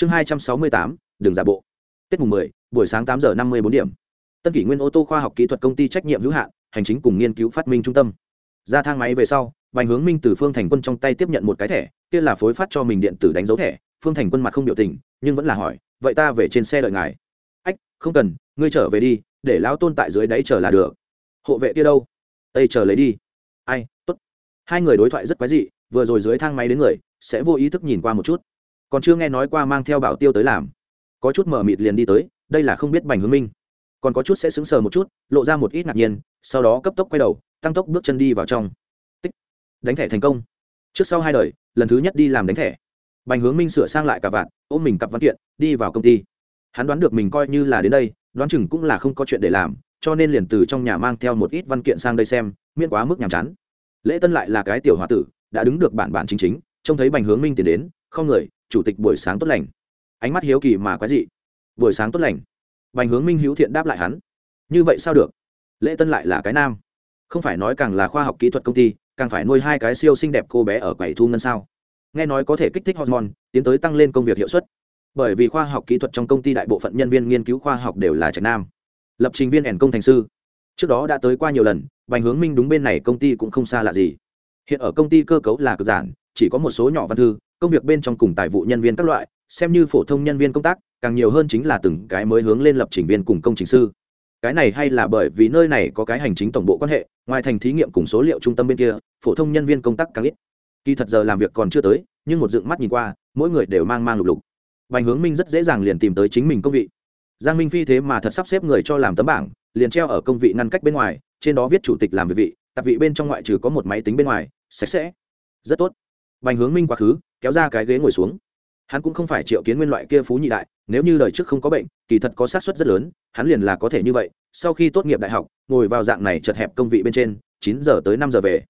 chương hai trăm sáu mươi tám đường giả bộ. Tết mùng mười, buổi sáng tám giờ năm mươi bốn điểm. Tân kỷ nguyên ô tô khoa học kỹ thuật công ty trách nhiệm hữu hạn, hành chính cùng nghiên cứu phát minh trung tâm. Ra thang máy về sau, bành hướng minh từ phương thành quân trong tay tiếp nhận một cái thẻ, kia là phối phát cho mình điện tử đánh dấu thẻ. Phương thành quân mặt không biểu tình, nhưng vẫn là hỏi, vậy ta về trên xe đợi ngài. Ách, không cần, ngươi trở về đi, để lão tôn tại dưới đáy chờ là được. Hộ vệ kia đâu? Ây chờ lấy đi. Ai t ố t hai người đối thoại rất quái dị, vừa rồi dưới thang máy đến người, sẽ vô ý thức nhìn qua một chút còn chưa nghe nói qua mang theo bảo tiêu tới làm. Có chút mở mịt liền đi tới, đây là không biết bành hướng minh. Còn có chút sẽ sững sờ một chút, lộ ra một ít ngạc nhiên, sau đó cấp tốc quay đầu, tăng tốc bước chân đi vào trong. Tích. Đánh thẻ thành công. Trước sau hai đời, lần thứ nhất đi làm đánh thẻ. Bành hướng minh sửa sang lại cả vạn, ôm mình cặp văn kiện, đi vào công ty. Hắn đoán được mình coi như là đến đây, đoán chừng cũng là không có chuyện để làm, cho nên liền từ trong nhà mang theo một ít văn kiện sang đây xem, miễn quá mức nhàm chán. Lễ tân lại là cái tiểu h o a tử, đã đứng được bản bản chính chính, trông thấy bành hướng minh tiến đến, không người chủ tịch buổi sáng tốt lành. Ánh mắt hiếu kỳ mà quái dị. Buổi sáng tốt lành. Bành hướng minh hữu thiện đáp lại hắn. Như vậy sao được? Lễ tân lại là cái nam. Không phải nói càng là khoa học kỹ thuật công ty, càng phải nuôi hai cái siêu xinh đẹp cô bé ở quầy thu ngân sao? Nghe nói có thể kích thích hormone, tiến tới tăng lên công việc hiệu suất. Bởi vì khoa học kỹ thuật trong công ty đại bộ phận nhân viên nghiên cứu khoa học đều là trạch nam. Lập trình viên ẻn công thành sư. Trước đó đã tới qua nhiều lần, bành hướng minh đúng bên này công ty cũng không xa lạ gì. Hiện ở công ty cơ cấu là cực giản, chỉ có một số nhỏ văn thư công việc bên trong cùng tài vụ nhân viên các loại, xem như phổ thông nhân viên công tác, càng nhiều hơn chính là từng cái mới hướng lên lập trình viên cùng công trình sư. Cái này hay là bởi vì nơi này có cái hành chính tổng bộ quan hệ, ngoài thành thí nghiệm cùng số liệu trung tâm bên kia, phổ thông nhân viên công tác càng ít. Kỳ thật giờ làm việc còn chưa tới, nhưng một dựng mắt nhìn qua, mỗi người đều mang mang lục lục. Bành hướng minh rất dễ dàng liền tìm tới chính mình công vị. Giang minh phi thế mà thật sắp xếp người cho làm tấm bảng, liền treo ở công vị ngăn cách bên ngoài, trên đó viết chủ tịch làm việc vị, tạp vị bên trong ngoại trừ có một máy tính bên ngoài, sạch sẽ. Rất tốt. Bành hướng minh quá khứ kéo ra cái ghế ngồi xuống. Hắn cũng không phải triệu kiến nguyên loại kia phú nhị đại, nếu như đời trước không có bệnh, kỳ thật có sát suất rất lớn, hắn liền là có thể như vậy. Sau khi tốt nghiệp đại học, ngồi vào dạng này chật hẹp công vị bên trên, chín giờ tới năm giờ về.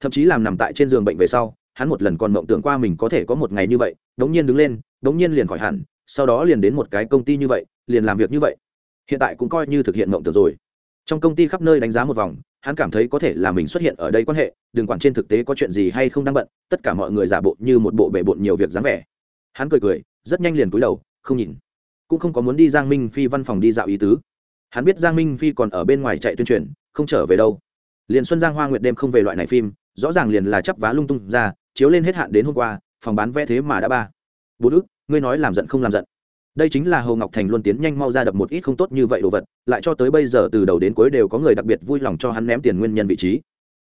Thậm chí làm nằm tại trên giường bệnh về sau, hắn một lần còn mộng tưởng qua mình có thể có một ngày như vậy, đống nhiên đứng lên, đống nhiên liền khỏi hẳn, sau đó liền đến một cái công ty như vậy, liền làm việc như vậy. Hiện tại cũng coi như thực hiện mộng tưởng rồi. Trong công ty khắp nơi đánh giá một vòng hắn cảm thấy có thể là mình xuất hiện ở đây quan hệ, đừng quản trên thực tế có chuyện gì hay không đang bận, tất cả mọi người giả bộ như một bộ bể bộn nhiều việc dáng vẻ. Hắn cười cười, rất nhanh liền cúi đầu, không nhìn. Cũng không có muốn đi giang minh phi văn phòng đi dạo ý tứ. Hắn biết giang minh phi còn ở bên ngoài chạy tuyên truyền, không trở về đâu. Liền xuân giang hoa nguyệt đêm không về loại này phim, rõ ràng liền là chấp vá lung tung ra, chiếu lên hết hạn đến hôm qua, phòng bán vé thế mà đã ba. Bốn ức, ngươi nói làm giận không làm giận đây chính là hồ ngọc thành luôn tiến nhanh mau ra đập một ít không tốt như vậy đồ vật, lại cho tới bây giờ từ đầu đến cuối đều có người đặc biệt vui lòng cho hắn ném tiền nguyên nhân vị trí.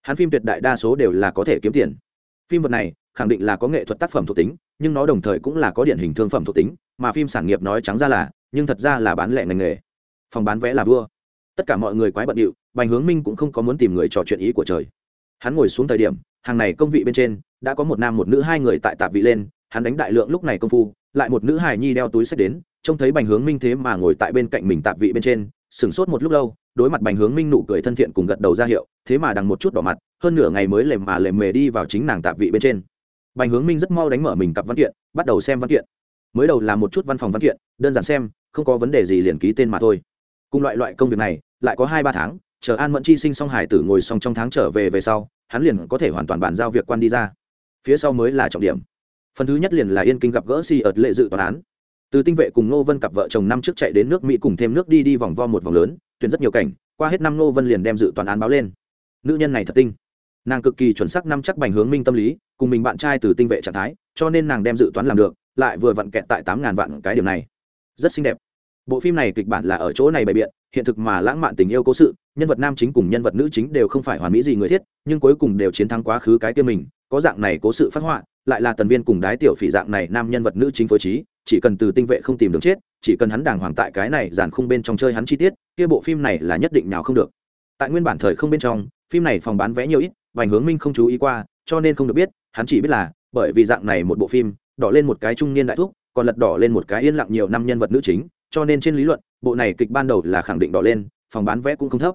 Hắn phim tuyệt đại đa số đều là có thể kiếm tiền. Phim vật này, khẳng định là có nghệ thuật tác phẩm thuộc tính, nhưng nó đồng thời cũng là có điển hình thương phẩm thuộc tính, mà phim sản nghiệp nói trắng ra là, nhưng thật ra là bán lẻ ngành nghề. Phòng bán vé là vua. Tất cả mọi người quái bận điệu, bành hướng minh cũng không có muốn tìm người trò chuyện ý của trời. Hắn ngồi xuống thời điểm, hàng này công vị bên trên, đã có một nam một nữ hai người tại tạp vị lên, hắn đánh đại lượng lúc này công phu lại một nữ hài nhi đeo túi sách đến, trông thấy bành hướng minh thế mà ngồi tại bên cạnh mình tạp vị bên trên sửng sốt một lúc lâu, đối mặt bành hướng minh nụ cười thân thiện cùng gật đầu ra hiệu, thế mà đằng một chút đỏ mặt, hơn nửa ngày mới lềm mà lềm mề đi vào chính nàng tạp vị bên trên. Bành hướng minh rất mau đánh mở mình cặp văn kiện, bắt đầu xem văn kiện. Mới đầu là một chút văn phòng văn kiện, đơn giản xem, không có vấn đề gì liền ký tên mà thôi. Cùng loại loại công việc này, lại có hai ba tháng, chờ an mẫn chi sinh xong hải tử ngồi xong trong tháng trở về về sau, hắn liền có thể hoàn toàn bàn giao việc quan đi ra. Phía sau mới là trọng điểm phần thứ nhất liền là yên kinh gặp gỡ si ợt lệ dự tòa án. Từ tinh vệ cùng nô vân cặp vợ chồng năm trước chạy đến nước mỹ cùng thêm nước đi đi vòng vo một vòng lớn, tuyển rất nhiều cảnh, qua hết năm nô vân liền đem dự toàn án báo lên. Nữ nhân này thật tinh. Nàng cực kỳ chuẩn xác năm chắc bành hướng minh tâm lý, cùng mình bạn trai từ tinh vệ trạng thái, cho nên nàng đem dự toán làm được, lại vừa vặn kẹt tại tám ngàn vạn cái điểm này. Rất xinh đẹp. Bộ phim này kịch bản là ở chỗ này bày biện, hiện thực mà lãng mạn tình yêu cố sự, nhân vật nam chính cùng nhân vật nữ chính đều không phải hoàn mỹ gì người thiết, nhưng cuối cùng đều chiến thắng quá khứ cái kia mình có dạng này cố sự phát họa, lại là tần viên cùng đái tiểu phỉ dạng này nam nhân vật nữ chính phối trí, chỉ cần từ tinh vệ không tìm đường chết, chỉ cần hắn đàng hoàng tại cái này dàn khung bên trong chơi hắn chi tiết, kia bộ phim này là nhất định nào không được. Tại nguyên bản thời không bên trong, phim này phòng bán vé nhiều ít, vành hướng minh không chú ý qua, cho nên không được biết, hắn chỉ biết là, bởi vì dạng này một bộ phim, đỏ lên một cái trung niên đại thúc, còn lật đỏ lên một cái yên lặng nhiều năm nhân vật nữ chính, cho nên trên lý luận, bộ này kịch ban đầu là khẳng định đỏ lên, phòng bán vé cũng không thấp.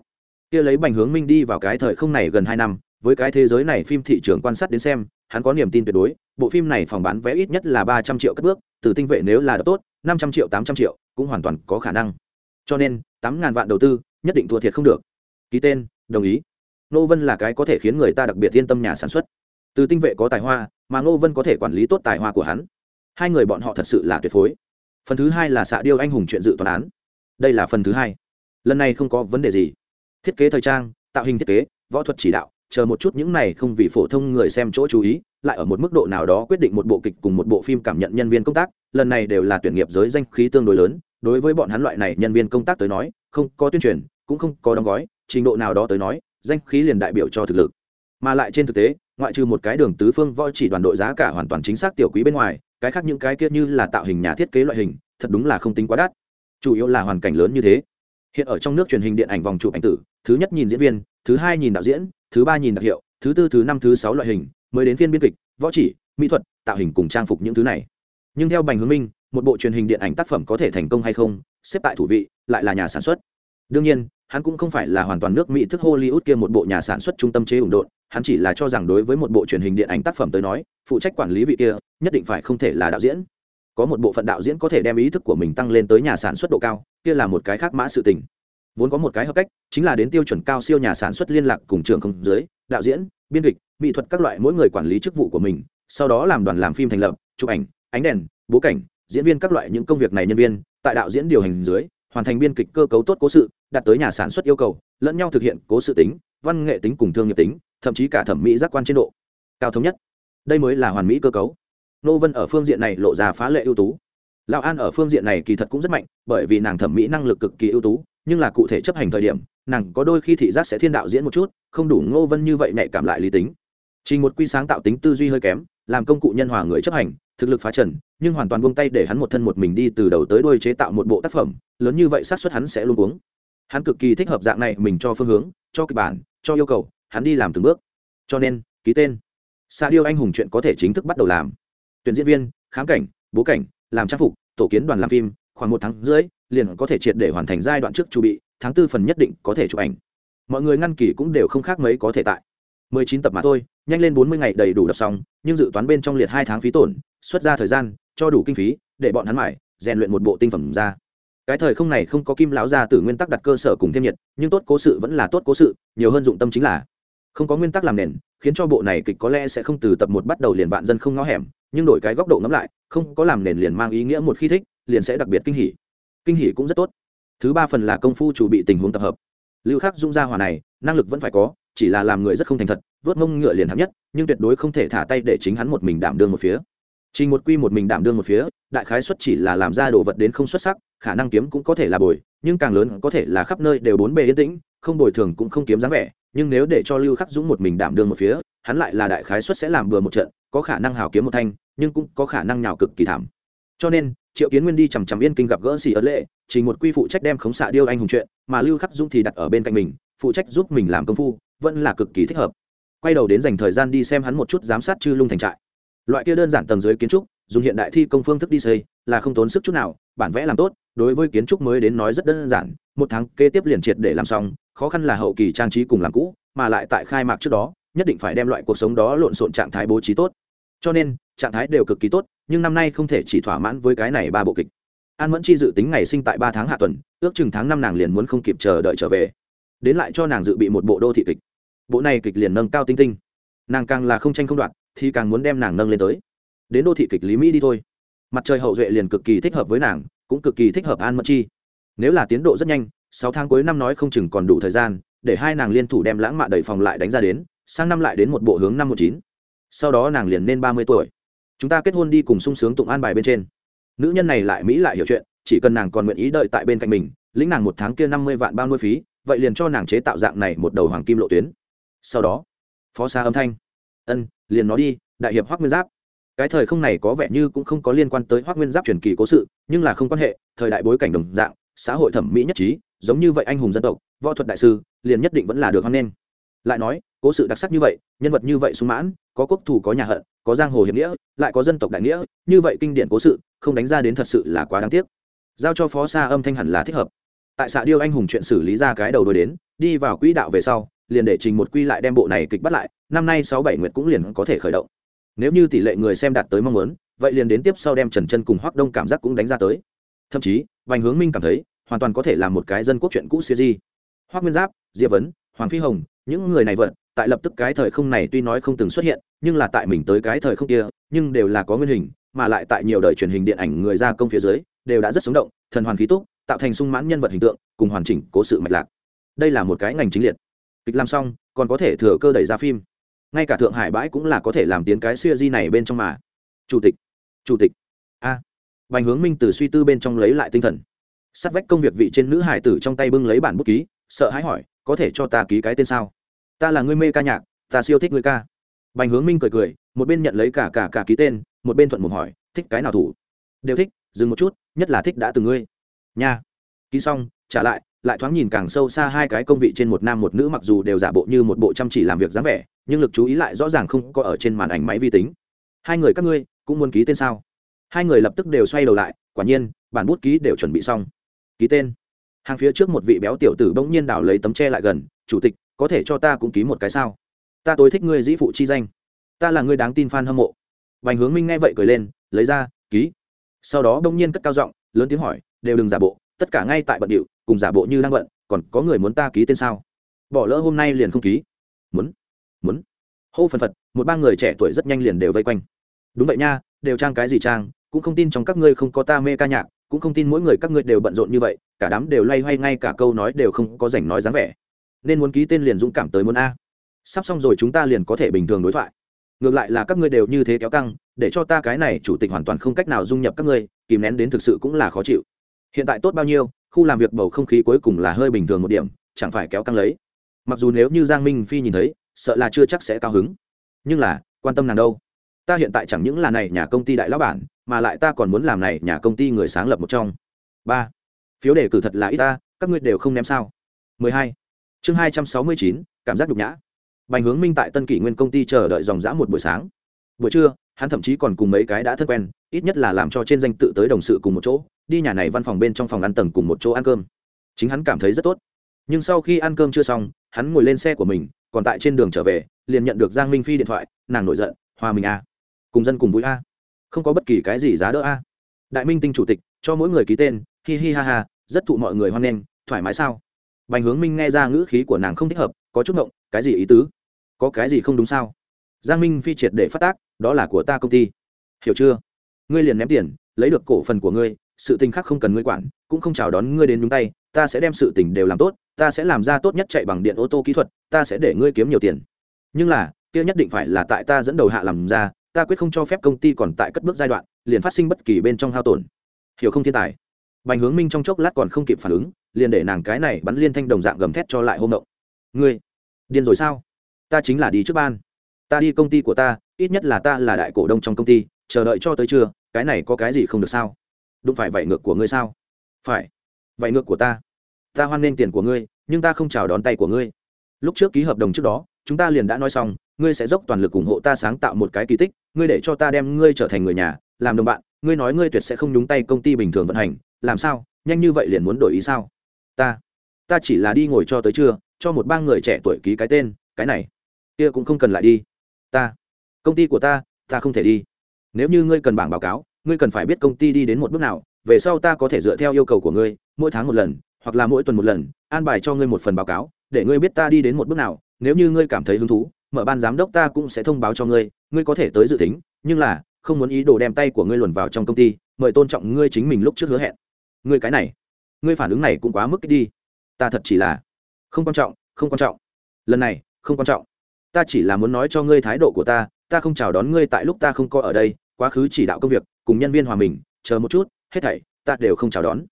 Kia lấy bành hướng minh đi vào cái thời không này gần hai năm với cái thế giới này phim thị trường quan sát đến xem, hắn có niềm tin tuyệt đối, bộ phim này phòng bán vé ít nhất là ba trăm triệu cất bước, từ tinh vệ nếu là đ tốt, năm trăm triệu, tám trăm triệu, cũng hoàn toàn có khả năng. Cho nên, tám ngàn vạn đầu tư, nhất định thua thiệt không được. Ký tên, đồng ý. Nô vân là cái có thể khiến người ta đặc biệt yên tâm nhà sản xuất. Từ tinh vệ có tài hoa, mà ngô vân có thể quản lý tốt tài hoa của hắn. Hai người bọn họ thật sự là tuyệt phối. Phần thứ hai là xạ điêu anh hùng chuyện dự toán án. Đây là phần thứ hai. Lần này không có vấn đề gì. Thiết kế thời trang, tạo hình thiết kế, võ thuật chỉ đạo chờ một chút những này không vì phổ thông người xem chỗ chú ý, lại ở một mức độ nào đó quyết định một bộ kịch cùng một bộ phim cảm nhận nhân viên công tác, lần này đều là tuyển nghiệp giới danh khí tương đối lớn, đối với bọn hắn loại này nhân viên công tác tới nói, không có tuyên truyền, cũng không có đóng gói, trình độ nào đó tới nói, danh khí liền đại biểu cho thực lực. Mà lại trên thực tế, ngoại trừ một cái đường tứ phương voi chỉ đoàn đội giá cả hoàn toàn chính xác tiểu quý bên ngoài, cái khác những cái kia như là tạo hình nhà thiết kế loại hình, thật đúng là không tính quá đắt. Chủ yếu là hoàn cảnh lớn như thế. Hiện ở trong nước truyền hình điện ảnh vòng chụp ảnh tử, thứ nhất nhìn diễn viên, thứ hai nhìn đạo diễn thứ ba nhìn đặc hiệu, thứ tư, thứ năm, thứ sáu loại hình, mới đến phiên biên kịch, võ chỉ, mỹ thuật, tạo hình cùng trang phục những thứ này. Nhưng theo bành hướng minh, một bộ truyền hình điện ảnh tác phẩm có thể thành công hay không, xếp tại thủ vị, lại là nhà sản xuất. Đương nhiên, hắn cũng không phải là hoàn toàn nước mỹ thức hollywood kia một bộ nhà sản xuất trung tâm chế ủng độn, hắn chỉ là cho rằng đối với một bộ truyền hình điện ảnh tác phẩm tới nói, phụ trách quản lý vị kia, nhất định phải không thể là đạo diễn. Có một bộ phận đạo diễn có thể đem ý thức của mình tăng lên tới nhà sản xuất độ cao, kia là một cái khác mã sự tình vốn có một cái hợp cách, chính là đến tiêu chuẩn cao siêu nhà sản xuất liên lạc cùng trường không dưới đạo diễn, biên kịch, mỹ thuật các loại mỗi người quản lý chức vụ của mình, sau đó làm đoàn làm phim thành lập, chụp ảnh, ánh đèn, bố cảnh, diễn viên các loại những công việc này nhân viên, tại đạo diễn điều hành dưới, hoàn thành biên kịch cơ cấu tốt cố sự, đạt tới nhà sản xuất yêu cầu, lẫn nhau thực hiện cố sự tính, văn nghệ tính cùng thương nghiệp tính, thậm chí cả thẩm mỹ giác quan trên độ cao thống nhất. Đây mới là hoàn mỹ cơ cấu. Nô vân ở phương diện này lộ ra phá lệ ưu tú. Lão an ở phương diện này kỳ thật cũng rất mạnh, bởi vì nàng thẩm mỹ năng lực cực kỳ ưu tú nhưng là cụ thể chấp hành thời điểm nàng có đôi khi thị giác sẽ thiên đạo diễn một chút không đủ ngô vân như vậy nhạy cảm lại lý tính Trình một quy sáng tạo tính tư duy hơi kém, làm công cụ nhân hòa người chấp hành, thực lực phá trần, nhưng hoàn toàn buông tay để hắn một thân một mình đi từ đầu tới đuôi chế tạo một bộ tác phẩm, lớn như vậy xác suất hắn sẽ luôn uống. Hắn cực kỳ thích hợp dạng này mình cho phương hướng, cho kịch bản, cho yêu cầu, hắn đi làm từng bước. Cho nên, ký tên. xa điêu anh hùng chuyện có thể chính thức bắt đầu làm. Tuyển diễn viên, khám cảnh, bố cảnh, làm trang phục, tổ kiến đoàn làm phim, khoảng một tháng rưỡi, liền có thể triệt để hoàn thành giai đoạn trước chuẩn bị, tháng tư phần nhất định có thể chụp ảnh. Mọi người ngăn kỳ cũng đều không khác mấy có thể tại. mười chín tập mà thôi, nhanh lên bốn mươi ngày đầy đủ đọc xong nhưng dự toán bên trong liệt hai tháng phí tổn xuất ra thời gian cho đủ kinh phí để bọn hắn mải rèn luyện một bộ tinh phẩm ra cái thời không này không có kim lão gia tử nguyên tắc đặt cơ sở cùng thêm nhiệt nhưng tốt cố sự vẫn là tốt cố sự nhiều hơn dụng tâm chính là không có nguyên tắc làm nền khiến cho bộ này kịch có lẽ sẽ không từ tập một bắt đầu liền vạn dân không ngó hẻm nhưng đổi cái góc độ ngẫm lại không có làm nền liền mang ý nghĩa một khi thích liền sẽ đặc biệt kinh hỉ kinh hỉ cũng rất tốt. Thứ ba phần là công phu chủ bị tình huống tập hợp. Lưu khắc dung gia hòa này năng lực vẫn phải có chỉ là làm người rất không thành thật vớt mông ngựa liền hạng nhất nhưng tuyệt đối không thể thả tay để chính hắn một mình đảm đương một phía. Trình một quy một mình đảm đương một phía, đại khái xuất chỉ là làm ra đồ vật đến không xuất sắc, khả năng kiếm cũng có thể là bồi, nhưng càng lớn có thể là khắp nơi đều bốn bề yên tĩnh, không bồi thường cũng không kiếm dáng vẻ, nhưng nếu để cho Lưu Khắc Dũng một mình đảm đương một phía, hắn lại là đại khái xuất sẽ làm bừa một trận, có khả năng hào kiếm một thanh, nhưng cũng có khả năng nhào cực kỳ thảm. Cho nên, Triệu Kiến Nguyên đi chằm chằm yên kinh gặp gỡ xì ớt lệ, chỉ một quy phụ trách đem khống xạ điêu anh hùng chuyện, mà Lưu Khắc Dũng thì đặt ở bên cạnh mình, phụ trách giúp mình làm công phu, vẫn là cực kỳ thích hợp. Quay đầu đến dành thời gian đi xem hắn một chút giám sát chư lung thành trại. Loại kia đơn giản tầng dưới kiến trúc dùng hiện đại thi công phương thức đi xây là không tốn sức chút nào bản vẽ làm tốt đối với kiến trúc mới đến nói rất đơn giản một tháng kế tiếp liền triệt để làm xong khó khăn là hậu kỳ trang trí cùng làm cũ mà lại tại khai mạc trước đó nhất định phải đem loại cuộc sống đó lộn xộn trạng thái bố trí tốt. Cho nên trạng thái đều cực kỳ tốt nhưng năm nay không thể chỉ thỏa mãn với cái này ba bộ kịch. An mẫn chi dự tính ngày sinh tại ba tháng hạ tuần, ước chừng tháng năm nàng liền muốn không kịp chờ đợi trở về. Đến lại cho nàng dự bị một bộ đô thị kịch. Bộ này kịch liền nâng cao tinh tinh. Nàng càng là không tranh không đoạt, thì càng muốn đem nàng nâng lên tới. Đến đô thị kịch lý mỹ đi thôi. Mặt trời hậu duệ liền cực kỳ thích hợp với nàng, cũng cực kỳ thích hợp an mẫn chi. Nếu là tiến độ rất nhanh, sáu tháng cuối năm nói không chừng còn đủ thời gian, để hai nàng liên thủ đem lãng mạn đẩy phòng lại đánh ra đến, sang năm lại đến một bộ hướng năm một chín. Sau đó nàng liền nên ba mươi tuổi chúng ta kết hôn đi cùng sung sướng tụng an bài bên trên. Nữ nhân này lại mỹ lại hiểu chuyện, chỉ cần nàng còn nguyện ý đợi tại bên cạnh mình, lĩnh nàng một tháng kia năm mươi vạn bao nuôi phí, vậy liền cho nàng chế tạo dạng này một đầu hoàng kim lộ tuyến. Sau đó, phó xa âm thanh. Ân, liền nói đi, đại hiệp hoác nguyên giáp. Cái thời không này có vẻ như cũng không có liên quan tới hoác nguyên giáp truyền kỳ cố sự, nhưng là không quan hệ, thời đại bối cảnh đồng dạng, xã hội thẩm mỹ nhất trí, giống như vậy anh hùng dân tộc, võ thuật đại sư, liền nhất định vẫn là được hoan nghênh. Lại nói, cố sự đặc sắc như vậy, nhân vật như vậy sung mãn, có quốc thủ có nhà hận có giang hồ hiệp nghĩa, lại có dân tộc đại nghĩa, như vậy kinh điển cố sự, không đánh ra đến thật sự là quá đáng tiếc. Giao cho phó xa âm thanh hẳn là thích hợp. Tại xạ điêu anh hùng chuyện xử lý ra cái đầu đôi đến, đi vào quỹ đạo về sau, liền để trình một quy lại đem bộ này kịch bắt lại, năm nay sáu bảy nguyệt cũng liền có thể khởi động. Nếu như tỷ lệ người xem đạt tới mong muốn, vậy liền đến tiếp sau đem trần chân cùng hoác đông cảm giác cũng đánh ra tới. Thậm chí, vành hướng minh cảm thấy, hoàn toàn có thể là một cái dân quốc chuyện cũ siêu di hoác nguyên giáp, diệp vấn, hoàng phi hồng, những người này vận tại lập tức cái thời không này tuy nói không từng xuất hiện, nhưng là tại mình tới cái thời không kia, nhưng đều là có nguyên hình, mà lại tại nhiều đời truyền hình điện ảnh người ra công phía dưới, đều đã rất sống động, thần hoàn khí túc, tạo thành sung mãn nhân vật hình tượng, cùng hoàn chỉnh cố sự mạch lạc. Đây là một cái ngành chính liệt. Kịch làm xong, còn có thể thừa cơ đẩy ra phim. Ngay cả thượng hải bãi cũng là có thể làm tiến cái siêu di này bên trong mà. Chủ tịch chủ tịch. A. À. bành hướng minh từ suy tư bên trong lấy lại tinh thần. Sát vách công việc vị trên nữ hải tử trong tay bưng lấy bản bút ký, sợ hãi hỏi, có thể cho ta ký cái tên sao? Ta là người mê ca nhạc, ta siêu thích người ca. Bành hướng minh cười cười, một bên nhận lấy cả cả cả ký tên, một bên thuận mồm hỏi, thích cái nào thủ? Đều thích, dừng một chút, nhất là thích đã từng ngươi. Nha. Ký xong, trả lại lại thoáng nhìn càng sâu xa hai cái công vị trên một nam một nữ mặc dù đều giả bộ như một bộ chăm chỉ làm việc dáng vẻ, nhưng lực chú ý lại rõ ràng không có ở trên màn ảnh máy vi tính. Hai người các ngươi, cũng muốn ký tên sao? Hai người lập tức đều xoay đầu lại, quả nhiên, bản bút ký đều chuẩn bị xong. Ký tên. Hàng phía trước một vị béo tiểu tử bỗng nhiên đảo lấy tấm tre lại gần, chủ tịch có thể cho ta cũng ký một cái sao? Ta tối thích ngươi dĩ phụ chi danh. Ta là người đáng tin f a n hâm mộ. Bành hướng minh nghe vậy cười lên, lấy ra, ký. Sau đó đông nhiên cất cao giọng, lớn tiếng hỏi, đều đừng giả bộ, tất cả ngay tại bận điệu, cùng giả bộ như đang bận, còn có người muốn ta ký tên sao? Bỏ lỡ hôm nay liền không ký. Muốn muốn. Hô phần phật, một ba người trẻ tuổi rất nhanh liền đều vây quanh. Đúng vậy nha, đều trang cái gì trang, cũng không tin trong các ngươi không có ta mê ca nhạc, cũng không tin mỗi người các ngươi đều bận rộn như vậy, cả đám đều loay hoay ngay cả câu nói đều không có rảnh nói dáng vẻ nên muốn ký tên liền dũng cảm tới muốn a. Sắp xong rồi chúng ta liền có thể bình thường đối thoại. Ngược lại là các ngươi đều như thế kéo căng, để cho ta cái này chủ tịch hoàn toàn không cách nào dung nhập các ngươi, kìm nén đến thực sự cũng là khó chịu. Hiện tại tốt bao nhiêu, khu làm việc bầu không khí cuối cùng là hơi bình thường một điểm, chẳng phải kéo căng lấy. Mặc dù nếu như giang minh phi nhìn thấy, sợ là chưa chắc sẽ cao hứng. Nhưng là, quan tâm nàng đâu? Ta hiện tại chẳng những là này nhà công ty đại lão bản, mà lại ta còn muốn làm này nhà công ty người sáng lập một trong. Ba. Phiếu đề cử thật là ít ta, các ngươi đều không ném sao? 12 chương 269, cảm giác nhục nhã. Bành hướng minh tại tân kỷ nguyên công ty chờ đợi dòng dã một buổi sáng. Buổi trưa hắn thậm chí còn cùng mấy cái đã thân quen ít nhất là làm cho trên danh tự tới đồng sự cùng một chỗ đi nhà này văn phòng bên trong phòng ăn tầng cùng một chỗ ăn cơm. Chính hắn cảm thấy rất tốt. Nhưng sau khi ăn cơm chưa xong hắn ngồi lên xe của mình còn tại trên đường trở về liền nhận được giang minh phi điện thoại nàng nổi giận hòa mình a cùng dân cùng vui a không có bất kỳ cái gì giá đỡ a. Đại minh tinh chủ tịch cho mỗi người ký tên hi hi ha ha rất thụ mọi người hoan nghênh thoải mái sao? Bành hướng minh nghe ra ngữ khí của nàng không thích hợp, có chút ngộng, cái gì ý tứ? Có cái gì không đúng sao? Giang minh phi triệt để phát tác, đó là của ta công ty. Hiểu chưa? Ngươi liền ném tiền, lấy được cổ phần của ngươi, sự tình khác không cần ngươi quản, cũng không chào đón ngươi đến nhúng tay, ta sẽ đem sự tình đều làm tốt, ta sẽ làm ra tốt nhất chạy bằng điện ô tô kỹ thuật, ta sẽ để ngươi kiếm nhiều tiền. Nhưng là, kia nhất định phải là tại ta dẫn đầu hạ làm ra, ta quyết không cho phép công ty còn tại cất bước giai đoạn, liền phát sinh bất kỳ bên trong hao tổn. Hiểu không thiên tài? Bành hướng minh trong chốc lát còn không kịp phản ứng liền để nàng cái này bắn liên thanh đồng dạng gầm thét cho lại hôm động. Ngươi, điên rồi sao? Ta chính là đi trước ban. Ta đi công ty của ta, ít nhất là ta là đại cổ đông trong công ty, chờ đợi cho tới trưa, cái này có cái gì không được sao? Đúng phải vậy ngược của ngươi sao? Phải. Vậy ngược của ta. Ta hoan nghênh tiền của ngươi, nhưng ta không chào đón tay của ngươi. Lúc trước ký hợp đồng trước đó, chúng ta liền đã nói xong, ngươi sẽ dốc toàn lực ủng hộ ta sáng tạo một cái kỳ tích, ngươi để cho ta đem ngươi trở thành người nhà, làm đồng bạn, ngươi nói ngươi tuyệt sẽ không nhúng tay công ty bình thường vận hành, làm sao? Nhanh như vậy liền muốn đổi ý sao? Ta. Ta chỉ là đi ngồi cho tới trưa, cho một ba người trẻ tuổi ký cái tên, cái này, kia cũng không cần lại đi. Ta. Công ty của ta ta không thể đi. Nếu như ngươi cần bảng báo cáo, ngươi cần phải biết công ty đi đến một bước nào, về sau ta có thể dựa theo yêu cầu của ngươi, mỗi tháng một lần, hoặc là mỗi tuần một lần, an bài cho ngươi một phần báo cáo, để ngươi biết ta đi đến một bước nào. Nếu như ngươi cảm thấy hứng thú, mở ban giám đốc ta cũng sẽ thông báo cho ngươi ngươi có thể tới dự tính, nhưng là, không muốn ý đồ đem tay của ngươi luồn vào trong công ty, mời tôn trọng ngươi chính mình lúc trước hứa hẹn. Ngươi cái này ngươi phản ứng này cũng quá mức đi. Ta thật chỉ là không quan trọng, không quan trọng. Lần này, không quan trọng. Ta chỉ là muốn nói cho ngươi thái độ của ta ta không chào đón ngươi tại lúc ta không có ở đây, quá khứ chỉ đạo công việc, cùng nhân viên hòa mình, chờ một chút, hết thảy, ta đều không chào đón.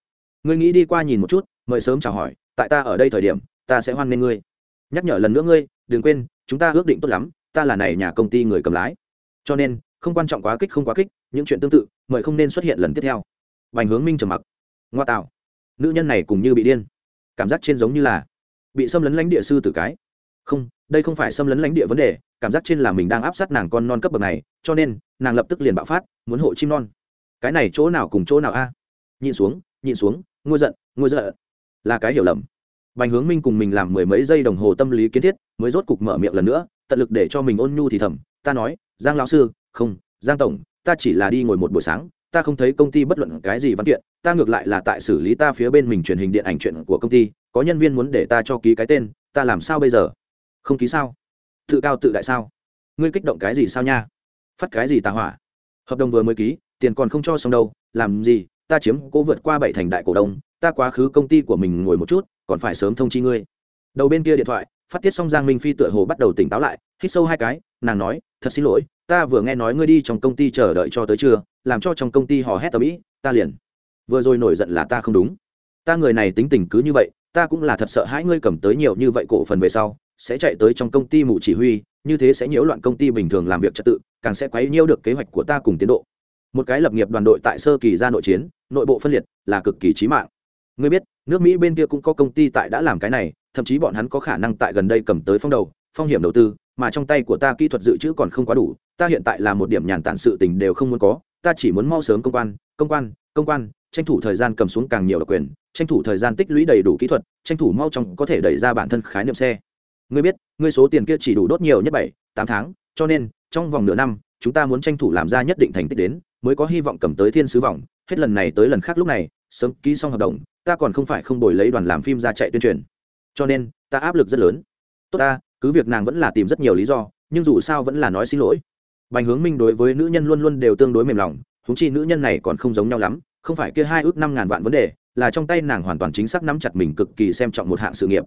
Ngươi nghĩ đi qua nhìn một chút, mời sớm chào hỏi, tại ta ở đây thời điểm, ta sẽ hoan nghênh ngươi. Nhắc nhở lần nữa ngươi, đừng quên, chúng ta ước định tốt lắm, ta là này nhà công ty người cầm lái. Cho nên, không quan trọng quá kích không quá kích, những chuyện tương tự, mời không nên xuất hiện lần tiếp theo. Vành hướng minh trầm mặc. Ngoa tạo nữ nhân này cùng như bị điên. Cảm giác trên giống như là bị xâm lấn lãnh địa sư tử cái. Không, đây không phải xâm lấn lãnh địa vấn đề, cảm giác trên là mình đang áp sát nàng con non cấp bậc này, cho nên, nàng lập tức liền bạo phát, muốn hộ chim non. Cái này chỗ nào cùng chỗ nào a? Nhìn xuống nhìn xuống, ngôi giận ngôi giận. Là cái hiểu lầm. Bành hướng minh cùng mình làm mười mấy giây đồng hồ tâm lý kiến thiết, mới rốt cục mở miệng lần nữa, tận lực để cho mình ôn nhu thì thầm, ta nói, giang lão sư, không, giang tổng, ta chỉ là đi ngồi một buổi sáng ta không thấy công ty bất luận cái gì văn kiện, ta ngược lại là tại xử lý ta phía bên mình truyền hình điện ảnh chuyện của công ty, có nhân viên muốn để ta cho ký cái tên, ta làm sao bây giờ? Không ký sao? Tự cao tự đại sao? Ngươi kích động cái gì sao nha? Phát cái gì tà hỏa? Hợp đồng vừa mới ký, tiền còn không cho xong đâu, làm gì? Ta chiếm cố vượt qua bảy thành đại cổ đông, ta quá khứ công ty của mình ngồi một chút, còn phải sớm thông chi ngươi. Đầu bên kia điện thoại, phát tiết xong giang minh phi tựa hồ bắt đầu tỉnh táo lại, hít sâu hai cái, nàng nói, thật xin lỗi, ta vừa nghe nói ngươi đi trong công ty chờ đợi cho tới trưa làm cho trong công ty họ hét tầm ĩ, ta liền. Vừa rồi nổi giận là ta không đúng. Ta người này tính tình cứ như vậy, ta cũng là thật sợ hãi ngươi cầm tới nhiều như vậy cổ phần về sau, sẽ chạy tới trong công ty mụ chỉ huy, như thế sẽ nhiễu loạn công ty bình thường làm việc trật tự, càng sẽ quấy nhiễu được kế hoạch của ta cùng tiến độ. Một cái lập nghiệp đoàn đội tại sơ kỳ ra nội chiến, nội bộ phân liệt là cực kỳ chí mạng. Ngươi biết, nước mỹ bên kia cũng có công ty tại đã làm cái này, thậm chí bọn hắn có khả năng tại gần đây cầm tới phong đầu, phong hiểm đầu tư, mà trong tay của ta kỹ thuật dự trữ còn không quá đủ, ta hiện tại là một điểm nhàn tản sự tình đều không muốn có ta chỉ muốn mau sớm công quan công quan công quan, tranh thủ thời gian cầm xuống càng nhiều độc quyền, tranh thủ thời gian tích lũy đầy đủ kỹ thuật, tranh thủ mau chóng có thể đẩy ra bản thân khái niệm xe. Ngươi biết, ngươi số tiền kia chỉ đủ đốt nhiều nhất bảy, tám tháng, cho nên, trong vòng nửa năm, chúng ta muốn tranh thủ làm ra nhất định thành tích đến, mới có hy vọng cầm tới thiên sứ vòng. Hết lần này tới lần khác lúc này, sớm ký xong hợp đồng, ta còn không phải không đổi lấy đoàn làm phim ra chạy tuyên truyền. Cho nên, ta áp lực rất lớn. Tốt ta, cứ việc nàng vẫn là tìm rất nhiều lý do, nhưng dù sao vẫn là nói xin lỗi bành hướng minh đối với nữ nhân luôn luôn đều tương đối mềm lòng húng chi nữ nhân này còn không giống nhau lắm, không phải kia hai ước năm ngàn vạn vấn đề, là trong tay nàng hoàn toàn chính xác nắm chặt mình cực kỳ xem trọng một hạng sự nghiệp.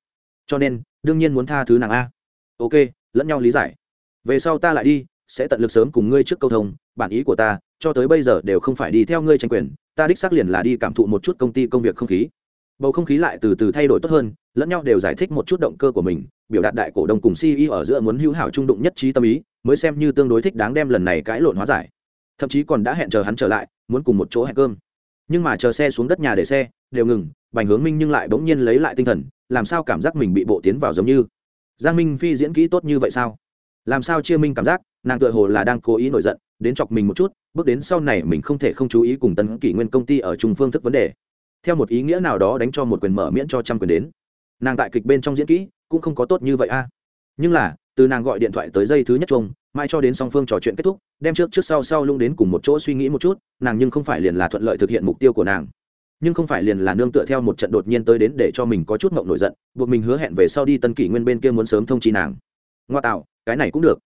Cho nên, đương nhiên muốn tha thứ nàng a. Ok, lẫn nhau lý giải. Về sau ta lại đi, sẽ tận lực sớm cùng ngươi trước câu thông, bản ý của ta, cho tới bây giờ đều không phải đi theo ngươi tranh quyền, ta đích xác liền là đi cảm thụ một chút công ty công việc không khí bầu không khí lại từ từ thay đổi tốt hơn, lẫn nhau đều giải thích một chút động cơ của mình, biểu đạt đại cổ đông cùng ceo ở giữa muốn hữu hảo trung đụng nhất trí tâm ý, mới xem như tương đối thích đáng đem lần này cãi lộn hóa giải. Thậm chí còn đã hẹn chờ hắn trở lại, muốn cùng một chỗ hẹn cơm. Nhưng mà chờ xe xuống đất nhà để xe, đều ngừng, bành hướng minh nhưng lại bỗng nhiên lấy lại tinh thần, làm sao cảm giác mình bị bộ tiến vào giống như giang minh phi diễn kỹ tốt như vậy sao? Làm sao chia minh cảm giác, nàng tựa hồ là đang cố ý nổi giận, đến chọc mình một chút, bước đến sau này mình không thể không chú ý cùng tấn kỷ nguyên công ty ở trung phương thức vấn đề theo một ý nghĩa nào đó đánh cho một quyền mở miễn cho trăm quyền đến. Nàng tại kịch bên trong diễn kỹ cũng không có tốt như vậy a. Nhưng là, từ nàng gọi điện thoại tới dây thứ nhất chung mai cho đến song phương trò chuyện kết thúc, đem trước trước sau sau lung đến cùng một chỗ suy nghĩ một chút, nàng nhưng không phải liền là thuận lợi thực hiện mục tiêu của nàng. Nhưng không phải liền là nương tựa theo một trận đột nhiên tới đến để cho mình có chút mộng nổi giận, buộc mình hứa hẹn về sau đi tân kỷ nguyên bên kia muốn sớm thông chi nàng. Ngoa tạo, cái này cũng được.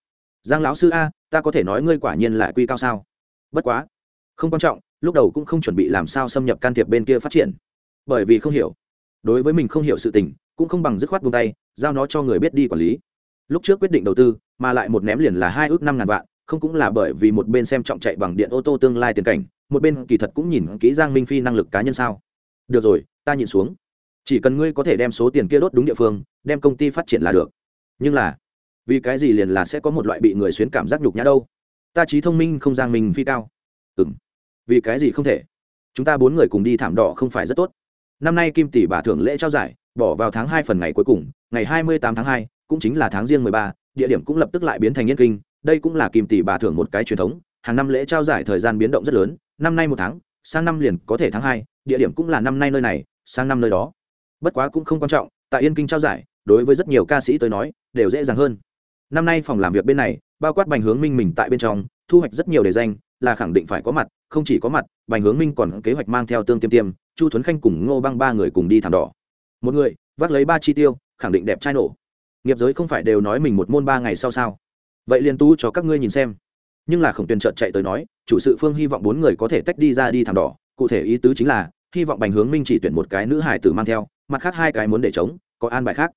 Giang lão sư a, ta có thể nói ngươi quả nhiên lại quy cao sao? Bất quá. Không quan trọng lúc đầu cũng không chuẩn bị làm sao xâm nhập can thiệp bên kia phát triển. Bởi vì không hiểu. Đối với mình không hiểu sự tình, cũng không bằng dứt khoát buông tay, giao nó cho người biết đi quản lý. Lúc trước quyết định đầu tư, mà lại một ném liền là hai ước năm ngàn vạn, không cũng là bởi vì một bên xem trọng chạy bằng điện ô tô tương lai tiền cảnh, một bên kỳ thật cũng nhìn kỹ giang minh phi năng lực cá nhân sao. Được rồi, ta nhìn xuống. Chỉ cần ngươi có thể đem số tiền kia đốt đúng địa phương, đem công ty phát triển là được. Nhưng là, vì cái gì liền là sẽ có một loại bị người xuyến cảm giác nhục nhã đâu? Ta trí thông minh không giang minh phi cao. Ừng vì cái gì không thể? Chúng ta bốn người cùng đi thảm đỏ không phải rất tốt. Năm nay kim tỷ bà thưởng lễ trao giải, bỏ vào tháng hai phần ngày cuối cùng, ngày hai mươi tám tháng hai, cũng chính là tháng riêng mười ba, địa điểm cũng lập tức lại biến thành yên kinh. Đây cũng là kim tỷ bà thưởng một cái truyền thống, hàng năm lễ trao giải thời gian biến động rất lớn, năm nay một tháng, sang năm liền có thể tháng hai, địa điểm cũng là năm nay nơi này, sang năm nơi đó. Bất quá cũng không quan trọng, tại yên kinh trao giải, đối với rất nhiều ca sĩ tới nói, đều dễ dàng hơn. Năm nay phòng làm việc bên này, bao quát bành hướng minh mình tại bên trong, thu hoạch rất nhiều đề danh, là khẳng định phải có mặt không chỉ có mặt, bành hướng minh còn kế hoạch mang theo tương tiêm tiêm, chu thuấn khanh cùng ngô băng ba người cùng đi thảm đỏ. Một người, vác lấy ba chi tiêu, khẳng định đẹp trai nổ. Nghiệp giới không phải đều nói mình một môn ba ngày sau sao? Vậy liền tu cho các ngươi nhìn xem. Nhưng là khổng tuyền trợt chạy tới nói, chủ sự phương hy vọng bốn người có thể tách đi ra đi thảm đỏ, cụ thể ý tứ chính là, hy vọng bành hướng minh chỉ tuyển một cái nữ hải tử mang theo, mặt khác hai cái muốn để chống, có an bài khác.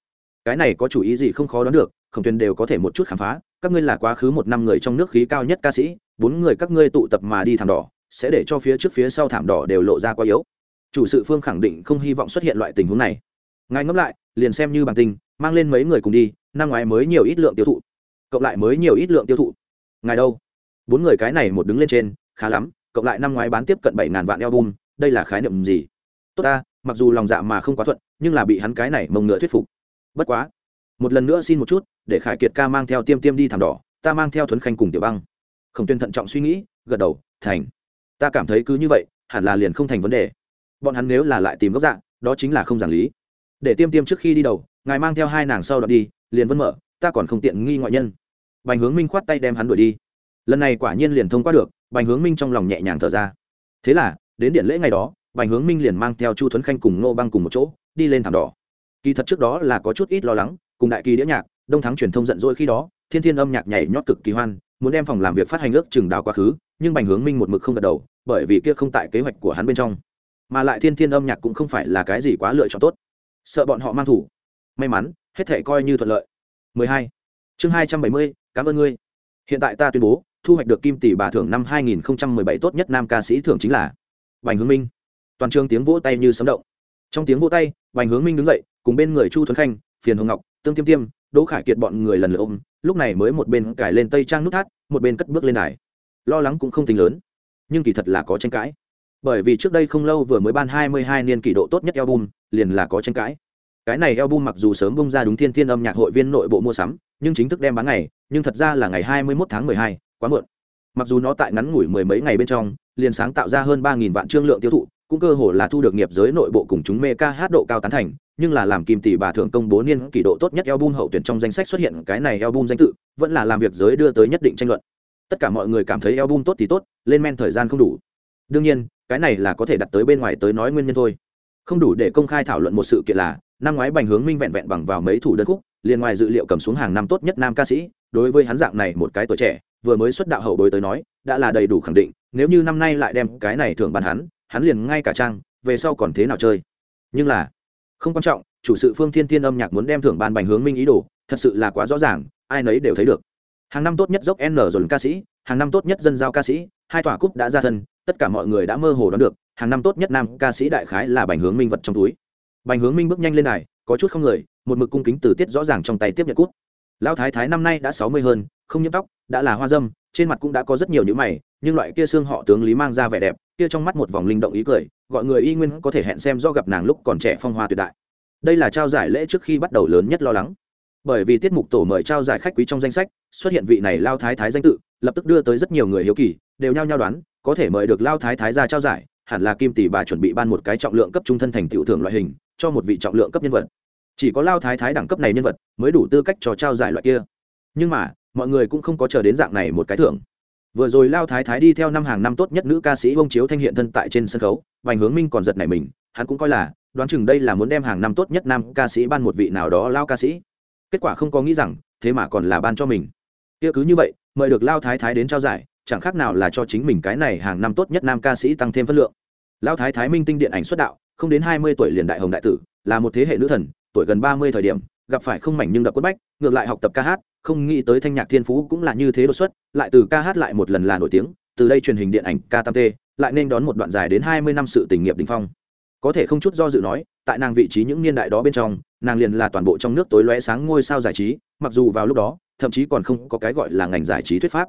Cái này có chủ ý gì không khó đoán được, khổng tuyền đều có thể một chút khám phá, các ngươi là quá khứ một năm người trong nước khí cao nhất ca sĩ, bốn người các ngươi tụ tập mà đi thảm đỏ sẽ để cho phía trước phía sau thảm đỏ đều lộ ra quá yếu. Chủ sự phương khẳng định không hy vọng xuất hiện loại tình huống này. Ngài ngẫm lại, liền xem như bản tình, mang lên mấy người cùng đi, năm ngoái mới nhiều ít lượng tiêu thụ, cộng lại mới nhiều ít lượng tiêu thụ. Ngài đâu? Bốn người cái này một đứng lên trên, khá lắm, cộng lại năm ngoái bán tiếp cận bảy ngàn vạn album, đây là khái niệm gì? Tốt ta, mặc dù lòng dạ mà không quá thuận, nhưng là bị hắn cái này mông ngựa thuyết phục. Bất quá, một lần nữa xin một chút, để khải kiệt ca mang theo tiêm tiêm đi thảm đỏ, ta mang theo thuấn khanh cùng tiểu băng. Không tuyên thận trọng suy nghĩ, gật đầu, thành ta cảm thấy cứ như vậy, hẳn là liền không thành vấn đề. Bọn hắn nếu là lại tìm gốc dạng đó chính là không giảng lý. Để tiêm tiêm trước khi đi đầu, ngài mang theo hai nàng sau đoạn đi, liền vân mở, ta còn không tiện nghi ngoại nhân. Bành hướng minh khoát tay đem hắn đuổi đi. Lần này quả nhiên liền thông qua được, bành hướng minh trong lòng nhẹ nhàng thở ra. Thế là, đến điện lễ ngày đó, bành hướng minh liền mang theo chu thuấn khanh cùng nô băng cùng một chỗ, đi lên thảm đỏ. Kỳ thật trước đó là có chút ít lo lắng, cùng đại kỳ đĩa nhạc, đông thắng truyền thông giận dỗi khi đó, thiên thiên âm nhạc nhảy nhót cực kỳ hoan muốn đem phòng làm việc phát hành ước chừng đào quá khứ nhưng bành hướng minh một mực không gật đầu bởi vì kia không tại kế hoạch của hắn bên trong. Mà lại thiên thiên âm nhạc cũng không phải là cái gì quá lựa chọn tốt. Sợ bọn họ mang thủ. May mắn hết thể coi như thuận lợi. 12. chương 270, cảm ơn ngươi. Hiện tại ta tuyên bố thu hoạch được kim tỷ bà thưởng năm 2017 tốt nhất nam ca sĩ thưởng chính là bành hướng minh. Toàn trường tiếng vỗ tay như sấm động. Trong tiếng vỗ tay bành hướng minh đứng dậy cùng bên người chu thuấn khanh phiền hồng ngọc tương tiêm tiêm đỗ khải kiệt bọn người lần lượt ôm lúc này mới một bên cải lên tây trang nút thắt một bên cất bước lên đài. Lo lắng cũng không tính lớn nhưng kỳ thật là có tranh cãi. Bởi vì trước đây không lâu vừa mới ban 22 niên kỷ độ tốt nhất album liền là có tranh cãi. Cái này album mặc dù sớm bung ra đúng thiên thiên âm nhạc hội viên nội bộ mua sắm nhưng chính thức đem bán ngày nhưng thật ra là ngày 21 tháng 12, quá muộn. Mặc dù nó tại ngắn ngủi mười mấy ngày bên trong liền sáng tạo ra hơn 3.000 vạn trương lượng tiêu thụ cũng cơ hồ là thu được nghiệp giới nội bộ cùng chúng mê ca hát độ cao tán thành, nhưng là làm kim tỷ bà thượng công bố niên kỷ độ tốt nhất album hậu tuyển trong danh sách xuất hiện cái này album danh tự, vẫn là làm việc giới đưa tới nhất định tranh luận. Tất cả mọi người cảm thấy album tốt thì tốt, lên men thời gian không đủ. Đương nhiên, cái này là có thể đặt tới bên ngoài tới nói nguyên nhân thôi. Không đủ để công khai thảo luận một sự kiện là, năm ngoái bành hướng minh vẹn vẹn bằng vào mấy thủ đơn khúc, liền ngoài dự liệu cầm xuống hàng năm tốt nhất nam ca sĩ, đối với hắn dạng này một cái tuổi trẻ, vừa mới xuất đạo hậu bối tới nói, đã là đầy đủ khẳng định, nếu như năm nay lại đem cái này thường bàn hắn hắn liền ngay cả trang, về sau còn thế nào chơi. Nhưng là, không quan trọng, chủ sự phương thiên thiên âm nhạc muốn đem thưởng ban bành hướng minh ý đồ, thật sự là quá rõ ràng, ai nấy đều thấy được. Hàng năm tốt nhất dốc n rồi ca sĩ, hàng năm tốt nhất dân giao ca sĩ, hai tòa cúp đã ra thân, tất cả mọi người đã mơ hồ đoán được, hàng năm tốt nhất nam ca sĩ đại khái là bành hướng minh vật trong túi. Bành hướng minh bước nhanh lên này có chút không người một mực cung kính từ tiết rõ ràng trong tay tiếp nhận cút lão thái thái năm nay đã sáu mươi hơn, không nhiễm tóc, đã là hoa dâm, trên mặt cũng đã có rất nhiều nhữ mày nhưng loại kia xương họ tướng lý mang ra vẻ đẹp, kia trong mắt một vòng linh động ý cười, gọi người y nguyên có thể hẹn xem do gặp nàng lúc còn trẻ phong hoa tuyệt đại. Đây là trao giải lễ trước khi bắt đầu lớn nhất lo lắng. Bởi vì tiết mục tổ mời trao giải khách quý trong danh sách, xuất hiện vị này lao thái thái danh tự, lập tức đưa tới rất nhiều người hiếu kỳ, đều nhao nhao đoán, có thể mời được lao thái thái ra trao giải, hẳn là kim tỷ bà chuẩn bị ban một cái trọng lượng cấp trung thân thành tiểu thưởng loại hình, cho một vị trọng lượng cấp nhân vật. Chỉ có lao thái thái đẳng cấp này nhân vật mới đủ tư cách cho trao giải loại kia. Nhưng mà, mọi người cũng không có chờ đến dạng này một cái thưởng vừa rồi lao thái thái đi theo năm hàng năm tốt nhất nữ ca sĩ bông chiếu thanh hiện thân tại trên sân khấu vành hướng minh còn giật này mình, hắn cũng coi là, đoán chừng đây là muốn đem hàng năm tốt nhất nam ca sĩ ban một vị nào đó lao ca sĩ. Kết quả không có nghĩ rằng, thế mà còn là ban cho mình. Kia cứ như vậy, mời được lao thái thái đến trao giải, chẳng khác nào là cho chính mình cái này hàng năm tốt nhất nam ca sĩ tăng thêm phân lượng. Lao thái thái minh tinh điện ảnh xuất đạo, không đến hai mươi tuổi liền đại hồng đại tử, là một thế hệ nữ thần, tuổi gần ba mươi thời điểm, gặp phải không mảnh nhưng đập quất bách, ngược lại học tập ca hát không nghĩ tới thanh nhạc thiên phú cũng là như thế đột xuất, lại từ ca hát lại một lần là nổi tiếng, từ đây truyền hình điện ảnh ca tam t lại nên đón một đoạn dài đến hai mươi năm sự tình nghiệp đình phong. Có thể không chút do dự nói, tại nàng vị trí những niên đại đó bên trong, nàng liền là toàn bộ trong nước tối lóe sáng ngôi sao giải trí, mặc dù vào lúc đó, thậm chí còn không có cái gọi là ngành giải trí thuyết pháp.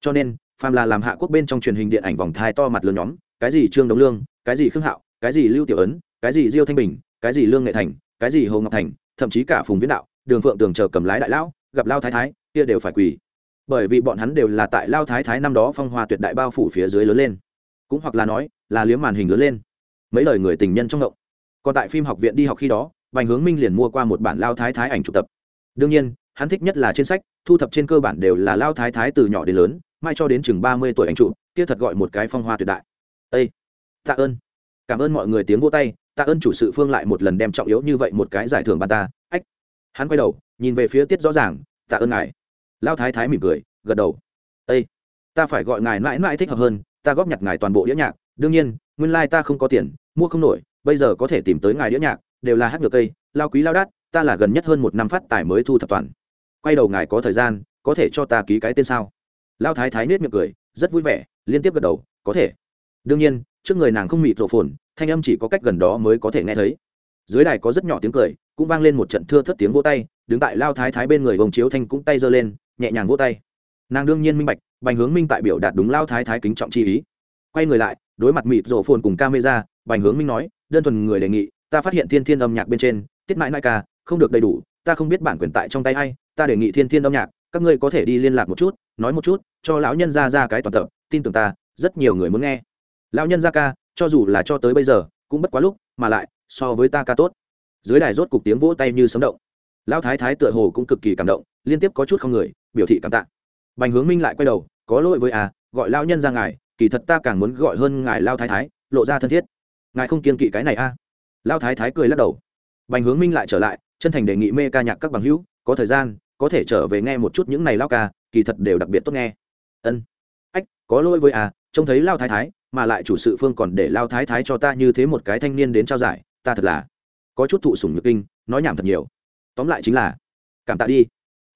Cho nên, phàm là làm hạ quốc bên trong truyền hình điện ảnh vòng thai to mặt lớn nhóm, cái gì trương đống lương, cái gì khương hạo, cái gì lưu tiểu ấn, cái gì diêu thanh bình, cái gì lương nghệ thành, cái gì hồ ngọc thành, thậm chí cả phùng viễn đạo, đường phượng tường chờ cầm lái đại lão gặp lao thái thái, kia đều phải quỳ. Bởi vì bọn hắn đều là tại lao thái thái năm đó phong hoa tuyệt đại bao phủ phía dưới lớn lên. Cũng hoặc là nói, là liếm màn hình lớn lên. Mấy lời người tình nhân trong ngộng. Còn tại phim học viện đi học khi đó, bành hướng minh liền mua qua một bản lao thái thái ảnh chụp tập. Đương nhiên, hắn thích nhất là trên sách, thu thập trên cơ bản đều là lao thái thái từ nhỏ đến lớn, mai cho đến chừng ba mươi tuổi ảnh chụp, kia thật gọi một cái phong hoa tuyệt đại. Â tạ ơn. Cảm ơn mọi người tiếng vô tay, tạ ơn chủ sự phương lại một lần đem trọng yếu như vậy một cái giải thưởng bàn ta. Ách. Hắn quay đầu nhìn về phía tiết rõ ràng, tạ ơn ngài. Lao thái thái mỉm cười, gật đầu. Ây ta phải gọi ngài mãi mãi thích hợp hơn, ta góp nhặt ngài toàn bộ đĩa nhạc. Đương nhiên, nguyên lai、like、ta không có tiền, mua không nổi, bây giờ có thể tìm tới ngài đĩa nhạc, đều là hát ngược cây, lao quý lao đắt ta là gần nhất hơn một năm phát tài mới thu thập toàn. Quay đầu ngài có thời gian, có thể cho ta ký cái tên sao? Lao thái thái nết miệng cười, rất vui vẻ, liên tiếp gật đầu, có thể. Đương nhiên, trước người nàng không mịt rộ phồn, thanh âm chỉ có cách gần đó mới có thể nghe thấy. Dưới đài có rất nhỏ tiếng cười, cũng vang lên một trận thưa thất tiếng vô tay đứng tại lao thái thái bên người vồng chiếu thanh cũng tay giơ lên, nhẹ nhàng vỗ tay. Nàng đương nhiên minh bạch, bành hướng minh tại biểu đạt đúng lao thái thái kính trọng chi ý. Quay người lại, đối mặt mịt rổ phồn cùng camera, bành hướng minh nói, đơn thuần người đề nghị, ta phát hiện thiên thiên âm nhạc bên trên, tiết mãi mãi ca, không được đầy đủ, ta không biết bản quyền tại trong tay hay ta đề nghị thiên thiên âm nhạc, các ngươi có thể đi liên lạc một chút, nói một chút, cho lão nhân ra ra cái toàn tập, tin tưởng ta, rất nhiều người muốn nghe. Lão nhân ra ca, cho dù là cho tới bây giờ, cũng bất quá lúc, mà lại, so với ta ca tốt. Dưới đài rốt cục tiếng vỗ tay như sấm động lão thái thái tựa hồ cũng cực kỳ cảm động, liên tiếp có chút không người, biểu thị cảm tạ. Bành hướng minh lại quay đầu, có lỗi với à gọi lão nhân ra ngài, kỳ thật ta càng muốn gọi hơn ngài lao thái thái, lộ ra thân thiết. Ngài không kiên kỵ cái này a à? lao thái thái cười lắc đầu. Bành hướng minh lại trở lại, chân thành đề nghị mê ca nhạc các bằng hữu, có thời gian, có thể trở về nghe một chút những này lao ca, kỳ thật đều đặc biệt tốt nghe. Ân. Ách, có lỗi với à trông thấy lao thái thái, mà lại chủ sự phương còn để lao thái thái cho ta như thế một cái thanh niên đến trao giải, ta thật là có chút thụ sủng nhược kinh, nói nhảm thật nhiều tóm lại chính là, cảm tạ đi.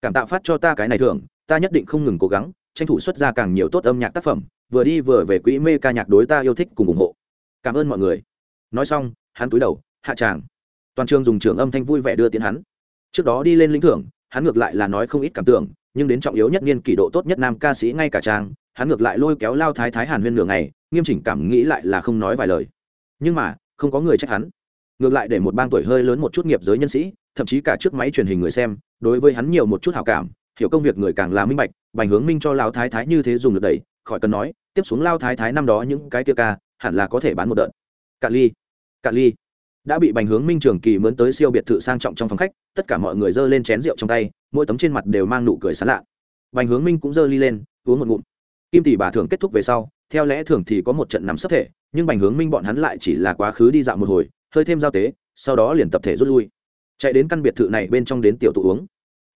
Cảm tạ phát cho ta cái này thường ta nhất định không ngừng cố gắng, tranh thủ xuất ra càng nhiều tốt âm nhạc tác phẩm, vừa đi vừa về quỹ mê ca nhạc đối ta yêu thích cùng ủng hộ. Cảm ơn mọi người. Nói xong, hắn túi đầu, hạ tràng. Toàn trường dùng trưởng âm thanh vui vẻ đưa tiến hắn. Trước đó đi lên lĩnh thưởng, hắn ngược lại là nói không ít cảm tưởng, nhưng đến trọng yếu nhất niên kỷ độ tốt nhất nam ca sĩ ngay cả trang, hắn ngược lại lôi kéo lao thái thái hàn huyên nửa ngày, nghiêm chỉnh cảm nghĩ lại là không nói vài lời. Nhưng mà, không có người trách hắn ngược lại để một bang tuổi hơi lớn một chút nghiệp giới nhân sĩ, thậm chí cả trước máy truyền hình người xem, đối với hắn nhiều một chút hào cảm, hiểu công việc người càng là minh bạch, bành hướng minh cho lao thái thái như thế dùng được đẩy, khỏi cần nói, tiếp xuống lao thái thái năm đó những cái kia ca, hẳn là có thể bán một đợt. Cạn ly cạn ly, đã bị bành hướng minh trường kỳ mướn tới siêu biệt thự sang trọng trong phòng khách, tất cả mọi người giơ lên chén rượu trong tay, mỗi tấm trên mặt đều mang nụ cười sán lạ. Bành hướng minh cũng giơ ly lên, uống một ngụm. Kim tỷ bà thường kết thúc về sau, theo lẽ thường thì có một trận nằm sấp thể, nhưng bành hướng minh bọn hắn lại chỉ là quá khứ đi dạo một hồi hơi thêm giao tế, sau đó liền tập thể rút lui. Chạy đến căn biệt thự này bên trong đến tiểu tụ uống.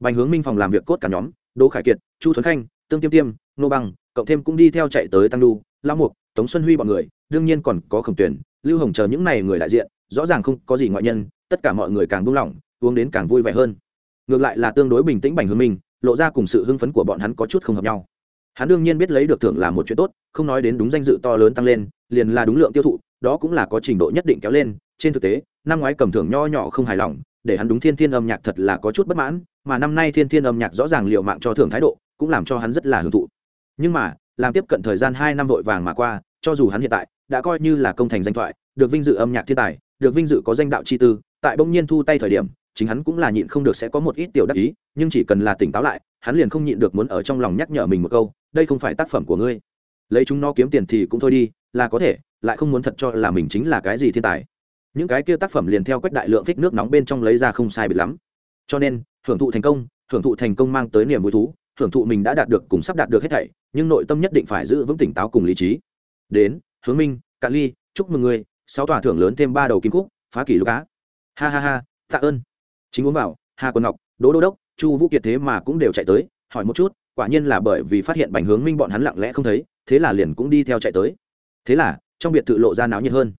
Bành hướng minh phòng làm việc cốt cả nhóm, đỗ khải kiệt, chu thuấn khanh, tương tiêm tiêm nô bằng cộng thêm cũng đi theo chạy tới tăng lu lao mục, tống xuân huy bọn người, đương nhiên còn có khổng tuyển lưu hồng chờ những n à y người đại diện, rõ ràng không có gì ngoại nhân, tất cả mọi người càng buông lỏng, uống đến càng vui vẻ hơn. Ngược lại là tương đối bình tĩnh bành hướng minh, lộ ra cùng sự hưng phấn của bọn hắn có chút không hợp nhau. Hắn đương nhiên biết lấy được thưởng là một chuyện tốt, không nói đến đúng danh dự to lớn tăng lên, liền là đúng lượng tiêu thụ, đó cũng là có trình độ nhất định kéo lên trên thực tế, năm ngoái cầm thưởng nho nhỏ không hài lòng, để hắn đúng thiên thiên âm nhạc thật là có chút bất mãn, mà năm nay thiên thiên âm nhạc rõ ràng liệu mạng cho thưởng thái độ, cũng làm cho hắn rất là hưởng thụ. Nhưng mà, làm tiếp cận thời gian hai năm vội vàng mà qua, cho dù hắn hiện tại đã coi như là công thành danh thoại, được vinh dự âm nhạc thiên tài, được vinh dự có danh đạo chi tư, tại bỗng nhiên thu tay thời điểm, chính hắn cũng là nhịn không được sẽ có một ít tiểu đắc ý, nhưng chỉ cần là tỉnh táo lại, hắn liền không nhịn được muốn ở trong lòng nhắc nhở mình một câu, đây không phải tác phẩm của ngươi. Lấy chúng nó kiếm tiền thì cũng thôi đi, là có thể, lại không muốn thật cho là mình chính là cái gì thiên tài những cái kia tác phẩm liền theo quách đại lượng thích nước nóng bên trong lấy ra không sai biệt lắm. Cho nên, hưởng thụ thành công, hưởng thụ thành công mang tới niềm vui thú, hưởng thụ mình đã đạt được cùng sắp đạt được hết thảy, nhưng nội tâm nhất định phải giữ vững tỉnh táo cùng lý trí. Đến, hướng minh, cạn ly, chúc mừng người sáu tòa thưởng lớn thêm ba đầu kim cúc phá kỷ lục cá ha ha ha, tạ ơn. Chính uống vào, hà quân ngọc, đỗ đô đốc, chu vũ kiệt thế mà cũng đều chạy tới, hỏi một chút, quả nhiên là bởi vì phát hiện bành hướng minh bọn hắn lặng lẽ không thấy, thế là liền cũng đi theo chạy tới. Thế là, trong biệt thự lộ ra náo nhiệt hơn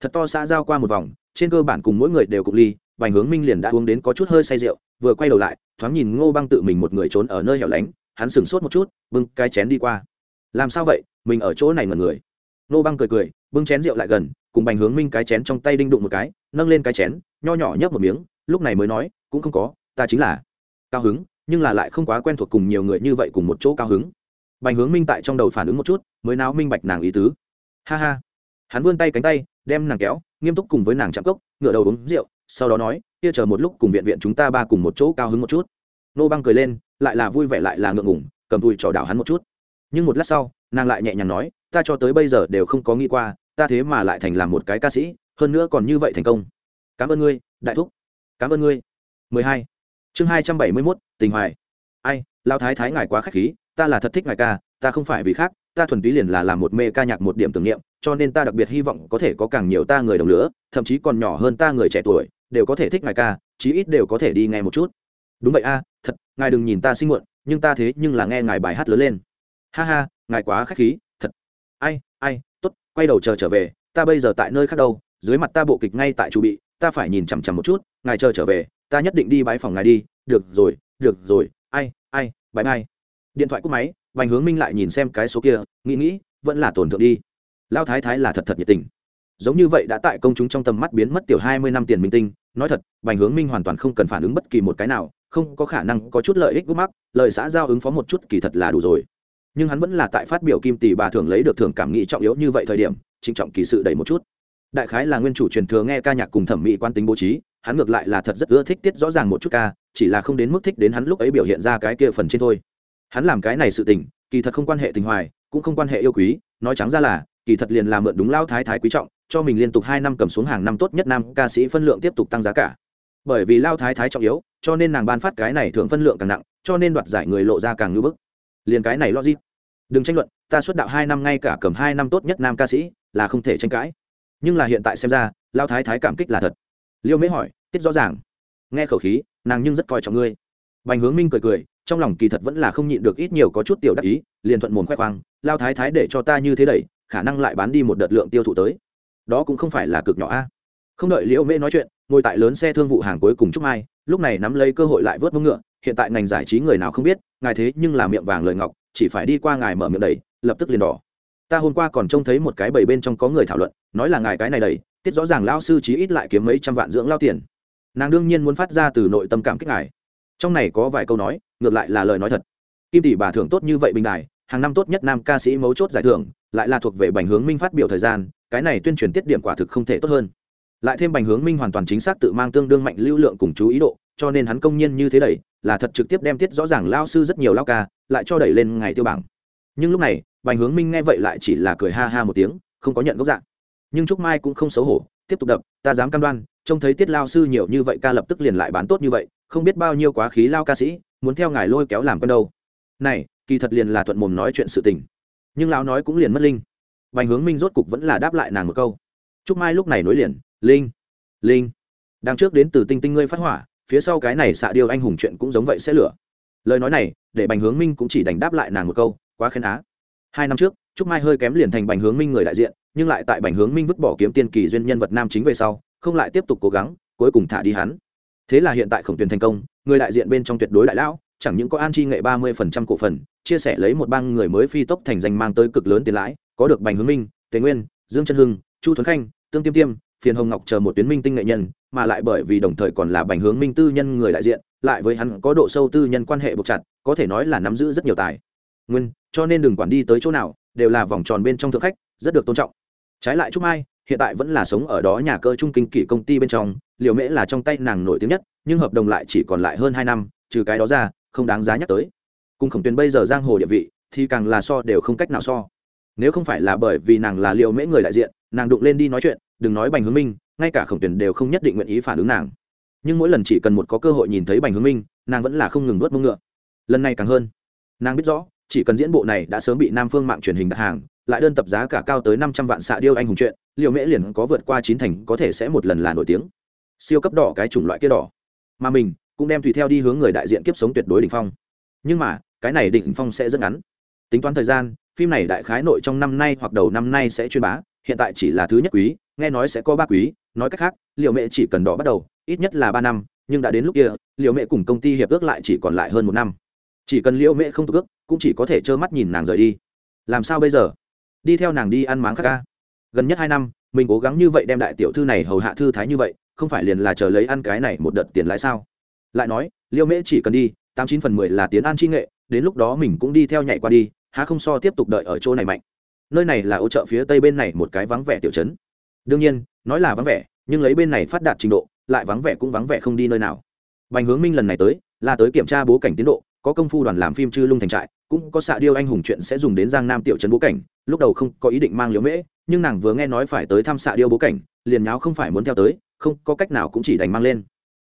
thật to xã giao qua một vòng, trên cơ bản cùng mỗi người đều cục ly, bành hướng minh liền đã uống đến có chút hơi say rượu, vừa quay đầu lại, thoáng nhìn ngô băng tự mình một người trốn ở nơi hẻo lánh, hắn sửng sốt một chút, bưng cái chén đi qua. Làm sao vậy? Mình ở chỗ này mà người. Ngô băng cười cười, bưng chén rượu lại gần, cùng bành hướng minh cái chén trong tay đinh đụng một cái, nâng lên cái chén, nho nhỏ nhấp một miếng, lúc này mới nói, cũng không có, ta chính là cao hứng, nhưng là lại không quá quen thuộc cùng nhiều người như vậy cùng một chỗ cao hứng. Bành hướng minh tại trong đầu phản ứng một chút, mới náo minh bạch nàng ý tứ. Ha ha. Hắn vươn tay cánh tay đem nàng kéo nghiêm túc cùng với nàng chạm cốc ngựa đầu uống rượu sau đó nói kia chờ một lúc cùng viện viện chúng ta ba cùng một chỗ cao hứng một chút. Nô băng cười lên lại là vui vẻ lại là ngượng ngủng cầm đùi trò đảo hắn một chút. Nhưng một lát sau nàng lại nhẹ nhàng nói ta cho tới bây giờ đều không có nghĩ qua ta thế mà lại thành làm một cái ca sĩ hơn nữa còn như vậy thành công. Cảm ơn ngươi đại thúc. Cảm ơn ngươi. 12. chương 271, tình hoài. Ai lao thái thái ngài quá khách khí ta là thật thích ngài ca ta không phải vì khác ta thuần túy liền là làm một mê ca nhạc một điểm tưởng niệm, cho nên ta đặc biệt hy vọng có thể có càng nhiều ta người đồng lứa thậm chí còn nhỏ hơn ta người trẻ tuổi, đều có thể thích ngài ca, chí ít đều có thể đi nghe một chút. Đúng vậy a, thật, ngài đừng nhìn ta sinh muộn, nhưng ta thế nhưng là nghe ngài bài hát lớn lên. Ha ha, ngài quá khách khí, thật. Ai ai t ố t quay đầu chờ trở về, ta bây giờ tại nơi khác đâu, dưới mặt ta bộ kịch ngay tại chu bị, ta phải nhìn chằm chằm một chút, ngài chờ trở về, ta nhất định đi bãi phòng ngài đi. Được rồi được rồi, ai ai bãi mai điện thoại cúp máy Bành hướng minh lại nhìn xem cái số kia, nghĩ nghĩ, vẫn là tổn thượng đi. Lão thái thái là thật thật nhiệt tình. Giống như vậy đã tại công chúng trong tầm mắt biến mất tiểu hai mươi năm tiền minh tinh, nói thật, Bành hướng minh hoàn toàn không cần phản ứng bất kỳ một cái nào, không có khả năng có chút lợi ích gút mắc lợi xã giao ứng phó một chút kỳ thật là đủ rồi. Nhưng hắn vẫn là tại phát biểu kim tỷ bà thưởng lấy được thưởng cảm nghĩ trọng yếu như vậy thời điểm, trịnh trọng kỳ sự đẩy một chút. Đại khái là nguyên chủ truyền thừa nghe ca nhạc cùng thẩm mỹ quan tính bố trí, hắn ngược lại là thật rất ưa thích tiết rõ ràng một chút ca, chỉ là không đến mức thích đến hắn lúc ấy biểu hiện ra cái kia phần trên thôi hắn làm cái này sự tình, kỳ thật không quan hệ tình hoài, cũng không quan hệ yêu quý, nói trắng ra là, kỳ thật liền làm mượn đúng lao thái thái quý trọng, cho mình liên tục hai năm cầm xuống hàng năm tốt nhất nam ca sĩ phân lượng tiếp tục tăng giá cả. Bởi vì lao thái thái trọng yếu, cho nên nàng ban phát cái này thường phân lượng càng nặng, cho nên đoạt giải người lộ ra càng ngưỡng bức. Liền cái này logic. Đừng tranh luận, ta xuất đạo hai năm ngay cả cầm hai năm tốt nhất nam ca sĩ, là không thể tranh cãi. Nhưng là hiện tại xem ra, lao thái thái cảm kích là thật. Liêu mễ hỏi, tiết rõ ràng. Nghe khẩu khí, nàng nhưng rất coi trọng ngươi. Bành hướng minh cười cười trong lòng kỳ thật vẫn là không nhịn được ít nhiều có chút tiểu đắc ý, liền thuận mồm khoe khoang, lao thái thái để cho ta như thế đẩy, khả năng lại bán đi một đợt lượng tiêu thụ tới. Đó cũng không phải là cực nhỏ a. Không đợi liễu mễ nói chuyện, ngồi tại lớn xe thương vụ hàng cuối cùng trúc mai, lúc này nắm lấy cơ hội lại vớt mông ngựa, hiện tại ngành giải trí người nào không biết, ngài thế nhưng là miệng vàng lời ngọc, chỉ phải đi qua ngài mở miệng đầy lập tức liền đỏ. Ta hôm qua còn trông thấy một cái bầy bên trong có người thảo luận, nói là ngài cái này đầy tiết rõ ràng lão sư chí ít lại kiếm mấy trăm vạn dưỡng lao tiền. Nàng đương nhiên muốn phát ra từ nội tâm cảm kích ngài trong này có vài câu nói, ngược lại là lời nói thật. Kim tỷ bà thưởng tốt như vậy bình đài, hàng năm tốt nhất nam ca sĩ mấu chốt giải thưởng, lại là thuộc về bành hướng minh phát biểu thời gian, cái này tuyên truyền tiết điểm quả thực không thể tốt hơn. Lại thêm bành hướng minh hoàn toàn chính xác tự mang tương đương mạnh lưu lượng cùng chú ý độ, cho nên hắn công nhiên như thế đẩy, là thật trực tiếp đem tiết rõ ràng lao sư rất nhiều lao ca, lại cho đẩy lên ngày tiêu bảng. Nhưng lúc này, bành hướng minh nghe vậy lại chỉ là cười ha ha một tiếng, không có nhận gốc dạng nhưng trúc mai cũng không xấu hổ tiếp tục đập, ta dám cam đoan, trông thấy tiết lao sư nhiều như vậy ca lập tức liền lại bán tốt như vậy, không biết bao nhiêu quá khí lao ca sĩ, muốn theo ngài lôi kéo làm con đâu. Này, kỳ thật liền là thuận mồm nói chuyện sự tình. Nhưng lão nói cũng liền mất linh. Bành hướng minh rốt cục vẫn là đáp lại nàng một câu. Trúc mai lúc này nối liền, linh linh. Đang trước đến từ tinh tinh ngươi phát hỏa, phía sau cái này xạ điêu anh hùng chuyện cũng giống vậy sẽ lửa. Lời nói này, để bành hướng minh cũng chỉ đành đáp lại nàng một câu, quá khen á. Hai năm trước, trúc mai hơi kém liền thành bành hướng minh người đại diện nhưng lại tại bành hướng minh vứt bỏ kiếm tiên kỳ duyên nhân vật nam chính về sau, không lại tiếp tục cố gắng, cuối cùng thả đi hắn. Thế là hiện tại khổng tuyển thành công, người đại diện bên trong tuyệt đối đại lão, chẳng những có an chi nghệ ba mươi phần trăm cổ phần, chia sẻ lấy một bang người mới phi tốc thành danh mang tới cực lớn tiền lãi, có được bành hướng minh, tề nguyên, dương chân hưng, chu thuấn khanh, tương tiêm tiêm, phiền hồng ngọc chờ một tuyến minh tinh nghệ nhân, mà lại bởi vì đồng thời còn là bành hướng minh tư nhân người đại diện, lại với hắn có độ sâu tư nhân quan hệ buộc chặt, có thể nói là nắm giữ rất nhiều tài. Nguyên, cho nên đừng quản đi tới chỗ nào, đều là vòng tròn bên trong thượng khách, rất được tôn trọng trái lại trúc mai, hiện tại vẫn là sống ở đó nhà cơ trung kinh kỷ công ty bên trong liều mễ là trong tay nàng nổi tiếng nhất, nhưng hợp đồng lại chỉ còn lại hơn hai năm, trừ cái đó ra, không đáng giá nhắc tới. Cùng khổng tuyền bây giờ giang hồ địa vị, thì càng là so đều không cách nào so. Nếu không phải là bởi vì nàng là liều mễ người đại diện, nàng đụng lên đi nói chuyện, đừng nói bành hướng minh, ngay cả khổng tuyền đều không nhất định nguyện ý phản ứng nàng. Nhưng mỗi lần chỉ cần một có cơ hội nhìn thấy bành hướng minh, nàng vẫn là không ngừng nuốt mông ngựa. Lần này càng hơn. Nàng biết rõ, chỉ cần diễn bộ này đã sớm bị nam phương mạng truyền hình đặt hàng lại đơn tập giá cả cao tới năm trăm vạn xạ điêu anh hùng chuyện liệu mễ liền có vượt qua chín thành, có thể sẽ một lần là nổi tiếng. Siêu cấp đỏ cái chủng loại kia đỏ. Mà mình cũng đem tùy theo đi hướng người đại diện kiếp sống tuyệt đối đỉnh phong. Nhưng mà, cái này đỉnh phong sẽ rất ngắn. Tính toán thời gian, phim này đại khái nội trong năm nay hoặc đầu năm nay sẽ chuyên bá, hiện tại chỉ là thứ nhất quý, nghe nói sẽ có ba quý, nói cách khác liệu mẹ chỉ cần đỏ bắt đầu, ít nhất là ba năm, nhưng đã đến lúc kia liệu mẹ cùng công ty hiệp ước lại chỉ còn lại hơn một năm. Chỉ cần liệu mẹ không tục ước, cũng chỉ có thể trơ mắt nhìn nàng rời đi. Làm sao bây giờ? Đi theo nàng đi ăn máng khác ca. Gần nhất hai năm, mình cố gắng như vậy đem đại tiểu thư này hầu hạ thư thái như vậy, không phải liền là chờ lấy ăn cái này một đợt tiền lãi sao? Lại nói, liêu mễ chỉ cần đi, tám chín phần mười là tiến an chi nghệ, đến lúc đó mình cũng đi theo nhảy qua đi, há không so tiếp tục đợi ở chỗ này mạnh. Nơi này là ô chợ phía tây bên này một cái vắng vẻ tiểu chấn đương nhiên, nói là vắng vẻ, nhưng lấy bên này phát đạt trình độ, lại vắng vẻ cũng vắng vẻ không đi nơi nào. Bành hướng minh lần này tới, là tới kiểm tra bố cảnh tiến độ, có công phu đoàn làm phim chư lung thành trại, cũng có xạ điêu anh hùng chuyện sẽ dùng đến giang nam tiểu trấn bố cảnh lúc đầu không có ý định mang liễu mễ, nhưng nàng vừa nghe nói phải tới thăm xạ điêu bố cảnh, liền nháo không phải muốn theo tới, không có cách nào cũng chỉ đành mang lên.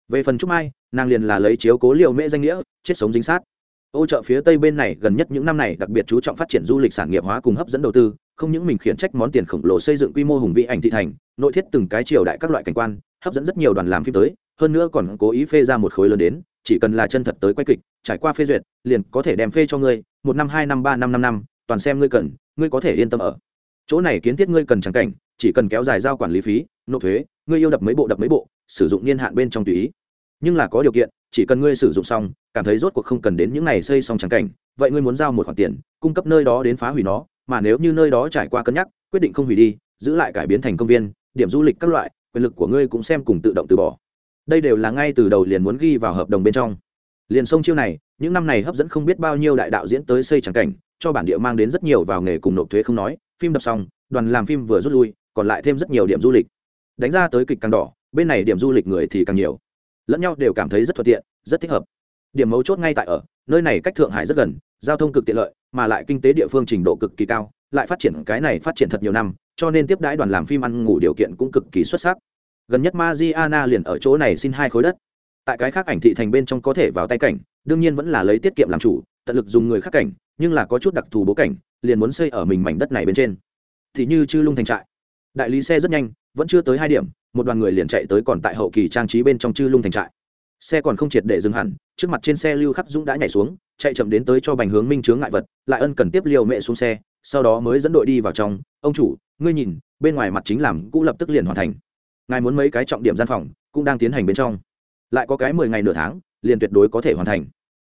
Về phần trúc mai, nàng liền là lấy chiếu cố liều mễ danh nghĩa, chết sống dính sát. Ô chợ phía tây bên này gần nhất những năm này đặc biệt chú trọng phát triển du lịch sản nghiệp hóa cùng hấp dẫn đầu tư, không những mình khiển trách món tiền khổng lồ xây dựng quy mô hùng vĩ ảnh thị thành, nội thiết từng cái triều đại các loại cảnh quan, hấp dẫn rất nhiều đoàn làm phim tới, hơn nữa còn cố ý phê ra một khối lớn đến, chỉ cần là chân thật tới quay kịch, trải qua phê duyệt, liền có thể đem phê cho ngươi, một năm, hai năm, ba năm năm năm, toàn xem ngươi cần ngươi có thể yên tâm ở. Chỗ này kiến thiết ngươi cần trắng cảnh, chỉ cần kéo dài giao quản lý phí, nộp thuế, ngươi yêu đập mấy bộ đập mấy bộ, sử dụng niên hạn bên trong tùy ý. Nhưng là có điều kiện, chỉ cần ngươi sử dụng xong, cảm thấy rốt cuộc không cần đến những ngày xây xong trắng cảnh, vậy ngươi muốn giao một khoản tiền, cung cấp nơi đó đến phá hủy nó, mà nếu như nơi đó trải qua cân nhắc, quyết định không hủy đi, giữ lại cải biến thành công viên, điểm du lịch các loại, quyền lực của ngươi cũng xem cùng tự động từ bỏ. Đây đều là ngay từ đầu liền muốn ghi vào hợp đồng bên trong. Liền sông chiêu này, những năm này hấp dẫn không biết bao nhiêu đại đạo diễn tới xây trắng cảnh cho bản địa mang đến rất nhiều vào nghề cùng nộp thuế không nói, phim đập xong, đoàn làm phim vừa rút lui, còn lại thêm rất nhiều điểm du lịch. Đánh ra tới kịch càng đỏ, bên này điểm du lịch người thì càng nhiều. Lẫn nhau đều cảm thấy rất thuận tiện, rất thích hợp. Điểm mấu chốt ngay tại ở, nơi này cách thượng hải rất gần, giao thông cực tiện lợi, mà lại kinh tế địa phương trình độ cực kỳ cao, lại phát triển cái này phát triển thật nhiều năm, cho nên tiếp đãi đoàn làm phim ăn ngủ điều kiện cũng cực kỳ xuất sắc. Gần nhất Mariana liền ở chỗ này xin hai khối đất. Tại cái khác ảnh thị thành bên trong có thể vào tay cảnh, đương nhiên vẫn là lấy tiết kiệm làm chủ, tận lực dùng người khác cảnh nhưng là có chút đặc thù bố cảnh, liền muốn xây ở mình mảnh đất này bên trên. Thì như chư lung thành trại. Đại lý xe rất nhanh, vẫn chưa tới hai điểm, một đoàn người liền chạy tới còn tại hậu kỳ trang trí bên trong chư lung thành trại. Xe còn không triệt để dừng hẳn, trước mặt trên xe lưu khắc dũng đã nhảy xuống, chạy chậm đến tới cho bành hướng minh chướng ngại vật, lại ân cần tiếp liều mẹ xuống xe, sau đó mới dẫn đội đi vào trong. Ông chủ, ngươi nhìn, bên ngoài mặt chính làm cũ lập tức liền hoàn thành. Ngài muốn mấy cái trọng điểm gian phòng, cũng đang tiến hành bên trong. Lại có cái mười ngày nửa tháng, liền tuyệt đối có thể hoàn thành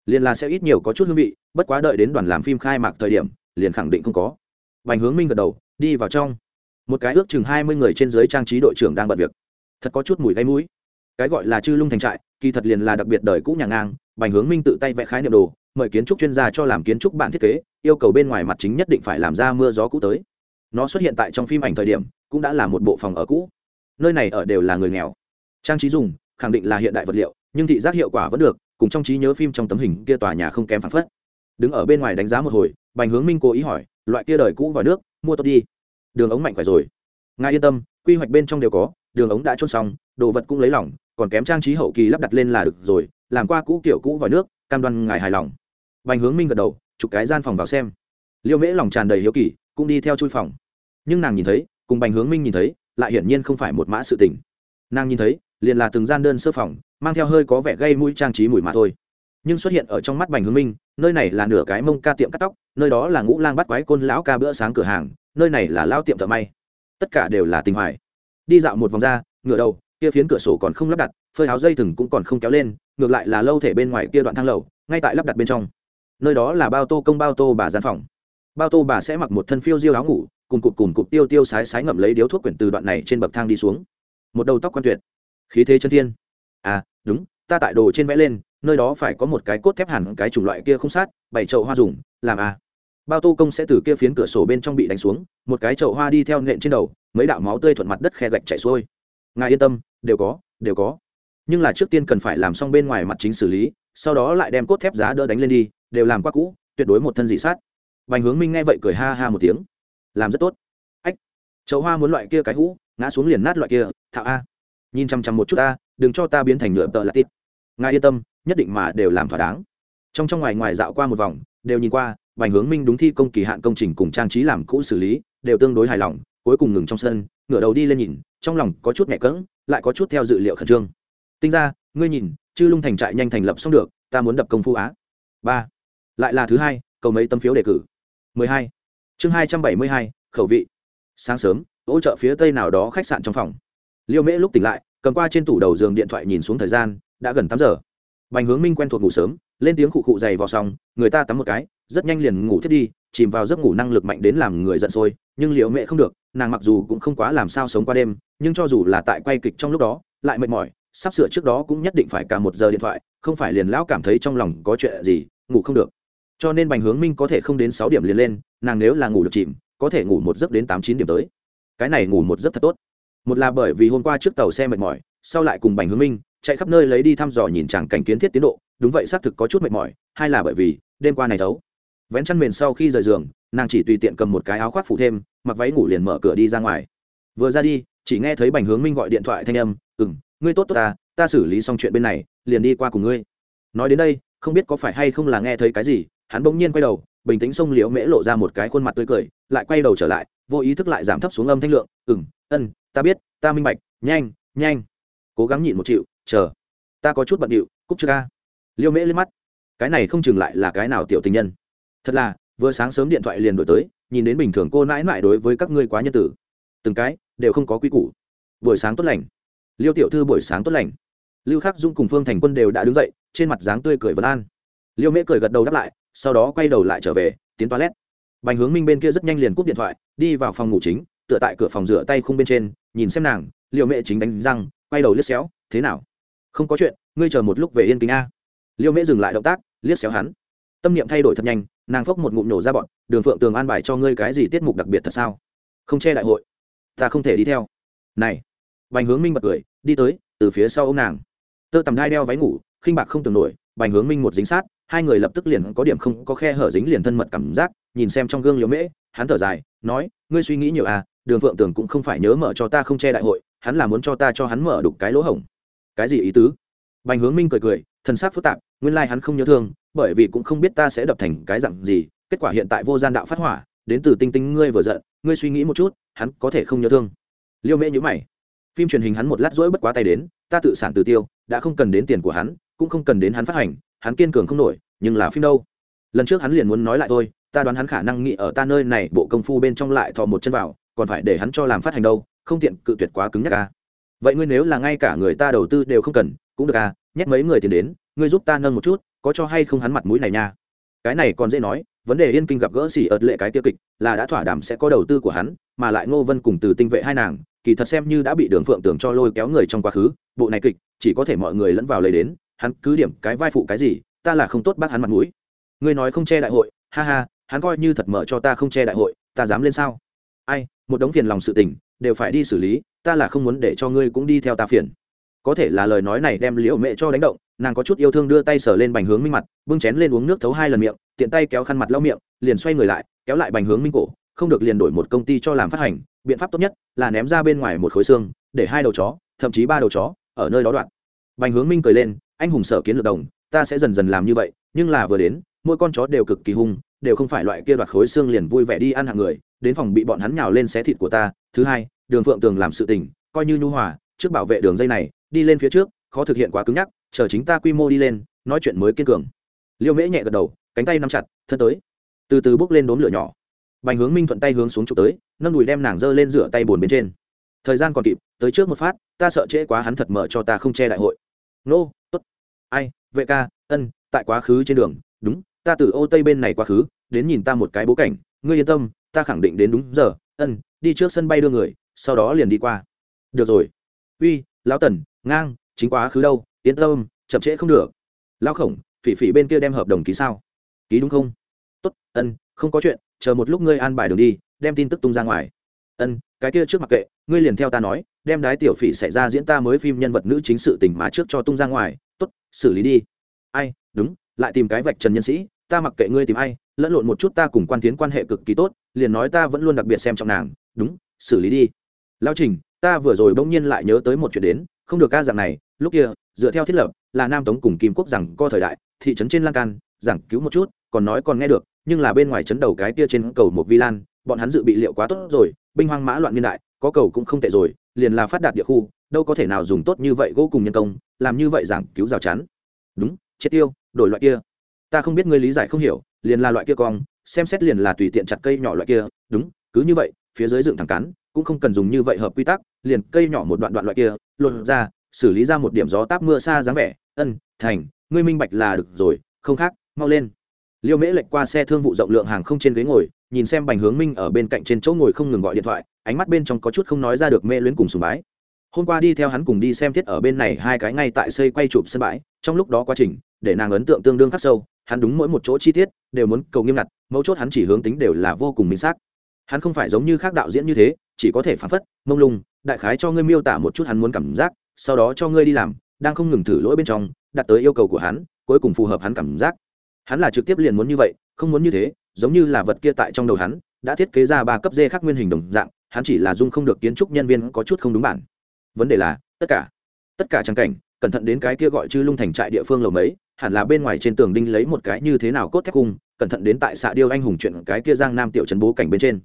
liền là sẽ ít nhiều có chút hương vị, bất quá đợi đến đoàn làm phim khai mạc thời điểm, liền khẳng định không có. Bành hướng minh gật đầu, đi vào trong. Một cái ước chừng hai mươi người trên dưới trang trí đội trưởng đang bận việc. Thật có chút mùi gây mũi. Cái gọi là chư lung thành trại, kỳ thật liền là đặc biệt đời cũ nhà ngang, bành hướng minh tự tay vẽ khái niệm đồ, mời kiến trúc chuyên gia cho làm kiến trúc bản thiết kế, yêu cầu bên ngoài mặt chính nhất định phải làm ra mưa gió cũ tới. Nó xuất hiện tại trong phim ảnh thời điểm, cũng đã là một bộ phòng ở cũ. Nơi này ở đều là người nghèo. Trang trí dùng, khẳng định là hiện đại vật liệu, nhưng thị giác hiệu quả vẫn được cùng trong trí nhớ phim trong tấm hình kia tòa nhà không kém phản phất. Đứng ở bên ngoài đánh giá một hồi, bành hướng minh cố ý hỏi, loại kia đời cũ vào nước, mua tốt đi. Đường ống mạnh khỏe rồi. Ngài yên tâm, quy hoạch bên trong đều có, đường ống đã trôn xong, đồ vật cũng lấy lỏng còn kém trang trí hậu kỳ lắp đặt lên là được rồi, làm qua cũ kiểu cũ vào nước, cam đoan ngài hài lòng. Bành hướng minh gật đầu, chụp cái gian phòng vào xem. Liêu mễ lòng tràn đầy hiếu kỳ, cũng đi theo chui phòng. Nhưng nàng nhìn thấy, cùng bành hướng minh nhìn thấy, lại hiển nhiên không phải một mã sự tình. Nàng nhìn thấy, liền là từng gian đơn sơ phòng mang theo hơi có vẻ gây mũi trang trí mùi mà thôi. Nhưng xuất hiện ở trong mắt bành hướng minh, nơi này là nửa cái mông ca tiệm cắt tóc, nơi đó là ngũ lang bắt quái côn lão ca bữa sáng cửa hàng, nơi này là lao tiệm thợ may. Tất cả đều là tình hoài. Đi dạo một vòng ra ngựa đầu, kia phiến cửa sổ còn không lắp đặt, phơi áo dây thừng cũng còn không kéo lên, ngược lại là lâu thể bên ngoài kia đoạn thang lầu, ngay tại lắp đặt bên trong. Nơi đó là bao tô công bao tô bà gian phòng. Bao tô bà sẽ mặc một thân phiêu diêu áo ngủ, cùng cụt cùng cụt tiêu tiêu sái sái ngậm lấy điếu thuốc quyển từ đoạn này trên bậc thang đi xuống. Một đầu tóc quan tuyệt. Khí thế chân thiên. À đúng, ta tại đồ trên vẽ lên, nơi đó phải có một cái cốt thép hẳn cái chủng loại kia không sát, bảy chậu hoa dùng, làm à. Bao tô công sẽ từ kia phiến cửa sổ bên trong bị đánh xuống, một cái chậu hoa đi theo nện trên đầu, mấy đạo máu tươi thuận mặt đất khe gạch chảy xuôi. Ngài yên tâm, đều có đều có. Nhưng là trước tiên cần phải làm xong bên ngoài mặt chính xử lý, sau đó lại đem cốt thép giá đỡ đánh lên đi, đều làm qua cũ, tuyệt đối một thân dị sát. Vành hướng minh nghe vậy cười ha ha một tiếng. Làm rất tốt. Ách, chậu hoa muốn loại kia cái hũ, ngã xuống liền nát loại kia, thạo a. Nhìn chăm chăm một chút ta đừng cho ta biến thành nửa tợ là tít. Ngài yên tâm, nhất định mà đều làm thỏa đáng. Trong trong ngoài ngoài dạo qua một vòng, đều nhìn qua, bành hướng minh đúng thi công kỳ hạn công trình cùng trang trí làm cũ xử lý, đều tương đối hài lòng, cuối cùng ngừng trong sân, ngửa đầu đi lên nhìn, trong lòng có chút nhẹ cỡng lại có chút theo dự liệu khẩn trương. Tinh ra, ngươi nhìn, chư lung thành trại nhanh thành lập xong được, ta muốn đập công phu á. Ba. Lại là thứ hai, cầu mấy tấm phiếu đề cử. Mười hai. Chương hai trăm bảy mươi hai, khẩu vị. Sáng sớm, hỗ trợ phía tây nào đó khách sạn trong phòng. Liêu mễ lúc tỉnh lại cầm qua trên tủ đầu giường điện thoại nhìn xuống thời gian, đã gần tám giờ. Bành hướng minh quen thuộc ngủ sớm, lên tiếng khụ khụ dày vào xong, người ta tắm một cái, rất nhanh liền ngủ thiết đi, chìm vào giấc ngủ năng lực mạnh đến làm người giận sôi, nhưng liệu mẹ không được, nàng mặc dù cũng không quá làm sao sống qua đêm, nhưng cho dù là tại quay kịch trong lúc đó, lại mệt mỏi, sắp sửa trước đó cũng nhất định phải cả một giờ điện thoại, không phải liền lão cảm thấy trong lòng có chuyện gì, ngủ không được. Cho nên bành hướng minh có thể không đến sáu điểm liền lên, nàng nếu là ngủ được chìm, có thể ngủ một giấc đến tám, chín điểm tới. Cái này ngủ một giấc thật tốt một là bởi vì hôm qua trước tàu xe mệt mỏi, sau lại cùng bành hướng minh, chạy khắp nơi lấy đi thăm dò nhìn chẳng cảnh kiến thiết tiến độ, đúng vậy, xác thực có chút mệt mỏi, hai là bởi vì, đêm qua này thấu. Vén chăn mền sau khi rời giường, nàng chỉ tùy tiện cầm một cái áo khoác phủ thêm, mặc váy ngủ liền mở cửa đi ra ngoài. Vừa ra đi, chỉ nghe thấy bành hướng minh gọi điện thoại thanh âm ừ m ngươi tốt tốt ta ta xử lý xong chuyện bên này, liền đi qua cùng ngươi. Nói đến đây, không biết có phải hay không là nghe thấy cái gì, hắn bỗng nhiên quay đầu, bình tĩnh xông liễu mễ lộ ra một cái khuôn mặt tươi cười, lại quay đầu trở lại, vô ý thức lại giảm thấp xuống âm thanh lượng ừ m ân, ta biết, ta minh bạch, nhanh nhanh. Cố gắng nhịn một chịu, chờ. Ta có chút bận điệu cúc chưa ca. Liêu mễ lên mắt. Cái này không chừng lại là cái nào tiểu tình nhân. Thật là, vừa sáng sớm điện thoại liền đổi tới, nhìn đến bình thường cô nãi nãi đối với các ngươi quá nhân tử. Từng cái, đều không có quy củ. Buổi sáng tốt lành. Liêu tiểu thư buổi sáng tốt lành. Lưu khắc dung cùng phương thành quân đều đã đứng dậy, trên mặt dáng tươi cười vấn an. Liêu mễ cười gật đầu đáp lại, sau đó quay đầu lại trở về, tiến toilet. Bành hướng minh bên kia rất nhanh liền cúp điện thoại, đi vào phòng ngủ chính tựa tại cửa phòng rửa tay khung bên trên, nhìn xem nàng liêu mẹ chính đánh răng, quay đầu liếc xéo, thế nào? Không có chuyện, ngươi chờ một lúc về yên kính a. Liêu mễ dừng lại động tác, liếc xéo hắn. Tâm niệm thay đổi thật nhanh, nàng phốc một ngụm nổ ra bọn, đường phượng tường an bài cho ngươi cái gì tiết mục đặc biệt thật sao? Không che đại hội, ta không thể đi theo. Này. Bành hướng minh bật cười, đi tới, từ phía sau ô m nàng. Tơ tầm đai đeo váy ngủ, khinh bạc không tưởng nổi, bành hướng minh một dính sát, hai người lập tức liền có điểm không có khe hở dính liền thân mật cảm giác, nhìn xem trong gương liều mễ, hắn thở dài, nói, ngươi suy nghĩ nhiều à đường phượng tường cũng không phải nhớ mở cho ta không che đại hội, hắn là muốn cho ta cho hắn mở đục cái lỗ hổng. Cái gì ý tứ? Bành hướng minh cười cười thân xác phức tạp, nguyên lai hắn không nhớ thương, bởi vì cũng không biết ta sẽ đập thành cái dặn gì, kết quả hiện tại vô gian đạo phát hỏa, đến từ tinh tinh ngươi vừa giận, ngươi suy nghĩ một chút, hắn có thể không nhớ thương. Liêu mễ nhữ mày. Phim truyền hình hắn một lát rỗi bất quá tay đến, ta tự sản từ tiêu, đã không cần đến tiền của hắn, cũng không cần đến hắn phát hành, hắn kiên cường không nổi, nhưng là phim đâu? Lần trước hắn liền muốn nói lại thôi, ta đoán hắn khả năng nghĩ ở ta nơi này bộ công phu bên trong lại thò một chân vào còn phải để hắn cho làm phát hành đâu, không tiện, cự tuyệt quá cứng nhắc ca vậy ngươi nếu là ngay cả người ta đầu tư đều không cần, cũng được à nhét mấy người tiền đến, ngươi giúp ta nâng một chút, có cho hay không hắn mặt mũi này nha. Cái này còn dễ nói, vấn đề yên kinh gặp gỡ xỉ ợt lệ cái tiêu kịch, là đã thỏa đảm sẽ có đầu tư của hắn, mà lại ngô vân cùng từ tinh vệ hai nàng, kỳ thật xem như đã bị đường phượng tưởng cho lôi kéo người trong quá khứ, bộ này kịch, chỉ có thể mọi người lẫn vào lấy đến, hắn cứ điểm cái vai phụ cái gì, ta là không tốt bác hắn mặt mũi. Ngươi nói không che đại hội, ha ha, hắn coi như thật mở cho ta không che đại hội, ta dám lên sao? Ai? Một đống phiền lòng sự tình, đều phải đi xử lý, ta là không muốn để cho ngươi cũng đi theo ta phiền. Có thể là lời nói này đem liễu mẹ cho đánh động, nàng có chút yêu thương đưa tay sờ lên bành hướng minh mặt, bưng chén lên uống nước thấu hai lần miệng, tiện tay kéo khăn mặt lau miệng, liền xoay người lại, kéo lại bành hướng minh cổ, không được liền đổi một công ty cho làm phát hành, biện pháp tốt nhất là ném ra bên ngoài một khối xương, để hai đầu chó, thậm chí ba đầu chó, ở nơi đó đoạn. Bành hướng minh cười lên, anh hùng sở kiến lược đồng, ta sẽ dần dần làm như vậy, nhưng là vừa đến, mỗi con chó đều cực kỳ hung, đều không phải loại kia đoạt khối xương liền vui vẻ đi ăn hạng người đến phòng bị bọn hắn nhào lên xé thịt của ta, thứ hai, đường phượng tường làm sự tình, coi như nhu hòa, trước bảo vệ đường dây này, đi lên phía trước, khó thực hiện quá cứng nhắc, chờ chính ta quy mô đi lên, nói chuyện mới kiên cường. Liêu mễ nhẹ gật đầu, cánh tay nắm chặt, thân tới. Từ từ bước lên đốm lửa nhỏ. Bành hướng minh thuận tay hướng xuống chụp tới, nâng đùi đem nàng dơ lên rửa tay bồn bên trên. Thời gian còn kịp, tới trước một phát, ta sợ trễ quá hắn thật mở cho ta không che đại hội. Nô t ố t ai, vệ ca, ân, tại quá khứ trên đường, đúng, ta từ ô tây bên này quá khứ, đến nhìn ta một cái bố cảnh, ngươi yên tâm ta khẳng định đến đúng giờ, ân, đi trước sân bay đưa người, sau đó liền đi qua. Được rồi. Uy, lão tần, ngang, chính quá khứ đâu, yên tâm, chậm trễ không được. Lão khổng, phỉ phỉ bên kia đem hợp đồng ký sao? Ký đúng không? Tốt, ân, không có chuyện, chờ một lúc ngươi an bài đường đi, đem tin tức tung ra ngoài. Ân, cái kia trước mặc kệ, ngươi liền theo ta nói, đem đái tiểu phỉ xảy ra diễn ta mới phim nhân vật nữ chính sự tình má trước cho tung ra ngoài. Tốt, xử lý đi. Ai, đúng, lại tìm cái vạch trần nhân sĩ, ta mặc kệ ngươi tìm ai, lẫn lộn một chút ta cùng quan tiến quan hệ cực kỳ tốt liền nói ta vẫn luôn đặc biệt xem trọng nàng, đúng, xử lý đi. Lao trình, ta vừa rồi bỗng nhiên lại nhớ tới một chuyện đến, không được ca dạng này, lúc kia, dựa theo thiết lập, là nam tống cùng kim quốc rằng co thời đại, thị trấn trên lan can giảng cứu một chút, còn nói còn nghe được, nhưng là bên ngoài chấn đầu cái kia trên cầu một vi lan, bọn hắn dự bị liệu quá tốt rồi, binh hoang mã loạn niên đại, có cầu cũng không tệ rồi, liền là phát đạt địa khu, đâu có thể nào dùng tốt như vậy gỗ cùng nhân công, làm như vậy giảng cứu rào chắn. Đúng, chết tiêu, đổi loại kia. Ta không biết ngươi lý giải không hiểu, liền là loại kia cong xem xét liền là tùy tiện chặt cây nhỏ loại kia, đúng, cứ như vậy, phía dưới dựng thẳng cắn cũng không cần dùng như vậy hợp quy tắc, liền cây nhỏ một đoạn đoạn loại kia, lột ra, xử lý ra một điểm gió táp mưa xa dáng vẻ, ân, thành, ngươi minh bạch là được rồi, không khác, mau lên. Liêu mễ lệch qua xe thương vụ rộng lượng hàng không trên ghế ngồi, nhìn xem bành hướng minh ở bên cạnh trên chỗ ngồi không ngừng gọi điện thoại, ánh mắt bên trong có chút không nói ra được mê luyến cùng sùng bái. Hôm qua đi theo hắn cùng đi xem thiết ở bên này hai cái ngay tại xây quay chụp sân bãi, trong lúc đó quá trình, để nàng ấn tượng tương đương khắc sâu, hắn đúng mỗi một chỗ chi tiết, đều muốn cầu nghiêm ngặt mấu chốt hắn chỉ hướng tính đều là vô cùng minh xác. Hắn không phải giống như khác đạo diễn như thế, chỉ có thể phán phất, mông lung, đại khái cho ngươi miêu tả một chút hắn muốn cảm giác, sau đó cho ngươi đi làm, đang không ngừng thử lỗi bên trong đặt tới yêu cầu của hắn, cuối cùng phù hợp hắn cảm giác. Hắn là trực tiếp liền muốn như vậy, không muốn như thế, giống như là vật kia tại trong đầu hắn, đã thiết kế ra ba cấp dê khác nguyên hình đồng dạng, hắn chỉ là dung không được kiến trúc nhân viên có chút không đúng bản. Vấn đề là, tất cả tất cả trang cảnh, cẩn thận đến cái kia gọi chư lung thành trại địa phương lầu mấy, hẳn là bên ngoài trên tường đinh lấy một cái như thế nào cốt thép cung cẩn thận đến tại xạ điêu anh hùng chuyện cái kia giang nam tiểu trấn bố cảnh bên trên.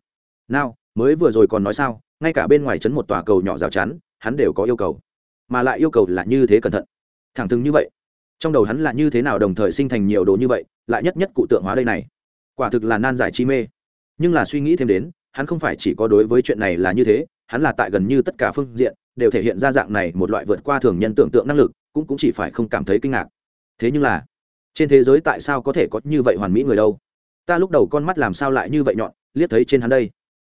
Nào, mới vừa rồi còn nói sao, ngay cả bên ngoài trấn một tòa cầu nhỏ rào chắn, hắn đều có yêu cầu. Mà lại yêu cầu là như thế cẩn thận. Thẳng thừng như vậy, trong đầu hắn là như thế nào đồng thời sinh thành nhiều đồ như vậy, lại nhất nhất cụ tượng hóa đây này. Quả thực là nan giải chi mê. Nhưng là suy nghĩ thêm đến, hắn không phải chỉ có đối với chuyện này là như thế, hắn là tại gần như tất cả phương diện, đều thể hiện ra dạng này một loại vượt qua thường nhân tưởng tượng năng lực, cũng cũng chỉ phải không cảm thấy kinh ngạc. Thế nhưng là trên thế giới tại sao có thể có như vậy hoàn mỹ người đâu? Ta lúc đầu con mắt làm sao lại như vậy nhọn? Liếc thấy trên hắn đây.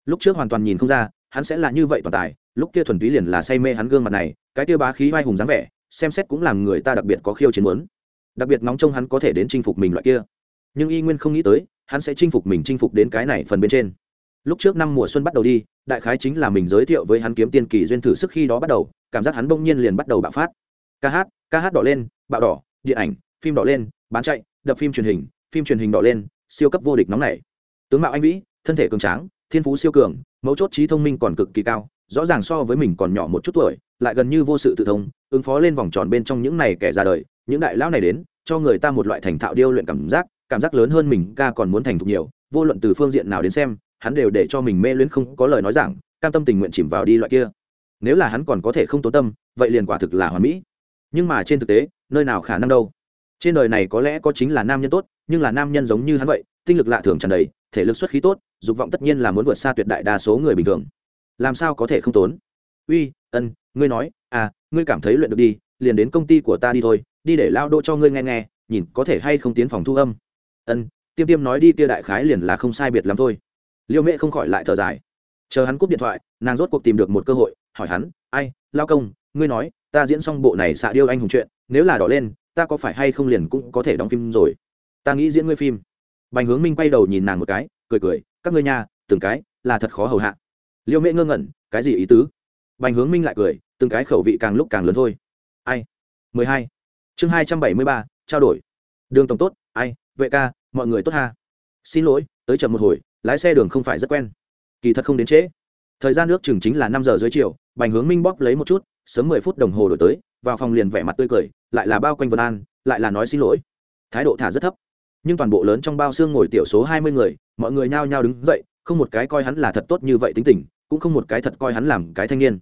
Lúc trước hoàn toàn nhìn không ra, hắn sẽ là như vậy toàn tài, lúc kia thuần túy liền là say mê hắn gương mặt này, cái kia bá khí vai hùng dáng vẻ, xem xét cũng làm người ta đặc biệt có khiêu chiến muốn. Đặc biệt nóng trông hắn có thể đến chinh phục mình loại kia. Nhưng y nguyên không nghĩ tới, hắn sẽ chinh phục mình chinh phục đến cái này phần bên trên. Lúc trước năm mùa xuân bắt đầu đi, đại khái chính là mình giới thiệu với hắn kiếm tiên kỳ duyên thử sức khi đó bắt đầu, cảm giác hắn bỗng nhiên liền bắt đầu bạo phát. Ca hát ca hát đỏ lên, bạo đỏ, điện ảnh, phim đỏ lên bán chạy đập phim truyền hình phim truyền hình đỏ lên siêu cấp vô địch nóng này, tướng mạo anh vĩ thân thể cường tráng thiên phú siêu cường mấu chốt trí thông minh còn cực kỳ cao rõ ràng so với mình còn nhỏ một chút tuổi lại gần như vô sự tự thông ứng phó lên vòng tròn bên trong những này kẻ ra đời những đại lão này đến cho người ta một loại thành thạo điêu luyện cảm giác cảm giác lớn hơn mình ca còn muốn thành thục nhiều vô luận từ phương diện nào đến xem hắn đều để cho mình mê luyến không có lời nói rằng cam tâm tình nguyện chìm vào đi loại kia. Nếu là hắn còn có thể không tốn tâm vậy liền quả thực là hoàn mỹ. Nhưng mà trên thực tế nơi nào khả năng đâu? Trên đời này có lẽ có chính là nam nhân tốt, nhưng là nam nhân giống như hắn vậy, tinh lực lạ thường tràn đầy, thể lực xuất khí tốt, dục vọng tất nhiên là muốn vượt xa tuyệt đại đa số người bình thường. Làm sao có thể không tốn? Uy, ân, ngươi nói à ngươi cảm thấy luyện được đi, liền đến công ty của ta đi thôi, đi để lao đô cho ngươi nghe nghe, nhìn có thể hay không tiến phòng thu âm. Ân, tiêm tiêm nói đi kia đại khái liền là không sai biệt lắm thôi. Liêu mễ không khỏi lại thở dài. Chờ hắn cúp điện thoại, nàng rốt cuộc tìm được một cơ hội, hỏi hắn, ai, lao công, ngươi nói, ta diễn xong bộ này xạ điêu anh hùng chuyện, nếu là đỏ lên ta có phải hay không liền cũng có thể đóng phim rồi? Ta nghĩ diễn ngươi phim. Bành hướng minh quay đầu nhìn nàng một cái, cười cười, các ngươi nha, từng cái là thật khó hầu hạ. Liêu mễ ngơ ngẩn, cái gì ý tứ? Bành hướng minh lại cười, từng cái khẩu vị càng lúc càng lớn thôi. Ai? Mười hai. Chương hai trăm bảy mươi ba, trao đổi. Đường tổng tốt, ai? Vệ ca, mọi người tốt ha? Xin lỗi, tới chậm một hồi, lái xe đường không phải rất quen. Kỳ thật không đến trễ. Thời gian nước chừng chính là năm giờ dưới chiều, bành hướng minh bóp lấy một chút, sớm mười phút đồng hồ đổi tới, vào phòng liền vẻ mặt tươi cười lại là bao quanh vân an, lại là nói xin lỗi. Thái độ thả rất thấp. Nhưng toàn bộ lớn trong bao xương ngồi tiểu số hai mươi người, mọi người nhao nhao đứng dậy, không một cái coi hắn là thật tốt như vậy tính tình, cũng không một cái thật coi hắn làm cái thanh niên.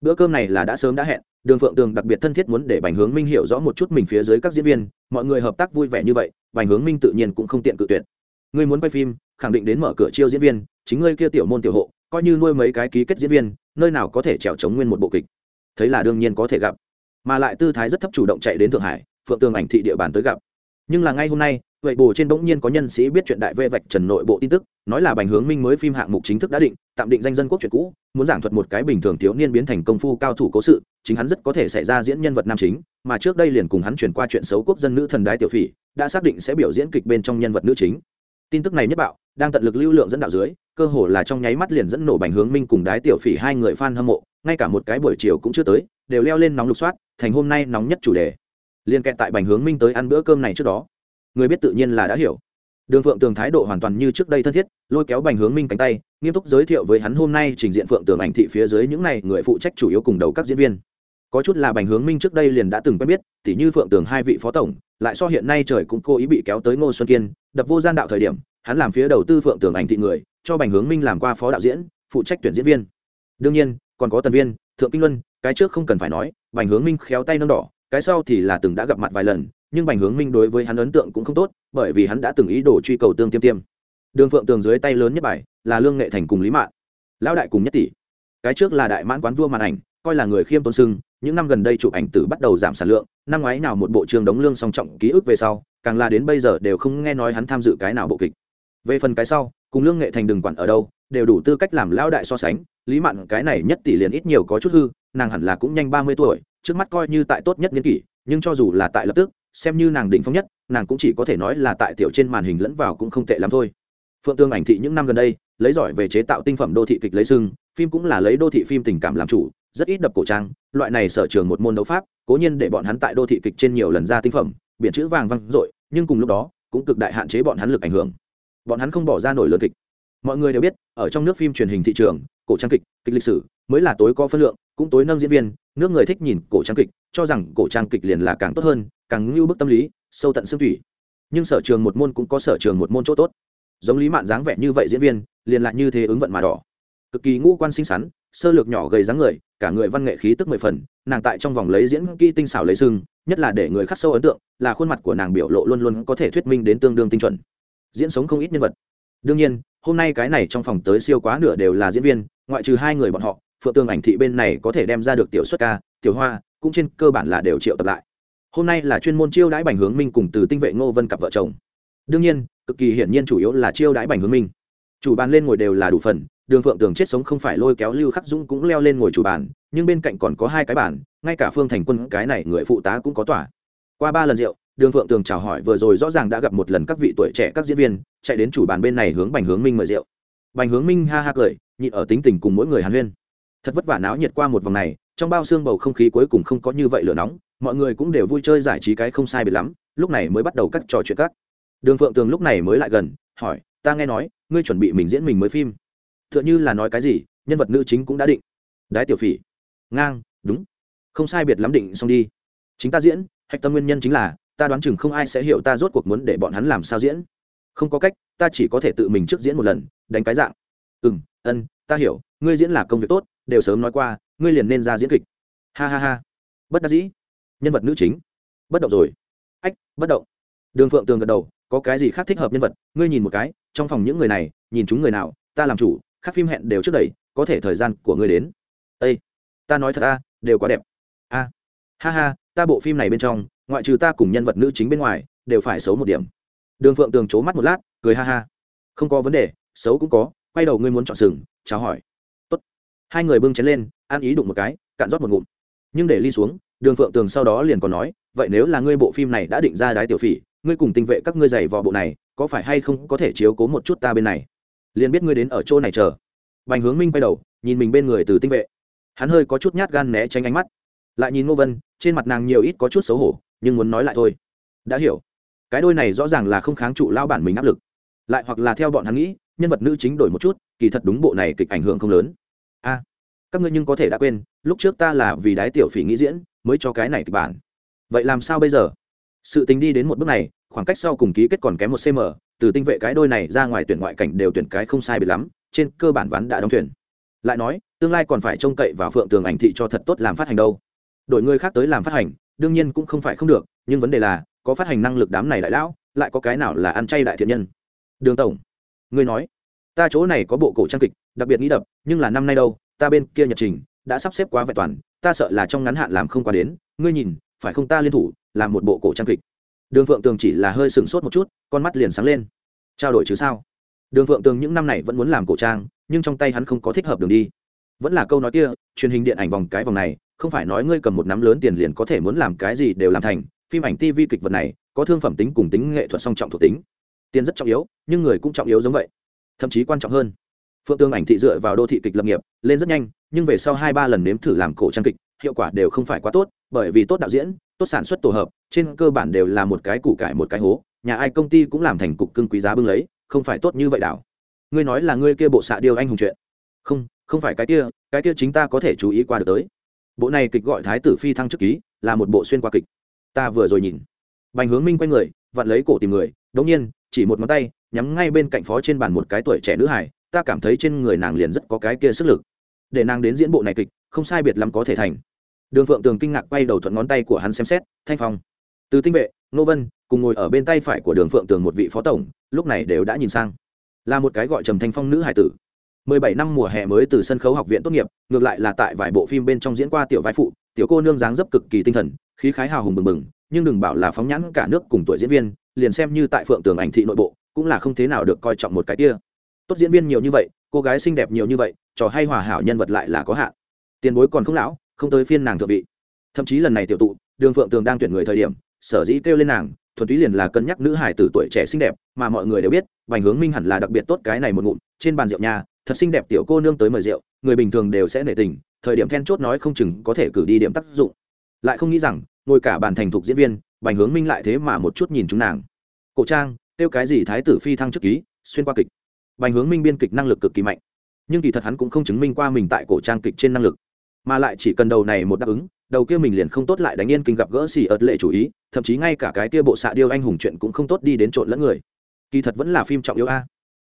Bữa cơm này là đã sớm đã hẹn, đường phượng tường đặc biệt thân thiết muốn để bành hướng minh hiểu rõ một chút mình phía dưới các diễn viên, mọi người hợp tác vui vẻ như vậy, bành hướng minh tự nhiên cũng không tiện cự tuyệt. Ngươi muốn quay phim, khẳng định đến mở cửa chiêu diễn viên, chính ngươi kia tiểu môn tiểu hộ, coi như nuôi mấy cái ký kết diễn viên, nơi nào có thể trèo chống nguyên một bộ kịch. Thấy là đương nhiên có thể gặp mà lại tư thái rất thấp chủ động chạy đến thượng hải, phượng tường ảnh thị địa bàn tới gặp. Nhưng là ngay hôm nay, vậy bù trên bỗng nhiên có nhân sĩ biết chuyện đại vê vạch trần nội bộ tin tức, nói là bành hướng minh mới phim hạng mục chính thức đã định, tạm định danh dân quốc chuyện cũ, muốn giảng thuật một cái bình thường thiếu niên biến thành công phu cao thủ cố sự, chính hắn rất có thể xảy ra diễn nhân vật nam chính, mà trước đây liền cùng hắn chuyển qua chuyện xấu quốc dân nữ thần đái tiểu phỉ, đã xác định sẽ biểu diễn kịch bên trong nhân vật nữ chính. Tin tức này nhất bạo, đang tận lực lưu lượng dẫn đạo dưới, cơ hồ là trong nháy mắt liền dẫn nổ bành hướng minh cùng đái tiểu phỉ hai người fan hâm mộ, ngay cả một cái buổi chiều cũng chưa tới, đều leo lên nóng lục soát thành hôm nay nóng nhất chủ đề. Liên kẹt tại bành hướng minh tới ăn bữa cơm này trước đó. Người biết tự nhiên là đã hiểu. Đường phượng tường thái độ hoàn toàn như trước đây thân thiết, lôi kéo bành hướng minh cánh tay, nghiêm túc giới thiệu với hắn hôm nay trình diện phượng tường ảnh thị phía dưới những n à y người phụ trách chủ yếu cùng đầu các diễn viên. Có chút là bành hướng minh trước đây liền đã từng quen biết, tỉ như phượng tường hai vị phó tổng, lại so hiện nay trời cũng cố ý bị kéo tới ngô xuân kiên, đập vô gian đạo thời điểm, hắn làm phía đầu tư phượng tường ảnh thị người, cho bành hướng minh làm qua phó đạo diễn, phụ trách tuyển diễn viên. Đương nhiên, còn có tần viên, thượng kinh luân cái trước không cần phải nói, bành hướng minh khéo tay nâng đỏ, cái sau thì là từng đã gặp mặt vài lần, nhưng bành hướng minh đối với hắn ấn tượng cũng không tốt, bởi vì hắn đã từng ý đồ truy cầu tương tiêm tiêm. Đường phượng tường dưới tay lớn nhất bài, là lương nghệ thành cùng lý mạng lão đại cùng nhất tỷ. Cái trước là đại mãn quán vua màn ảnh, coi là người khiêm tôn sưng, những năm gần đây chụp ảnh tử bắt đầu giảm sản lượng, năm ngoái nào một bộ trường đóng lương song trọng ký ức về sau, càng là đến bây giờ đều không nghe nói hắn tham dự cái nào bộ kịch. Về phần cái sau, cùng lương nghệ thành đừng quản ở đâu, đều đủ tư cách làm lão đại so sánh, lý mạn cái này nhất tỷ liền ít nhiều có chút hư nàng hẳn là cũng nhanh ba mươi tuổi, trước mắt coi như tại tốt nhất niên kỷ, nhưng cho dù là tại lập tức, xem như nàng đỉnh phong nhất, nàng cũng chỉ có thể nói là tại tiểu trên màn hình lẫn vào cũng không tệ lắm thôi. Phượng tương ảnh thị những năm gần đây, lấy giỏi về chế tạo tinh phẩm đô thị kịch lấy sưng, phim cũng là lấy đô thị phim tình cảm làm chủ, rất ít đập cổ trang, loại này sở trường một môn đấu pháp, cố nhiên để bọn hắn tại đô thị kịch trên nhiều lần ra tinh phẩm, biển chữ vàng văng dội, nhưng cùng lúc đó, cũng cực đại hạn chế bọn hắn lực ảnh hưởng. Bọn hắn không bỏ ra nổi lớn kịch. Mọi người đều biết, ở trong nước phim truyền hình thị trường, cổ trang kịch kịch lịch sử, mới là tối có phân lượng cũng tối nâng diễn viên, nước người thích nhìn cổ trang kịch, cho rằng cổ trang kịch liền là càng tốt hơn, càng ngưu bức tâm lý, sâu tận xương thủy nhưng sở trường một môn cũng có sở trường một môn chỗ tốt. Giống lý mạn dáng vẻ như vậy diễn viên, liền lại như thế ứng vận mà đỏ. Cực kỳ ngũ quan xinh xắn, sơ lược nhỏ gầy dáng người, cả người văn nghệ khí tức mười phần, nàng tại trong vòng lấy diễn kỹ tinh xảo lấy sưng nhất là để người khắc sâu ấn tượng, là khuôn mặt của nàng biểu lộ luôn luôn có thể thuyết minh đến tương đương tinh chuẩn. Diễn sống không ít nhân vật. Đương nhiên, hôm nay cái này trong phòng tới siêu quá nửa đều là diễn viên, ngoại trừ hai người bọn họ phượng tường ảnh thị bên này có thể đem ra được tiểu xuất ca, tiểu hoa, cũng trên cơ bản là đều triệu tập lại. Hôm nay là chuyên môn chiêu đãi bành hướng minh cùng từ tinh vệ ngô vân cặp vợ chồng. Đương nhiên, cực kỳ hiển nhiên chủ yếu là chiêu đãi bành hướng minh. Chủ bàn lên ngồi đều là đủ phần, đường phượng tường chết sống không phải lôi kéo lưu khắc dũng cũng leo lên ngồi chủ bàn, nhưng bên cạnh còn có hai cái bàn, ngay cả phương thành quân cái này người phụ tá cũng có tỏa. Qua ba lần rượu, đường phượng tường chào hỏi vừa rồi rõ ràng đã gặp một lần các vị tuổi trẻ các diễn viên, chạy đến chủ bàn bên này hướng bành hướng minh mời rượu. Bành hướng minh ha ha cười, nhịn ở tính tình cùng mỗi người hàn huyên thật vất vả náo nhiệt qua một vòng này, trong bao xương bầu không khí cuối cùng không có như vậy lửa nóng, mọi người cũng đều vui chơi giải trí cái không sai biệt lắm, lúc này mới bắt đầu cắt trò chuyện các đường phượng tường lúc này mới lại gần, hỏi, ta nghe nói, ngươi chuẩn bị mình diễn mình mới phim. T h ư ợ n h ư là nói cái gì, nhân vật nữ chính cũng đã định. Đái tiểu phỉ. Ngang, đúng. Không sai biệt lắm định xong đi. Chính ta diễn, hạch tâm nguyên nhân chính là, ta đoán chừng không ai sẽ hiểu ta rốt cuộc muốn để bọn hắn làm sao diễn. Không có cách, ta chỉ có thể tự mình trước diễn một lần, đánh cái dạng. Ừ m ân, ta hiểu, ngươi diễn là công việc tốt đều sớm nói qua, ngươi liền nên ra diễn kịch. Ha ha ha. Bất đắc dĩ. Nhân vật nữ chính. Bất động rồi. Ách, bất động. Đường phượng tường gật đầu, có cái gì khác thích hợp nhân vật, ngươi nhìn một cái, trong phòng những người này, nhìn chúng người nào, ta làm chủ, các phim hẹn đều trước đầy có thể thời gian của ngươi đến. Â ta nói thật ta đều quá đẹp. A. Ha ha, ta bộ phim này bên trong, ngoại trừ ta cùng nhân vật nữ chính bên ngoài, đều phải xấu một điểm. Đường phượng tường c mắt một lát, cười ha ha. Không có vấn đề, xấu cũng có, quay đầu ngươi muốn chọn sừng, chào hỏi hai người bưng chén lên, ăn ý đụng một cái, cạn rót một ngụm. Nhưng để ly xuống, đường phượng tường sau đó liền còn nói, vậy nếu là ngươi bộ phim này đã định ra đái tiểu phỉ, ngươi cùng tinh vệ các ngươi giày vò bộ này, có phải hay không có thể chiếu cố một chút ta bên này? Liền biết ngươi đến ở chỗ này chờ. Bành hướng minh quay đầu, nhìn mình bên người từ tinh vệ. Hắn hơi có chút nhát gan né tránh ánh mắt. Lại nhìn ngô vân, trên mặt nàng nhiều ít có chút xấu hổ, nhưng muốn nói lại thôi. Đã hiểu. Cái đôi này rõ ràng là không kháng trụ lao bản mình áp lực. Lại hoặc là theo bọn hắn nghĩ, nhân vật nữ chính đổi một chút, kỳ thật đúng bộ này kịch ảnh hưởng không lớn a các ngươi nhưng có thể đã quên, lúc trước ta là vì đái tiểu phỉ nghĩ diễn, mới cho cái này kịch bản. Vậy làm sao bây giờ? Sự tình đi đến một bước này, khoảng cách sau cùng ký kết còn kém một cm từ tinh vệ cái đôi này ra ngoài tuyển ngoại cảnh đều tuyển cái không sai biệt lắm, trên cơ bản ván đã đóng thuyền. Lại nói, tương lai còn phải trông cậy vào phượng tường ảnh thị cho thật tốt làm phát hành đâu. Đội người khác tới làm phát hành, đương nhiên cũng không phải không được, nhưng vấn đề là, có phát hành năng lực đám này đại lão, lại có cái nào là ăn chay đại thiện nhân? Đường tổng, ngươi nói ta chỗ này có bộ cổ trang kịch, đặc biệt nghĩ đập, nhưng là năm nay đâu, ta bên kia nhật trình đã sắp xếp quá vẹn toàn, ta sợ là trong ngắn hạn làm không qua đến, ngươi nhìn, phải không ta liên thủ, làm một bộ cổ trang kịch. Đường phượng tường chỉ là hơi sừng sốt một chút, con mắt liền sáng lên. Trao đổi chứ sao? Đường phượng tường những năm này vẫn muốn làm cổ trang, nhưng trong tay hắn không có thích hợp đường đi. Vẫn là câu nói kia, truyền hình điện ảnh vòng cái vòng này, không phải nói ngươi cầm một nắm lớn tiền liền có thể muốn làm cái gì đều làm thành, phim ảnh tv kịch vật này, có thương phẩm tính cùng tính nghệ thuật song trọng thuộc tính. Tiền rất trọng yếu, nhưng người cũng trọng yếu giống vậy thậm chí quan trọng hơn. Phượng tương ảnh thị dựa vào đô thị kịch lập nghiệp, lên rất nhanh, nhưng về sau hai ba lần nếm thử làm cổ trang kịch, hiệu quả đều không phải quá tốt, bởi vì tốt đạo diễn, tốt sản xuất tổ hợp, trên cơ bản đều là một cái củ cải một cái hố, nhà ai công ty cũng làm thành cục cưng quý giá bưng lấy, không phải tốt như vậy đảo. Ngươi nói là ngươi kia bộ xạ điêu anh hùng chuyện. Không không phải cái kia cái kia chính ta có thể chú ý qua được tới. Bộ này kịch gọi thái tử phi thăng chức ký, là một bộ xuyên qua kịch. Ta vừa rồi nhìn. Bành hướng minh quay người, vặn lấy cổ tìm người, đống nhiên, chỉ một ngón tay nhắm ngay bên cạnh phó trên bàn một cái tuổi trẻ nữ hải ta cảm thấy trên người nàng liền rất có cái kia sức lực. Để nàng đến diễn bộ này kịch, không sai biệt lắm có thể thành. Đường phượng tường kinh ngạc quay đầu thuận ngón tay của hắn xem xét, thanh phong. Từ tinh vệ nô vân, cùng ngồi ở bên tay phải của đường phượng tường một vị phó tổng, lúc này đều đã nhìn sang. Là một cái gọi trầm thanh phong nữ hải tử. Mười bảy năm mùa hè mới từ sân khấu học viện tốt nghiệp, ngược lại là tại vài bộ phim bên trong diễn qua tiểu vai phụ, tiểu cô nương dáng dấp cực kỳ tinh thần, khí khái hào hùng bừng bừng, nhưng đừng bảo là phóng nhãn cả nước cùng tuổi diễn viên, liền xem như tại phượng tường ảnh thị nội bộ cũng là không thế nào được coi trọng một cái kia. Tốt diễn viên nhiều như vậy, cô gái xinh đẹp nhiều như vậy, trò hay hòa hảo nhân vật lại là có hạn. Tiền bối còn không lão, không tới phiên nàng thượng vị. Thậm chí lần này tiểu tụ, đường phượng tường đang tuyển người thời điểm, sở dĩ kêu lên nàng, thuần túy liền là cân nhắc nữ hải từ tuổi trẻ xinh đẹp, mà mọi người đều biết vành hướng minh hẳn là đặc biệt tốt cái này một ngụm, trên bàn rượu nhà, thật xinh đẹp tiểu cô nương tới mời rượu, người bình thường đều sẽ nể tình, thời điểm then chốt nói không chừng có thể cử đi điểm tác dụng. Lại không nghĩ rằng, ngồi cả bàn thành thục diễn viên, bành hướng minh lại thế mà một chút nhìn chúng nàng. Cổ trang kêu cái gì thái tử phi thăng chức ký, xuyên qua kịch. Bành hướng minh biên kịch năng lực cực kỳ mạnh. Nhưng kỳ thật hắn cũng không chứng minh qua mình tại cổ trang kịch trên năng lực. Mà lại chỉ cần đầu này một đáp ứng, đầu kia mình liền không tốt lại đánh yên kinh gặp gỡ xì ớt lệ chủ ý, thậm chí ngay cả cái kia bộ xạ điêu anh hùng chuyện cũng không tốt đi đến trộn lẫn người. Kỳ thật vẫn là phim trọng yếu a.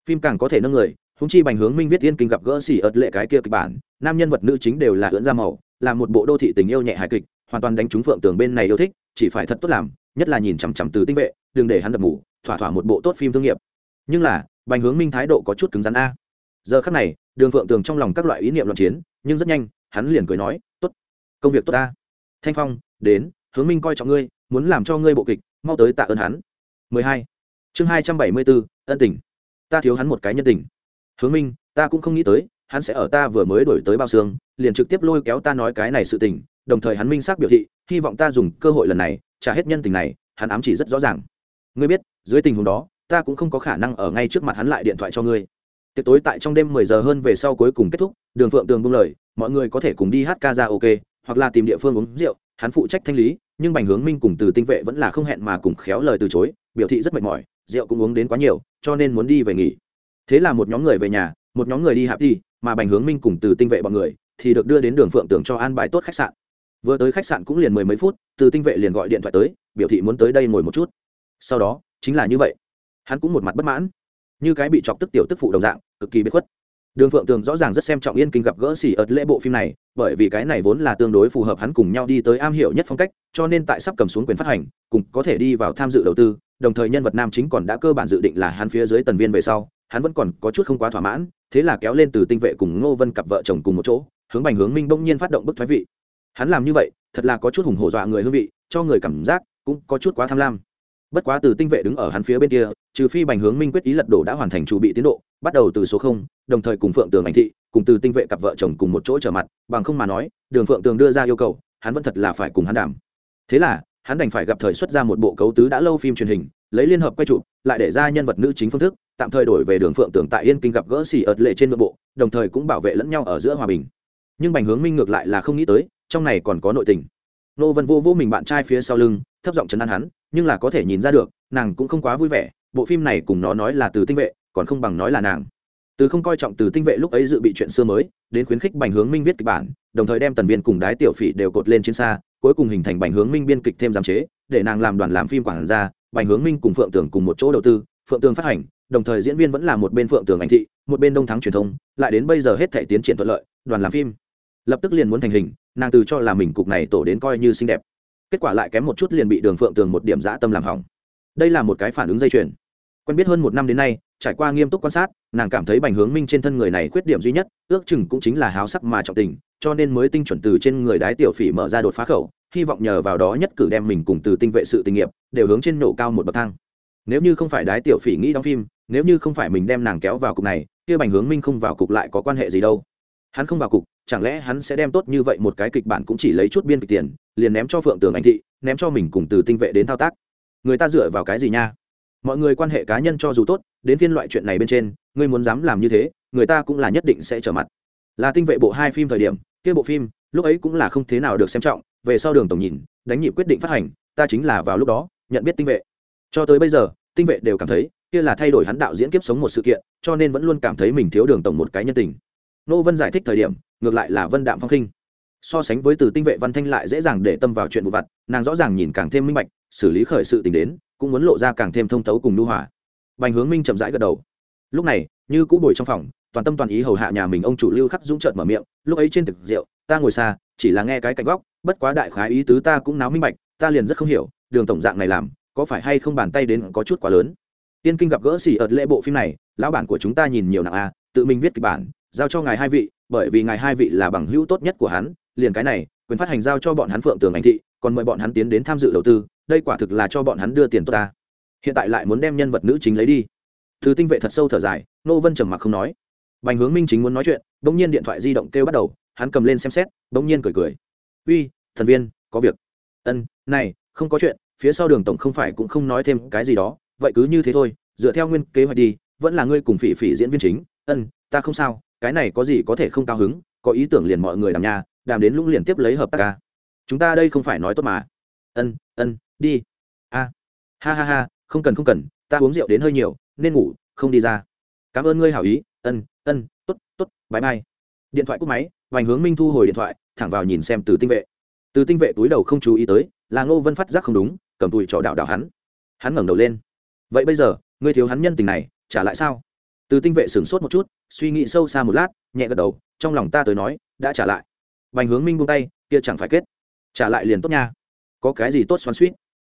Phim càng có thể nâng người húng chi bành hướng minh viết yên kinh gặp gỡ xì ớt lệ cái kia kịch bản, nam nhân vật nữ chính đều là ưỡn da màu, là một bộ đô thị tình yêu nhẹ hài kịch, hoàn toàn đánh trúng phượng tường bên này yêu thích, chỉ phải thật tốt làm, nhất là nhìn chằm chằm từ tinh vệ, đừng để hắn đập ngủ thỏa thỏa một bộ tốt phim thương nghiệp. Nhưng là bành hướng minh thái độ có chút cứng rắn a. Giờ khắc này đường phượng tường trong lòng các loại ý niệm loạn chiến nhưng rất nhanh hắn liền cười nói tốt công việc tốt ta. Thanh phong đến hướng minh coi trọng ngươi muốn làm cho ngươi bộ kịch mau tới tạ ơn hắn. 12. chương 274, ân tình. Ta thiếu hắn một cái nhân tình. Hướng minh ta cũng không nghĩ tới hắn sẽ ở ta vừa mới đổi tới bao xương liền trực tiếp lôi kéo ta nói cái này sự tình đồng thời hắn minh xác biểu thị hy vọng ta dùng cơ hội lần này trả hết nhân tình này hắn ám chỉ rất rõ ràng. Ngươi biết dưới tình huống đó, ta cũng không có khả năng ở ngay trước mặt hắn lại điện thoại cho ngươi. Tiệc tối tại trong đêm mười giờ hơn về sau cuối cùng kết thúc, đường phượng tường buông lời, mọi người có thể cùng đi hát ca ra ok, hoặc là tìm địa phương uống rượu, hắn phụ trách thanh lý, nhưng bành hướng minh cùng từ tinh vệ vẫn là không hẹn mà cùng khéo lời từ chối, biểu thị rất mệt mỏi, rượu cũng uống đến quá nhiều, cho nên muốn đi về nghỉ. Thế là một nhóm người về nhà, một nhóm người đi hạp đi, mà bành hướng minh cùng từ tinh vệ bọn người thì được đưa đến đường phượng tường cho an bài tốt khách sạn. Vừa tới khách sạn cũng liền mười mấy phút, từ tinh vệ liền gọi điện thoại tới, biểu thị muốn tới đây ngồi một chút. Sau đó chính là như vậy. Hắn cũng một mặt bất mãn. Như cái bị chọc tức tiểu tức phụ đồng dạng, cực kỳ bất khuất. Đường phượng tường rõ ràng rất xem trọng yên kinh gặp gỡ xỉ ợt lễ bộ phim này, bởi vì cái này vốn là tương đối phù hợp hắn cùng nhau đi tới am hiểu nhất phong cách, cho nên tại sắp cầm xuống quyền phát hành, cùng có thể đi vào tham dự đầu tư, đồng thời nhân vật nam chính còn đã cơ bản dự định là hắn phía dưới tần viên về sau, hắn vẫn còn có chút không quá thỏa mãn, thế là kéo lên từ tinh vệ cùng ngô vân cặp vợ chồng cùng một chỗ, hướng bành hướng minh bỗng nhiên phát động bức thoái vị. Hắn làm như vậy, thật là có chút hùng hổ dọa người hương vị, cho người cảm giác cũng có chút quá tham lam bất quá từ tinh vệ đứng ở hắn phía bên kia, trừ phi bành hướng minh quyết ý lật đổ đã hoàn thành chủ bị tiến độ, bắt đầu từ số không, đồng thời cùng phượng tường ảnh thị, cùng từ tinh vệ cặp vợ chồng cùng một chỗ trở mặt, bằng không mà nói, đường phượng tường đưa ra yêu cầu, hắn vẫn thật là phải cùng hắn đảm thế là, hắn đành phải gặp thời xuất ra một bộ cấu tứ đã lâu phim truyền hình, lấy liên hợp quay chụp, lại để ra nhân vật nữ chính phương thức, tạm thời đổi về đường phượng tường tại yên kinh gặp gỡ xỉ ợt lệ trên nội bộ, đồng thời cũng bảo vệ lẫn nhau ở giữa hòa bình. Nhưng bành hướng minh ngược lại là không nghĩ tới, trong này còn có nội tình. Nô vân vô vô mình bạn trai phía sau lưng, thấp giọng chấn an hắn nhưng là có thể nhìn ra được, nàng cũng không quá vui vẻ, bộ phim này cùng nó nói là từ tinh vệ, còn không bằng nói là nàng. Từ không coi trọng từ tinh vệ lúc ấy dự bị chuyện xưa mới, đến khuyến khích bành hướng minh viết kịch bản, đồng thời đem tần viên cùng đái tiểu phỉ đều cột lên trên xa, cuối cùng hình thành bành hướng minh biên kịch thêm giám chế, để nàng làm đoàn làm phim quản ra bành hướng minh cùng phượng tường cùng một chỗ đầu tư, phượng tường phát hành, đồng thời diễn viên vẫn là một bên phượng tường ảnh thị, một bên đông thắng truyền thông, lại đến bây giờ hết thể tiến triển thuận lợi, đoàn làm phim. Lập tức liền muốn thành hình, nàng từ cho là mình cục này tổ đến coi như xinh đẹp kết quả lại kém một chút liền bị đường phượng tường một điểm dã tâm làm hỏng. Đây là một cái phản ứng dây chuyền. Quen biết hơn một năm đến nay, trải qua nghiêm túc quan sát, nàng cảm thấy bành hướng minh trên thân người này khuyết điểm duy nhất, ước chừng cũng chính là háo sắc mà trọng tình, cho nên mới tinh chuẩn từ trên người đái tiểu phỉ mở ra đột phá khẩu, hy vọng nhờ vào đó nhất cử đem mình cùng từ tinh vệ sự tình nghiệp, đều hướng trên nổ cao một bậc thang. Nếu như không phải đái tiểu phỉ nghĩ đóng phim, nếu như không phải mình đem nàng kéo vào cục này, kia bành hướng minh không vào cục lại có quan hệ gì đâu. Hắn không vào cục chẳng lẽ hắn sẽ đem tốt như vậy một cái kịch bản cũng chỉ lấy chút biên kịch tiền, liền ném cho phượng tường anh thị, ném cho mình cùng từ tinh vệ đến thao tác? Người ta dựa vào cái gì nha? Mọi người quan hệ cá nhân cho dù tốt, đến phiên loại chuyện này bên trên, ngươi muốn dám làm như thế, người ta cũng là nhất định sẽ trở mặt. Là tinh vệ bộ hai phim thời điểm, kia bộ phim, lúc ấy cũng là không thế nào được xem trọng, về sau đường tổng nhìn, đánh nhịp quyết định phát hành, ta chính là vào lúc đó, nhận biết tinh vệ. Cho tới bây giờ, tinh vệ đều cảm thấy, kia là thay đổi hắn đạo diễn kiếp sống một sự kiện, cho nên vẫn luôn cảm thấy mình thiếu đường tổng một cái nhân tình nô vân giải thích thời điểm, ngược lại là vân đạm phong khinh so sánh với từ tinh vệ văn thanh lại dễ dàng để tâm vào chuyện vụ vặt, nàng rõ ràng nhìn càng thêm minh bạch, xử lý khởi sự tình đến, cũng muốn lộ ra càng thêm thông thấu cùng lưu hòa. bành hướng minh chậm rãi gật đầu. Lúc này, như cũ bồi trong phòng, toàn tâm toàn ý hầu hạ nhà mình ông chủ lưu khắc dũng trợn mở miệng, lúc ấy trên thực rượu, ta ngồi xa, chỉ là nghe cái cạnh góc, bất quá đại khái ý tứ ta cũng náo minh bạch, ta liền rất không hiểu, đường tổng dạng này làm, có phải hay không bàn tay đến có chút quá lớn? Tiên kinh gặp gỡ xỉ ợt lễ bộ phim này, lão bản của chúng ta nhìn nhiều nặng a tự mình viết kịch bản giao cho ngài hai vị, bởi vì ngài hai vị là bằng hữu tốt nhất của hắn, liền cái này, quyền phát hành giao cho bọn hắn phượng tường ảnh thị, còn mời bọn hắn tiến đến tham dự đầu tư, đây quả thực là cho bọn hắn đưa tiền tốt ta. Hiện tại lại muốn đem nhân vật nữ chính lấy đi. Thứ tinh vệ thật sâu thở dài, nô vân trầm mặc không nói. Bành hướng minh chính muốn nói chuyện, bỗng nhiên điện thoại di động kêu bắt đầu, hắn cầm lên xem xét, bỗng nhiên cười cười. Uy, thần viên, có việc. Ân, này, không có chuyện, phía sau đường tổng không phải cũng không nói thêm cái gì đó, vậy cứ như thế thôi, dựa theo nguyên kế hoạch đi, vẫn là ngươi cùng phỉ phỉ diễn viên chính. Ân, ta không sao cái này có gì có thể không cao hứng, có ý tưởng liền mọi người làm nhà đàm đến lũng liền tiếp lấy hợp tác ca. Chúng ta đây không phải nói tốt mà. Ân ân, đi. A. Ha ha ha, không cần không cần, ta uống rượu đến hơi nhiều, nên ngủ, không đi ra. Cảm ơn ngươi hảo ý. Ân ân t ố t t ố t bãi mai điện thoại cúp máy, vành hướng minh thu hồi điện thoại, thẳng vào nhìn xem từ tinh vệ. Từ tinh vệ túi đầu không chú ý tới, là ngô vân phát giác không đúng, cầm tùi trò đạo đạo hắn. Hắn ngẩng đầu lên. Vậy bây giờ, ngươi thiếu hắn nhân tình này, trả lại sao? Từ tinh vệ sửng sốt một chút suy nghĩ sâu xa một lát, nhẹ gật đầu, trong lòng ta tới nói, đã trả lại. Vành hướng minh buông tay, kia chẳng phải kết. Trả lại liền tốt nha. Có cái gì tốt xoắn suýt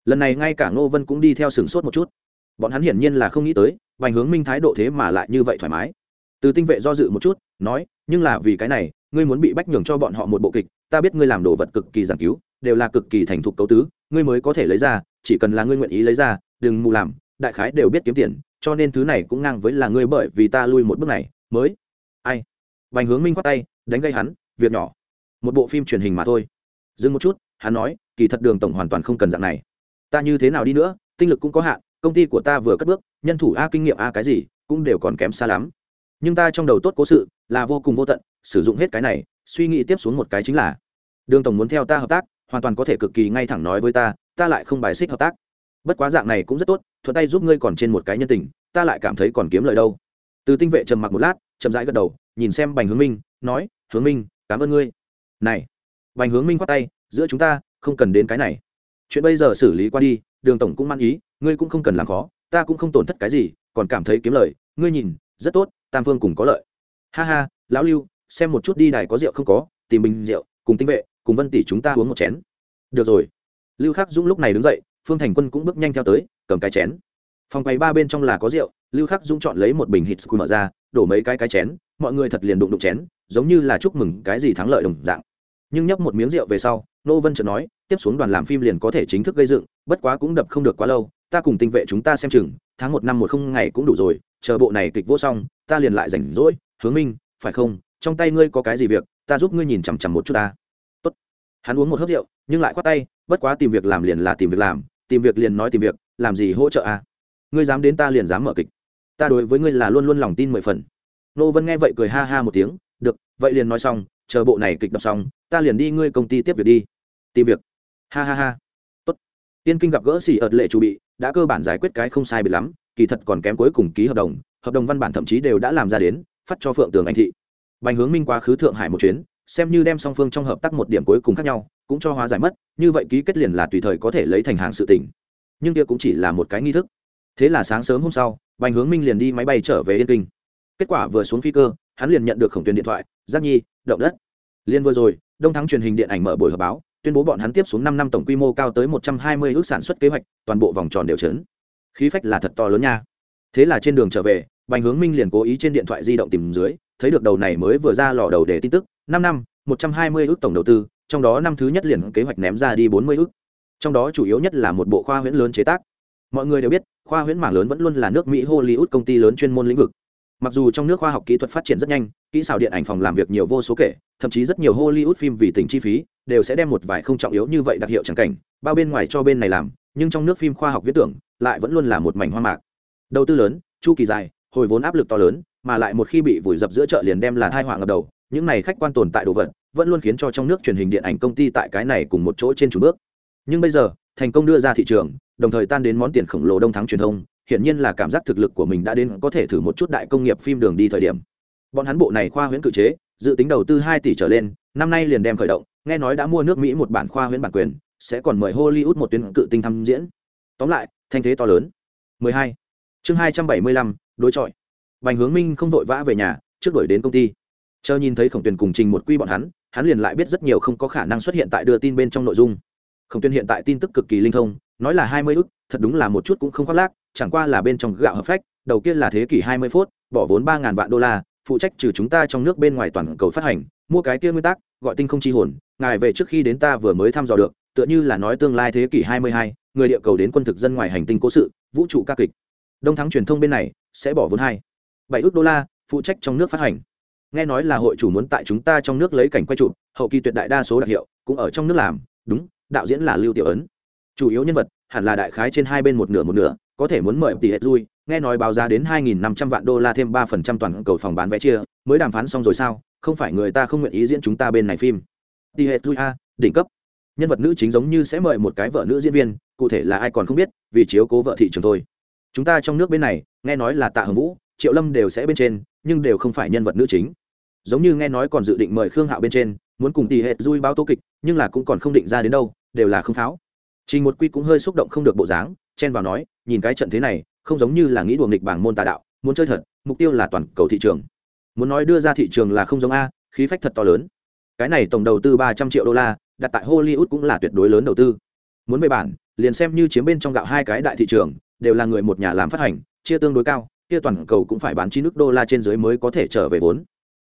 lần này ngay cả ngô vân cũng đi theo sửng sốt một chút. Bọn hắn hiển nhiên là không nghĩ tới vành hướng minh thái độ thế mà lại như vậy thoải mái. Từ tinh vệ do dự một chút, nói, nhưng là vì cái này, ngươi muốn bị bách nhường cho bọn họ một bộ kịch, ta biết ngươi làm đồ vật cực kỳ giảng cứu, đều là cực kỳ thành thục cấu tứ, ngươi mới có thể lấy ra, chỉ cần là ngươi nguyện ý lấy ra, đừng mù làm, đại khái đều biết kiếm tiền, cho nên thứ này cũng ngang với là ngươi bởi vì ta lui một bước này mới. Ai? Vành hướng minh khoát tay, đánh gây hắn, việc nhỏ. Một bộ phim truyền hình mà thôi. Dừng một chút, hắn nói, kỳ thật đường tổng hoàn toàn không cần dạng này. Ta như thế nào đi nữa, tinh lực cũng có hạn, công ty của ta vừa cất bước, nhân thủ a, kinh nghiệm a cái gì, cũng đều còn kém xa lắm. Nhưng ta trong đầu tốt cố sự, là vô cùng vô tận, sử dụng hết cái này, suy nghĩ tiếp xuống một cái chính là, đường tổng muốn theo ta hợp tác, hoàn toàn có thể cực kỳ ngay thẳng nói với ta ta lại không bài xích hợp tác. Bất quá dạng này cũng rất tốt, thuận tay giúp ngươi còn trên một cái nhân tình, ta lại cảm thấy còn kiếm lời đâu từ tinh vệ trầm mặc một lát, chậm rãi gật đầu, nhìn xem bành hướng minh, nói, hướng minh, cảm ơn ngươi. Này. Bành hướng minh khoát tay, giữa chúng ta, không cần đến cái này. Chuyện bây giờ xử lý qua đi, đường tổng cũng mang ý, ngươi cũng không cần làm khó, ta cũng không tổn thất cái gì, còn cảm thấy kiếm lời, ngươi nhìn, rất tốt, tam phương cùng có lợi. Ha ha, lão lưu, xem một chút đi, đài có rượu không có, tìm bình rượu, cùng tinh vệ, cùng vân tỷ chúng ta uống một chén. Được rồi. Lưu khắc dũng lúc này đứng dậy, phương thành quân cũng bước nhanh theo tới, cầm cái chén phòng quầy ba bên trong là có rượu, lưu khắc dũng chọn lấy một bình hít mở ra, đổ mấy cái cái chén, mọi người thật liền đụng đụng chén, giống như là chúc mừng cái gì thắng lợi đồng dạng. Nhưng nhấp một miếng rượu về sau, nô vân chợt nói, tiếp xuống đoàn làm phim liền có thể chính thức gây dựng, bất quá cũng đập không được quá lâu, ta cùng tinh vệ chúng ta xem chừng, tháng một năm một không ngày cũng đủ rồi, chờ bộ này kịch vô xong, ta liền lại rảnh rỗi, hướng minh, phải không, trong tay ngươi có cái gì việc, ta giúp ngươi nhìn chằm chằm một chút ta. Tốt. hắn uống một hớp rượu, nhưng lại khoát tay, bất quá tìm việc làm liền là tìm việc làm, tìm việc liền nói tìm việc, làm gì hỗ trợ à ngươi dám đến ta liền dám mở kịch. Ta đối với ngươi là luôn luôn lòng tin mười phần. Nô vân nghe vậy cười ha ha một tiếng, được, vậy liền nói xong, chờ bộ này kịch đọc xong, ta liền đi ngươi công ty tiếp việc đi. Tìm việc. Ha ha ha. Tốt. Tiên kinh gặp gỡ xỉ ợt lệ chủ bị, đã cơ bản giải quyết cái không sai bị lắm, kỳ thật còn kém cuối cùng ký hợp đồng hợp đồng văn bản thậm chí đều đã làm ra đến, phát cho phượng tường anh thị. Bành hướng minh quá khứ thượng hải một chuyến, xem như đem song phương trong hợp tác một điểm cuối cùng khác nhau, cũng cho hóa giải mất, như vậy ký kết liền là tùy thời có thể lấy thành hàng sự tỉnh nhưng kia cũng chỉ là một cái nghi thức thế là sáng sớm hôm sau, bành hướng minh liền đi máy bay trở về yên kinh. Kết quả vừa xuống phi cơ, hắn liền nhận được khổng tuyến điện thoại, giác nhi, động đất. Liên vừa rồi, đông thắng truyền hình điện ảnh mở buổi họp báo, tuyên bố bọn hắn tiếp xuống năm năm tổng quy mô cao tới một trăm hai mươi ước sản xuất kế hoạch, toàn bộ vòng tròn đều trấn khí phách là thật to lớn nha. Thế là trên đường trở về, bành hướng minh liền cố ý trên điện thoại di động tìm dưới, thấy được đầu này mới vừa ra lò đầu để tin tức, năm năm, một trăm hai mươi ước tổng đầu tư, trong đó năm thứ nhất liền kế hoạch ném ra đi bốn mươi ước. Trong đó chủ yếu nhất là một bộ khoa huyễn lớn chế tác mọi người đều biết, khoa huyễn mảng lớn vẫn luôn là nước mỹ hollywood công ty lớn chuyên môn lĩnh vực. Mặc dù trong nước khoa học kỹ thuật phát triển rất nhanh, kỹ xảo điện ảnh phòng làm việc nhiều vô số kể, thậm chí rất nhiều hollywood phim vì tình chi phí, đều sẽ đem một vài không trọng yếu như vậy đặc hiệu chẳng cảnh, bao bên ngoài cho bên này làm, nhưng trong nước phim khoa học viết tưởng, lại vẫn luôn là một mảnh hoa mạc. Đầu tư lớn, chu kỳ dài, hồi vốn áp lực to lớn, mà lại một khi bị vùi dập giữa chợ liền đem là thai họa ngập đầu, những này khách quan tồn tại đồ vật, vẫn luôn khiến cho trong nước truyền hình điện ảnh công ty tại cái này cùng một chỗ trên chủ bước. Nhưng bây giờ, thành công đưa ra thị trường đồng thời tan đến món tiền khổng lồ đông thắng truyền thông hiển nhiên là cảm giác thực lực của mình đã đến có thể thử một chút đại công nghiệp phim đường đi thời điểm bọn hắn bộ này khoa huyễn cự chế dự tính đầu tư hai tỷ trở lên năm nay liền đem khởi động nghe nói đã mua nước mỹ một bản khoa huyễn bản quyền sẽ còn mời hollywood một tuyến cự tinh tham diễn tóm lại thanh thế to lớn 12. chương 275, đối chọi Bành Hướng Minh không vội vã về nhà, trước đuổi đến công ty. Chờ nhìn thấy Khổng Tuyền cùng Trình một quy bọn hắn, hắn liền lại biết rất nhiều không có khả năng xuất hiện tại đưa tin bên trong nội dung. Khổng Tuyền hiện tại tin tức cực kỳ linh thông, nói là 20 ức, thật đúng là một chút cũng không khoác lác, chẳng qua là bên trong gạo hợp phách, đầu tiên là thế kỷ 20 phút, bỏ vốn 3000 vạn đô la, phụ trách trừ chúng ta trong nước bên ngoài toàn cầu phát hành, mua cái kia nguyên tắc, gọi tinh không chi hồn, ngài về trước khi đến ta vừa mới thăm dò được, tựa như là nói tương lai thế kỷ 22, người địa cầu đến quân thực dân ngoài hành tinh cố sự, vũ trụ ca kịch. Đông thắng truyền thông bên này sẽ bỏ vốn hai bảy ức đô la phụ trách trong nước phát hành nghe nói là hội chủ muốn tại chúng ta trong nước lấy cảnh quay chụp hậu kỳ tuyệt đại đa số đặc hiệu cũng ở trong nước làm đúng đạo diễn là lưu tiểu ấn chủ yếu nhân vật, hẳn là đại khái trên hai bên một nửa một nửa, có thể muốn mời tỷ hết vui nghe nói báo giá đến 2.500 vạn đô la thêm 3% toàn cầu phòng bán vé chia, mới đàm phán xong rồi sao? Không phải người ta không nguyện ý diễn chúng ta bên này phim. Tỷ hết vui a, đỉnh cấp. Nhân vật nữ chính giống như sẽ mời một cái vợ nữ diễn viên, cụ thể là ai còn không biết, vì chiếu cố vợ thị trường thôi. Chúng ta trong nước bên này, nghe nói là tạ hồng vũ, triệu lâm đều sẽ bên trên, nhưng đều không phải nhân vật nữ chính. Giống như nghe nói còn dự định mời khương hạo bên trên, muốn cùng tỷ hệ dui báo tố kịch, nhưng là cũng còn không định ra đến đâu, đều là không pháo trình một quy cũng hơi xúc động không được bộ dáng, chen vào nói, nhìn cái trận thế này, không giống như là nghĩ đùa nghịch bảng môn tà đạo, muốn chơi thật, mục tiêu là toàn cầu thị trường. Muốn nói đưa ra thị trường là không giống a, khí phách thật to lớn. Cái này tổng đầu tư ba trăm triệu đô la, đặt tại hollywood cũng là tuyệt đối lớn đầu tư. Muốn về bản, liền xem như chiếm bên trong gạo hai cái đại thị trường, đều là người một nhà làm phát hành, chia tương đối cao, kia toàn cầu cũng phải bán chín nước đô la trên dưới mới có thể trở về vốn.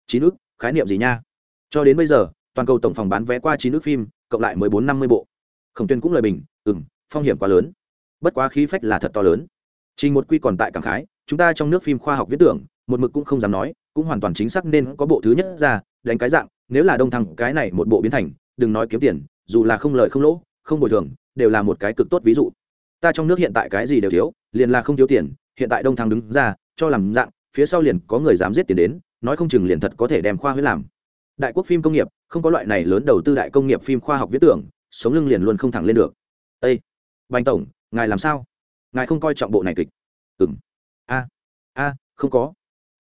Chín nước khái niệm gì nha? Cho đến bây giờ, toàn cầu tổng phòng bán vé qua chín nước phim, cộng lại mới bốn năm mươi bộ khổng tuyên cũng lời bình ừ m phong hiểm quá lớn. Bất quá khí phách là thật to lớn. Trình một quy còn tại cảng khái, chúng ta trong nước phim khoa học viễn tưởng, một mực cũng không dám nói, cũng hoàn toàn chính xác nên có bộ thứ nhất ra, đánh cái dạng, nếu là đông thăng cái này một bộ biến thành, đừng nói kiếm tiền, dù là không lợi không lỗ, không bồi thường, đều là một cái cực tốt ví dụ. Ta trong nước hiện tại cái gì đều thiếu, liền là không thiếu tiền, hiện tại đông thăng đứng ra, cho làm dạng, phía sau liền có người dám giết tiền đến, nói không chừng liền thật có thể đem khoa huyết làm. Đại quốc phim công nghiệp, không có loại này lớn đầu tư đại công nghiệp phim khoa học viễn tưởng sống lưng liền luôn không thẳng lên được. Ây bành tổng, ngài làm sao? Ngài không coi trọng bộ này kịch. Ừng a a, không có.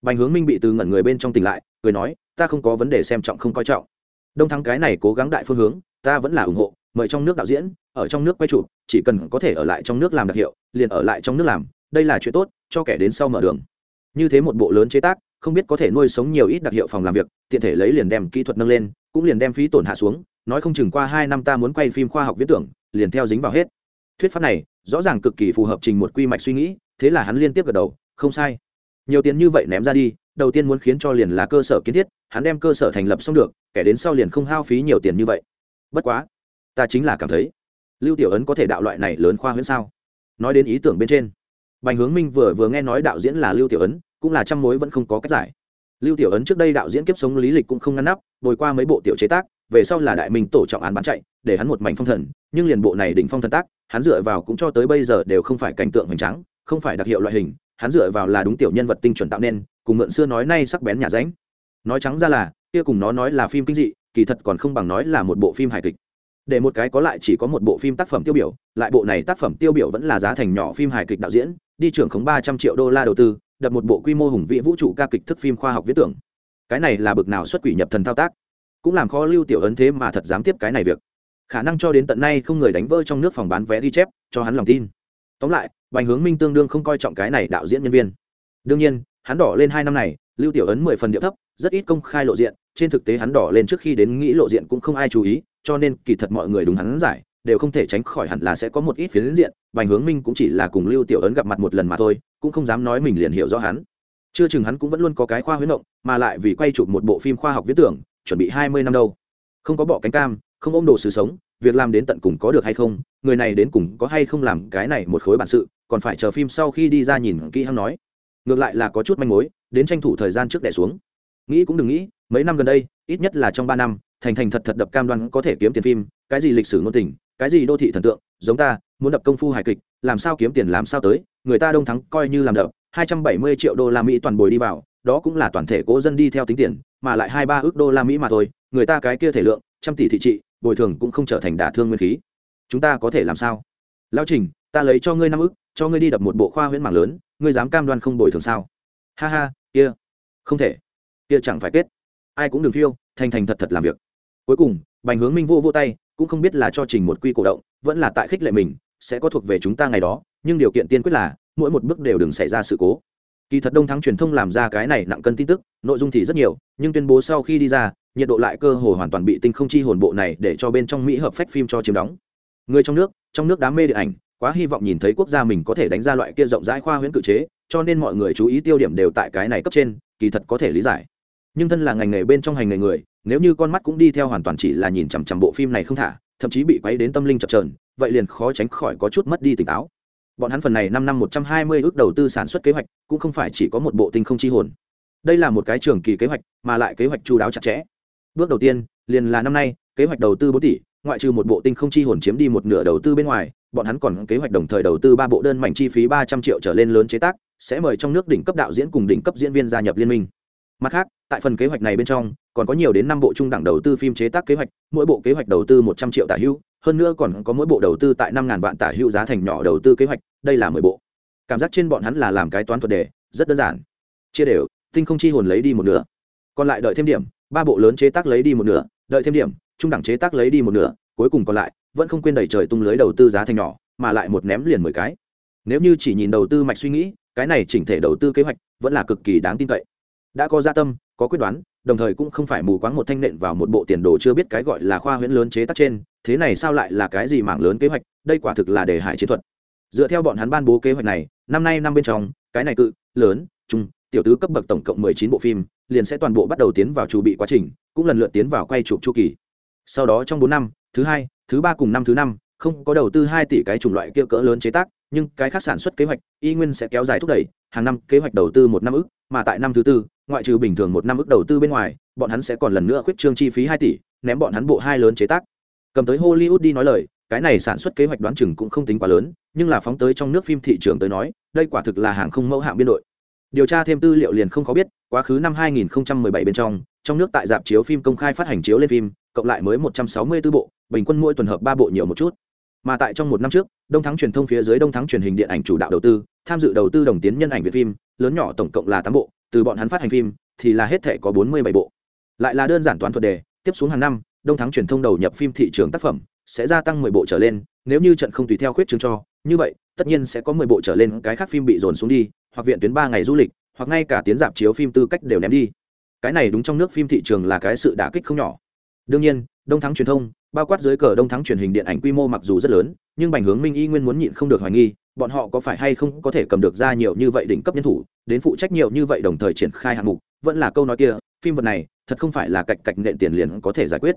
Bành hướng minh bị từ ngẩn người bên trong tỉnh lại, cười nói, ta không có vấn đề xem trọng không coi trọng. Đông thắng cái này cố gắng đại phương hướng, ta vẫn là ủng hộ, mời trong nước đạo diễn, ở trong nước quay chụp, chỉ cần có thể ở lại trong nước làm đặc hiệu, liền ở lại trong nước làm, đây là chuyện tốt, cho kẻ đến sau mở đường. Như thế một bộ lớn chế tác, không biết có thể nuôi sống nhiều ít đặc hiệu phòng làm việc, tiện thể lấy liền đem kỹ thuật nâng lên, cũng liền đem phí tổn hạ xuống nói không chừng qua hai năm ta muốn quay phim khoa học viễn tưởng, liền theo dính vào hết. Thuyết pháp này, rõ ràng cực kỳ phù hợp trình một quy mạch suy nghĩ, thế là hắn liên tiếp gật đầu, không sai. Nhiều tiền như vậy ném ra đi, đầu tiên muốn khiến cho liền là cơ sở kiến thiết, hắn đem cơ sở thành lập xong được, kẻ đến sau liền không hao phí nhiều tiền như vậy. Bất quá, ta chính là cảm thấy, lưu tiểu ấn có thể đạo loại này lớn khoa huyễn sao? Nói đến ý tưởng bên trên. Bành hướng minh vừa vừa nghe nói đạo diễn là lưu tiểu ấn, cũng là trăm mối vẫn không có cách giải. Lưu tiểu ấn trước đây đạo diễn kiếp sống lý lịch cũng không ngăn nắp, bồi qua mấy bộ tiểu chế tác về sau là đại minh tổ trọng án bán chạy, để hắn một mảnh phong thần, nhưng liền bộ này đỉnh phong thần tác, hắn dựa vào cũng cho tới bây giờ đều không phải cảnh tượng hoành tráng, không phải đặc hiệu loại hình, hắn dựa vào là đúng tiểu nhân vật tinh chuẩn tạo nên, cùng mượn xưa nói nay sắc bén nhà ránh. Nói trắng ra là, kia cùng nó nói là phim kinh dị, kỳ thật còn không bằng nói là một bộ phim hài kịch. Để một cái có lại chỉ có một bộ phim tác phẩm tiêu biểu, lại bộ này tác phẩm tiêu biểu vẫn là giá thành nhỏ phim hài kịch đạo diễn, đi trưởng khống ba trăm triệu đô la đầu tư, đập một bộ quy mô hùng vĩ vũ trụ ca kịch thức phim khoa học viết tưởng. Cái này là bực nào xuất quỷ nhập thần thao tác? Cũng làm khó lưu tiểu ấn thế mà thật dám tiếp cái này việc. Khả năng cho đến tận nay không người đánh vỡ trong nước phòng bán vé ghi chép, cho hắn lòng tin. Tóm lại, bành hướng minh tương đương không coi trọng cái này đạo diễn nhân viên. Đương nhiên, hắn đỏ lên hai năm này, lưu tiểu ấn mười phần điệu thấp, rất ít công khai lộ diện, trên thực tế hắn đỏ lên trước khi đến nghĩ lộ diện cũng không ai chú ý, cho nên kỳ thật mọi người đúng hắn giải, đều không thể tránh khỏi hẳn là sẽ có một ít phiến diện, bành hướng minh cũng chỉ là cùng lưu tiểu ấn gặp mặt một lần mà thôi, cũng không dám nói mình liền hiểu rõ hắn. Chưa chừng hắn cũng vẫn luôn có cái khoa huyễn động, mà lại vì quay chụp một bộ phim khoa học viết tưởng chuẩn bị hai mươi năm đâu. Không có bỏ cánh cam, không ôm đồ sự sống, việc làm đến tận cùng có được hay không, người này đến cùng có hay không làm cái này một khối bản sự, còn phải chờ phim sau khi đi ra nhìn kỹ hắn nói. Ngược lại là có chút manh mối, đến tranh thủ thời gian trước đẻ xuống. Nghĩ cũng đừng nghĩ, mấy năm gần đây, ít nhất là trong ba năm, thành thành thật thật đập cam đoan có thể kiếm tiền phim, cái gì lịch sử ngôn tình, cái gì đô thị thần tượng, giống ta, muốn đập công phu hài kịch, làm sao kiếm tiền làm sao tới, người ta đông thắng coi như làm đập, hai trăm bảy mươi triệu đô la mỹ toàn bồi đi vào, đó cũng là toàn thể cố dân đi theo tính tiền mà lại hai ba ước đô la mỹ mà thôi, người ta cái kia thể lượng, trăm tỷ thị trị, bồi thường cũng không trở thành đả thương nguyên khí. Chúng ta có thể làm sao? Lão trình, ta lấy cho ngươi năm ước, cho ngươi đi đập một bộ khoa huyễn mạng lớn, ngươi dám cam đoan không bồi thường sao? Ha ha, kia. Không thể. Kia chẳng phải kết. Ai cũng đừng phiêu, thành thành thật thật làm việc. Cuối cùng, bành hướng minh vô vô tay, cũng không biết là cho trình một quy cổ động, vẫn là tại khích lệ mình, sẽ có thuộc về chúng ta ngày đó, nhưng điều kiện tiên quyết là, mỗi một bước đều đừng xảy ra sự cố kỳ thật đông thắng truyền thông làm ra cái này nặng cân tin tức, nội dung thì rất nhiều, nhưng tuyên bố sau khi đi ra, nhiệt độ lại cơ hồ hoàn toàn bị tinh không chi hồn bộ này để cho bên trong mỹ hợp phách phim cho chiếm đóng. Người trong nước trong nước đám mê điện ảnh, quá hy vọng nhìn thấy quốc gia mình có thể đánh ra loại kia rộng rãi khoa huyễn cự chế, cho nên mọi người chú ý tiêu điểm đều tại cái này cấp trên, kỳ thật có thể lý giải. Nhưng thân là ngành nghề bên trong hành nghề người, nếu như con mắt cũng đi theo hoàn toàn chỉ là nhìn chằm chằm bộ phim này không thả, thậm chí bị quấy đến tâm linh chập trờn vậy liền khó tránh khỏi có chút mất đi tỉnh táo bọn hắn phần này năm năm một trăm hai mươi ước đầu tư sản xuất kế hoạch, cũng không phải chỉ có một bộ tinh không chi hồn. Đây là một cái trường kỳ kế hoạch, mà lại kế hoạch chu đáo chặt chẽ. Bước đầu tiên, liền là năm nay, kế hoạch đầu tư bốn tỷ, ngoại trừ một bộ tinh không chi hồn chiếm đi một nửa đầu tư bên ngoài, bọn hắn còn kế hoạch đồng thời đầu tư ba bộ đơn mảnh chi phí ba trăm triệu trở lên lớn chế tác, sẽ mời trong nước đỉnh cấp đạo diễn cùng đỉnh cấp diễn viên gia nhập liên minh. Mặt khác, tại phần kế hoạch này bên trong, còn có nhiều đến năm bộ trung đẳng đầu tư phim chế tác kế hoạch, mỗi bộ kế hoạch đầu tư một trăm triệu tả hữu hơn nữa còn có mỗi bộ đầu tư tại năm ngàn vạn tả hữu giá thành nhỏ đầu tư kế hoạch, đây là mười bộ. Cảm giác trên bọn hắn là làm cái toán thuật đề, rất đơn giản. Chia đều, tinh không chi hồn lấy đi một nửa. Còn lại đợi thêm điểm, ba bộ lớn chế tác lấy đi một nửa, đợi thêm điểm, trung đẳng chế tác lấy đi một nửa, cuối cùng còn lại, vẫn không quên đẩy trời tung lưới đầu tư giá thành nhỏ, mà lại một ném liền mười cái. Nếu như chỉ nhìn đầu tư mạch suy nghĩ, cái này chỉnh thể đầu tư kế hoạch vẫn là cực kỳ đáng tin cậy. Đã có gia tâm, có quyết đoán đồng thời cũng không phải mù quáng một thanh nện vào một bộ tiền đồ chưa biết cái gọi là khoa huyễn lớn chế tác trên, thế này sao lại là cái gì mảng lớn kế hoạch, đây quả thực là đề hại chiến thuật. Dựa theo bọn hắn ban bố kế hoạch này, năm nay năm bên trong, cái này cự, lớn, trung, tiểu tứ cấp bậc tổng cộng mười chín bộ phim, liền sẽ toàn bộ bắt đầu tiến vào chuẩn bị quá trình, cũng lần lượt tiến vào quay chụp chu kỳ. Sau đó trong bốn năm, thứ hai, thứ ba cùng năm thứ năm, không có đầu tư hai tỷ cái chủng loại kia cỡ lớn chế tác nhưng cái khác sản xuất kế hoạch, y nguyên sẽ kéo dài thúc đẩy, hàng năm kế hoạch đầu tư một năm ức, mà tại năm thứ tư, ngoại trừ bình thường một năm ức đầu tư bên ngoài, bọn hắn sẽ còn lần nữa khuyết trương chi phí hai tỷ, ném bọn hắn bộ hai lớn chế tác. Cầm tới hollywood đi nói lời, cái này sản xuất kế hoạch đoán chừng cũng không tính quá lớn, nhưng là phóng tới trong nước phim thị trường tới nói, đây quả thực là hàng không mẫu hạng biên đội. Điều tra thêm tư liệu liền không có biết, quá khứ năm 2017 bên trong trong nước tại dạp chiếu phim công khai phát hành chiếu lên phim, cộng lại mới 164 bộ, bình quân mỗi tuần hợp ba bộ nhiều một chút. Mà tại trong một năm trước đông thắng truyền thông phía dưới đông thắng truyền hình điện ảnh chủ đạo đầu tư, tham dự đầu tư đồng tiến nhân ảnh việt phim, lớn nhỏ tổng cộng là tám bộ, từ bọn hắn phát hành phim thì là hết thể có bốn mươi bảy bộ. Lại là đơn giản toán thuật đề, tiếp xuống hàng năm, đông thắng truyền thông đầu nhập phim thị trường tác phẩm sẽ gia tăng mười bộ trở lên, nếu như trận không tùy theo khuyết chương cho, như vậy, tất nhiên sẽ có mười bộ trở lên cái khác phim bị dồn xuống đi, hoặc viện tuyến ba ngày du lịch, hoặc ngay cả tiến dạp chiếu phim tư cách đều ném đi. Cái này đúng trong nước phim thị trường là cái sự đả kích không nhỏ. Đương nhiên đông thắng truyền thông, bao quát dưới cờ đông thắng truyền hình điện ảnh quy mô mặc dù rất lớn, nhưng bành hướng minh y nguyên muốn nhịn không được hoài nghi, bọn họ có phải hay không có thể cầm được ra nhiều như vậy đỉnh cấp nhân thủ, đến phụ trách nhiều như vậy đồng thời triển khai hạng mục, vẫn là câu nói kia, phim vật này, thật không phải là cạch cạch nện tiền liền có thể giải quyết.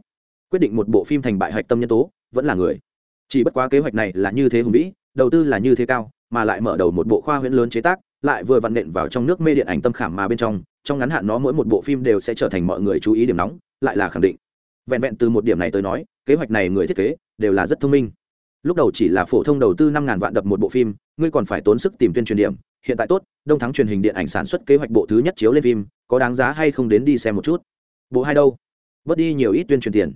Quyết định một bộ phim thành bại hạch tâm nhân tố, vẫn là người. Chỉ bất quá kế hoạch này là như thế hùng vĩ, đầu tư là như thế cao, mà lại mở đầu một bộ khoa huyễn lớn chế tác, lại vừa vặn nện vào trong nước mê điện ảnh tâm khảm mà bên trong trong ngắn hạn nó mỗi một bộ phim đều sẽ trở thành mọi người chú ý điểm nóng, lại là khẳng định vẹn vẹn từ một điểm này tới nói, kế hoạch này người thiết kế đều là rất thông minh. Lúc đầu chỉ là phổ thông đầu tư năm ngàn vạn đập một bộ phim, ngươi còn phải tốn sức tìm tuyên truyền điểm. Hiện tại tốt, đông thắng truyền hình điện ảnh sản xuất kế hoạch bộ thứ nhất chiếu lên phim, có đáng giá hay không đến đi xem một chút. Bộ hai đâu? Bớt đi nhiều ít tuyên truyền tiền.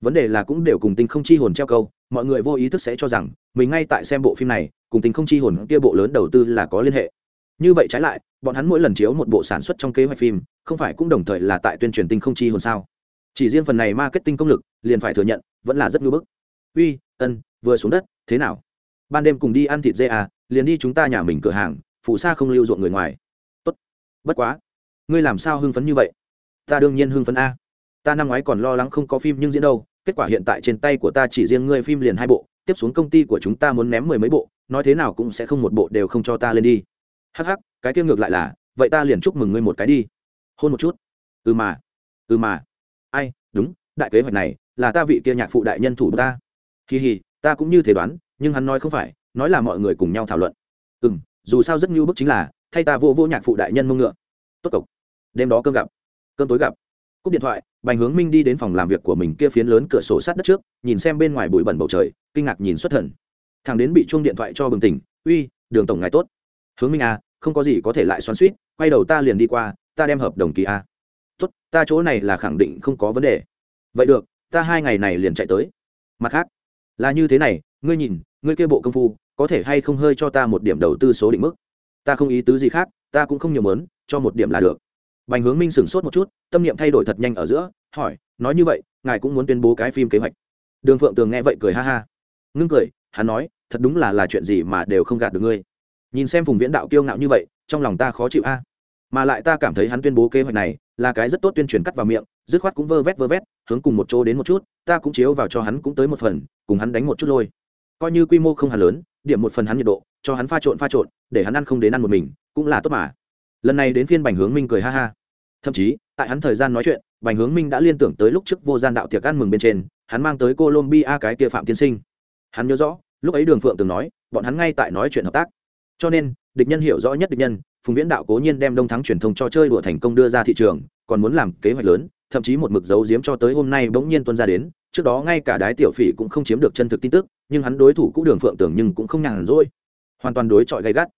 Vấn đề là cũng đều cùng tình không chi hồn treo câu, mọi người vô ý thức sẽ cho rằng, mình ngay tại xem bộ phim này, cùng tình không chi hồn kia bộ lớn đầu tư là có liên hệ. Như vậy trái lại, bọn hắn mỗi lần chiếu một bộ sản xuất trong kế hoạch phim, không phải cũng đồng thời là tại tuyên truyền tinh không chi hồn sao? Chỉ riêng phần này marketing công lực, liền phải thừa nhận, vẫn là rất ngưỡng bức. Uy, ân, vừa xuống đất, thế nào? Ban đêm cùng đi ăn thịt dê à liền đi chúng ta nhà mình cửa hàng, phụ xa không lưu ruộng người ngoài. Tốt. Bất quá. Ngươi làm sao hưng phấn như vậy? Ta đương nhiên hưng phấn a. Ta năm ngoái còn lo lắng không có phim nhưng diễn đâu, kết quả hiện tại trên tay của ta chỉ riêng ngươi phim liền hai bộ, tiếp xuống công ty của chúng ta muốn ném mười mấy bộ, nói thế nào cũng sẽ không một bộ đều không cho ta lên đi. Hắc hắc, cái kia ngược lại là, vậy ta liền chúc mừng ngươi một cái đi. Hôn một chút. Ừ mà. Ừ mà ai, đúng, đại kế hoạch này là ta vị kia nhạc phụ đại nhân thủ ta. Kỳ hì, ta cũng như thế đoán, nhưng hắn nói không phải, nói là mọi người cùng nhau thảo luận. Ừ m dù sao rất như bức chính là, thay ta vô vô nhạc phụ đại nhân mông ngựa. Tốt cộc đêm đó cơm gặp. Cơm tối gặp. Cúp điện thoại, bành hướng minh đi đến phòng làm việc của mình kia phiến lớn cửa sổ sát đất trước, nhìn xem bên ngoài bụi bẩn bầu trời, kinh ngạc nhìn xuất thần. Thằng đến bị chuông điện thoại cho bừng tỉnh, uy, đường tổng ngài tốt. Hướng minh à không có gì có thể lại xoắn suýt quay đầu ta liền đi qua, ta đem hợp đồng kỳ a tốt, ta chỗ này là khẳng định không có vấn đề. Vậy được, ta hai ngày này liền chạy tới. Mặt khác, là như thế này, ngươi nhìn, ngươi kia bộ công phu, có thể hay không hơi cho ta một điểm đầu tư số định mức? Ta không ý tứ gì khác, ta cũng không nhiều mớn cho một điểm là được. Bành hướng minh sửng sốt một chút, tâm niệm thay đổi thật nhanh ở giữa, hỏi, nói như vậy, ngài cũng muốn tuyên bố cái phim kế hoạch. Đường phượng tường nghe vậy cười ha ha. Ngưng cười, hắn nói, thật đúng là là chuyện gì mà đều không gạt được ngươi. Nhìn xem phùng viễn đạo kiêu ngạo như vậy, trong lòng ta khó chịu a. Mà lại ta cảm thấy hắn tuyên bố kế hoạch này là cái rất tốt tuyên truyền cắt vào miệng, dứt khoát cũng vơ vét vơ vét, hướng cùng một chỗ đến một chút, ta cũng chiếu vào cho hắn cũng tới một phần, cùng hắn đánh một chút lôi. Coi như quy mô không hẳn lớn, điểm một phần hắn nhiệt độ, cho hắn pha trộn pha trộn, để hắn ăn không đến ăn một mình, cũng là tốt mà. Lần này đến phiên bành hướng minh cười ha ha. Thậm chí, tại hắn thời gian nói chuyện, bành hướng minh đã liên tưởng tới lúc trước vô gian đạo tiệc ăn mừng bên trên, hắn mang tới colombia cái kia phạm tiên sinh. Hắn nhớ rõ, lúc ấy đường phượng từng nói, bọn hắn ngay tại nói chuyện hợp tác. Cho nên địch nhân hiểu rõ nhất địch nhân, phùng viễn đạo cố nhiên đem đông thắng truyền thông cho chơi đùa thành công đưa ra thị trường, còn muốn làm kế hoạch lớn, thậm chí một mực dấu diếm cho tới hôm nay bỗng nhiên tuân ra đến. Trước đó ngay cả đái tiểu phỉ cũng không chiếm được chân thực tin tức, nhưng hắn đối thủ cũng đường phượng tưởng nhưng cũng không nhàn rỗi, hoàn toàn đối chọi gay gắt.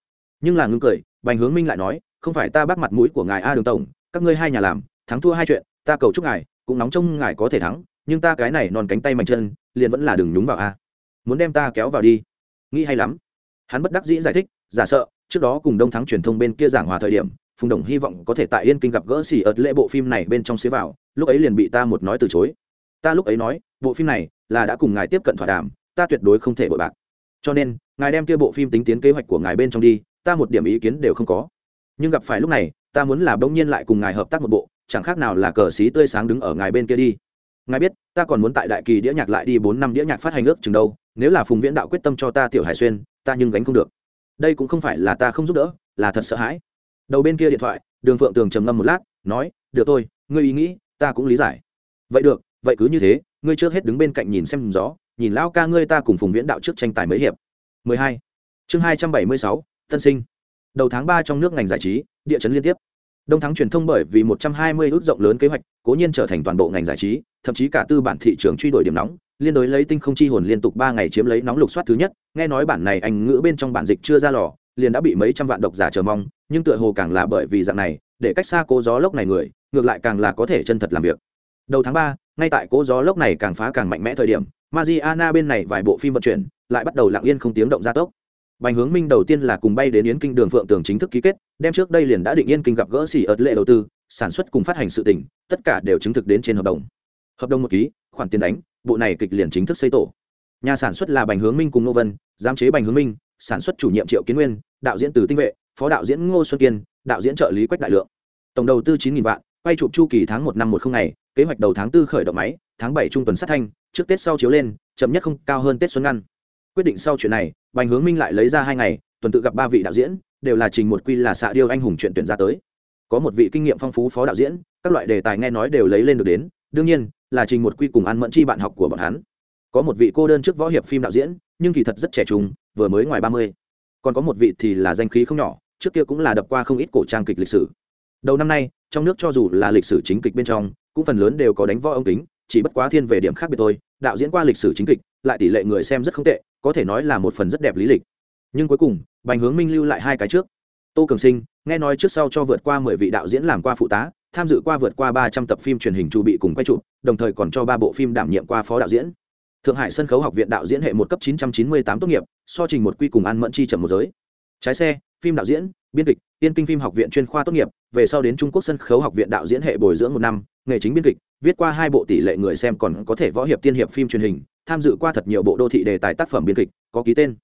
Nhưng là ngưng cười, bành hướng minh lại nói, không phải ta bắt mặt mũi của ngài a đường tổng, các ngươi hai nhà làm, thắng thua hai chuyện, ta cầu chúc ngài, cũng nóng trông ngài có thể thắng, nhưng ta cái này non cánh tay mạnh chân, liền vẫn là đừng nhúng vào a. Muốn đem ta kéo vào đi. Nghĩ hay lắm. Hắn bất đắc dĩ giải thích, giả sợ trước đó cùng đông thắng truyền thông bên kia giảng hòa thời điểm, phùng đồng hy vọng có thể tại yên kinh gặp gỡ xỉ ợt lễ bộ phim này bên trong xế vào, lúc ấy liền bị ta một nói từ chối. Ta lúc ấy nói, bộ phim này là đã cùng ngài tiếp cận thỏa đàm, ta tuyệt đối không thể bội bạc. Cho nên, ngài đem kia bộ phim tính tiến kế hoạch của ngài bên trong đi, ta một điểm ý kiến đều không có. Nhưng gặp phải lúc này, ta muốn là bỗng nhiên lại cùng ngài hợp tác một bộ, chẳng khác nào là cờ xí tươi sáng đứng ở ngài bên kia đi. Ngài biết, ta còn muốn tại đại kỳ đĩa nhạc lại đi bốn năm đĩa nhạc phát hành ước chừng đâu, nếu là phùng viễn đạo quyết tâm cho ta tiểu hải xuyên, ta nhưng gánh không được đây cũng không phải là ta không giúp đỡ là thật sợ hãi. Đầu bên kia điện thoại đường phượng tường trầm ngâm một lát nói được thôi ngươi ý nghĩ ta cũng lý giải. Vậy được vậy cứ như thế ngươi trước hết đứng bên cạnh nhìn xem gió nhìn lão ca ngươi ta cùng phùng viễn đạo trước tranh tài mấy hiệp. 12. chương 276, tân sinh. Đầu tháng 3 trong nước ngành giải trí địa chấn liên tiếp. Đông thắng truyền thông bởi vì 120 ước rộng lớn kế hoạch cố nhiên trở thành toàn bộ ngành giải trí thậm chí cả tư bản thị trường truy đuổi điểm nóng liên đối lấy tinh không chi hồn liên tục ba ngày chiếm lấy nóng lục soát thứ nhất nghe nói bản này anh ngữ bên trong bản dịch chưa ra lò liền đã bị mấy trăm vạn độc giả chờ mong nhưng tựa hồ càng là bởi vì dạng này để cách xa cố gió lốc này người ngược lại càng là có thể chân thật làm việc đầu tháng ba ngay tại cố gió lốc này càng phá càng mạnh mẽ thời điểm Mariana bên này vài bộ phim vận chuyển lại bắt đầu lặng yên không tiếng động gia tốc Bành Hướng Minh đầu tiên là cùng bay đến Yến Kinh Đường Phượng Tường chính thức ký kết, đem trước đây liền đã định Yên Kinh gặp gỡ xỉ ợt lệ đầu tư, sản xuất cùng phát hành sự tình, tất cả đều chứng thực đến trên hợp đồng. Hợp đồng một ký, khoản tiền đánh, bộ này kịch liền chính thức xây tổ. Nhà sản xuất là Bành Hướng Minh cùng Nô Vân, giám chế Bành Hướng Minh, sản xuất chủ nhiệm Triệu Kiến Nguyên, đạo diễn Từ Tinh Vệ, phó đạo diễn Ngô Xuân Kiên, đạo diễn trợ lý Quách Đại Lượng. Tổng đầu tư 9000 vạn, quay chụp chu kỳ tháng một năm một không ngày, kế hoạch đầu tháng tư khởi động máy, tháng bảy trung tuần sát thanh, trước Tết sau chiếu lên, chậm nhất không cao hơn Tết xuân ngăn. quyết định sau chuyện này bành hướng minh lại lấy ra hai ngày tuần tự gặp ba vị đạo diễn đều là trình một quy là xạ điêu anh hùng chuyện tuyển ra tới có một vị kinh nghiệm phong phú phó đạo diễn các loại đề tài nghe nói đều lấy lên được đến đương nhiên là trình một quy cùng an mẫn chi bạn học của bọn hắn. Có một vị cô đơn trước võ hiệp phim đạo diễn, nhưng kỳ thật rất trẻ trung, vừa mới ngoài ba mươi. Còn có một vị thì là danh khí không nhỏ, trước kia cũng là đập qua không ít cổ trang kịch lịch sử. Đầu năm nay, trong nước cho dù là lịch sử chính kịch bên trong, cũng phần lớn đều có đánh võ ông kính, chỉ bất quá thiên về điểm khác biệt thôi. Đạo diễn qua lịch sử chính kịch, lại tỷ lệ người xem rất không tệ, có thể nói là một phần rất đẹp lý lịch. Nhưng cuối cùng, bành hướng minh lưu lại hai cái trước. Tô cường sinh, nghe nói trước sau cho vượt qua mười vị đạo diễn làm qua phụ tá tham dự qua vượt qua ba trăm tập phim truyền hình chu bị cùng quay chụp, đồng thời còn cho ba bộ phim đảm nhiệm qua phó đạo diễn. Thượng hải sân khấu học viện đạo diễn hệ một cấp chín trăm chín mươi tám tốt nghiệp, so trình một quy cùng ăn mẫn chi chậm một giới. Trái xe, phim đạo diễn, biên kịch tiên kinh phim học viện chuyên khoa tốt nghiệp, về sau đến trung quốc sân khấu học viện đạo diễn hệ bồi dưỡng một năm, nghề chính biên kịch, viết qua hai bộ tỷ lệ người xem còn có thể võ hiệp tiên hiệp phim truyền hình, tham dự qua thật nhiều bộ đô thị đề tài tác phẩm biên kịch, có ký tên.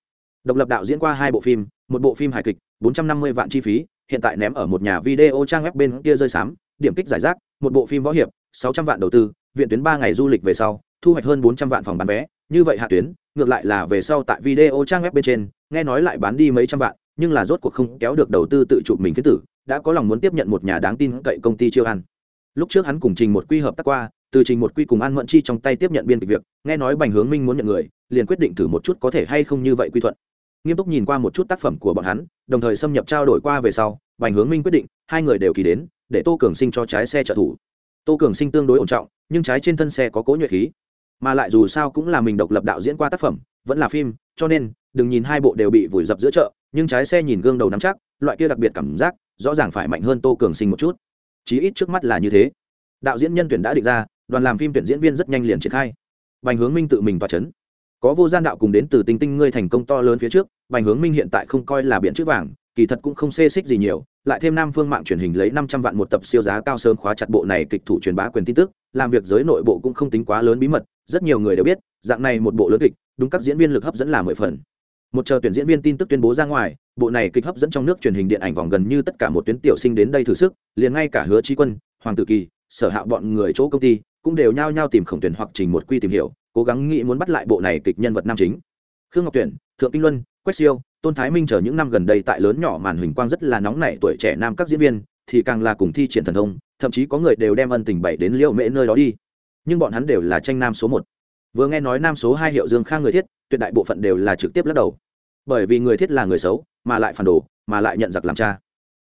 Độc lập đạo diễn qua hai bộ phim, một bộ phim hài kịch, bốn trăm năm mươi vạn chi phí, hiện tại ném ở một nhà video trang web bên kia rơi sám điểm kích giải rác, một bộ phim võ hiệp, sáu trăm vạn đầu tư, viện tuyến ba ngày du lịch về sau, thu hoạch hơn bốn trăm vạn phòng bán vé. Như vậy hạ tuyến, ngược lại là về sau tại video trang web bên trên, nghe nói lại bán đi mấy trăm vạn, nhưng là rốt cuộc không kéo được đầu tư tự chụp mình phiến tử, đã có lòng muốn tiếp nhận một nhà đáng tin cậy công ty chiêu ăn lúc trước hắn cùng trình một quy hợp tác qua, từ trình một quy cùng an mẫn chi trong tay tiếp nhận biên kịch việc, nghe nói bành hướng minh muốn nhận người, liền quyết định thử một chút có thể hay không như vậy quy thuận. Nghiêm túc nhìn qua một chút tác phẩm của bọn hắn, đồng thời xâm nhập trao đổi qua về sau, bành hướng minh quyết định, hai người đều kỳ đến để tô cường sinh cho trái xe trợ thủ. Tô cường sinh tương đối ổn trọng, nhưng trái trên thân xe có cố nhuệ khí. Mà lại dù sao cũng là mình độc lập đạo diễn qua tác phẩm, vẫn là phim, cho nên, đừng nhìn hai bộ đều bị vùi dập giữa chợ, nhưng trái xe nhìn gương đầu nắm chắc, loại kia đặc biệt cảm giác, rõ ràng phải mạnh hơn tô cường sinh một chút. Chí ít trước mắt là như thế. Đạo diễn nhân tuyển đã định ra, đoàn làm phim tuyển diễn viên rất nhanh liền triển khai. Bành hướng minh tự mình tỏa chấn. có vô gian đạo cùng đến từ tinh tinh ngươi thành công to lớn phía trước, bành hướng minh hiện tại không coi là biện chữ vàng kỳ thật cũng không xê xích gì nhiều, lại thêm nam phương mạng truyền hình lấy năm trăm vạn một tập siêu giá cao sớm khóa chặt bộ này kịch thủ truyền bá quyền tin tức, làm việc giới nội bộ cũng không tính quá lớn bí mật, rất nhiều người đều biết, dạng này một bộ lớn kịch, đúng các diễn viên lực hấp dẫn là mười phần. Một chờ tuyển diễn viên tin tức tuyên bố ra ngoài, bộ này kịch hấp dẫn trong nước truyền hình điện ảnh vòng gần như tất cả một tuyến tiểu sinh đến đây thử sức, liền ngay cả hứa trí quân, hoàng tử kỳ, sở hạ bọn người chỗ công ty, cũng đều nhao nhao tìm khổng tuyển hoặc trình một quy tìm hiểu, cố gắng nghĩ muốn bắt lại bộ này kịch nhân vật nam chính. Khương ngọc tuyển, thượng kinh luân, quách siêu tôn thái minh chờ những năm gần đây tại lớn nhỏ màn huỳnh quang rất là nóng nảy tuổi trẻ nam các diễn viên, thì càng là cùng thi triển thần thông, thậm chí có người đều đem ân tình bảy đến liệu mễ nơi đó đi. Nhưng bọn hắn đều là tranh nam số một. Vừa nghe nói nam số hai hiệu dương khang người thiết, tuyệt đại bộ phận đều là trực tiếp lắc đầu. Bởi vì người thiết là người xấu, mà lại phản đồ, mà lại nhận giặc làm cha.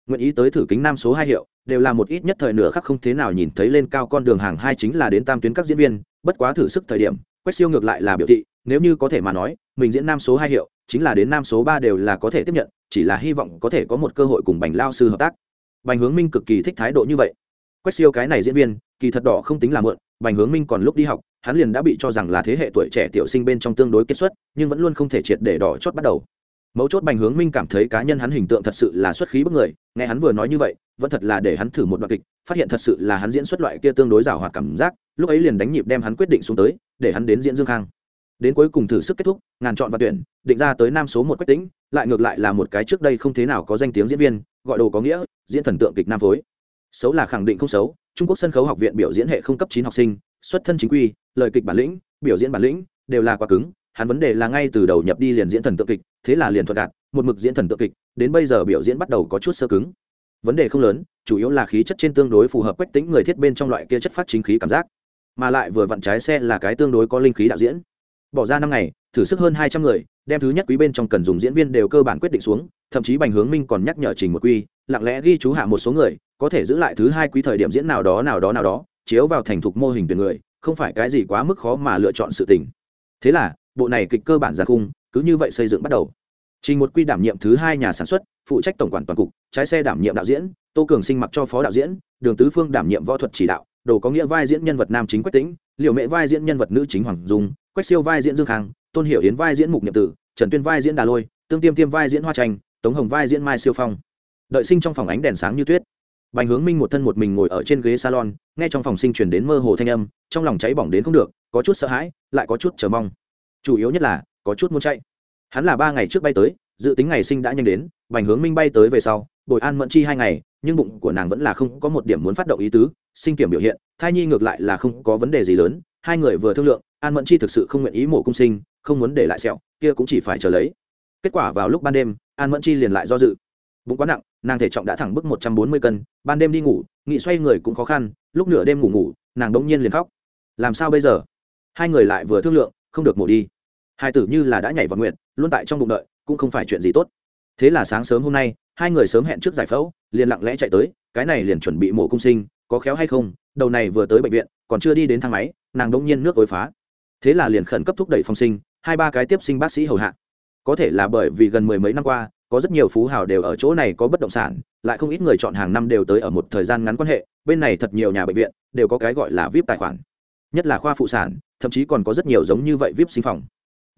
Nguyện ý tới thử kính nam số hai hiệu, đều là một ít nhất thời nửa khắc không thế nào nhìn thấy lên cao con đường hàng hai chính là đến tam tuyến các diễn viên, bất quá thử sức thời điểm quét siêu ngược lại là biểu thị, nếu như có thể mà nói, mình diễn nam số hai hiệu chính là đến nam số ba đều là có thể tiếp nhận, chỉ là hy vọng có thể có một cơ hội cùng bành lao sư hợp tác. Bành hướng minh cực kỳ thích thái độ như vậy. Quét siêu cái này diễn viên, kỳ thật đỏ không tính là mượn bành hướng minh còn lúc đi học, hắn liền đã bị cho rằng là thế hệ tuổi trẻ tiểu sinh bên trong tương đối kết xuất, nhưng vẫn luôn không thể triệt để đỏ chót bắt đầu. Mấu chốt bành hướng minh cảm thấy cá nhân hắn hình tượng thật sự là xuất khí bức người, nghe hắn vừa nói như vậy, vẫn thật là để hắn thử một đoạn kịch, phát hiện thật sự là hắn diễn xuất loại kia tương đối rào hoạt cảm giác, lúc ấy liền đánh nhịp đem hắn quyết định xuống tới, để hắn đến diễn dương khang đến cuối cùng thử sức kết thúc, ngàn chọn và tuyển, định ra tới nam số một quách tính, lại ngược lại là một cái trước đây không thế nào có danh tiếng diễn viên, gọi đồ có nghĩa, diễn thần tượng kịch nam phối. Xấu là khẳng định không xấu, trung quốc sân khấu học viện biểu diễn hệ không cấp chín học sinh, xuất thân chính quy, lời kịch bản lĩnh, biểu diễn bản lĩnh, đều là quá cứng, hắn vấn đề là ngay từ đầu nhập đi liền diễn thần tượng kịch, thế là liền thuật đạt, một mực diễn thần tượng kịch, đến bây giờ biểu diễn bắt đầu có chút sơ cứng. Vấn đề không lớn, chủ yếu là khí chất trên tương đối phù hợp quách tính người thiết bên trong loại kia chất phát chính khí cảm giác. Mà lại vừa vặn trái xe là cái tương đối có linh khí đạo diễn bỏ ra năm ngày thử sức hơn hai trăm người đem thứ nhất quý bên trong cần dùng diễn viên đều cơ bản quyết định xuống thậm chí bành hướng minh còn nhắc nhở trình một quy lặng lẽ ghi chú hạ một số người có thể giữ lại thứ hai quý thời điểm diễn nào đó nào đó nào đó chiếu vào thành thục mô hình tuyển người không phải cái gì quá mức khó mà lựa chọn sự tình. Thế là bộ này kịch cơ bản ra cung, cứ như vậy xây dựng bắt đầu. Trình một quy đảm nhiệm thứ hai nhà sản xuất phụ trách tổng quản toàn cục trái xe đảm nhiệm đạo diễn tô cường sinh mặc cho phó đạo diễn đường tứ phương đảm nhiệm võ thuật chỉ đạo đồ có nghĩa vai diễn nhân vật nam chính quách tĩnh liệu mẹ vai diễn nhân vật nữ chính hoàng dung, quách siêu vai diễn dương khang, tôn hiểu yến vai diễn mục nhậm tử, trần tuyên vai diễn đà lôi, tương tiêm tiêm vai diễn hoa tranh, tống hồng vai diễn mai siêu phong. Đợi sinh trong phòng ánh đèn sáng như tuyết. Bành hướng minh một thân một mình ngồi ở trên ghế salon, nghe trong phòng sinh chuyển đến mơ hồ thanh âm, trong lòng cháy bỏng đến không được, có chút sợ hãi, lại có chút chờ mong. Chủ yếu nhất là, có chút muốn chạy. Hắn là ba ngày trước bay tới, dự tính ngày sinh đã nhanh đến, bành hướng minh bay tới về sau bồi an mẫn chi hai ngày, nhưng bụng của nàng vẫn là không có một điểm muốn phát động ý tứ, sinh kiểm biểu hiện, thai nhi ngược lại là không có vấn đề gì lớn, hai người vừa thương lượng, an mẫn chi thực sự không nguyện ý mổ cung sinh, không muốn để lại sẹo, kia cũng chỉ phải chờ lấy. Kết quả vào lúc ban đêm, an mẫn chi liền lại do dự. Bụng quá nặng, nàng thể trọng đã thẳng bức một trăm bốn mươi cân, ban đêm đi ngủ, nghị xoay người cũng khó khăn, lúc nửa đêm ngủ ngủ, nàng đống nhiên liền khóc. Làm sao bây giờ? Hai người lại vừa thương lượng, không được mổ đi. Hai tử như là đã nhảy vào nguyện, luôn tại trong bụng đợi, cũng không phải chuyện gì tốt. Thế là sáng sớm hôm nay hai người sớm hẹn trước giải phẫu, liền lặng lẽ chạy tới, cái này liền chuẩn bị mổ cung sinh, có khéo hay không, đầu này vừa tới bệnh viện, còn chưa đi đến thang máy, nàng đông nhiên nước ối phá. Thế là liền khẩn cấp thúc đẩy phong sinh, hai ba cái tiếp sinh bác sĩ hầu hạ. Có thể là bởi vì gần mười mấy năm qua, có rất nhiều phú hào đều ở chỗ này có bất động sản, lại không ít người chọn hàng năm đều tới ở một thời gian ngắn quan hệ, bên này thật nhiều nhà bệnh viện, đều có cái gọi là vip tài khoản. Nhất là khoa phụ sản, thậm chí còn có rất nhiều giống như vậy vip sinh phòng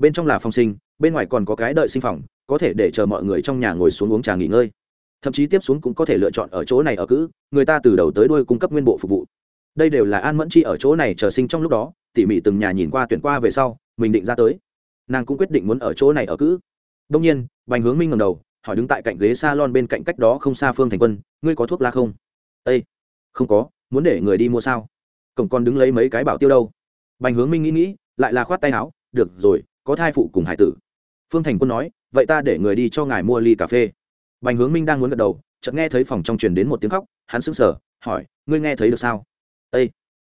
bên trong là phòng sinh, bên ngoài còn có cái đợi sinh phòng, có thể để chờ mọi người trong nhà ngồi xuống uống trà nghỉ ngơi. Thậm chí tiếp xuống cũng có thể lựa chọn ở chỗ này ở cữ, người ta từ đầu tới đuôi cung cấp nguyên bộ phục vụ. Đây đều là an mẫn chi ở chỗ này chờ sinh trong lúc đó, tỉ mỉ từng nhà nhìn qua tuyển qua về sau, mình định ra tới. Nàng cũng quyết định muốn ở chỗ này ở cữ. Đông nhiên, bành hướng minh ngầm đầu, hỏi đứng tại cạnh ghế s a lon bên cạnh cách đó không xa phương thành quân, ngươi có thuốc la không? Â không có, muốn để người đi mua sao? Cổng còn đứng lấy mấy cái bảo tiêu đâu. Bành hướng minh nghĩ nghĩ, lại là khoát tay áo, được rồi có thai phụ cùng hải tử. Phương thành quân nói, vậy ta để người đi cho ngài mua ly cà phê. Bành hướng minh đang muốn gật đầu, chợt nghe thấy phòng trong truyền đến một tiếng khóc, hắn sững sờ, hỏi, ngươi nghe thấy được sao? Ây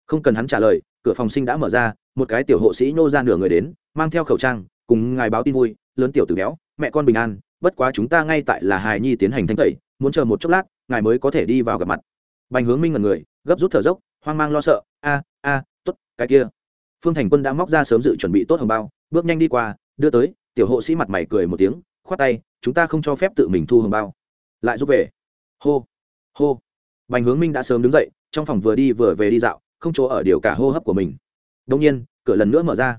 không cần hắn trả lời, cửa phòng sinh đã mở ra, một cái tiểu hộ sĩ nhô ra nửa người đến, mang theo khẩu trang, cùng ngài báo tin vui, lớn tiểu tử béo, mẹ con bình an, bất quá chúng ta ngay tại là hài nhi tiến hành thanh tẩy, muốn chờ một chốc lát, ngài mới có thể đi vào gặp mặt. Bành hướng minh ngần người, gấp rút thở dốc, hoang mang lo sợ, a a t ố t cái kia. Phương thành quân đã móc ra sớm dự chuẩn bị tốt hồng bao bước nhanh đi qua, đưa tới, tiểu hộ sĩ mặt mày cười một tiếng, khoát tay, chúng ta không cho phép tự mình thu hồng bao. Lại giúp về. Hô hô. Bành hướng minh đã sớm đứng dậy, trong phòng vừa đi vừa về đi dạo, không chỗ ở điều cả hô hấp của mình. Đông nhiên, cửa lần nữa mở ra.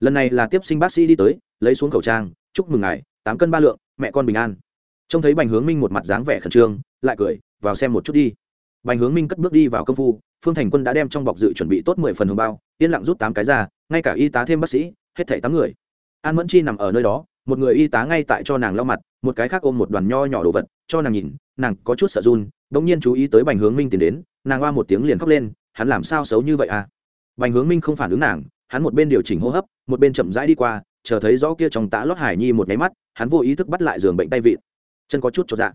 Lần này là tiếp sinh bác sĩ đi tới, lấy xuống khẩu trang, chúc mừng ngài, tám cân ba lượng, mẹ con bình an. Trông thấy bành hướng minh một mặt dáng vẻ khẩn trương, lại cười, vào xem một chút đi. Bành hướng minh cất bước đi vào công phu, phương thành quân đã đem trong bọc dự chuẩn bị tốt mười phần hồng bao, yên lặng rút tám cái ra, ngay cả y tá thêm bác sĩ hết thảy tám người. An mẫn chi nằm ở nơi đó, một người y tá ngay tại cho nàng lau mặt, một cái khác ôm một đoàn nho nhỏ đồ vật, cho nàng nhìn, nàng có chút sợ run, bỗng nhiên chú ý tới bành hướng minh tiến đến, nàng oa một tiếng liền khóc lên, hắn làm sao xấu như vậy à? Bành hướng minh không phản ứng nàng, hắn một bên điều chỉnh hô hấp, một bên chậm rãi đi qua, chờ thấy rõ kia trong tã lót hải nhi một nháy mắt, hắn vô ý thức bắt lại giường bệnh tay vịn. Chân có chút cho dạ.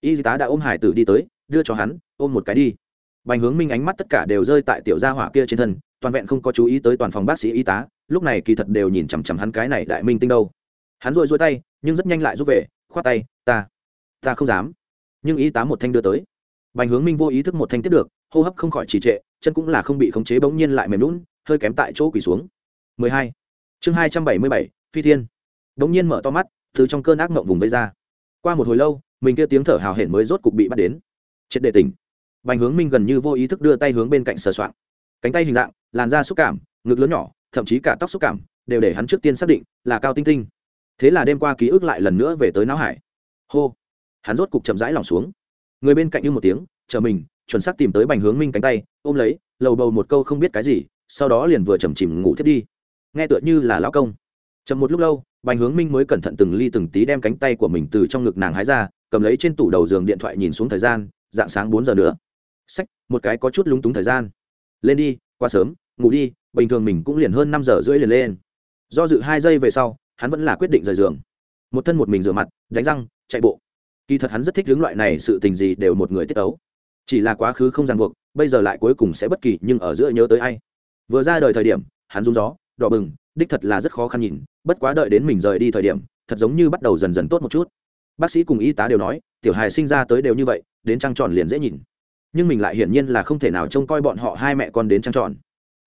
Y tá đã ôm hải tử đi tới, đưa cho hắn, ôm một cái đi. Bành hướng minh ánh mắt tất cả đều rơi tại tiểu gia hỏa kia trên thân, toàn vẹn không có chú ý tới toàn phòng bác sĩ y tá lúc này kỳ thật đều nhìn chằm chằm hắn cái này đại minh tinh đâu. Hắn rội rôi tay nhưng rất nhanh lại rút về khoát tay ta ta không dám. Nhưng y tá một thanh đưa tới. Bành hướng minh vô ý thức một thanh tiếp được hô hấp không khỏi trì trệ chân cũng là không bị khống chế bỗng nhiên lại mềm lún hơi kém tại chỗ quỳ xuống. 12. chương 277, phi thiên. Bỗng nhiên mở to mắt từ trong cơn ác mộng vùng vây ra. Qua một hồi lâu mình kia tiếng thở hào hển mới rốt cục bị bắt đến. Triệt để tỉnh. Bành hướng minh gần như vô ý thức đưa tay hướng bên cạnh sờ soạng. Cánh tay hình dạng làn da xúc cảm ngực lớn nhỏ thậm chí cả tóc xúc cảm, đều để hắn trước tiên xác định là cao tinh tinh. Thế là đêm qua ký ức lại lần nữa về tới não hải. Hô! Hắn rốt cục chậm rãi lòng xuống. Người bên cạnh như một tiếng, chờ mình, chuẩn xác tìm tới bành hướng minh cánh tay, ôm lấy, lầu bầu một câu không biết cái gì, sau đó liền vừa chầm chìm ngủ thiết đi. Nghe tựa như là lão công. Chậm một lúc lâu, bành hướng minh mới cẩn thận từng ly từng tí đem cánh tay của mình từ trong ngực nàng hái ra, cầm lấy trên tủ đầu giường điện thoại nhìn xuống thời gian, dạng sáng bốn giờ nữa. Sách, một cái có chút lúng túng thời gian. Lên đi, qua sớm ngủ đi, bình thường mình cũng liền hơn năm giờ rưỡi liền lên. Do dự hai giây về sau, hắn vẫn là quyết định rời giường. Một thân một mình rửa mặt, đánh răng, chạy bộ. Kỳ thật hắn rất thích hướng loại này sự tình gì đều một người tiết tấu. chỉ là quá khứ không ràng buộc, bây giờ lại cuối cùng sẽ bất kỳ, nhưng ở giữa nhớ tới ai. Vừa ra đời thời điểm, hắn rung gió, đỏ bừng, đích thật là rất khó khăn nhìn, bất quá đợi đến mình rời đi thời điểm, thật giống như bắt đầu dần dần tốt một chút. Bác sĩ cùng y tá đều nói, tiểu hài sinh ra tới đều như vậy, đến trăng tròn liền dễ nhìn. Nhưng mình lại hiển nhiên là không thể nào trông coi bọn họ hai mẹ con đến trăng tròn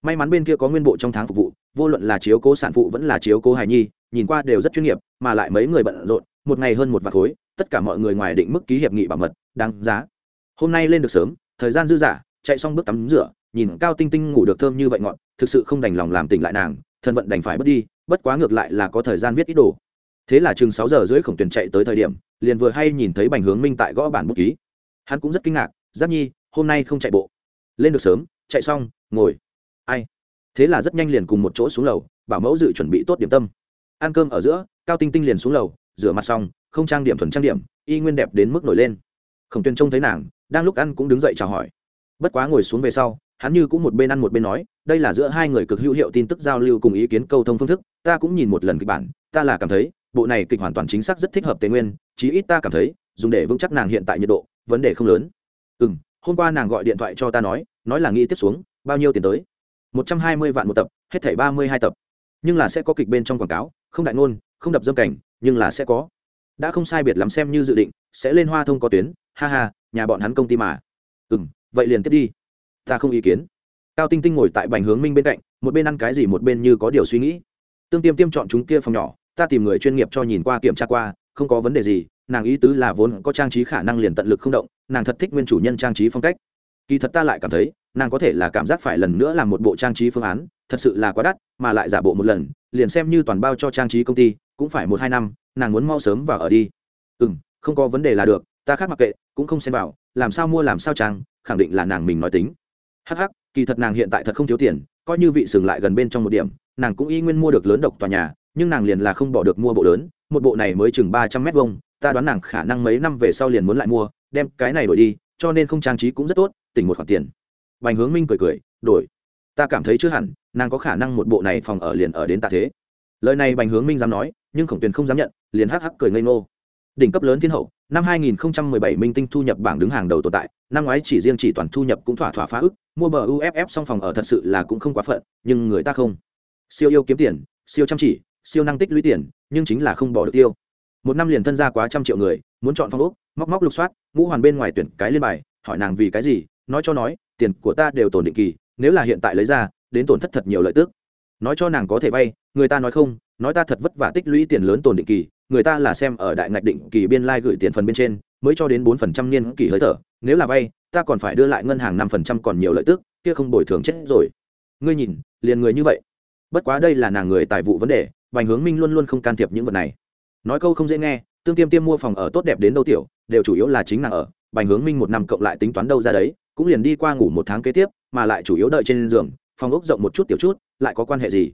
may mắn bên kia có nguyên bộ trong tháng phục vụ, vô luận là chiếu cố sản phụ vẫn là chiếu cố hài nhi, nhìn qua đều rất chuyên nghiệp, mà lại mấy người bận rộn, một ngày hơn một vạt khối, tất cả mọi người ngoài định mức ký hiệp nghị bảo mật, đáng giá. Hôm nay lên được sớm, thời gian dư dả, chạy xong bước tắm rửa, nhìn cao tinh tinh ngủ được thơm như vậy ngọn thực sự không đành lòng làm tỉnh lại nàng, thân vận đành phải bất đi, bất quá ngược lại là có thời gian viết ít đồ. Thế là chừng sáu giờ rưỡi khổng tuyển chạy tới thời điểm, liền vừa hay nhìn thấy bành hướng minh tại gõ bản bút ký. Hắn cũng rất kinh ngạc giáp nhi, hôm nay không chạy bộ. Lên được sớm, chạy xong, ngồi ai? Thế là rất nhanh liền cùng một chỗ xuống lầu, bảo mẫu dự chuẩn bị tốt điểm tâm. Ăn cơm ở giữa, cao tinh tinh liền xuống lầu, rửa mặt xong, không trang điểm thuần trang điểm, y nguyên đẹp đến mức nổi lên. Khổng tuyên trông thấy nàng, đang lúc ăn cũng đứng dậy chào hỏi. Bất quá ngồi xuống về sau, hắn như cũng một bên ăn một bên nói, đây là giữa hai người cực hữu hiệu tin tức giao lưu cùng ý kiến câu thông phương thức, ta cũng nhìn một lần kịch bản, ta là cảm thấy, bộ này kịch hoàn toàn chính xác rất thích hợp tề nguyên, chí ít ta cảm thấy, dùng để vững chắc nàng hiện tại nhiệt độ, vấn đề không lớn. Ừ m hôm qua nàng gọi điện thoại cho ta nói nói là nghĩ tiếp xuống, bao nhiêu tiền tới? Một trăm hai mươi vạn một tập, hết thảy ba mươi hai tập. Nhưng là sẽ có kịch bên trong quảng cáo, không đại ngôn, không đập dâm cảnh, nhưng là sẽ có. Đã không sai biệt lắm xem như dự định, sẽ lên hoa thông có tuyến, ha ha, nhà bọn hắn công ty mà. Ừ m vậy liền tiếp đi. Ta không ý kiến. Cao tinh tinh ngồi tại bành hướng minh bên cạnh, một bên ăn cái gì một bên như có điều suy nghĩ. Tương tiêm tiêm chọn chúng kia phòng nhỏ, ta tìm người chuyên nghiệp cho nhìn qua kiểm tra qua, không có vấn đề gì, nàng ý tứ là vốn có trang trí khả năng liền tận lực không động, nàng thật thích nguyên chủ nhân trang trí phong cách kỳ thật ta lại cảm thấy, nàng có thể là cảm giác phải lần nữa làm một bộ trang trí phương án, thật sự là quá đắt, mà lại giả bộ một lần, liền xem như toàn bao cho trang trí công ty, cũng phải một hai năm, nàng muốn mau sớm vào ở đi. Ừ m không có vấn đề là được, ta khác mặc kệ, cũng không xem vào, làm sao mua làm sao trang, khẳng định là nàng mình nói tính. Hh ắ c ắ c kỳ thật nàng hiện tại thật không thiếu tiền, coi như vị sừng lại gần bên trong một điểm, nàng cũng y nguyên mua được lớn độc tòa nhà, nhưng nàng liền là không bỏ được mua bộ lớn, một bộ này mới chừng ba trăm mét vuông, ta đoán nàng khả năng mấy năm về sau liền muốn lại mua, đem cái này đổi đi cho nên không trang trí cũng rất tốt, tỉnh một khoản tiền. Bành hướng minh cười cười, đổi. Ta cảm thấy chưa hẳn, nàng có khả năng một bộ này phòng ở liền ở đến tạ thế. Lời này bành hướng minh dám nói, nhưng khổng tuyền không dám nhận, liền hắc hắc cười ngây ngô. Đỉnh cấp lớn thiên hậu, năm 2017 minh tinh thu nhập bảng đứng hàng đầu tồn tại, năm ngoái chỉ riêng chỉ toàn thu nhập cũng thỏa thỏa phá ức, mua bờ uff xong phòng ở thật sự là cũng không quá phận, nhưng người ta không. Siêu yêu kiếm tiền, siêu chăm chỉ, siêu năng tích lũy tiền, nhưng chính là không bỏ được tiêu. Một năm liền thân ra quá trăm triệu người, muốn chọn phòng ốc móc móc lục soát, ngũ hoàn bên ngoài tuyển cái liên bài, hỏi nàng vì cái gì, nói cho nói, tiền của ta đều tổn định kỳ, nếu là hiện tại lấy ra, đến tổn thất thật nhiều lợi tức. Nói cho nàng có thể vay, người ta nói không, nói ta thật vất vả tích lũy tiền lớn tổn định kỳ, người ta là xem ở đại ngạch định kỳ biên lai、like、gửi tiền phần bên trên, mới cho đến bốn phần trăm niên kỳ hơi thở, nếu là vay, ta còn phải đưa lại ngân hàng năm phần trăm còn nhiều lợi tức, kia không bồi thường chết rồi. Ngươi nhìn, liền người như vậy. Bất quá đây là nàng người tài vụ vấn đề bành hướng minh luôn luôn không can thiệp những vật này. Nói câu không dễ nghe, tương tiêm tiêm mua phòng ở tốt đẹp đến đâu tiểu đều chủ yếu là chính nàng ở, bành hướng minh một năm cộng lại tính toán đâu ra đấy, cũng liền đi qua ngủ một tháng kế tiếp, mà lại chủ yếu đợi trên giường, phòng ốc rộng một chút tiểu chút, lại có quan hệ gì?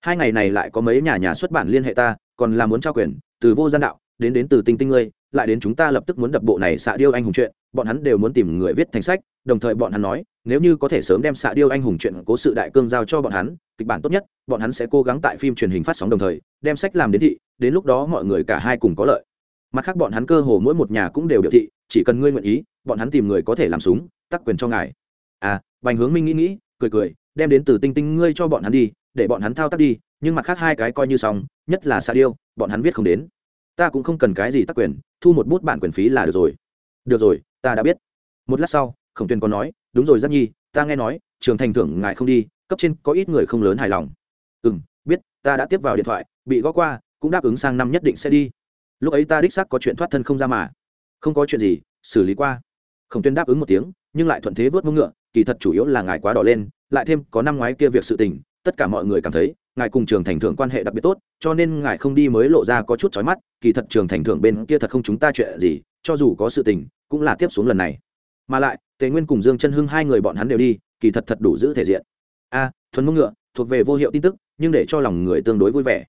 Hai ngày này lại có mấy nhà nhà xuất bản liên hệ ta, còn là muốn trao quyền, từ vô gian đạo, đến đến từ tinh tinh ngươi, lại đến chúng ta lập tức muốn đập bộ này xạ điêu anh hùng chuyện, bọn hắn đều muốn tìm người viết thành sách, đồng thời bọn hắn nói, nếu như có thể sớm đem xạ điêu anh hùng chuyện cố sự đại cương giao cho bọn hắn, kịch bản tốt nhất, bọn hắn sẽ cố gắng tại phim truyền hình phát sóng đồng thời, đem sách làm đến thị, đến lúc đó mọi người cả hai cùng có lợi mặt khác bọn hắn cơ hồ mỗi một nhà cũng đều biểu thị, chỉ cần ngươi nguyện ý, bọn hắn tìm người có thể làm súng, tắc quyền cho ngài. À bành hướng minh nghĩ nghĩ, cười cười, đem đến từ tinh tinh ngươi cho bọn hắn đi, để bọn hắn thao tác đi, nhưng mặt khác hai cái coi như xong, nhất là xa điêu, bọn hắn viết không đến. Ta cũng không cần cái gì tác quyền, thu một bút bản quyền phí là được rồi. Được rồi, ta đã biết. Một lát sau, khổng tuyên còn nói, đúng rồi giác nhi, ta nghe nói, trường thành thưởng ngài không đi, cấp trên có ít người không lớn hài lòng. Ừ m biết, ta đã tiếp vào điện thoại, bị gõ qua, cũng đáp ứng sang năm nhất định sẽ đi lúc ấy ta đích xác có chuyện thoát thân không ra mà. Không có chuyện gì, xử lý qua. Khổng tuyên đáp ứng một tiếng, nhưng lại thuận thế vớt mông ngựa, kỳ thật chủ yếu là ngài quá đỏ lên, lại thêm có năm ngoái kia việc sự tình, tất cả mọi người cảm thấy, ngài cùng trường thành thưởng quan hệ đặc biệt tốt, cho nên ngài không đi mới lộ ra có chút chói mắt, kỳ thật trường thành thưởng bên kia thật không chúng ta chuyện gì, cho dù có sự tình, cũng là tiếp xuống lần này. Mà lại, tề nguyên cùng dương chân hưng hai người bọn hắn đều đi, kỳ thật thật đủ giữ thể diện. A, thuần mông ngựa, thuộc về vô hiệu tin tức, nhưng để cho lòng người tương đối vui vẻ.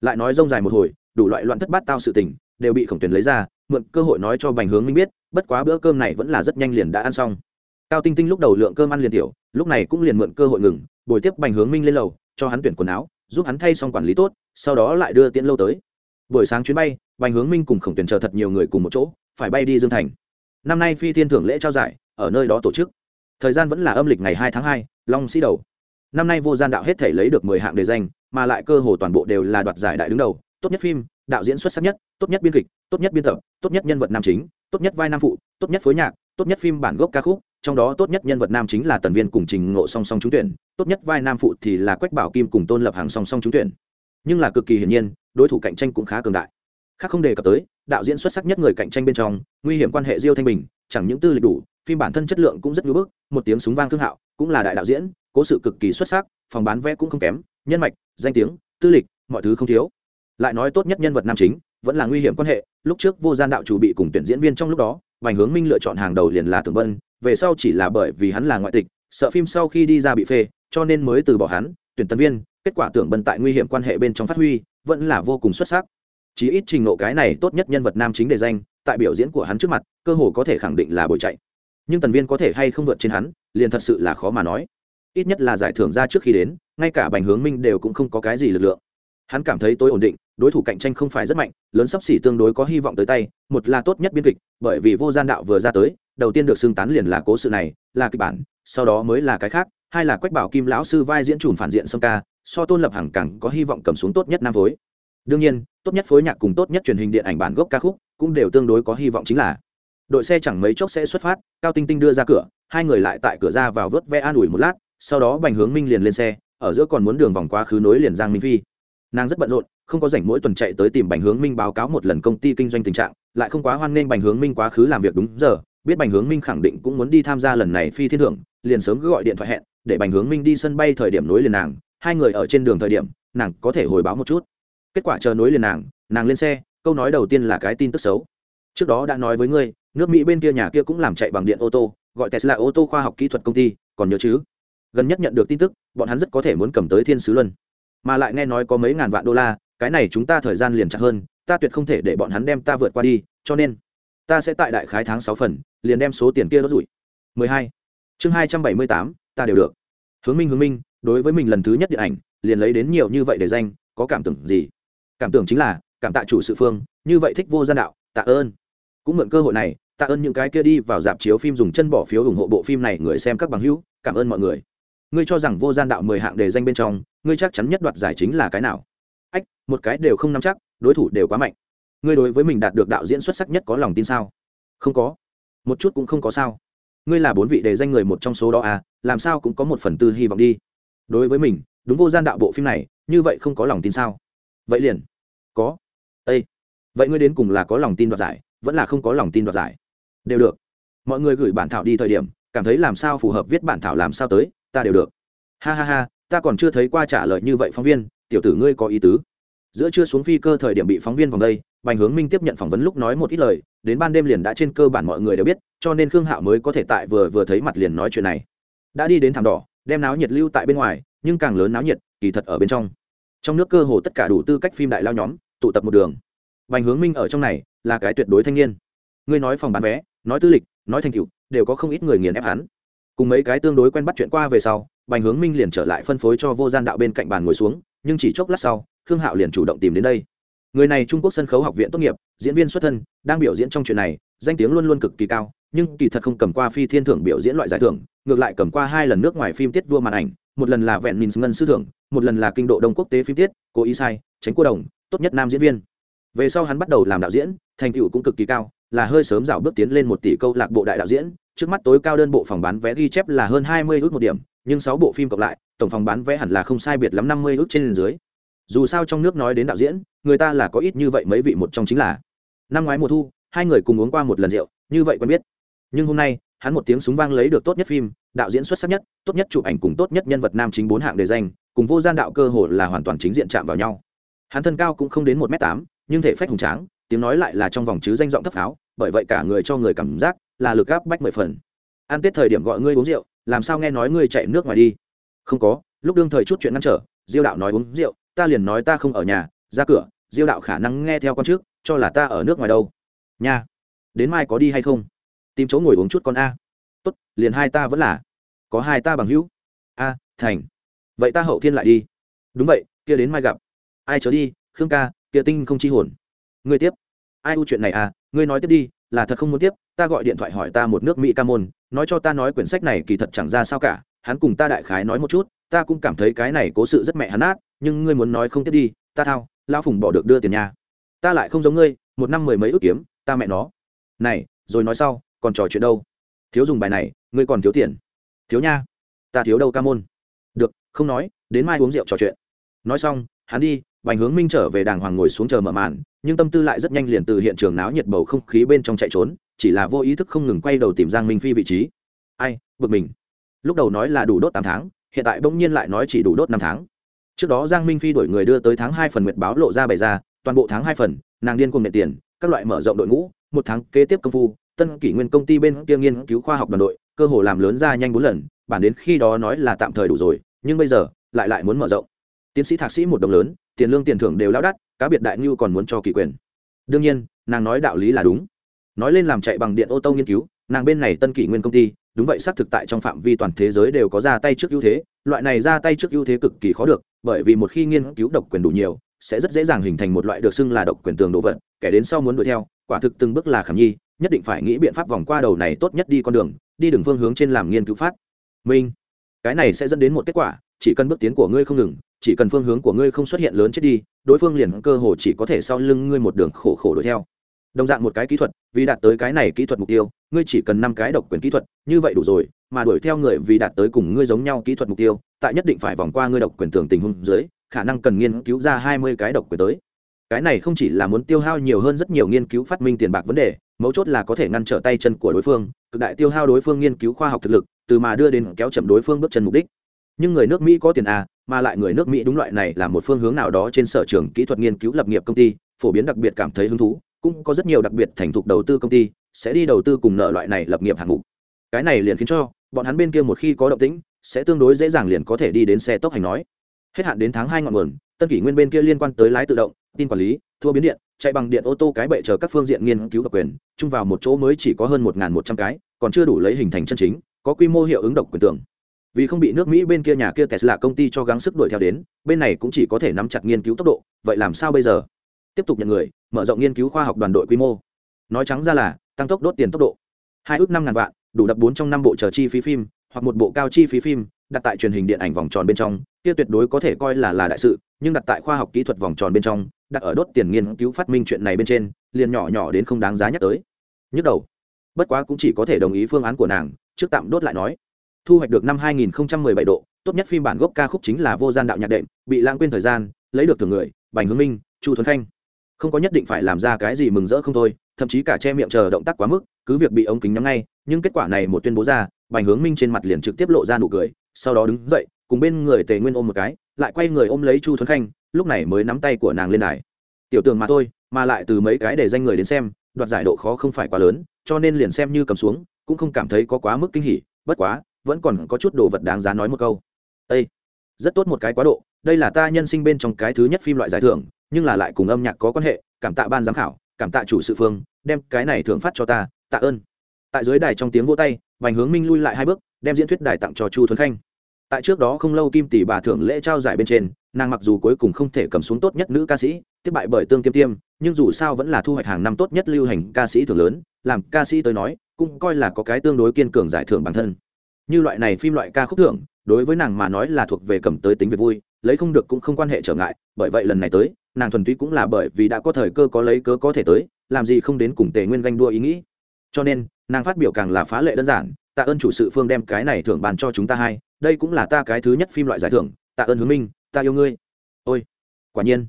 Lại nói rông dài một hồi đủ loại loạn thất bát tao sự tình, đều bị khổng tuyển lấy ra, mượn cơ hội nói cho bành hướng minh biết, bất quá bữa cơm này vẫn là rất nhanh liền đã ăn xong. Cao tinh tinh lúc đầu lượng cơm ăn liền tiểu, lúc này cũng liền mượn cơ hội ngừng, bồi tiếp bành hướng minh lên lầu, cho hắn tuyển quần áo, giúp hắn thay xong quản lý tốt, sau đó lại đưa tiễn lâu tới. Buổi sáng chuyến bay, bành hướng minh cùng khổng tuyển chờ thật nhiều người cùng một chỗ, phải bay đi dương thành. Năm nay phi thiên thưởng lễ trao giải, ở nơi đó tổ chức. Thời gian vẫn là âm lịch ngày hai tháng hai, long sĩ đầu. Năm nay vô gian đạo hết thể lấy được mười hạng đề danh, mà lại cơ hồ toàn bộ đều là đoạt giải đại đứng đầu tốt nhất phim, đạo diễn xuất sắc nhất, tốt nhất biên kịch, tốt nhất biên tập, tốt nhất nhân vật nam chính, tốt nhất vai nam phụ, tốt nhất phối nhạc, tốt nhất phim bản gốc ca khúc, trong đó tốt nhất nhân vật nam chính là tần viên cùng trình ngộ song song trúng tuyển, tốt nhất vai nam phụ thì là quách bảo kim cùng tôn lập hàng song song trúng tuyển. Nhưng là cực kỳ hiển nhiên, đối thủ cạnh tranh cũng khá cường đại. Khác không đề cập tới, đạo diễn xuất sắc nhất người cạnh tranh bên trong, nguy hiểm quan hệ diêu thanh bình, chẳng những tư lịch đủ, phim bản thân chất lượng cũng rất ngưỡng bức, một tiếng súng vang thương hạo, cũng là đại đạo diễn, cố sự cực kỳ xuất sắc, phòng bán vé cũng không kém, nhân mạch, danh tiếng, tư lịch, mọi thứ không thiếu lại nói tốt nhất nhân vật nam chính, vẫn là nguy hiểm quan hệ, lúc trước vô gian đạo chủ bị cùng tuyển diễn viên trong lúc đó vành hướng minh lựa chọn hàng đầu liền là tưởng vân, về sau chỉ là bởi vì hắn là ngoại tịch, sợ phim sau khi đi ra bị phê, cho nên mới từ bỏ hắn, tuyển tân viên, kết quả tưởng bân tại nguy hiểm quan hệ bên trong phát huy, vẫn là vô cùng xuất sắc. Chí ít trình độ cái này tốt nhất nhân vật nam chính đề danh, tại biểu diễn của hắn trước mặt, cơ hồ có thể khẳng định là bồi chạy. Nhưng tần viên có thể hay không vượt trên hắn, liền thật sự là khó mà nói. Ít nhất là giải thưởng ra trước khi đến, ngay cả bành hướng minh đều cũng không có cái gì lực lượng. Hắn cảm thấy tối ổn định đối thủ cạnh tranh không phải rất mạnh, lớn sắp xỉ tương đối có hy vọng tới tay, một là tốt nhất biên kịch, bởi vì vô gian đạo vừa ra tới, đầu tiên được xưng tán liền là cố sự này, là kịch bản, sau đó mới là cái khác, hai là quách bảo kim lão sư vai diễn chuẩn phản diện sông ca, so tôn lập hằng càng có hy vọng cầm xuống tốt nhất nam phối. Đương nhiên, tốt nhất phối nhạc cùng tốt nhất truyền hình điện ảnh bản gốc ca khúc cũng đều tương đối có hy vọng chính là đội xe chẳng mấy chốc sẽ xuất phát, cao tinh tinh đưa ra cửa, hai người lại tại cửa ra vào vớt ve an ủi một lát, sau đó bành hướng minh liền lên xe, ở giữa còn muốn đường vòng quá khứ nối liền giang minh phi. Nàng rất bận rộn không có rảnh mỗi tuần chạy tới tìm bành hướng minh báo cáo một lần công ty kinh doanh tình trạng, lại không quá hoan nghênh bành hướng minh quá khứ làm việc đúng giờ, biết bành hướng minh khẳng định cũng muốn đi tham gia lần này phi thiên thưởng, liền sớm cứ gọi điện thoại hẹn, để bành hướng minh đi sân bay thời điểm nối liền nàng, hai người ở trên đường thời điểm, nàng có thể hồi báo một chút. Kết quả chờ nối liền nàng nàng lên xe, câu nói đầu tiên là cái tin tức xấu. Trước đó đã nói với ngươi, nước mỹ bên kia nhà kia cũng làm chạy bằng điện ô tô, gọi tesla ô tô khoa học kỹ thuật công ty, còn nhớ chứ? Gần nhất nhận được tin tức, bọn hắn rất có thể muốn cầm tới thiên sứ luân. Mà lại nghe nói có mấy ngàn vạn đô la cái này chúng ta thời gian liền chặt hơn, ta tuyệt không thể để bọn hắn đem ta vượt qua đi, cho nên, ta sẽ tại đại khái tháng sáu phần, liền đem số tiền kia đốt rủi. Mười hai. Chương hai trăm bảy mươi tám, ta đều được. Hướng minh hướng minh, đối với mình lần thứ nhất điện ảnh, liền lấy đến nhiều như vậy để danh, có cảm tưởng gì? Cảm tưởng chính là, cảm tạ chủ sự phương, như vậy thích vô gian đạo, tạ ơn. Cũng mượn cơ hội này, tạ ơn những cái kia đi vào dạp chiếu phim dùng chân bỏ phiếu ủng hộ bộ phim này người xem các bằng hữu, cảm ơn mọi người. Ngươi cho rằng vô gian đạo mười hạng đề danh bên trong, ngươi chắc chắn nhất đoạt giải chính là cái nào? Ách, một cái đều không nắm chắc, đối thủ đều quá mạnh. Ngươi đối với mình đạt được đạo diễn xuất sắc nhất có lòng tin sao? Không có. Một chút cũng không có sao. Ngươi là bốn vị đề danh người một trong số đó à làm sao cũng có một phần tư hy vọng đi. Đối với mình, đúng vô gian đạo bộ phim này, như vậy không có lòng tin sao? Vậy liền. Có. Ây vậy ngươi đến cùng là có lòng tin đoạt giải, vẫn là không có lòng tin đoạt giải? Đều được. Mọi người gửi bản thảo đi thời điểm, cảm thấy làm sao phù hợp viết bản thảo làm sao tới, ta đều được. Ha ha ha, ta còn chưa thấy qua trả lời như vậy phóng viên tiểu tử ngươi có ý tứ. Giữa trưa xuống phi cơ thời điểm bị phóng viên vòng đây, bành hướng minh tiếp nhận phỏng vấn lúc nói một ít lời, đến ban đêm liền đã trên cơ bản mọi người đều biết, cho nên khương hạo mới có thể tại vừa vừa thấy mặt liền nói chuyện này. Đã đi đến thảm đỏ, đem náo nhiệt lưu tại bên ngoài, nhưng càng lớn náo nhiệt, kỳ thật ở bên trong. Trong nước cơ hồ tất cả đủ tư cách phim đại lao nhóm, tụ tập một đường. Bành hướng minh ở trong này, là cái tuyệt đối thanh niên. Ngươi nói phòng bán vé, nói tư lịch, nói thành tựu, đều có không ít người nghiền ép hắn. Cùng mấy cái tương đối quen bắt chuyện qua về sau, bành hướng minh liền trở lại phân phối cho vô gian đạo bên cạnh bàn ngồi xuống nhưng chỉ chốc lát sau, khương hạo liền chủ động tìm đến đây. Người này trung quốc sân khấu học viện tốt nghiệp, diễn viên xuất thân, đang biểu diễn trong chuyện này, danh tiếng luôn luôn cực kỳ cao, nhưng kỳ thật không cầm qua phi thiên thưởng biểu diễn loại giải thưởng, ngược lại cầm qua hai lần nước ngoài phim tiết vua màn ảnh, một lần là vẹn minh ngân sư thưởng, một lần là kinh độ đông quốc tế phim tiết, cố ý sai, tránh cô đồng, tốt nhất nam diễn viên. Về sau hắn bắt đầu làm đạo diễn, thành tựu cũng cực kỳ cao, là hơi sớm dạo bước tiến lên một tỷ câu lạc bộ đại đạo diễn, trước mắt tối cao đơn bộ phòng bán vé ghi chép là hơn hai mươi ước một điểm nhưng sáu bộ phim cộng lại, tổng phòng bán vé hẳn là không sai biệt lắm năm mươi ước trên dưới. Dù sao trong nước nói đến đạo diễn, người ta là có ít như vậy mấy vị một trong chính là. Năm ngoái mùa thu, hai người cùng uống qua một lần rượu, như vậy quen biết. Nhưng hôm nay, hắn một tiếng súng vang lấy được tốt nhất phim, đạo diễn xuất sắc nhất, tốt nhất chụp ảnh cùng tốt nhất nhân vật nam chính bốn hạng đề danh, cùng vô gian đạo cơ hồ là hoàn toàn chính diện chạm vào nhau. Hắn thân cao cũng không đến một m tám, nhưng thể phách hùng tráng, tiếng nói lại là trong vòng chứ danh giọng thấp pháo bởi vậy cả người cho người cảm giác là lực gáp bách mười phần. Ăn tết thời điểm gọi ngươi uống rượu làm sao nghe nói ngươi chạy nước ngoài đi? Không có, lúc đương thời chút chuyện ngăn trở, diêu đạo nói uống rượu, ta liền nói ta không ở nhà, ra cửa, diêu đạo khả năng nghe theo con trước, cho là ta ở nước ngoài đâu. Nha, đến mai có đi hay không? Tìm chỗ ngồi uống chút con a. Tốt, liền hai ta vẫn là. Có hai ta bằng hữu. A, thành. Vậy ta hậu thiên lại đi. Đúng vậy, kia đến mai gặp. Ai chớ đi, khương ca, kia tinh không chi hồn. Ngươi tiếp. Ai u chuyện này à? Ngươi nói tiếp đi là thật không muốn tiếp, ta gọi điện thoại hỏi ta một nước mỹ ca môn, nói cho ta nói quyển sách này kỳ thật chẳng ra sao cả, hắn cùng ta đại khái nói một chút, ta cũng cảm thấy cái này cố sự rất mẹ hắn át nhưng ngươi muốn nói không tiếp đi, ta thao lao phùng bỏ được đưa tiền nhà. Ta lại không giống ngươi, một năm mười mấy ước kiếm, ta mẹ nó. Này, rồi nói sau, còn trò chuyện đâu? Thiếu dùng bài này, ngươi còn thiếu tiền. Thiếu nha, ta thiếu đâu ca môn? Được, không nói, đến mai uống rượu trò chuyện. Nói xong, hắn đi Bành Hướng Minh trở về đàng hoàng ngồi xuống chờ mở màn, nhưng tâm tư lại rất nhanh liền từ hiện trường náo nhiệt bầu không khí bên trong chạy trốn, chỉ là vô ý thức không ngừng quay đầu tìm Giang Minh Phi vị trí. Ai, bực mình. Lúc đầu nói là đủ đốt tám tháng, hiện tại bỗng nhiên lại nói chỉ đủ đốt năm tháng. Trước đó Giang Minh Phi đổi người đưa tới tháng hai phần nguyệt báo lộ ra bày ra, toàn bộ tháng hai phần, nàng điên cuồng nệ tiền, các loại mở rộng đội ngũ, một tháng kế tiếp công phu, Tân Kỷ Nguyên công ty bên kia nghiên cứu khoa học đoàn đội, cơ hồ làm lớn ra nhanh bốn lần, bản đến khi đó nói là tạm thời đủ rồi, nhưng bây giờ lại lại muốn mở rộng. Tiến sĩ thạc sĩ một đồng lớn, tiền lương tiền thưởng đều lao đắt, cá biệt đại ngưu còn muốn cho kỳ quyền. Đương nhiên, nàng nói đạo lý là đúng. Nói lên làm chạy bằng điện ô tô nghiên cứu, nàng bên này tân kỷ nguyên công ty, đúng vậy, xác thực tại trong phạm vi toàn thế giới đều có ra tay trước ưu thế, loại này ra tay trước ưu thế cực kỳ khó được, bởi vì một khi nghiên cứu độc quyền đủ nhiều, sẽ rất dễ dàng hình thành một loại được xưng là độc quyền tường đồ vật, kẻ đến sau muốn đuổi theo, quả thực từng bước là khảm nhi nhất định phải nghĩ biện pháp vòng qua đầu này tốt nhất đi con đường, đi đường phương hướng trên làm nghiên cứu phát. Minh, cái này sẽ dẫn đến một kết quả, chỉ cần bước tiến của ngươi không ngừng chỉ cần phương hướng của ngươi không xuất hiện lớn chết đi, đối phương liền cơ hồ chỉ có thể sau lưng ngươi một đường khổ khổ đuổi theo. Đồng dạng một cái kỹ thuật, vì đạt tới cái này kỹ thuật mục tiêu, ngươi chỉ cần năm cái độc quyền kỹ thuật, như vậy đủ rồi, mà đuổi theo người vì đạt tới cùng ngươi giống nhau kỹ thuật mục tiêu, tại nhất định phải vòng qua ngươi độc quyền tường tình huống dưới, khả năng cần nghiên cứu ra hai mươi cái độc quyền tới. Cái này không chỉ là muốn tiêu hao nhiều hơn rất nhiều nghiên cứu phát minh tiền bạc vấn đề, mấu chốt là có thể ngăn trở tay chân của đối phương, cực đại tiêu hao đối phương nghiên cứu khoa học thực lực, từ mà đưa đến kéo chậm đối phương bước chân mục đích. Nhưng người nước mỹ có tiền à mà lại người nước mỹ đúng loại này là một phương hướng nào đó trên sở trường kỹ thuật nghiên cứu lập nghiệp công ty, phổ biến đặc biệt cảm thấy hứng thú, cũng có rất nhiều đặc biệt thành thục đầu tư công ty sẽ đi đầu tư cùng nợ loại này lập nghiệp hạng mục. Cái này liền khiến cho bọn hắn bên kia một khi có động tĩnh, sẽ tương đối dễ dàng liền có thể đi đến xe tốc hành nói. Hết hạn đến tháng hai ngọn nguồn, tân kỷ nguyên bên kia liên quan tới lái tự động, tin quản lý, thua biến điện, chạy bằng điện ô tô cái bệ chờ các phương diện nghiên cứu độc quyền, chung vào một chỗ mới chỉ có hơn một một trăm cái, còn chưa đủ lấy hình thành chân chính, có quy mô hiệu ứng độc quyền tưởng vì không bị nước mỹ bên kia nhà kia tesla công ty cho gắng sức đuổi theo đến, bên này cũng chỉ có thể nắm chặt nghiên cứu tốc độ, vậy làm sao bây giờ? Tiếp tục nhận người, mở rộng nghiên cứu khoa học đoàn đội quy mô. Nói trắng ra là, tăng tốc đốt tiền tốc độ. Hai ước năm ngàn vạn, đủ đập bốn trong năm bộ chờ chi phí phim, hoặc một bộ cao chi phí phim, đặt tại truyền hình điện ảnh vòng tròn bên trong, kia tuyệt đối có thể coi là là đại sự, nhưng đặt tại khoa học kỹ thuật vòng tròn bên trong, đặt ở đốt tiền nghiên cứu phát minh chuyện này bên trên, liền nhỏ nhỏ đến không đáng giá nhắc tới. Nhức đầu. Bất quá cũng chỉ có thể đồng ý phương án của nàng, trước tạm đốt lại nói thu hoạch được năm 2017 độ, tốt nhất phim bản gốc ca khúc chính là vô gian đạo nhạc đệm, bị lãng quên thời gian, lấy được từ người, bành hướng minh, chu thuấn khanh. Không có nhất định phải làm ra cái gì mừng rỡ không thôi, thậm chí cả che miệng chờ động tác quá mức, cứ việc bị ống kính nhắm ngay, nhưng kết quả này một tuyên bố ra, bành hướng minh trên mặt liền trực tiếp lộ ra nụ cười, sau đó đứng dậy, cùng bên người tề nguyên ôm một cái, lại quay người ôm lấy chu thuấn khanh, lúc này mới nắm tay của nàng lên đài. Tiểu tường mà thôi, mà lại từ mấy cái để danh người đến xem, đoạt giải độ khó không phải quá lớn, cho nên liền xem như cầm xuống, cũng không cảm thấy có quá mức kinh hỉ, bất quá vẫn còn có chút đồ vật đáng giá nói một câu. Ây rất tốt một cái quá độ, đây là ta nhân sinh bên trong cái thứ nhất phim loại giải thưởng, nhưng là lại cùng âm nhạc có quan hệ, cảm tạ ban giám khảo, cảm tạ chủ sự phương, đem cái này thưởng phát cho ta, tạ ơn. Tại dưới đài trong tiếng vỗ tay, vành hướng minh lui lại hai bước, đem diễn thuyết đài tặng cho chu thuấn khanh. Tại trước đó không lâu kim tỷ bà thưởng lễ trao giải bên trên, nàng mặc dù cuối cùng không thể cầm xuống tốt nhất nữ ca sĩ, tiếp bại bởi tương tiêm tiêm, nhưng dù sao vẫn là thu hoạch hàng năm tốt nhất lưu hành ca sĩ thưởng lớn, làm ca sĩ tới nói, cũng coi là có cái tương đối kiên cường giải thưởng bản thân như loại này phim loại ca khúc thưởng, đối với nàng mà nói là thuộc về cầm tới tính về vui, lấy không được cũng không quan hệ trở ngại, bởi vậy lần này tới, nàng thuần túy cũng là bởi vì đã có thời cơ có lấy cớ có thể tới, làm gì không đến cùng tề nguyên ganh đua ý nghĩ. Cho nên, nàng phát biểu càng là phá lệ đơn giản, tạ ơn chủ sự phương đem cái này thưởng bàn cho chúng ta hai, đây cũng là ta cái thứ nhất phim loại giải thưởng, tạ ơn hướng minh, ta yêu ngươi. Ôi, quả nhiên.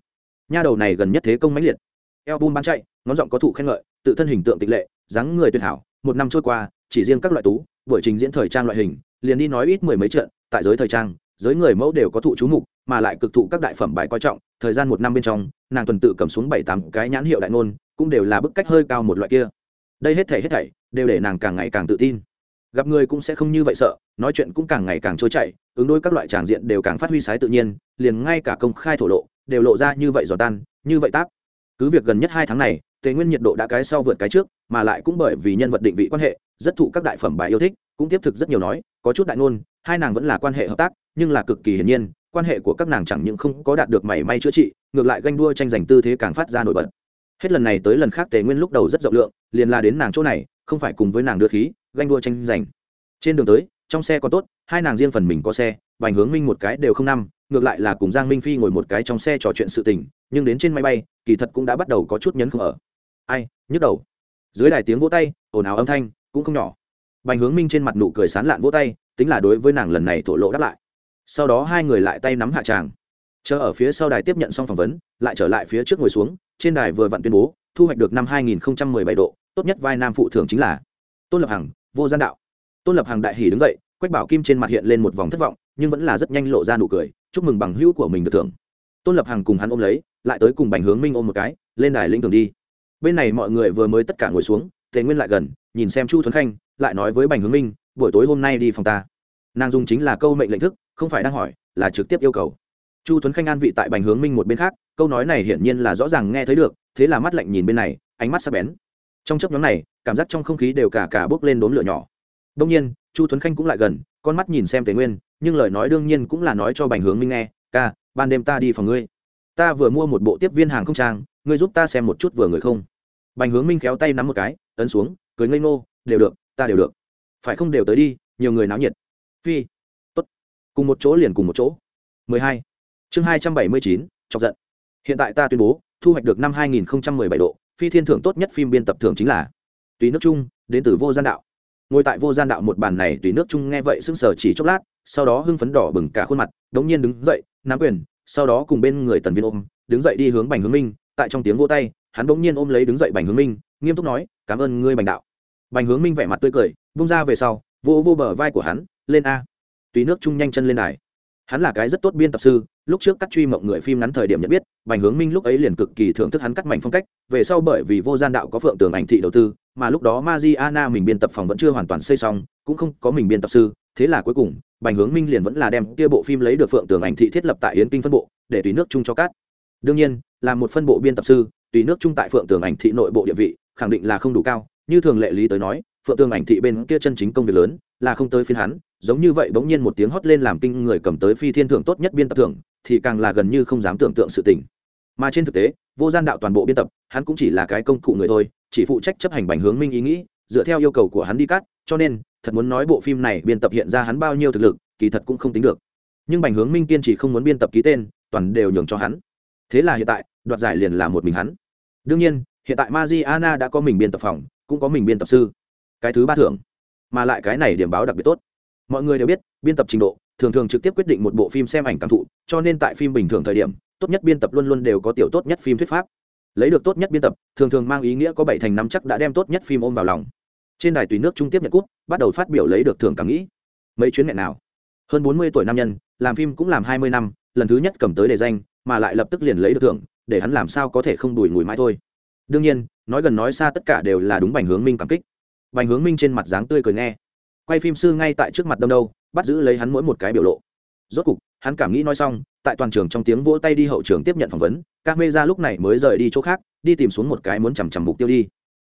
Nha đầu này gần nhất thế công mãnh liệt. Eo bun bán chạy, ngón giọng có thụ khen ngợi, tự thân hình tượng tịch lệ, dáng người tuyệt hảo, một năm trôi qua, chỉ riêng các loại tú buổi trình diễn thời trang loại hình, liền đi nói ít mười mấy trận, tại giới thời trang, giới người mẫu đều có thụ chú mục, mà lại cực thụ các đại phẩm bài coi trọng, thời gian một năm bên trong, nàng tuần tự cầm xuống bảy tám cái nhãn hiệu đại ngôn, cũng đều là bức cách hơi cao một loại kia. Đây hết thảy hết thảy, đều để nàng càng ngày càng tự tin. Gặp người cũng sẽ không như vậy sợ, nói chuyện cũng càng ngày càng trôi chảy, ứng đối các loại tràng diện đều càng phát huy sái tự nhiên, liền ngay cả công khai thổ lộ, đều lộ ra như vậy giò tan, như vậy táp. Cứ việc gần nhất hai tháng này, tề nguyên nhiệt độ đã cái sau vượt cái trước, mà lại cũng bởi vì nhân vật định vị quan hệ rất thụ các đại phẩm bài yêu thích, cũng tiếp thực rất nhiều nói, có chút đại ngôn, hai nàng vẫn là quan hệ hợp tác, nhưng là cực kỳ hiển nhiên, quan hệ của các nàng chẳng những không có đạt được mảy may chữa trị, ngược lại ganh đua tranh giành tư thế càng phát ra nổi bật. Hết lần này tới lần khác tề nguyên lúc đầu rất rộng lượng, liền là đến nàng chỗ này, không phải cùng với nàng đưa khí, ganh đua tranh giành. Trên đường tới, trong xe có tốt, hai nàng riêng phần mình có xe, vành hướng minh một cái đều không năm, ngược lại là cùng giang minh phi ngồi một cái trong xe trò chuyện sự tình, nhưng đến trên máy bay, kỳ thật cũng đã bắt đầu có chút nhấn không ở. Ai, nhức đầu. Dưới đài tiếng vỗ tay, ồn ào âm thanh cũng không nhỏ. Bành hướng minh trên mặt nụ cười sán lạn vỗ tay, tính là đối với nàng lần này thổ lộ đáp lại. Sau đó hai người lại tay nắm hạ tràng. Chờ ở phía sau đài tiếp nhận xong phỏng vấn, lại trở lại phía trước ngồi xuống, trên đài vừa vặn tuyên bố, thu hoạch được năm 2017 độ, tốt nhất vai nam phụ thưởng chính là tôn lập hằng, vô gian đạo. Tôn lập hằng đại hỉ đứng dậy, quách bảo kim trên mặt hiện lên một vòng thất vọng, nhưng vẫn là rất nhanh lộ ra nụ cười, chúc mừng bằng hữu của mình được thưởng. Tôn lập hằng cùng hắn ôm lấy, lại tới cùng bành hướng minh ôm một cái, lên đài linh thường đi. Bên này mọi người vừa mới tất cả ngồi xuống tề nguyên lại gần, nhìn xem chu thuấn khanh, lại nói với bành hướng minh, buổi tối hôm nay đi phòng ta. Nàng dùng chính là câu mệnh lệnh thức, không phải đang hỏi, là trực tiếp yêu cầu. Chu Thuấn khanh an vị tại bành hướng minh một bên khác, câu nói này hiển nhiên là rõ ràng nghe thấy được, thế là mắt lạnh nhìn bên này, ánh mắt sắp bén. Trong chấp nhóm này, cảm giác trong không khí đều cả cả bốc lên đốm lửa nhỏ. Đông nhiên, chu Thuấn khanh cũng lại gần, con mắt nhìn xem tề nguyên, nhưng lời nói đương nhiên cũng là nói cho bành hướng minh nghe, ca, ban đêm ta đi phòng ngươi. Ta vừa mua một bộ tiếp viên hàng không trang, ngươi giúp ta xem một chút vừa người không bành hướng minh khéo tay nắm một cái ấn xuống cười ngây ngô đều được ta đều được. Phải không đều tới đi nhiều người náo nhiệt. Phi. Tốt. Cùng một chỗ liền cùng một chỗ. 12. chương 279, chọc giận. Hiện tại ta tuyên bố thu hoạch được năm 2017 độ phi thiên thưởng tốt nhất phim biên tập thưởng chính là tùy nước chung đến từ vô gian đạo. Ngồi tại vô gian đạo một bàn này tùy nước chung nghe vậy sững sờ chỉ chốc lát sau đó hưng phấn đỏ bừng cả khuôn mặt đống nhiên đứng dậy nắm quyền sau đó cùng bên người tần viên ôm đứng dậy đi hướng bành hướng minh tại trong tiếng vô tay hắn bỗng nhiên ôm lấy đứng dậy bành hướng minh, nghiêm túc nói, cảm ơn ngươi, bành đạo. Bành hướng minh vẻ mặt tươi cười bung ra về sau vô vô bờ vai của hắn, lên a. Tùy nước chung nhanh chân lên đài. Hắn là cái rất tốt biên tập sư, lúc trước cắt truy mộng người phim ngắn thời điểm nhận biết, bành hướng minh lúc ấy liền cực kỳ thưởng thức hắn cắt mảnh phong cách, về sau bởi vì vô gian đạo có phượng tường ảnh thị đầu tư, mà lúc đó Mariana mình biên tập phòng vẫn chưa hoàn toàn xây xong, cũng không có mình biên tập sư, thế là cuối cùng, bành hướng minh liền vẫn là đem kia bộ phim lấy được phượng tường ảnh thị thiết lập tại yến kinh phân bộ, để tùy nước chung cho cát đương nhiên, là một phân bộ biên tập sư tùy nước trung tại phượng tường ảnh thị nội bộ địa vị, khẳng định là không đủ cao. Như thường lệ lý tới nói, phượng tường ảnh thị bên kia chân chính công việc lớn, là không tới phiên hắn. Giống như vậy bỗng nhiên một tiếng hót lên làm kinh người cầm tới phi thiên thưởng tốt nhất biên tập thưởng, thì càng là gần như không dám tưởng tượng sự tình. Mà trên thực tế, vô gian đạo toàn bộ biên tập, hắn cũng chỉ là cái công cụ người thôi, chỉ phụ trách chấp hành bành hướng minh ý nghĩ, dựa theo yêu cầu của hắn đi cắt. Cho nên, thật muốn nói bộ phim này biên tập hiện ra hắn bao nhiêu thực lực, kỳ thật cũng không tính được. Nhưng bành hướng minh kiên trì không muốn biên tập ký tên, toàn đều nhường cho hắn thế là hiện tại, đoạt giải liền là một mình hắn. Đương nhiên, hiện tại Mariana đã có mình biên tập phòng, cũng có mình biên tập sư. Cái thứ ba thưởng. Mà lại cái này điểm báo đặc biệt tốt. Mọi người đều biết, biên tập trình độ, thường thường trực tiếp quyết định một bộ phim xem ảnh cảm thụ, cho nên tại phim bình thường thời điểm, tốt nhất biên tập luôn luôn đều có tiểu tốt nhất phim thuyết pháp. Lấy được tốt nhất biên tập, thường thường mang ý nghĩa có bảy thành năm chắc đã đem tốt nhất phim ôm vào lòng. Trên đài tùy nước trung tiếp nhận cút bắt đầu phát biểu lấy được thưởng cảm nghĩ. Mấy chuyến nghẹn nào. Hơn bốn mươi tuổi nam nhân, làm phim cũng làm hai mươi năm, lần thứ nhất cầm tới đề danh mà lại lập tức liền lấy được thưởng, để hắn làm sao có thể không đùi ngùi mãi thôi. Đương nhiên, nói gần nói xa tất cả đều là đúng bành hướng minh cảm kích. Bành hướng minh trên mặt dáng tươi cười nghe. Quay phim sư ngay tại trước mặt đâm đâu, bắt giữ lấy hắn mỗi một cái biểu lộ. Rốt cục, hắn cảm nghĩ nói xong, tại toàn trường trong tiếng vỗ tay đi hậu trường tiếp nhận phỏng vấn các mê ra lúc này mới rời đi chỗ khác, đi tìm xuống một cái muốn chằm chằm mục tiêu đi.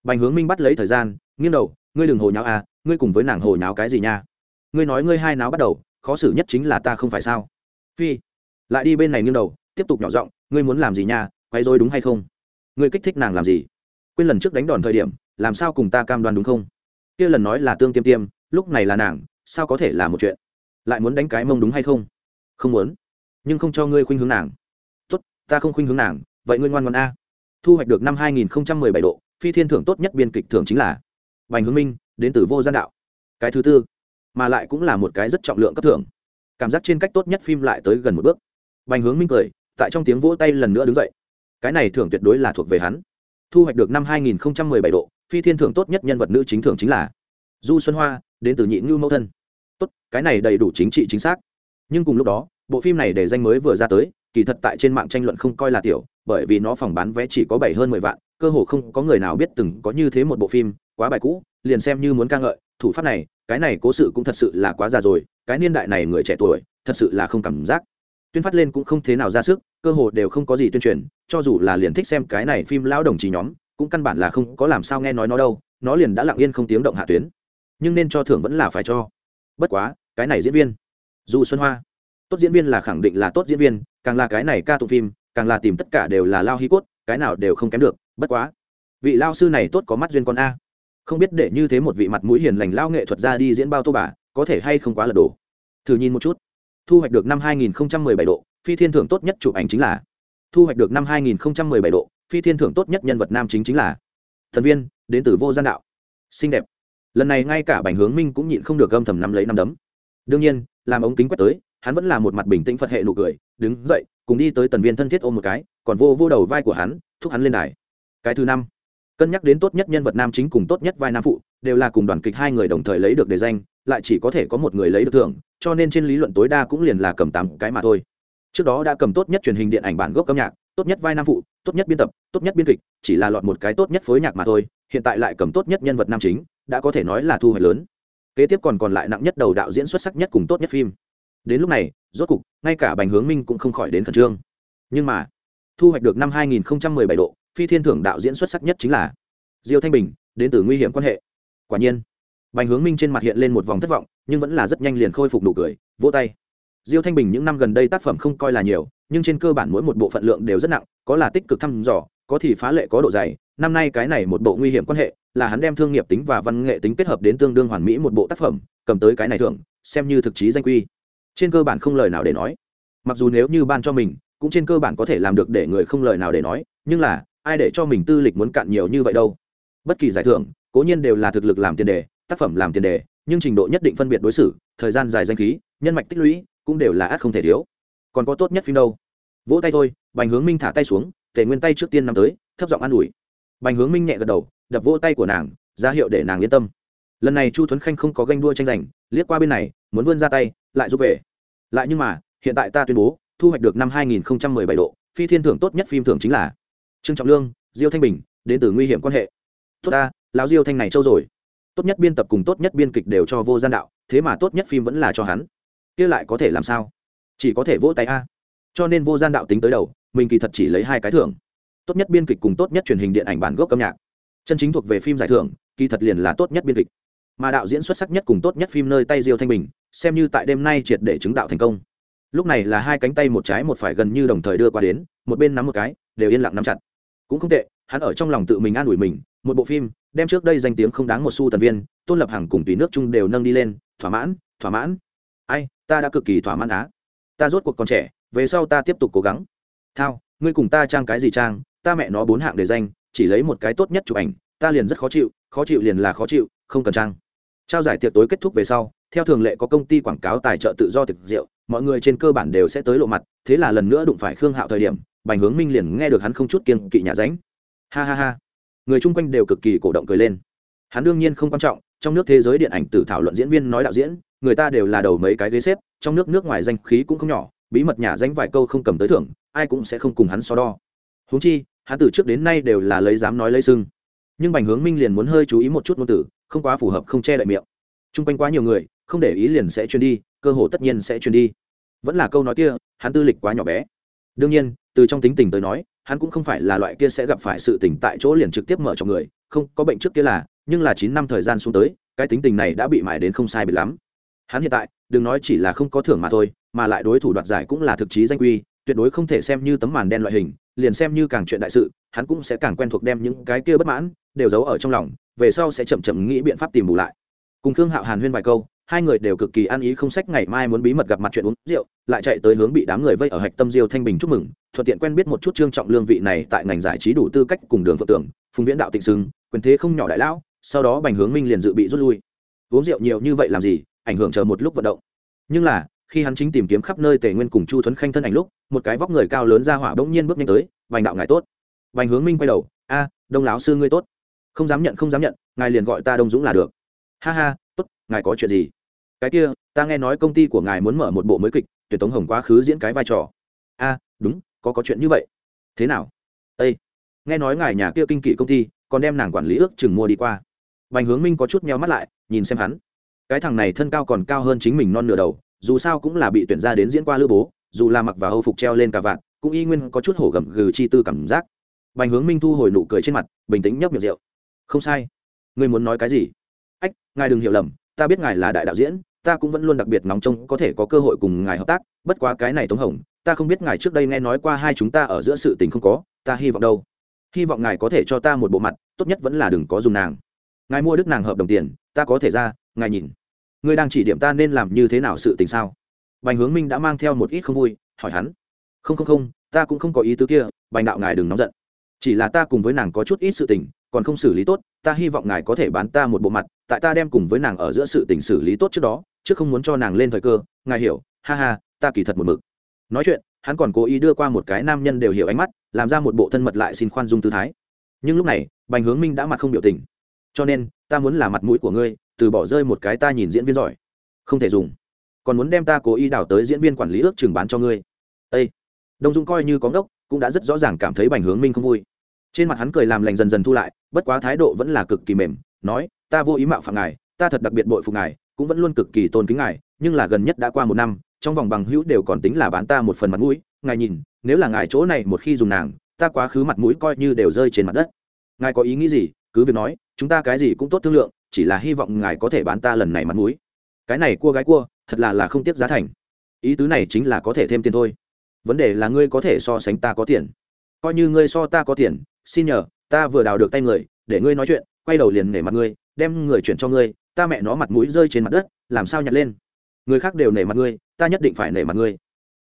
Bành hướng minh bắt lấy thời gian, nghiêng đầu, ngươi đừng hồ nháo à ngươi cùng với nàng hồ nháo cái gì nha? Ngươi nói ngươi hai náo bắt đầu, khó xử nhất chính là ta không phải sao? Phi, lại đi bên này nghiêng đầu tiếp tục nhỏ giọng, ngươi muốn làm gì nha quay dối đúng hay không? Ngươi kích thích nàng làm gì? Quên lần trước đánh đòn thời điểm, làm sao cùng ta cam đoan đúng không? Kia lần nói là tương tiêm tiêm, lúc này là nàng, sao có thể là một chuyện? Lại muốn đánh cái mông đúng hay không? Không muốn. Nhưng không cho ngươi khuynh hướng nàng. Tốt, ta không khuynh hướng nàng, vậy ngươi ngoan ngoan a. Thu hoạch được năm hai nghìn bảy độ, phi thiên thưởng tốt nhất biên kịch thưởng chính là bành hướng minh, đến từ vô gian đạo. Cái thứ tư, mà lại cũng là một cái rất trọng lượng cấp thưởng. Cảm giác trên cách tốt nhất phim lại tới gần một bước. Bành hướng minh cười tại trong tiếng vỗ tay lần nữa đứng dậy. Cái này thưởng tuyệt đối là thuộc về hắn. Thu hoạch được năm hai nghìn bảy độ, phi thiên thưởng tốt nhất nhân vật nữ chính thưởng chính là du xuân hoa, đến từ nhị ngưu mẫu thân. Tốt, cái này đầy đủ chính trị chính xác. Nhưng cùng lúc đó, bộ phim này để danh mới vừa ra tới, kỳ thật tại trên mạng tranh luận không coi là tiểu, bởi vì nó phòng bán vé chỉ có bảy hơn mười vạn, cơ hồ không có người nào biết từng có như thế một bộ phim, quá bài cũ, liền xem như muốn ca ngợi, thủ pháp này, cái này cố sự cũng thật sự là quá già rồi, cái niên đại này người trẻ tuổi, thật sự là không cảm giác tuyên phát lên cũng không thế nào ra sức, cơ hồ đều không có gì tuyên truyền, cho dù là liền thích xem cái này phim lão đồng chí nhóm, cũng căn bản là không có làm sao nghe nói nó đâu, nó liền đã lặng yên không tiếng động hạ tuyến. Nhưng nên cho thưởng vẫn là phải cho. Bất quá, cái này diễn viên dù xuân hoa, tốt diễn viên là khẳng định là tốt diễn viên, càng là cái này ca tụng phim, càng là tìm tất cả đều là lao hi cốt, cái nào đều không kém được, bất quá. Vị lao sư này tốt có mắt duyên con a. Không biết để như thế một vị mặt mũi hiền lành lao nghệ thuật ra đi diễn bao tô bà, có thể hay không quá lật đổ. Thử nhìn một chút thu hoạch được năm 2017 độ, phi thiên thưởng tốt nhất chụp ảnh chính là. Thu hoạch được năm 2017 độ, phi thiên thưởng tốt nhất nhân vật nam chính chính là. Thần viên, đến từ vô gian đạo. Xinh đẹp. Lần này ngay cả bành hướng minh cũng nhịn không được gâm thầm nắm lấy năm đấm. Đương nhiên, làm ống kính quét tới, hắn vẫn là một mặt bình tĩnh phật hệ nụ cười, đứng dậy, cùng đi tới tần viên thân thiết ôm một cái, còn vô vô đầu vai của hắn, thúc hắn lên đài. Cái thứ năm, cân nhắc đến tốt nhất nhân vật nam chính cùng tốt nhất vai nam phụ, đều là cùng đoàn kịch hai người đồng thời lấy được đề danh, lại chỉ có thể có một người lấy được thưởng cho nên trên lý luận tối đa cũng liền là cầm tám cái mà thôi. Trước đó đã cầm tốt nhất truyền hình điện ảnh bản gốc âm nhạc, tốt nhất vai nam phụ, tốt nhất biên tập, tốt nhất biên kịch, chỉ là lọt một cái tốt nhất phối nhạc mà thôi, hiện tại lại cầm tốt nhất nhân vật nam chính, đã có thể nói là thu hoạch lớn. Kế tiếp còn còn lại nặng nhất đầu đạo diễn xuất sắc nhất cùng tốt nhất phim. Đến lúc này, rốt cục, ngay cả bành hướng minh cũng không khỏi đến khẩn trương. Nhưng mà, thu hoạch được năm 2017 độ, phi thiên thưởng đạo diễn xuất sắc nhất chính là diêu thanh bình, đến từ nguy hiểm quan hệ. Quả nhiên bành hướng minh trên mặt hiện lên một vòng thất vọng, nhưng vẫn là rất nhanh liền khôi phục nụ cười, vỗ tay. Diêu thanh bình những năm gần đây tác phẩm không coi là nhiều, nhưng trên cơ bản mỗi một bộ phận lượng đều rất nặng, có là tích cực thăm dò, có thì phá lệ có độ dày. Năm nay cái này một bộ nguy hiểm quan hệ, là hắn đem thương nghiệp tính và văn nghệ tính kết hợp đến tương đương hoàn mỹ một bộ tác phẩm, cầm tới cái này thưởng, xem như thực chí danh quy. Trên cơ bản không lời nào để nói. Mặc dù nếu như ban cho mình, cũng trên cơ bản có thể làm được để người không lời nào để nói, nhưng là, ai để cho mình tư lịch muốn cạn nhiều như vậy đâu? Bất kỳ giải thưởng, cố nhiên đều là thực lực làm tiền đề tác phẩm làm tiền đề, nhưng trình độ nhất định phân biệt đối xử, thời gian dài danh khí, nhân mạch tích lũy cũng đều là ắt không thể thiếu. Còn có tốt nhất phim đâu? Vỗ tay thôi, bành hướng minh thả tay xuống, tề nguyên tay trước tiên nằm tới, thấp giọng an ủi. Bành hướng minh nhẹ gật đầu, đập vỗ tay của nàng, ra hiệu để nàng yên tâm. Lần này chu thuấn khanh không có ganh đua tranh giành, liếc qua bên này, muốn vươn ra tay, lại giúp về. Lại nhưng mà, hiện tại ta tuyên bố, thu hoạch được năm 2017 độ, phi thiên thưởng tốt nhất phim thưởng chính là trương trọng lương, diêu thanh bình, đến từ nguy hiểm quan hệ. Tốt ta, lão diêu thanh này châu rồi tốt nhất biên tập cùng tốt nhất biên kịch đều cho vô gian đạo, thế mà tốt nhất phim vẫn là cho hắn. Kia lại có thể làm sao? Chỉ có thể vỗ tay a. Cho nên vô gian đạo tính tới đầu, mình kỳ thật chỉ lấy hai cái thưởng. Tốt nhất biên kịch cùng tốt nhất truyền hình điện ảnh bản gốc âm nhạc. Chân chính thuộc về phim giải thưởng, kỳ thật liền là tốt nhất biên kịch. Mà đạo diễn xuất sắc nhất cùng tốt nhất phim nơi tay diêu thanh bình, xem như tại đêm nay triệt để chứng đạo thành công. Lúc này là hai cánh tay một trái một phải gần như đồng thời đưa qua đến, một bên nắm một cái, đều yên lặng nắm chặt. Cũng không tệ, hắn ở trong lòng tự mình an ủi mình một bộ phim, đem trước đây danh tiếng không đáng một xu tần viên, tôn lập hàng cùng tùy nước chung đều nâng đi lên, thỏa mãn thỏa mãn. Ai, ta đã cực kỳ thỏa mãn á. Ta rốt cuộc còn trẻ, về sau ta tiếp tục cố gắng. Thao, ngươi cùng ta trang cái gì trang, ta mẹ nó bốn hạng để danh, chỉ lấy một cái tốt nhất chụp ảnh, ta liền rất khó chịu khó chịu liền là khó chịu, không cần trang. Trao giải tiệc tối kết thúc về sau, theo thường lệ có công ty quảng cáo tài trợ tự do thực rượu, mọi người trên cơ bản đều sẽ tới lộ mặt, thế là lần nữa đụng phải khương hạo thời điểm, bành hướng minh liền nghe được hắn không chút kiên kỵ nhà ránh. Ha ha ha người chung quanh đều cực kỳ cổ động cười lên. Hắn đương nhiên không quan trọng, trong nước thế giới điện ảnh tử thảo luận diễn viên nói đạo diễn, người ta đều là đầu mấy cái ghế xếp, trong nước nước ngoài danh khí cũng không nhỏ, bí mật nhà danh vài câu không cầm tới thưởng, ai cũng sẽ không cùng hắn so đo. Huống chi, hắn từ trước đến nay đều là lấy dám nói lấy sưng. Nhưng bành hướng minh liền muốn hơi chú ý một chút ngôn từ, không quá phù hợp, không che đậy miệng. T r u n g quanh quá nhiều người, không để ý liền sẽ truyền đi, cơ hồ tất nhiên sẽ truyền đi. Vẫn là câu nói kia, hắn tư lịch quá nhỏ bé. Đương nhiên, từ trong tính tình tới nói hắn cũng không phải là loại kia sẽ gặp phải sự tỉnh tại chỗ liền trực tiếp mở cho người, không, có bệnh trước kia là, nhưng là chín năm thời gian xuống tới, cái tính tình này đã bị mải đến không sai biệt lắm. Hắn hiện tại, đừng nói chỉ là không có thưởng mà thôi, mà lại đối thủ đoạt giải cũng là thực chí danh quy, tuyệt đối không thể xem như tấm màn đen loại hình, liền xem như càng chuyện đại sự, hắn cũng sẽ càng quen thuộc đem những cái kia bất mãn, đều giấu ở trong lòng, về sau sẽ chậm chậm nghĩ biện pháp tìm bù lại. Cùng khương hạo hàn huyên vài câu hai người đều cực kỳ ăn ý không sách ngày mai muốn bí mật gặp mặt chuyện uống rượu, lại chạy tới hướng bị đám người vây ở hạch tâm diêu thanh bình chúc mừng, thuận tiện quen biết một chút trương trọng lương vị này tại ngành giải trí đủ tư cách cùng đường phượng tưởng, phùng viễn đạo tịnh sưng quyền thế không nhỏ đại lão, sau đó bành hướng minh liền dự bị rút lui. Uống rượu nhiều như vậy làm gì, ảnh hưởng chờ một lúc vận động. Nhưng là, khi hắn chính tìm kiếm khắp nơi tề nguyên cùng chu thuấn khanh thân ảnh lúc, một cái vóc người cao lớn ra hỏa bỗng nhiên bước nhanh tới vành đạo ngài tốt. Vành hướng minh quay đầu, a, đông lão sư ngươi tốt. Không dám nhận, không dám nhận, ngài liền gọi ta đông dũng là được. Ha ha, tốt, ngài có chuyện gì? Cái kia ta nghe nói công ty của ngài muốn mở một bộ mới kịch tuyển tống hồng quá khứ diễn cái vai trò a đúng có có chuyện như vậy thế nào ây nghe nói ngài nhà kia kinh kỵ công ty còn đem nàng quản lý ước chừng mua đi qua Bành Hướng Minh có chút meo mắt lại, nhìn xem hắn. Cái thằng này thân cao còn cao hơn chính mình non nửa đầu, dù sao cũng là bị tuyển ra đến diễn qua lữ bố, dù là mặc và hâu phục treo lên cả vạn, cũng y nguyên có chút hổ gầm gừ chi tư cảm giác. Bành Hướng Minh thu hồi nụ cười trên mặt, bình tĩnh nhấp miệng rượu. Không sai. Ngươi muốn nói cái gì? Ách, ngài đừng hiểu lầm, ta biết ngài là đại đạo diễn, ta cũng vẫn luôn đặc biệt nóng trông có thể có cơ hội cùng ngài hợp tác, bất quá cái này Tống Hồng, ta không biết ngài trước đây nghe nói qua hai chúng ta ở giữa sự tình không có, ta hy vọng đâu. Hy vọng ngài có thể cho ta một bộ mặt, tốt nhất vẫn là đừng có dùng nàng. Ngài mua đức nàng hợp đồng tiền ta có thể ra ngài nhìn. Ngươi đang chỉ điểm ta nên làm như thế nào sự tình sao? Bành hướng minh đã mang theo một ít không vui hỏi hắn. Không không không ta cũng không có ý tứ kia bành đạo ngài đừng nóng giận. Chỉ là ta cùng với nàng có chút ít sự tình còn không xử lý tốt ta hy vọng ngài có thể bán ta một bộ mặt tại ta đem cùng với nàng ở giữa sự tình xử lý tốt trước đó chứ không muốn cho nàng lên thời cơ, ngài hiểu, ha ha, ta kỳ thật một mực. Nói chuyện, hắn còn cố ý đưa qua một cái nam nhân đều hiểu ánh mắt, làm ra một bộ thân mật lại xin khoan dung tư thái. Nhưng lúc này, bành hướng minh đã mặt không biểu tình. Cho nên, ta muốn là mặt mũi của ngươi, từ bỏ rơi một cái ta nhìn diễn viên giỏi. Không thể dùng. Còn muốn đem ta cố ý đào tới diễn viên quản lý ước trường bán cho ngươi. Â đông dung coi như có ngốc, cũng đã rất rõ ràng cảm thấy bành hướng minh không vui. Trên mặt hắn cười làm lành dần dần thu lại, bất quá thái độ vẫn là cực kỳ mềm, nói, ta vô ý mạo phạm ngài, ta thật đặc biệt bội phục ngài cũng vẫn luôn cực kỳ tôn kính ngài, nhưng là gần nhất đã qua một năm, trong vòng bằng hữu đều còn tính là bán ta một phần mặt mũi, ngài nhìn, nếu là ngài chỗ này một khi dùng nàng, ta quá khứ mặt mũi coi như đều rơi trên mặt đất. Ngài có ý nghĩ gì? Cứ việc nói, chúng ta cái gì cũng tốt thương lượng, chỉ là hy vọng ngài có thể bán ta lần này mặt mũi. Cái này cua gái cua, thật là là không tiếp giá thành. Ý tứ này chính là có thể thêm tiền thôi. Vấn đề là ngươi có thể so sánh ta có tiền. Coi như ngươi so ta có tiền, xin nhờ, ta vừa đào được tay người, để ngươi nói chuyện, quay đầu liền nể mặt ngươi, đem người chuyển cho ngươi ta mẹ nó mặt mũi rơi trên mặt đất, làm sao nhặt lên? Người khác đều nể mặt ngươi, ta nhất định phải nể mặt ngươi.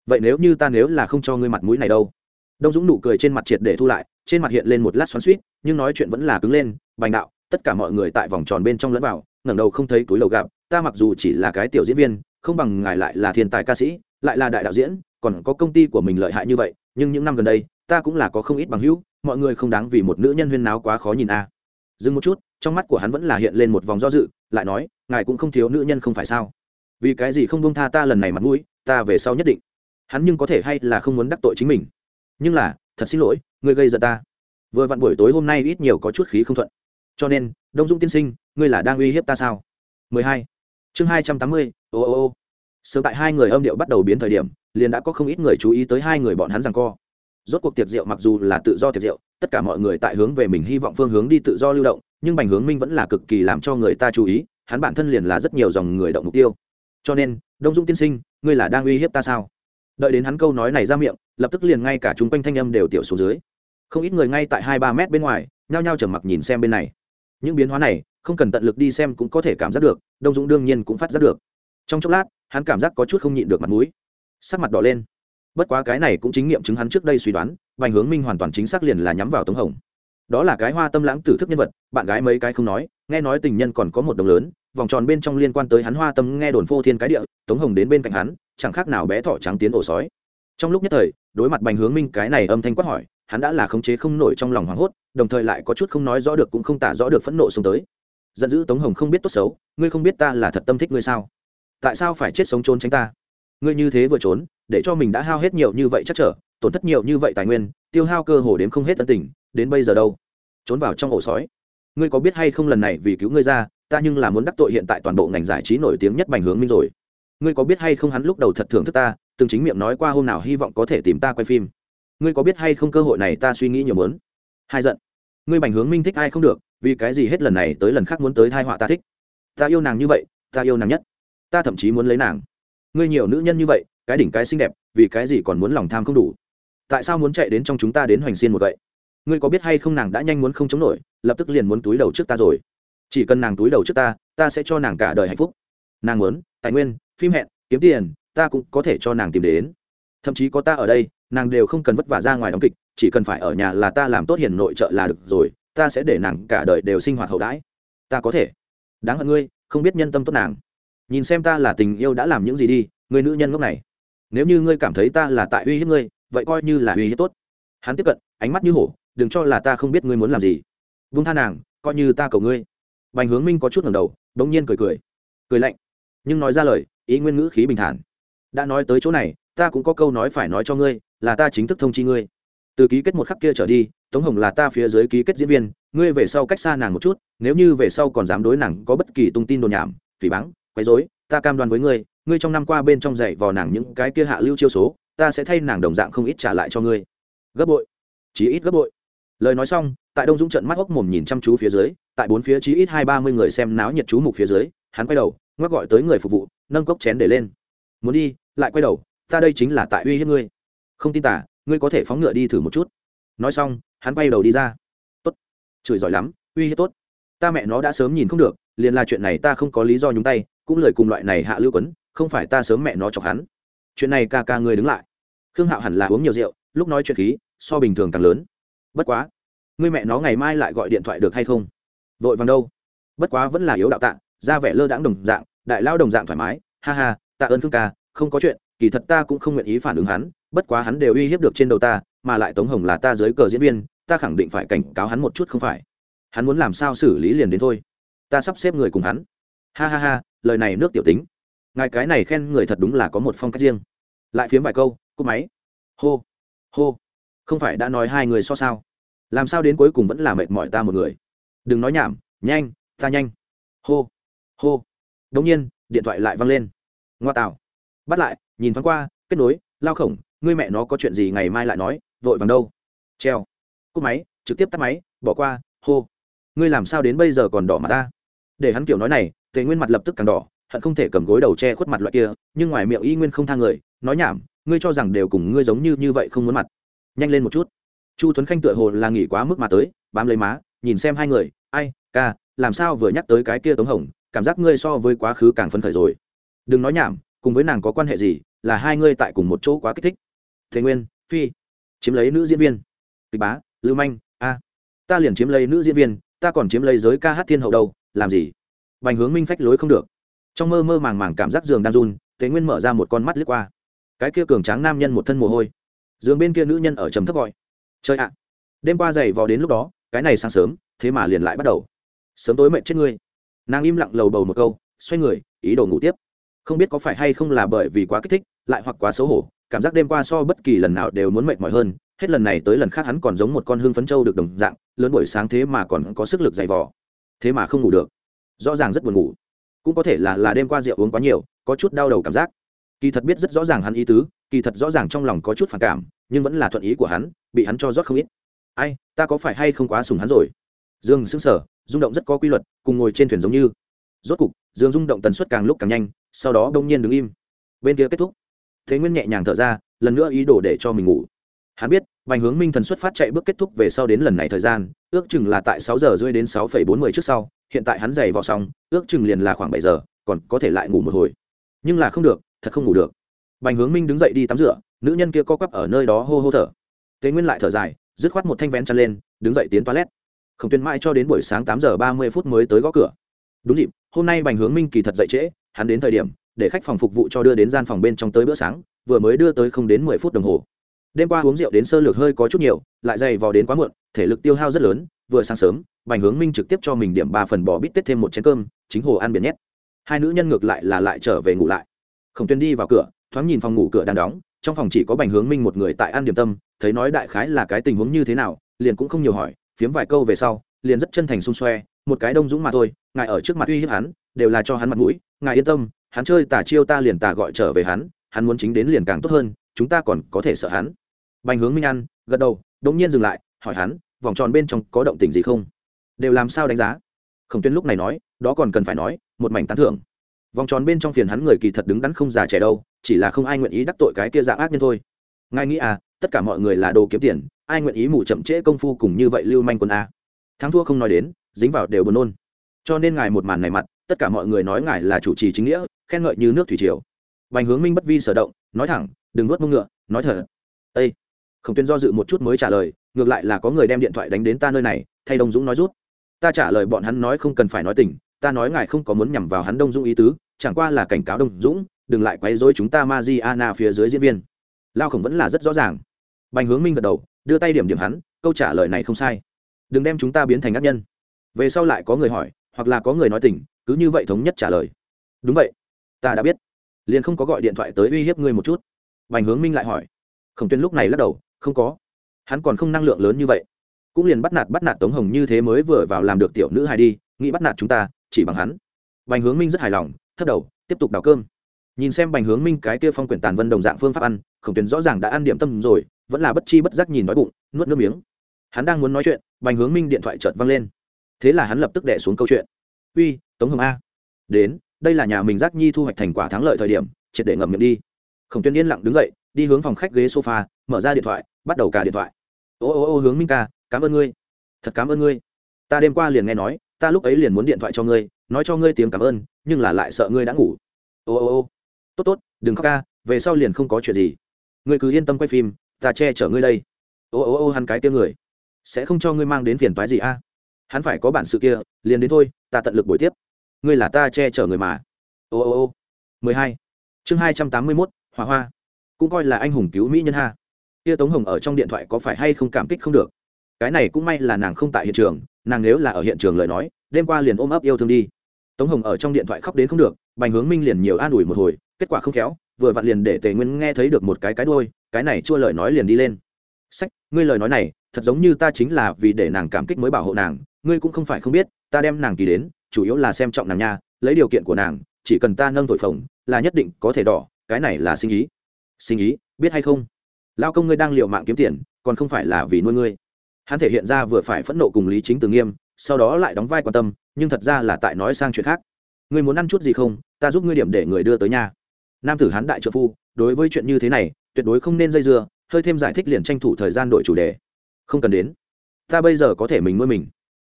Vậy nếu như ta nếu là không cho ngươi mặt mũi này đâu? Đông dũng nụ cười trên mặt triệt để thu lại, trên mặt hiện lên một lát xoắn suýt nhưng nói chuyện vẫn là cứng lên, bành đạo, tất cả mọi người tại vòng tròn bên trong lẫn vào, ngẩng đầu không thấy túi lầu gặp, ta mặc dù chỉ là cái tiểu diễn viên, không bằng ngài lại là thiên tài ca sĩ, lại là đại đạo diễn, còn có công ty của mình lợi hại như vậy, nhưng những năm gần đây, ta cũng là có không ít bằng hữu, mọi người không đáng vì một nữ nhân huyên náo quá khó nhìn a. Dừng một chút trong mắt của hắn vẫn là hiện lên một vòng do dự lại nói ngài cũng không thiếu nữ nhân không phải sao? Vì cái gì không buông tha ta lần này mặt mũi ta về sau nhất định. Hắn nhưng có thể hay là không muốn đắc tội chính mình. Nhưng là thật xin lỗi ngươi gây giận ta. Vừa vặn buổi tối hôm nay ít nhiều có chút khí không thuận. Cho nên đông dung tiên sinh ngươi là đang uy hiếp ta sao? 12. chương 280, ô ô ô. Sớm tại hai người âm điệu bắt đầu biến thời điểm liền đã có không ít người chú ý tới hai người bọn hắn rằng co. Rốt cuộc tiệc rượu mặc dù là tự do tiệc rượu tất cả mọi người tại hướng về mình hy vọng phương hướng đi tự do lưu động nhưng bành hướng minh vẫn là cực kỳ làm cho người ta chú ý, hắn bản thân liền là rất nhiều dòng người động mục tiêu. Cho nên, đông dung tiên sinh, ngươi là đang uy hiếp ta sao? Đợi đến hắn câu nói này ra miệng, lập tức liền ngay cả chúng quanh thanh âm đều tiểu xuống dưới. Không ít người ngay tại hai ba mét bên ngoài, nhao nhao trầm mặc nhìn xem bên này. Những biến hóa này, không cần tận lực đi xem cũng có thể cảm giác được, đông dũng đương nhiên cũng phát giác được. Trong chốc lát, hắn cảm giác có chút không nhịn được mặt mũi. Sắc mặt đỏ lên. Bất quá cái này cũng chính nghiệm chứng hắn trước đây suy đoán vành hướng minh hoàn toàn chính xác liền là nhắm vào tống hồng đó là cái hoa tâm lãng tử thức nhân vật, bạn gái mấy cái không nói, nghe nói tình nhân còn có một đồng lớn, vòng tròn bên trong liên quan tới hắn hoa tâm nghe đồn phô thiên cái địa, tống hồng đến bên cạnh hắn, chẳng khác nào bé thỏ trắng tiến ổ sói. Trong lúc nhất thời, đối mặt bành hướng minh cái này âm thanh quát hỏi, hắn đã là khống chế không nổi trong lòng hoảng hốt, đồng thời lại có chút không nói rõ được cũng không tả rõ được phẫn nộ xuống tới. Giận dữ tống hồng không biết tốt xấu, ngươi không biết ta là thật tâm thích ngươi sao? Tại sao phải chết sống trốn tránh ta? Ngươi như thế vừa trốn, để cho mình đã hao hết nhiều như vậy chắc trở, tổn thất nhiều như vậy tài nguyên, tiêu hao cơ hồ đến không hết tân tình đến bây giờ đâu? Trốn vào trong ổ sói. Ngươi có biết hay không lần này vì cứu ngươi ra, ta nhưng là muốn đắc tội hiện tại toàn bộ ngành giải trí nổi tiếng nhất bành hướng minh rồi. Ngươi có biết hay không hắn lúc đầu thật thưởng thức ta, từng chính miệng nói qua hôm nào hy vọng có thể tìm ta quay phim. Ngươi có biết hay không cơ hội này ta suy nghĩ nhiều mớn hai giận. Ngươi bành hướng minh thích ai không được, vì cái gì hết lần này tới lần khác muốn tới thai họa ta thích? Ta yêu nàng như vậy, ta yêu nàng nhất. Ta thậm chí muốn lấy nàng. Ngươi nhiều nữ nhân như vậy, cái đỉnh cái xinh đẹp, vì cái gì còn muốn lòng tham không đủ? Tại sao muốn chạy đến trong chúng ta đến hoành xiên một vậy ngươi có biết hay không nàng đã nhanh muốn không chống nổi, lập tức liền muốn túi đầu trước ta rồi. Chỉ cần nàng túi đầu trước ta ta sẽ cho nàng cả đời hạnh phúc. Nàng muốn, tài nguyên, phim hẹn, kiếm tiền, ta cũng có thể cho nàng tìm đến. Thậm chí có ta ở đây, nàng đều không cần vất vả ra ngoài đóng kịch, chỉ cần phải ở nhà là ta làm tốt hiền nội trợ là được rồi, ta sẽ để nàng cả đời đều sinh hoạt hậu đãi. Ta có thể. Đáng hận ngươi, không biết nhân tâm tốt nàng. Nhìn xem ta là tình yêu đã làm những gì đi người nữ nhân ngốc này. Nếu như ngươi cảm thấy ta là tại uy hiếp ngươi, vậy coi như là uy hiếp tốt. Hắn tiếp cận, ánh mắt như hổ đừng cho là ta không biết ngươi muốn làm gì. Vung tha nàng, coi như ta cầu ngươi. Bành hướng minh có chút ngầm đầu đ ỗ n g nhiên cười cười. Cười lạnh, nhưng nói ra lời, ý nguyên ngữ khí bình thản. Đã nói tới chỗ này, ta cũng có câu nói phải nói cho ngươi, là ta chính thức thông chi ngươi. Từ ký kết một khắc kia trở đi, tống hồng là ta phía dưới ký kết diễn viên, ngươi về sau cách xa nàng một chút, nếu như về sau còn dám đối nàng có bất kỳ tung tin đồn nhảm, phỉ báng, quấy dối ta cam đoan với ngươi ngươi trong năm qua bên trong dạy vò nàng những cái kia hạ lưu chiêu số, ta sẽ thay nàng đồng dạng không ít trả lại cho ngươi. Gấp bội, chí ít gấp bội lời nói xong, tại đông dũng trận mắt hốc mồm nhìn chăm chú phía dưới, tại bốn phía chí ít hai ba mươi người xem náo nhiệt chú mục phía dưới, hắn quay đầu, ngoắc gọi tới người phục vụ, nâng cốc chén để lên. Muốn đi, lại quay đầu, ta đây chính là tại uy hiếp ngươi. Không tin tả, ngươi có thể phóng ngựa đi thử một chút. Nói xong, hắn quay đầu đi ra. Tốt, chửi giỏi lắm, uy hiếp tốt. Ta mẹ nó đã sớm nhìn không được, liền là chuyện này ta không có lý do nhúng tay, cũng lời cùng loại này hạ lưu quấn, không phải ta sớm mẹ nó chọc hắn. Chuyện này ca ca ngươi đứng lại. Khương hạo hẳn là uống nhiều rượu, lúc nói chuyện khí, so bình thường càng lớn bất quá người mẹ nó ngày mai lại gọi điện thoại được hay không? Vội vàng đâu? Bất quá vẫn là yếu đạo tạng ra vẻ lơ đãng đồng dạng, đại lao đồng dạng thoải mái. Ha ha, tạ ơn khương ca, không có chuyện, kỳ thật ta cũng không nguyện ý phản ứng hắn, bất quá hắn đều uy hiếp được trên đầu ta, mà lại tống hồng là ta dưới cờ diễn viên, ta khẳng định phải cảnh cáo hắn một chút không phải. Hắn muốn làm sao xử lý liền đến thôi. Ta sắp xếp người cùng hắn. Ha ha ha, lời này nước tiểu tính. Ngài cái này khen người thật đúng là có một phong cách riêng. Lại phiếm vài câu, cúp máy. Hô hô không phải đã nói hai người so sao? Làm sao đến cuối cùng vẫn là mệt mỏi ta một người? Đừng nói nhảm, nhanh, ta nhanh. Hô hô. Đống nhiên, điện thoại lại văng lên. Ngoa tạo. Bắt lại, nhìn thoáng qua, kết nối, lao khổng, ngươi mẹ nó có chuyện gì ngày mai lại nói, vội vàng đâu? Treo. Cúp máy, trực tiếp tắt máy, bỏ qua, hô. Ngươi làm sao đến bây giờ còn đỏ mặt ta? Để hắn kiểu nói này, tề nguyên mặt lập tức càng đỏ, hận không thể cầm gối đầu che khuất mặt loại kia, nhưng ngoài miệng y nguyên không thang người, nói nhảm, ngươi cho rằng đều cùng ngươi giống như như vậy không muốn mặt nhanh lên một chút. Chu tuấn khanh tựa hồ là nghỉ quá mức mà tới, bám lấy má, nhìn xem hai người, ai, ca, làm sao vừa nhắc tới cái kia tống hồng, cảm giác ngươi so với quá khứ càng phấn khởi rồi. Đừng nói nhảm, cùng với nàng có quan hệ gì, là hai ngươi tại cùng một chỗ quá kích thích. Thế nguyên, phi, chiếm lấy nữ diễn viên. Kịch bá, lưu manh, a, ta liền chiếm lấy nữ diễn viên, ta còn chiếm lấy giới ca hát thiên hậu đâu, làm gì? Bành hướng minh phách lối không được. Trong mơ mơ màng màng cảm giác giường đang run tế nguyên mở ra một con mắt lướt qua. Cái kia cường tráng nam nhân một thân mồ hôi giường bên kia nữ nhân ở trầm thấp gọi. Chơi ạ. Đêm qua giày vò đến lúc đó, cái này sáng sớm, thế mà liền lại bắt đầu. Sớm tối mệt chết ngươi. Nàng im lặng lầu bầu một câu, xoay người, ý đồ ngủ tiếp. Không biết có phải hay không là bởi vì quá kích thích, lại hoặc quá xấu hổ, cảm giác đêm qua so bất kỳ lần nào đều muốn mệt mỏi hơn, hết lần này tới lần khác hắn còn giống một con hương phấn trâu được đồng dạng, lớn buổi sáng thế mà còn có sức lực dày vò. Thế mà không ngủ được. Rõ ràng rất buồn ngủ. Cũng có thể là là đêm qua rượu uống quá nhiều, có chút đau đầu cảm giác. Kỳ thật biết rất rõ ràng hắn ý tứ kỳ thật rõ ràng trong lòng có chút phản cảm, nhưng vẫn là thuận ý của hắn, bị hắn cho rót không ít. Ai, ta có phải hay không quá sùng hắn rồi? Dương xứng sờ, rung động rất có quy luật, cùng ngồi trên thuyền giống như. Rốt cục, dương rung động tần suất càng lúc càng nhanh, sau đó đông nhiên đứng im. Bên kia kết thúc. Thế nguyên nhẹ nhàng thở ra, lần nữa ý đồ để cho mình ngủ. Hắn biết vành hướng minh thần xuất phát chạy bước kết thúc về sau đến lần này thời gian, ước chừng là tại sáu giờ rưỡi đến sáu phẩy bốn mươi trước sau, hiện tại hắn giày vào xong, ước chừng liền là khoảng bảy giờ, còn có thể lại ngủ một hồi. Nhưng là không được, thật không ngủ được bành hướng minh đứng dậy đi tắm rửa, nữ nhân kia co quắp ở nơi đó hô hô thở. Tế nguyên lại thở dài, dứt khoát một thanh vén chăn lên, đứng dậy tiến toilet. Không tuyên mãi cho đến buổi sáng tám giờ ba mươi phút mới tới gõ cửa. Đúng dịp, hôm nay bành hướng minh kỳ thật dậy trễ, hắn đến thời điểm, để khách phòng phục vụ cho đưa đến gian phòng bên trong tới bữa sáng, vừa mới đưa tới không đến mười phút đồng hồ. Đêm qua uống rượu đến sơ lược hơi có chút nhiều, lại dày vò đến quá muộn, thể lực tiêu hao rất lớn, vừa sáng sớm, bành hướng minh trực tiếp cho mình điểm ba phần bò bít tết thêm một chén cơm, chính hồ ăn biển nhét. Hai nữ nhân ngược lại là lại trở về ngủ lại. Khổng tuyên đi vào cửa thoáng nhìn phòng ngủ cửa đang đóng, trong phòng chỉ có bành hướng minh một người tại ăn điểm tâm, thấy nói đại khái là cái tình huống như thế nào, liền cũng không nhiều hỏi, phiếm vài câu về sau, liền rất chân thành xung xoe, một cái đông dũng mà thôi, ngài ở trước mặt uy hiếp hắn, đều là cho hắn mặt mũi, ngài yên tâm, hắn chơi tà chiêu ta liền tà gọi trở về hắn hắn muốn chính đến liền càng tốt hơn, chúng ta còn có thể sợ hắn. Bành hướng minh ăn, gật đầu, đống nhiên dừng lại, hỏi hắn, vòng tròn bên trong có động tình gì không? Đều làm sao đánh giá? Khổng tuyên lúc này nói, đó còn cần phải nói, một mảnh tán thưởng vòng tròn bên trong phiền hắn người kỳ thật đứng đắn không già trẻ đâu, chỉ là không ai nguyện ý đắc tội cái kia dạng ác nhân thôi. Ngài nghĩ à tất cả mọi người là đồ kiếm tiền, ai nguyện ý mù chậm trễ công phu cùng như vậy lưu manh quân a? Thắng thua không nói đến, dính vào đều buồn nôn. Cho nên ngài một màn này mặt, tất cả mọi người nói ngài là chủ trì chính nghĩa, khen ngợi như nước thủy triều. Bành hướng minh bất vi sở động, nói thẳng, đừng nuốt mông ngựa, nói thở. ây không tuyên do dự một chút mới trả lời, ngược lại là có người đem điện thoại đánh đến ta nơi này, thay đông dũng nói rút. Ta trả lời bọn hắn nói không cần phải nói tình ta nói ngài không có muốn nhằm vào hắn đông dũng ý tứ, chẳng qua là cảnh cáo đông dũng, đừng lại quấy rối chúng ta ma di ana phía dưới diễn viên. Lao khổng vẫn là rất rõ ràng. Bành hướng minh gật đầu, đưa tay điểm điểm hắn, câu trả lời này không sai. Đừng đem chúng ta biến thành ác nhân. Về sau lại có người hỏi, hoặc là có người nói tình, cứ như vậy thống nhất trả lời. Đúng vậy. Ta đã biết. Liền không có gọi điện thoại tới uy hiếp ngươi một chút. Bành hướng minh lại hỏi. Khổng tuyên lúc này lắc đầu, không có. Hắn còn không năng lượng lớn như vậy. Cũng liền bắt nạt bắt nạt tống hồng như thế mới vừa vào làm được tiểu nữ hài đi, nghĩ bắt nạt chúng ta chỉ bằng hắn. Bành hướng minh rất hài lòng thất đầu, tiếp tục đào cơm. Nhìn xem bành hướng minh cái kia phong quyển tàn vân đồng dạng phương pháp ăn, khổng Tuyền rõ ràng đã ăn điểm tâm rồi, vẫn là bất chi bất giác nhìn nói bụng, nuốt nước miếng. Hắn đang muốn nói chuyện, bành hướng minh điện thoại chợt văng lên. Thế là hắn lập tức đẻ xuống câu chuyện. Uy, tống hồng a, đến, đây là nhà mình giác nhi thu hoạch thành quả thắng lợi thời điểm, triệt để ngậm miệng đi. Khổng tuyên yên lặng đứng dậy, đi hướng phòng khách ghế sofa, mở ra điện thoại, bắt đầu cả điện thoại. Ô ô ô, hướng minh ca, cảm ơn ngươi, thật cảm ơn ngươi. Ta đêm qua liền nghe nói ta lúc ấy liền muốn điện thoại cho ngươi, nói cho ngươi tiếng cảm ơn, nhưng là lại sợ ngươi đã ngủ. Ô ô ô. Tốt tốt, đừng khóc ca, về sau liền không có chuyện gì. Ngươi cứ yên tâm quay phim, ta che chở ngươi đây. Ô ô ô, hắn cái kia người. Sẽ không cho ngươi mang đến phiền toái gì a? Hắn phải có bản sự kia, liền đến thôi, ta tận lực buổi tiếp. Ngươi là ta che chở người mà. Ô ô ô. Mười hai. Chương hai trăm tám mươi mốt, hỏa hoa. Cũng coi là anh hùng cứu mỹ nhân ha. Kia tống hồng ở trong điện thoại có phải hay không cảm kích không được? Cái này cũng may là nàng không tại hiện trường nàng nếu là ở hiện trường lời nói, đêm qua liền ôm ấp yêu thương đi. Tống hồng ở trong điện thoại khóc đến không được, bành hướng minh liền nhiều an ủi một hồi, kết quả không khéo, vừa vặn liền để tề nguyên nghe thấy được một cái cái đôi cái này chua lời nói liền đi lên. Sách, ngươi lời nói này, thật giống như ta chính là vì để nàng cảm kích mới bảo hộ nàng, ngươi cũng không phải không biết, ta đem nàng kỳ đến, chủ yếu là xem trọng nàng nha, lấy điều kiện của nàng, chỉ cần ta nâng thổi phồng, là nhất định có thể đỏ, cái này là sinh ý. Sinh ý, biết hay không? Lao công ngươi đang liệu mạng kiếm tiền, còn không phải là vì nuôi ngươi hắn thể hiện ra vừa phải phẫn nộ cùng lý chính từ nghiêm, sau đó lại đóng vai quan tâm, nhưng thật ra là tại nói sang chuyện khác. Ngươi muốn ăn chút gì không? Ta giúp ngươi điểm để người đưa tới nhà. Nam tử hán đại trợ phu, đối với chuyện như thế này, tuyệt đối không nên dây dưa, hơi thêm giải thích liền tranh thủ thời gian đổi chủ đề. Không cần đến. Ta bây giờ có thể mình nuôi mình.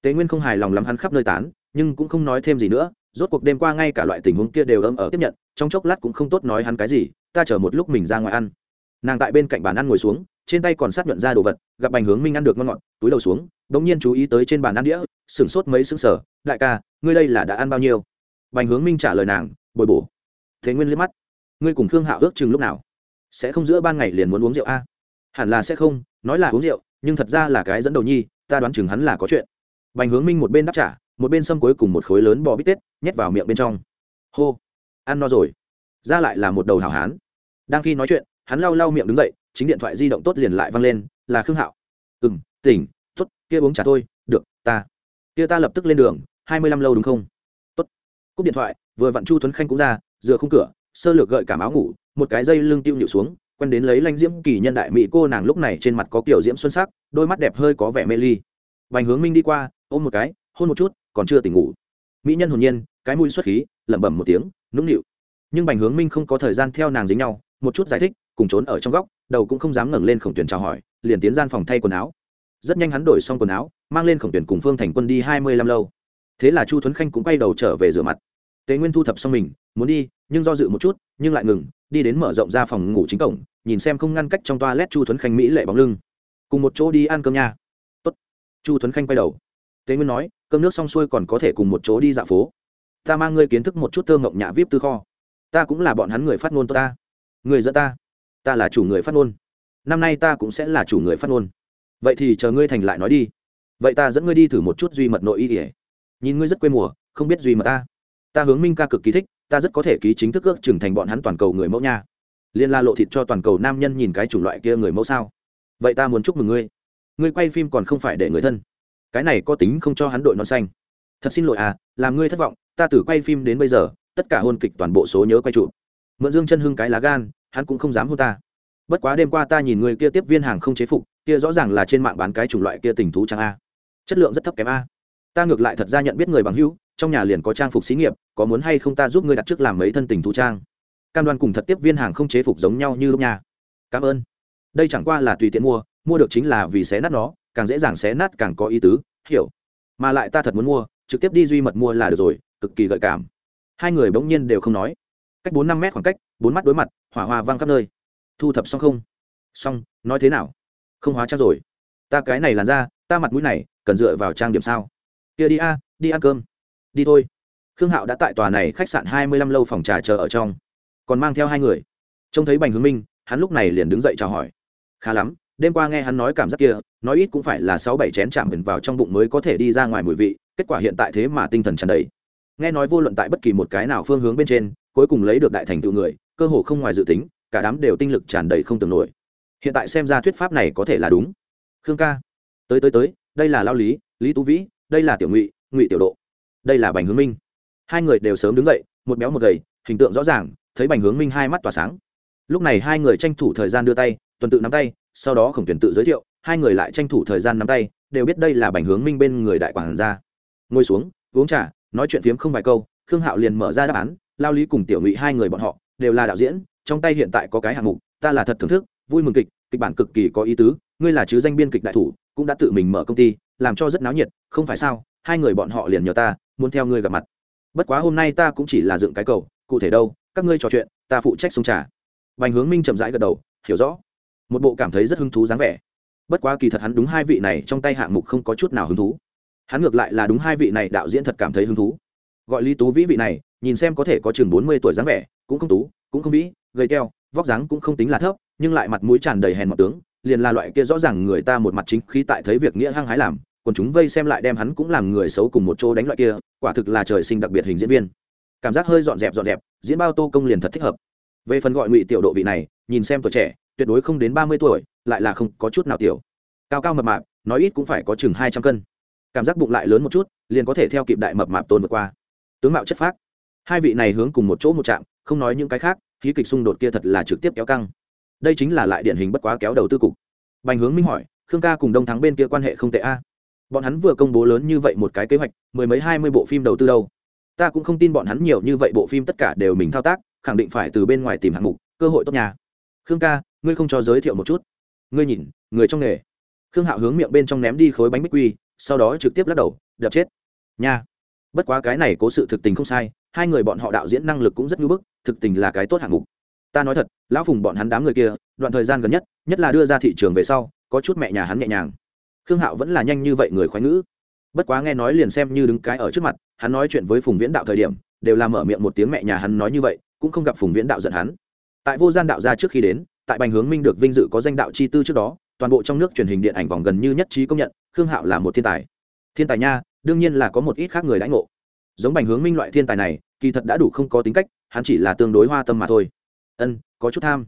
Tế nguyên không hài lòng lắm hắn khắp nơi tán, nhưng cũng không nói thêm gì nữa, rốt cuộc đêm qua ngay cả loại tình huống kia đều ấm ở tiếp nhận, trong chốc lát cũng không tốt nói hắn cái gì, ta chờ một lúc mình ra ngoài ăn. Nàng tại bên cạnh bàn ăn ngồi xuống trên tay còn sát nhuận ra đồ vật, gặp bành hướng minh ăn được ngon ngọt, túi đầu xuống đ ỗ n g nhiên chú ý tới trên bàn ăn đĩa, sửng sốt mấy xứng sở đại ca, ngươi đây là đã ăn bao nhiêu? Bành hướng minh trả lời nàng, bồi bổ. Thế nguyên liếc mắt, ngươi cùng khương hạo ước chừng lúc nào? Sẽ không giữa ban ngày liền muốn uống rượu a hẳn là sẽ không, nói là uống rượu, nhưng thật ra là cái dẫn đầu nhi, ta đoán chừng hắn là có chuyện. Bành hướng minh một bên đáp trả, một bên xâm cuối cùng một khối lớn bò bít tết, nhét vào miệng bên trong. Hô, ăn no rồi. Ra lại là một đầu hảo hán. Đang khi nói chuyện, hắn lau lau miệng đứng dậy chính điện thoại di động tốt liền lại văng lên, là khương hạo. Ừ m tỉnh t ố t kia uống trà thôi, được, ta, kia ta lập tức lên đường, hai mươi lăm lâu đúng không? Tốt. Cúp điện thoại, vừa vặn chu tuấn khanh cũng ra, dựa khung cửa, sơ lược gợi cảm áo ngủ, một cái dây lưng tiêu nhịu xuống, quen đến lấy lanh diễm kỳ nhân đại mỹ cô nàng lúc này trên mặt có kiểu diễm xuân sắc, đôi mắt đẹp hơi có vẻ mê ly. Vành hướng minh đi qua, ôm một cái, hôn một chút, còn chưa tỉnh ngủ. Mỹ nhân hồn nhiên, cái mũi xuất khí, lẩm bẩm một tiếng, nũng nịu. Nhưng bành hướng minh không có thời gian theo nàng dính nhau một chút giải thích, cùng trốn ở trong góc, đầu cũng không dám ngẩng lên khổng tuyển chào hỏi, liền tiến gian phòng thay quần áo. Rất nhanh hắn đổi xong quần áo, mang lên khổng tuyển cùng phương thành quân đi hai mươi lăm lâu. Thế là chu thuấn khanh cũng quay đầu trở về rửa mặt. Tề nguyên thu thập xong mình, muốn đi, nhưng do dự một chút, nhưng lại ngừng, đi đến mở rộng ra phòng ngủ chính cổng, nhìn xem không ngăn cách trong toa lét chu thuấn khanh mỹ lệ bóng lưng. Cùng một chỗ đi ăn cơm nha. Tốt. chu thuấn khanh quay đầu. Tề nguyên nói, cơm nước xong xuôi còn có thể cùng một chỗ đi dạo phố. Ta mang ngươi kiến thức một chút thơ ngộng nhã vip tư kho. Ta cũng là bọn hắn người phát ngôn ta người dẫn ta. Ta là chủ người phát ngôn. Năm nay ta cũng sẽ là chủ người phát ngôn. Vậy thì chờ ngươi thành lại nói đi. Vậy ta dẫn ngươi đi thử một chút duy mật nội y ỉa nhìn ngươi rất quê mùa, không biết duy mật ta. Ta hướng minh ca cực kỳ thích, ta rất có thể ký chính thức ước trưởng thành bọn hắn toàn cầu người mẫu nha. Liên la lộ thịt cho toàn cầu nam nhân nhìn cái chủng loại kia người mẫu sao? Vậy ta muốn chúc mừng ngươi. Ngươi quay phim còn không phải để người thân. Cái này có tính không cho hắn đội non xanh. Thật xin lỗi à làm ngươi thất vọng, ta từ quay phim đến bây giờ, tất cả hôn kịch toàn bộ số nhớ quay trụ mượn dương chân hưng cái lá gan, hắn cũng không dám hôn ta. Bất quá đêm qua ta nhìn người kia tiếp viên hàng không chế phục, kia rõ ràng là trên mạng bán cái chủng loại kia tình thú trang a. Chất lượng rất thấp kém a. Ta ngược lại thật ra nhận biết người bằng hữu, trong nhà liền có trang phục xí nghiệp, có muốn hay không ta giúp ngươi đặt trước làm mấy thân tình thú trang. Cam đoan cùng thật tiếp viên hàng không chế phục giống nhau như lúc nhà cảm ơn. Đây chẳng qua là tùy tiện mua mua được chính là vì xé nát nó, càng dễ dàng xé nát càng có ý tứ, hiểu. Mà lại ta thật muốn mua, trực tiếp đi duy mật mua là được rồi, cực kỳ gợi cảm. Hai người bỗng nhiên đều không nói cách bốn năm mét khoảng cách, bốn mắt đối mặt, hỏa hoa vang khắp nơi. Thu thập xong không? Xong, nói thế nào? Không hóa trang rồi. Ta cái này làn ra ta mặt mũi này, cần dựa vào trang điểm sao? Kia đi a, đi ăn cơm. Đi thôi. Khương hạo đã tại tòa này khách sạn hai mươi lăm lâu phòng trà chờ ở trong. Còn mang theo hai người. Trông thấy bành hướng minh, hắn lúc này liền đứng dậy chào hỏi. Khá lắm, đêm qua nghe hắn nói cảm giác kia, nói ít cũng phải là sáu bảy chén chạm bẩn vào trong bụng mới có thể đi ra ngoài mùi vị, kết quả hiện tại thế mà tinh thần tràn đầy. Nghe nói vô luận tại bất kỳ một cái nào phương hướng bên trên cuối cùng lấy được đại thành tựu người, cơ hồ không ngoài dự tính, cả đám đều tinh lực tràn đầy không tưởng nổi. Hiện tại xem ra thuyết pháp này có thể là đúng. Khương ca, tới tới tới, đây là lao lý lý tú vĩ, đây là tiểu ngụy ngụy tiểu độ. Đây là bành hướng minh. Hai người đều sớm đứng dậy, một béo một gầy, hình tượng rõ ràng, thấy bành hướng minh hai mắt tỏa sáng. Lúc này hai người tranh thủ thời gian đưa tay, tuần tự nắm tay, sau đó khổng tuyển tự giới thiệu, hai người lại tranh thủ thời gian nắm tay, đều biết đây là bành hướng minh bên người đại quản gia. Ngồi xuống, uống trà, nói chuyện phiếm không vài câu, khương hạo liền mở ra đáp án lao lý cùng tiểu ngụy hai người bọn họ đều là đạo diễn, trong tay hiện tại có cái hạng mục, ta là thật thưởng thức, vui mừng kịch kịch bản cực kỳ có ý tứ, ngươi là chứ danh biên kịch đại thủ, cũng đã tự mình mở công ty, làm cho rất náo nhiệt, không phải sao? Hai người bọn họ liền nhờ ta, muốn theo ngươi gặp mặt. Bất quá hôm nay ta cũng chỉ là dựng cái cầu, cụ thể đâu, các ngươi trò chuyện, ta phụ trách sông trà. Bành hướng minh chậm rãi gật đầu, hiểu rõ. Một bộ cảm thấy rất hứng thú dáng vẻ. Bất quá kỳ thật hắn đúng hai vị này trong tay hạng mục không có chút nào hứng thú. Hắn ngược lại là đúng hai vị này đạo diễn thật cảm thấy hứng thú. Gọi lý tú vĩ vị này nhìn xem có thể có chừng bốn mươi tuổi dáng vẻ, cũng không tú, cũng không vĩ, gầy keo vóc dáng cũng không tính là thấp, nhưng lại mặt mũi tràn đầy hèn mọt tướng, liền là loại kia rõ ràng người ta một mặt chính khí tại thấy việc nghĩa hăng hái làm, còn chúng vây xem lại đem hắn cũng làm người xấu cùng một chỗ đánh loại kia, quả thực là trời sinh đặc biệt hình diễn viên. Cảm giác hơi dọn dẹp dọn dẹp, diễn bao tô công liền thật thích hợp. Về phần gọi ngụy tiểu độ vị này, nhìn xem tuổi trẻ, tuyệt đối không đến ba mươi tuổi, lại là không có chút nào tiểu. Cao cao mập mạp, nói ít cũng phải có chừng hai trăm cân. Cảm giác bụng lại lớn một chút, liền có thể theo kịp đại mập mạp tôn vượt qua. Tướng mạo chất phác hai vị này hướng cùng một chỗ một chạm không nói những cái khác, khí kịch xung đột kia thật là trực tiếp kéo căng. Đây chính là lại điển hình bất quá kéo đầu tư cục. Bành hướng minh hỏi, khương ca cùng đông thắng bên kia quan hệ không tệ a? Bọn hắn vừa công bố lớn như vậy một cái kế hoạch, mười mấy hai mươi bộ phim đầu tư đâu? Ta cũng không tin bọn hắn nhiều như vậy bộ phim tất cả đều mình thao tác, khẳng định phải từ bên ngoài tìm hạng mục, cơ hội tốt nhà khương ca, ngươi không cho giới thiệu một chút. Ngươi nhìn, người trong nghề. Khương hạo hướng miệng bên trong ném đi khối bánh bích quy, sau đó trực tiếp lắc đầu, đập chết. Nha. Bất quá cái này cố sự thực tình không sai hai người bọn họ đạo diễn năng lực cũng rất ngưỡng bức, thực tình là cái tốt hạng mục. Ta nói thật, lão phùng bọn hắn đám người kia, đoạn thời gian gần nhất nhất là đưa ra thị trường về sau, có chút mẹ nhà hắn nhẹ nhàng. Khương hạo vẫn là nhanh như vậy người khoái ngữ. Bất quá nghe nói liền xem như đứng cái ở trước mặt, hắn nói chuyện với phùng viễn đạo thời điểm, đều làm mở miệng một tiếng mẹ nhà hắn nói như vậy, cũng không gặp phùng viễn đạo giận hắn. Tại vô gian đạo gia trước khi đến, tại bành hướng minh được vinh dự có danh đạo chi tư trước đó, toàn bộ trong nước truyền hình điện ảnh vòng gần như nhất trí công nhận, khương hạo là một thiên tài. Thiên tài nha, đương nhiên là có một ít khác người đãi ngộ. Giống bành hướng minh loại thiên tài này kỳ thật đã đủ không có tính cách, hắn chỉ là tương đối hoa tâm mà thôi. Ân, có chút tham.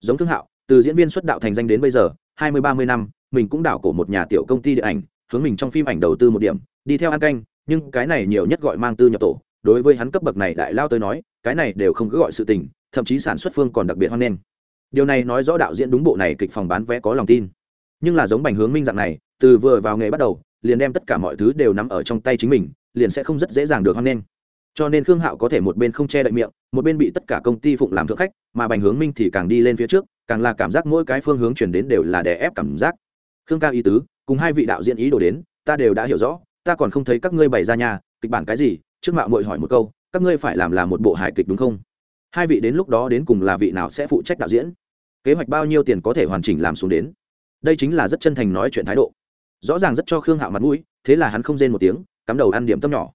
Giống thương hạo, từ diễn viên xuất đạo thành danh đến bây giờ, hai mươi, ba mươi năm, mình cũng đảo cổ một nhà tiểu công ty điện ảnh, hướng mình trong phim ảnh đầu tư một điểm, đi theo ăn canh, nhưng cái này nhiều nhất gọi mang tư nhập tổ. Đối với hắn cấp bậc này đại lao tới nói, cái này đều không cứ gọi sự tình, thậm chí sản xuất phương còn đặc biệt hoan nghênh. Điều này nói rõ đạo diễn đúng bộ này kịch phòng bán vé có lòng tin. Nhưng là giống bành hướng minh dạng này, từ vừa vào nghề bắt đầu, liền đem tất cả mọi thứ đều nắm ở trong tay chính mình, liền sẽ không rất dễ dàng được hoan nghênh cho nên khương hạo có thể một bên không che đậy miệng, một bên bị tất cả công ty phụng làm thượng khách, mà bành hướng minh thì càng đi lên phía trước, càng là cảm giác mỗi cái phương hướng chuyển đến đều là đè ép cảm giác. Khương cao ý tứ, cùng hai vị đạo diễn ý đồ đến, ta đều đã hiểu rõ, ta còn không thấy các ngươi bày ra nhà, kịch bản cái gì, trước mạo mội hỏi một câu, các ngươi phải làm là một bộ hài kịch đúng không? Hai vị đến lúc đó đến cùng là vị nào sẽ phụ trách đạo diễn? Kế hoạch bao nhiêu tiền có thể hoàn chỉnh làm xuống đến? Đây chính là rất chân thành nói chuyện thái độ. Rõ ràng rất cho khương hạo mặt mũi, thế là hắn không rên một tiếng, cắm đầu ăn điểm tâm nhỏ.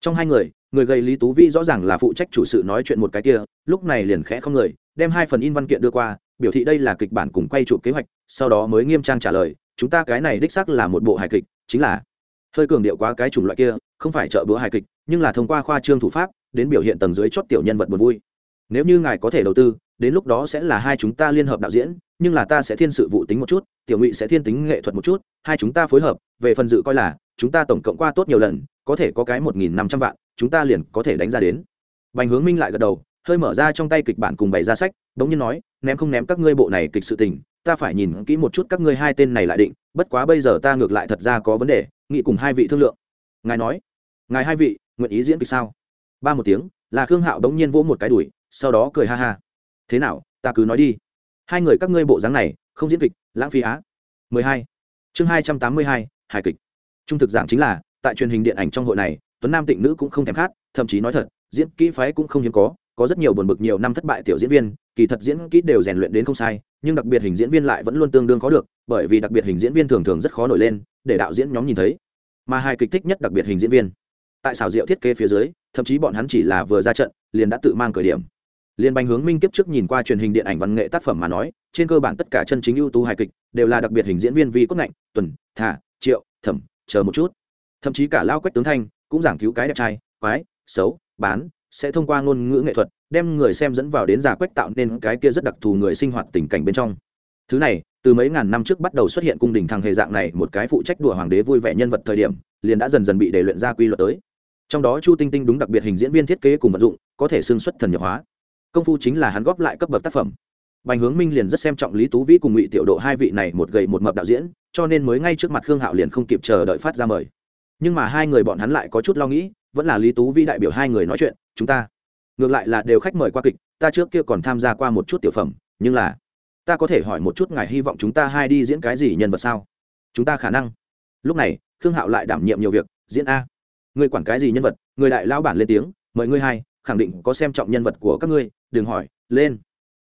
Trong hai người người gây lý tú vi rõ ràng là phụ trách chủ sự nói chuyện một cái kia, lúc này liền khẽ không người, đem hai phần in văn kiện đưa qua, biểu thị đây là kịch bản cùng quay chụp kế hoạch, sau đó mới nghiêm trang trả lời, chúng ta cái này đích xác là một bộ hài kịch, chính là hơi cường điệu quá cái chủng loại kia, không phải chợ bữa hài kịch, nhưng là thông qua khoa trương thủ pháp, đến biểu hiện tầng dưới chót tiểu nhân vật buồn vui. Nếu như ngài có thể đầu tư, đến lúc đó sẽ là hai chúng ta liên hợp đạo diễn, nhưng là ta sẽ thiên sự vụ tính một chút, tiểu ngụy sẽ thiên tính nghệ thuật một chút, hai chúng ta phối hợp, về phần dự coi là, chúng ta tổng cộng qua tốt nhiều lần, có thể có cái một nghìn năm trăm vạn chúng ta liền có thể đánh ra đến. Bành hướng minh lại gật đầu hơi mở ra trong tay kịch bản cùng bày ra sách bỗng nhiên nói ném không ném các ngươi bộ này kịch sự tình ta phải nhìn kỹ một chút các ngươi hai tên này lại định bất quá bây giờ ta ngược lại thật ra có vấn đề nghị cùng hai vị thương lượng. Ngài nói ngài hai vị nguyện ý diễn kịch sao? Ba một tiếng là khương hạo bỗng nhiên vỗ một cái đùi sau đó cười ha ha. Thế nào ta cứ nói đi. Hai người các ngươi bộ dáng này không diễn kịch lãng phí á. 12. chương 282, hài kịch. Trung thực giảng chính là tại truyền hình điện ảnh trong hội này tuấn nam tịnh nữ cũng không thèm khát, thậm chí nói thật, diễn kỹ phái cũng không hiếm có có rất nhiều buồn bực nhiều năm thất bại tiểu diễn viên, kỳ thật diễn kỹ đều rèn luyện đến không sai, nhưng đặc biệt hình diễn viên lại vẫn luôn tương đương khó được, bởi vì đặc biệt hình diễn viên thường thường rất khó nổi lên, để đạo diễn nhóm nhìn thấy. Mà hai kịch thích nhất đặc biệt hình diễn viên. Tại xào rượu thiết kế phía dưới, thậm chí bọn hắn chỉ là vừa ra trận, liền đã tự mang cởi điểm. Liên bành hướng minh kiếp trước nhìn qua truyền hình điện ảnh văn nghệ tác phẩm mà nói, trên cơ bản tất cả chân chính ưu tú hài kịch, đều là đặc biệt hình diễn viên vi cốt ngạnh, tuần thả triệu, thẩm, chờ một chút. Thậm chí cả lao quách tướng thanh cũng giảng cứu cái đẹp trai, quái, xấu, bán, sẽ thông qua ngôn ngữ nghệ thuật, đem người xem dẫn vào đến giả quách tạo nên cái kia rất đặc thù người sinh hoạt tình cảnh bên trong. Thứ này, từ mấy ngàn năm trước bắt đầu xuất hiện cung đình thằng hề dạng này một cái phụ trách đùa hoàng đế vui vẻ nhân vật thời điểm, liền đã dần dần bị đề luyện ra quy luật tới. Trong đó chu tinh tinh đúng đặc biệt hình diễn viên thiết kế cùng vận dụng, có thể xương xuất thần nhập hóa. Công phu chính là hắn góp lại cấp bậc tác phẩm. Bành hướng minh liền rất xem trọng lý tú vĩ cùng ngụy tiểu độ hai vị này một gầy một mập đạo diễn, cho nên mới ngay trước mặt khương hạo liền không kịp chờ đợi phát ra mời nhưng mà hai người bọn hắn lại có chút lo nghĩ, vẫn là lý tú vĩ đại biểu hai người nói chuyện, chúng ta ngược lại là đều khách mời qua kịch, ta trước kia còn tham gia qua một chút tiểu phẩm, nhưng là ta có thể hỏi một chút ngài hy vọng chúng ta hai đi diễn cái gì nhân vật sao? Chúng ta khả năng. Lúc này, khương hạo lại đảm nhiệm nhiều việc, diễn a người quản cái gì nhân vật? Người đại lao bản lên tiếng, mời ngươi hai, khẳng định có xem trọng nhân vật của các ngươi, đừng hỏi, lên.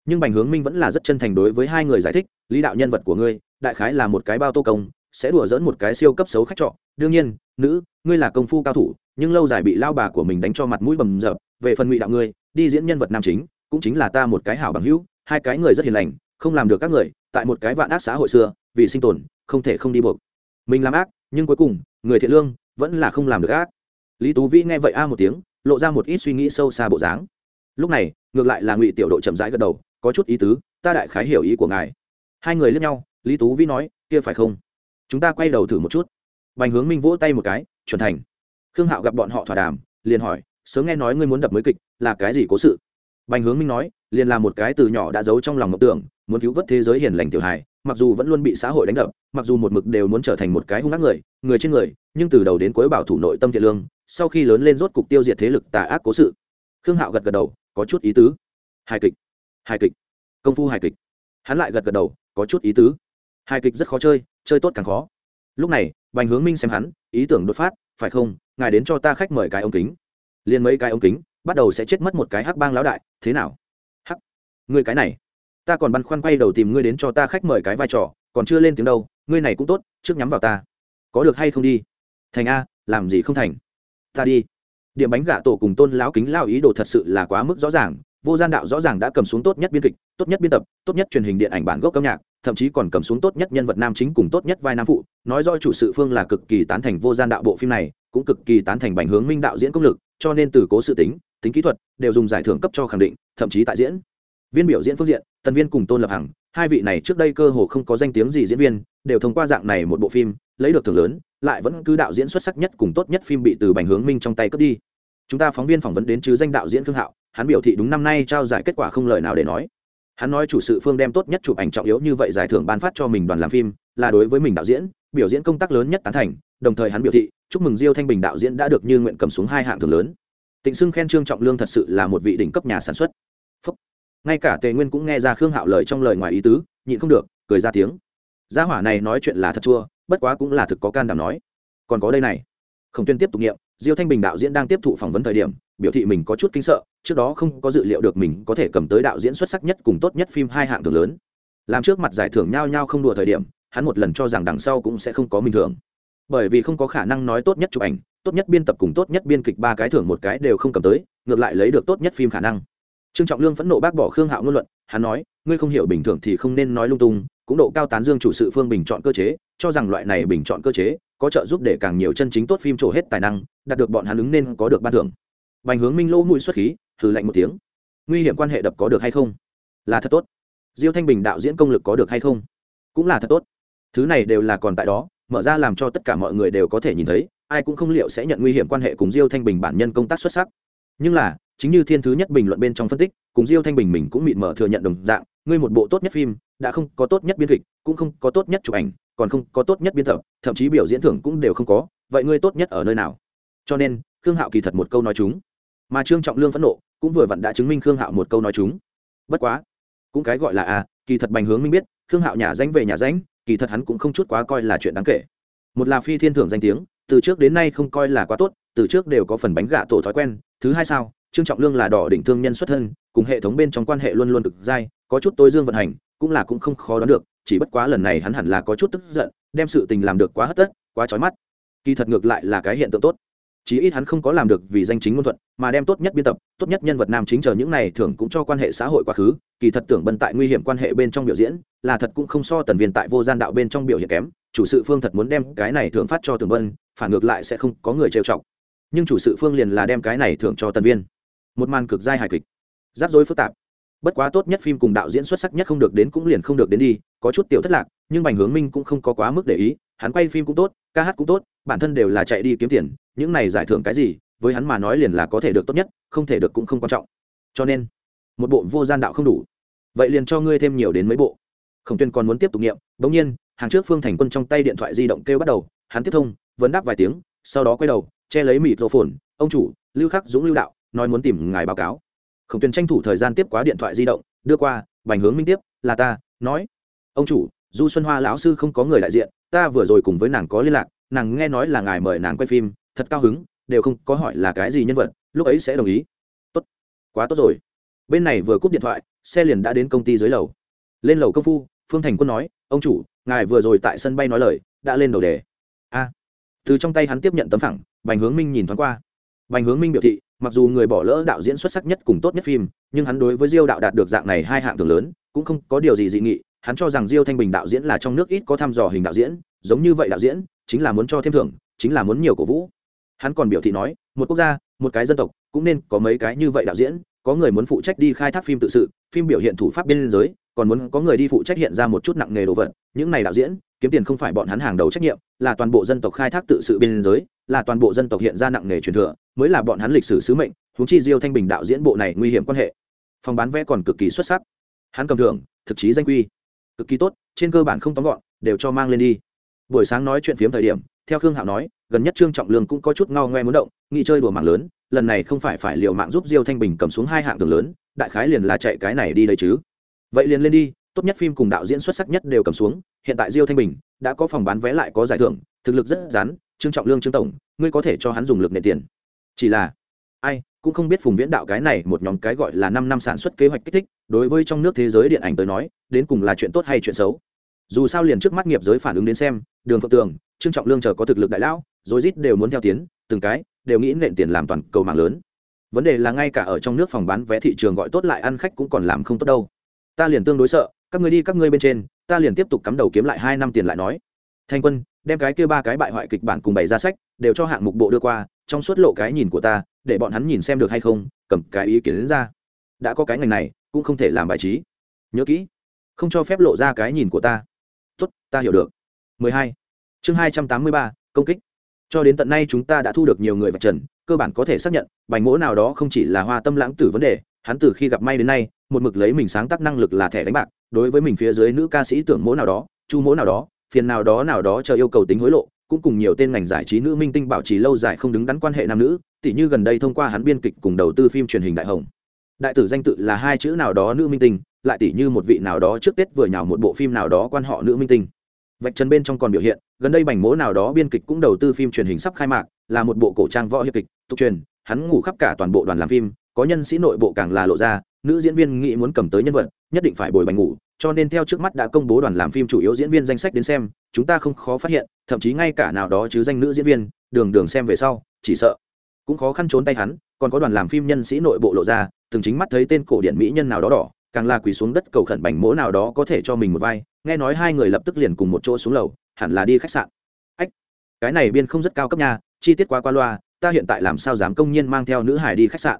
Nhưng bành hướng minh vẫn là rất chân thành đối với hai người giải thích, lý đạo nhân vật của ngươi, đại khái là một cái bao tô công sẽ đùa dỡn một cái siêu cấp xấu khách trọ. Đương nhiên, nữ, ngươi là công phu cao thủ, nhưng lâu dài bị lao bà của mình đánh cho mặt mũi bầm dập. Về phần ngụy đạo ngươi, đi diễn nhân vật nam chính, cũng chính là ta một cái hảo bằng hữu, hai cái người rất hiền lành, không làm được các người, tại một cái vạn ác xã hội xưa, vì sinh tồn, không thể không đi buộc. Mình làm ác, nhưng cuối cùng, người thiện lương, vẫn là không làm được ác. Lý tú vĩ nghe vậy a một tiếng, lộ ra một ít suy nghĩ sâu xa bộ dáng. Lúc này, ngược lại là ngụy tiểu Đội chậm rãi gật đầu, có chút ý tứ, ta đại khái hiểu ý của ngài. Hai người liếc nhau, lý tú vĩ nói, kia phải không? Chúng ta quay đầu thử một chút. Bành hướng minh vỗ tay một cái, chuẩn thành. Khương hạo gặp bọn họ thỏa đàm, liền hỏi, sớm nghe nói ngươi muốn đập mới kịch, là cái gì cố sự? Bành hướng minh nói, liền là một cái từ nhỏ đã giấu trong lòng mộng tưởng, muốn cứu vớt thế giới hiền lành tiểu hài, mặc dù vẫn luôn bị xã hội đánh đập, mặc dù một mực đều muốn trở thành một cái hung ác người người trên người, nhưng từ đầu đến cuối bảo thủ nội tâm thiện lương, sau khi lớn lên rốt cục tiêu diệt thế lực tà ác cố sự. Khương hạo gật gật đầu, có chút ý tứ. Hài kịch. Hài kịch. Công phu hài kịch. Hắn lại gật gật đầu, có chút ý tứ. Hài kịch rất khó chơi chơi tốt càng khó. Lúc này, bành hướng minh xem hắn, ý tưởng đột phát, phải không, ngài đến cho ta khách mời cái ống kính. Liền mấy cái ống kính, bắt đầu sẽ chết mất một cái hắc bang lão đại, thế nào? Hắc, ngươi cái này, ta còn băn khoăn quay đầu tìm ngươi đến cho ta khách mời cái vai trò, còn chưa lên tiếng đâu, ngươi này cũng tốt, trước nhắm vào ta. Có được hay không đi? Thành a, làm gì không thành? Ta đi. Điểm bánh gạ tổ cùng tôn lão kính lao ý đồ thật sự là quá mức rõ ràng vô gian đạo rõ ràng đã cầm xuống tốt nhất biên kịch, tốt nhất biên tập, tốt nhất truyền hình điện ảnh bản gốc âm nhạc, thậm chí còn cầm xuống tốt nhất nhân vật nam chính cùng tốt nhất vai nam phụ. Nói do chủ sự phương là cực kỳ tán thành vô gian đạo bộ phim này, cũng cực kỳ tán thành bành hướng minh đạo diễn công lực, cho nên từ cố sự tính tính kỹ thuật đều dùng giải thưởng cấp cho khẳng định, thậm chí tại diễn. Viên biểu diễn phương diện, tần viên cùng tôn lập hằng, hai vị này trước đây cơ hồ không có danh tiếng gì diễn viên, đều thông qua dạng này một bộ phim, lấy được thưởng lớn, lại vẫn cứ đạo diễn xuất sắc nhất cùng tốt nhất phim bị từ bành hướng minh trong tay cướp đi. Chúng ta phóng viên phỏng vấn đến chứ danh đạo diễn khương hạo hắn biểu thị đúng năm nay trao giải kết quả không lời nào để nói. Hắn nói chủ sự phương đem tốt nhất chụp ảnh trọng yếu như vậy giải thưởng ban phát cho mình đoàn làm phim, là đối với mình đạo diễn, biểu diễn công tác lớn nhất tán thành, đồng thời hắn biểu thị, chúc mừng diêu thanh bình đạo diễn đã được như nguyện cầm xuống hai hạng thưởng lớn. Tịnh xưng khen trương trọng lương thật sự là một vị đỉnh cấp nhà sản xuất. Phúc. ngay cả tề nguyên cũng nghe ra khương hạo lời trong lời ngoài ý tứ, nhịn không được, cười ra tiếng. Gia hỏa này nói chuyện là thật chua, bất quá cũng là thực có can đảm nói. Còn có đây này. Không tuyên tiếp tục nghiệm, diêu thanh bình đạo diễn đang tiếp thụ phỏng vấn thời điểm biểu thị mình có chút kinh sợ, trước đó không có dự liệu được mình có thể cầm tới đạo diễn xuất sắc nhất cùng tốt nhất phim hai hạng thường lớn. Làm trước mặt giải thưởng nhao nhao không đùa thời điểm, hắn một lần cho rằng đằng sau cũng sẽ không có mình thường bởi vì không có khả năng nói tốt nhất chụp ảnh, tốt nhất biên tập cùng tốt nhất biên kịch ba cái thưởng một cái đều không cầm tới, ngược lại lấy được tốt nhất phim khả năng. Trương trọng lương phẫn nộ bác bỏ khương hạo ngôn luận, hắn nói, ngươi không hiểu bình thường thì không nên nói lung tung, cũng độ cao tán dương chủ sự phương bình chọn cơ chế, cho rằng loại này bình chọn cơ chế có trợ giúp để càng nhiều chân chính tốt phim trổ hết tài năng, đạt được bọn hắn ứng nên có được ban thưởng bành hướng minh lỗ mũi xuất khí thử lạnh một tiếng. Nguy hiểm quan hệ đập có được hay không? Là thật tốt. Diêu thanh bình đạo diễn công lực có được hay không? Cũng là thật tốt. Thứ này đều là còn tại đó, mở ra làm cho tất cả mọi người đều có thể nhìn thấy, ai cũng không liệu sẽ nhận nguy hiểm quan hệ cùng diêu thanh bình bản nhân công tác xuất sắc. Nhưng là, chính như thiên thứ nhất bình luận bên trong phân tích, cùng diêu thanh bình mình cũng mịt mở thừa nhận đồng dạng, ngươi một bộ tốt nhất phim, đã không có tốt nhất biên kịch, cũng không có tốt nhất chụp ảnh, còn không có tốt nhất biên tập, thậm chí biểu diễn thưởng cũng đều không có, vậy ngươi tốt nhất ở nơi nào? Cho nên, khương hạo kỳ thật một câu nói chúng mà trương trọng lương phẫn nộ cũng vừa vặn đã chứng minh khương hạo một câu nói chúng. Bất quá cũng cái gọi là à, kỳ thật bành hướng minh biết khương hạo nhà danh về nhà danh kỳ thật hắn cũng không chút quá coi là chuyện đáng kể. Một là phi thiên thưởng danh tiếng từ trước đến nay không coi là quá tốt từ trước đều có phần bánh gà tổ thói quen. Thứ hai sao trương trọng lương là đỏ đỉnh thương nhân xuất thân cùng hệ thống bên trong quan hệ luôn luôn cực dai có chút tối dương vận hành cũng là cũng không khó đoán được chỉ bất quá lần này hắn hẳn là có chút tức giận đem sự tình làm được quá hất tất quá trói mắt. Kỳ thật ngược lại là cái hiện tượng tốt chí ít hắn không có làm được vì danh chính ngôn thuận, mà đem tốt nhất biên tập, tốt nhất nhân vật nam chính chờ những này thường cũng cho quan hệ xã hội quá khứ, kỳ thật tưởng bân tại nguy hiểm quan hệ bên trong biểu diễn, là thật cũng không so tần viên tại vô gian đạo bên trong biểu hiện kém, chủ sự phương thật muốn đem cái này thường phát cho tưởng bân, phản ngược lại sẽ không có người trêu chọc. Nhưng chủ sự phương liền là đem cái này thường cho tần viên. Một màn cực giai hài kịch. Rắc rối phức tạp. Bất quá tốt nhất phim cùng đạo diễn xuất sắc nhất không được đến cũng liền không được đến đi, có chút tiểu thất lạc, nhưng bành hướng minh cũng không có quá mức để ý, hắn quay phim cũng tốt, ca hát cũng tốt, bản thân đều là chạy đi kiếm tiền những này giải thưởng cái gì, với hắn mà nói liền là có thể được tốt nhất, không thể được cũng không quan trọng. Cho nên, một bộ vô gian đạo không đủ. Vậy liền cho ngươi thêm nhiều đến mấy bộ. Khổng tuyên còn muốn tiếp tục nghiệm, bỗng nhiên, hàng trước phương thành quân trong tay điện thoại di động kêu bắt đầu, hắn tiếp thông, vấn đáp vài tiếng, sau đó quay đầu, che lấy mịt rô phồn, ông chủ, lưu khắc dũng lưu đạo, nói muốn tìm ngài báo cáo. Khổng tuyên tranh thủ thời gian tiếp quá điện thoại di động, đưa qua, bành hướng minh tiếp, là ta, nói, ông chủ, du xuân hoa lão sư không có người đại diện, ta vừa rồi cùng với nàng có liên lạc, nàng nghe nói là ngài mời nàng quay phim thật cao hứng, đều không có hỏi là cái gì nhân vật, lúc ấy sẽ đồng ý. Tốt, quá tốt rồi. Bên này vừa cúp điện thoại, xe liền đã đến công ty dưới lầu. Lên lầu công phu, phương thành quân nói, ông chủ, ngài vừa rồi tại sân bay nói lời, đã lên đầu đề. A. Từ trong tay hắn tiếp nhận tấm phẳng, bành hướng minh nhìn thoáng qua. Bành hướng minh biểu thị, mặc dù người bỏ lỡ đạo diễn xuất sắc nhất cùng tốt nhất phim, nhưng hắn đối với diêu đạo đạt được dạng này hai hạng thường lớn, cũng không có điều gì dị nghị, hắn cho rằng diêu thanh bình đạo diễn là trong nước ít có thăm dò hình đạo diễn, giống như vậy đạo diễn, chính là muốn cho thêm thưởng, chính là muốn nhiều cổ vũ hắn còn biểu thị nói, một quốc gia, một cái dân tộc, cũng nên có mấy cái như vậy đạo diễn, có người muốn phụ trách đi khai thác phim tự sự, phim biểu hiện thủ pháp biên giới còn muốn có người đi phụ trách hiện ra một chút nặng nghề đồ vật. Những này đạo diễn, kiếm tiền không phải bọn hắn hàng đầu trách nhiệm, là toàn bộ dân tộc khai thác tự sự biên giới là toàn bộ dân tộc hiện ra nặng nghề truyền thừa, mới là bọn hắn lịch sử sứ mệnh, huống chi diêu thanh bình đạo diễn bộ này nguy hiểm quan hệ. Phòng bán vé còn cực kỳ xuất sắc. Hắn cầm thưởng, thực chí danh quy. Cực kỳ tốt, trên cơ bản không tóm gọn, đều cho mang lên đi. Buổi sáng nói chuyện phiếm thời điểm, theo khương hạo nói gần nhất trương trọng lương cũng có chút ngao ngoe muốn động nghĩ chơi đùa mạng lớn, lần này không phải phải liều mạng giúp diêu thanh bình cầm xuống hai hạng tường lớn, đại khái liền là chạy cái này đi đây chứ. Vậy liền lên đi, tốt nhất phim cùng đạo diễn xuất sắc nhất đều cầm xuống, hiện tại diêu thanh bình đã có phòng bán vé lại có giải thưởng, thực lực rất rắn, trương trọng lương, trương tổng, ngươi có thể cho hắn dùng lực nệ tiền. Chỉ là, ai, cũng không biết phùng viễn đạo cái này một nhóm cái gọi là năm năm sản xuất kế hoạch kích thích, đối với trong nước thế giới điện ảnh tới nói, đến cùng là chuyện tốt hay chuyện xấu. Dù sao liền trước mắt nghiệp giới phản ứng đến xem, đường phượng tường, trương trọng lương chờ có thực lực đại lão rồi rít đều muốn theo tiến từng cái đều nghĩ nện tiền làm toàn cầu mạng lớn. Vấn đề là ngay cả ở trong nước phòng bán vé thị trường gọi tốt lại ăn khách cũng còn làm không tốt đâu. Ta liền tương đối sợ các người đi các ngươi bên trên ta liền tiếp tục cắm đầu kiếm lại hai năm tiền lại nói. Thanh quân đem cái kia ba cái bại hoại kịch bản cùng bày ra sách đều cho hạng mục bộ đưa qua trong suốt lộ cái nhìn của ta để bọn hắn nhìn xem được hay không cầm cái ý kiến đến ra. Đã có cái ngành này cũng không thể làm bài trí. Nhớ kỹ không cho phép lộ ra cái nhìn của ta. Tốt ta hiểu được. 12. chương 283, công kích cho đến tận nay chúng ta đã thu được nhiều người vạch trần, cơ bản có thể xác nhận, bành mỗ nào đó không chỉ là hoa tâm lãng tử vấn đề, hắn từ khi gặp may đến nay, một mực lấy mình sáng tác năng lực là thẻ đánh bạc, đối với mình phía dưới nữ ca sĩ tưởng mỗ nào đó, chu mỗ nào đó, phiền nào đó nào đó chờ yêu cầu tính hối lộ, cũng cùng nhiều tên ngành giải trí nữ minh tinh bảo trì lâu dài không đứng đắn quan hệ nam nữ, tỉ như gần đây thông qua hắn biên kịch cùng đầu tư phim truyền hình đại hồng. Đại tử danh tự là hai chữ nào đó nữ minh tinh, lại tỉ như một vị nào đó trước tết vừa nhào một bộ phim nào đó quan họ nữ minh tinh vạch trần bên trong còn biểu hiện, gần đây bành mố nào đó biên kịch cũng đầu tư phim truyền hình sắp khai mạc, là một bộ cổ trang võ hiệp kịch, tục truyền, hắn ngủ khắp cả toàn bộ đoàn làm phim, có nhân sĩ nội bộ càng là lộ ra, nữ diễn viên nghĩ muốn cầm tới nhân vật, nhất định phải bồi bành ngủ, cho nên theo trước mắt đã công bố đoàn làm phim chủ yếu diễn viên danh sách đến xem, chúng ta không khó phát hiện, thậm chí ngay cả nào đó chứ danh nữ diễn viên, đường đường xem về sau, chỉ sợ cũng khó khăn trốn tay hắn, còn có đoàn làm phim nhân sĩ nội bộ lộ ra, từng chính mắt thấy tên cổ điển mỹ nhân nào đó đỏ càng là quỳ xuống đất cầu khẩn bành mỗ nào đó có thể cho mình một vai, nghe nói hai người lập tức liền cùng một chỗ xuống lầu, hẳn là đi khách sạn. Ách, cái này biên không rất cao cấp nha, chi tiết quá qua loa, ta hiện tại làm sao dám công nhiên mang theo nữ hải đi khách sạn?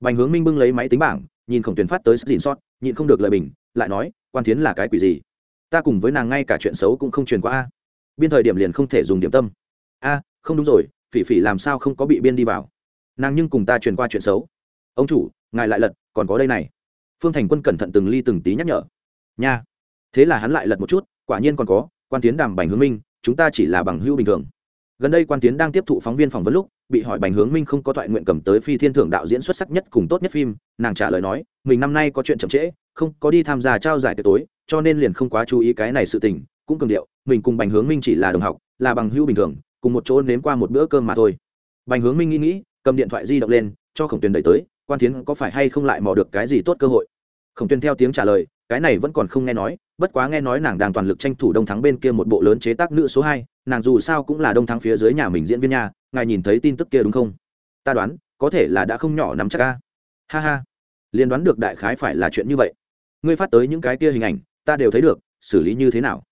Bành hướng minh bưng lấy máy tính bảng, nhìn khổng tuyển phát tới sức dìn sót, nhịn không được lời bình, lại nói, quan thiến là cái quỷ gì? Ta cùng với nàng ngay cả chuyện xấu cũng không truyền qua a. Biên thời điểm liền không thể dùng điểm tâm. A, không đúng rồi, phỉ phỉ làm sao không có bị biên đi vào? Nàng nhưng cùng ta truyền qua chuyện xấu. Ông chủ, ngài lại lật, còn có đây này phương thành quân cẩn thận từng ly từng tí nhắc nhở. Nha. Thế là hắn lại lật một chút, quả nhiên còn có, quan tiến đàm bành hướng minh, chúng ta chỉ là bằng hữu bình thường. Gần đây quan tiến đang tiếp thụ phóng viên phỏng vấn lúc, bị hỏi bành hướng minh không có thoại nguyện cầm tới phi thiên thưởng đạo diễn xuất sắc nhất cùng tốt nhất phim, nàng trả lời nói, mình năm nay có chuyện chậm trễ, không có đi tham gia trao giải tối, cho nên liền không quá chú ý cái này sự tình, cũng cường điệu, mình cùng bành hướng minh chỉ là đồng học, là bằng hữu bình thường, cùng một chỗ nếm qua một bữa cơm mà thôi. Bành hướng minh nghĩ nghĩ, cầm điện thoại di động lên, cho khổng tuyền đẩy tới, quan tiến có phải hay không lại mò được cái gì tốt cơ hội khổng tuyên theo tiếng trả lời, cái này vẫn còn không nghe nói, bất quá nghe nói nàng đang toàn lực tranh thủ đông thắng bên kia một bộ lớn chế tác nữ số hai, nàng dù sao cũng là đông thắng phía dưới nhà mình diễn viên nhà ngài nhìn thấy tin tức kia đúng không? Ta đoán, có thể là đã không nhỏ nắm chắc ca ha ha. Liền đoán được đại khái phải là chuyện như vậy. Ngươi phát tới những cái kia hình ảnh, ta đều thấy được, xử lý như thế nào?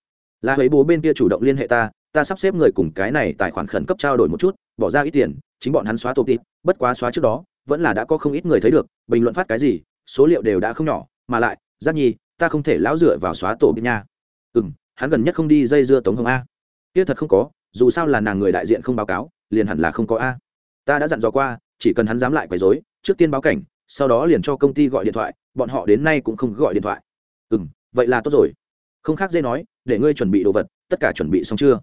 Là ấy bố bên kia chủ động liên hệ ta ta sắp xếp người cùng cái này tài khoản khẩn cấp trao đổi một chút, bỏ ra ít tiền, chính bọn hắn xóa tổ tít bất quá xóa trước đó, vẫn là đã có không ít người thấy được, bình luận phát cái gì, số liệu đều đã không nhỏ mà lại, giác nhi, ta không thể lão dựa vào xóa tổ biết nha. Ừ m hắn gần nhất không đi dây dưa tống hồng a. Kia thật không có, dù sao là nàng người đại diện không báo cáo, liền hẳn là không có a. Ta đã dặn dò qua, chỉ cần hắn dám lại quấy dối trước tiên báo cảnh, sau đó liền cho công ty gọi điện thoại, bọn họ đến nay cũng không gọi điện thoại. Ừ m vậy là tốt rồi. Không khác dây nói, để ngươi chuẩn bị đồ vật, tất cả chuẩn bị xong chưa?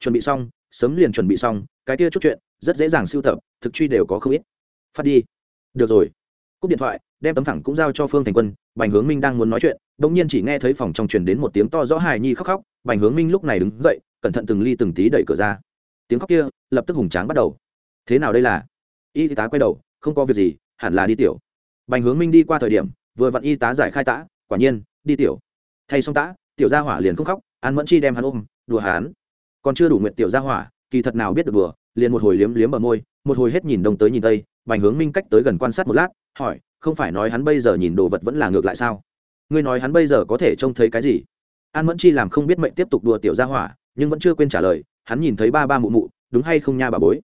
Chuẩn bị xong, sớm liền chuẩn bị xong, cái kia chút chuyện, rất dễ dàng siêu tập, thực truy đều có không ít. Phát đi. Được rồi cúp điện thoại, đem tấm phẳng cũng giao cho phương thành quân, bành hướng minh đang muốn nói chuyện đ ỗ n g nhiên chỉ nghe thấy phòng trong truyền đến một tiếng to rõ hài nhi khóc khóc, bành hướng minh lúc này đứng dậy, cẩn thận từng ly từng tí đẩy cửa ra. Tiếng khóc kia lập tức hùng tráng bắt đầu. Thế nào đây là? Y tá quay đầu, không có việc gì, hẳn là đi tiểu. Bành hướng minh đi qua thời điểm, vừa vặn y tá giải khai tã, quả nhiên, đi tiểu. Thay xong tã, tiểu gia hỏa liền không khóc, an mẫn chi đem hắn ôm, đùa hắn. Còn chưa đủ nguyện tiểu gia hỏa, kỳ thật nào biết được đùa, liền một hồi liếm liếm ở môi, một hồi hết nhìn đông tới nhìn tây bành hướng minh cách tới gần quan sát một lát, hỏi, không phải nói hắn bây giờ nhìn đồ vật vẫn là ngược lại sao? Ngươi nói hắn bây giờ có thể trông thấy cái gì? An mẫn chi làm không biết mệnh tiếp tục đùa tiểu gia hỏa, nhưng vẫn chưa quên trả lời, hắn nhìn thấy ba ba mụ mụ, đúng hay không nha bà bối?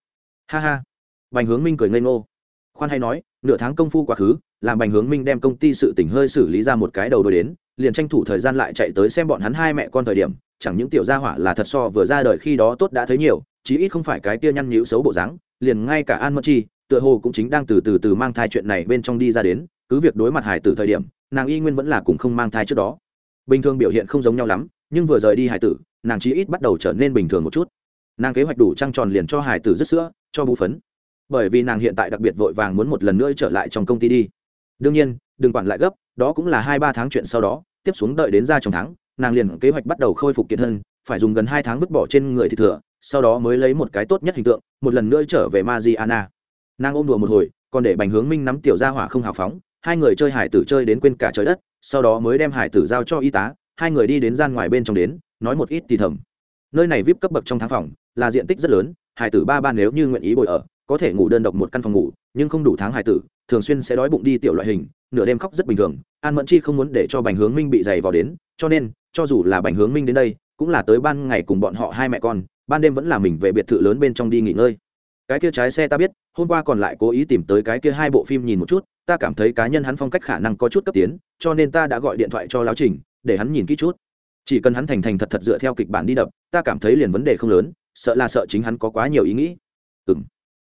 Ha ha. Bành hướng minh cười ngây ngô. Khoan hay nói, nửa tháng công phu quá khứ, làm bành hướng minh đem công ty sự tỉnh hơi xử lý ra một cái đầu đôi đến, liền tranh thủ thời gian lại chạy tới xem bọn hắn hai mẹ con thời điểm, chẳng những tiểu gia hỏa là thật so vừa ra đời khi đó tốt đã thấy nhiều, chí ít không phải cái tia nhăn nhíu xấu bộ dáng, liền ngay cả an mẫn chi tựa hồ cũng chính đang từ từ từ mang thai chuyện này bên trong đi ra đến, cứ việc đối mặt hải Tử thời điểm, nàng y nguyên vẫn là cùng không mang thai trước đó. Bình thường biểu hiện không giống nhau lắm, nhưng vừa rời đi hải tử, nàng chí ít bắt đầu trở nên bình thường một chút. Nàng kế hoạch đủ trăng tròn liền cho hải tử rứt sữa, cho bú phấn. Bởi vì nàng hiện tại đặc biệt vội vàng muốn một lần nữa trở lại trong công ty đi. Đương nhiên, đừng quản lại gấp, đó cũng là hai ba tháng chuyện sau đó, tiếp xuống đợi đến ra trong tháng, nàng liền kế hoạch bắt đầu khôi phục kiện thân, phải dùng gần hai tháng vứt bỏ trên người thì thừa, sau đó mới lấy một cái tốt nhất hình tượng, một lần nữa trở về Mariana. Nàng ôm đùa một hồi, còn để Bành Hướng Minh nắm tiểu gia hỏa không hào phóng, hai người chơi hải tử chơi đến quên cả trời đất, sau đó mới đem hải tử giao cho y tá, hai người đi đến gian ngoài bên trong đến, nói một ít thì thầm. Nơi này VIP cấp bậc trong tháng phòng, là diện tích rất lớn, hải tử ba ba nếu như nguyện ý bồi ở, có thể ngủ đơn độc một căn phòng ngủ, nhưng không đủ tháng hải tử, thường xuyên sẽ đói bụng đi tiểu loại hình, nửa đêm khóc rất bình thường. An Mẫn Chi không muốn để cho Bành Hướng Minh bị dày vào đến, cho nên, cho dù là Bành Hướng Minh đến đây, cũng là tới ban ngày cùng bọn họ hai mẹ con, ban đêm vẫn là mình về biệt thự lớn bên trong đi nghỉ ngơi cái kia trái xe ta biết hôm qua còn lại cố ý tìm tới cái kia hai bộ phim nhìn một chút, ta cảm thấy cá nhân hắn phong cách khả năng có chút cấp tiến, cho nên ta đã gọi điện thoại cho lão trình, để hắn nhìn kỹ chút. Chỉ cần hắn thành thành thật thật dựa theo kịch bản đi đập, ta cảm thấy liền vấn đề không lớn, sợ là sợ chính hắn có quá nhiều ý nghĩ. Ừ m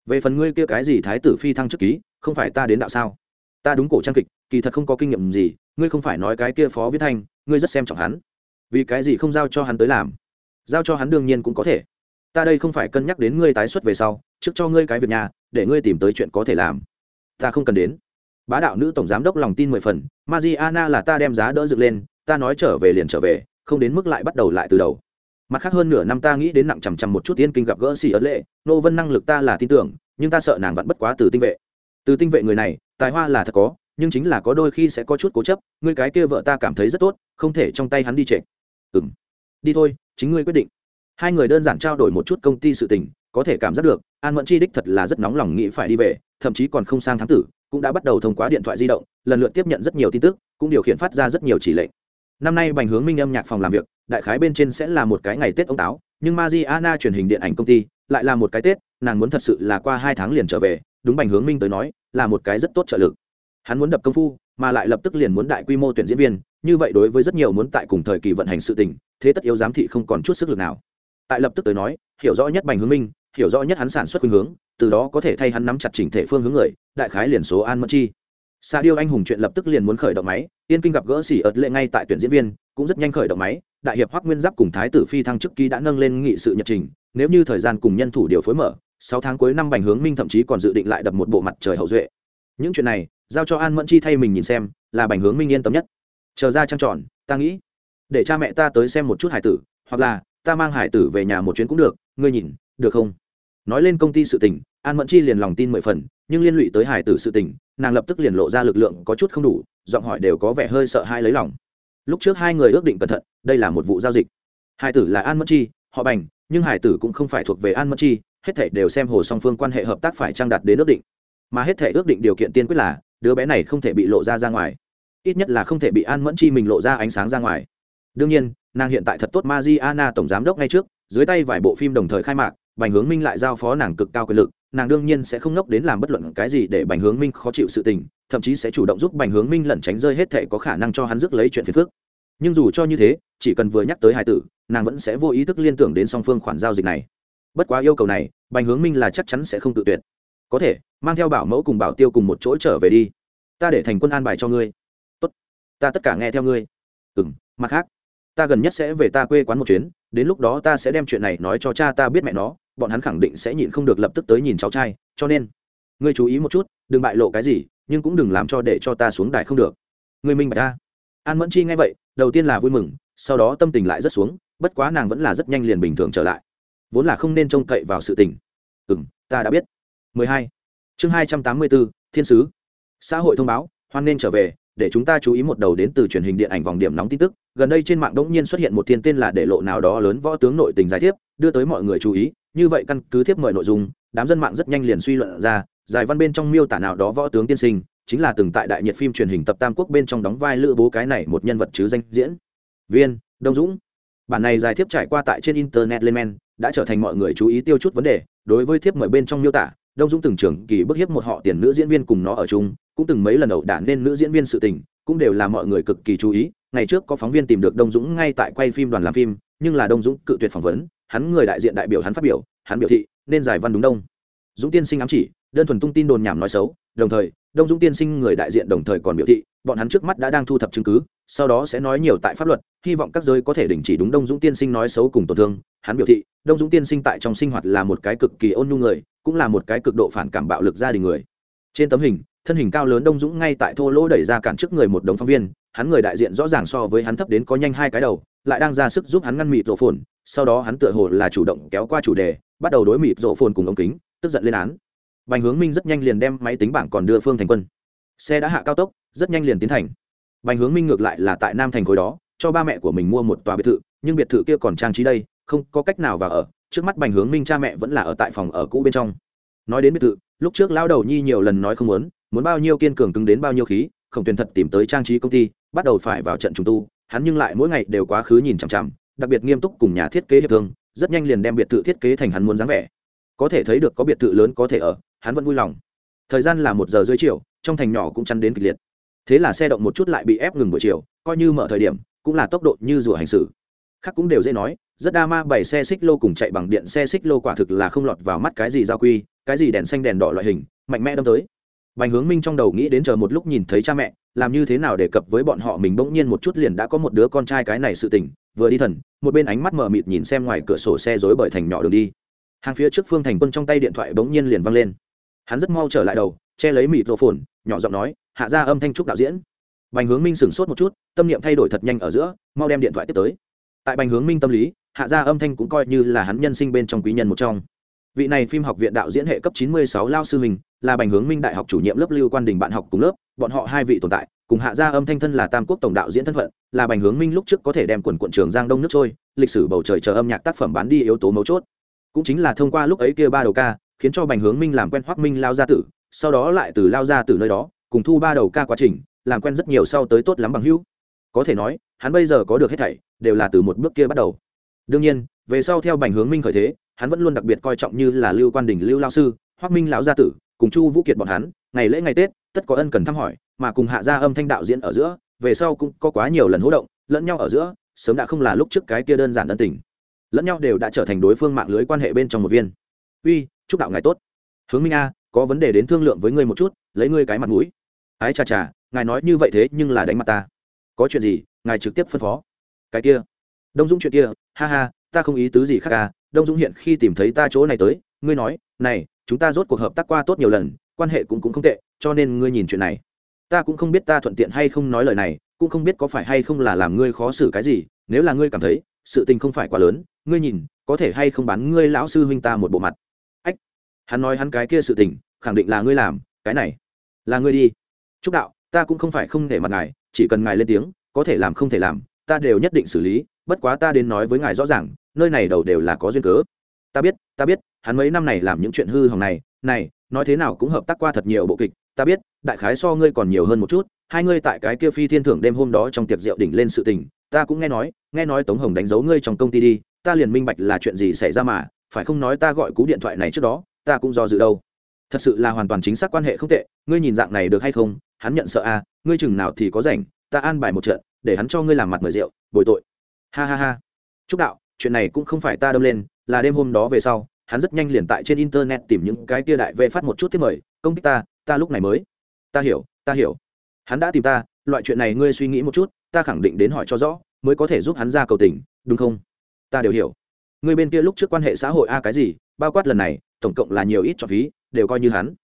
về phần ngươi kia cái gì thái tử phi thăng trước ký, không phải ta đến đạo sao? Ta đúng cổ trang kịch, kỳ thật không có kinh nghiệm gì, ngươi không phải nói cái kia phó viết thanh, ngươi rất xem trọng hắn. Vì cái gì không giao cho hắn tới làm? Giao cho hắn đương nhiên cũng có thể. Ta đây không phải cân nhắc đến ngươi tái xuất về sau trước cho ngươi cái việc nhà, để ngươi tìm tới chuyện có thể làm. Ta không cần đến. Bá đạo nữ tổng giám đốc lòng tin mười phần, Mariana là ta đem giá đỡ dựng lên, ta nói trở về liền trở về, không đến mức lại bắt đầu lại từ đầu. Mặt khác hơn nửa năm ta nghĩ đến nặng chằm chằm một chút tiên kinh gặp gỡ xì ớt lệ, nô vân năng lực ta là tin tưởng, nhưng ta sợ nàng vẫn bất quá từ tinh vệ. Từ tinh vệ người này, tài hoa là thật có, nhưng chính là có đôi khi sẽ có chút cố chấp, ngươi cái kia vợ ta cảm thấy rất tốt, không thể trong tay hắn đi trệ. Ừ m đi thôi, chính ngươi quyết định. Hai người đơn giản trao đổi một chút công ty sự tình có thể cảm giác được, an mẫn chi đích thật là rất nóng lòng nghĩ phải đi về, thậm chí còn không sang tháng tử, cũng đã bắt đầu thông qua điện thoại di động, lần lượt tiếp nhận rất nhiều tin tức, cũng điều khiển phát ra rất nhiều chỉ lệnh. Năm nay bành hướng minh âm nhạc phòng làm việc, đại khái bên trên sẽ là một cái ngày tết ông táo, nhưng Mariana truyền hình điện ảnh công ty lại là một cái tết, nàng muốn thật sự là qua hai tháng liền trở về, đúng bành hướng minh tới nói, là một cái rất tốt trợ lực. Hắn muốn đập công phu, mà lại lập tức liền muốn đại quy mô tuyển diễn viên, như vậy đối với rất nhiều muốn tại cùng thời kỳ vận hành sự tình, thế tất yếu giám thị không còn chút sức lực nào. Tại lập tức tới nói, hiểu rõ nhất bành hướng minh hiểu rõ nhất hắn sản xuất khuynh hướng, từ đó có thể thay hắn nắm chặt chỉnh thể phương hướng người, đại khái liền số an mẫn chi. Sa điêu anh hùng chuyện lập tức liền muốn khởi động máy, yên kinh gặp gỡ Sỉ ợt lệ ngay tại tuyển diễn viên, cũng rất nhanh khởi động máy, đại hiệp hoắc nguyên giáp cùng thái tử phi thăng chức ký đã nâng lên nghị sự nhật trình, nếu như thời gian cùng nhân thủ điều phối mở, sáu tháng cuối năm bành hướng minh thậm chí còn dự định lại đập một bộ mặt trời hậu duệ. Những chuyện này, giao cho an mẫn chi thay mình nhìn xem, là bành hướng minh yên tâm nhất. Chờ ra trăng tròn, ta nghĩ, để cha mẹ ta tới xem một chút hải tử, hoặc là, ta mang hải tử về nhà một chuyến cũng được, ngươi nhìn được không? Nói lên công ty sự tình an mẫn chi liền lòng tin mười phần nhưng liên lụy tới hải tử sự tình nàng lập tức liền lộ ra lực lượng có chút không đủ giọng hỏi đều có vẻ hơi sợ hai lấy lòng. Lúc trước hai người ước định cẩn thận đây là một vụ giao dịch. Hải tử là an mẫn chi họ bành nhưng hải tử cũng không phải thuộc về an mẫn chi hết thể đều xem hồ song phương quan hệ hợp tác phải trang đặt đến ước định. Mà hết thể ước định điều kiện tiên quyết là đứa bé này không thể bị lộ ra ra ngoài. Ít nhất là không thể bị an mẫn chi mình lộ ra ánh sáng ra ngoài. Đương nhiên nàng hiện tại thật tốt Mariana tổng giám đốc ngay trước, dưới tay vài bộ phim đồng thời khai mạc, Bành Hướng Minh lại giao phó nàng cực cao quyền lực, nàng đương nhiên sẽ không nốc đến làm bất luận cái gì để Bành Hướng Minh khó chịu sự tình, thậm chí sẽ chủ động giúp Bành Hướng Minh lẩn tránh rơi hết thể có khả năng cho hắn rước lấy chuyện phiền phức. Nhưng dù cho như thế, chỉ cần vừa nhắc tới hải tử, nàng vẫn sẽ vô ý thức liên tưởng đến song phương khoản giao dịch này. Bất quá yêu cầu này, Bành Hướng Minh là chắc chắn sẽ không tự tuyệt. Có thể, mang theo bảo mẫu cùng bảo tiêu cùng một chỗ trở về đi. Ta để thành quân an bài cho ngươi. Tốt, ta tất cả nghe theo ngươi. Ừm, mặt khác, ta gần nhất sẽ về ta quê quán một chuyến đến lúc đó ta sẽ đem chuyện này nói cho cha ta biết mẹ nó bọn hắn khẳng định sẽ nhịn không được lập tức tới nhìn cháu trai cho nên ngươi chú ý một chút đừng bại lộ cái gì nhưng cũng đừng làm cho để cho ta xuống đài không được. Ngươi minh bạch ta an mẫn chi nghe vậy đầu tiên là vui mừng sau đó tâm tình lại rất xuống bất quá nàng vẫn là rất nhanh liền bình thường trở lại. Vốn là không nên trông cậy vào sự tình. Ừ m ta đã biết. 12. chương 284, thiên sứ. Xã hội thông báo hoan nên trở về để chúng ta chú ý một đầu đến từ truyền hình điện ảnh vòng điểm nóng tin tức. Gần đây trên mạng đống nhiên xuất hiện một thiên tên là để lộ nào đó lớn võ tướng nội tình giải thiếp, đưa tới mọi người chú ý. Như vậy căn cứ thiếp mời nội dung, đám dân mạng rất nhanh liền suy luận ra, giải văn bên trong miêu tả nào đó võ tướng tiên sinh, chính là từng tại đại nhiệt phim truyền hình tập tam quốc bên trong đóng vai lữ bố cái này một nhân vật chứ danh diễn. Viên, đông dũng. Bản này giải thiếp trải qua tại trên internet lên men, đã trở thành mọi người chú ý tiêu chút vấn đề. Đối với thiếp mời bên trong miêu tả, đông dũng từng trưởng kỳ bức hiếp một họ tiền nữ diễn viên cùng nó ở chung cũng từng mấy lần ẩu đả nên nữ diễn viên sự tình, cũng đều là mọi người cực kỳ chú ý. Ngày trước có phóng viên tìm được đông dũng ngay tại quay phim đoàn làm phim, nhưng là đông dũng cự tuyệt phỏng vấn, hắn người đại diện đại biểu hắn phát biểu, hắn biểu thị nên giải văn đúng đông. Dũng tiên sinh ám chỉ, đơn thuần tung tin đồn nhảm nói xấu, đồng thời, đông dũng tiên sinh người đại diện đồng thời còn biểu thị, bọn hắn trước mắt đã đang thu thập chứng cứ, sau đó sẽ nói nhiều tại pháp luật, hy vọng các giới có thể đình chỉ đúng đông dũng tiên sinh nói xấu cùng tổn thương. Hắn biểu thị, đông dũng tiên sinh tại trong sinh hoạt là một cái cực kỳ ôn nhu người, cũng là một cái cực độ phản cảm bạo lực gia đình người. Trên tấm hình thân hình cao lớn đông dũng ngay tại thô lỗ đẩy ra cản trước người một đống phóng viên, hắn người đại diện rõ ràng so với hắn thấp đến có nhanh hai cái đầu, lại đang ra sức giúp hắn ngăn mịt rổ phồn, sau đó hắn tựa hồ là chủ động kéo qua chủ đề, bắt đầu đối mịt rổ phồn cùng ống kính, tức giận lên án. Bành hướng minh rất nhanh liền đem máy tính bảng còn đưa phương thành quân. Xe đã hạ cao tốc, rất nhanh liền tiến thành. Bành hướng minh ngược lại là tại nam thành khối đó, cho ba mẹ của mình mua một tòa biệt thự, nhưng biệt thự kia còn trang trí đây, không có cách nào vào ở, trước mắt bành hướng minh cha mẹ vẫn là ở tại phòng ở cũ bên trong. Nói đến biệt thự, lúc trước lão đầu nhi nhiều lần nói không muốn muốn bao nhiêu kiên cường cứng đến bao nhiêu khí không tuyền thật tìm tới trang trí công ty, bắt đầu phải vào trận trùng tu, hắn nhưng lại mỗi ngày đều quá khứ nhìn chằm chằm, đặc biệt nghiêm túc cùng nhà thiết kế hiệp thương, rất nhanh liền đem biệt thự thiết kế thành hắn muốn dáng vẻ. Có thể thấy được có biệt thự lớn có thể ở, hắn vẫn vui lòng. Thời gian là một giờ dưới chiều, trong thành nhỏ cũng chăn đến kịch liệt. Thế là xe động một chút lại bị ép ngừng buổi chiều, coi như mở thời điểm, cũng là tốc độ như rùa hành xử. Khác cũng đều dễ nói, rất đa ma bảy xe xích lô cùng chạy bằng điện xe xích lô quả thực là không lọt vào mắt cái gì giao quy, cái gì đèn xanh đèn đỏ loại hình, mạnh mẽ đâm tới bành hướng minh trong đầu nghĩ đến chờ một lúc nhìn thấy cha mẹ, làm như thế nào để cập với bọn họ mình bỗng nhiên một chút liền đã có một đứa con trai cái này sự tình. Vừa đi thần, một bên ánh mắt mờ mịt nhìn xem ngoài cửa sổ xe rối bởi thành nhỏ đường đi. Hàng phía trước phương thành quân trong tay điện thoại bỗng nhiên liền văng lên. Hắn rất mau trở lại đầu, che lấy mịt rồ phồn nhỏ giọng nói, hạ ra âm thanh trúc đạo diễn. Bành hướng minh sửng sốt một chút, tâm niệm thay đổi thật nhanh ở giữa, mau đem điện thoại tiếp tới. Tại bành hướng minh tâm lý, hạ ra âm thanh cũng coi như là hắn nhân sinh bên trong quý nhân một trong vị này phim học viện đạo diễn hệ cấp 96 lao sư mình, là bành hướng minh đại học chủ nhiệm lớp lưu quan đình bạn học cùng lớp, bọn họ hai vị tồn tại, cùng hạ gia âm thanh thân là tam quốc tổng đạo diễn thân phận, là bành hướng minh lúc trước có thể đem quần quận trường giang đông nước trôi, lịch sử bầu trời chờ âm nhạc tác phẩm bán đi yếu tố mấu chốt. Cũng chính là thông qua lúc ấy kia ba đầu ca, khiến cho bành hướng minh làm quen hoác minh lao gia tử, sau đó lại từ lao gia tử nơi đó, cùng thu ba đầu ca quá trình, làm quen rất nhiều sau tới tốt lắm bằng hữu. Có thể nói, hắn bây giờ có được hết thảy, đều là từ một bước kia bắt đầu. Đương nhiên, về sau theo bành hướng minh khởi thế hắn vẫn luôn đặc biệt coi trọng như là lưu quan đình, lưu lao sư hoác minh lão gia tử, cùng chu vũ kiệt bọn hắn, ngày lễ ngày tết, tất có ân cần thăm hỏi, mà cùng hạ gia âm thanh đạo diễn ở giữa, về sau cũng có quá nhiều lần hỗ động, lẫn nhau ở giữa, sớm đã không là lúc trước cái kia đơn giản ân tình. Lẫn nhau đều đã trở thành đối phương mạng lưới quan hệ bên trong một viên. Uy, chúc đạo ngài tốt. Hướng minh a, có vấn đề đến thương lượng với ngươi một chút, lấy ngươi cái mặt mũi. Ái chà chà, ngài nói như vậy thế nhưng là đánh mặt ta. Có chuyện gì, ngài trực tiếp phân phó. Cái kia. Đông dũng chuyện kia, ha ha, ta không ý tứ gì khác à đông dũng hiện khi tìm thấy ta chỗ này tới, ngươi nói, này, chúng ta rốt cuộc hợp tác qua tốt nhiều lần, quan hệ cũng cũng không tệ, cho nên ngươi nhìn chuyện này. Ta cũng không biết ta thuận tiện hay không nói lời này, cũng không biết có phải hay không là làm ngươi khó xử cái gì, nếu là ngươi cảm thấy, sự tình không phải quá lớn, ngươi nhìn, có thể hay không bán ngươi lão sư huynh ta một bộ mặt. Ách, hắn nói hắn cái kia sự tình, khẳng định là ngươi làm, cái này, là ngươi đi. Chúc đạo, ta cũng không phải không để mặt ngài, chỉ cần ngài lên tiếng, có thể làm không thể làm, ta đều nhất định xử lý, bất quá ta đến nói với ngài rõ ràng nơi này đầu đều là có duyên cớ. Ta biết ta biết, hắn mấy năm này làm những chuyện hư hỏng này này, nói thế nào cũng hợp tác qua thật nhiều bộ kịch. Ta biết, đại khái so ngươi còn nhiều hơn một chút, hai ngươi tại cái kia phi thiên thưởng đêm hôm đó trong tiệc rượu đỉnh lên sự tình, ta cũng nghe nói nghe nói tống hồng đánh dấu ngươi trong công ty đi, ta liền minh bạch là chuyện gì xảy ra mà, phải không nói ta gọi cú điện thoại này trước đó, ta cũng do dự đâu. Thật sự là hoàn toàn chính xác quan hệ không tệ, ngươi nhìn dạng này được hay không, hắn nhận sợ à ngươi chừng nào thì có rảnh, ta an bài một trận, để hắn cho ngươi làm mặt mời rượu, bồi tội. Ha ha ha. Chúc đạo chuyện này cũng không phải ta đâm lên, là đêm hôm đó về sau, hắn rất nhanh liền tại trên internet tìm những cái tia đại về phát một chút tiếp mời, công kích ta ta lúc này mới. Ta hiểu ta hiểu. Hắn đã tìm ta, loại chuyện này ngươi suy nghĩ một chút, ta khẳng định đến hỏi cho rõ, mới có thể giúp hắn ra cầu tình, đúng không? Ta đều hiểu. Ngươi bên kia lúc trước quan hệ xã hội a cái gì, bao quát lần này, tổng cộng là nhiều ít cho phí, đều coi như hắn.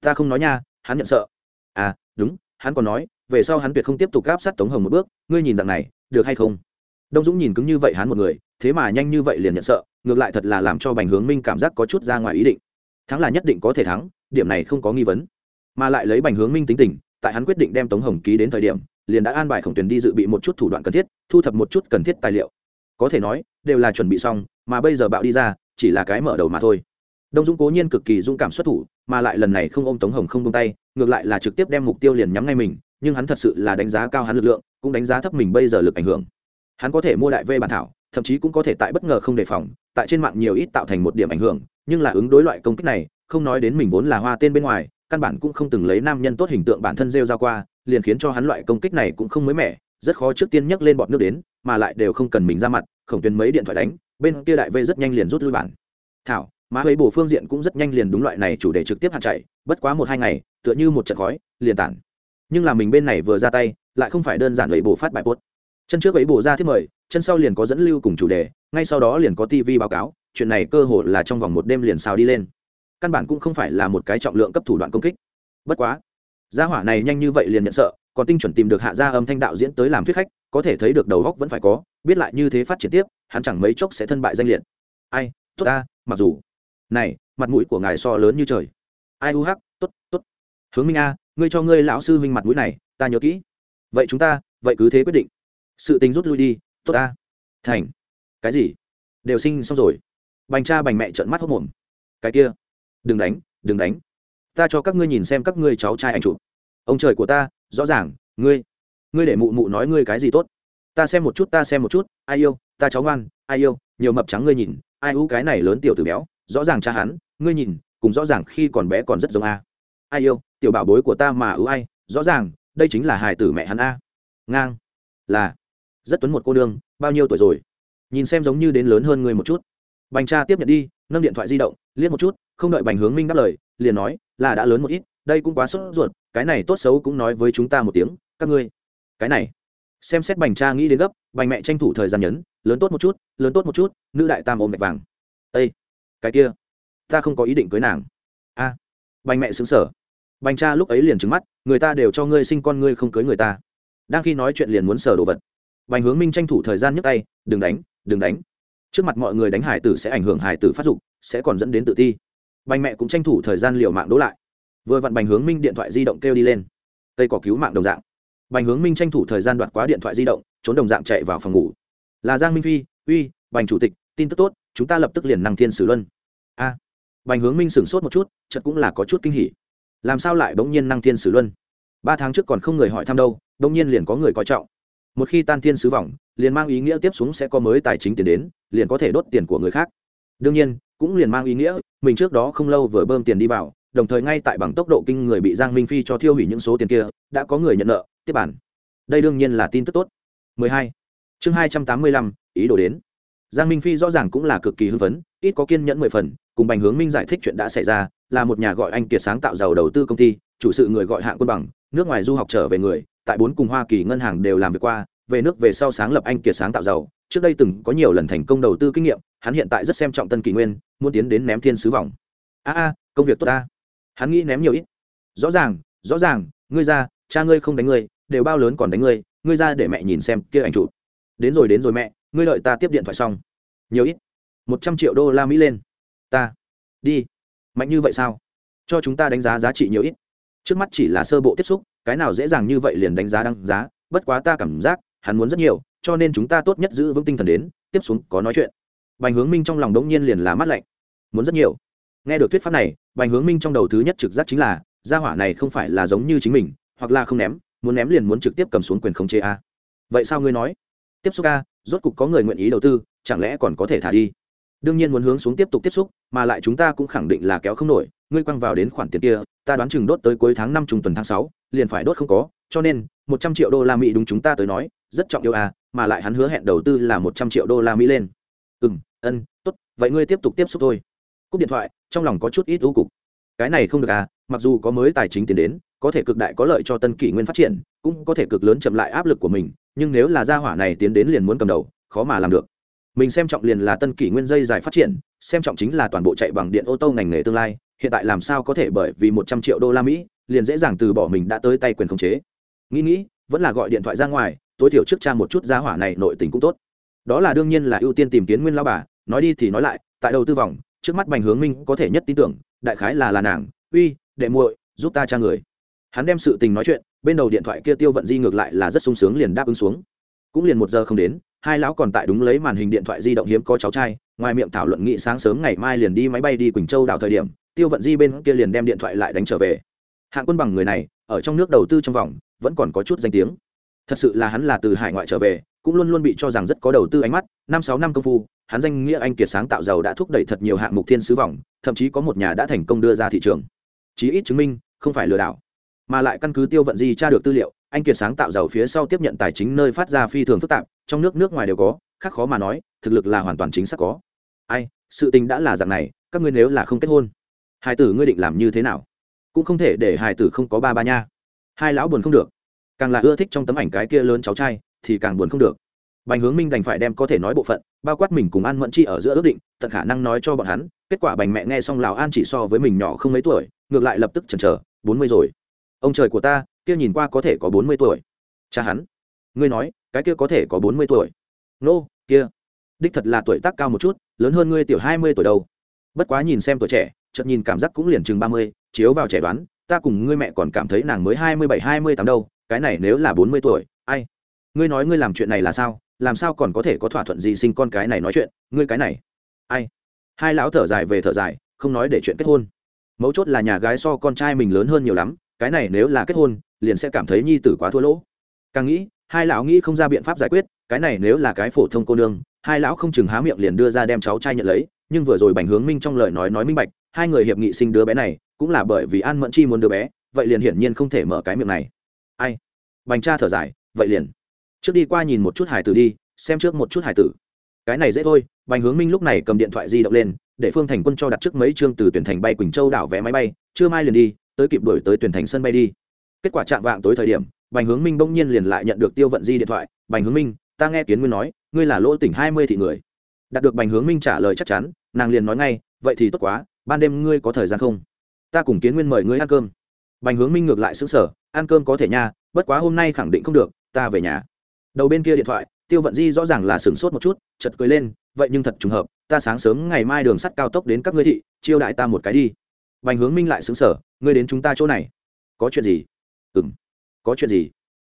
Ta không nói nha, hắn nhận sợ. À đúng, hắn còn nói, về sau hắn tuyệt không tiếp tục gáp sát tống hồng một bước, ngươi nhìn dạng này, được hay không? Đông dũng nhìn cứng như vậy hắn một người thế mà nhanh như vậy liền nhận sợ, ngược lại thật là làm cho bành hướng minh cảm giác có chút ra ngoài ý định. Thắng là nhất định có thể thắng, điểm này không có nghi vấn. Mà lại lấy bành hướng minh tính tình, tại hắn quyết định đem tống hồng ký đến thời điểm, liền đã an bài khổng tuyển đi dự bị một chút thủ đoạn cần thiết, thu thập một chút cần thiết tài liệu. Có thể nói, đều là chuẩn bị xong, mà bây giờ bạo đi ra, chỉ là cái mở đầu mà thôi. Đông dũng cố nhiên cực kỳ dũng cảm xuất thủ, mà lại lần này không ôm tống hồng không tung tay, ngược lại là trực tiếp đem mục tiêu liền nhắm ngay mình, nhưng hắn thật sự là đánh giá cao hắn lực lượng, cũng đánh giá thấp mình bây giờ lực ảnh hưởng. Hắn có thể mua đại vê bản thảo thậm chí cũng có thể tại bất ngờ không đề phòng, tại trên mạng nhiều ít tạo thành một điểm ảnh hưởng, nhưng là ứng đối loại công kích này, không nói đến mình vốn là hoa tên bên ngoài, căn bản cũng không từng lấy nam nhân tốt hình tượng bản thân rêu ra qua, liền khiến cho hắn loại công kích này cũng không mới mẻ, rất khó trước tiên nhắc lên bọn nước đến, mà lại đều không cần mình ra mặt, khổng tuyến mấy điện thoại đánh, bên kia đại vây rất nhanh liền rút lui bản. Thảo, má ấy bổ phương diện cũng rất nhanh liền đúng loại này chủ đề trực tiếp hạt chạy, bất quá một hai ngày, tựa như một trận khói, liền tản. Nhưng là mình bên này vừa ra tay, lại không phải đơn giản lấy bổ phát bài post chân trước ấy bổ ra thiết mời, chân sau liền có dẫn lưu cùng chủ đề, ngay sau đó liền có tv báo cáo, chuyện này cơ hội là trong vòng một đêm liền xào đi lên. Căn bản cũng không phải là một cái trọng lượng cấp thủ đoạn công kích. Bất quá, gia hỏa này nhanh như vậy liền nhận sợ, còn tinh chuẩn tìm được hạ gia âm thanh đạo diễn tới làm thuyết khách, có thể thấy được đầu góc vẫn phải có, biết lại như thế phát triển tiếp, hắn chẳng mấy chốc sẽ thân bại danh liệt. Ai, tốt ta, mặc dù. Này, mặt mũi của ngài so lớn như trời. Ai u hắc, tốt tốt. Hướng minh a, ngươi cho ngươi lão sư huynh mặt mũi này, ta nhớ kỹ. Vậy chúng ta, vậy cứ thế quyết định sự tình rút lui đi, tốt ta. Thành. Cái gì? Đều sinh xong rồi. Bành cha bành mẹ trợn mắt hốc mồm. Cái kia. Đừng đánh đừng đánh. Ta cho các ngươi nhìn xem các ngươi cháu trai anh chụp. Ông trời của ta, rõ ràng, ngươi. Ngươi để mụ mụ nói ngươi cái gì tốt. Ta xem một chút, ta xem một chút. Ai yêu, ta cháu ngoan. Ai yêu, nhiều mập trắng ngươi nhìn. Ai u cái này lớn tiểu tử béo, rõ ràng cha hắn, ngươi nhìn, cùng rõ ràng khi còn bé còn rất giống a. Ai yêu, tiểu bảo bối của ta mà ưu ai, rõ ràng, đây chính là hài tử mẹ hắn a. Ngang. Là rất tuấn một cô nương, bao nhiêu tuổi rồi? Nhìn xem giống như đến lớn hơn người một chút. Bành cha tiếp nhận đi, nâng điện thoại di động, liếc một chút, không đợi bành hướng minh đáp lời, liền nói, là đã lớn một ít, đây cũng quá sốt ruột, cái này tốt xấu cũng nói với chúng ta một tiếng, các ngươi. Cái này. Xem xét bành cha nghĩ đến gấp, bành mẹ tranh thủ thời gian nhấn, lớn tốt một chút, lớn tốt một chút, nữ đại tam ôm mẹ vàng. Ây cái kia, ta không có ý định cưới nàng. A. Bành mẹ xứng sở bành cha lúc ấy liền trứng mắt, người ta đều cho ngươi sinh con, ngươi không cưới người ta. Đang khi nói chuyện liền muốn sở đồ vật bành hướng minh tranh thủ thời gian nhấc tay, đừng đánh đừng đánh. Trước mặt mọi người đánh hải tử sẽ ảnh hưởng hải tử phát dục, sẽ còn dẫn đến tự ti. Bành mẹ cũng tranh thủ thời gian liều mạng đỗ lại. Vừa vặn bành hướng minh điện thoại di động kêu đi lên. Tây cỏ cứu mạng đồng dạng. Bành hướng minh tranh thủ thời gian đoạt quá điện thoại di động, trốn đồng dạng chạy vào phòng ngủ. Là giang minh phi, uy bành chủ tịch, tin tức tốt, chúng ta lập tức liền năng thiên sử luân. A. Bành hướng minh sửng sốt một chút, chợt cũng là có chút kinh hỉ. Làm sao lại bỗng nhiên năng thiên sử luân? Ba tháng trước còn không người hỏi thăm đâu, bỗng nhiên liền có người coi trọng một khi tan thiên sứ vọng liền mang ý nghĩa tiếp xuống sẽ có mới tài chính tiền đến liền có thể đốt tiền của người khác. Đương nhiên cũng liền mang ý nghĩa mình trước đó không lâu vừa bơm tiền đi vào đồng thời ngay tại bằng tốc độ kinh người bị giang minh phi cho thiêu hủy những số tiền kia đã có người nhận nợ tiếp bản. Đây đương nhiên là tin tức tốt. 12. chương 285, ý đồ đến. Giang minh phi rõ ràng cũng là cực kỳ hưng phấn ít có kiên nhẫn mười phần cùng bành hướng minh giải thích chuyện đã xảy ra là một nhà gọi anh kiệt sáng tạo giàu đầu tư công ty chủ sự người gọi hạng quân bằng nước ngoài du học trở về người tại bốn cùng hoa kỳ ngân hàng đều làm việc qua, về nước về sau sáng lập anh kiệt sáng tạo giàu. Trước đây từng có nhiều lần thành công đầu tư kinh nghiệm, hắn hiện tại rất xem trọng tân kỷ nguyên, muốn tiến đến ném thiên sứ vòng. A a, công việc tốt ta. Hắn nghĩ ném nhiều ít. Rõ ràng rõ ràng, ngươi ra, cha ngươi không đánh ngươi, đều bao lớn còn đánh ngươi ngươi ra để mẹ nhìn xem kia ảnh chụp. Đến rồi đến rồi mẹ, ngươi lợi ta tiếp điện thoại xong. Nhiều ít. Một trăm triệu đô la mỹ lên. Ta. Đi. Mạnh như vậy sao? Cho chúng ta đánh giá giá trị nhiều ít. Trước mắt chỉ là sơ bộ tiếp xúc cái nào dễ dàng như vậy liền đánh giá đăng giá, bất quá ta cảm giác, hắn muốn rất nhiều, cho nên chúng ta tốt nhất giữ vững tinh thần đến, tiếp xuống có nói chuyện. Bành hướng minh trong lòng đống nhiên liền là mát lạnh. Muốn rất nhiều. Nghe được thuyết pháp này, bành hướng minh trong đầu thứ nhất trực giác chính là, gia hỏa này không phải là giống như chính mình, hoặc là không ném, muốn ném liền muốn trực tiếp cầm xuống quyền khống chế a. Vậy sao ngươi nói? Tiếp xúc a, rốt cục có người nguyện ý đầu tư, chẳng lẽ còn có thể thả đi? Đương nhiên muốn hướng xuống tiếp tục tiếp xúc, mà lại chúng ta cũng khẳng định là kéo không nổi ngươi quăng vào đến khoản tiền kia, ta đoán chừng đốt tới cuối tháng năm trung tuần tháng sáu, liền phải đốt không có, cho nên, một trăm triệu đô la mỹ đúng chúng ta tới nói, rất trọng yêu à mà lại hắn hứa hẹn đầu tư là một trăm triệu đô la mỹ lên. Ừ m ân, tốt, vậy ngươi tiếp tục tiếp xúc thôi. Cúp điện thoại, trong lòng có chút ít ưu cục. Cái này không được à mặc dù có mới tài chính tiền đến, có thể cực đại có lợi cho tân kỷ nguyên phát triển, cũng có thể cực lớn chậm lại áp lực của mình, nhưng nếu là gia hỏa này tiến đến liền muốn cầm đầu, khó mà làm được. Mình xem trọng liền là tân kỷ nguyên dây dài phát triển, xem trọng chính là toàn bộ chạy bằng điện ô tô ngành nghề tương lai hiện tại làm sao có thể bởi vì một trăm triệu đô la mỹ, liền dễ dàng từ bỏ mình đã tới tay quyền khống chế. Nghĩ nghĩ, vẫn là gọi điện thoại ra ngoài, tối thiểu trước cha một chút giá hỏa này nội tình cũng tốt. Đó là đương nhiên là ưu tiên tìm kiếm nguyên lao bà, nói đi thì nói lại, tại đầu tư vòng, trước mắt bành hướng minh có thể nhất tin tưởng, đại khái là là nàng, uy, đệ muội, giúp ta tra người. Hắn đem sự tình nói chuyện, bên đầu điện thoại kia tiêu vận di ngược lại là rất sung sướng liền đáp ứng xuống. Cũng liền một giờ không đến, hai lão còn tại đúng lấy màn hình điện thoại di động hiếm có cháu trai, ngoài miệng thảo luận nghị sáng sớm ngày mai liền đi máy bay đi quỳnh châu đảo thời điểm tiêu vận di bên kia liền đem điện thoại lại đánh trở về. Hạng quân bằng người này, ở trong nước đầu tư trong vòng, vẫn còn có chút danh tiếng. Thật sự là hắn là từ hải ngoại trở về, cũng luôn luôn bị cho rằng rất có đầu tư ánh mắt. Năm sáu năm công phu, hắn danh nghĩa anh kiệt sáng tạo giàu đã thúc đẩy thật nhiều hạng mục thiên sứ vòng, thậm chí có một nhà đã thành công đưa ra thị trường. Chí ít chứng minh, không phải lừa đảo, mà lại căn cứ tiêu vận di tra được tư liệu, anh kiệt sáng tạo giàu phía sau tiếp nhận tài chính nơi phát ra phi thường phức tạp, trong nước nước ngoài đều có, khác khó mà nói, thực lực là hoàn toàn chính xác có. Ai, sự tình đã là dạng này, các ngươi nếu là không kết hôn hai tử ngươi định làm như thế nào? Cũng không thể để hai tử không có ba ba nha. Hai lão buồn không được. Càng là ưa thích trong tấm ảnh cái kia lớn cháu trai thì càng buồn không được. Bành hướng minh đành phải đem có thể nói bộ phận bao quát mình cùng an mẫn chi ở giữa ước định tận khả năng nói cho bọn hắn kết quả bành mẹ nghe xong lào an chỉ so với mình nhỏ không mấy tuổi ngược lại lập tức chần chờ bốn mươi rồi. Ông trời của ta kia nhìn qua có thể có bốn mươi tuổi. Cha hắn. Ngươi nói cái kia có thể có bốn mươi tuổi. Nô、no, kia. Đích thật là tuổi tác cao một chút lớn hơn ngươi tiểu hai mươi tuổi đâu. Bất quá nhìn xem tuổi trẻ chợt nhìn cảm giác cũng liền chừng ba mươi, chiếu vào trẻ đoán, ta cùng ngươi mẹ còn cảm thấy nàng mới hai mươi bảy, hai mươi tám đâu, cái này nếu là bốn mươi tuổi, ai? Ngươi nói ngươi làm chuyện này là sao? Làm sao còn có thể có thỏa thuận gì sinh con cái này nói chuyện? Ngươi cái này, ai? Hai lão thở dài về thở dài, không nói để chuyện kết hôn. Mấu chốt là nhà gái so con trai mình lớn hơn nhiều lắm, cái này nếu là kết hôn, liền sẽ cảm thấy nhi tử quá thua lỗ. Càng nghĩ, hai lão nghĩ không ra biện pháp giải quyết, cái này nếu là cái phổ thông cô nương, hai lão không chừng há miệng liền đưa ra đem cháu trai nhận lấy, nhưng vừa rồi bành hướng minh trong lời nói nói minh bạch hai người hiệp nghị sinh đứa bé này cũng là bởi vì an mẫn chi muốn đứa bé, vậy liền hiển nhiên không thể mở cái miệng này. Ai? Bành cha thở dài, vậy liền. Trước đi qua nhìn một chút hải tử đi, xem trước một chút hải tử. Cái này dễ thôi, bành hướng minh lúc này cầm điện thoại di động lên, để phương thành quân cho đặt trước mấy chương từ tuyển thành bay quỳnh châu đảo vé máy bay, chưa mai liền đi, tới kịp đổi tới tuyển thành sân bay đi. Kết quả chạm vạng tối thời điểm, bành hướng minh bỗng nhiên liền lại nhận được tiêu vận di điện thoại, bành hướng minh, ta nghe kiến nguyên nói, ngươi là lỗ tỉnh hai mươi thị người. Đạt được bành hướng minh trả lời chắc chắn, nàng liền nói ngay, vậy thì tốt quá ban đêm ngươi có thời gian không? Ta cùng kiến nguyên mời ngươi ăn cơm. Bành hướng minh ngược lại xứng sở ăn cơm có thể nha, bất quá hôm nay khẳng định không được, ta về nhà. Đầu bên kia điện thoại, tiêu vận di rõ ràng là sửng sốt một chút chật cười lên, vậy nhưng thật trùng hợp, ta sáng sớm ngày mai đường sắt cao tốc đến các ngươi thị, chiêu đại ta một cái đi. Bành hướng minh lại xứng sở ngươi đến chúng ta chỗ này. Có chuyện gì? Ừ m có chuyện gì?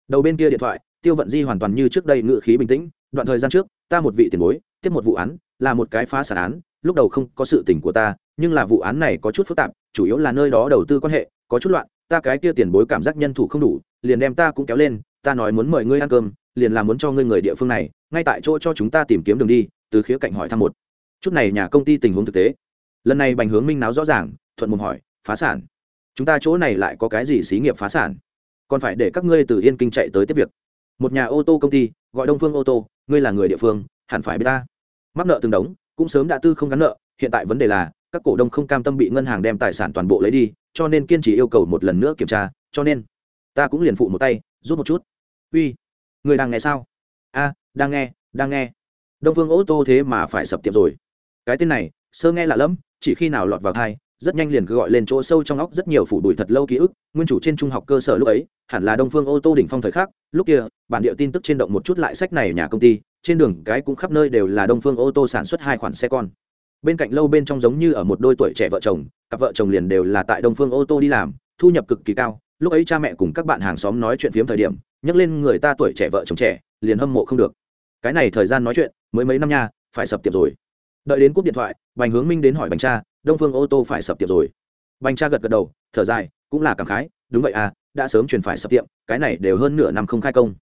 Đầu bên kia điện thoại, tiêu vận di hoàn toàn như trước đây ngự khí bình tĩnh, đoạn thời gian trước, ta một vị tiền bối, tiếp một vụ án, là một cái phá sản án, lúc đầu không có sự tình của ta nhưng là vụ án này có chút phức tạp, chủ yếu là nơi đó đầu tư quan hệ, có chút loạn, ta cái kia tiền bối cảm giác nhân thủ không đủ, liền đem ta cũng kéo lên, ta nói muốn mời ngươi ăn cơm, liền là muốn cho ngươi người địa phương này, ngay tại chỗ cho chúng ta tìm kiếm đường đi, từ khía cạnh hỏi thăm một. Chút này nhà công ty tình huống thực tế. Lần này bành hướng minh náo rõ ràng, thuận mồm hỏi, phá sản? Chúng ta chỗ này lại có cái gì xí nghiệp phá sản? Còn phải để các ngươi từ yên kinh chạy tới tiếp việc. Một nhà ô tô công ty, gọi đông phương ô tô, ngươi là người địa phương, hẳn phải biết ta. Mắc nợ từng đống, cũng sớm đã tư không gắn nợ, hiện tại vấn đề là các cổ đông không cam tâm bị ngân hàng đem tài sản toàn bộ lấy đi, cho nên kiên trì yêu cầu một lần nữa kiểm tra, cho nên ta cũng liền phụ một tay rút một chút. Uy, người đang nghe sao? A, đang nghe đang nghe. Đông phương ô tô thế mà phải sập tiệm rồi. Cái tên này, sơ nghe lạ lẫm, chỉ khi nào lọt vào thai, rất nhanh liền cứ gọi lên chỗ sâu trong óc rất nhiều phủ đuổi thật lâu ký ức, nguyên chủ trên trung học cơ sở lúc ấy, hẳn là đông phương ô tô đỉnh phong thời khắc, lúc kia, bản địa tin tức trên động một chút lại sách này nhà công ty, trên đường cái cũng khắp nơi đều là đông phương ô tô sản xuất hai khoản xe con bên cạnh lâu bên trong giống như ở một đôi tuổi trẻ vợ chồng, cặp vợ chồng liền đều là tại đông phương ô tô đi làm, thu nhập cực kỳ cao. Lúc ấy cha mẹ cùng các bạn hàng xóm nói chuyện phiếm thời điểm, nhắc lên người ta tuổi trẻ vợ chồng trẻ, liền hâm mộ không được. Cái này thời gian nói chuyện, mới mấy năm nha, phải sập tiệp rồi. Đợi đến cúp điện thoại, bành hướng minh đến hỏi bành cha, đông phương ô tô phải sập tiệp rồi? Bành cha gật gật đầu, thở dài, cũng là cảm khái, đúng vậy à đã sớm chuyển phải sập tiệm, cái này đều hơn nửa năm không khai công.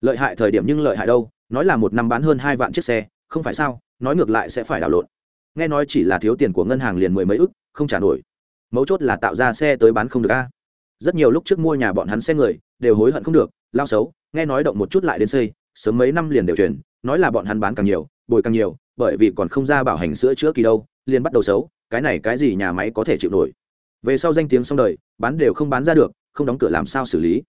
Lợi hại thời điểm nhưng lợi hại đâu, nói là một năm bán hơn hai vạn chiếc xe, không phải sao, nói ngược lại sẽ phải đảo lộn nghe nói chỉ là thiếu tiền của ngân hàng liền mười mấy ức không trả nổi. Mấu chốt là tạo ra xe tới bán không được a. Rất nhiều lúc trước mua nhà bọn hắn xe người đều hối hận không được lao xấu nghe nói động một chút lại đến xây sớm mấy năm liền đều chuyển nói là bọn hắn bán càng nhiều bồi càng nhiều bởi vì còn không ra bảo hành sữa chữa kỳ đâu liền bắt đầu xấu cái này cái gì nhà máy có thể chịu nổi. Về sau danh tiếng xong đời bán đều không bán ra được không đóng cửa làm sao xử lý.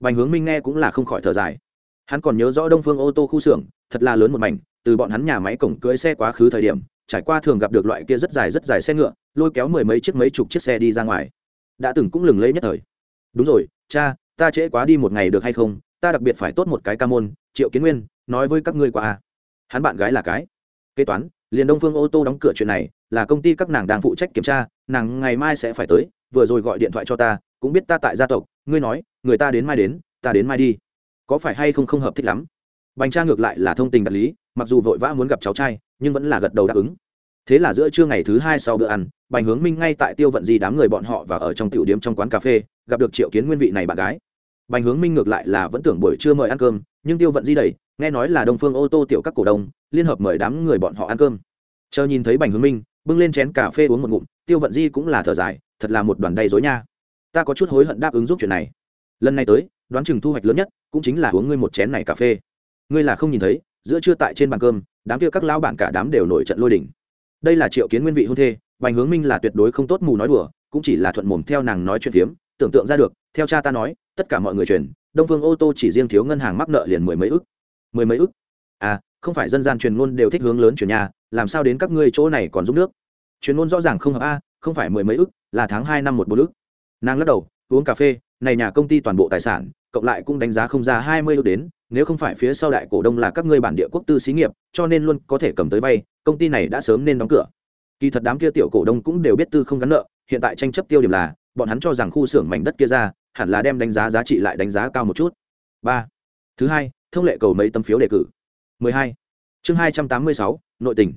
Bành Hướng Minh nghe cũng là không khỏi thở dài. Hắn còn nhớ rõ Đông Phương ô tô khu xưởng, thật là lớn một mảnh, từ bọn hắn nhà máy cổng cưới xe quá khứ thời điểm, trải qua thường gặp được loại kia rất dài rất dài xe ngựa, lôi kéo mười mấy chiếc mấy chục chiếc xe đi ra ngoài. Đã từng cũng lừng lẫy nhất thời. Đúng rồi, cha, ta trễ quá đi một ngày được hay không? Ta đặc biệt phải tốt một cái ca môn, Triệu Kiến Nguyên, nói với các ngươi qua a. Hắn bạn gái là cái kế toán, liền Đông Phương ô tô đóng cửa chuyện này, là công ty các nàng đang phụ trách kiểm tra, nàng ngày mai sẽ phải tới, vừa rồi gọi điện thoại cho ta, cũng biết ta tại gia tộc, ngươi nói, người ta đến mai đến, ta đến mai đi. Có phải hay không không hợp thích lắm? Bành Trang ngược lại là thông tình đạt lý, mặc dù vội vã muốn gặp cháu trai, nhưng vẫn là gật đầu đáp ứng. Thế là giữa trưa ngày thứ hai sau bữa ăn, Bành Hướng Minh ngay tại Tiêu Vận Di đám người bọn họ và ở trong tiểu điểm trong quán cà phê, gặp được Triệu Kiến Nguyên vị này bạn gái. Bành Hướng Minh ngược lại là vẫn tưởng buổi trưa mời ăn cơm, nhưng Tiêu Vận Di đẩy, nghe nói là Đông Phương ô tô tiểu các cổ đông, liên hợp mời đám người bọn họ ăn cơm. Chờ nhìn thấy Bành Hướng Minh, bưng lên chén cà phê uống một ngụm, Tiêu Vận Di cũng là thở dài, thật là một đoàn đầy dối nha. Ta có chút hối hận đáp ứng giúp chuyện này. Lần này tới, đoán chừng thu hoạch lớn nhất cũng chính là uống ngươi một chén này cà phê. Ngươi là không nhìn thấy, giữa trưa tại trên bàn cơm, đám kia các lão bản cả đám đều nổi trận lôi đình. Đây là Triệu Kiến Nguyên vị hôn thê, Bành Hướng Minh là tuyệt đối không tốt mù nói đùa, cũng chỉ là thuận mồm theo nàng nói chuyện phiếm, tưởng tượng ra được, theo cha ta nói, tất cả mọi người truyền, đông phương ô tô chỉ riêng thiếu ngân hàng mắc nợ liền mười mấy ức. Mười mấy ức? À không phải dân gian truyền ngôn đều thích hướng lớn chuyển nhà làm sao đến các ngươi chỗ này còn giúp nước? Truyền ngôn rõ ràng không hợp a không phải mười mấy ức là tháng hai năm một bốn ức. Nàng lắc đầu uống cà phê này nhà công ty toàn bộ tài sản cộng lại cũng đánh giá không ra hai mươi ức đến nếu không phải phía sau đại cổ đông là các ngươi bản địa quốc tư xí nghiệp cho nên luôn có thể cầm tới vay công ty này đã sớm nên đóng cửa. Kỳ thật đám kia tiểu cổ đông cũng đều biết tư không gắn nợ hiện tại tranh chấp tiêu điểm là bọn hắn cho rằng khu xưởng mảnh đất kia ra hẳn là đem đánh giá giá trị lại đánh giá cao một chút. Ba. Thứ hai thông lệ cầu mấy tấm phiếu đề cử. 12. chương 286, nội tình.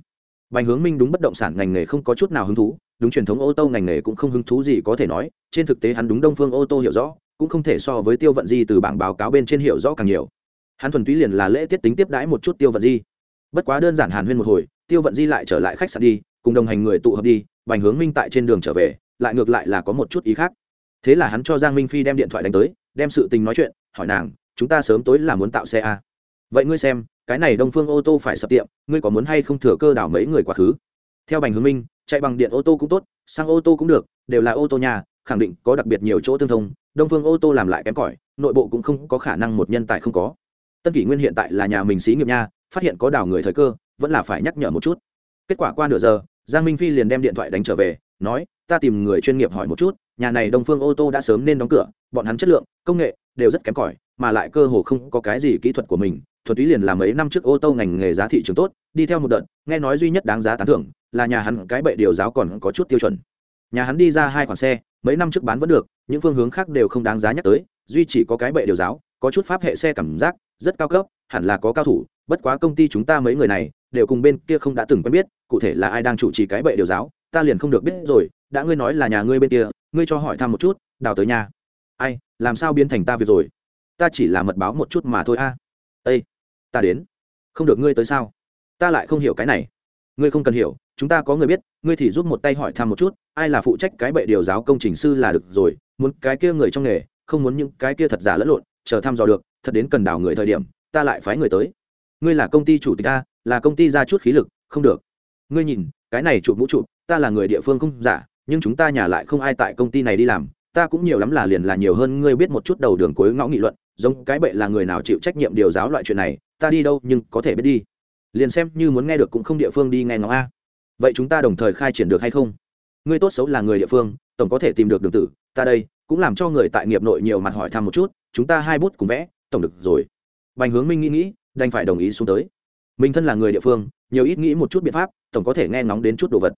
Bành hướng minh đúng bất động sản ngành nghề không có chút nào hứng thú đúng truyền thống ô tô ngành nghề cũng không hứng thú gì có thể nói trên thực tế hắn đúng đông phương ô tô hiểu rõ cũng không thể so với tiêu vận di từ bảng báo cáo bên trên hiểu rõ càng nhiều hắn thuần túy liền là lễ tiết tính tiếp đãi một chút tiêu vận di. Bất quá đơn giản hàn huyên một hồi, tiêu vận di lại trở lại khách sạn đi, cùng đồng hành người tụ hợp đi, bành hướng minh tại trên đường trở về, lại ngược lại là có một chút ý khác. Thế là hắn cho giang minh phi đem điện thoại đánh tới, đem sự tình nói chuyện, hỏi nàng, chúng ta sớm tối là muốn tạo xe a vậy ngươi xem, cái này đông phương ô tô phải sập tiệm, ngươi có muốn hay không thừa cơ đảo mấy người quá khứ? Theo bành hướng minh, chạy bằng điện ô tô cũng tốt, sang ô tô cũng được, đều là ô tô nhà, khẳng định có đặc biệt nhiều chỗ tương thông, đông phương ô tô làm lại kém cỏi, nội bộ cũng không có khả năng một nhân tài không có tân kỷ nguyên hiện tại là nhà mình xí nghiệp nha, phát hiện có đào người thời cơ, vẫn là phải nhắc nhở một chút. Kết quả qua nửa giờ, giang minh phi liền đem điện thoại đánh trở về, nói, ta tìm người chuyên nghiệp hỏi một chút, nhà này đông phương ô tô đã sớm nên đóng cửa, bọn hắn chất lượng, công nghệ đều rất kém cỏi, mà lại cơ hồ không có cái gì kỹ thuật của mình thuật ý liền làm mấy năm trước ô tô ngành nghề giá thị trường tốt, đi theo một đợt, nghe nói duy nhất đáng giá tán thưởng là nhà hắn cái bệ điều giáo còn có chút tiêu chuẩn. Nhà hắn đi ra hai khoản xe, mấy năm trước bán vẫn được, những phương hướng khác đều không đáng giá nhắc tới, duy chỉ có cái bệ điều giáo có chút pháp hệ xe cảm giác, rất cao cấp, hẳn là có cao thủ, bất quá công ty chúng ta mấy người này, đều cùng bên kia không đã từng quen biết, cụ thể là ai đang chủ trì cái bệ điều giáo, ta liền không được biết rồi, đã ngươi nói là nhà ngươi bên kia, ngươi cho hỏi thăm một chút, đào tới nhà. Ai, làm sao biến thành ta việc rồi? Ta chỉ là mật báo một chút mà thôi a. À. ây ta đến. Không được ngươi tới sao? Ta lại không hiểu cái này. Ngươi không cần hiểu, chúng ta có người biết, ngươi thì giúp một tay hỏi thăm một chút, ai là phụ trách cái bệ điều giáo công trình sư là được rồi, muốn cái kia người trong nghề, không muốn những cái kia thật giả lẫn lộn chờ thăm dò được, thật đến cần đào người thời điểm, ta lại phái người tới. Ngươi là công ty chủ tịch a là công ty ra chút khí lực, không được. Ngươi nhìn, cái này chụp mũ chụp, ta là người địa phương không giả, nhưng chúng ta nhà lại không ai tại công ty này đi làm, ta cũng nhiều lắm là liền là nhiều hơn ngươi biết một chút đầu đường cuối ngõ nghị luận, giống cái bệ là người nào chịu trách nhiệm điều giáo loại chuyện này, ta đi đâu nhưng có thể biết đi. Liền xem như muốn nghe được cũng không địa phương đi nghe ngóng a. Vậy chúng ta đồng thời khai triển được hay không? Ngươi tốt xấu là người địa phương tổng có thể tìm được đường tử, ta đây, cũng làm cho người tại nghiệp nội nhiều mặt hỏi thăm một chút, chúng ta hai bút cùng vẽ, tổng được rồi. Bành hướng minh nghĩ nghĩ, đành phải đồng ý xuống tới. Mình thân là người địa phương, nhiều ít nghĩ một chút biện pháp, tổng có thể nghe ngóng đến chút đồ vật.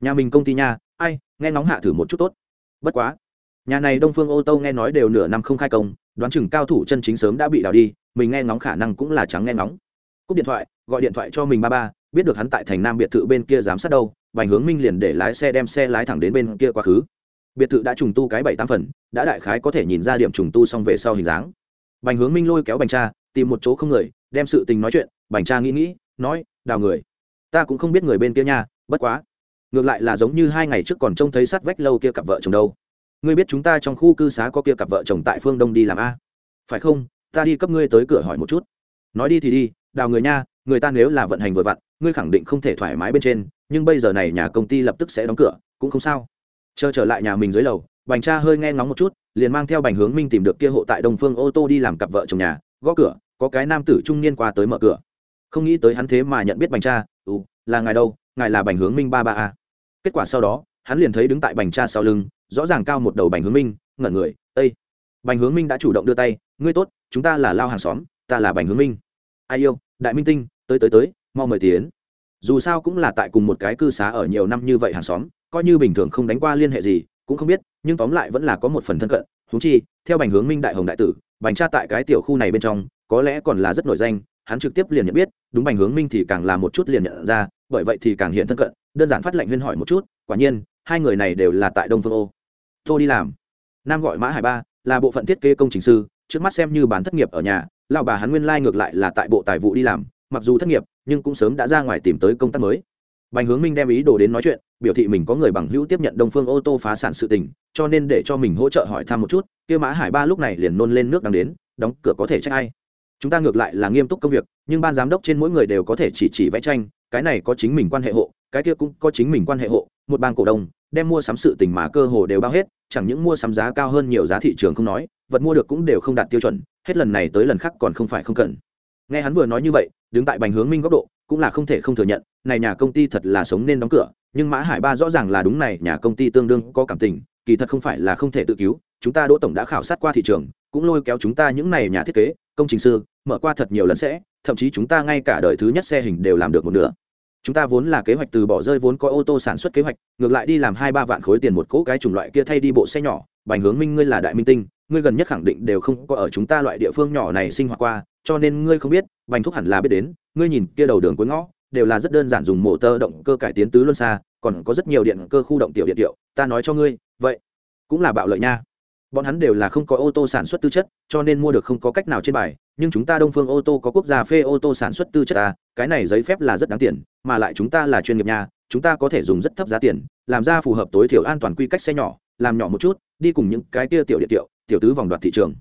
Nhà mình công ty nha, ai, nghe ngóng hạ thử một chút tốt. Bất quá, nhà này đông phương ô tô nghe nói đều nửa năm không khai công, đoán chừng cao thủ chân chính sớm đã bị đào đi, mình nghe ngóng khả năng cũng là trắng nghe ngóng. Cúp điện thoại, gọi điện thoại cho mình ba ba, biết được hắn tại thành nam biệt thự bên kia giám sát đâu, bành hướng minh liền để lái xe đem xe lái thẳng đến bên kia quá khứ biệt thự đã trùng tu cái bảy tám phần, đã đại khái có thể nhìn ra điểm trùng tu xong về sau hình dáng. Bành hướng minh lôi kéo bành cha, tìm một chỗ không người, đem sự tình nói chuyện. Bành cha nghĩ nghĩ, nói, đào người, ta cũng không biết người bên kia nha, bất quá, ngược lại là giống như hai ngày trước còn trông thấy sát vách lâu kia cặp vợ chồng đâu. Ngươi biết chúng ta trong khu cư xá có kia cặp vợ chồng tại phương đông đi làm a? Phải không? Ta đi cấp ngươi tới cửa hỏi một chút. Nói đi thì đi, đào người nha, người ta nếu là vận hành vừa vặn, ngươi khẳng định không thể thoải mái bên trên, nhưng bây giờ này nhà công ty lập tức sẽ đóng cửa, cũng không sao chờ trở lại nhà mình dưới lầu, bành cha hơi nghe ngóng một chút, liền mang theo bành hướng minh tìm được kia hộ tại đông phương ô tô đi làm cặp vợ chồng nhà, gõ cửa, có cái nam tử trung niên qua tới mở cửa. Không nghĩ tới hắn thế mà nhận biết bành cha ừ là ngài đâu, ngài là bành hướng minh ba ba a. Kết quả sau đó, hắn liền thấy đứng tại bành cha sau lưng, rõ ràng cao một đầu bành hướng minh, ngẩn người ây bành hướng minh đã chủ động đưa tay, ngươi tốt, chúng ta là lao hàng xóm, ta là bành hướng minh. Ai yêu, đại minh tinh, tới tới tới, mau mời tiến. Dù sao cũng là tại cùng một cái cư xá ở nhiều năm như vậy hàng xóm coi như bình thường không đánh qua liên hệ gì, cũng không biết, nhưng tóm lại vẫn là có một phần thân cận. Húng chi, theo bành hướng minh đại hồng đại tử, bành cha tại cái tiểu khu này bên trong, có lẽ còn là rất nổi danh, hắn trực tiếp liền nhận biết, đúng bành hướng minh thì càng là một chút liền nhận ra, bởi vậy thì càng hiện thân cận, đơn giản phát lệnh huyên hỏi một chút, quả nhiên, hai người này đều là tại đông phương ô. Tôi đi làm. Nam gọi mã hải ba, là bộ phận thiết kế công trình sư, trước mắt xem như bán thất nghiệp ở nhà, lão bà hắn nguyên lai ngược lại là tại bộ tài vụ đi làm, mặc dù thất nghiệp, nhưng cũng sớm đã ra ngoài tìm tới công tác mới bành hướng minh đem ý đồ đến nói chuyện, biểu thị mình có người bằng hữu tiếp nhận đông phương ô tô phá sản sự tình, cho nên để cho mình hỗ trợ hỏi thăm một chút, kia mã hải ba lúc này liền nôn lên nước đang đến, đóng cửa có thể trách ai? Chúng ta ngược lại là nghiêm túc công việc, nhưng ban giám đốc trên mỗi người đều có thể chỉ chỉ vẽ tranh, cái này có chính mình quan hệ hộ, cái kia cũng có chính mình quan hệ hộ, một bang cổ đông, đem mua sắm sự tình mà cơ hồ đều bao hết, chẳng những mua sắm giá cao hơn nhiều giá thị trường không nói, vật mua được cũng đều không đạt tiêu chuẩn, hết lần này tới lần khác còn không phải không cần. Nghe hắn vừa nói như vậy, đứng tại bành hướng minh góc độ, cũng là không thể không thừa nhận này nhà công ty thật là sống nên đóng cửa, nhưng mã hải ba rõ ràng là đúng này, nhà công ty tương đương có cảm tình, kỳ thật không phải là không thể tự cứu, chúng ta đỗ tổng đã khảo sát qua thị trường, cũng lôi kéo chúng ta những này nhà thiết kế, công trình sư, mở qua thật nhiều lần sẽ, thậm chí chúng ta ngay cả đời thứ nhất xe hình đều làm được một nửa. Chúng ta vốn là kế hoạch từ bỏ rơi, vốn có ô tô sản xuất kế hoạch, ngược lại đi làm hai ba vạn khối tiền một cỗ cái chủng loại kia thay đi bộ xe nhỏ, bành hướng minh ngươi là đại minh tinh, ngươi gần nhất khẳng định đều không có ở chúng ta loại địa phương nhỏ này sinh hoạt qua, cho nên ngươi không biết, bành thúc hẳn là biết đến, ngươi nhìn kia đầu đường cuối ngõ đều là rất đơn giản dùng mổ tơ động cơ cải tiến tứ luân xa còn có rất nhiều điện cơ khu động tiểu điện điệu ta nói cho ngươi vậy cũng là bạo lợi nha. Bọn hắn đều là không có ô tô sản xuất tư chất cho nên mua được không có cách nào trên bài nhưng chúng ta đông phương ô tô có quốc gia phê ô tô sản xuất tư chất ta, cái này giấy phép là rất đáng tiền mà lại chúng ta là chuyên nghiệp nha chúng ta có thể dùng rất thấp giá tiền làm ra phù hợp tối thiểu an toàn quy cách xe nhỏ làm nhỏ một chút đi cùng những cái kia tiểu điện tiểu, tiểu tứ vòng đoạt thị trường.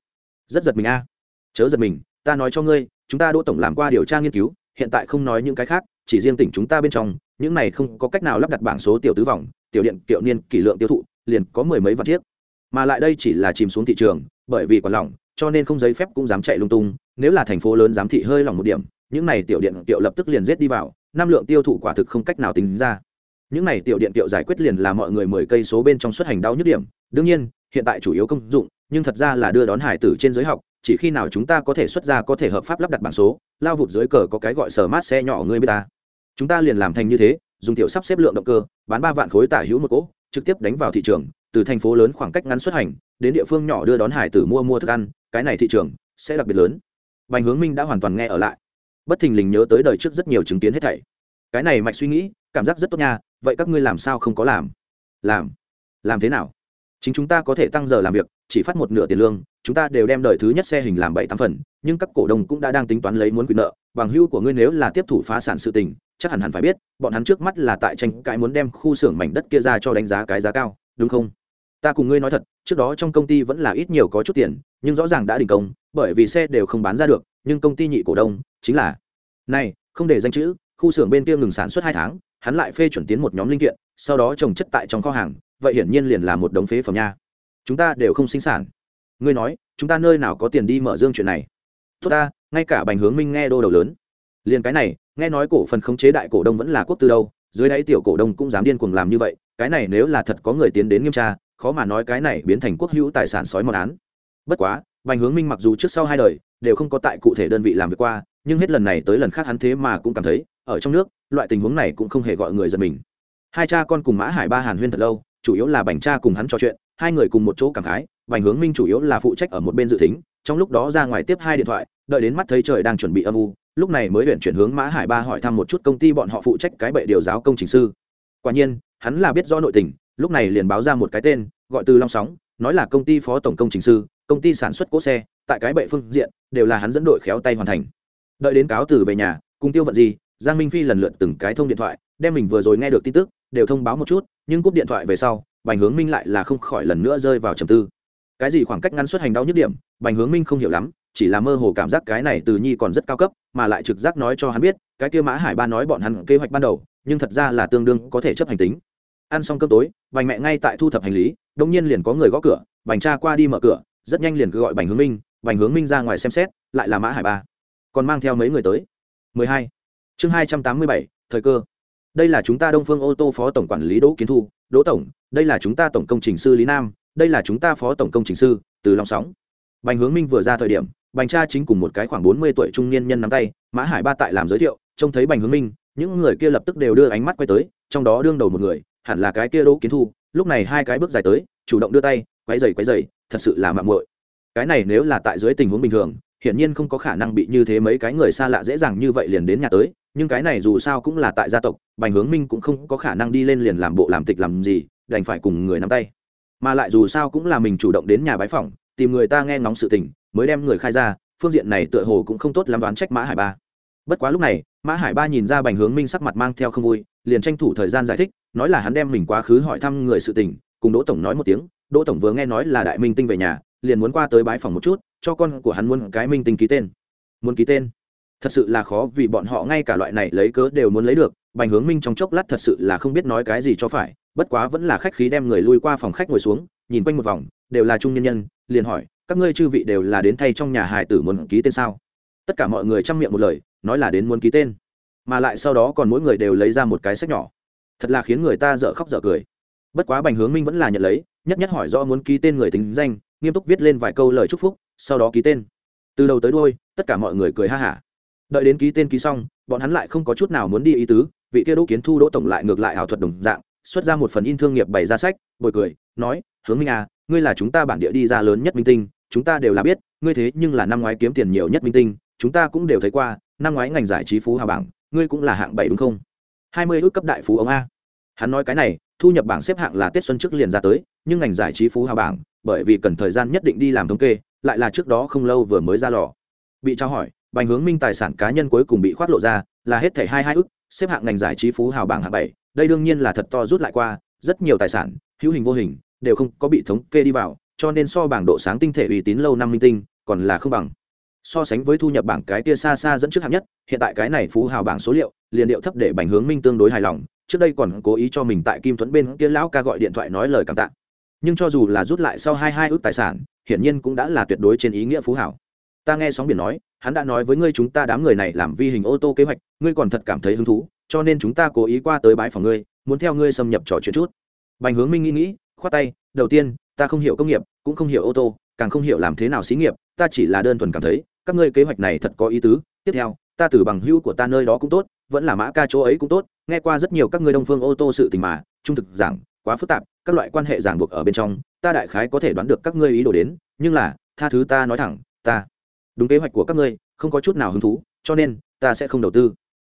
Rất giật mình a. Chớ giật mình ta nói cho ngươi chúng ta đỗ tổng làm qua điều tra nghiên cứu hiện tại không nói những cái khác chỉ riêng tỉnh chúng ta bên trong, những này không có cách nào lắp đặt bảng số tiểu tứ vòng, tiểu điện, kiệu niên, kỷ lượng tiêu thụ, liền có mười mấy vạn chiếc. Mà lại đây chỉ là chìm xuống thị trường, bởi vì còn lỏng, cho nên không giấy phép cũng dám chạy lung tung, nếu là thành phố lớn dám thị hơi lỏng một điểm, những này tiểu điện, kiệu lập tức liền rết đi vào, năm lượng tiêu thụ quả thực không cách nào tính ra. Những này tiểu điện, kiệu giải quyết liền là mọi người mười cây số bên trong xuất hành đau nhức điểm. Đương nhiên, hiện tại chủ yếu công dụng, nhưng thật ra là đưa đón hải tử trên giới học, chỉ khi nào chúng ta có thể xuất ra có thể hợp pháp lắp đặt bảng số, lao vụt dưới cờ có cái gọi sở mát xe nhỏ người b ta chúng ta liền làm thành như thế dùng tiểu sắp xếp lượng động cơ bán ba vạn khối tả hữu một cỗ trực tiếp đánh vào thị trường từ thành phố lớn khoảng cách ngắn xuất hành đến địa phương nhỏ đưa đón hải tử mua mua thức ăn cái này thị trường sẽ đặc biệt lớn Bành Hướng Minh đã hoàn toàn nghe ở lại. Bất thình lình nhớ tới đời trước rất nhiều chứng kiến hết thảy. Cái này mạch suy nghĩ, cảm giác rất tốt nha, vậy các ngươi làm sao không có làm? Làm? Làm thế nào? Chính chúng ta có thể tăng giờ làm việc, chỉ phát một nửa tiền lương, chúng ta đều đem đời thứ nhất xe hình làm bảy tám phần, nhưng các cổ đông cũng đã đang tính toán lấy muốn quyền nợ, bằng hưu của ngươi nếu là tiếp thủ phá sản sự tình, chắc hẳn hẳn phải biết, bọn hắn trước mắt là tại tranh cãi muốn đem khu xưởng mảnh đất kia ra cho đánh giá cái giá cao, đúng không? Ta cùng ngươi nói thật, trước đó trong công ty vẫn là ít nhiều có chút tiền, nhưng rõ ràng đã đình công, bởi vì xe đều không bán ra được, nhưng công ty nhị cổ đông chính là này, không để danh chữ, khu xưởng bên kia ngừng sản xuất hai tháng, hắn lại phê chuẩn tiến một nhóm linh kiện, sau đó trồng chất tại trong kho hàng, vậy hiển nhiên liền là một đống phế phẩm nha. Chúng ta đều không sinh sản. Ngươi nói, chúng ta nơi nào có tiền đi mở dương chuyện này? Tốt ta, ngay cả Bành Hướng Minh nghe đô đầu lớn. Liên cái này, nghe nói cổ phần khống chế đại cổ đông vẫn là quốc tư đâu, dưới đáy tiểu cổ đông cũng dám điên cuồng làm như vậy, cái này nếu là thật có người tiến đến nghiêm tra, khó mà nói cái này biến thành quốc hữu tài sản sói mòn án bất quá Bành Hướng Minh mặc dù trước sau hai đời đều không có tại cụ thể đơn vị làm việc qua, nhưng hết lần này tới lần khác hắn thế mà cũng cảm thấy, ở trong nước, loại tình huống này cũng không hề gọi người giật mình. Hai cha con cùng Mã Hải Ba Hàn huyên thật lâu, chủ yếu là Bành cha cùng hắn trò chuyện, hai người cùng một chỗ cảm khái, Bành Hướng Minh chủ yếu là phụ trách ở một bên dự tính, trong lúc đó ra ngoài tiếp hai điện thoại, đợi đến mắt thấy trời đang chuẩn bị âm u, lúc này mới huyện chuyển hướng Mã Hải Ba hỏi thăm một chút công ty bọn họ phụ trách cái bệ điều giáo công trình sư. Quả nhiên, hắn là biết rõ nội tình, lúc này liền báo ra một cái tên, gọi từ Long Sóng, nói là công ty phó tổng công trình sư, công ty sản xuất cỗ xe tại cái bệ phương diện đều là hắn dẫn đội khéo tay hoàn thành đợi đến cáo từ về nhà cùng tiêu vận gì giang minh phi lần lượt từng cái thông điện thoại đem mình vừa rồi nghe được tin tức đều thông báo một chút nhưng cúp điện thoại về sau bành hướng minh lại là không khỏi lần nữa rơi vào trầm tư cái gì khoảng cách ngắn xuất hành đau nhức điểm bành hướng minh không hiểu lắm chỉ là mơ hồ cảm giác cái này từ nhi còn rất cao cấp mà lại trực giác nói cho hắn biết cái kia mã hải ba nói bọn hắn kế hoạch ban đầu nhưng thật ra là tương đương có thể chấp hành tính. Ăn xong cơm tối bành mẹ ngay tại thu thập hành lý đông nhiên liền có người gõ cửa bành cha qua đi mở cửa rất nhanh liền cứ gọi bành hướng minh bành hướng minh ra ngoài xem xét lại là mã hải ba. Còn mang theo mấy người tới. 12. chương 287, thời cơ. Đây là chúng ta đông phương ô tô phó tổng quản lý đỗ kiến thu đỗ tổng đây là chúng ta tổng công trình sư lý nam đây là chúng ta phó tổng công trình sư từ long sóng. Bành hướng minh vừa ra thời điểm bành cha chính cùng một cái khoảng 40 tuổi trung niên nhân nắm tay, mã hải ba tại làm giới thiệu, trông thấy bành hướng minh, những người kia lập tức đều đưa ánh mắt quay tới, trong đó đương đầu một người, hẳn là cái kia đỗ kiến thu, lúc này hai cái bước dài tới, chủ động đưa tay, quấy dày quấy dày thật sự là mạng muội. Cái này nếu là tại dưới tình huống bình thường, hiển nhiên không có khả năng bị như thế mấy cái người xa lạ dễ dàng như vậy liền đến nhà tới, nhưng cái này dù sao cũng là tại gia tộc, bành hướng minh cũng không có khả năng đi lên liền làm bộ làm tịch làm gì, đành phải cùng người nắm tay. Mà lại dù sao cũng là mình chủ động đến nhà bái phỏng, tìm người ta nghe ngóng sự tình mới đem người khai ra, phương diện này tựa hồ cũng không tốt lắm đoán trách mã hải ba. Bất quá lúc này, mã hải ba nhìn ra bành hướng minh sắc mặt mang theo không vui, liền tranh thủ thời gian giải thích, nói là hắn đem mình quá khứ hỏi thăm người sự tình, cùng đỗ tổng nói một tiếng, đỗ tổng vừa nghe nói là đại minh tinh về nhà, liền muốn qua tới bái phòng một chút, cho con của hắn muốn cái minh tinh ký tên. Muốn ký tên? Thật sự là khó, vì bọn họ ngay cả loại này lấy cớ đều muốn lấy được, bành hướng minh trong chốc lát thật sự là không biết nói cái gì cho phải, bất quá vẫn là khách khí đem người lui qua phòng khách ngồi xuống, nhìn quanh một vòng, đều là trung nhân nhân, liền hỏi các ngươi chư vị đều là đến thay trong nhà hải tử muốn ký tên sao? Tất cả mọi người chăm miệng một lời, nói là đến muốn ký tên. Mà lại sau đó còn mỗi người đều lấy ra một cái sách nhỏ. Thật là khiến người ta dở khóc dở cười. Bất quá bành hướng minh vẫn là nhận lấy, nhất nhất hỏi rõ muốn ký tên người tính danh, nghiêm túc viết lên vài câu lời chúc phúc, sau đó ký tên. Từ đầu tới đôi tất cả mọi người cười ha hả. Đợi đến ký tên ký xong, bọn hắn lại không có chút nào muốn đi ý tứ, vị kia đỗ kiến thu đỗ tổng lại ngược lại ảo thuật đồng dạng, xuất ra một phần in thương nghiệp bày ra sách, bồi cười, nói, hướng minh à ngươi là chúng ta bản địa đi ra lớn nhất minh tinh chúng ta đều là biết, ngươi thế nhưng là năm ngoái kiếm tiền nhiều nhất minh tinh, chúng ta cũng đều thấy qua, năm ngoái ngành giải trí phú hào bảng, ngươi cũng là hạng bảy đúng không? Hai mươi ước cấp đại phú ông a. Hắn nói cái này, thu nhập bảng xếp hạng là tết xuân trước liền ra tới, nhưng ngành giải trí phú hào bảng, bởi vì cần thời gian nhất định đi làm thống kê, lại là trước đó không lâu vừa mới ra lò. Bị trao hỏi, bành hướng minh tài sản cá nhân cuối cùng bị khoát lộ ra, là hết thẻ hai hai ước, xếp hạng ngành giải trí phú hào bảng hạng bảy, đây đương nhiên là thật to rút lại qua, rất nhiều tài sản, hữu hình vô hình, đều không có bị thống kê đi vào cho nên so bảng độ sáng tinh thể uy tín lâu năm minh tinh, còn là không bằng. So sánh với thu nhập bảng cái tia xa xa dẫn trước hạng nhất, hiện tại cái này phú hào bảng số liệu, liền điệu thấp để bành hướng minh tương đối hài lòng, trước đây còn cố ý cho mình tại kim tuấn bên kia lão ca gọi điện thoại nói lời cảm tạ. Nhưng cho dù là rút lại sau hai hai ước tài sản, hiển nhiên cũng đã là tuyệt đối trên ý nghĩa phú hảo ta nghe sóng biển nói, hắn đã nói với ngươi chúng ta đám người này làm vi hình ô tô kế hoạch, ngươi còn thật cảm thấy hứng thú, cho nên chúng ta cố ý qua tới bãi phòng ngươi, muốn theo ngươi xâm nhập trò chuyện chút. Bành hướng minh nghĩ nghĩ, khoát tay, đầu tiên ta không hiểu công nghiệp, cũng không hiểu ô tô, càng không hiểu làm thế nào xí nghiệp, ta chỉ là đơn thuần cảm thấy, các ngươi kế hoạch này thật có ý tứ. Tiếp theo, ta từ bằng hữu của ta nơi đó cũng tốt, vẫn là mã ca chỗ ấy cũng tốt, nghe qua rất nhiều các ngươi đông phương ô tô sự tình mà, trung thực giảng, quá phức tạp, các loại quan hệ ràng buộc ở bên trong, ta đại khái có thể đoán được các ngươi ý đồ đến, nhưng là, tha thứ ta nói thẳng, ta đúng kế hoạch của các ngươi, không có chút nào hứng thú, cho nên, ta sẽ không đầu tư.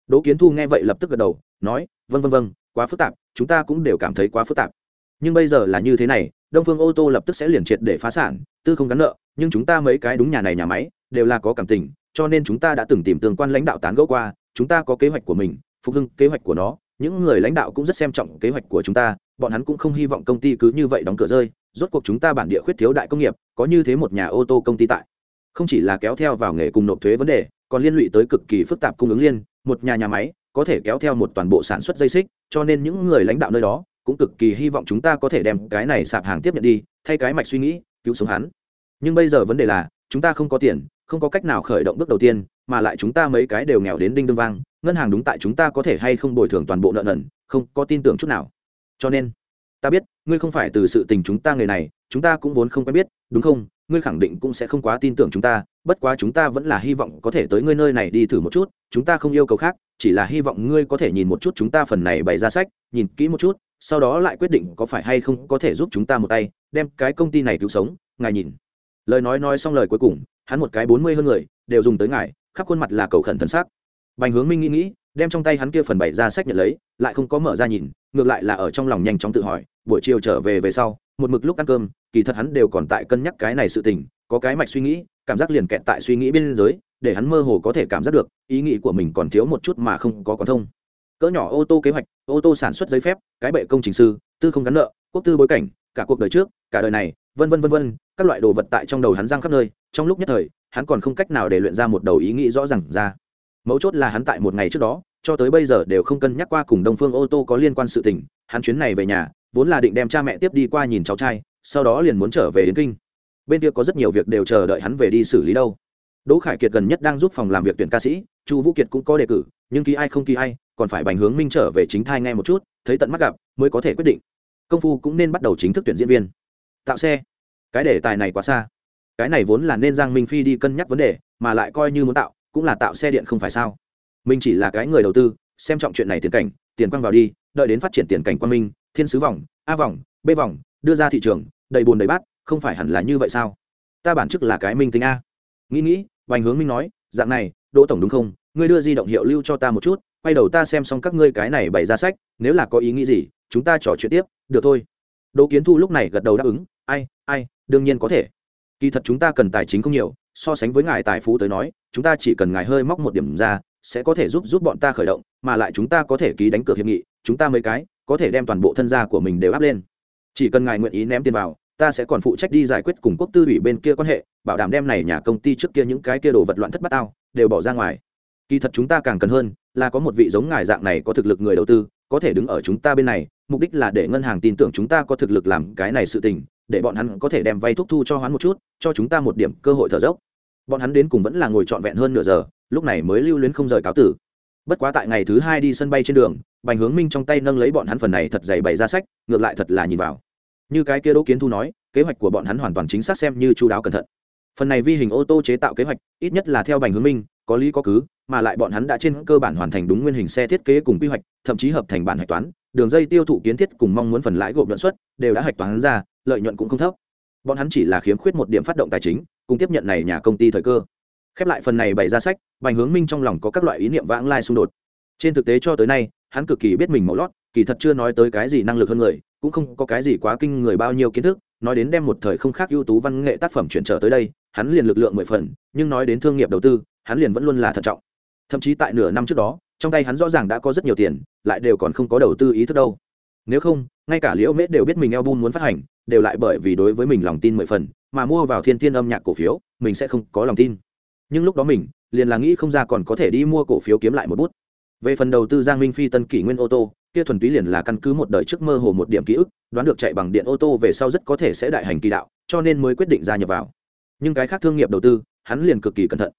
Đỗ kiến thu nghe vậy lập tức gật đầu, nói vân vân vân quá phức tạp, chúng ta cũng đều cảm thấy quá phức tạp. Nhưng bây giờ là như thế này đông phương ô tô lập tức sẽ liền triệt để phá sản, tư không gắn nợ, nhưng chúng ta mấy cái đúng nhà này nhà máy, đều là có cảm tình, cho nên chúng ta đã từng tìm tương quan lãnh đạo tán gẫu qua, chúng ta có kế hoạch của mình, phục hưng kế hoạch của nó, những người lãnh đạo cũng rất xem trọng kế hoạch của chúng ta, bọn hắn cũng không hy vọng công ty cứ như vậy đóng cửa rơi, rốt cuộc chúng ta bản địa khuyết thiếu đại công nghiệp, có như thế một nhà ô tô công ty tại. Không chỉ là kéo theo vào nghề cùng nộp thuế vấn đề, còn liên lụy tới cực kỳ phức tạp cung ứng liên, một nhà nhà máy có thể kéo theo một toàn bộ sản xuất dây xích, cho nên những người lãnh đạo nơi đó cũng cực kỳ hy vọng chúng ta có thể đem cái này sạp hàng tiếp nhận đi, thay cái mạch suy nghĩ, cứu sống hắn. Nhưng bây giờ vấn đề là, chúng ta không có tiền, không có cách nào khởi động bước đầu tiên, mà lại chúng ta mấy cái đều nghèo đến đinh đương vang, ngân hàng đúng tại chúng ta có thể hay không bồi thường toàn bộ nợ nần, không có tin tưởng chút nào. Cho nên, ta biết, ngươi không phải từ sự tình chúng ta người này, chúng ta cũng vốn không quen biết, đúng không? Ngươi khẳng định cũng sẽ không quá tin tưởng chúng ta, bất quá chúng ta vẫn là hy vọng có thể tới ngươi nơi này đi thử một chút, chúng ta không yêu cầu khác, chỉ là hy vọng ngươi có thể nhìn một chút chúng ta phần này bày ra sách, nhìn kỹ một chút sau đó lại quyết định có phải hay không có thể giúp chúng ta một tay, đem cái công ty này cứu sống, ngài nhìn. Lời nói nói xong lời cuối cùng, hắn một cái bốn mươi hơn người, đều dùng tới ngài, khắp khuôn mặt là cầu khẩn thân xác bành hướng minh nghĩ nghĩ, đem trong tay hắn kia phần bảy ra sách nhận lấy, lại không có mở ra nhìn, ngược lại là ở trong lòng nhanh chóng tự hỏi, buổi chiều trở về về sau, một mực lúc ăn cơm, kỳ thật hắn đều còn tại cân nhắc cái này sự tình, có cái mạch suy nghĩ, cảm giác liền kẹt tại suy nghĩ bên giới để hắn mơ hồ có thể cảm giác được, ý nghĩ của mình còn thiếu một chút mà không có còn thông cỡ nhỏ ô tô kế hoạch, ô tô sản xuất giấy phép, cái bệ công trình sư, tư không gắn nợ, quốc tư bối cảnh, cả cuộc đời trước, cả đời này, vân vân vân vân, các loại đồ vật tại trong đầu hắn giang khắp nơi, trong lúc nhất thời, hắn còn không cách nào để luyện ra một đầu ý nghĩ rõ ràng ra. Mấu chốt là hắn tại một ngày trước đó, cho tới bây giờ đều không cân nhắc qua cùng đông phương ô tô có liên quan sự tình, hắn chuyến này về nhà, vốn là định đem cha mẹ tiếp đi qua nhìn cháu trai, sau đó liền muốn trở về đến kinh. Bên kia có rất nhiều việc đều chờ đợi hắn về đi xử lý đâu. Đỗ khải kiệt gần nhất đang giúp phòng làm việc tuyển ca sĩ, chu vũ kiệt cũng có đề cử, nhưng ký ai không ký ai còn phải bành hướng minh trở về chính thai ngay một chút, thấy tận mắt gặp, mới có thể quyết định. Công phu cũng nên bắt đầu chính thức tuyển diễn viên. Tạo xe. Cái đề tài này quá xa. Cái này vốn là nên giang minh phi đi cân nhắc vấn đề, mà lại coi như muốn tạo, cũng là tạo xe điện không phải sao. Mình chỉ là cái người đầu tư, xem trọng chuyện này tiền cảnh, tiền quăng vào đi, đợi đến phát triển tiền cảnh quan minh, thiên sứ vòng, a vòng, b vòng, đưa ra thị trường, đầy bùn đầy bát, không phải hẳn là như vậy sao? Ta bản chức là cái minh tính a. Nghĩ nghĩ vành hướng minh nói, dạng này, đỗ tổng đúng không? Ngươi đưa di động hiệu lưu cho ta một chút quay đầu ta xem xong các ngươi cái này bày ra sách, nếu là có ý nghĩ gì, chúng ta trò chuyện tiếp, được thôi. Đỗ kiến thu lúc này gật đầu đáp ứng, ai ai, đương nhiên có thể. Kỳ thật chúng ta cần tài chính không nhiều, so sánh với ngài tài phú tới nói, chúng ta chỉ cần ngài hơi móc một điểm ra, sẽ có thể giúp giúp bọn ta khởi động, mà lại chúng ta có thể ký đánh cược hiệp nghị, chúng ta mấy cái, có thể đem toàn bộ thân gia của mình đều áp lên. Chỉ cần ngài nguyện ý ném tiền vào, ta sẽ còn phụ trách đi giải quyết cùng quốc tư ủy bên kia quan hệ, bảo đảm đem này nhà công ty trước kia những cái kia đồ vật loạn thất bát ao đều bỏ ra ngoài. Kỳ thật chúng ta càng cần hơn là có một vị giống ngài dạng này có thực lực người đầu tư, có thể đứng ở chúng ta bên này, mục đích là để ngân hàng tin tưởng chúng ta có thực lực làm cái này sự tình, để bọn hắn có thể đem vay thúc thu cho hoán một chút, cho chúng ta một điểm cơ hội thở dốc. Bọn hắn đến cùng vẫn là ngồi trọn vẹn hơn nửa giờ, lúc này mới lưu luyến không rời cáo tử. Bất quá tại ngày thứ hai đi sân bay trên đường, bành hướng minh trong tay nâng lấy bọn hắn phần này thật dày bày ra sách, ngược lại thật là nhìn vào. Như cái kia đỗ kiến thu nói, kế hoạch của bọn hắn hoàn toàn chính xác xem như chú đáo cẩn thận. Phần này vi hình ô tô chế tạo kế hoạch, ít nhất là theo bành hướng minh có lý có cứ, mà lại bọn hắn đã trên cơ bản hoàn thành đúng nguyên hình xe thiết kế cùng quy hoạch, thậm chí hợp thành bản hạch toán, đường dây tiêu thụ kiến thiết cùng mong muốn phần lãi gộp luận suất đều đã hạch toán ra, lợi nhuận cũng không thấp. Bọn hắn chỉ là khiếm khuyết một điểm phát động tài chính, cùng tiếp nhận này nhà công ty thời cơ. Khép lại phần này bày ra sách, bành hướng minh trong lòng có các loại ý niệm vãng lai xung đột. Trên thực tế cho tới nay, hắn cực kỳ biết mình mẫu lót, kỳ thật chưa nói tới cái gì năng lực hơn người, cũng không có cái gì quá kinh người bao nhiêu kiến thức, nói đến đem một thời không khác ưu tú văn nghệ tác phẩm chuyển trở tới đây, hắn liền lực lượng mười phần, nhưng nói đến thương nghiệp đầu tư hắn liền vẫn luôn là thận trọng. Thậm chí tại nửa năm trước đó, trong tay hắn rõ ràng đã có rất nhiều tiền, lại đều còn không có đầu tư ý thức đâu. Nếu không, ngay cả liễu mễ đều biết mình album muốn phát hành, đều lại bởi vì đối với mình lòng tin mười phần, mà mua vào thiên thiên âm nhạc cổ phiếu, mình sẽ không có lòng tin. Nhưng lúc đó mình, liền là nghĩ không ra còn có thể đi mua cổ phiếu kiếm lại một bút. Về phần đầu tư giang minh phi tân kỷ nguyên ô tô, kia thuần túy liền là căn cứ một đời trước mơ hồ một điểm ký ức, đoán được chạy bằng điện ô tô về sau rất có thể sẽ đại hành kỳ đạo, cho nên mới quyết định gia nhập vào. Nhưng cái khác thương nghiệp đầu tư, hắn liền cực kỳ cẩn thận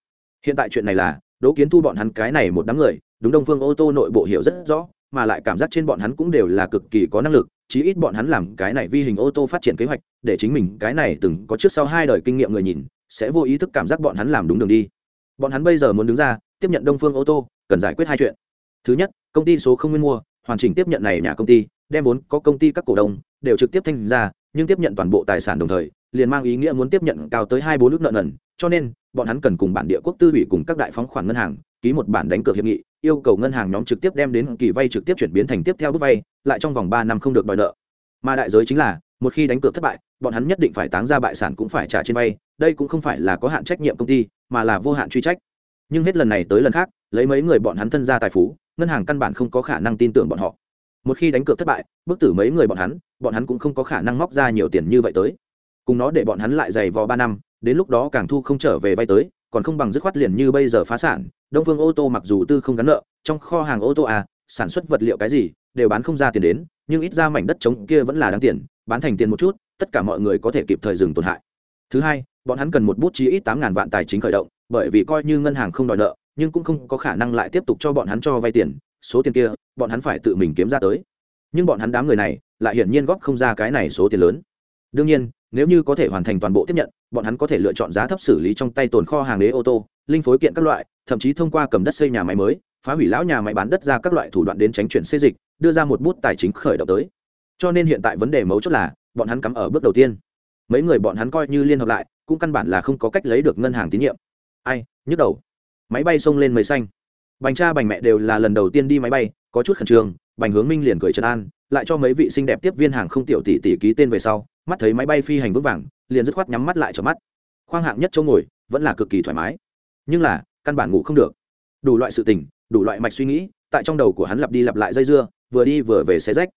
hiện tại chuyện này là, đỗ kiến thu bọn hắn cái này một đám người, đúng đông phương ô tô nội bộ hiểu rất rõ, mà lại cảm giác trên bọn hắn cũng đều là cực kỳ có năng lực, chí ít bọn hắn làm cái này vi hình ô tô phát triển kế hoạch, để chính mình cái này từng có trước sau hai đời kinh nghiệm người nhìn, sẽ vô ý thức cảm giác bọn hắn làm đúng đường đi. Bọn hắn bây giờ muốn đứng ra, tiếp nhận đông phương ô tô, cần giải quyết hai chuyện. Thứ nhất, công ty số không nguyên mua, hoàn chỉnh tiếp nhận này nhà công ty, đem vốn có công ty các cổ đông đều trực tiếp thanh ra, nhưng tiếp nhận toàn bộ tài sản đồng thời, liền mang ý nghĩa muốn tiếp nhận cao tới hai bốn nước nợ nần, cho nên bọn hắn cần cùng bản địa quốc tư ủy cùng các đại phóng khoản ngân hàng, ký một bản đánh cược hiệp nghị, yêu cầu ngân hàng nhóm trực tiếp đem đến kỳ vay trực tiếp chuyển biến thành tiếp theo bước vay, lại trong vòng ba năm không được đòi nợ. Mà đại giới chính là, một khi đánh cược thất bại, bọn hắn nhất định phải táng ra bại sản cũng phải trả trên vay, đây cũng không phải là có hạn trách nhiệm công ty, mà là vô hạn truy trách. Nhưng hết lần này tới lần khác, lấy mấy người bọn hắn thân ra tài phú, ngân hàng căn bản không có khả năng tin tưởng bọn họ. Một khi đánh cược thất bại, bức tử mấy người bọn hắn bọn hắn cũng không có khả năng móc ra nhiều tiền như vậy tới. Cùng nó để bọn hắn lại dày vò ba năm đến lúc đó càng thu không trở về vay tới, còn không bằng dứt khoát liền như bây giờ phá sản. Đông phương ô tô mặc dù tư không gắn nợ, trong kho hàng ô tô à sản xuất vật liệu cái gì, đều bán không ra tiền đến, nhưng ít ra mảnh đất trống kia vẫn là đáng tiền, bán thành tiền một chút, tất cả mọi người có thể kịp thời dừng tổn hại. Thứ hai, bọn hắn cần một bút chí ít tám ngàn vạn tài chính khởi động, bởi vì coi như ngân hàng không đòi nợ, nhưng cũng không có khả năng lại tiếp tục cho bọn hắn cho vay tiền, số tiền kia, bọn hắn phải tự mình kiếm ra tới. Nhưng bọn hắn đám người này, lại hiển nhiên góp không ra cái này số tiền lớn. Đương nhiên nếu như có thể hoàn thành toàn bộ tiếp nhận, bọn hắn có thể lựa chọn giá thấp xử lý trong tay tồn kho hàng đế ô tô, linh phối kiện các loại, thậm chí thông qua cầm đất xây nhà máy mới, phá hủy lão nhà máy bán đất ra các loại thủ đoạn đến tránh chuyển xây dịch, đưa ra một bút tài chính khởi động tới. Cho nên hiện tại vấn đề mấu chốt là, bọn hắn cắm ở bước đầu tiên. Mấy người bọn hắn coi như liên hợp lại, cũng căn bản là không có cách lấy được ngân hàng tín nhiệm. Ai, nhức đầu. Máy bay xông lên mây xanh. Bành cha bành mẹ đều là lần đầu tiên đi máy bay, có chút khẩn trương, bành hướng minh liền cười trấn an, lại cho mấy vị xinh đẹp tiếp viên hàng không tiểu tỷ tỷ ký tên về sau mắt thấy máy bay phi hành vững vàng liền dứt khoát nhắm mắt lại cho mắt khoang hạng nhất chỗ ngồi vẫn là cực kỳ thoải mái nhưng là căn bản ngủ không được đủ loại sự tình đủ loại mạch suy nghĩ tại trong đầu của hắn lặp đi lặp lại dây dưa vừa đi vừa về xe rách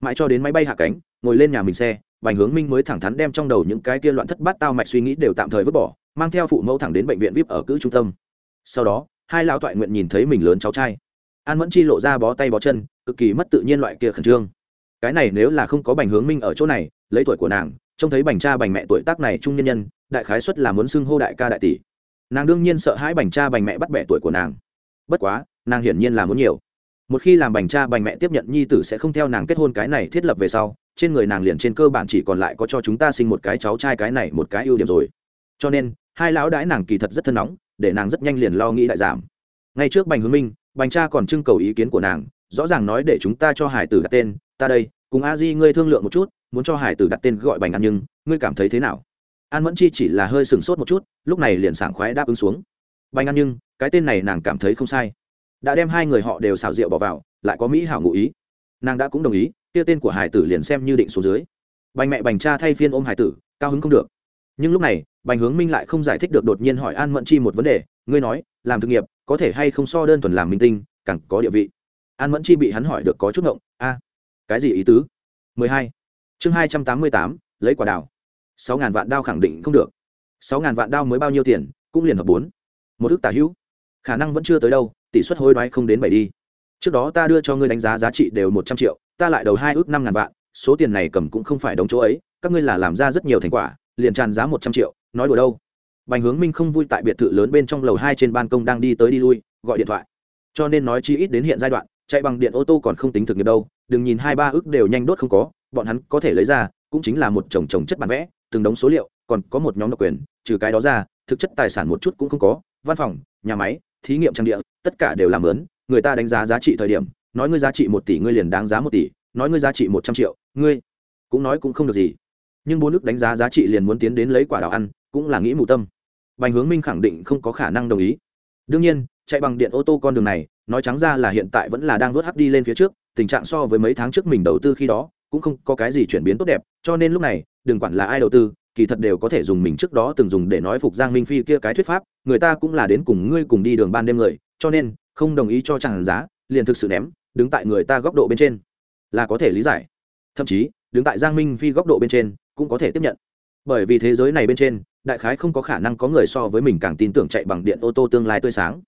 mãi cho đến máy bay hạ cánh ngồi lên nhà mình xe Bành Hướng Minh mới thẳng thắn đem trong đầu những cái kia loạn thất bát tao mạch suy nghĩ đều tạm thời vứt bỏ, mang theo phụ mẫu thẳng đến bệnh viện VIP ở cữ trung tâm. Sau đó, hai lão toại nguyện nhìn thấy mình lớn cháu trai. An Mẫn Chi lộ ra bó tay bó chân, cực kỳ mất tự nhiên loại kia khẩn trương. Cái này nếu là không có Bành Hướng Minh ở chỗ này, lấy tuổi của nàng, trông thấy Bành cha Bành mẹ tuổi tác này trung nhân nhân, đại khái suất là muốn xưng hô đại ca đại tỷ. Nàng đương nhiên sợ hãi Bành cha Bành mẹ bắt bẻ tuổi của nàng. Bất quá, nàng hiển nhiên là muốn nhiều. Một khi làm Bành cha Bành mẹ tiếp nhận nhi tử sẽ không theo nàng kết hôn cái này thiết lập về sau, trên người nàng liền trên cơ bản chỉ còn lại có cho chúng ta sinh một cái cháu trai cái này một cái ưu điểm rồi cho nên hai lão đãi nàng kỳ thật rất thân nóng để nàng rất nhanh liền lo nghĩ đại giảm ngay trước bành hướng minh bành cha còn trưng cầu ý kiến của nàng rõ ràng nói để chúng ta cho hải tử đặt tên ta đây cùng a di ngươi thương lượng một chút muốn cho hải tử đặt tên gọi bành ăn nhưng, ngươi cảm thấy thế nào? An mẫn chi chỉ là hơi sừng sốt một chút, lúc này liền sảng khoái đáp ứng xuống. Bành ăn nhưng, cái tên này nàng cảm thấy không sai. Đã đem hai người họ đều xào rượu bỏ vào, lại có mỹ hảo ngụ ý. Nàng đã cũng đồng ý, kia tên của hải tử liền xem như định số dưới. Bành mẹ bành cha thay phiên ôm hải tử, cao hứng không được. Nhưng lúc này, bành hướng minh lại không giải thích được đột nhiên hỏi an mẫn chi một vấn đề, ngươi nói, làm thực nghiệp, có thể hay không so đơn thuần làm minh tinh, càng có địa vị? An mẫn chi bị hắn hỏi được có chút ngộng, a, cái gì ý tứ? 12 chương 288, lấy quả đào. Sáu ngàn vạn đao khẳng định không được. Sáu ngàn vạn đao mới bao nhiêu tiền cũng liền hợp bốn. Một ước tả hữu. Khả năng vẫn chưa tới đâu tỷ suất hối đoái không đến bảy đi. Trước đó ta đưa cho ngươi đánh giá giá trị đều một trăm triệu ta lại đầu hai ước năm ngàn vạn số tiền này cầm cũng không phải đống chỗ ấy các ngươi là làm ra rất nhiều thành quả liền tràn giá một trăm triệu nói đùa đâu. Bành hướng minh không vui tại biệt thự lớn bên trong lầu hai trên ban công đang đi tới đi lui gọi điện thoại. Cho nên nói chi ít đến hiện giai đoạn chạy bằng điện ô tô còn không tính thực nghiệp đâu đừng nhìn hai ba ước đều nhanh đốt không có bọn hắn có thể lấy ra, cũng chính là một chồng chồng chất bản vẽ, từng đống số liệu, còn có một nhóm độc quyền, trừ cái đó ra, thực chất tài sản một chút cũng không có, văn phòng, nhà máy, thí nghiệm trang địa, tất cả đều làm lớn người ta đánh giá giá trị thời điểm, nói ngươi giá trị một tỷ, ngươi liền đáng giá một tỷ, nói ngươi giá trị một trăm triệu, ngươi cũng nói cũng không được gì. Nhưng bốn nước đánh giá giá trị liền muốn tiến đến lấy quả đào ăn, cũng là nghĩ mù tâm. Bành hướng minh khẳng định không có khả năng đồng ý. Đương nhiên, chạy bằng điện ô tô con đường này, nói trắng ra là hiện tại vẫn là đang vớt hắc đi lên phía trước, tình trạng so với mấy tháng trước mình đầu tư khi đó cũng không có cái gì chuyển biến tốt đẹp, cho nên lúc này, đừng quản là ai đầu tư, kỳ thật đều có thể dùng mình trước đó từng dùng để nói phục giang minh phi kia cái thuyết pháp, người ta cũng là đến cùng ngươi cùng đi đường ban đêm người, cho nên, không đồng ý cho chẳng giá, liền thực sự ném, đứng tại người ta góc độ bên trên, là có thể lý giải. Thậm chí, đứng tại giang minh phi góc độ bên trên, cũng có thể tiếp nhận. Bởi vì thế giới này bên trên, đại khái không có khả năng có người so với mình càng tin tưởng chạy bằng điện ô tô tương lai tươi sáng.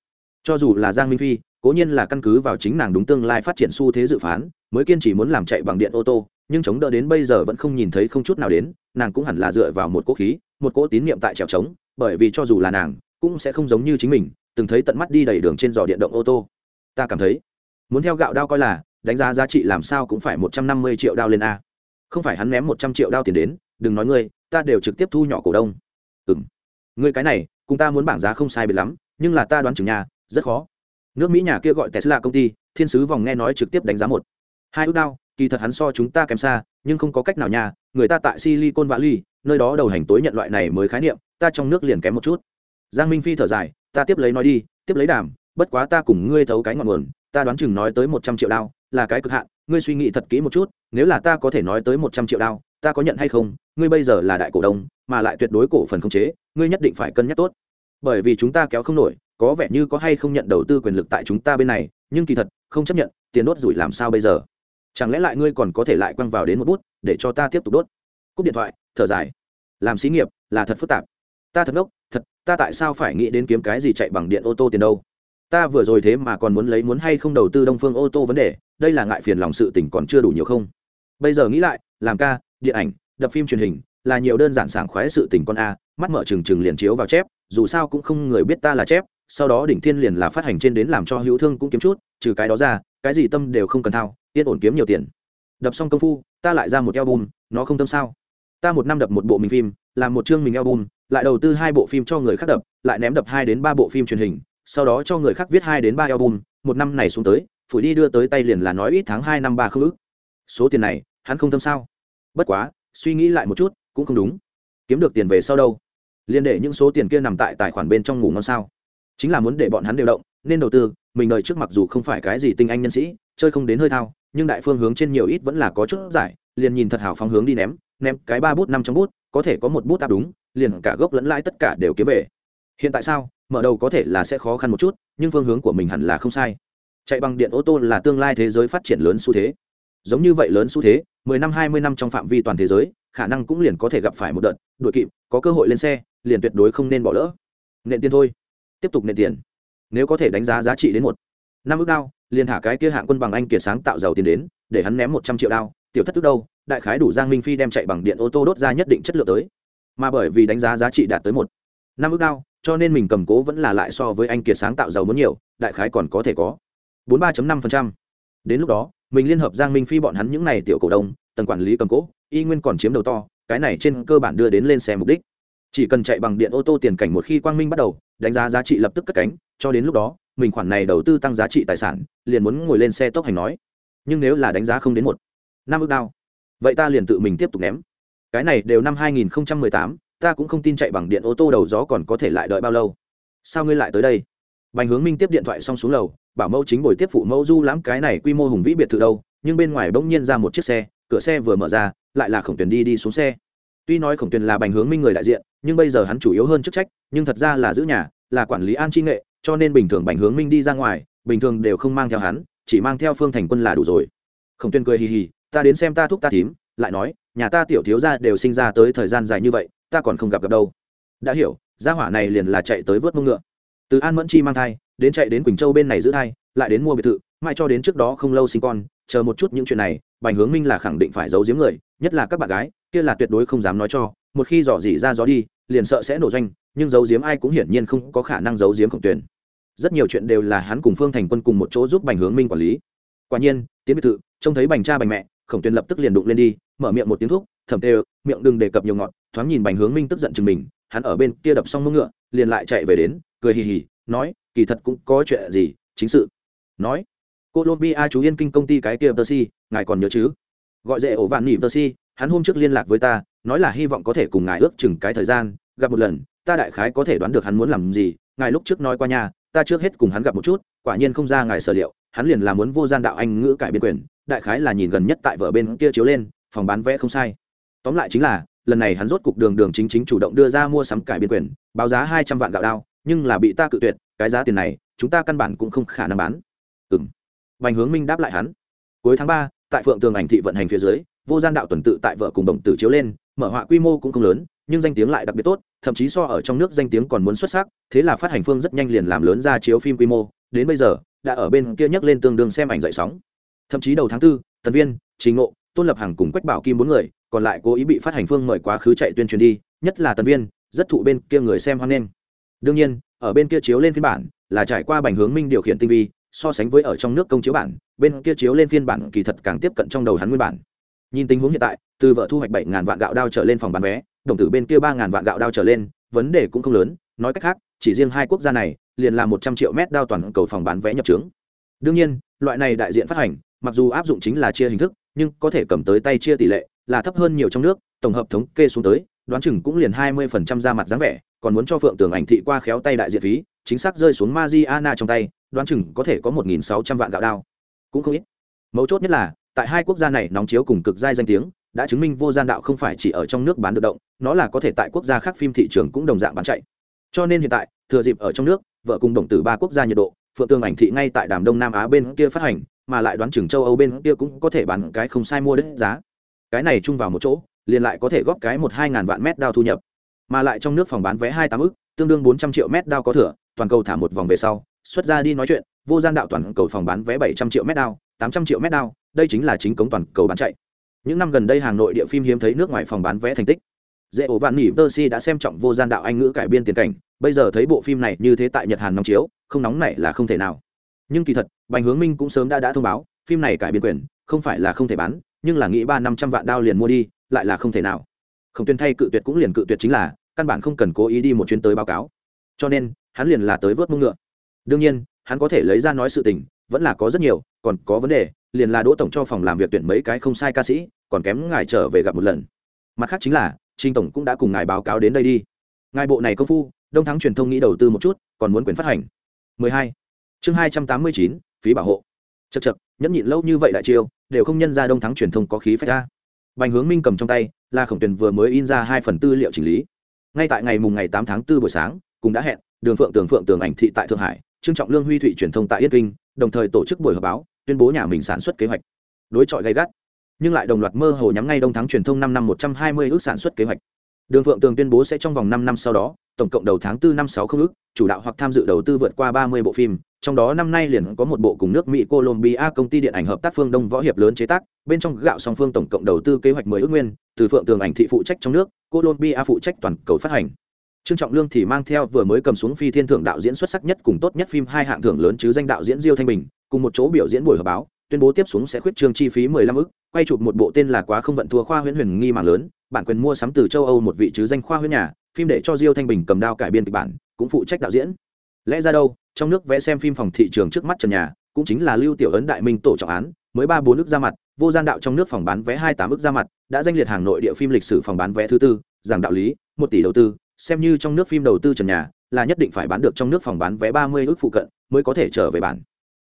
Cho dù là giang minh phi, cố nhiên là căn cứ vào chính nàng đúng tương lai phát triển xu thế dự phán, mới kiên trì muốn làm chạy bằng điện ô tô nhưng chống đỡ đến bây giờ vẫn không nhìn thấy không chút nào đến, nàng cũng hẳn là dựa vào một cỗ khí, một cỗ tín niệm tại trèo trống, bởi vì cho dù là nàng, cũng sẽ không giống như chính mình, từng thấy tận mắt đi đầy đường trên giò điện động ô tô. Ta cảm thấy, muốn theo gạo đao coi là, đánh giá giá trị làm sao cũng phải một trăm năm mươi triệu đao lên a. Không phải hắn ném một trăm triệu đao tiền đến, đừng nói ngươi, ta đều trực tiếp thu nhỏ cổ đông. Ừ m ngươi cái này, cùng ta muốn bảng giá không sai biệt lắm, nhưng là ta đoán chừng nhà, rất khó. Nước mỹ nhà kia gọi tesla công ty, thiên sứ vòng nghe nói trực tiếp đánh giá một. Hai ước đao kỳ thật hắn so chúng ta kém xa, nhưng không có cách nào nhà người ta tại silicon valley, nơi đó đầu hành tối nhận loại này mới khái niệm, ta trong nước liền kém một chút. Giang minh phi thở dài, ta tiếp lấy nói đi, tiếp lấy đàm, bất quá ta cùng ngươi thấu cái ngọn nguồn, ta đoán chừng nói tới một trăm triệu đao, là cái cực hạn, ngươi suy nghĩ thật kỹ một chút, nếu là ta có thể nói tới một trăm triệu đao, ta có nhận hay không, ngươi bây giờ là đại cổ đông, mà lại tuyệt đối cổ phần khống chế, ngươi nhất định phải cân nhắc tốt. Bởi vì chúng ta kéo không nổi, có vẻ như có hay không nhận đầu tư quyền lực tại chúng ta bên này, nhưng kỳ thật, không chấp nhận, tiền đốt rủi làm sao bây giờ? Chẳng lẽ lại ngươi còn có thể lại quăng vào đến một bút, để cho ta tiếp tục đốt? Cúp điện thoại, thở dài. Làm xí nghiệp là thật phức tạp. Ta thật ngốc, thật, ta tại sao phải nghĩ đến kiếm cái gì chạy bằng điện ô tô tiền đâu? Ta vừa rồi thế mà còn muốn lấy muốn hay không đầu tư đông phương ô tô vấn đề, đây là ngại phiền lòng sự tỉnh còn chưa đủ nhiều không? Bây giờ nghĩ lại, làm ca, điện ảnh, đập phim truyền hình, là nhiều đơn giản sảng khoái sự tình con a, mắt mở trừng trừng liền chiếu vào chép, dù sao cũng không người biết ta là chép, sau đó đỉnh thiên liền là phát hành trên đến làm cho hữu thương cũng kiếm chút trừ cái đó ra, cái gì tâm đều không cần thao, yên ổn kiếm nhiều tiền. Đập xong công phu, ta lại ra một album, nó không tâm sao? Ta một năm đập một bộ mình phim, làm một chương mình album, lại đầu tư hai bộ phim cho người khác đập, lại ném đập hai đến ba bộ phim truyền hình, sau đó cho người khác viết hai đến ba album, một năm này xuống tới, phủi đi đưa tới tay liền là nói ít tháng hai năm ba không ước số tiền này, hắn không tâm sao? Bất quá, suy nghĩ lại một chút, cũng không đúng. Kiếm được tiền về sau đâu? Liên để những số tiền kia nằm tại tài khoản bên trong ngủ ngon sao? Chính là muốn để bọn hắn đều động, nên đầu tư mình đời trước mặc dù không phải cái gì tinh anh nhân sĩ, chơi không đến hơi thao, nhưng đại phương hướng trên nhiều ít vẫn là có chút giải, liền nhìn thật hào phóng hướng đi ném ném cái ba bút năm trong bút, có thể có một bút áp đúng, liền cả gốc lẫn lãi tất cả đều kiếm về. Hiện tại sao, mở đầu có thể là sẽ khó khăn một chút, nhưng phương hướng của mình hẳn là không sai. Chạy bằng điện ô tô là tương lai thế giới phát triển lớn xu thế. Giống như vậy lớn xu thế, mười năm, hai mươi năm trong phạm vi toàn thế giới, khả năng cũng liền có thể gặp phải một đợt, đuổi kịp, có cơ hội lên xe, liền tuyệt đối không nên bỏ lỡ. Nện tiền thôi. Tiếp tục nện tiền nếu có thể đánh giá giá trị đến một năm ước đao, liền thả cái kia hạng quân bằng anh kiệt sáng tạo giàu tiền đến, để hắn ném một trăm triệu đao. Tiểu thất tức đâu? Đại khái đủ giang minh phi đem chạy bằng điện ô tô đốt ra nhất định chất lượng tới. Mà bởi vì đánh giá giá trị đạt tới một năm ước đao, cho nên mình cầm cố vẫn là lại so với anh kiệt sáng tạo giàu muốn nhiều, đại khái còn có thể có bốn ba năm đến lúc đó, mình liên hợp giang minh phi bọn hắn những n à y tiểu cổ đông, tầng quản lý cầm cố, y nguyên còn chiếm đầu to, cái này trên cơ bản đưa đến lên xe mục đích. Chỉ cần chạy bằng điện ô tô tiền cảnh một khi quang minh bắt đầu đánh giá giá trị lập tức cất cánh cho đến lúc đó mình khoản này đầu tư tăng giá trị tài sản liền muốn ngồi lên xe tốc hành nói. Nhưng nếu là đánh giá không đến một năm ước đao vậy ta liền tự mình tiếp tục ném. Cái này đều năm 2018, ta cũng không tin chạy bằng điện ô tô đầu gió còn có thể lại đợi bao lâu. Sao ngươi lại tới đây? Bành hướng minh tiếp điện thoại xong xuống lầu bảo mẫu chính bồi tiếp phụ mẫu du lãm cái này quy mô hùng vĩ biệt thự đâu nhưng bên ngoài bỗng nhiên ra một chiếc xe cửa xe vừa mở ra lại là khổng tuyền đi đi xuống xe tuy nói khổng tuyền là bành hướng minh người đại diện, nhưng bây giờ hắn chủ yếu hơn chức trách, nhưng thật ra là giữ nhà, là quản lý an tri nghệ, cho nên bình thường bành hướng minh đi ra ngoài, bình thường đều không mang theo hắn, chỉ mang theo phương thành quân là đủ rồi. Khổng tuyền cười hì hì, ta đến xem ta thúc ta thím, lại nói, nhà ta tiểu thiếu ra đều sinh ra tới thời gian dài như vậy, ta còn không gặp gặp đâu. Đã hiểu, gia hỏa này liền là chạy tới vớt mông ngựa. Từ an mẫn chi mang thai, đến chạy đến quỳnh châu bên này giữ thai, lại đến mua biệt thự, mãi cho đến trước đó không lâu sinh con, chờ một chút những chuyện này, bành hướng minh là khẳng định phải giấu giếm người, nhất là các bạn gái kia là tuyệt đối không dám nói cho, một khi dò dỉ ra gió đi, liền sợ sẽ nổ doanh, nhưng giấu giếm ai cũng hiển nhiên không có khả năng giấu giếm khổng tuyển rất nhiều chuyện đều là hắn cùng phương thành quân cùng một chỗ giúp bành hướng minh quản lý. Quả nhiên, tiến biệt thự trông thấy bành cha bành mẹ, khổng tuyển lập tức liền đụng lên đi, mở miệng một tiếng thuốc thẩm tê miệng đừng đề cập nhiều ngọn, thoáng nhìn bành hướng minh tức giận chừng mình, hắn ở bên kia đập xong mông ngựa, liền lại chạy về đến, cười hì hì, nói, kỳ thật cũng có chuyện gì, chính sự. Nói, colombia chú yên kinh công ty cái kia tơ si ngài còn nhớ chứ? Gọi dễ ổ vạn nỉ tơ si hắn hôm trước liên lạc với ta, nói là hy vọng có thể cùng ngài ước chừng cái thời gian, gặp một lần, ta đại khái có thể đoán được hắn muốn làm gì, ngài lúc trước nói qua nhà ta trước hết cùng hắn gặp một chút, quả nhiên không ra ngài sở liệu, hắn liền là muốn vô gian đạo anh ngữ cải biên quyền, đại khái là nhìn gần nhất tại vợ bên kia chiếu lên, phòng bán vẽ không sai. Tóm lại chính là, lần này hắn rốt cục đường đường chính chính chủ động đưa ra mua sắm cải biên quyền, báo giá hai trăm vạn gạo đao, nhưng là bị ta cự tuyệt, cái giá tiền này, chúng ta căn bản cũng không khả năng bán. Ừ m bành hướng minh đáp lại hắn. Cuối tháng ba, tại phượng tường ảnh thị vận hành phía dưới vô gian đạo tuần tự tại vợ cùng đồng tử chiếu lên, mở họa quy mô cũng không lớn, nhưng danh tiếng lại đặc biệt tốt, thậm chí so ở trong nước danh tiếng còn muốn xuất sắc, thế là phát hành phương rất nhanh liền làm lớn ra chiếu phim quy mô. Đến bây giờ, đã ở bên kia nhấc lên tương đương xem ảnh dậy sóng. Thậm chí đầu tháng tư, tần viên, trình ngộ, tôn lập hàng cùng quách bảo kim bốn người, còn lại cố ý bị phát hành phương mời quá khứ chạy tuyên truyền đi, nhất là tần viên, rất thụ bên kia người xem hoan nghênh. Đương nhiên, ở bên kia chiếu lên phiên bản, là trải qua bành hướng minh điều khiển tinh vi, so sánh với ở trong nước công chiếu bản, bên kia chiếu lên phiên bản kỳ thật càng tiếp cận trong đầu hắn nguyên bản nhìn tình huống hiện tại, từ vợ thu hoạch bảy ngàn vạn gạo đao trở lên phòng bán vé, đồng tử bên kia ba ngàn vạn gạo đao trở lên, vấn đề cũng không lớn. Nói cách khác, chỉ riêng hai quốc gia này, liền là một trăm triệu mét đao toàn cầu phòng bán vé nhập trướng. Đương nhiên, loại này đại diện phát hành, mặc dù áp dụng chính là chia hình thức, nhưng có thể cầm tới tay chia tỷ lệ là thấp hơn nhiều trong nước, tổng hợp thống kê xuống tới, đoán chừng cũng liền hai mươi phần trăm ra mặt dáng vẻ, còn muốn cho phượng tường ảnh thị qua khéo tay đại diện phí, chính xác rơi xuống Mariana trong tay, đoán chừng có thể có một nghìn sáu trăm vạn gạo đao. Cũng không ít. Mấu chốt nhất là tại hai quốc gia này nóng chiếu cùng cực giai danh tiếng, đã chứng minh vô gian đạo không phải chỉ ở trong nước bán được động, nó là có thể tại quốc gia khác phim thị trường cũng đồng dạng bán chạy. Cho nên hiện tại, thừa dịp ở trong nước, vợ cùng đồng tử ba quốc gia nhiệt độ, phượng tương ảnh thị ngay tại đàm đông nam á bên kia phát hành, mà lại đoán chừng châu âu bên kia cũng có thể bán cái không sai mua đất giá. Cái này chung vào một chỗ, liền lại có thể góp cái một hai ngàn vạn mét đao thu nhập. Mà lại trong nước phòng bán vé hai tám ức, tương đương bốn trăm triệu mét đao có thừa, toàn cầu thả một vòng về sau, xuất ra đi nói chuyện, vô gian đạo toàn cầu phòng bán vé bảy trăm triệu mét đao tám trăm triệu mét đao, đây chính là chính cống toàn cầu bán chạy. Những năm gần đây hà nội địa phim hiếm thấy nước ngoài phòng bán vé thành tích. Dễ ổ vạn nỉ tơ si đã xem trọng vô gian đạo anh ngữ cải biên tiền cảnh, bây giờ thấy bộ phim này như thế tại nhật hàn nóng chiếu, không nóng này là không thể nào. Nhưng kỳ thật, bành hướng minh cũng sớm đã đã thông báo, phim này cải biên quyền, không phải là không thể bán, nhưng là nghĩ ba năm trăm vạn đao liền mua đi, lại là không thể nào. Không tuyên thay cự tuyệt cũng liền cự tuyệt chính là, căn bản không cần cố ý đi một chuyến tới báo cáo. Cho nên, hắn liền là tới vớt mông ngựa. Đương nhiên, hắn có thể lấy ra nói sự tình, vẫn là có rất nhiều còn có vấn đề liền là đỗ tổng cho phòng làm việc tuyển mấy cái không sai ca sĩ còn kém ngài trở về gặp một lần. Mặt khác chính là trinh tổng cũng đã cùng ngài báo cáo đến đây đi. Ngài bộ này công phu đông thắng truyền thông nghĩ đầu tư một chút còn muốn quyền phát hành. 12. chương 289, phí bảo hộ. Chật chật nhẫn nhịn lâu như vậy đại chiêu đều không nhân ra đông thắng truyền thông có khí phách ra. Bành hướng minh cầm trong tay là khổng tuyền vừa mới in ra hai phần tư liệu chỉnh lý. Ngay tại ngày mùng ngày tám tháng 4 buổi sáng cũng đã hẹn đường phượng tường phượng tường ảnh thị tại thượng hải trương trọng lương huy thụy truyền thông tại yết kinh đồng thời tổ chức buổi họp báo tuyên bố nhà mình sản xuất kế hoạch. Đối chọi gay gắt. Nhưng lại đồng loạt mơ hồ nhắm ngay đông thắng truyền thông năm năm một trăm hai mươi ước sản xuất kế hoạch. Đường phượng tường tuyên bố sẽ trong vòng năm năm sau đó tổng cộng đầu tháng 4 năm sáu không ước chủ đạo hoặc tham dự đầu tư vượt qua ba mươi bộ phim trong đó năm nay liền có một bộ cùng nước mỹ colombia công ty điện ảnh hợp tác phương đông võ hiệp lớn chế tác bên trong gạo song phương tổng cộng đầu tư kế hoạch mười ước nguyên từ phượng tường ảnh thị phụ trách trong nước colombia phụ trách toàn cầu phát hành. Trương Trọng Lương thì mang theo vừa mới cầm xuống phi thiên thưởng đạo diễn xuất sắc nhất cùng tốt nhất phim hai hạng thưởng lớn chứ danh đạo diễn Diêu Thanh Bình, cùng một chỗ biểu diễn buổi họp báo, tuyên bố tiếp xuống sẽ khuyết trương chi phí 15 ức, quay chụp một bộ tên là Quá không vận thua khoa huyễn huyền nghi mạng lớn, bản quyền mua sắm từ châu Âu một vị chứ danh khoa huyễn nhà, phim để cho Diêu Thanh Bình cầm đao cải biên kịch bản, cũng phụ trách đạo diễn. Lẽ ra đâu, trong nước vẽ xem phim phòng thị trường trước mắt trần nhà, cũng chính là Lưu Tiểu Ấn đại minh tổ trọng án, mới ba bốn nước ra mặt, vô gian đạo trong nước phòng bán vé 28 ức ra mặt, đã danh liệt hàng nội địa phim lịch sử phòng bán vé thứ tư, giảng đạo lý, một tỷ đầu tư, xem như trong nước phim đầu tư trần nhà là nhất định phải bán được trong nước phòng bán vé ba mươi phụ cận mới có thể trở về bản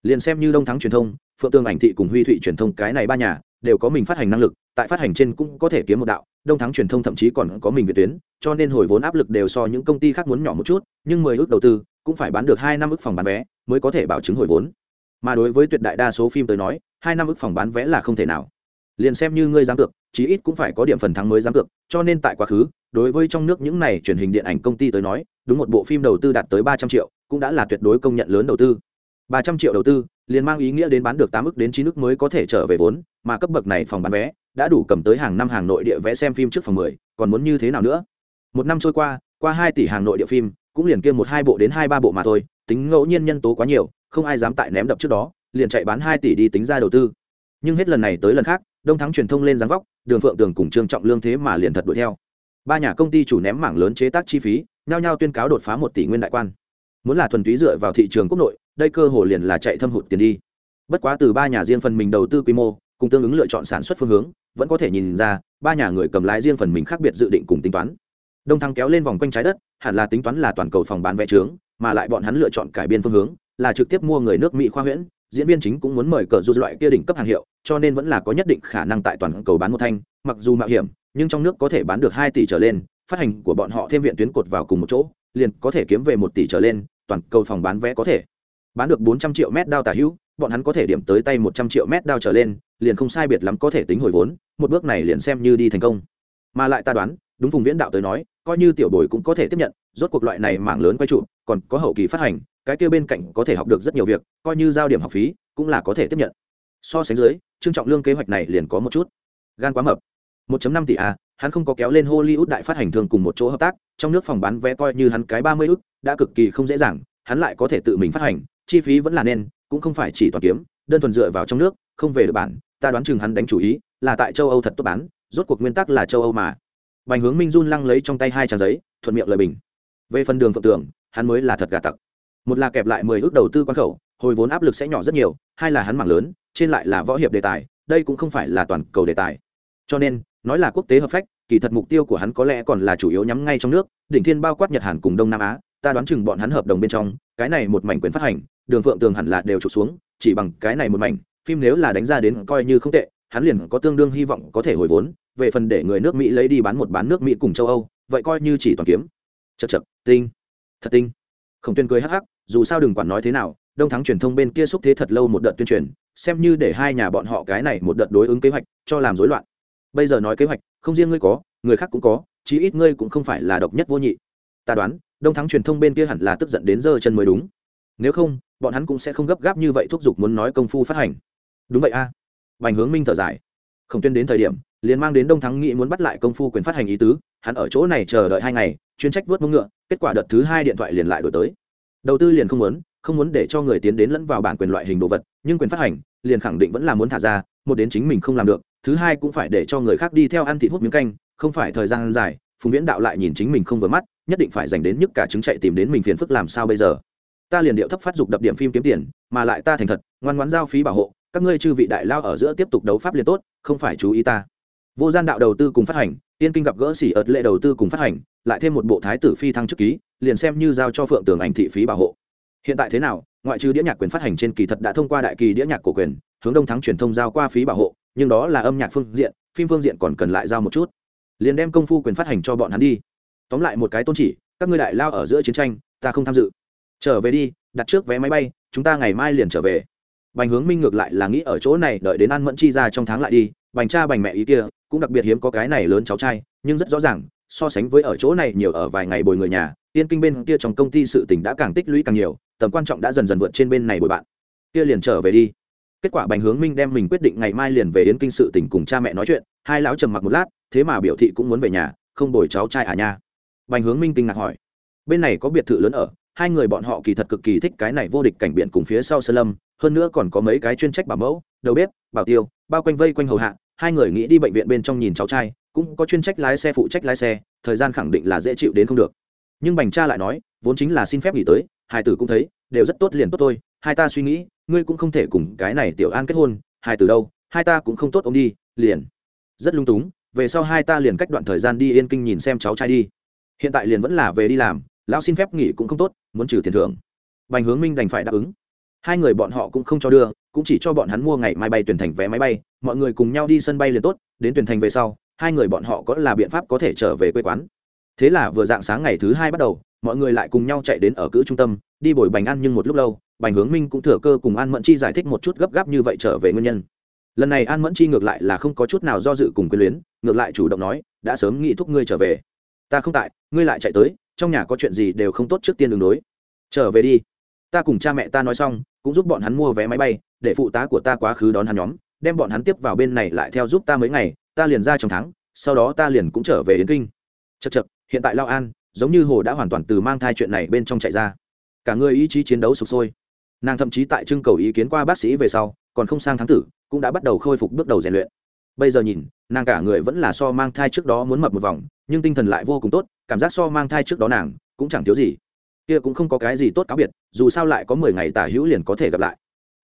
liền xem như đông thắng truyền thông, phượng tương ảnh thị cùng huy thụy truyền thông cái này ba nhà, đều có mình phát hành năng lực, tại phát hành trên cũng có thể kiếm một đạo, đông thắng truyền thông thậm chí còn có mình về tuyến, cho nên hồi vốn áp lực đều so những công ty khác muốn nhỏ một chút, nhưng mười ước đầu tư, cũng phải bán được hai năm ước phòng bán vé, mới có thể bảo chứng hồi vốn. Mà đối với tuyệt đại đa số phim tới nói, hai năm ước phòng bán vé là không thể nào. Liền xem như ngươi dám cược, chí ít cũng phải có điểm phần thắng mới dám cược, cho nên tại quá khứ, đối với trong nước những này truyền hình điện ảnh công ty tới nói, đúng một bộ phim đầu tư đạt tới ba trăm triệu, cũng đã là tuyệt đối công nhận lớn đầu tư ba trăm triệu đầu tư, liền mang ý nghĩa đến bán được tám ức đến chín ức mới có thể trở về vốn, mà cấp bậc này phòng bán vé đã đủ cầm tới hàng năm hàng nội địa vé xem phim trước phòng mười, còn muốn như thế nào nữa? Một năm trôi qua qua hai tỷ hàng nội địa phim, cũng liền kia một hai bộ đến hai ba bộ mà thôi, tính ngẫu nhiên nhân tố quá nhiều, không ai dám tại ném đập trước đó, liền chạy bán hai tỷ đi tính ra đầu tư. Nhưng hết lần này tới lần khác, đông thắng truyền thông lên dáng vóc, đường phượng tường cùng trương trọng lương thế mà liền thật đuổi theo. Ba nhà công ty chủ ném mảng lớn chế tác chi phí, nhao nhao tuyên cáo đột phá một tỷ nguyên đại quan. Muốn là thuần túy dựa vào thị trường quốc nội đây cơ hội liền là chạy thâm hụt tiền đi. Bất quá từ ba nhà riêng phần mình đầu tư quy mô, cùng tương ứng lựa chọn sản xuất phương hướng, vẫn có thể nhìn ra, ba nhà người cầm lái riêng phần mình khác biệt dự định cùng tính toán. Đông thăng kéo lên vòng quanh trái đất, hẳn là tính toán là toàn cầu phòng bán vé trướng, mà lại bọn hắn lựa chọn cải biên phương hướng, là trực tiếp mua người nước mỹ khoa huyễn, diễn viên chính cũng muốn mời cờ du loại kia đỉnh cấp hàng hiệu, cho nên vẫn là có nhất định khả năng tại toàn cầu bán một thanh, mặc dù mạo hiểm, nhưng trong nước có thể bán được hai tỷ trở lên, phát hành của bọn họ thêm viện tuyến cột vào cùng một chỗ, liền có thể kiếm về một tỷ trở lên, toàn cầu phòng bán vé có thể bán được bốn trăm triệu mét đao tả hữu, bọn hắn có thể điểm tới tay một trăm triệu mét đao trở lên, liền không sai biệt lắm có thể tính hồi vốn, một bước này liền xem như đi thành công. Mà lại ta đoán, đúng vùng viễn đạo tới nói, coi như tiểu bồi cũng có thể tiếp nhận, rốt cuộc loại này mảng lớn quay trụ, còn có hậu kỳ phát hành, cái kia bên cạnh có thể học được rất nhiều việc, coi như giao điểm học phí, cũng là có thể tiếp nhận. So sánh dưới, trương trọng lương kế hoạch này liền có một chút. Gan quá mập. 1.5 tỷ a hắn không có kéo lên hollywood đại phát hành thường cùng một chỗ hợp tác, trong nước phòng bán vé coi như hắn cái 30 ức, đã cực kỳ không dễ dàng, hắn lại có thể tự mình phát hành chi phí vẫn là nên cũng không phải chỉ toàn kiếm đơn thuần dựa vào trong nước không về được bản ta đoán chừng hắn đánh chủ ý là tại châu âu thật tốt bán rốt cuộc nguyên tắc là châu âu mà Bành Hướng Minh run lăng lấy trong tay hai trang giấy, thuận miệng lời bình. Về phần đường phượng tưởng, hắn mới là thật gà tặc. Một là kẹp lại mười ước đầu tư quan khẩu, hồi vốn áp lực sẽ nhỏ rất nhiều, hai là hắn mảng lớn, trên lại là võ hiệp đề tài, đây cũng không phải là toàn cầu đề tài. Cho nên, nói là quốc tế hợp phách, kỳ thật mục tiêu của hắn có lẽ còn là chủ yếu nhắm ngay trong nước, đỉnh thiên bao quát Nhật Hàn cùng Đông Nam Á, ta đoán chừng bọn hắn hợp đồng bên trong, cái này một mảnh quyền phát hành, Đường Phượng Tường hẳn là đều chụp xuống, chỉ bằng cái này một mảnh, phim nếu là đánh ra đến coi như không tệ, hắn liền có tương đương hy vọng có thể hồi vốn, về phần để người nước mỹ lấy đi bán một bán nước mỹ cùng châu âu vậy coi như chỉ toàn kiếm. Chật chật tinh thật tinh. Khổng tuyên cười hắc hắc dù sao đừng quản nói thế nào đông thắng truyền thông bên kia xúc thế thật lâu một đợt tuyên truyền xem như để hai nhà bọn họ cái này một đợt đối ứng kế hoạch cho làm rối loạn. Bây giờ nói kế hoạch không riêng ngươi có người khác cũng có chí ít ngươi cũng không phải là độc nhất vô nhị. Ta đoán đông thắng truyền thông bên kia hẳn là tức giận đến giờ chân mới đúng. Nếu không bọn hắn cũng sẽ không gấp gáp như vậy thúc giục muốn nói công phu phát hành. Đúng vậy a. À. bành hướng minh thở dài. Khổng tuyên đến thời điểm, liền mang đến đông thắng nghĩ muốn bắt lại công phu quyền phát hành ý tứ, hắn ở chỗ này chờ đợi hai ngày, chuyên trách vớt mông ngựa, kết quả đợt thứ hai điện thoại liền lại đổi tới. Đầu tư liền không muốn không muốn để cho người tiến đến lẫn vào bản quyền loại hình đồ vật, nhưng quyền phát hành, liền khẳng định vẫn là muốn thả ra, một đến chính mình không làm được, thứ hai cũng phải để cho người khác đi theo ăn thịt hút miếng canh, không phải thời gian dài, phùng viễn đạo lại nhìn chính mình không vừa mắt, nhất định phải dành đến nhức cả chứng chạy tìm đến mình phiền phức làm sao bây giờ ta liền điệu thấp phát dục đập điểm phim kiếm tiền, mà lại ta thành thật, ngoan ngoãn giao phí bảo hộ, các ngươi chư vị đại lao ở giữa tiếp tục đấu pháp liền tốt, không phải chú ý ta. Vô gian đạo đầu tư cùng phát hành tiên kinh gặp gỡ xỉ ợt lệ đầu tư cùng phát hành, lại thêm một bộ thái tử phi thăng chức ký, liền xem như giao cho phượng tường ảnh thị phí bảo hộ. Hiện tại thế nào, ngoại trừ đĩa nhạc quyền phát hành trên kỳ thật đã thông qua đại kỳ đĩa nhạc cổ quyền, hướng đông thắng truyền thông giao qua phí bảo hộ, nhưng đó là âm nhạc phương diện, phim phương diện còn cần lại giao một chút. Liền đem công phu quyền phát hành cho bọn hắn đi. Tóm lại một cái tôn chỉ, các ngươi đại lao ở giữa chiến tranh, ta không tham dự trở về đi, đặt trước vé máy bay, chúng ta ngày mai liền trở về. Bành hướng minh ngược lại là nghĩ ở chỗ này đợi đến ăn mẫn chi ra trong tháng lại đi. Bành cha bành mẹ ý kia, cũng đặc biệt hiếm có cái này lớn cháu trai, nhưng rất rõ ràng, so sánh với ở chỗ này nhiều ở vài ngày bồi người nhà yên kinh bên kia trong công ty sự tình đã càng tích lũy càng nhiều, tầm quan trọng đã dần dần vượt trên bên này bồi bạn. Kia liền trở về đi. Kết quả bành hướng minh đem mình quyết định ngày mai liền về yến kinh sự tình cùng cha mẹ nói chuyện, hai lão trầm mặc một lát, thế mà biểu thị cũng muốn về nhà, không bồi cháu trai à nha. Bành hướng minh kinh ngạc hỏi, bên này có biệt thự lớn ở hai người bọn họ kỳ thật cực kỳ thích cái này vô địch cảnh biển cùng phía sau sơn lâm, hơn nữa còn có mấy cái chuyên trách bảo mẫu, đầu bếp, bảo tiêu, bao quanh vây quanh hầu hạ, hai người nghĩ đi bệnh viện bên trong nhìn cháu trai, cũng có chuyên trách lái xe phụ trách lái xe, thời gian khẳng định là dễ chịu đến không được. Nhưng bành cha lại nói, vốn chính là xin phép nghỉ tới, hai tử cũng thấy, đều rất tốt liền tốt thôi, hai ta suy nghĩ, ngươi cũng không thể cùng cái này tiểu an kết hôn, hai từ đâu, hai ta cũng không tốt ông đi, liền. Rất lung túng, về sau hai ta liền cách đoạn thời gian đi yên kinh nhìn xem cháu trai đi. Hiện tại liền vẫn là về đi làm lão xin phép nghỉ cũng không tốt, muốn trừ tiền thưởng. Bành hướng minh đành phải đáp ứng. Hai người bọn họ cũng không cho đưa, cũng chỉ cho bọn hắn mua ngày mai bay tuyển thành vé máy bay, mọi người cùng nhau đi sân bay liền tốt, đến tuyển thành về sau, hai người bọn họ có là biện pháp có thể trở về quê quán. Thế là vừa dạng sáng ngày thứ hai bắt đầu, mọi người lại cùng nhau chạy đến ở cữ trung tâm, đi bồi bành ăn nhưng một lúc lâu, bành hướng minh cũng thừa cơ cùng an mẫn chi giải thích một chút gấp gáp như vậy trở về nguyên nhân. Lần này an mẫn chi ngược lại là không có chút nào do dự cùng quyền luyến, ngược lại chủ động nói, đã sớm nghĩ thúc ngươi trở về. Ta không tại, ngươi lại chạy tới trong nhà có chuyện gì đều không tốt trước tiên đường đối trở về đi. Ta cùng cha mẹ ta nói xong, cũng giúp bọn hắn mua vé máy bay, để phụ tá của ta quá khứ đón hắn nhóm, đem bọn hắn tiếp vào bên này lại theo giúp ta mấy ngày, ta liền ra trong tháng, sau đó ta liền cũng trở về yến kinh. Chật chật hiện tại lao an, giống như hồ đã hoàn toàn từ mang thai chuyện này bên trong chạy ra. Cả người ý chí chiến đấu sụp sôi. Nàng thậm chí tại trưng cầu ý kiến qua bác sĩ về sau, còn không sang tháng tử, cũng đã bắt đầu khôi phục bước đầu rèn luyện bây giờ nhìn, nàng cả người vẫn là so mang thai trước đó muốn mập một vòng, nhưng tinh thần lại vô cùng tốt, cảm giác so mang thai trước đó nàng cũng chẳng thiếu gì. Kia cũng không có cái gì tốt cáo biệt, dù sao lại có mười ngày tả hữu liền có thể gặp lại.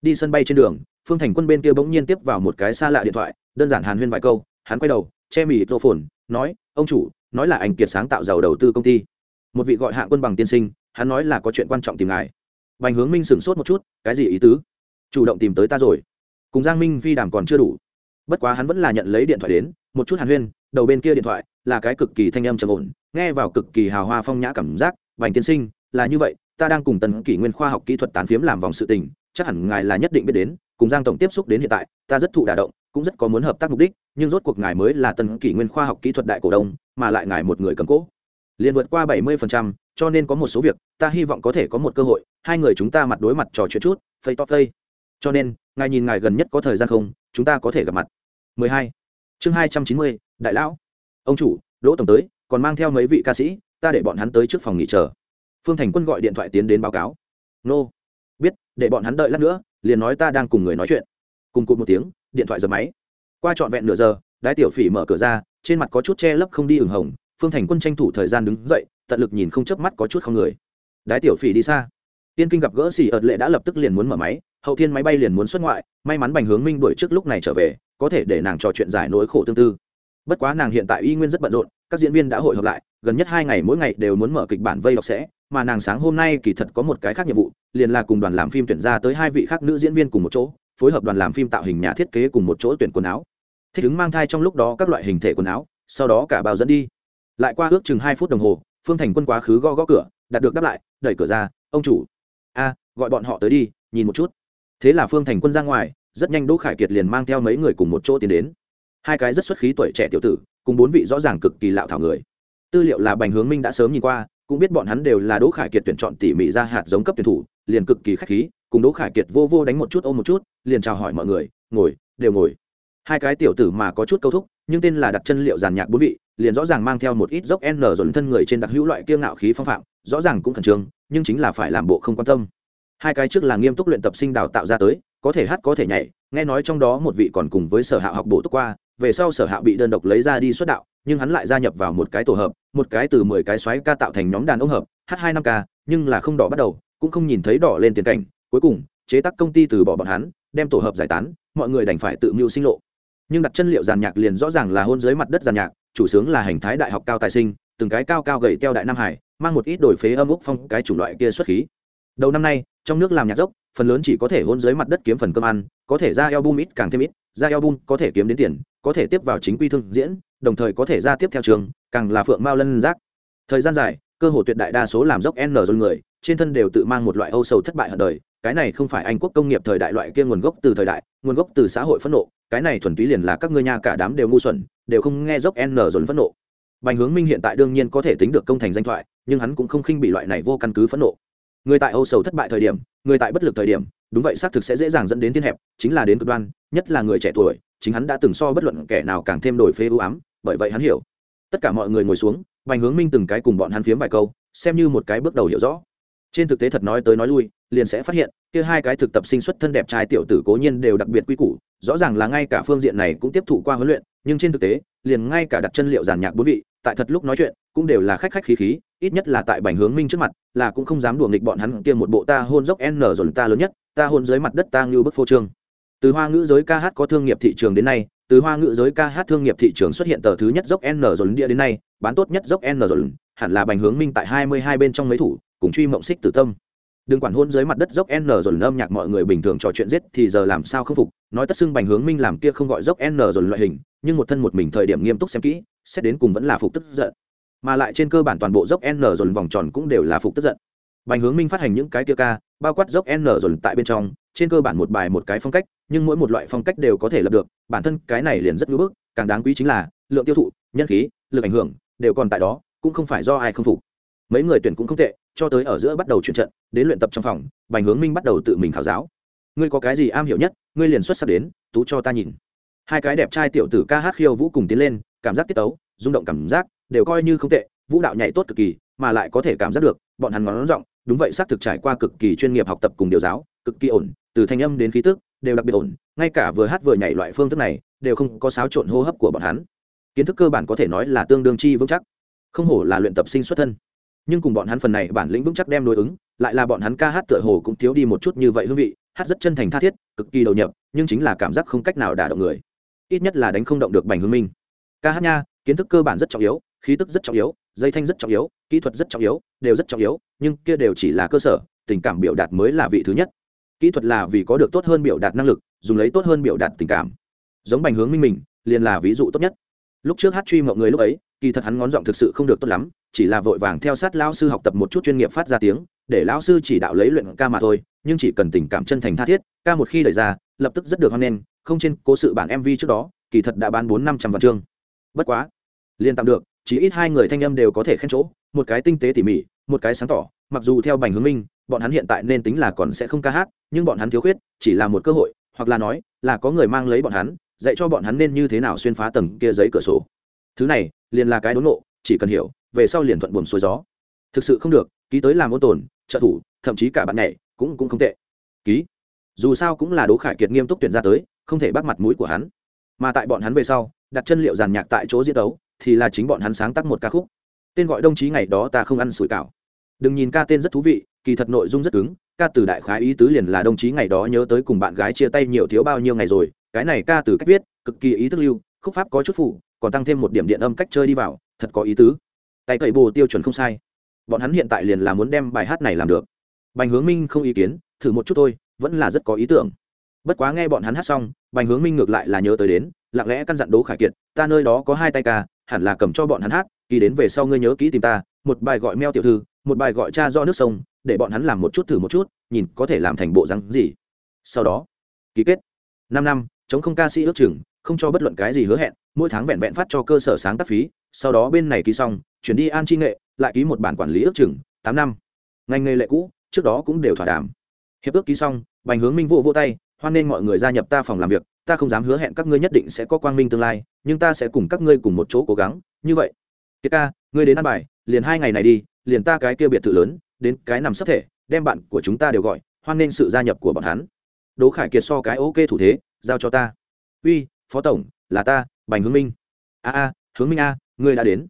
Đi sân bay trên đường, phương thành quân bên kia bỗng nhiên tiếp vào một cái xa lạ điện thoại, đơn giản hàn huyên vài câu, hắn quay đầu, che mì rô phồn nói, ông chủ, nói là anh kiệt sáng tạo giàu đầu tư công ty. Một vị gọi hạ quân bằng tiên sinh, hắn nói là có chuyện quan trọng tìm ngài. Bành hướng minh sửng sốt một chút, cái gì ý tứ? Chủ động tìm tới ta rồi. Cùng giang minh phi đàm còn chưa đủ bất quá hắn vẫn là nhận lấy điện thoại đến một chút hàn huyên đầu bên kia điện thoại là cái cực kỳ thanh âm trầm ổn nghe vào cực kỳ hào hoa phong nhã cảm giác bành tiên sinh là như vậy ta đang cùng tần kỷ nguyên khoa học kỹ thuật tán phiếm làm vòng sự tình chắc hẳn ngài là nhất định biết đến cùng giang tổng tiếp xúc đến hiện tại ta rất thụ đả động cũng rất có muốn hợp tác mục đích nhưng rốt cuộc ngài mới là tần kỷ nguyên khoa học kỹ thuật đại cổ đông mà lại ngài một người cầm cố. Liền vượt qua bảy mươi phần trăm, cho nên có một số việc ta hy vọng có thể có một cơ hội hai người chúng ta mặt đối mặt trò chuyện chút phây to phây. Cho nên ngài nhìn ngài gần nhất có thời gian không chúng ta có thể gặp mặt. 12. chương 290, đại lão. Ông chủ đỗ tổng tới còn mang theo mấy vị ca sĩ ta để bọn hắn tới trước phòng nghỉ chờ. Phương thành quân gọi điện thoại tiến đến báo cáo. Nô. Biết để bọn hắn đợi lát nữa liền nói ta đang cùng người nói chuyện. Cùng cụt một tiếng điện thoại giật máy. Qua trọn vẹn nửa giờ đái tiểu phỉ mở cửa ra trên mặt có chút che lấp không đi ửng hồng. Phương thành quân tranh thủ thời gian đứng dậy tận lực nhìn không chớp mắt có chút không người. Đái tiểu phỉ đi xa tiên kinh gặp gỡ xì ợt lệ đã lập tức liền muốn mở máy, hậu thiên máy bay liền muốn xuất ngoại, may mắn bành hướng minh đuổi trước lúc này trở về, có thể để nàng trò chuyện giải nỗi khổ tương tư. Bất quá nàng hiện tại y nguyên rất bận rộn, các diễn viên đã hội họp lại, gần nhất hai ngày mỗi ngày đều muốn mở kịch bản vây đọc sẽ, mà nàng sáng hôm nay kỳ thật có một cái khác nhiệm vụ, liền là cùng đoàn làm phim tuyển ra tới hai vị khác nữ diễn viên cùng một chỗ, phối hợp đoàn làm phim tạo hình nhà thiết kế cùng một chỗ tuyển quần áo. Thích ứng mang thai trong lúc đó các loại hình thể quần áo, sau đó cả bao dẫn đi. Lại qua ước chừng hai phút đồng hồ, phương thành quân quá khứ gõ gõ cửa, đặt được đáp lại, đẩy cửa ra, ông chủ a, gọi bọn họ tới đi, nhìn một chút. Thế là phương thành quân ra ngoài, rất nhanh đỗ khải kiệt liền mang theo mấy người cùng một chỗ tiến đến. Hai cái rất xuất khí tuổi trẻ tiểu tử, cùng bốn vị rõ ràng cực kỳ lạo thảo người. Tư liệu là bành hướng minh đã sớm nhìn qua, cũng biết bọn hắn đều là đỗ khải kiệt tuyển chọn tỉ mỉ ra hạt giống cấp tuyển thủ, liền cực kỳ khách khí, cùng đỗ khải kiệt vô vô đánh một chút ôm một chút, liền chào hỏi mọi người, ngồi, đều ngồi. Hai cái tiểu tử mà có chút câu thúc, nhưng tên là đặt chân liệu giàn nhạc bốn vị, liền rõ ràng mang theo một ít dốc n dồn thân người trên đặc hữu loại kiêng ngạo khí phong phạm rõ ràng cũng khẩn trương nhưng chính là phải làm bộ không quan tâm. Hai cái trước là nghiêm túc luyện tập sinh đào tạo ra tới có thể hát có thể nhảy nghe nói trong đó một vị còn cùng với sở hạ học bổ túc qua về sau sở hạ bị đơn độc lấy ra đi xuất đạo nhưng hắn lại gia nhập vào một cái tổ hợp một cái từ mười cái xoáy ca tạo thành nhóm đàn ông hợp hát hai năm ca, nhưng là không đỏ bắt đầu cũng không nhìn thấy đỏ lên tiền cảnh cuối cùng chế tác công ty từ bỏ bọn hắn đem tổ hợp giải tán mọi người đành phải tự mưu sinh lộ. Nhưng đặt chân liệu giàn nhạc liền rõ ràng là hôn dưới mặt đất giàn nhạc chủ sướng là hành thái đại học cao tài sinh từng cái cao cao gầy teo đại nam hải mang một ít đổi phế âm úc phong cái chủng loại kia xuất khí. Đầu năm nay, trong nước làm nhạc dốc, phần lớn chỉ có thể hôn dưới mặt đất kiếm phần cơm ăn, có thể ra album ít càng thêm ít, ra album có thể kiếm đến tiền, có thể tiếp vào chính quy thương diễn, đồng thời có thể ra tiếp theo trường, càng là phượng mao lân giác. Thời gian dài, cơ hội tuyệt đại đa số làm dốc n rồi người, trên thân đều tự mang một loại âu sầu thất bại ở đời, cái này không phải anh quốc công nghiệp thời đại loại kia nguồn gốc từ thời đại, nguồn gốc từ xã hội phẫn nộ, cái này thuần túy liền là các ngươi nhà cả đám đều ngu xuẩn, đều không nghe dốc n rồi phẫn nộ bành hướng minh hiện tại đương nhiên có thể tính được công thành danh thoại, nhưng hắn cũng không khinh bị loại này vô căn cứ phẫn nộ. Người tại âu sầu thất bại thời điểm, người tại bất lực thời điểm, đúng vậy, xác thực sẽ dễ dàng dẫn đến thiên hẹp, chính là đến cực đoan, nhất là người trẻ tuổi, chính hắn đã từng so bất luận kẻ nào càng thêm đổi phê ưu ám, bởi vậy hắn hiểu. Tất cả mọi người ngồi xuống, bành hướng minh từng cái cùng bọn hắn phiếm vài câu, xem như một cái bước đầu hiểu rõ. Trên thực tế thật nói tới nói lui, liền sẽ phát hiện, kia hai cái thực tập sinh xuất thân đẹp trai tiểu tử cố nhiên đều đặc biệt quy củ, rõ ràng là ngay cả phương diện này cũng tiếp thụ qua huấn luyện, nhưng trên thực tế, liền ngay cả đặt chân liệu giàn nhạc bốn vị tại thật lúc nói chuyện, cũng đều là khách khách khí khí, ít nhất là tại bành hướng minh trước mặt, là cũng không dám đùa nghịch bọn hắn kia một bộ ta hôn dốc n rồi ta lớn nhất, ta hôn dưới mặt đất ta ngưu bức phô trương. Từ hoa ngữ giới ca hát có thương nghiệp thị trường đến nay, từ hoa ngữ giới ca hát thương nghiệp thị trường xuất hiện tờ thứ nhất dốc n rồi địa đến nay, bán tốt nhất dốc n rồi, hẳn là bành hướng minh tại hai mươi hai bên trong mấy thủ, cùng truy mộng xích tử tâm đừng quản hôn dưới mặt đất dốc n dồn âm nhạc mọi người bình thường trò chuyện giết thì giờ làm sao không phục. Nói tất xưng bành hướng minh làm kia không gọi dốc n dồn loại hình, nhưng một thân một mình thời điểm nghiêm túc xem kỹ, xét đến cùng vẫn là phục tức giận. Mà lại trên cơ bản toàn bộ dốc n dồn vòng tròn cũng đều là phục tức giận. Bành hướng minh phát hành những cái kia ca, bao quát dốc n dồn tại bên trong, trên cơ bản một bài một cái phong cách, nhưng mỗi một loại phong cách đều có thể lập được, bản thân cái này liền rất ngưỡng bức, càng đáng quý chính là, lượng tiêu thụ, nhân khí, lực ảnh hưởng, đều còn tại đó, cũng không phải do ai không phục. Mấy người tuyển cũng không tệ cho tới ở giữa bắt đầu chuyển trận, đến luyện tập trong phòng, bành hướng minh bắt đầu tự mình khảo giáo. Ngươi có cái gì am hiểu nhất, ngươi liền xuất sắc đến, tú cho ta nhìn. Hai cái đẹp trai tiểu tử ca hát khiêu vũ cùng tiến lên, cảm giác tiết tấu, rung động cảm giác, đều coi như không tệ, vũ đạo nhảy tốt cực kỳ, mà lại có thể cảm giác được, bọn hắn ngón giọng, đúng vậy xác thực trải qua cực kỳ chuyên nghiệp học tập cùng điều giáo, cực kỳ ổn, từ thanh âm đến khí tức, đều đặc biệt ổn, ngay cả vừa hát vừa nhảy loại phương thức này, đều không có xáo trộn hô hấp của bọn hắn. Kiến thức cơ bản có thể nói là tương đương chi vững chắc, không hổ là luyện tập sinh xuất thân nhưng cùng bọn hắn phần này bản lĩnh vững chắc đem đối ứng, lại là bọn hắn ca hát tựa hồ cũng thiếu đi một chút như vậy hương vị, hát rất chân thành tha thiết, cực kỳ đầu nhập, nhưng chính là cảm giác không cách nào đả động người. Ít nhất là đánh không động được bành hướng minh. Ca hát nha, kiến thức cơ bản rất trọng yếu, khí tức rất trọng yếu, dây thanh rất trọng yếu, kỹ thuật rất trọng yếu, đều rất trọng yếu, nhưng kia đều chỉ là cơ sở, tình cảm biểu đạt mới là vị thứ nhất. Kỹ thuật là vì có được tốt hơn biểu đạt năng lực, dùng lấy tốt hơn biểu đạt tình cảm. Giống bành hướng minh mình, liền là ví dụ tốt nhất. Lúc trước hát truy mọi người lúc ấy kỳ thật hắn ngón giọng thực sự không được tốt lắm, chỉ là vội vàng theo sát lao sư học tập một chút chuyên nghiệp phát ra tiếng, để lão sư chỉ đạo lấy luyện ca mà thôi, nhưng chỉ cần tình cảm chân thành tha thiết, ca một khi đẩy ra, lập tức rất được hoan nghênh, không trên cố sự bản mv trước đó, kỳ thật đã bán bốn năm trăm vạn chương. Bất quá liên tạm được, chỉ ít hai người thanh âm đều có thể khen chỗ, một cái tinh tế tỉ mỉ, một cái sáng tỏ, mặc dù theo bành hướng minh, bọn hắn hiện tại nên tính là còn sẽ không ca hát, nhưng bọn hắn thiếu khuyết, chỉ là một cơ hội, hoặc là nói, là có người mang lấy bọn hắn, dạy cho bọn hắn nên như thế nào xuyên phá tầng kia giấy cửa sổ. Thứ này liền là cái đốn nộ chỉ cần hiểu, về sau liền thuận buồm xuôi gió. Thực sự không được, ký tới làm ôn tồn, trợ thủ, thậm chí cả bạn nhảy, cũng cũng không tệ. Ký. Dù sao cũng là đố khải kiệt nghiêm túc tuyển ra tới, không thể bắt mặt mũi của hắn. Mà tại bọn hắn về sau, đặt chân liệu giàn nhạc tại chỗ diễn đấu, thì là chính bọn hắn sáng tác một ca khúc. Tên gọi đồng chí ngày đó ta không ăn sủi cảo. Đừng nhìn ca tên rất thú vị, kỳ thật nội dung rất cứng, ca từ đại khái ý tứ liền là đồng chí ngày đó nhớ tới cùng bạn gái chia tay nhiều thiếu bao nhiêu ngày rồi, cái này ca từ cách viết, cực kỳ ý thức lưu, khúc pháp có chút phụ còn tăng thêm một điểm điện âm cách chơi đi vào, thật có ý tứ. Tay cậy bồ tiêu chuẩn không sai. Bọn hắn hiện tại liền là muốn đem bài hát này làm được. Bành hướng minh không ý kiến, thử một chút thôi, vẫn là rất có ý tưởng. Bất quá nghe bọn hắn hát xong, bành hướng minh ngược lại là nhớ tới đến, lặng lẽ căn dặn đố khải kiệt, ta nơi đó có hai tay ca, hẳn là cầm cho bọn hắn hát, kỳ đến về sau ngươi nhớ kỹ tìm ta, một bài gọi meo tiểu thư, một bài gọi cha do nước sông, để bọn hắn làm một chút thử một chút, nhìn có thể làm thành bộ rắn gì. Sau đó, ký kết. Năm năm, chống không ca sĩ ước chừng không cho bất luận cái gì hứa hẹn, mỗi tháng vẹn vẹn phát cho cơ sở sáng tác phí, sau đó bên này ký xong, chuyển đi an chi nghệ, lại ký một bản quản lý ước chừng tám năm. Ngành nghề lệ cũ, trước đó cũng đều thỏa đàm. Hiệp ước ký xong, bành hướng minh vô vô tay, hoan nên mọi người gia nhập ta phòng làm việc, ta không dám hứa hẹn các ngươi nhất định sẽ có quang minh tương lai, nhưng ta sẽ cùng các ngươi cùng một chỗ cố gắng, như vậy. Kiệt ca, ngươi đến ăn bài, liền hai ngày này đi, liền ta cái kia biệt thự lớn, đến cái nằm sắp thể, đem bạn của chúng ta đều gọi, hoan nên sự gia nhập của bọn hắn. Đỗ khải kiệt so cái ok thủ thế, giao cho ta. Uy phó tổng, là ta, bành hướng minh. A a, hướng minh a, ngươi đã đến.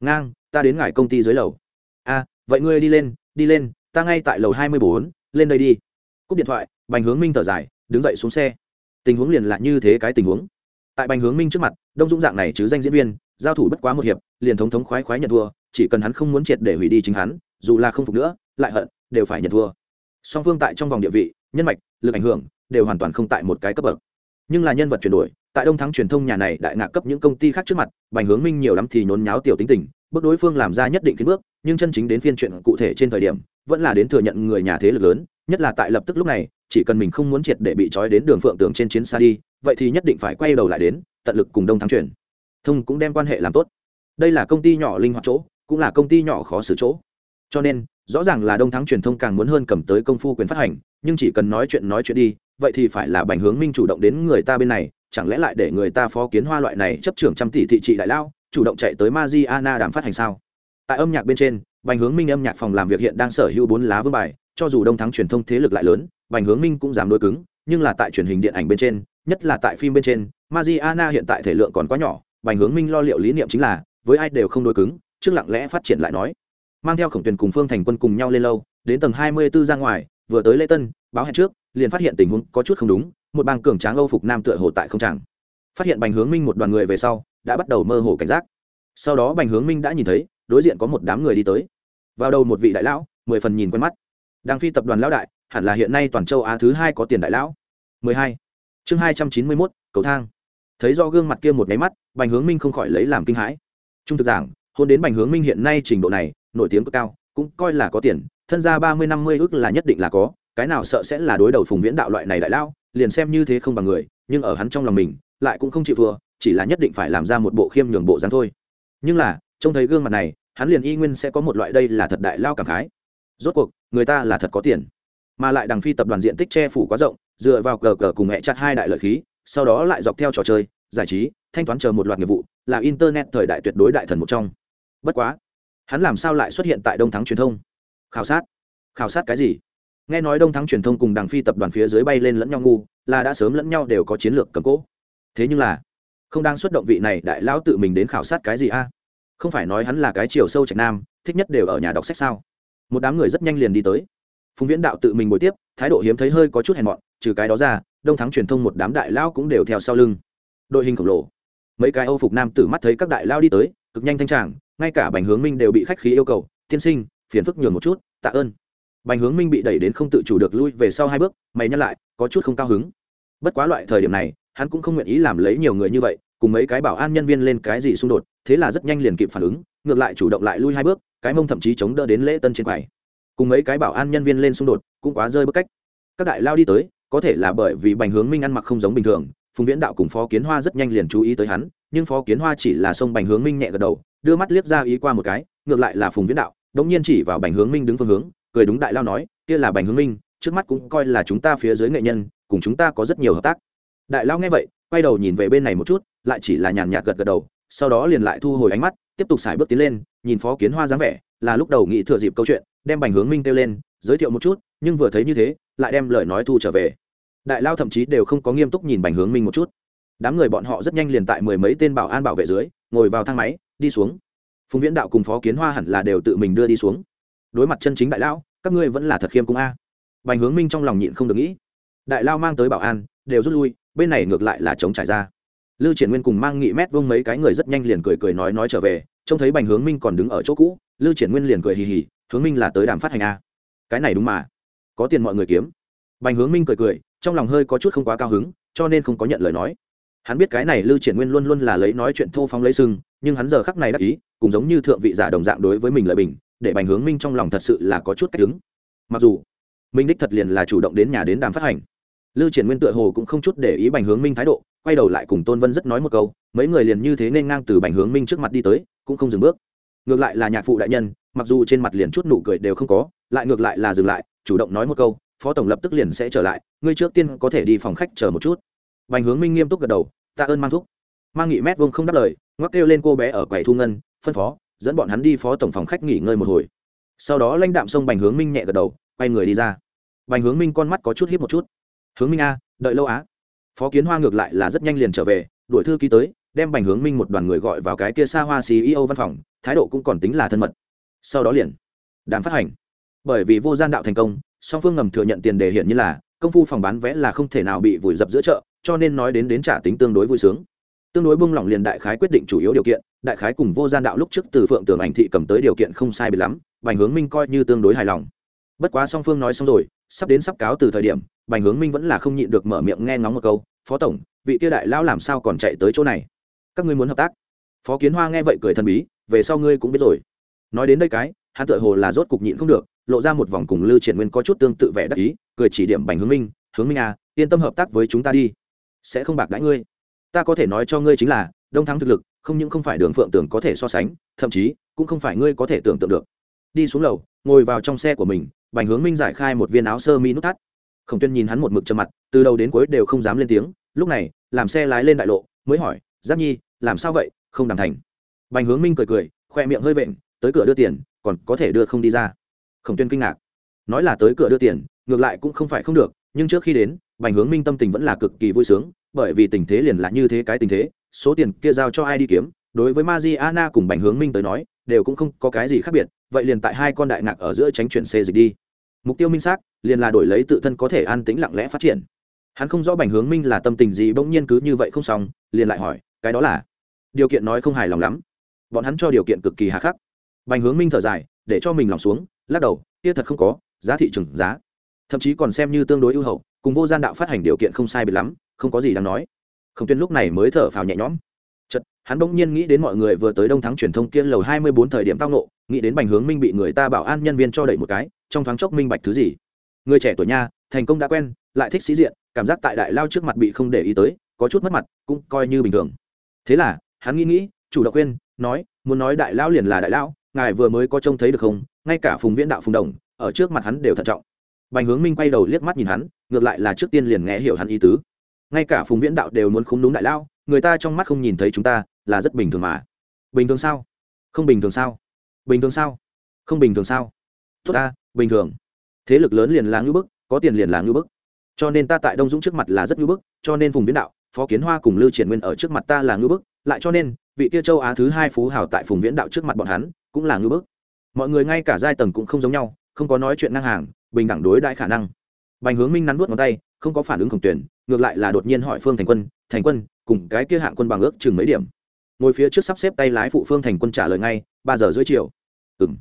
Ngang, ta đến ngài công ty dưới lầu. A, vậy ngươi đi lên đi lên, ta ngay tại lầu hai mươi bốn, lên đây đi. Cúp điện thoại, bành hướng minh thở dài, đứng dậy xuống xe. Tình huống liền là như thế cái tình huống. Tại bành hướng minh trước mặt, đông dũng dạng này chứ danh diễn viên, giao thủ bất quá một hiệp, liền thống thống khoái khoái nhận thua, chỉ cần hắn không muốn triệt để hủy đi chính hắn, dù là không phục nữa, lại hận, đều phải nhận thua. Song phương tại trong vòng địa vị, nhân mạch, lực ảnh hưởng, đều hoàn toàn không tại một cái cấp bậc. Nhưng là nhân vật chuyển đổi tại đông thắng truyền thông nhà này đại ngạc cấp những công ty khác trước mặt, bành hướng minh nhiều lắm thì nhốn nháo tiểu tính tình, bước đối phương làm ra nhất định kiến bước, nhưng chân chính đến phiên chuyện cụ thể trên thời điểm, vẫn là đến thừa nhận người nhà thế lực lớn, nhất là tại lập tức lúc này, chỉ cần mình không muốn triệt để bị trói đến đường phượng tường trên chiến xa đi, vậy thì nhất định phải quay đầu lại đến, tận lực cùng đông thắng truyền. Thông cũng đem quan hệ làm tốt. Đây là công ty nhỏ linh hoạt chỗ, cũng là công ty nhỏ khó xử chỗ. Cho nên, rõ ràng là đông thắng truyền thông càng muốn hơn cầm tới công phu quyền phát hành, nhưng chỉ cần nói chuyện nói chuyện đi, vậy thì phải là bành hướng minh chủ động đến người ta bên này chẳng lẽ lại để người ta phó kiến hoa loại này chấp trưởng trăm tỷ thị trị đại lao, chủ động chạy tới Mariana đàm phát hành sao? Tại âm nhạc bên trên, bành hướng minh âm nhạc phòng làm việc hiện đang sở hữu bốn lá vương bài, cho dù đông thắng truyền thông thế lực lại lớn, bành hướng minh cũng dám đối cứng, nhưng là tại truyền hình điện ảnh bên trên, nhất là tại phim bên trên Mariana hiện tại thể lượng còn quá nhỏ, bành hướng minh lo liệu lý niệm chính là, với ai đều không đối cứng, trước lặng lẽ phát triển lại nói. Mang theo khổng Tuyền cùng phương thành quân cùng nhau lên lâu, đến tầng hai mươi 24 ra ngoài, vừa tới lễ tân, báo hẹn trước, liền phát hiện tình huống có chút không đúng một bang cường tráng âu phục nam tựa hồ tại không tràng. Phát hiện bành hướng minh một đoàn người về sau, đã bắt đầu mơ hồ cảnh giác. Sau đó bành hướng minh đã nhìn thấy, đối diện có một đám người đi tới. Vào đầu một vị đại lão, mười phần nhìn quen mắt. Đang phi tập đoàn lão đại, hẳn là hiện nay toàn châu á thứ hai có tiền đại lão. Mười hai. Chương hai trăm chín mươi mốt, cầu thang. Thấy do gương mặt kia một máy mắt, bành hướng minh không khỏi lấy làm kinh hãi. Trung thực giảng, hôn đến bành hướng minh hiện nay trình độ này, nổi tiếng cực cao, cũng coi là có tiền, thân gia ba mươi năm mươi ước là nhất định là có, cái nào sợ sẽ là đối đầu phùng viễn đạo loại này đại lao liền xem như thế không bằng người, nhưng ở hắn trong lòng mình, lại cũng không chịu thua, chỉ là nhất định phải làm ra một bộ khiêm nhường bộ dáng thôi. Nhưng là, trông thấy gương mặt này, hắn liền y nguyên sẽ có một loại đây là thật đại lao cảm khái. Rốt cuộc, người ta là thật có tiền. Mà lại đằng phi tập đoàn diện tích che phủ quá rộng, dựa vào cờ cờ cùng mẹ chặt hai đại lợi khí, sau đó lại dọc theo trò chơi, giải trí, thanh toán chờ một loạt nghiệp vụ, là internet thời đại tuyệt đối đại thần một trong. Bất quá, hắn làm sao lại xuất hiện tại đông thắng truyền thông? Khảo sát. Khảo sát cái gì? Nghe nói đông thắng truyền thông cùng đằng phi tập đoàn phía dưới bay lên lẫn nhau ngu, là đã sớm lẫn nhau đều có chiến lược cầm cố. Thế nhưng là, không đang xuất động vị này đại lão tự mình đến khảo sát cái gì a? Không phải nói hắn là cái chiều sâu trạch nam, thích nhất đều ở nhà đọc sách sao? Một đám người rất nhanh liền đi tới. Phùng viễn đạo tự mình ngồi tiếp, thái độ hiếm thấy hơi có chút hèn mọn, trừ cái đó ra, đông thắng truyền thông một đám đại lão cũng đều theo sau lưng. Đội hình khổng lồ. Mấy cái âu phục nam tử mắt thấy các đại lao đi tới, cực nhanh thanh tràng, ngay cả bành hướng minh đều bị khách khí yêu cầu, tiên sinh, phiền phức nhường một chút, tạ ơn bành hướng minh bị đẩy đến không tự chủ được lui về sau hai bước, mày nhắc lại, có chút không cao hứng. Bất quá loại thời điểm này, hắn cũng không nguyện ý làm lấy nhiều người như vậy, cùng mấy cái bảo an nhân viên lên cái gì xung đột, thế là rất nhanh liền kịp phản ứng, ngược lại chủ động lại lui hai bước, cái mông thậm chí chống đỡ đến lễ tân trên quầy. Cùng mấy cái bảo an nhân viên lên xung đột, cũng quá rơi bức cách. Các đại lao đi tới, có thể là bởi vì bành hướng minh ăn mặc không giống bình thường, phùng viễn đạo cùng phó kiến hoa rất nhanh liền chú ý tới hắn, nhưng phó kiến hoa chỉ là xông bành hướng minh nhẹ gật đầu, đưa mắt liếc ra ý qua một cái, ngược lại là phùng viễn đạo, đống nhiên chỉ vào bành hướng minh đứng phương hướng cười đúng đại lao nói, kia là bành hướng minh, trước mắt cũng coi là chúng ta phía dưới nghệ nhân, cùng chúng ta có rất nhiều hợp tác. Đại lao nghe vậy, quay đầu nhìn về bên này một chút, lại chỉ là nhàn nhạt gật gật đầu, sau đó liền lại thu hồi ánh mắt, tiếp tục xài bước tiến lên, nhìn phó kiến hoa dáng vẻ, là lúc đầu nghĩ thừa dịp câu chuyện, đem bành hướng minh kêu lên, giới thiệu một chút, nhưng vừa thấy như thế, lại đem lời nói thu trở về. Đại lao thậm chí đều không có nghiêm túc nhìn bành hướng minh một chút. Đám người bọn họ rất nhanh liền tại mười mấy tên bảo an bảo vệ dưới, ngồi vào thang máy, đi xuống. Phùng viễn đạo cùng phó kiến hoa hẳn là đều tự mình đưa đi xuống đối mặt chân chính đại lao các ngươi vẫn là thật khiêm cung a. Bành hướng minh trong lòng nhịn không được nghĩ. Đại lao mang tới bảo an, đều rút lui, bên này ngược lại là chống trải ra. Lưu triển nguyên cùng mang nghị mét vông mấy cái người rất nhanh liền cười cười nói nói trở về, trông thấy bành hướng minh còn đứng ở chỗ cũ, lưu triển nguyên liền cười hì hì, hướng minh là tới đàm phát hành a. Cái này đúng mà. Có tiền mọi người kiếm. Bành hướng minh cười cười, trong lòng hơi có chút không quá cao hứng, cho nên không có nhận lời nói. Hắn biết cái này lưu triển nguyên luôn luôn là lấy nói chuyện thô phóng lấy sưng nhưng hắn giờ khắc này đắc ý, cũng giống như thượng vị giả đồng dạng đối với mình lợi bình để bành hướng minh trong lòng thật sự là có chút cách đứng. Mặc dù, minh đích thật liền là chủ động đến nhà đến đàm phát hành. Lưu triển nguyên tựa hồ cũng không chút để ý bành hướng minh thái độ, quay đầu lại cùng tôn vân rất nói một câu, mấy người liền như thế nên ngang từ bành hướng minh trước mặt đi tới, cũng không dừng bước. Ngược lại là nhạc phụ đại nhân, mặc dù trên mặt liền chút nụ cười đều không có, lại ngược lại là dừng lại, chủ động nói một câu, phó tổng lập tức liền sẽ trở lại, ngươi trước tiên có thể đi phòng khách chờ một chút. Bành hướng minh nghiêm túc gật đầu, tạ ơn mang thúc. Mang nghị mét vông không đáp lời, ngoắc kêu lên cô bé ở quầy thu ngân, phân phó dẫn bọn hắn đi phó tổng phòng khách nghỉ ngơi một hồi. Sau đó lãnh đạm xông bành hướng minh nhẹ gật đầu, quay người đi ra. Bành hướng minh con mắt có chút hít một chút. Hướng minh a, đợi lâu á. Phó kiến hoa ngược lại là rất nhanh liền trở về, đuổi thư ký tới, đem bành hướng minh một đoàn người gọi vào cái kia xa hoa ceo văn phòng, thái độ cũng còn tính là thân mật. Sau đó liền, đàm phát hành. Bởi vì vô gian đạo thành công, song phương ngầm thừa nhận tiền đề hiện như là, công phu phòng bán vé là không thể nào bị vùi dập giữa chợ, cho nên nói đến đến trả tính tương đối vui sướng tương đối bung lỏng liền đại khái quyết định chủ yếu điều kiện, đại khái cùng vô gian đạo lúc trước từ phượng tường ảnh thị cầm tới điều kiện không sai bị lắm, bành hướng minh coi như tương đối hài lòng. Bất quá song phương nói xong rồi, sắp đến sắp cáo từ thời điểm, bành hướng minh vẫn là không nhịn được mở miệng nghe ngóng một câu, phó tổng, vị kia đại lão làm sao còn chạy tới chỗ này? Các ngươi muốn hợp tác? Phó kiến hoa nghe vậy cười thần bí, về sau ngươi cũng biết rồi. Nói đến đây cái, hắn tựa hồ là rốt cục nhịn không được, lộ ra một vòng cùng lưu triển nguyên có chút tương tự vẻ đắc ý, cười chỉ điểm bành hướng minh hướng minh à yên tâm hợp tác với chúng ta đi, sẽ không bạc đãi ngươi ta có thể nói cho ngươi chính là, đông thắng thực lực, không những không phải đường phượng tưởng có thể so sánh, thậm chí, cũng không phải ngươi có thể tưởng tượng được. Đi xuống lầu, ngồi vào trong xe của mình, bành hướng minh giải khai một viên áo sơ mi nút thắt. Khổng tuyên nhìn hắn một mực trầm mặt, từ đầu đến cuối đều không dám lên tiếng, lúc này, làm xe lái lên đại lộ, mới hỏi, giáp nhi, làm sao vậy? Không đàm thành. Bành hướng minh cười cười, khoe miệng hơi vện, tới cửa đưa tiền, còn có thể đưa không đi ra. Khổng tuyên kinh ngạc, nói là tới cửa đưa tiền, ngược lại cũng không phải không được, nhưng trước khi đến, bành hướng minh tâm tình vẫn là cực kỳ vui sướng bởi vì tình thế liền là như thế cái tình thế, số tiền kia giao cho ai đi kiếm, đối với Mariana cùng bành hướng minh tới nói, đều cũng không có cái gì khác biệt, vậy liền tại hai con đại ngạc ở giữa tránh chuyển xe dịch đi. Mục tiêu minh xác, liền là đổi lấy tự thân có thể an tĩnh lặng lẽ phát triển. Hắn không rõ bành hướng minh là tâm tình gì bỗng nhiên cứ như vậy không xong, liền lại hỏi, cái đó là? Điều kiện nói không hài lòng lắm. Bọn hắn cho điều kiện cực kỳ hà khắc. Bành hướng minh thở dài, để cho mình lòng xuống, lắc đầu, kia thật không có, giá thị trường, giá. Thậm chí còn xem như tương đối ưu hậu, cùng vô gian đạo phát hành điều kiện không sai biệt lắm không có gì đáng nói. Không tuyên lúc này mới thở phào nhẹ nhõm. Chật hắn bỗng nhiên nghĩ đến mọi người vừa tới đông thắng truyền thông kia lầu hai mươi bốn thời điểm tao nộ nghĩ đến bành hướng minh bị người ta bảo an nhân viên cho đẩy một cái, trong thoáng chốc minh bạch thứ gì. Người trẻ tuổi nha, thành công đã quen, lại thích sĩ diện, cảm giác tại đại lao trước mặt bị không để ý tới, có chút mất mặt, cũng coi như bình thường. Thế là, hắn nghĩ nghĩ, chủ động khuyên, nói, muốn nói đại lao liền là đại lao, ngài vừa mới có trông thấy được không? Ngay cả phùng viễn đạo phùng đồng, ở trước mặt hắn đều thận trọng. Bành hướng minh quay đầu liếc mắt nhìn hắn, ngược lại là trước tiên liền nghe hiểu hắn ý tứ ngay cả phùng viễn đạo đều muốn khúng đúng đại lao, người ta trong mắt không nhìn thấy chúng ta, là rất bình thường mà. Bình thường sao? Không bình thường sao? Bình thường sao? Không bình thường sao? Tốt ta, bình thường. Thế lực lớn liền là ngưu bức, có tiền liền là ngưu bức. Cho nên ta tại đông dũng trước mặt là rất ngưu bức, cho nên phùng viễn đạo, phó kiến hoa cùng lưu triển nguyên ở trước mặt ta là ngưu bức, lại cho nên, vị kia châu á thứ hai phú hào tại phùng viễn đạo trước mặt bọn hắn, cũng là ngưu bức. Mọi người ngay cả giai tầng cũng không giống nhau, không có nói chuyện ngang hàng, bình đẳng đối đãi khả năng. Bành hướng minh nắn nuốt ngón tay, không có phản ứng khổng tuyển ngược lại là đột nhiên hỏi phương thành quân thành quân, cùng cái kia hạng quân bằng ước chừng mấy điểm? Ngồi phía trước sắp xếp tay lái phụ phương thành quân trả lời ngay, ba giờ rưỡi chiều. Ừ m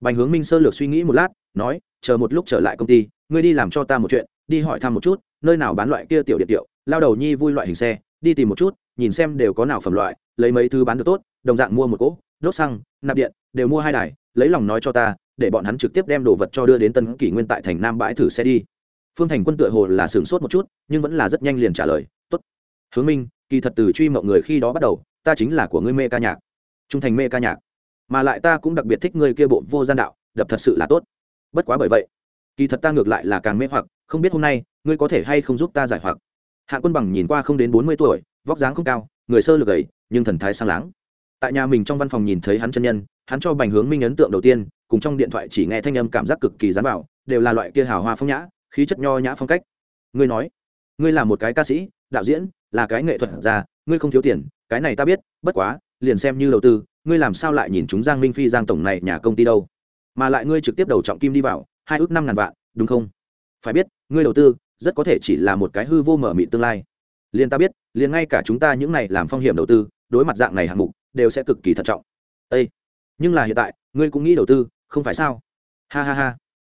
bành hướng minh sơ lược suy nghĩ một lát, nói, chờ một lúc trở lại công ty, ngươi đi làm cho ta một chuyện, đi hỏi thăm một chút, nơi nào bán loại kia tiểu điện tiệu, lao đầu nhi vui loại hình xe, đi tìm một chút, nhìn xem đều có nào phẩm loại, lấy mấy thứ bán được tốt, đồng dạng mua một cỗ, đốt xăng, nạp điện, đều mua hai đài, lấy lòng nói cho ta, để bọn hắn trực tiếp đem đồ vật cho đưa đến tân kỷ nguyên tại thành nam bãi thử xe đi phương thành quân tựa hồ là sửng sốt một chút, nhưng vẫn là rất nhanh liền trả lời t ố t hướng minh, kỳ thật từ truy mộng người khi đó bắt đầu, ta chính là của ngươi mê ca nhạc. Trung thành mê ca nhạc. Mà lại ta cũng đặc biệt thích ngươi kia bộ vô gian đạo, đập thật sự là tốt. Bất quá bởi vậy, kỳ thật ta ngược lại là càng mê hoặc, không biết hôm nay, ngươi có thể hay không giúp ta giải hoặc. Hạ quân bằng nhìn qua không đến bốn mươi tuổi, vóc dáng không cao, người sơ lược gầy, nhưng thần thái sang láng. Tại nhà mình trong văn phòng nhìn thấy hắn chân nhân, hắn cho bành hướng minh ấn tượng đầu tiên, cùng trong điện thoại chỉ nghe thanh âm cảm giác cực kỳ dán bảo đều là loại kia hào hoa phong nhã khí chất nho nhã phong cách. Ngươi nói, ngươi là một cái ca sĩ, đạo diễn, là cái nghệ thuật ra ngươi không thiếu tiền, cái này ta biết, bất quá, liền xem như đầu tư, ngươi làm sao lại nhìn chúng giang minh phi, giang tổng này nhà công ty đâu? Mà lại ngươi trực tiếp đầu trọng kim đi vào, hai ước năm ngàn vạn, đúng không? Phải biết, ngươi đầu tư, rất có thể chỉ là một cái hư vô mở mị tương lai. Liền ta biết, liền ngay cả chúng ta những này làm phong hiểm đầu tư, đối mặt dạng này hạng mục, đều sẽ cực kỳ thận trọng. Ê! nhưng là hiện tại, ngươi cũng nghĩ đầu tư, không phải sao? Ha ha ha.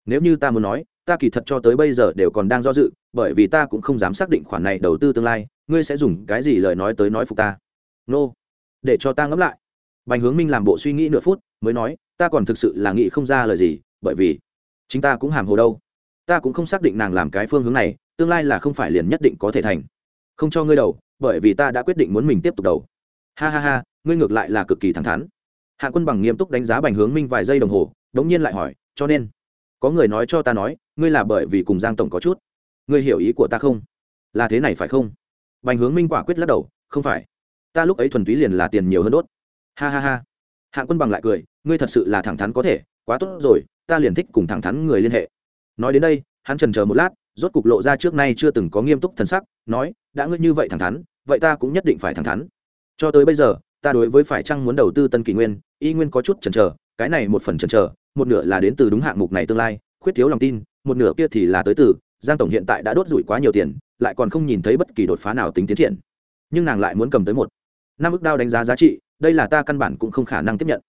Nếu như ta muốn nói ta kỳ thật cho tới bây giờ đều còn đang do dự, bởi vì ta cũng không dám xác định khoản này đầu tư tương lai, ngươi sẽ dùng cái gì lời nói tới nói phục ta. Nô、no. để cho ta ngẫm lại. Bành hướng minh làm bộ suy nghĩ nửa phút, mới nói, ta còn thực sự là nghĩ không ra lời gì, bởi vì chính ta cũng hàm hồ đâu. Ta cũng không xác định nàng làm cái phương hướng này, tương lai là không phải liền nhất định có thể thành. Không cho ngươi đầu, bởi vì ta đã quyết định muốn mình tiếp tục đầu. Ha ha ha, ngươi ngược lại là cực kỳ thẳng thắn. Hạ quân bằng nghiêm túc đánh giá bành hướng minh vài giây đồng hồ, đống nhiên lại hỏi, cho nên? Có người nói cho ta nói, ngươi là bởi vì cùng giang tổng có chút. Ngươi hiểu ý của ta không? Là thế này phải không? Bành hướng minh quả quyết lắc đầu, không phải. Ta lúc ấy thuần túy liền là tiền nhiều hơn đốt. Ha ha ha. Hạng quân bằng lại cười, ngươi thật sự là thẳng thắn có thể, quá tốt rồi, ta liền thích cùng thẳng thắn người liên hệ. Nói đến đây, hắn trần chờ một lát, rốt cục lộ ra trước nay chưa từng có nghiêm túc thần sắc, nói, đã ngươi như vậy thẳng thắn, vậy ta cũng nhất định phải thẳng thắn. Cho tới bây giờ, ta đối với phải chăng muốn đầu tư tân kỷ nguyên, y nguyên có chút chần chờ, cái này một phần chần chờ một nửa là đến từ đúng hạng mục này tương lai, khuyết thiếu lòng tin, một nửa kia thì là tới từ, giang tổng hiện tại đã đốt rủi quá nhiều tiền, lại còn không nhìn thấy bất kỳ đột phá nào tính tiến triển. Nhưng nàng lại muốn cầm tới một. Năm ước đao đánh giá giá trị, đây là ta căn bản cũng không khả năng tiếp nhận.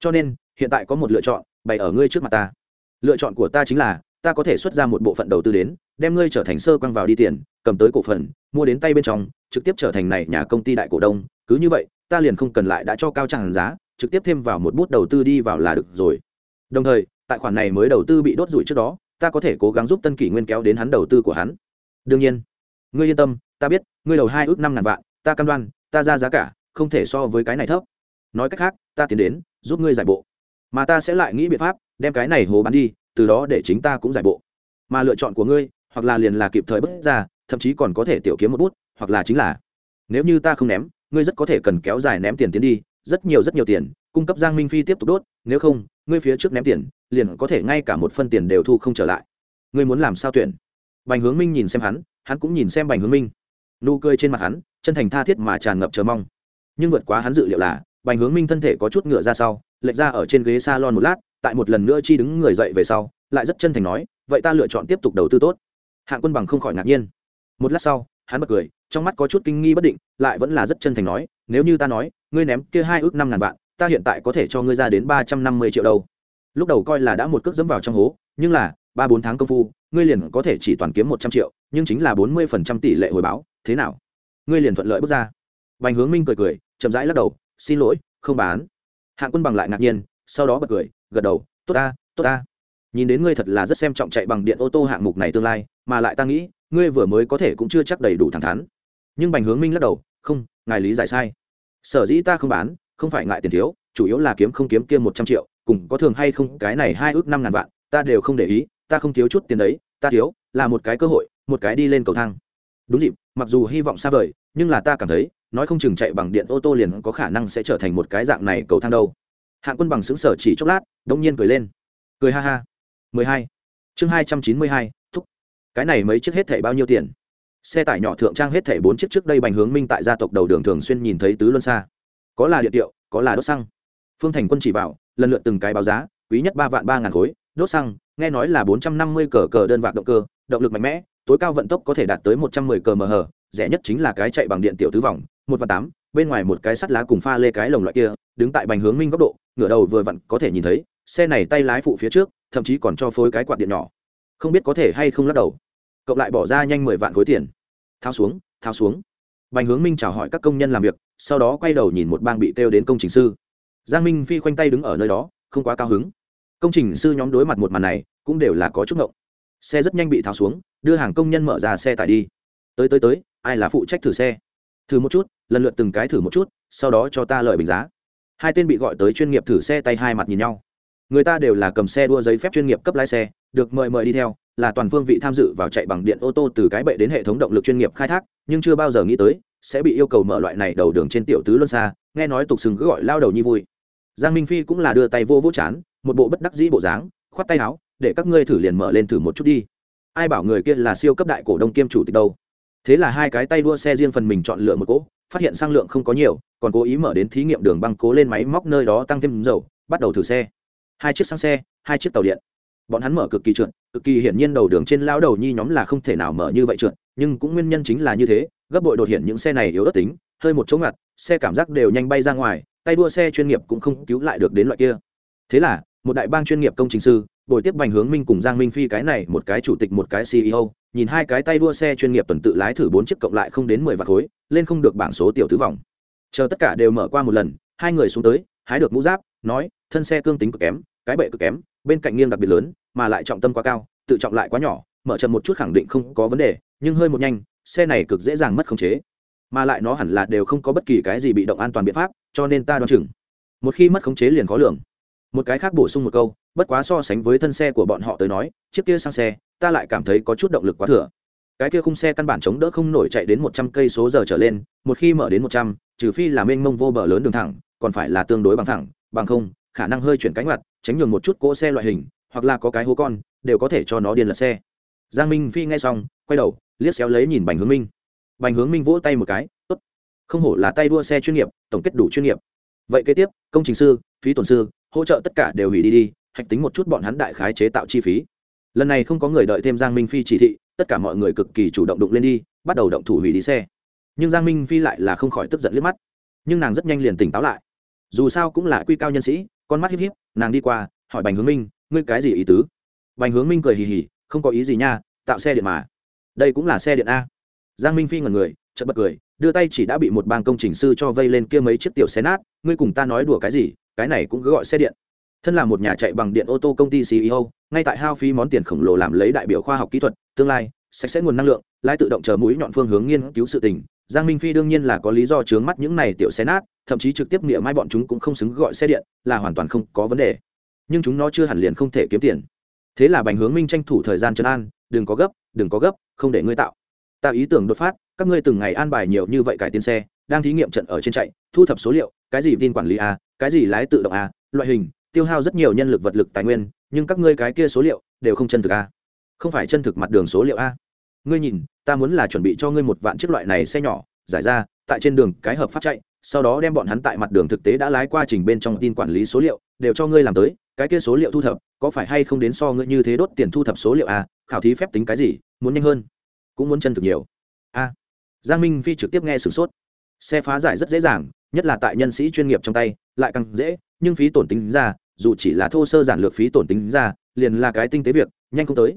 Cho nên, hiện tại có một lựa chọn, bày ở ngươi trước mặt ta. Lựa chọn của ta chính là, ta có thể xuất ra một bộ phận đầu tư đến, đem ngươi trở thành sơ quăng vào đi tiền, cầm tới cổ phần, mua đến tay bên trong, trực tiếp trở thành này nhà công ty đại cổ đông. Cứ như vậy, ta liền không cần lại đã cho cao tràng giá, trực tiếp thêm vào một bút đầu tư đi vào là được rồi đồng thời, tại khoản này mới đầu tư bị đốt rủi trước đó, ta có thể cố gắng giúp tân kỷ nguyên kéo đến hắn đầu tư của hắn. Đương nhiên, ngươi yên tâm, ta biết, ngươi đầu hai ước năm ngàn vạn, ta cam đoan, ta ra giá cả, không thể so với cái này thấp. Nói cách khác, ta tiến đến, giúp ngươi giải bộ. Mà ta sẽ lại nghĩ biện pháp, đem cái này hồ bán đi, từ đó để chính ta cũng giải bộ. Mà lựa chọn của ngươi, hoặc là liền là kịp thời bước ra, thậm chí còn có thể tiểu kiếm một bút, hoặc là chính là, nếu như ta không ném, ngươi rất có thể cần kéo dài ném tiền tiến đi, rất nhiều rất nhiều tiền, cung cấp giang minh phi tiếp tục đốt nếu không, ngươi phía trước ném tiền, liền có thể ngay cả một phân tiền đều thu không trở lại. Ngươi muốn làm sao tuyển? Bành hướng minh nhìn xem hắn hắn cũng nhìn xem bành hướng minh. Nụ cười trên mặt hắn, chân thành tha thiết mà tràn ngập chờ mong. Nhưng vượt quá hắn dự liệu là, bành hướng minh thân thể có chút ngựa ra sau, lệch ra ở trên ghế s a lon một lát, tại một lần nữa chi đứng người dậy về sau, lại rất chân thành nói, vậy ta lựa chọn tiếp tục đầu tư tốt. Hạng quân bằng không khỏi ngạc nhiên. Một lát sau, hắn bật cười, trong mắt có chút kinh nghi bất định, lại vẫn là rất chân thành nói, nếu như ta nói, ngươi ném kia hai ước năm ngàn vạn ta hiện tại có thể cho ngươi ra đến ba trăm năm mươi triệu đâu. Lúc đầu coi là đã một cước dẫm vào trong hố, nhưng là, ba bốn tháng công phu, ngươi liền có thể chỉ toàn kiếm một trăm triệu, nhưng chính là bốn mươi phần trăm tỷ lệ hồi báo, thế nào? Ngươi liền thuận lợi bước ra. Bành hướng minh cười cười, chậm rãi lắc đầu, xin lỗi, không bán. Hạng quân bằng lại ngạc nhiên, sau đó bật cười, gật đầu, tốt ta tốt ta. Nhìn đến ngươi thật là rất xem trọng chạy bằng điện ô tô hạng mục này tương lai, mà lại ta nghĩ, ngươi vừa mới có thể cũng chưa chắc đầy đủ thẳng thắn. Nhưng bành hướng minh lắc đầu, không, ngài lý giải sai. Sở dĩ ta không bán không phải ngại tiền thiếu, chủ yếu là kiếm không kiếm kia một trăm triệu, cùng có thường hay không, cái này hai ước năm ngàn vạn, ta đều không để ý, ta không thiếu chút tiền đấy, ta thiếu, là một cái cơ hội, một cái đi lên cầu thang. Đúng dịp, mặc dù hy vọng xa vời, nhưng là ta cảm thấy, nói không chừng chạy bằng điện ô tô liền có khả năng sẽ trở thành một cái dạng này cầu thang đâu. Hạng quân bằng xứng sở chỉ chốc lát đông nhiên cười lên. Cười ha ha. Mười hai. Chương hai trăm chín mươi hai, thúc. Cái này mấy chiếc hết thẻ bao nhiêu tiền? Xe tải nhỏ thượng trang hết thẻ bốn chiếc trước đây bành hướng minh tại gia tộc đầu đường thường xuyên nhìn thấy tứ luân xa có là điện tiệu, có là đốt xăng. Phương thành quân chỉ vào, lần lượt từng cái báo giá, quý nhất ba vạn ba ngàn khối, đốt xăng, nghe nói là bốn trăm năm mươi cờ cờ đơn vạc động cơ, động lực mạnh mẽ, tối cao vận tốc có thể đạt tới một trăm mười cờ mh rẻ nhất chính là cái chạy bằng điện tiểu tứ vòng, một và tám, bên ngoài một cái sắt lá cùng pha lê cái lồng loại kia, đứng tại bành hướng minh góc độ, ngửa đầu vừa vặn có thể nhìn thấy, xe này tay lái phụ phía trước, thậm chí còn cho phối cái quạt điện nhỏ. Không biết có thể hay không lắc đầu. Cộng lại bỏ ra nhanh mười vạn khối tiền. Thao xuống thao xuống bành hướng minh chào hỏi các công nhân làm việc, sau đó quay đầu nhìn một bang bị kêu đến công trình sư. Giang minh phi khoanh tay đứng ở nơi đó, không quá cao hứng. Công trình sư nhóm đối mặt một màn này, cũng đều là có chút ngộng. Xe rất nhanh bị tháo xuống, đưa hàng công nhân mở ra xe tải đi. Tới tới tới, ai là phụ trách thử xe? Thử một chút, lần lượt từng cái thử một chút, sau đó cho ta lợi bình giá. Hai tên bị gọi tới chuyên nghiệp thử xe tay hai mặt nhìn nhau. Người ta đều là cầm xe đua giấy phép chuyên nghiệp cấp lái xe, được mời mời đi theo là toàn phương vị tham dự vào chạy bằng điện ô tô từ cái bệ đến hệ thống động lực chuyên nghiệp khai thác, nhưng chưa bao giờ nghĩ tới, sẽ bị yêu cầu mở loại này đầu đường trên tiểu tứ luân xa, nghe nói tục sừng cứ gọi lao đầu nhi vui. Giang minh phi cũng là đưa tay vô vô chán, một bộ bất đắc dĩ bộ dáng, khoát tay áo, để các ngươi thử liền mở lên thử một chút đi. Ai bảo người kia là siêu cấp đại cổ đông kiêm chủ tịch đâu? Thế là hai cái tay đua xe riêng phần mình chọn lựa một cỗ, phát hiện sang lượng không có nhiều, còn cố ý mở đến thí nghiệm đường băng cố lên máy móc nơi đó tăng thêm dầu, bắt đầu thử xe. Hai chiếc xăng xe, hai chiếc tàu điện. Bọn hắn mở cực kỳ trượt cực kỳ hiển nhiên đầu đường trên lao đầu nhi nhóm là không thể nào mở như vậy trượt, nhưng cũng nguyên nhân chính là như thế, gấp bội đột hiện những xe này yếu ớt tính, hơi một chỗ ngặt, xe cảm giác đều nhanh bay ra ngoài, tay đua xe chuyên nghiệp cũng không cứu lại được đến loại kia. Thế là, một đại bang chuyên nghiệp công trình sư, bồi tiếp bành hướng minh cùng giang minh phi cái này một cái chủ tịch một cái ceo nhìn hai cái tay đua xe chuyên nghiệp tuần tự lái thử bốn chiếc cộng lại không đến mười vạt khối, lên không được bảng số tiểu thứ vòng. Chờ tất cả đều mở qua một lần, hai người xuống tới, hái được mũ giáp, nói, thân xe cương tính cực kém, cái bệ cực kém, bên cạnh nghiêng đặc biệt lớn mà lại trọng tâm quá cao, tự trọng lại quá nhỏ, mở chậm một chút khẳng định không có vấn đề, nhưng hơi một nhanh, xe này cực dễ dàng mất khống chế. Mà lại nó hẳn là đều không có bất kỳ cái gì bị động an toàn biện pháp, cho nên ta đoán chừng, một khi mất khống chế liền khó lường. Một cái khác bổ sung một câu, bất quá so sánh với thân xe của bọn họ tới nói, chiếc kia sang xe, ta lại cảm thấy có chút động lực quá thừa. Cái kia khung xe căn bản chống đỡ không nổi chạy đến một trăm cây số giờ trở lên, một khi mở đến một trăm, trừ phi là mênh mông vô bờ lớn đường thẳng, còn phải là tương đối bằng thẳng, bằng không, khả năng hơi chuyển cánh mặt tránh nhường một chút cỗ xe loại hình hoặc là có cái hố con, đều có thể cho nó điên lật xe. Giang minh phi nghe xong, quay đầu, liếc xéo lấy nhìn bành hướng minh. Bành hướng minh vỗ tay một cái, tốt. Không hổ là tay đua xe chuyên nghiệp, tổng kết đủ chuyên nghiệp. Vậy kế tiếp, công trình sư, phí tổn sư, hỗ trợ tất cả đều hủy đi đi, hạch tính một chút bọn hắn đại khái chế tạo chi phí. Lần này không có người đợi thêm giang minh phi chỉ thị, tất cả mọi người cực kỳ chủ động đụng lên đi, bắt đầu động thủ hủy đi xe. Nhưng giang minh phi lại là không khỏi tức giận liếc mắt. Nhưng nàng rất nhanh liền tỉnh táo lại. Dù sao cũng là quy cao nhân sĩ, con mắt híp híp, nàng đi qua, hỏi bành hướng minh ngươi cái gì ý tứ? Bành hướng minh cười hì hì, không có ý gì nha, tạo xe điện mà. Đây cũng là xe điện a. Giang minh phi ngần người, chợt bật cười, đưa tay chỉ đã bị một bang công trình sư cho vây lên kia mấy chiếc tiểu xe nát, ngươi cùng ta nói đùa cái gì, cái này cũng cứ gọi xe điện. Thân là một nhà chạy bằng điện ô tô công ty ceo ngay tại hao phí món tiền khổng lồ làm lấy đại biểu khoa học kỹ thuật, tương lai, sạch sẽ nguồn năng lượng, lái tự động chờ mũi nhọn phương hướng nghiên cứu sự tình. Giang minh phi đương nhiên là có lý do chướng mắt những này tiểu xe nát, thậm chí trực tiếp nghĩa mai bọn chúng cũng không xứng gọi xe điện, là hoàn toàn không có vấn đề nhưng chúng nó chưa hẳn liền không thể kiếm tiền. Thế là bành hướng minh tranh thủ thời gian trấn an, đừng có gấp, đừng có gấp, không để ngươi tạo. Tạo ý tưởng đột phát, các ngươi từng ngày an bài nhiều như vậy cải tiến xe, đang thí nghiệm trận ở trên chạy, thu thập số liệu, cái gì tin quản lý a, cái gì lái tự động a, loại hình, tiêu hao rất nhiều nhân lực vật lực tài nguyên, nhưng các ngươi cái kia số liệu đều không chân thực a. Không phải chân thực mặt đường số liệu a. Ngươi nhìn, ta muốn là chuẩn bị cho ngươi một vạn chiếc loại này xe nhỏ, giải ra, tại trên đường cái hợp pháp chạy, sau đó đem bọn hắn tại mặt đường thực tế đã lái qua trình bên trong tin quản lý số liệu, đều cho ngươi làm tới cái kia số liệu thu thập, có phải hay không đến so ngươi như thế đốt tiền thu thập số liệu à? Khảo thí phép tính cái gì? Muốn nhanh hơn, cũng muốn chân thực nhiều. A giang minh phi trực tiếp nghe sửng sốt. Xe phá giải rất dễ dàng, nhất là tại nhân sĩ chuyên nghiệp trong tay, lại càng dễ, nhưng phí tổn tính ra, dù chỉ là thô sơ giản lược phí tổn tính ra, liền là cái tinh tế việc, nhanh không tới.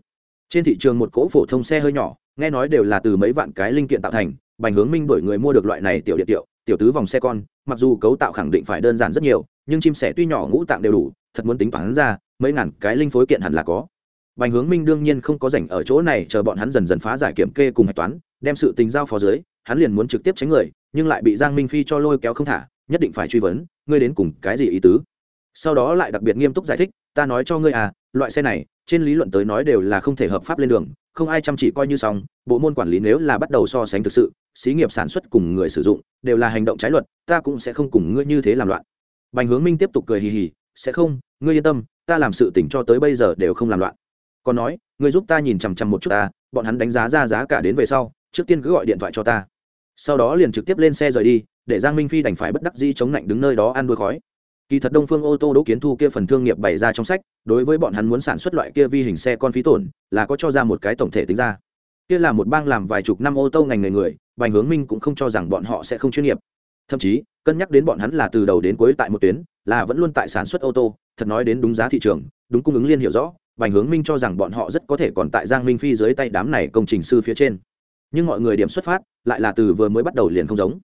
Trên thị trường một cỗ phổ thông xe hơi nhỏ, nghe nói đều là từ mấy vạn cái linh kiện tạo thành, bành hướng minh đổi người mua được loại này tiểu điện tiểu tiểu tứ vòng xe con, mặc dù cấu tạo khẳng định phải đơn giản rất nhiều, nhưng chim sẻ tuy nhỏ ngũ tạng đều đủ thật muốn tính toán ra, mấy ngàn cái linh phối kiện hẳn là có. Bành hướng minh đương nhiên không có rảnh ở chỗ này, chờ bọn hắn dần dần phá giải kiểm kê cùng hạch toán, đem sự tình giao phó dưới, hắn liền muốn trực tiếp tránh người, nhưng lại bị giang minh phi cho lôi kéo không thả, nhất định phải truy vấn, ngươi đến cùng cái gì ý tứ? Sau đó lại đặc biệt nghiêm túc giải thích, ta nói cho ngươi à loại xe này, trên lý luận tới nói đều là không thể hợp pháp lên đường, không ai chăm chỉ coi như xong, bộ môn quản lý nếu là bắt đầu so sánh thực sự, xí nghiệp sản xuất cùng người sử dụng, đều là hành động trái luật, ta cũng sẽ không cùng ngươi như thế làm loạn. Bành hướng minh tiếp tục cười hì hì sẽ không, ngươi yên tâm, ta làm sự tỉnh cho tới bây giờ đều không làm loạn. Còn nói, ngươi giúp ta nhìn chằm chằm một chút ta, bọn hắn đánh giá ra giá cả đến về sau, trước tiên cứ gọi điện thoại cho ta. Sau đó liền trực tiếp lên xe rời đi, để giang minh phi đành phải bất đắc dĩ chống lạnh đứng nơi đó ăn đuôi khói. Kỳ thật đông phương ô tô đỗ kiến thu kia phần thương nghiệp bày ra trong sách, đối với bọn hắn muốn sản xuất loại kia vi hình xe con phí tổn, là có cho ra một cái tổng thể tính ra. Kia là một bang làm vài chục năm ô tô ngành nghề người, bành hướng minh cũng không cho rằng bọn họ sẽ không chuyên nghiệp thậm chí, cân nhắc đến bọn hắn là từ đầu đến cuối tại một tuyến, là vẫn luôn tại sản xuất ô tô, thật nói đến đúng giá thị trường, đúng cung ứng liên hiểu rõ, bành hướng minh cho rằng bọn họ rất có thể còn tại giang minh phi dưới tay đám này công trình sư phía trên. Nhưng mọi người điểm xuất phát, lại là từ vừa mới bắt đầu liền không giống.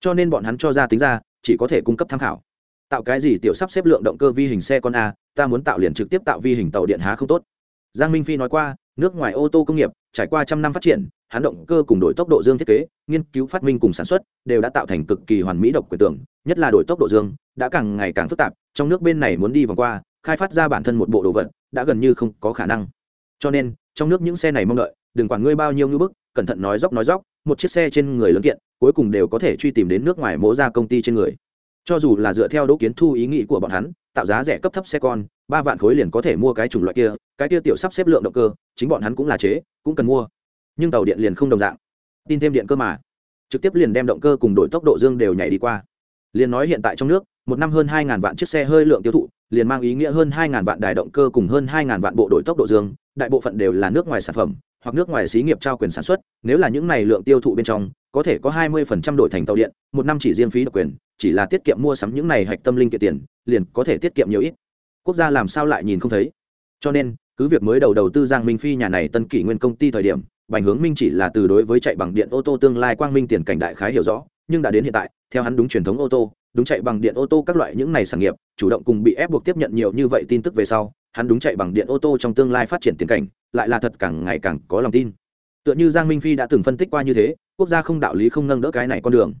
Cho nên bọn hắn cho ra tính ra, chỉ có thể cung cấp tham khảo. Tạo cái gì tiểu sắp xếp lượng động cơ vi hình xe con a, ta muốn tạo liền trực tiếp tạo vi hình tàu điện há không tốt. Giang minh phi nói qua, nước ngoài ô tô công nghiệp, trải qua trăm năm phát triển hắn động cơ cùng đổi tốc độ dương thiết kế, nghiên cứu phát minh cùng sản xuất đều đã tạo thành cực kỳ hoàn mỹ độc quyền tưởng, nhất là đổi tốc độ dương đã càng ngày càng phức tạp, trong nước bên này muốn đi vòng qua, khai phát ra bản thân một bộ đồ vật đã gần như không có khả năng. Cho nên, trong nước những xe này mong đợi, đừng quản ngươi bao nhiêu ngưỡng bức, cẩn thận nói dốc nói dốc, một chiếc xe trên người lớn kiện, cuối cùng đều có thể truy tìm đến nước ngoài mỗ ra công ty trên người. Cho dù là dựa theo đỗ kiến thu ý nghĩ của bọn hắn, tạo giá rẻ cấp thấp xe con, ba vạn khối liền có thể mua cái chủng loại kia, cái kia tiểu sắp xếp lượng động cơ, chính bọn hắn cũng là chế, cũng cần mua nhưng tàu điện liền không đồng dạng. Tin thêm điện cơ mà. Trực tiếp liền đem động cơ cùng đổi tốc độ dương đều nhảy đi qua. Liền nói hiện tại trong nước, một năm hơn hai vạn chiếc xe hơi lượng tiêu thụ, liền mang ý nghĩa hơn hai vạn đài động cơ cùng hơn hai vạn bộ đổi tốc độ dương, đại bộ phận đều là nước ngoài sản phẩm, hoặc nước ngoài xí nghiệp trao quyền sản xuất, nếu là những này lượng tiêu thụ bên trong, có thể có hai 20% đổi thành tàu điện, một năm chỉ riêng phí độc quyền, chỉ là tiết kiệm mua sắm những này hạch tâm linh kiện tiền, liền có thể tiết kiệm nhiều ít. Quốc gia làm sao lại nhìn không thấy? Cho nên, cứ việc mới đầu đầu tư giang minh phi nhà này tân kỷ nguyên công ty thời điểm bành hướng minh chỉ là từ đối với chạy bằng điện ô tô tương lai quang minh tiền cảnh đại khái hiểu rõ, nhưng đã đến hiện tại, theo hắn đúng truyền thống ô tô, đúng chạy bằng điện ô tô các loại những này sản nghiệp, chủ động cùng bị ép buộc tiếp nhận nhiều như vậy tin tức về sau, hắn đúng chạy bằng điện ô tô trong tương lai phát triển tiền cảnh, lại là thật càng ngày càng có lòng tin. Tựa như giang minh phi đã từng phân tích qua như thế, quốc gia không đạo lý không nâng đỡ cái này con đường.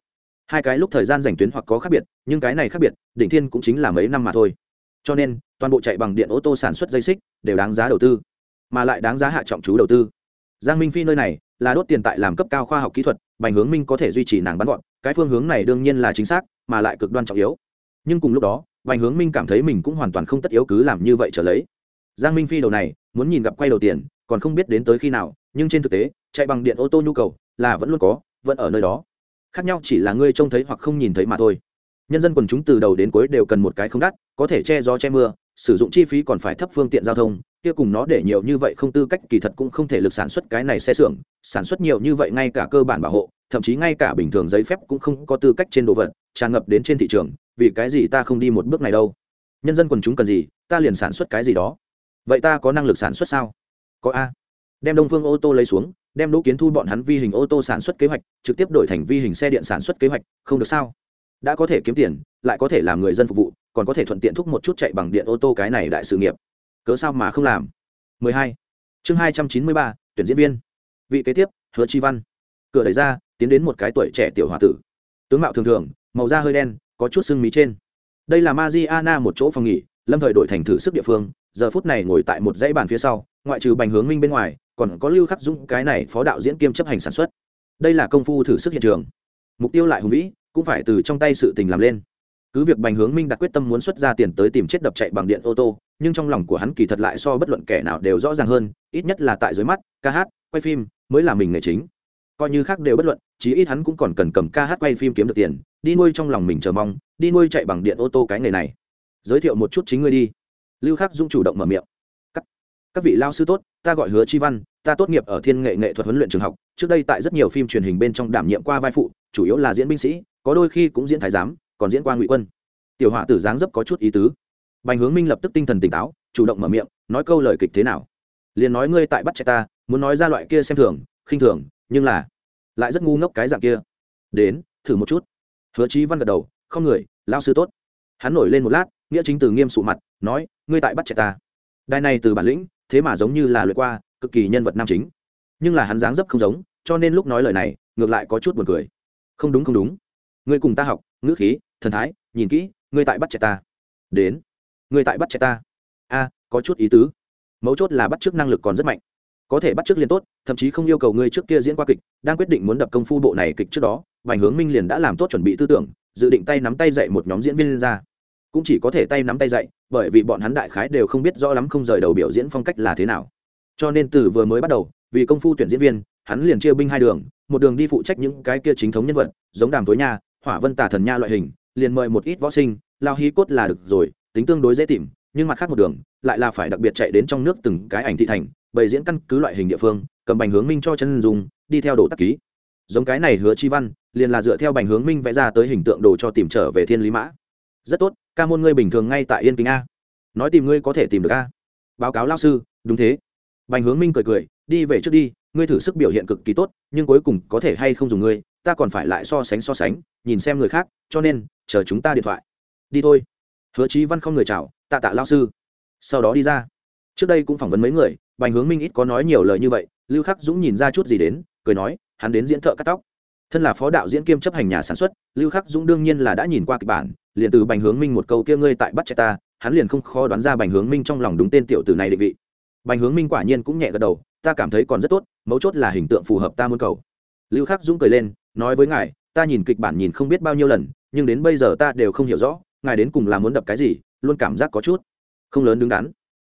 Hai cái lúc thời gian rảnh tuyến hoặc có khác biệt, nhưng cái này khác biệt, đỉnh thiên cũng chính là mấy năm mà thôi. Cho nên, toàn bộ chạy bằng điện ô tô sản xuất dây xích, đều đáng giá đầu tư, mà lại đáng giá hạ trọng chú đầu tư giang minh phi nơi này là đốt tiền tại làm cấp cao khoa học kỹ thuật, bành hướng minh có thể duy trì nàng bắn gọn cái phương hướng này đương nhiên là chính xác, mà lại cực đoan trọng yếu. Nhưng cùng lúc đó, bành hướng minh cảm thấy mình cũng hoàn toàn không tất yếu cứ làm như vậy trở lấy. Giang minh phi đầu này, muốn nhìn gặp quay đầu tiền, còn không biết đến tới khi nào, nhưng trên thực tế, chạy bằng điện ô tô nhu cầu là vẫn luôn có, vẫn ở nơi đó. Khác nhau chỉ là ngươi trông thấy hoặc không nhìn thấy mà thôi. Nhân dân quần chúng từ đầu đến cuối đều cần một cái không đắt, có thể che gió che mưa sử dụng chi phí còn phải thấp phương tiện giao thông, kia cùng nó để nhiều như vậy không tư cách kỳ thật cũng không thể lực sản xuất cái này xe xưởng, sản xuất nhiều như vậy ngay cả cơ bản bảo hộ, thậm chí ngay cả bình thường giấy phép cũng không có tư cách trên đồ vật, tràn ngập đến trên thị trường, vì cái gì ta không đi một bước này đâu? Nhân dân quần chúng cần gì, ta liền sản xuất cái gì đó. Vậy ta có năng lực sản xuất sao? Có a. Đem đông phương ô tô lấy xuống, đem đỗ kiến thu bọn hắn vi hình ô tô sản xuất kế hoạch, trực tiếp đổi thành vi hình xe điện sản xuất kế hoạch, không được sao? Đã có thể kiếm tiền lại có thể làm người dân phục vụ còn có thể thuận tiện thúc một chút chạy bằng điện ô tô cái này đại sự nghiệp. Cớ sao mà không làm? 12. chương 293, tuyển diễn viên. Vị kế tiếp hứa chi văn. Cửa đẩy ra tiến đến một cái tuổi trẻ tiểu h tử. Tướng mạo thường thường màu da hơi đen có chút sưng mí trên. Đây là Mariana một chỗ phòng nghỉ lâm thời đổi thành thử sức địa phương giờ phút này ngồi tại một dãy bàn phía sau ngoại trừ bành hướng minh bên ngoài còn có lưu khắc dũng cái này phó đạo diễn kiêm chấp hành sản xuất. Đây là công phu thử sức hiện trường. Mục tiêu lại hùng vĩ cũng phải từ trong tay sự tình làm lên. Cứ việc bành hướng minh đặt quyết tâm muốn xuất ra tiền tới tìm chết đập chạy bằng điện ô tô, nhưng trong lòng của hắn kỳ thật lại so bất luận kẻ nào đều rõ ràng hơn, ít nhất là tại dưới mắt, ca hát, quay phim mới là mình nghề chính. Coi như khác đều bất luận, chí ít hắn cũng còn cần cầm ca hát quay phim kiếm được tiền, đi nuôi trong lòng mình chờ mong, đi nuôi chạy bằng điện ô tô cái nghề này. Giới thiệu một chút chính ngươi đi. Lưu khắc dung chủ động mở miệng các, vị lao sư tốt ta gọi hứa chi văn ta tốt nghiệp ở thiên nghệ nghệ thuật huấn luyện trường học trước đây tại rất nhiều phim truyền hình bên trong đảm nhiệm qua vai phụ chủ yếu là diễn binh sĩ có đôi khi cũng diễn thái giám còn diễn qua ngụy quân. Tiểu họa tử dáng dấp có chút ý tứ. Bành hướng minh lập tức tinh thần tỉnh táo chủ động mở miệng nói câu lời kịch thế nào? Liền nói ngươi tại bắt chạy ta muốn nói ra loại kia xem thường khinh thường nhưng là lại rất ngu ngốc cái dạng kia. Đến thử một chút. Hứa chí văn gật đầu không người lao sư tốt. Hắn nổi lên một lát nghĩa chính từ nghiêm sụ mặt nói ngươi tại bắt chạy ta. Đài này từ bản lĩnh thế mà giống như là lượt qua, cực kỳ nhân vật nam chính. Nhưng là hắn dáng dấp không giống, cho nên lúc nói lời này, ngược lại có chút buồn cười. Không đúng không đúng. Ngươi cùng ta học, ngữ khí, thần thái, nhìn kỹ, ngươi tại bắt trẻ ta. Đến. Ngươi tại bắt trẻ ta. A, có chút ý tứ. Mấu chốt là bắt trước năng lực còn rất mạnh. Có thể bắt trước liền tốt, thậm chí không yêu cầu ngươi trước kia diễn qua kịch, đang quyết định muốn đập công phu bộ này kịch trước đó, vành hướng minh liền đã làm tốt chuẩn bị tư tưởng, dự định tay nắm tay dạy một nhóm diễn viên lên ra. Cũng chỉ có thể tay nắm tay dạy bởi vì bọn hắn đại khái đều không biết rõ lắm không rời đầu biểu diễn phong cách là thế nào. Cho nên từ vừa mới bắt đầu, vì công phu tuyển diễn viên, hắn liền chia binh hai đường, một đường đi phụ trách những cái kia chính thống nhân vật, giống đàm tối nha, hỏa vân tà thần nha loại hình, liền mời một ít võ sinh, lao hí cốt là được rồi, tính tương đối dễ tìm, nhưng mặt khác một đường, lại là phải đặc biệt chạy đến trong nước từng cái ảnh thị thành, bày diễn căn cứ loại hình địa phương, cầm bành hướng minh cho chân dùng đi theo đồ tắc ký. Giống cái này hứa chi văn, liền là dựa theo bành hướng minh vẽ ra tới hình tượng đồ cho tìm trở về thiên lý mã. Rất tốt ca môn ngươi bình thường ngay tại yên kính a. Nói tìm ngươi có thể tìm được a. Báo cáo lao sư, đúng thế. Bành hướng minh cười cười, đi về trước đi, ngươi thử sức biểu hiện cực kỳ tốt, nhưng cuối cùng có thể hay không dùng ngươi, ta còn phải lại so sánh so sánh, nhìn xem người khác, cho nên, chờ chúng ta điện thoại. Đi thôi. Hứa chí văn không người chào, tạ tạ lao sư. Sau đó đi ra. Trước đây cũng phỏng vấn mấy người, bành hướng minh ít có nói nhiều lời như vậy, lưu khắc dũng nhìn ra chút gì đến, cười nói, hắn đến diễn thợ cắt tóc thân là phó đạo diễn kiêm chấp hành nhà sản xuất, lưu khắc dũng đương nhiên là đã nhìn qua kịch bản, liền từ bành hướng minh một câu kia ngươi tại bắt chạy ta, hắn liền không khó đoán ra bành hướng minh trong lòng đúng tên tiểu tử này định vị. Bành hướng minh quả nhiên cũng nhẹ gật đầu, ta cảm thấy còn rất tốt, mấu chốt là hình tượng phù hợp ta muốn cầu. Lưu khắc dũng cười lên, nói với ngài, ta nhìn kịch bản nhìn không biết bao nhiêu lần, nhưng đến bây giờ ta đều không hiểu rõ, ngài đến cùng là muốn đập cái gì, luôn cảm giác có chút không lớn đứng đắn.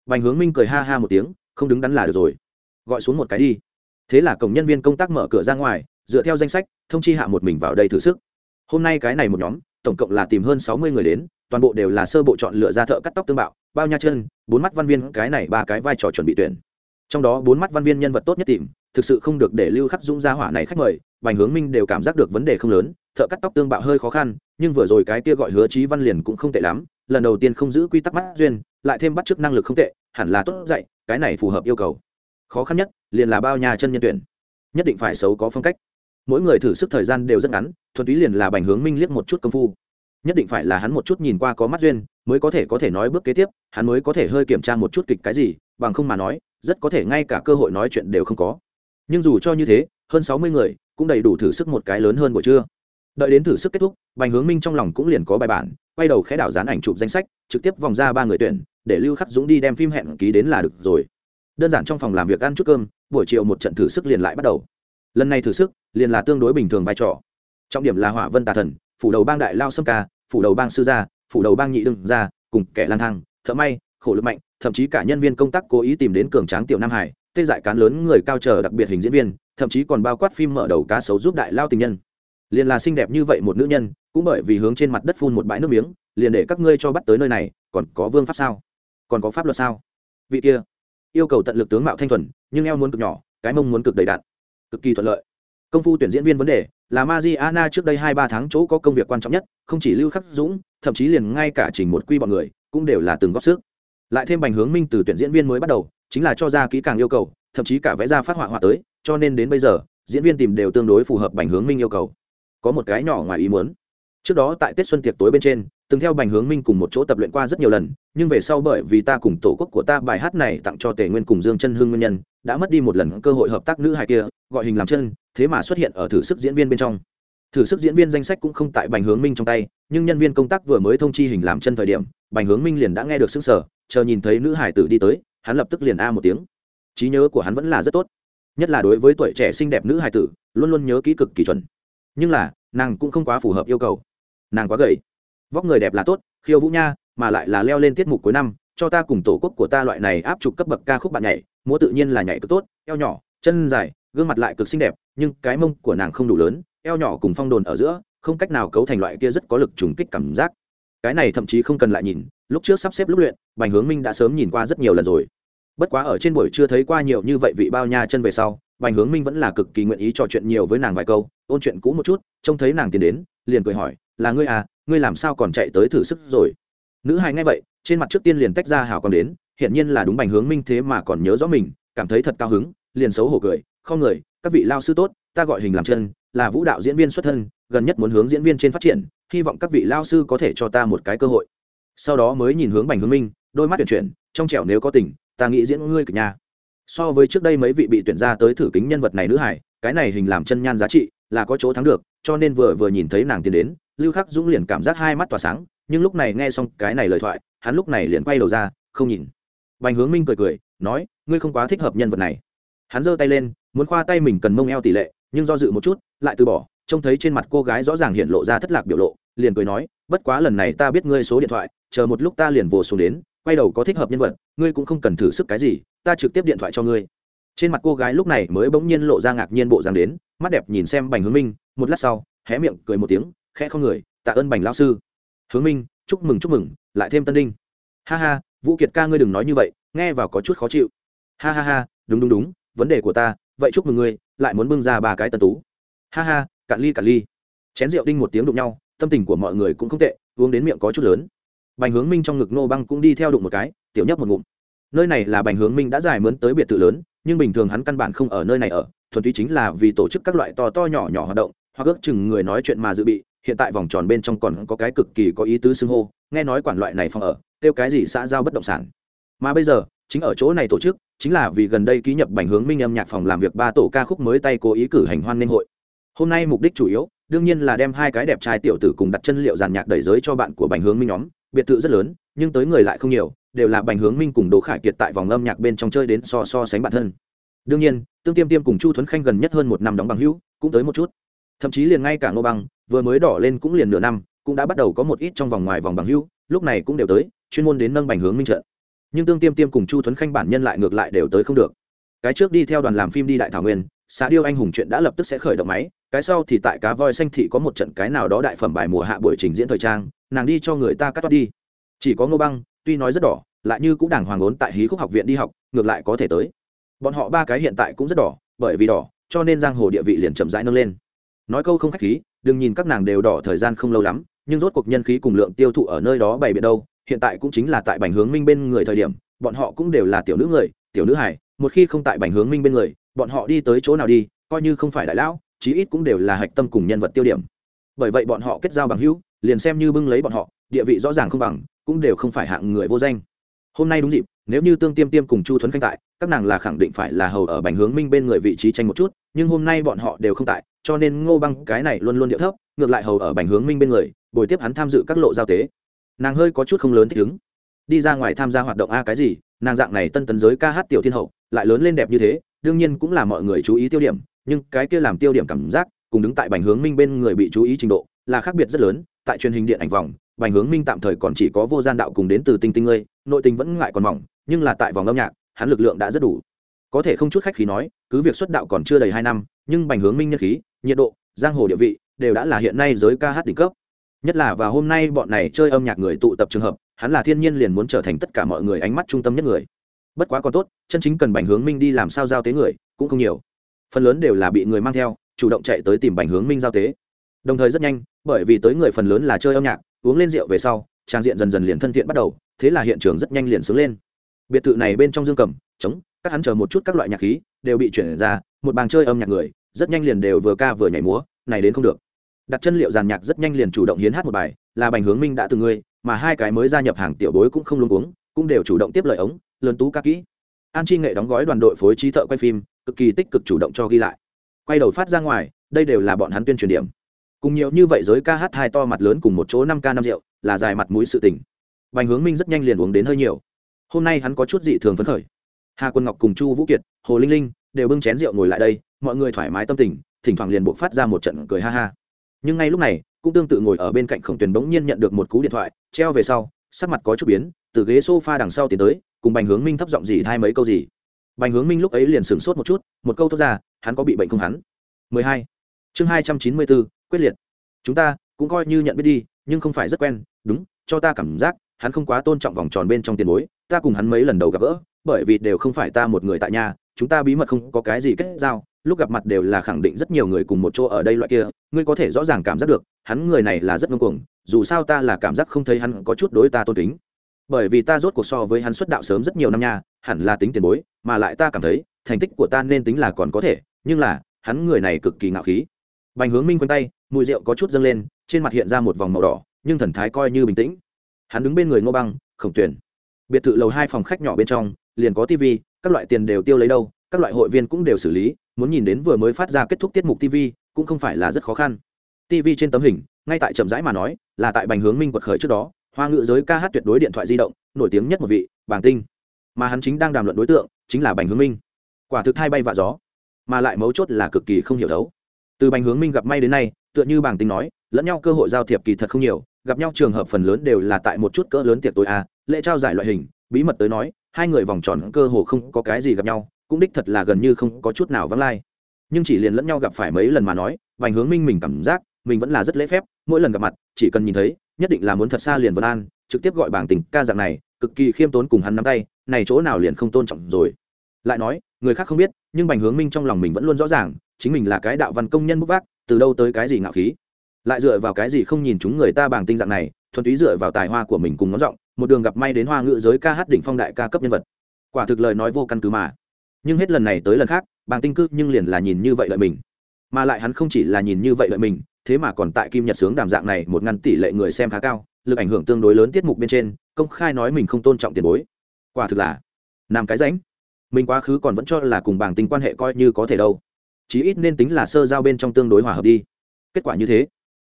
Bành hướng minh cười ha ha một tiếng, không đứng đắn là được rồi. Gọi xuống một cái đi. Thế là cổng nhân viên công tác mở cửa ra ngoài dựa theo danh sách, thông chi hạ một mình vào đây thử sức. Hôm nay cái này một nhóm, tổng cộng là tìm hơn sáu mươi người đến, toàn bộ đều là sơ bộ chọn lựa ra thợ cắt tóc tương bạo, bao nha chân, bốn mắt văn viên, cái này ba cái vai trò chuẩn bị tuyển. Trong đó bốn mắt văn viên nhân vật tốt nhất tìm, thực sự không được để lưu khắc dũng ra hỏa này khách mời, bành hướng minh đều cảm giác được vấn đề không lớn, thợ cắt tóc tương bạo hơi khó khăn, nhưng vừa rồi cái kia gọi hứa trí văn liền cũng không tệ lắm, lần đầu tiên không giữ quy tắc mắt duyên, lại thêm bắt chước năng lực không tệ, hẳn là tốt dạy, cái này phù hợp yêu cầu. Khó khăn nhất, liền là bao nhà chân nhân tuyển. Nhất định phải xấu có phong cách mỗi người thử sức thời gian đều rất ngắn, thuần túy liền là bành hướng minh liếc một chút công phu. Nhất định phải là hắn một chút nhìn qua có mắt duyên, mới có thể có thể nói bước kế tiếp, hắn mới có thể hơi kiểm tra một chút kịch cái gì, bằng không mà nói, rất có thể ngay cả cơ hội nói chuyện đều không có. Nhưng dù cho như thế, hơn sáu mươi người cũng đầy đủ thử sức một cái lớn hơn buổi trưa. Đợi đến thử sức kết thúc, bành hướng minh trong lòng cũng liền có bài bản, quay đầu khẽ đảo dán ảnh chụp danh sách, trực tiếp vòng ra ba người tuyển, để lưu khắc dũng đi đem phim hẹn ký đến là được rồi. Đơn giản trong phòng làm việc ăn chút cơm, buổi chiều một trận thử sức liền lại bắt đầu lần này thử sức, liền là tương đối bình thường vai trò. Trọng điểm là hỏa vân tà thần, phủ đầu bang đại lao sâm ca, phủ đầu bang sư gia, phủ đầu bang nhị đương gia, cùng kẻ lang thang, thợ may, khổ lực mạnh, thậm chí cả nhân viên công tác cố ý tìm đến cường tráng tiểu nam hải, tê dại cán lớn người cao chờ đặc biệt hình diễn viên, thậm chí còn bao quát phim mở đầu cá sấu giúp đại lao tình nhân. Liền là xinh đẹp như vậy một nữ nhân, cũng bởi vì hướng trên mặt đất phun một bãi nước miếng, liền để các ngươi cho bắt tới nơi này, còn có vương pháp sao? Còn có pháp luật sao? Vị kia, yêu cầu tận lực tướng mạo thanh thuần, nhưng eo muốn cực nhỏ, cái mông muốn cực đầy đạn cực kỳ thuận lợi công phu tuyển diễn viên vấn đề là Mariana trước đây hai ba tháng chỗ có công việc quan trọng nhất, không chỉ Lưu Khắc Dũng, thậm chí liền ngay cả trình một quy bọn người, cũng đều là từng góp sức. Lại thêm Bành Hướng Minh từ tuyển diễn viên mới bắt đầu, chính là cho ra kỹ càng yêu cầu, thậm chí cả vẽ ra phát họa họa tới, cho nên đến bây giờ, diễn viên tìm đều tương đối phù hợp Bành Hướng Minh yêu cầu. Có một cái nhỏ ngoài ý muốn. Trước đó tại Tết xuân tiệc tối bên trên, từng theo Bành Hướng Minh cùng một chỗ tập luyện qua rất nhiều lần, nhưng về sau bởi vì ta cùng tổ quốc của ta bài hát này tặng cho Tề Nguyên cùng Dương Chân Hương nguyên nhân, đã mất đi một lần cơ hội hợp tác nữ hài kia, gọi hình làm chân, thế mà xuất hiện ở thử sức diễn viên bên trong. Thử sức diễn viên danh sách cũng không tại bành hướng minh trong tay nhưng nhân viên công tác vừa mới thông chi hình làm chân thời điểm bành hướng minh liền đã nghe được sức sở chờ nhìn thấy nữ hải tử đi tới hắn lập tức liền a một tiếng. Trí nhớ của hắn vẫn là rất tốt nhất là đối với tuổi trẻ xinh đẹp nữ hải tử luôn luôn nhớ kỹ cực kỳ chuẩn. Nhưng là nàng cũng không quá phù hợp yêu cầu. Nàng quá gầy vóc người đẹp là tốt, khiêu vũ nha, mà lại là leo lên tiết mục cuối năm, cho ta cùng tổ quốc của ta loại này áp trục cấp bậc ca khúc bạn nhảy, múa tự nhiên là nhảy cực tốt, eo nhỏ, chân dài, gương mặt lại cực xinh đẹp, nhưng cái mông của nàng không đủ lớn, eo nhỏ cùng phong đồn ở giữa, không cách nào cấu thành loại kia rất có lực trùng kích cảm giác. Cái này thậm chí không cần lại nhìn, lúc trước sắp xếp lúc luyện, bành hướng minh đã sớm nhìn qua rất nhiều lần rồi. Bất quá ở trên buổi chưa thấy qua nhiều như vậy vị bao nha chân về sau, bành hướng minh vẫn là cực kỳ nguyện ý trò chuyện nhiều với nàng vài câu, ôn chuyện cũ một chút, trông thấy nàng tiến đến, liền cười hỏi, là ngươi à ngươi làm sao còn chạy tới thử sức rồi? Nữ hài nghe vậy, trên mặt trước tiên liền tách ra hào còn đến hiện nhiên là đúng bành hướng minh thế mà còn nhớ rõ mình, cảm thấy thật cao hứng, liền xấu hổ cười không người, các vị lao sư tốt, ta gọi hình làm chân, là vũ đạo diễn viên xuất thân, gần nhất muốn hướng diễn viên trên phát triển, hy vọng các vị lao sư có thể cho ta một cái cơ hội. Sau đó mới nhìn hướng bành hướng minh, đôi mắt tuyển chuyển, trong trẻo nếu có tình, ta nghĩ diễn ngươi cực nhà so với trước đây mấy vị bị tuyển ra tới thử kính nhân vật này nữ hải cái này hình làm chân nhan giá trị là có chỗ thắng được, cho nên vừa vừa nhìn thấy nàng tiến đến, lưu khắc dũng liền cảm giác hai mắt tỏa sáng, nhưng lúc này nghe xong cái này lời thoại, hắn lúc này liền quay đầu ra, không nhìn. Bành hướng minh cười cười, nói, ngươi không quá thích hợp nhân vật này. Hắn giơ tay lên, muốn khoa tay mình cần mông eo tỷ lệ, nhưng do dự một chút, lại từ bỏ, trông thấy trên mặt cô gái rõ ràng hiện lộ ra thất lạc biểu lộ, liền cười nói, bất quá lần này ta biết ngươi số điện thoại, chờ một lúc ta liền vồ xuống đến, quay đầu có thích hợp nhân vật, ngươi cũng không cần thử sức cái gì, ta trực tiếp điện thoại cho ngươi. Trên mặt cô gái lúc này mới bỗng nhiên lộ ra ngạc nhiên bộ dáng đến mắt đẹp nhìn xem bành hướng minh, một lát sau, hé miệng cười một tiếng, khẽ không người, tạ ơn bành lao sư. Hướng minh, chúc mừng chúc mừng, lại thêm tân đinh. Ha ha, vũ kiệt ca ngươi đừng nói như vậy, nghe vào có chút khó chịu. Ha ha ha, đúng đúng đúng, vấn đề của ta, vậy chúc mừng ngươi, lại muốn bưng ra ba cái tân tú. Ha ha, cạn ly cạn ly. Chén rượu đinh một tiếng đụng nhau, tâm tình của mọi người cũng không tệ, uống đến miệng có chút lớn. Bành hướng minh trong ngực nô băng cũng đi theo đụng một cái, tiểu nhấp một ngụm. Nơi này là bành hướng minh đã giải mướn tới biệt thự lớn nhưng bình thường hắn căn bản không ở nơi này ở, thuần túy chính là vì tổ chức các loại to to nhỏ nhỏ hoạt động, hoặc ước chừng người nói chuyện mà dự bị, hiện tại vòng tròn bên trong còn có cái cực kỳ có ý tứ xưng hô, nghe nói quản loại này phòng ở, kêu cái gì xã giao bất động sản. Mà bây giờ, chính ở chỗ này tổ chức, chính là vì gần đây ký nhập bành hướng minh âm nhạc phòng làm việc ba tổ ca khúc mới tay cố ý cử hành hoan nghênh hội. Hôm nay mục đích chủ yếu, đương nhiên là đem hai cái đẹp trai tiểu tử cùng đặt chân liệu giàn nhạc đẩy giới cho bạn của bành hướng minh nhóm, biệt thự rất lớn, nhưng tới người lại không nhiều đều là bành hướng minh cùng đỗ khải kiệt tại vòng âm nhạc bên trong chơi đến so so sánh bản thân. Đương nhiên, tương tiêm tiêm cùng chu thuấn khanh gần nhất hơn một năm đóng bằng hữu, cũng tới một chút. Thậm chí liền ngay cả ngô băng, vừa mới đỏ lên cũng liền nửa năm, cũng đã bắt đầu có một ít trong vòng ngoài vòng bằng hữu, lúc này cũng đều tới, chuyên môn đến nâng bành hướng minh trận. Nhưng tương tiêm tiêm cùng chu thuấn khanh bản nhân lại ngược lại đều tới không được. Cái trước đi theo đoàn làm phim đi đại thảo nguyên xã điêu anh hùng chuyện đã lập tức sẽ khởi động máy, cái sau thì tại cá voi xanh thị có một trận cái nào đó đại phẩm bài mùa hạ buổi trình diễn thời trang, nàng đi cho người ta cắt toát đi. Chỉ có ngô băng, tuy nói rất đỏ lại như cũng đàng hoàng ốn tại hí khúc học viện đi học, ngược lại có thể tới. Bọn họ ba cái hiện tại cũng rất đỏ, bởi vì đỏ, cho nên giang hồ địa vị liền chậm rãi nâng lên. Nói câu không khách khí, đừng nhìn các nàng đều đỏ thời gian không lâu lắm, nhưng rốt cuộc nhân khí cùng lượng tiêu thụ ở nơi đó bày biện đâu, hiện tại cũng chính là tại bành hướng minh bên người thời điểm, bọn họ cũng đều là tiểu nữ người, tiểu nữ hải một khi không tại bành hướng minh bên người, bọn họ đi tới chỗ nào đi, coi như không phải đại lão, chí ít cũng đều là hạch tâm cùng nhân vật tiêu điểm. Bởi vậy bọn họ kết giao bằng hữu, liền xem như bưng lấy bọn họ, địa vị rõ ràng không bằng, cũng đều không phải hạng người vô danh hôm nay đúng dịp, nếu như tương tiêm tiêm cùng chu thuấn khanh tại, các nàng là khẳng định phải là hầu ở bành hướng minh bên người vị trí tranh một chút, nhưng hôm nay bọn họ đều không tại, cho nên ngô băng cái này luôn luôn điệu thấp, ngược lại hầu ở bành hướng minh bên người bồi tiếp hắn tham dự các lộ giao tế. Nàng hơi có chút không lớn thích ứng. Đi ra ngoài tham gia hoạt động a cái gì, nàng dạng này tân tấn giới ca hát tiểu thiên hậu, lại lớn lên đẹp như thế, đương nhiên cũng là mọi người chú ý tiêu điểm, nhưng cái kia làm tiêu điểm cảm giác, cùng đứng tại bành hướng minh bên người bị chú ý trình độ, là khác biệt rất lớn, tại truyền hình điện ảnh vòng bành hướng minh tạm thời còn chỉ có vô gian đạo cùng đến từ tinh tinh ngươi, nội tình vẫn ngại còn mỏng, nhưng là tại vòng âm nhạc, hắn lực lượng đã rất đủ. Có thể không chút khách khí nói, cứ việc xuất đạo còn chưa đầy hai năm, nhưng bành hướng minh nhân khí, nhiệt độ, giang hồ địa vị, đều đã là hiện nay giới ca hát đỉnh cấp. Nhất là vào hôm nay bọn này chơi âm nhạc người tụ tập trường hợp, hắn là thiên nhiên liền muốn trở thành tất cả mọi người ánh mắt trung tâm nhất người. Bất quá còn tốt, chân chính cần bành hướng minh đi làm sao giao tế người, cũng không nhiều. Phần lớn đều là bị người mang theo, chủ động chạy tới tìm bành hướng minh giao tế. Đồng thời rất nhanh, bởi vì tới người phần lớn là chơi âm nhạc uống lên rượu về sau, trang diện dần dần liền thân thiện bắt đầu, thế là hiện trường rất nhanh liền sướng lên. Biệt thự này bên trong dương cầm, trống, các hắn chờ một chút các loại nhạc khí, đều bị chuyển ra, một bàn chơi âm nhạc người, rất nhanh liền đều vừa ca vừa nhảy múa, này đến không được. Đặt chân liệu giàn nhạc rất nhanh liền chủ động hiến hát một bài, là bành hướng minh đã từng ngươi, mà hai cái mới gia nhập hàng tiểu bối cũng không luôn uống cũng đều chủ động tiếp lời ống, lớn tú ca kỹ. An chi nghệ đóng gói đoàn đội phối trí thợ quay phim, cực kỳ tích cực chủ động cho ghi lại. Quay đầu phát ra ngoài, đây đều là bọn hắn tuyên truyền điểm cùng nhiều như vậy giới ca hát hai to mặt lớn cùng một chỗ năm ca năm rượu là dài mặt mũi sự tình. Bành hướng minh rất nhanh liền uống đến hơi nhiều. Hôm nay hắn có chút dị thường phấn khởi. Hà quân ngọc cùng chu vũ kiệt hồ linh linh đều bưng chén rượu ngồi lại đây mọi người thoải mái tâm tình thỉnh thoảng liền buộc phát ra một trận cười ha ha. Nhưng ngay lúc này cũng tương tự ngồi ở bên cạnh khổng tuyền bỗng nhiên nhận được một cú điện thoại treo về sau sắc mặt có chút biến từ ghế s o f a đằng sau tiến tới cùng bành hướng minh thấp giọng gì hai mấy câu gì. Bành hướng minh lúc ấy liền sửng sốt một chút một câu thốt ra hắn có bị bệnh không hắn? 12. chương 294, quyết liệt. Chúng ta cũng coi như nhận biết đi, nhưng không phải rất quen, đúng, cho ta cảm giác, hắn không quá tôn trọng vòng tròn bên trong tiền bối, ta cùng hắn mấy lần đầu gặp gỡ, bởi vì đều không phải ta một người tại nhà, chúng ta bí mật không có cái gì kết giao, lúc gặp mặt đều là khẳng định rất nhiều người cùng một chỗ ở đây loại kia, ngươi có thể rõ ràng cảm giác được, hắn người này là rất ngông cuồng, dù sao ta là cảm giác không thấy hắn có chút đối ta tôn kính. Bởi vì ta rốt cuộc so với hắn xuất đạo sớm rất nhiều năm nha, hẳn là tính tiền bối, mà lại ta cảm thấy, thành tích của ta nên tính là còn có thể, nhưng là, hắn người này cực kỳ ngạo khí. Bành hướng minh quanh tay mùi rượu có chút dâng lên, trên mặt hiện ra một vòng màu đỏ, nhưng thần thái coi như bình tĩnh. Hắn đứng bên người ngô băng, khổng tuyển biệt thự lầu hai phòng khách nhỏ bên trong, liền có tv các loại tiền đều tiêu lấy đâu, các loại hội viên cũng đều xử lý, muốn nhìn đến vừa mới phát ra kết thúc tiết mục tv cũng không phải là rất khó khăn. tv trên tấm hình, ngay tại chậm rãi mà nói, là tại bành hướng minh quật khởi trước đó, hoa ngữ giới ca hát tuyệt đối điện thoại di động, nổi tiếng nhất một vị bảng tinh. Mà hắn chính đang đàm luận đối tượng, chính là bành hướng minh. Quả thực hai bay vạ gió, mà lại mấu chốt là cực kỳ không hiểu thấu từ bành hướng minh gặp may đến nay, tựa như bảng tính nói, lẫn nhau cơ hội giao thiệp kỳ thật không nhiều, gặp nhau trường hợp phần lớn đều là tại một chút cỡ lớn tiệc tối a, lễ trao giải loại hình, bí mật tới nói, hai người vòng tròn cơ hồ không có cái gì gặp nhau, cũng đích thật là gần như không có chút nào vắng lai. Nhưng chỉ liền lẫn nhau gặp phải mấy lần mà nói, Bành hướng minh mình cảm giác, mình vẫn là rất lễ phép, mỗi lần gặp mặt, chỉ cần nhìn thấy, nhất định là muốn thật xa liền vân an, trực tiếp gọi bảng tình ca dạng này, cực kỳ khiêm tốn cùng hắn nắm tay, này chỗ nào liền không tôn trọng rồi. Lại nói người khác không biết, nhưng bành hướng minh trong lòng mình vẫn luôn rõ ràng, chính mình là cái đạo văn công nhân bút vác, từ đâu tới cái gì ngạo khí. Lại dựa vào cái gì không nhìn chúng người ta bằng tinh dạng này, thuần túy dựa vào tài hoa của mình cùng ngón giọng, một đường gặp may đến hoa ngữ giới ca hát đỉnh phong đại ca cấp nhân vật. Quả thực lời nói vô căn cứ mà. Nhưng hết lần này tới lần khác bằng tinh cư nhưng liền là nhìn như vậy lợi mình. Mà lại hắn không chỉ là nhìn như vậy lợi mình, thế mà còn tại kim nhật sướng đàm dạng này một ngăn tỷ lệ người xem khá cao, lực ảnh hưởng tương đối lớn tiết mục bên trên, công khai nói mình không tôn trọng tiền bối. Quả thực là làm cái ránh mình quá khứ còn vẫn cho là cùng bảng tinh quan hệ coi như có thể đâu. Chí ít nên tính là sơ giao bên trong tương đối hòa hợp đi. Kết quả như thế.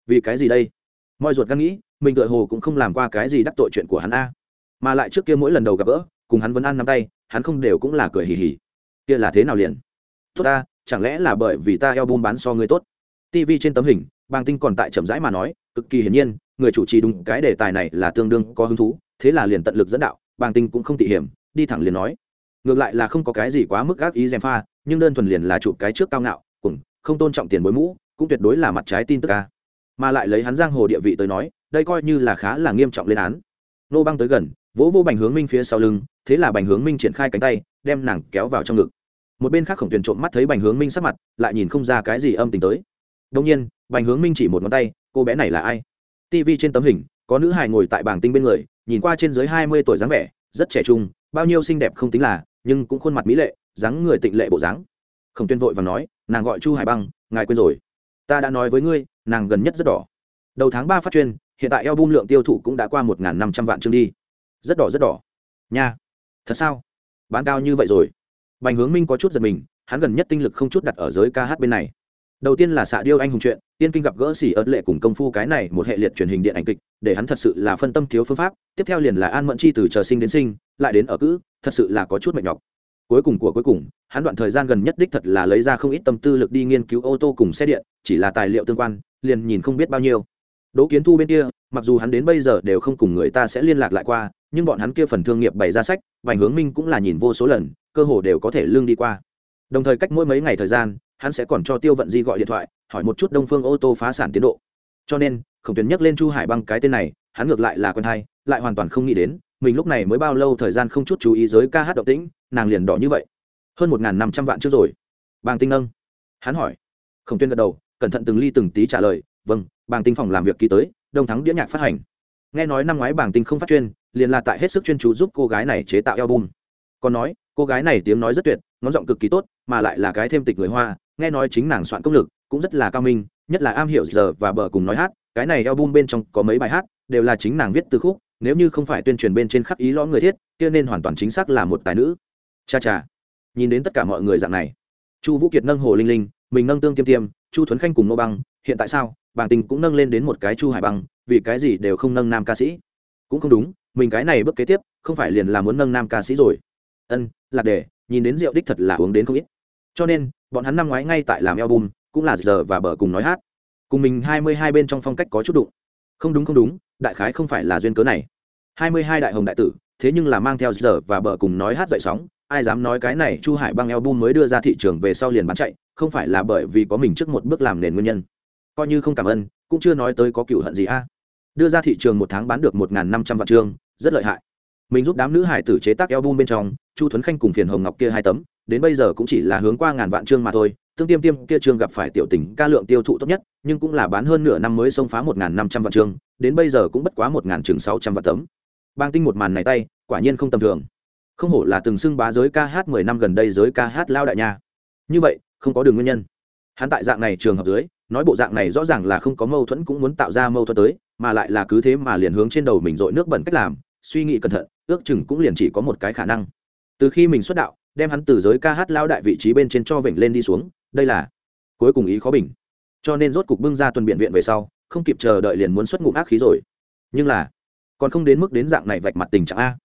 Vì cái gì đây? Mọi ruột gan nghĩ, mình tựa hồ cũng không làm qua cái gì đắc tội chuyện của hắn a. Mà lại trước kia mỗi lần đầu gặp gỡ, cùng hắn vẫn ăn nắm tay, hắn không đều cũng là cười hì hì. Kia là thế nào liền? Tốt ta, chẳng lẽ là bởi vì ta eo bum bán so người tốt? Tv trên tấm hình bàng tinh còn tại chậm rãi mà nói, cực kỳ hiển nhiên, người chủ trì đúng cái đề tài này là tương đương có hứng thú, thế là liền tận lực dẫn đạo bàng tinh cũng không tỉ hiểm, đi thẳng liền nói ngược lại là không có cái gì quá mức gác ý dèm pha, nhưng đơn thuần liền là chụp cái trước cao ngạo, cùng, không tôn trọng tiền bối mũ, cũng tuyệt đối là mặt trái tin tức ca mà lại lấy hắn giang hồ địa vị tới nói, đây coi như là khá là nghiêm trọng lên án. Nô băng tới gần, vỗ vô bành hướng minh phía sau lưng, thế là bành hướng minh triển khai cánh tay, đem nàng kéo vào trong ngực. Một bên khác khổng tuyền trộm mắt thấy bành hướng minh sắc mặt, lại nhìn không ra cái gì âm tình tới. Đông nhiên, bành hướng minh chỉ một ngón tay, cô bé này là ai? Tv trên tấm hình, có nữ hài ngồi tại bảng tinh bên người, nhìn qua trên dưới hai mươi tuổi dáng vẻ, rất trẻ trung, bao nhiêu xinh đẹp không tính là nhưng cũng khuôn mặt mỹ lệ, dáng người tịnh lệ bộ dáng. Khổng tuyên vội và nói, nàng gọi chu hải băng, ngài quên rồi. Ta đã nói với ngươi, nàng gần nhất rất đỏ. Đầu tháng ba phát chuyên, hiện tại eo bum lượng tiêu thụ cũng đã qua một năm trăm vạn chương đi. Rất đỏ rất đỏ. Nha, thật sao? Bán cao như vậy rồi. Bành hướng minh có chút giật mình, hắn gần nhất tinh lực không chút đặt ở giới ca hát bên này. Đầu tiên là xạ điêu anh hùng chuyện tiên kinh gặp gỡ xỉ ớt lệ cùng công phu cái này một hệ liệt truyền hình điện ảnh kịch, để hắn thật sự là phân tâm thiếu phương pháp, tiếp theo liền là an mẫn chi từ chờ sinh đến sinh, lại đến ở cữ, thật sự là có chút mệt nhọc. Cuối cùng của cuối cùng, hắn đoạn thời gian gần nhất đích thật là lấy ra không ít tâm tư lực đi nghiên cứu ô tô cùng xe điện, chỉ là tài liệu tương quan, liền nhìn không biết bao nhiêu. Đỗ kiến thu bên kia, mặc dù hắn đến bây giờ đều không cùng người ta sẽ liên lạc lại qua, nhưng bọn hắn kia phần thương nghiệp bày ra sách, vành hướng minh cũng là nhìn vô số lần, cơ hồ đều có thể lương đi qua. Đồng thời cách mỗi mấy ngày thời gian hắn sẽ còn cho tiêu vận di gọi điện thoại, hỏi một chút đông phương ô tô phá sản tiến độ. Cho nên, khổng tuyến nhắc lên chu hải băng cái tên này, hắn ngược lại là quen hay, lại hoàn toàn không nghĩ đến, mình lúc này mới bao lâu thời gian không chút chú ý giới ca hát động tĩnh, nàng liền đỏ như vậy. Hơn một năm trăm vạn trước rồi. Bàng tinh nâng. Hắn hỏi. Khổng tuyên gật đầu, cẩn thận từng ly từng tí trả lời vâng bàng tinh phòng làm việc ký tới, đông thắng đĩa nhạc phát hành. Nghe nói năm ngoái bàng tinh không phát chuyên, liền là tại hết sức chuyên chú giúp cô gái này chế tạo album. Còn nói, cô gái này tiếng nói rất tuyệt, ngón giọng cực kỳ tốt, mà lại là cái thêm tịch người hoa nghe nói chính nàng soạn công lực cũng rất là cao minh, nhất là am hiểu giờ và bờ cùng nói hát, cái này album bên trong có mấy bài hát đều là chính nàng viết từ khúc, nếu như không phải tuyên truyền bên trên khắc ý lõ người thiết, kia nên hoàn toàn chính xác là một tài nữ. Cha cha, nhìn đến tất cả mọi người dạng này, chu vũ kiệt nâng hồ linh linh, mình nâng tương tiêm tiêm, chu thuấn khanh cùng nô băng, hiện tại sao, bàng tình cũng nâng lên đến một cái chu hải băng, vì cái gì đều không nâng nam ca sĩ. Cũng không đúng, mình cái này bước kế tiếp, không phải liền là muốn nâng nam ca sĩ rồi. Ân, lạc đề, nhìn đến rượu đích thật là uống đến không ít. Cho nên bọn hắn năm ngoái ngay tại làm album, cũng là giờ và bờ cùng nói hát. Cùng mình hai mươi hai bên trong phong cách có chút đụng. Không đúng không đúng, đại khái không phải là duyên cớ này. hai mươi hai đại hồng đại tử, thế nhưng là mang theo giờ và bờ cùng nói hát dậy sóng. Ai dám nói cái này, chu hải băng album mới đưa ra thị trường về sau liền bán chạy, không phải là bởi vì có mình trước một bước làm nền nguyên nhân. Coi như không cảm ơn, cũng chưa nói tới có cựu hận gì a. Đưa ra thị trường một tháng bán được một năm trăm vạn chương, rất lợi hại. Mình giúp đám nữ hải tử chế tác album bên trong, chu thuấn khanh cùng phiền hồng ngọc kia hai tấm đến bây giờ cũng chỉ là hướng qua ngàn vạn chương mà thôi, tương tiêm tiêm kia chương gặp phải tiểu tình ca lượng tiêu thụ tốt nhất, nhưng cũng là bán hơn nửa năm mới xông phá một năm trăm vạn chương, đến bây giờ cũng bất quá một chừng sáu trăm vạn tấm. Bang tinh một màn này tay, quả nhiên không tầm thường. Không hổ là từng xưng bá giới ca hát mười năm gần đây giới ca hát lao đại nha. Như vậy, không có đường nguyên nhân. Hắn tại dạng này trường hợp dưới, nói bộ dạng này rõ ràng là không có mâu thuẫn cũng muốn tạo ra mâu thuẫn tới, mà lại là cứ thế mà liền hướng trên đầu mình dội nước bẩn cách làm, suy nghĩ cẩn thận, ước chừng cũng liền chỉ có một cái khả năng. Từ khi mình xuất đạo đem hắn từ giới ca hát lao đại vị trí bên trên cho vểnh lên đi xuống, đây là cuối cùng ý khó bình. Cho nên rốt cục bưng ra tuần biện viện về sau, không kịp chờ đợi liền muốn xuất ngụm ác khí rồi. Nhưng là, còn không đến mức đến dạng này vạch mặt tình trạng a.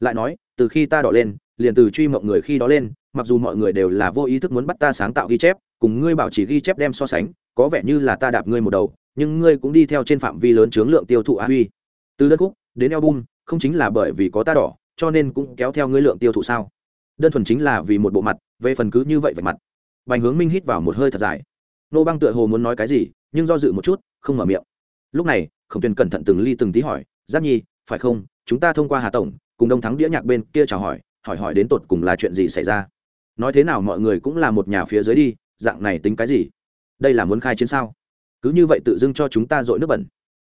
Lại nói, từ khi ta đỏ lên, liền từ truy mộng người khi đó lên, mặc dù mọi người đều là vô ý thức muốn bắt ta sáng tạo ghi chép, cùng ngươi bảo chỉ ghi chép đem so sánh, có vẻ như là ta đạp ngươi một đầu, nhưng ngươi cũng đi theo trên phạm vi lớn chướng lượng tiêu thụ a huy. Từ đất khúc đến album, không chính là bởi vì có ta đỏ, cho nên cũng kéo theo ngươi lượng tiêu thụ sao? Đơn thuần chính là vì một bộ mặt, về phần cứ như vậy vạch mặt. Bành hướng minh hít vào một hơi thật dài. Nô băng tựa hồ muốn nói cái gì, nhưng do dự một chút, không mở miệng. Lúc này, khổng tuyền cẩn thận từng ly từng tí hỏi, giáp nhi, phải không? Chúng ta thông qua hà tổng, cùng đông thắng đĩa nhạc bên kia chào hỏi hỏi hỏi đến tột cùng là chuyện gì xảy ra? Nói thế nào mọi người cũng là một nhà phía dưới đi, dạng này tính cái gì? Đây là muốn khai chiến sao? Cứ như vậy tự dưng cho chúng ta dội nước bẩn.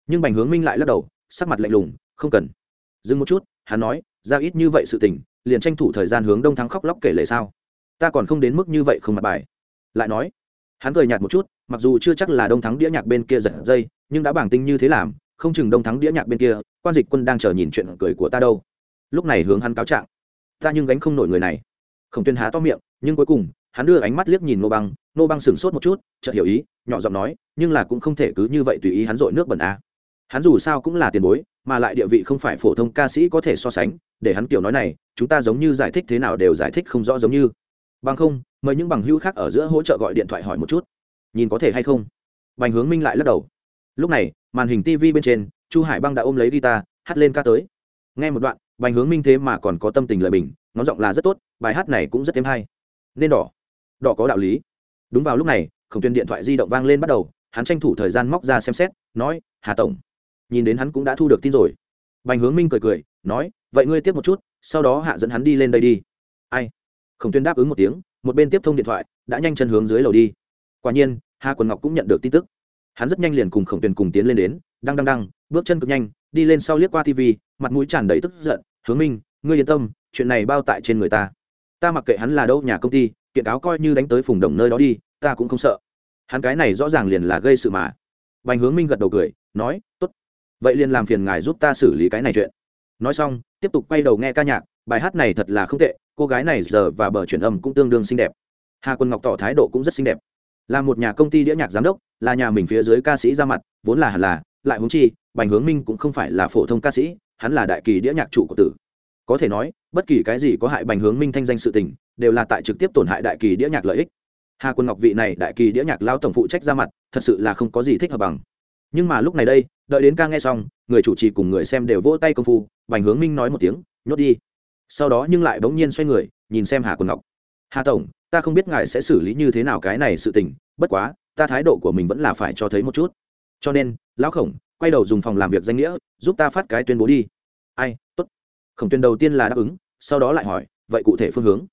Nhưng bành hướng minh lại lắc đầu, sắc mặt lạnh lùng, không cần. Dừng một chút, hắn nói, ra ít như vậy sự tình liền tranh thủ thời gian hướng đông thắng khóc lóc kể lệ sao? Ta còn không đến mức như vậy không mặt bài. Lại nói, hắn cười nhạt một chút, mặc dù chưa chắc là đông thắng đĩa nhạc bên kia giật dây, nhưng đã bảng tinh như thế làm, không chừng đông thắng đĩa nhạc bên kia, quan dịch quân đang chờ nhìn chuyện cười của ta đâu. Lúc này hướng hắn cáo trạng, ta nhưng gánh không nổi người này. Khổng tuyên há to miệng, nhưng cuối cùng, hắn đưa ánh mắt liếc nhìn nô băng nô băng sửng sốt một chút, chợt hiểu ý, nhỏ giọng nói, nhưng là cũng không thể cứ như vậy tùy ý hắn dội nước bẩn a hắn dù sao cũng là tiền bối, mà lại địa vị không phải phổ thông ca sĩ có thể so sánh, để hắn kiểu nói này, chúng ta giống như giải thích thế nào đều giải thích không rõ giống như. Bằng không, mời những bằng hữu khác ở giữa hỗ trợ gọi điện thoại hỏi một chút. Nhìn có thể hay không? Bành hướng minh lại lắc đầu. Lúc này, màn hình tv bên trên, chu hải băng đã ôm lấy guitar, hát lên ca tới. Nghe một đoạn, bành hướng minh thế mà còn có tâm tình lời bình, ngón giọng là rất tốt, bài hát này cũng rất thêm hay. Nên đỏ. Đỏ có đạo lý. Đúng vào lúc này, khổng tuyên điện thoại di động vang lên bắt đầu, hắn tranh thủ thời gian móc ra xem xét, nói, hà tổng nhìn đến hắn cũng đã thu được tin rồi. Bành hướng minh cười cười, nói, vậy ngươi tiếp một chút, sau đó hạ dẫn hắn đi lên đây đi. Ai? Khổng tuyên đáp ứng một tiếng, một bên tiếp thông điện thoại, đã nhanh chân hướng dưới lầu đi. Quả nhiên, hà quần ngọc cũng nhận được tin tức. Hắn rất nhanh liền cùng khổng tuyên cùng tiến lên đến, đăng đăng đăng, bước chân cực nhanh, đi lên sau liếc qua tv mặt mũi tràn đầy tức giận, hướng minh, ngươi yên tâm, chuyện này bao tại trên người ta. Ta mặc kệ hắn là đâu, nhà công ty, kiện cáo coi như đánh tới phùng đồng nơi đó đi, ta cũng không sợ. Hắn cái này rõ ràng liền là gây sự mà. Bành hướng minh gật đầu cười, nói t ố t vậy liền làm phiền ngài giúp ta xử lý cái này chuyện. Nói xong, tiếp tục quay đầu nghe ca nhạc, bài hát này thật là không tệ, cô gái này giờ và bờ chuyển âm cũng tương đương xinh đẹp. Hà quân ngọc tỏ thái độ cũng rất xinh đẹp. Là một nhà công ty đĩa nhạc giám đốc, là nhà mình phía dưới ca sĩ ra mặt, vốn là hẳn là, lại huống chi, bành hướng minh cũng không phải là phổ thông ca sĩ, hắn là đại kỳ đĩa nhạc chủ của tử. Có thể nói, bất kỳ cái gì có hại bành hướng minh thanh danh sự tình, đều là tại trực tiếp tổn hại đại kỳ đĩa nhạc lợi ích. Hà quân ngọc vị này đại kỳ đĩa nhạc lao tổng phụ trách ra mặt, thật sự là không có gì thích hợp bằng nhưng mà lúc này đây, đợi đến ca nghe xong, người chủ trì cùng người xem đều vỗ tay công phu, bành hướng minh nói một tiếng, nhốt đi. Sau đó nhưng lại bỗng nhiên xoay người, nhìn xem hà quân ngọc. Hà tổng, ta không biết ngài sẽ xử lý như thế nào cái này sự tình, bất quá, ta thái độ của mình vẫn là phải cho thấy một chút. Cho nên, lão khổng, quay đầu dùng phòng làm việc danh nghĩa, giúp ta phát cái tuyên bố đi. Ai, tốt. Khổng tuyên đầu tiên là đáp ứng, sau đó lại hỏi, vậy cụ thể phương hướng?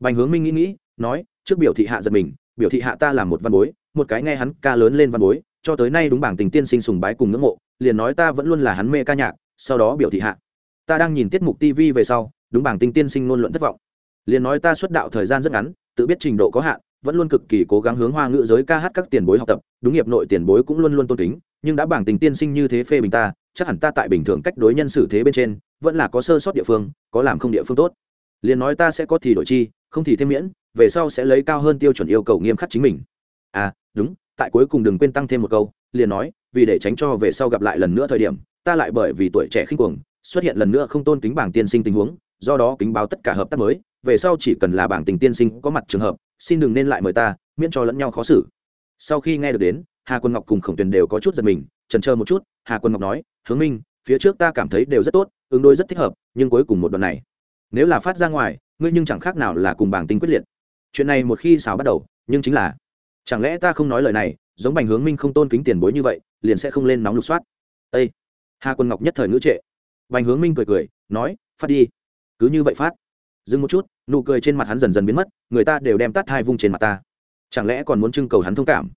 Bành hướng minh nghĩ nghĩ, nói, trước biểu thị hạ giật mình, biểu thị hạ ta là một văn bối, một cái nghe hắn ca lớn lên văn bối cho tới nay đúng bảng tình tiên sinh sùng bái cùng ngưỡng mộ, liền nói ta vẫn luôn là hắn mê ca nhạc, sau đó biểu thị hạ. Ta đang nhìn tiết mục tv về sau, đúng bảng tình tiên sinh luôn luận thất vọng. Liền nói ta xuất đạo thời gian rất ngắn, tự biết trình độ có hạn, vẫn luôn cực kỳ cố gắng hướng hoa ngữ giới ca hát các tiền bối học tập, đúng nghiệp nội tiền bối cũng luôn luôn tôn kính, nhưng đã bảng tình tiên sinh như thế phê bình ta, chắc hẳn ta tại bình thường cách đối nhân xử thế bên trên, vẫn là có sơ sót địa phương, có làm không địa phương tốt. Liền nói ta sẽ có thì đổi chi, không thì thêm miễn, về sau sẽ lấy cao hơn tiêu chuẩn yêu cầu nghiêm khắc chính mình. À đúng tại cuối cùng đừng quên tăng thêm một câu, liền nói, vì để tránh cho về sau gặp lại lần nữa thời điểm, ta lại bởi vì tuổi trẻ khinh cuồng, xuất hiện lần nữa không tôn kính bảng tiên sinh tình huống, do đó kính báo tất cả hợp tác mới, về sau chỉ cần là bảng tình tiên sinh có mặt trường hợp, xin đừng nên lại mời ta, miễn cho lẫn nhau khó xử. Sau khi nghe được đến, hà quân ngọc cùng khổng tuyền đều có chút giật mình trần chờ một chút, hà quân ngọc nói, hướng minh, phía trước ta cảm thấy đều rất tốt, ứng đối rất thích hợp, nhưng cuối cùng một đoạn này, nếu là phát ra ngoài, ngươi nhưng chẳng khác nào là cùng bảng tinh quyết liệt. Chuyện này một khi xào bắt đầu, nhưng chính là chẳng lẽ ta không nói lời này, giống bành hướng minh không tôn kính tiền bối như vậy, liền sẽ không lên nóng lục soát? Â hà quân ngọc nhất thời ngữ trệ. Bành hướng minh cười cười, nói, phát đi. Cứ như vậy phát. Dừng một chút, nụ cười trên mặt hắn dần dần biến mất, người ta đều đem tắt hai vung trên mặt ta. Chẳng lẽ còn muốn trưng cầu hắn thông cảm?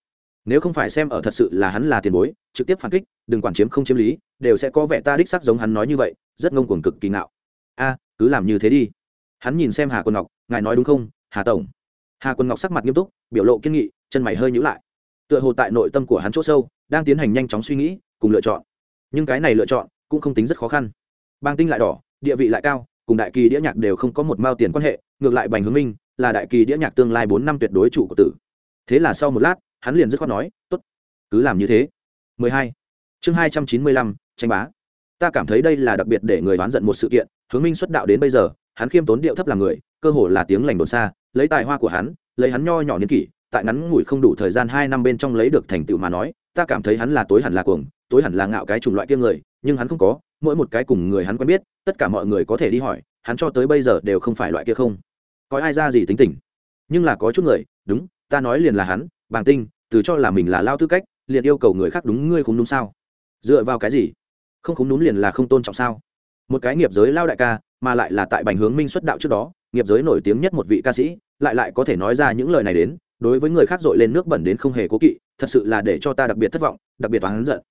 Nếu không phải xem ở thật sự là hắn là tiền bối, trực tiếp phản kích, đừng quản chiếm không chiếm lý, đều sẽ có vẻ ta đích sắc giống hắn nói như vậy, rất ngông cuồng cực kỳ ngạo. A, cứ làm như thế đi. Hắn nhìn xem hà quân ngọc, ngài nói đúng không, hà tổng? Hà quân ngọc sắc mặt nghiêm túc, biểu lộ kiên nghị chân mày hơi nhữ lại. Tựa hồ tại nội tâm của hắn chỗ sâu đang tiến hành nhanh chóng suy nghĩ cùng lựa chọn. Nhưng cái này lựa chọn cũng không tính rất khó khăn. Bang tinh lại đỏ địa vị lại cao cùng đại kỳ đĩa nhạc đều không có một mao tiền quan hệ ngược lại bành hướng minh là đại kỳ đĩa nhạc tương lai bốn năm tuyệt đối chủ của tử. Thế là sau một lát hắn liền dứt khoát nói tốt cứ làm như thế. 12. chương 295, tranh bá. Ta cảm thấy đây là đặc biệt để người đoán giận một sự kiện hướng minh xuất đạo đến bây giờ hắn khiêm tốn điệu thấp làm người cơ hồ là tiếng lành đồn xa lấy tài hoa của hắn lấy hắn nho nhỏ niên kỷ tại ngắn ngủi không đủ thời gian hai năm bên trong lấy được thành tựu mà nói, ta cảm thấy hắn là tối hẳn là cuồng, tối hẳn là ngạo cái chủng loại kia người, nhưng hắn không có, mỗi một cái cùng người hắn quen biết, tất cả mọi người có thể đi hỏi, hắn cho tới bây giờ đều không phải loại kia không. Có ai ra gì tính tình? Nhưng là có chút người, đúng, ta nói liền là hắn, bàng tinh, từ cho là mình là lao tư cách, liền yêu cầu người khác đúng ngươi không đúng sao? Dựa vào cái gì? Không không đúng liền là không tôn trọng sao? Một cái nghiệp giới lao đại ca, mà lại là tại bành hướng minh xuất đạo trước đó, nghiệp giới nổi tiếng nhất một vị ca sĩ, lại lại có thể nói ra những lời này đến đối với người khác dội lên nước bẩn đến không hề cố kỵ, thật sự là để cho ta đặc biệt thất vọng, đặc biệt oán giận.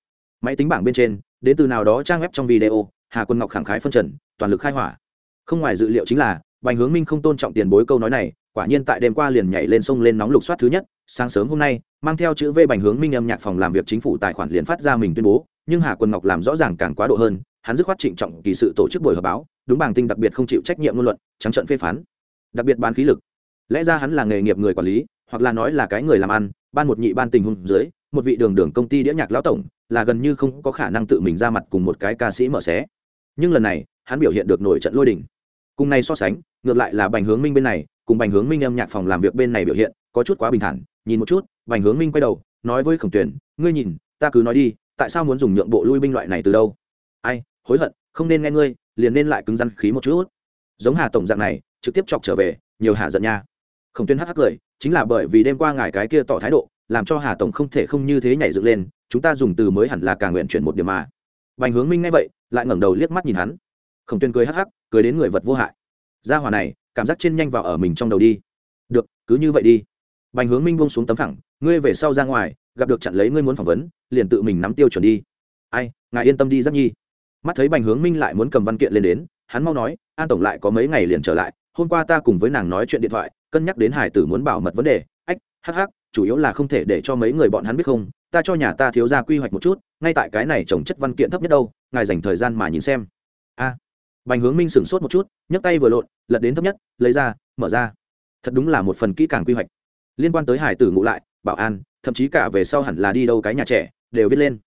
Máy tính bảng bên trên, đến từ nào đó trang web trong video, hà quân ngọc khẳng khái phân trần, toàn lực khai hỏa. Không ngoài dự liệu chính là, bành hướng minh không tôn trọng tiền bối câu nói này, quả nhiên tại đêm qua liền nhảy lên sông lên nóng lục soát thứ nhất, sáng sớm hôm nay, mang theo chữ v bành hướng minh âm nhạc phòng làm việc chính phủ tài khoản liền phát ra mình tuyên bố, nhưng hà quân ngọc làm rõ ràng càng quá độ hơn, hắn dứt khoát trịnh trọng kỳ sự tổ chức buổi họp báo, đúng bảng tinh đặc biệt không chịu trách nhiệm ngôn luận, trắng trận phê phán. Đặc biệt bán khí lực. Lẽ ra hắn là nghề nghiệp người quản lý hoặc là nói là cái người làm ăn, ban một nhị ban tình huống dưới, một vị đường đường công ty đĩa nhạc lão tổng là gần như không có khả năng tự mình ra mặt cùng một cái ca sĩ mở xé. Nhưng lần này, hắn biểu hiện được nổi trận lôi đình. Cùng này so sánh, ngược lại là bành hướng minh bên này, cùng bành hướng minh âm nhạc phòng làm việc bên này biểu hiện, có chút quá bình thản, nhìn một chút, bành hướng minh quay đầu, nói với khổng tuyển ngươi nhìn, ta cứ nói đi, tại sao muốn dùng nhượng bộ lui binh loại này từ đâu? Ai, hối hận, không nên nghe ngươi, liền nên lại cứng rắn khí một chút. Giống hà tổng dạng này, trực tiếp chọc trở về, nhiều hà giận nha khổng tuyên hắc hắc cười, chính là bởi vì đêm qua ngài cái kia tỏ thái độ, làm cho hà tổng không thể không như thế nhảy dựng lên, chúng ta dùng từ mới hẳn là càng nguyện chuyển một điểm mà. Bành hướng minh nghe vậy, lại ngẩng đầu liếc mắt nhìn hắn. Khổng tuyên cười hắc hắc, cười đến người vật vô hại. Gia hỏa này, cảm giác trên nhanh vào ở mình trong đầu đi. Được, cứ như vậy đi. Bành hướng minh bông xuống tấm thẳng, ngươi về sau ra ngoài, gặp được chặn lấy ngươi muốn phỏng vấn, liền tự mình nắm tiêu chuẩn đi. Ai, ngài yên tâm đi, giác nhi. Mắt thấy bành hướng minh lại muốn cầm văn kiện lên đến, hắn mau nói, an tổng lại có mấy ngày liền trở lại, hôm qua ta cùng với nàng nói chuyện điện thoại cân nhắc đến hải tử muốn bảo mật vấn đề. Ách, hắc hắc, chủ yếu là không thể để cho mấy người bọn hắn biết không, ta cho nhà ta thiếu ra quy hoạch một chút, ngay tại cái này trồng chất văn kiện thấp nhất đâu, ngài dành thời gian mà nhìn xem. A. Bành hướng minh sửng sốt một chút, nhấc tay vừa lộn, lật đến thấp nhất, lấy ra, mở ra. Thật đúng là một phần kỹ càng quy hoạch. Liên quan tới hải tử ngụ lại, bảo an, thậm chí cả về sau hẳn là đi đâu cái nhà trẻ, đều viết lên.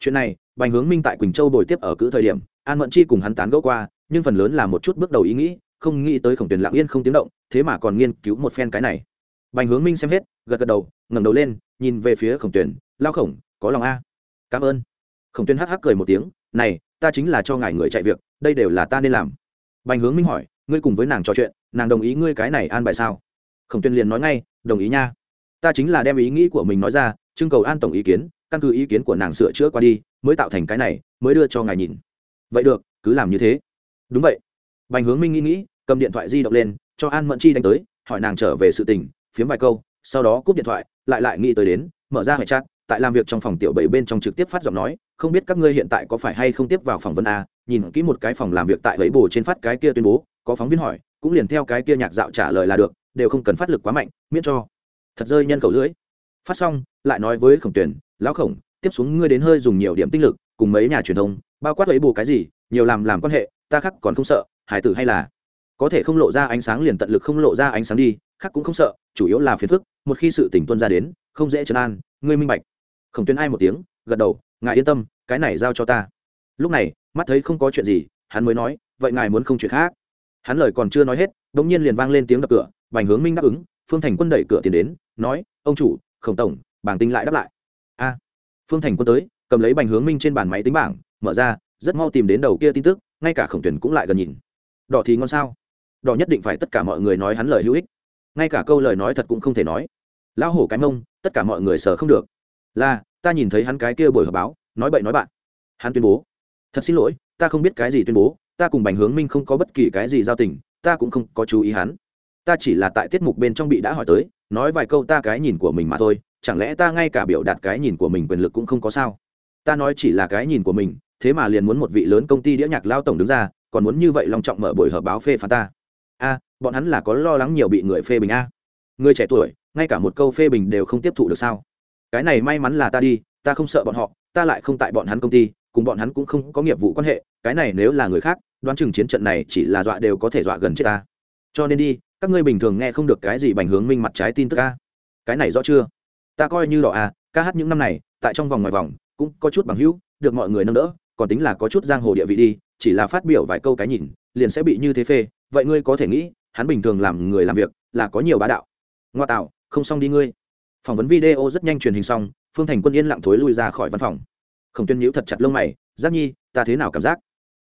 Chuyện này, bành hướng minh tại quỳnh châu bồi tiếp ở cữ thời điểm, an mẫn chi cùng hắn tán gẫu qua, nhưng phần lớn là một chút bước đầu ý nghĩ không nghĩ tới khổng tuyển lạng yên không tiếng động, thế mà còn nghiên cứu một phen cái này. Bành hướng minh xem hết, gật gật đầu, ngẩng đầu lên, nhìn về phía khổng tuyển lao khổng, có lòng a. Cảm ơn. Khổng tuyển hắc hắc cười một tiếng, này, ta chính là cho ngài người chạy việc, đây đều là ta nên làm. Bành hướng minh hỏi, ngươi cùng với nàng trò chuyện, nàng đồng ý ngươi cái này an bài sao? Khổng tuyền liền nói ngay, đồng ý nha. Ta chính là đem ý nghĩ của mình nói ra, trưng cầu an tổng ý kiến, căn cứ ý kiến của nàng sửa chữa qua đi, mới tạo thành cái này, mới đưa cho ngài nhìn. Vậy được, cứ làm như thế. Đúng vậy. Bành hướng minh nghĩ nghĩ cầm điện thoại di động lên, cho an mẫn chi đánh tới, hỏi nàng trở về sự tình, phiếm vài câu, sau đó cúp điện thoại, lại lại nghĩ tới đến, mở ra hệ chat, tại làm việc trong phòng tiểu bảy bên trong trực tiếp phát giọng nói, không biết các ngươi hiện tại có phải hay không tiếp vào phỏng vấn a? Nhìn kỹ một cái phòng làm việc tại lấy bồ trên phát cái kia tuyên bố, có phóng viên hỏi, cũng liền theo cái kia nhạc dạo trả lời là được, đều không cần phát lực quá mạnh, miễn cho. Thật rơi nhân cầu lưỡi. Phát xong, lại nói với khổng tuyển lão khổng, tiếp xuống ngươi đến hơi dùng nhiều điểm tinh lực, cùng mấy nhà truyền thông, bao quát lấy bù cái gì, nhiều làm làm quan hệ, ta khắc còn không sợ hải tử hay là? Có thể không lộ ra ánh sáng liền tận lực không lộ ra ánh sáng đi, khác cũng không sợ, chủ yếu là phiền phức, một khi sự tỉnh tuân ra đến, không dễ chấn an, ngươi minh bạch. Khổng tuyên ai một tiếng, gật đầu, ngài yên tâm, cái này giao cho ta. Lúc này, mắt thấy không có chuyện gì, hắn mới nói, vậy ngài muốn không chuyện khác? Hắn lời còn chưa nói hết đ ỗ n g nhiên liền vang lên tiếng đập cửa, bành hướng minh đáp ứng, phương thành quân đẩy cửa tiền đến, nói, ông chủ, khổng tổng, bảng tinh lại đáp lại. A. Phương thành quân tới, cầm lấy bành hướng minh trên bàn máy tính bảng, mở ra, rất mau tìm đến đầu kia tin tức, ngay cả khổng tuyển cũng lại gần nhìn. Đỏ thì ngon sao? Đỏ nhất định phải tất cả mọi người nói hắn lời hữu ích. Ngay cả câu lời nói thật cũng không thể nói. Lão hổ cái mông, tất cả mọi người sờ không được. Là, ta nhìn thấy hắn cái kia buổi họp báo, nói bậy nói bạn. Hắn tuyên bố. Thật xin lỗi, ta không biết cái gì tuyên bố, ta cùng bành hướng minh không có bất kỳ cái gì giao tình, ta cũng không có chú ý hắn. Ta chỉ là tại tiết mục bên trong bị đã hỏi tới, nói vài câu ta cái nhìn của mình mà thôi, chẳng lẽ ta ngay cả biểu đạt cái nhìn của mình quyền lực cũng không có sao? Ta nói chỉ là cái nhìn của mình, thế mà liền muốn một vị lớn công ty đĩa nhạc lao tổng đứng ra, còn muốn như vậy long trọng mở buổi họp báo phê phán ta a, bọn hắn là có lo lắng nhiều bị người phê bình a. Người trẻ tuổi, ngay cả một câu phê bình đều không tiếp thụ được sao? Cái này may mắn là ta đi, ta không sợ bọn họ, ta lại không tại bọn hắn công ty, cùng bọn hắn cũng không có nghiệp vụ quan hệ, cái này nếu là người khác, đoán chừng chiến trận này chỉ là dọa đều có thể dọa gần chết ta. Cho nên đi, các ngươi bình thường nghe không được cái gì bành hướng minh mặt trái tin tức a. Cái này rõ chưa? Ta coi như đỏ a, ca hát những năm này, tại trong vòng ngoài vòng, cũng có chút bằng hữu, được mọi người nâng đỡ, còn tính là có chút giang hồ địa vị đi, chỉ là phát biểu vài câu cái nhìn, liền sẽ bị như thế phê vậy ngươi có thể nghĩ, hắn bình thường làm người làm việc là có nhiều bá đạo. Ngoa tạo, không xong đi ngươi. Phỏng vấn video rất nhanh truyền hình xong, phương thành quân yên lặng thối lui ra khỏi văn phòng. Khổng tuyên nhíu thật chặt lông mày, giác nhi, ta thế nào cảm giác?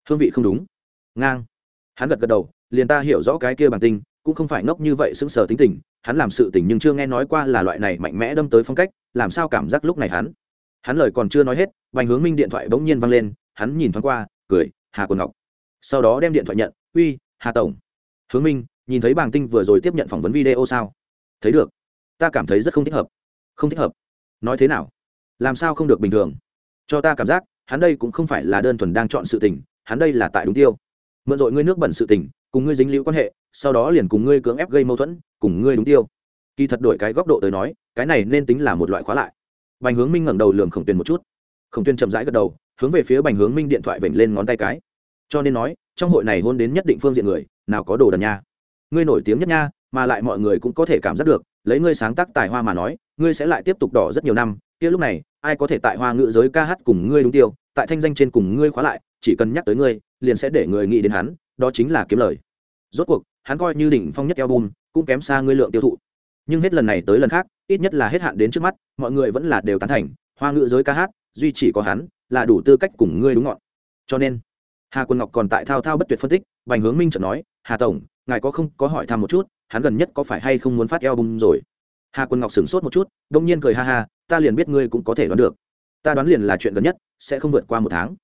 Hương vị không đúng. Ngang. Hắn gật gật đầu, liền ta hiểu rõ cái kia bản tinh cũng không phải ngốc như vậy sững sờ tính tình, hắn làm sự tình nhưng chưa nghe nói qua là loại này mạnh mẽ đâm tới phong cách, làm sao cảm giác lúc này hắn? Hắn lời còn chưa nói hết, bành hướng minh điện thoại bỗng nhiên văng lên, hắn nhìn thoáng qua, cười, hà quần ngọc. Sau đó đem điện thoại nhận, uy hà tổng. Hướng minh, nhìn thấy bàng tinh vừa rồi tiếp nhận phỏng vấn video sao? Thấy được. Ta cảm thấy rất không thích hợp. Không thích hợp. Nói thế nào? Làm sao không được bình thường? Cho ta cảm giác, hắn đây cũng không phải là đơn thuần đang chọn sự tình, hắn đây là tại đúng tiêu. Mượn dội ngươi nước bẩn sự tình, cùng ngươi dính liễu quan hệ, sau đó liền cùng ngươi cưỡng ép gây mâu thuẫn, cùng ngươi đúng tiêu. Kỳ thật đổi cái góc độ tới nói, cái này nên tính là một loại khóa lại. Bành hướng minh ngẩng đầu lường khổng Tuyền một chút. Khổng Tuyền chậm rãi gật đầu, hướng về phía bành hướng minh điện thoại vểnh lên ngón tay cái. Cho nên nói trong hội này hôn đến nhất định phương diện người, nào có đồ đần nha. Ngươi nổi tiếng nhất nha, mà lại mọi người cũng có thể cảm giác được, lấy ngươi sáng tác tài hoa mà nói, ngươi sẽ lại tiếp tục đỏ rất nhiều năm, kia lúc này, ai có thể tại hoa ngữ giới ca hát cùng ngươi đúng tiêu, tại thanh danh trên cùng ngươi khóa lại, chỉ cần nhắc tới ngươi, liền sẽ để người nghĩ đến hắn, đó chính là kiếm lời. Rốt cuộc, hắn coi như đỉnh phong nhất album, cũng kém xa ngươi lượng tiêu thụ. Nhưng hết lần này tới lần khác, ít nhất là hết hạn đến trước mắt, mọi người vẫn là đều tán thành, hoa ngữ giới ca hát, duy chỉ có hắn, là đủ tư cách cùng ngươi đúng ngọn. Cho nên hà quân ngọc còn tại thao thao bất tuyệt phân tích, bành hướng minh chợt nói, hà tổng, ngài có không, có hỏi thăm một chút, hắn gần nhất có phải hay không muốn phát album rồi? Hà quân ngọc sửng sốt một chút, đông nhiên cười ha ha, ta liền biết ngươi cũng có thể đoán được. Ta đoán liền là chuyện gần nhất, sẽ không vượt qua một tháng.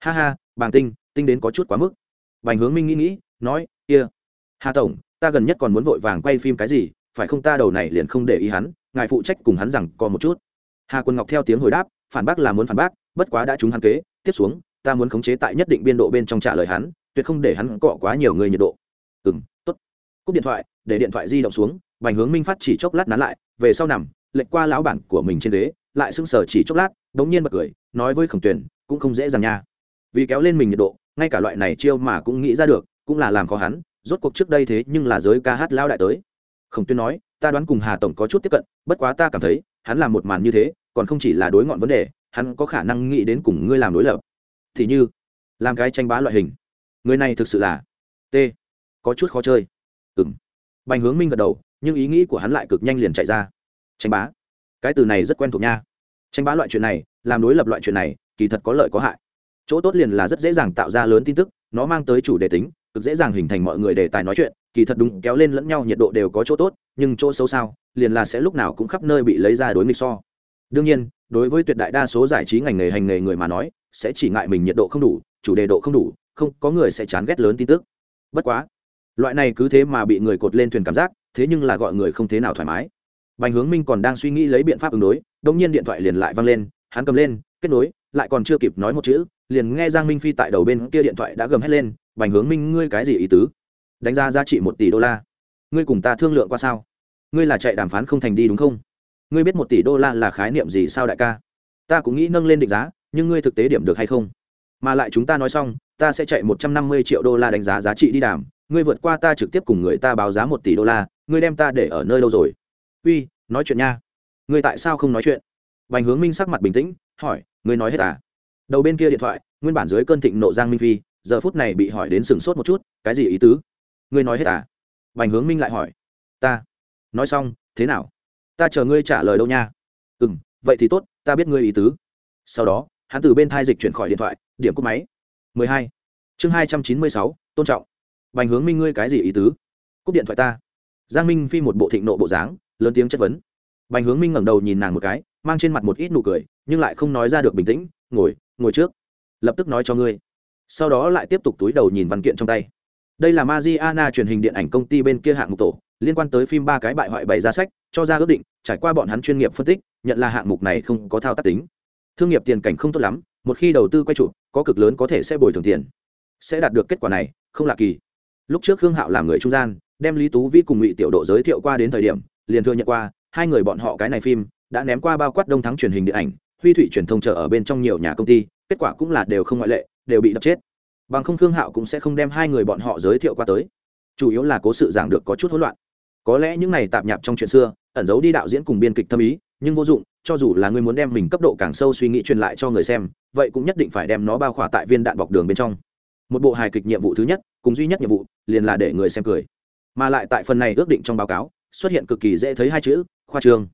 Ha ha, bàng tinh tinh đến có chút quá mức. Bành hướng minh nghĩ nghĩ, nói, kia、yeah. hà tổng, ta gần nhất còn muốn vội vàng quay phim cái gì, phải không ta đầu này liền không để ý hắn, ngài phụ trách cùng hắn rằng có một chút. Hà quân ngọc theo tiếng hồi đáp, phản bác là muốn phản bác, bất quá đã trúng hắn kế, tiếp xuống ta muốn khống chế tại nhất định biên độ bên trong trả lời hắn, tuyệt không để hắn cọ quá nhiều người nhiệt độ. Ừ m t ố t cúp điện thoại, để điện thoại di động xuống, bành hướng minh phát chỉ chốc lát nán lại, về sau nằm, lệch qua lão bản của mình trên ghế, lại sưng sờ chỉ chốc lát đ ố n g nhiên bật cười, nói với khổng Tuyền, cũng không dễ dàng nha. Vì kéo lên mình nhiệt độ, ngay cả loại này chiêu mà cũng nghĩ ra được, cũng là làm khó hắn, rốt cuộc trước đây thế nhưng là giới ca hát lao đại tới. Khổng tuyên nói, ta đoán cùng hà tổng có chút tiếp cận, bất quá ta cảm thấy, hắn làm một màn như thế, còn không chỉ là đối ngọn vấn đề, hắn có khả năng nghĩ đến cùng ngươi làm đối lập thì như, làm cái tranh bá loại hình. Người này thực sự là t. Có chút khó chơi. Ừng bành hướng minh gật đầu, nhưng ý nghĩ của hắn lại cực nhanh liền chạy ra. Tranh bá. Cái từ này rất quen thuộc nha. Tranh bá loại chuyện này, làm đối lập loại chuyện này, kỳ thật có lợi có hại. Chỗ tốt liền là rất dễ dàng tạo ra lớn tin tức, nó mang tới chủ đề tính, cực dễ dàng hình thành mọi người đề tài nói chuyện, kỳ thật đúng, kéo lên lẫn nhau nhiệt độ đều có chỗ tốt, nhưng chỗ xấu sao, liền là sẽ lúc nào cũng khắp nơi bị lấy ra đối nghịch so. Đương nhiên đối với tuyệt đại đa số giải trí ngành nghề hành nghề người mà nói, sẽ chỉ ngại mình nhiệt độ không đủ, chủ đề độ không đủ, không, có người sẽ chán ghét lớn tin tức. Bất quá, loại này cứ thế mà bị người cột lên thuyền cảm giác, thế nhưng là gọi người không thế nào thoải mái. Bành hướng minh còn đang suy nghĩ lấy biện pháp ứng đối đông nhiên điện thoại liền lại văng lên, hắn cầm lên, kết nối, lại còn chưa kịp nói một chữ, liền nghe giang minh phi tại đầu bên kia điện thoại đã gầm hét lên, bành hướng minh, ngươi cái gì ý tứ? Đánh giá giá trị một tỷ đô la. Ngươi cùng ta thương lượng qua sao? Ngươi là chạy đàm phán không thành đi đúng không? Ngươi biết một tỷ đô la là khái niệm gì sao đại ca? Ta cũng nghĩ nâng lên định giá, nhưng ngươi thực tế điểm được hay không? Mà lại chúng ta nói xong, ta sẽ chạy một trăm năm mươi triệu đô la đánh giá giá trị đi đàm, ngươi vượt qua ta trực tiếp cùng người ta báo giá một tỷ đô la, ngươi đem ta để ở nơi đâu rồi? Uy, nói chuyện nha. Ngươi tại sao không nói chuyện? Bành hướng minh sắc mặt bình tĩnh, hỏi, ngươi nói hết à? Đầu bên kia điện thoại, nguyên bản dưới cơn thịnh nộ giang minh phi, giờ phút này bị hỏi đến sừng sốt một chút, cái gì ý tứ? Ngươi nói hết à? Bành hướng minh lại hỏi, ta. Nói xong, thế nào? Ta chờ ngươi trả lời đâu nha. Ừ m vậy thì tốt ta biết ngươi ý tứ. Sau đó hắn từ bên thai dịch chuyển khỏi điện thoại điểm cúp máy. 12. chương 296, tôn trọng. Bành hướng minh ngươi cái gì ý tứ? Cúp điện thoại ta. Giang minh phi một bộ thịnh nộ bộ dáng lớn tiếng chất vấn. Bành hướng minh ngẩng đầu nhìn nàng một cái mang trên mặt một ít nụ cười nhưng lại không nói ra được bình tĩnh ngồi ngồi trước. Lập tức nói cho ngươi. Sau đó lại tiếp tục túi đầu nhìn văn kiện trong tay. Đây là Mariana truyền hình điện ảnh công ty bên kia hạng mục tổ liên quan tới phim ba cái bại hoại bày ra sách, cho ra ước định, trải qua bọn hắn chuyên nghiệp phân tích, nhận là hạng mục này không có thao tác tính. Thương nghiệp tiền cảnh không tốt lắm, một khi đầu tư quay trụ có cực lớn có thể sẽ bồi thường tiền. Sẽ đạt được kết quả này, không lạ kỳ. Lúc trước hương hạo làm người trung gian, đem lý tú vĩ cùng ngụy tiểu độ giới thiệu qua đến thời điểm, liền thừa nhận qua, hai người bọn họ cái này phim, đã ném qua bao quát đông thắng truyền hình điện ảnh, huy thụy truyền thông chờ ở bên trong nhiều nhà công ty, kết quả cũng là đều không ngoại lệ, đều bị đập chết. Bằng không hương hạo cũng sẽ không đem hai người bọn họ giới thiệu qua tới. Chủ yếu là cố sự giảng được có chút hỗn loạn có lẽ những này tạp nhạp trong chuyện xưa, ẩn giấu đi đạo diễn cùng biên kịch thâm ý, nhưng vô dụng, cho dù là ngươi muốn đem mình cấp độ càng sâu suy nghĩ truyền lại cho người xem, vậy cũng nhất định phải đem nó bao khỏa tại viên đạn bọc đường bên trong. Một bộ hài kịch nhiệm vụ thứ nhất, cùng duy nhất nhiệm vụ, liền là để người xem cười. Mà lại tại phần này ước định trong báo cáo, xuất hiện cực kỳ dễ thấy hai chữ, khoa trương.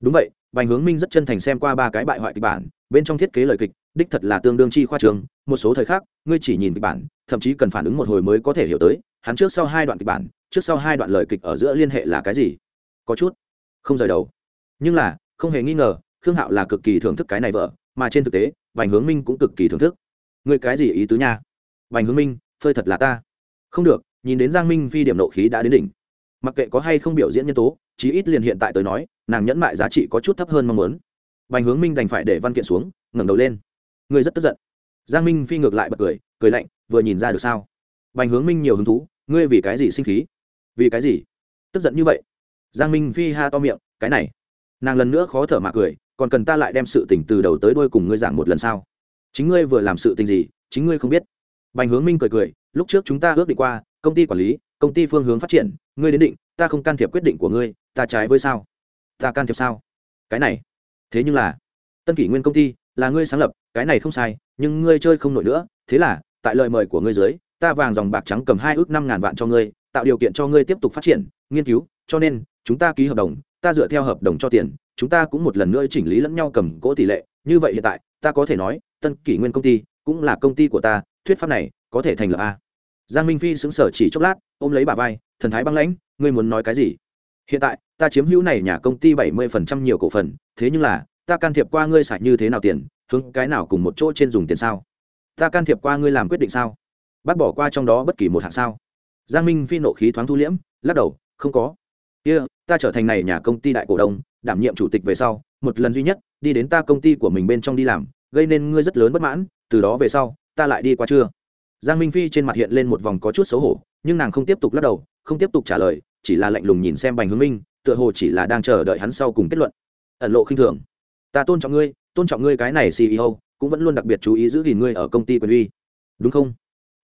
Đúng vậy, bành hướng minh rất chân thành xem qua ba cái bại hoại kịch bản, bên trong thiết kế lời kịch, đích thật là tương đương chi khoa trương, một số thời khắc, ngươi chỉ nhìn kịch bản, thậm chí cần phản ứng một hồi mới có thể hiểu tới, hắn trước sau hai đoạn kịch bản trước sau hai đoạn lời kịch ở giữa liên hệ là cái gì? Có chút không rời đầu. Nhưng là, không hề nghi ngờ, khương hạo là cực kỳ thưởng thức cái này vợ, mà trên thực tế vành hướng minh cũng cực kỳ thưởng thức. Người cái gì ý tứ nha? Vành hướng minh, phơi thật là ta. Không được, nhìn đến giang minh phi điểm nộ khí đã đến đỉnh. Mặc kệ có hay không biểu diễn nhân tố, chí ít liền hiện tại tới nói, nàng nhẫn mại giá trị có chút thấp hơn mong muốn. Vành hướng minh đành phải để văn kiện xuống, ngẩng đầu lên. Người rất tức giận. Giang minh phi ngược lại bật cười cười lạnh, vừa nhìn ra được sao? Vành hướng minh nhiều hứng thú, ngươi vì cái gì sinh khí? Vì cái gì? Tức giận như vậy? Giang minh phi ha to miệng, cái này. Nàng lần nữa khó thở mà cười, còn cần ta lại đem sự tình từ đầu tới đuôi cùng ngươi giảng một lần sao? Chính ngươi vừa làm sự tình gì, chính ngươi không biết. Bành hướng minh cười cười, lúc trước chúng ta ước định qua, công ty quản lý, công ty phương hướng phát triển, ngươi đến định, ta không can thiệp quyết định của ngươi, ta trái với sao? Ta can thiệp sao? Cái này. Thế nhưng là, tân kỷ nguyên công ty, là ngươi sáng lập, cái này không sai, nhưng ngươi chơi không nổi nữa, thế là, tại lời mời của ngươi dưới, ta vàng dòng bạc trắng cầm hai ước năm ngàn vạn cho ngươi tạo điều kiện cho ngươi tiếp tục phát triển, nghiên cứu, cho nên, chúng ta ký hợp đồng, ta dựa theo hợp đồng cho tiền, chúng ta cũng một lần nữa chỉnh lý lẫn nhau cầm cỗ tỷ lệ. Như vậy hiện tại, ta có thể nói, tân kỷ nguyên công ty cũng là công ty của ta, thuyết pháp này có thể thành lập a. Giang minh phi xứng sở chỉ chốc lát, ôm lấy bà vai, thần thái băng lãnh, ngươi muốn nói cái gì? Hiện tại, ta chiếm hữu này nhà công ty bảy mươi phần trăm nhiều cổ phần, thế nhưng là, ta can thiệp qua ngươi xài như thế nào tiền, hướng cái nào cùng một chỗ trên dùng tiền sao? Ta can thiệp qua ngươi làm quyết định sao? Bác bỏ qua trong đó bất kỳ một hạng sao? Giang minh phi nộ khí thoáng thu liễm lắc đầu không có. Kia、yeah, ta trở thành này nhà công ty đại cổ đông đảm nhiệm chủ tịch về sau một lần duy nhất đi đến ta công ty của mình bên trong đi làm gây nên ngươi rất lớn bất mãn từ đó về sau ta lại đi qua chưa? Giang minh phi trên mặt hiện lên một vòng có chút xấu hổ nhưng nàng không tiếp tục lắc đầu không tiếp tục trả lời chỉ là lạnh lùng nhìn xem bành hướng minh tựa hồ chỉ là đang chờ đợi hắn sau cùng kết luận. Ẩn lộ khinh thường. Ta tôn trọng ngươi tôn trọng ngươi cái này ceo cũng vẫn luôn đặc biệt chú ý giữ gìn ngươi ở công ty quyền uy. Đúng không?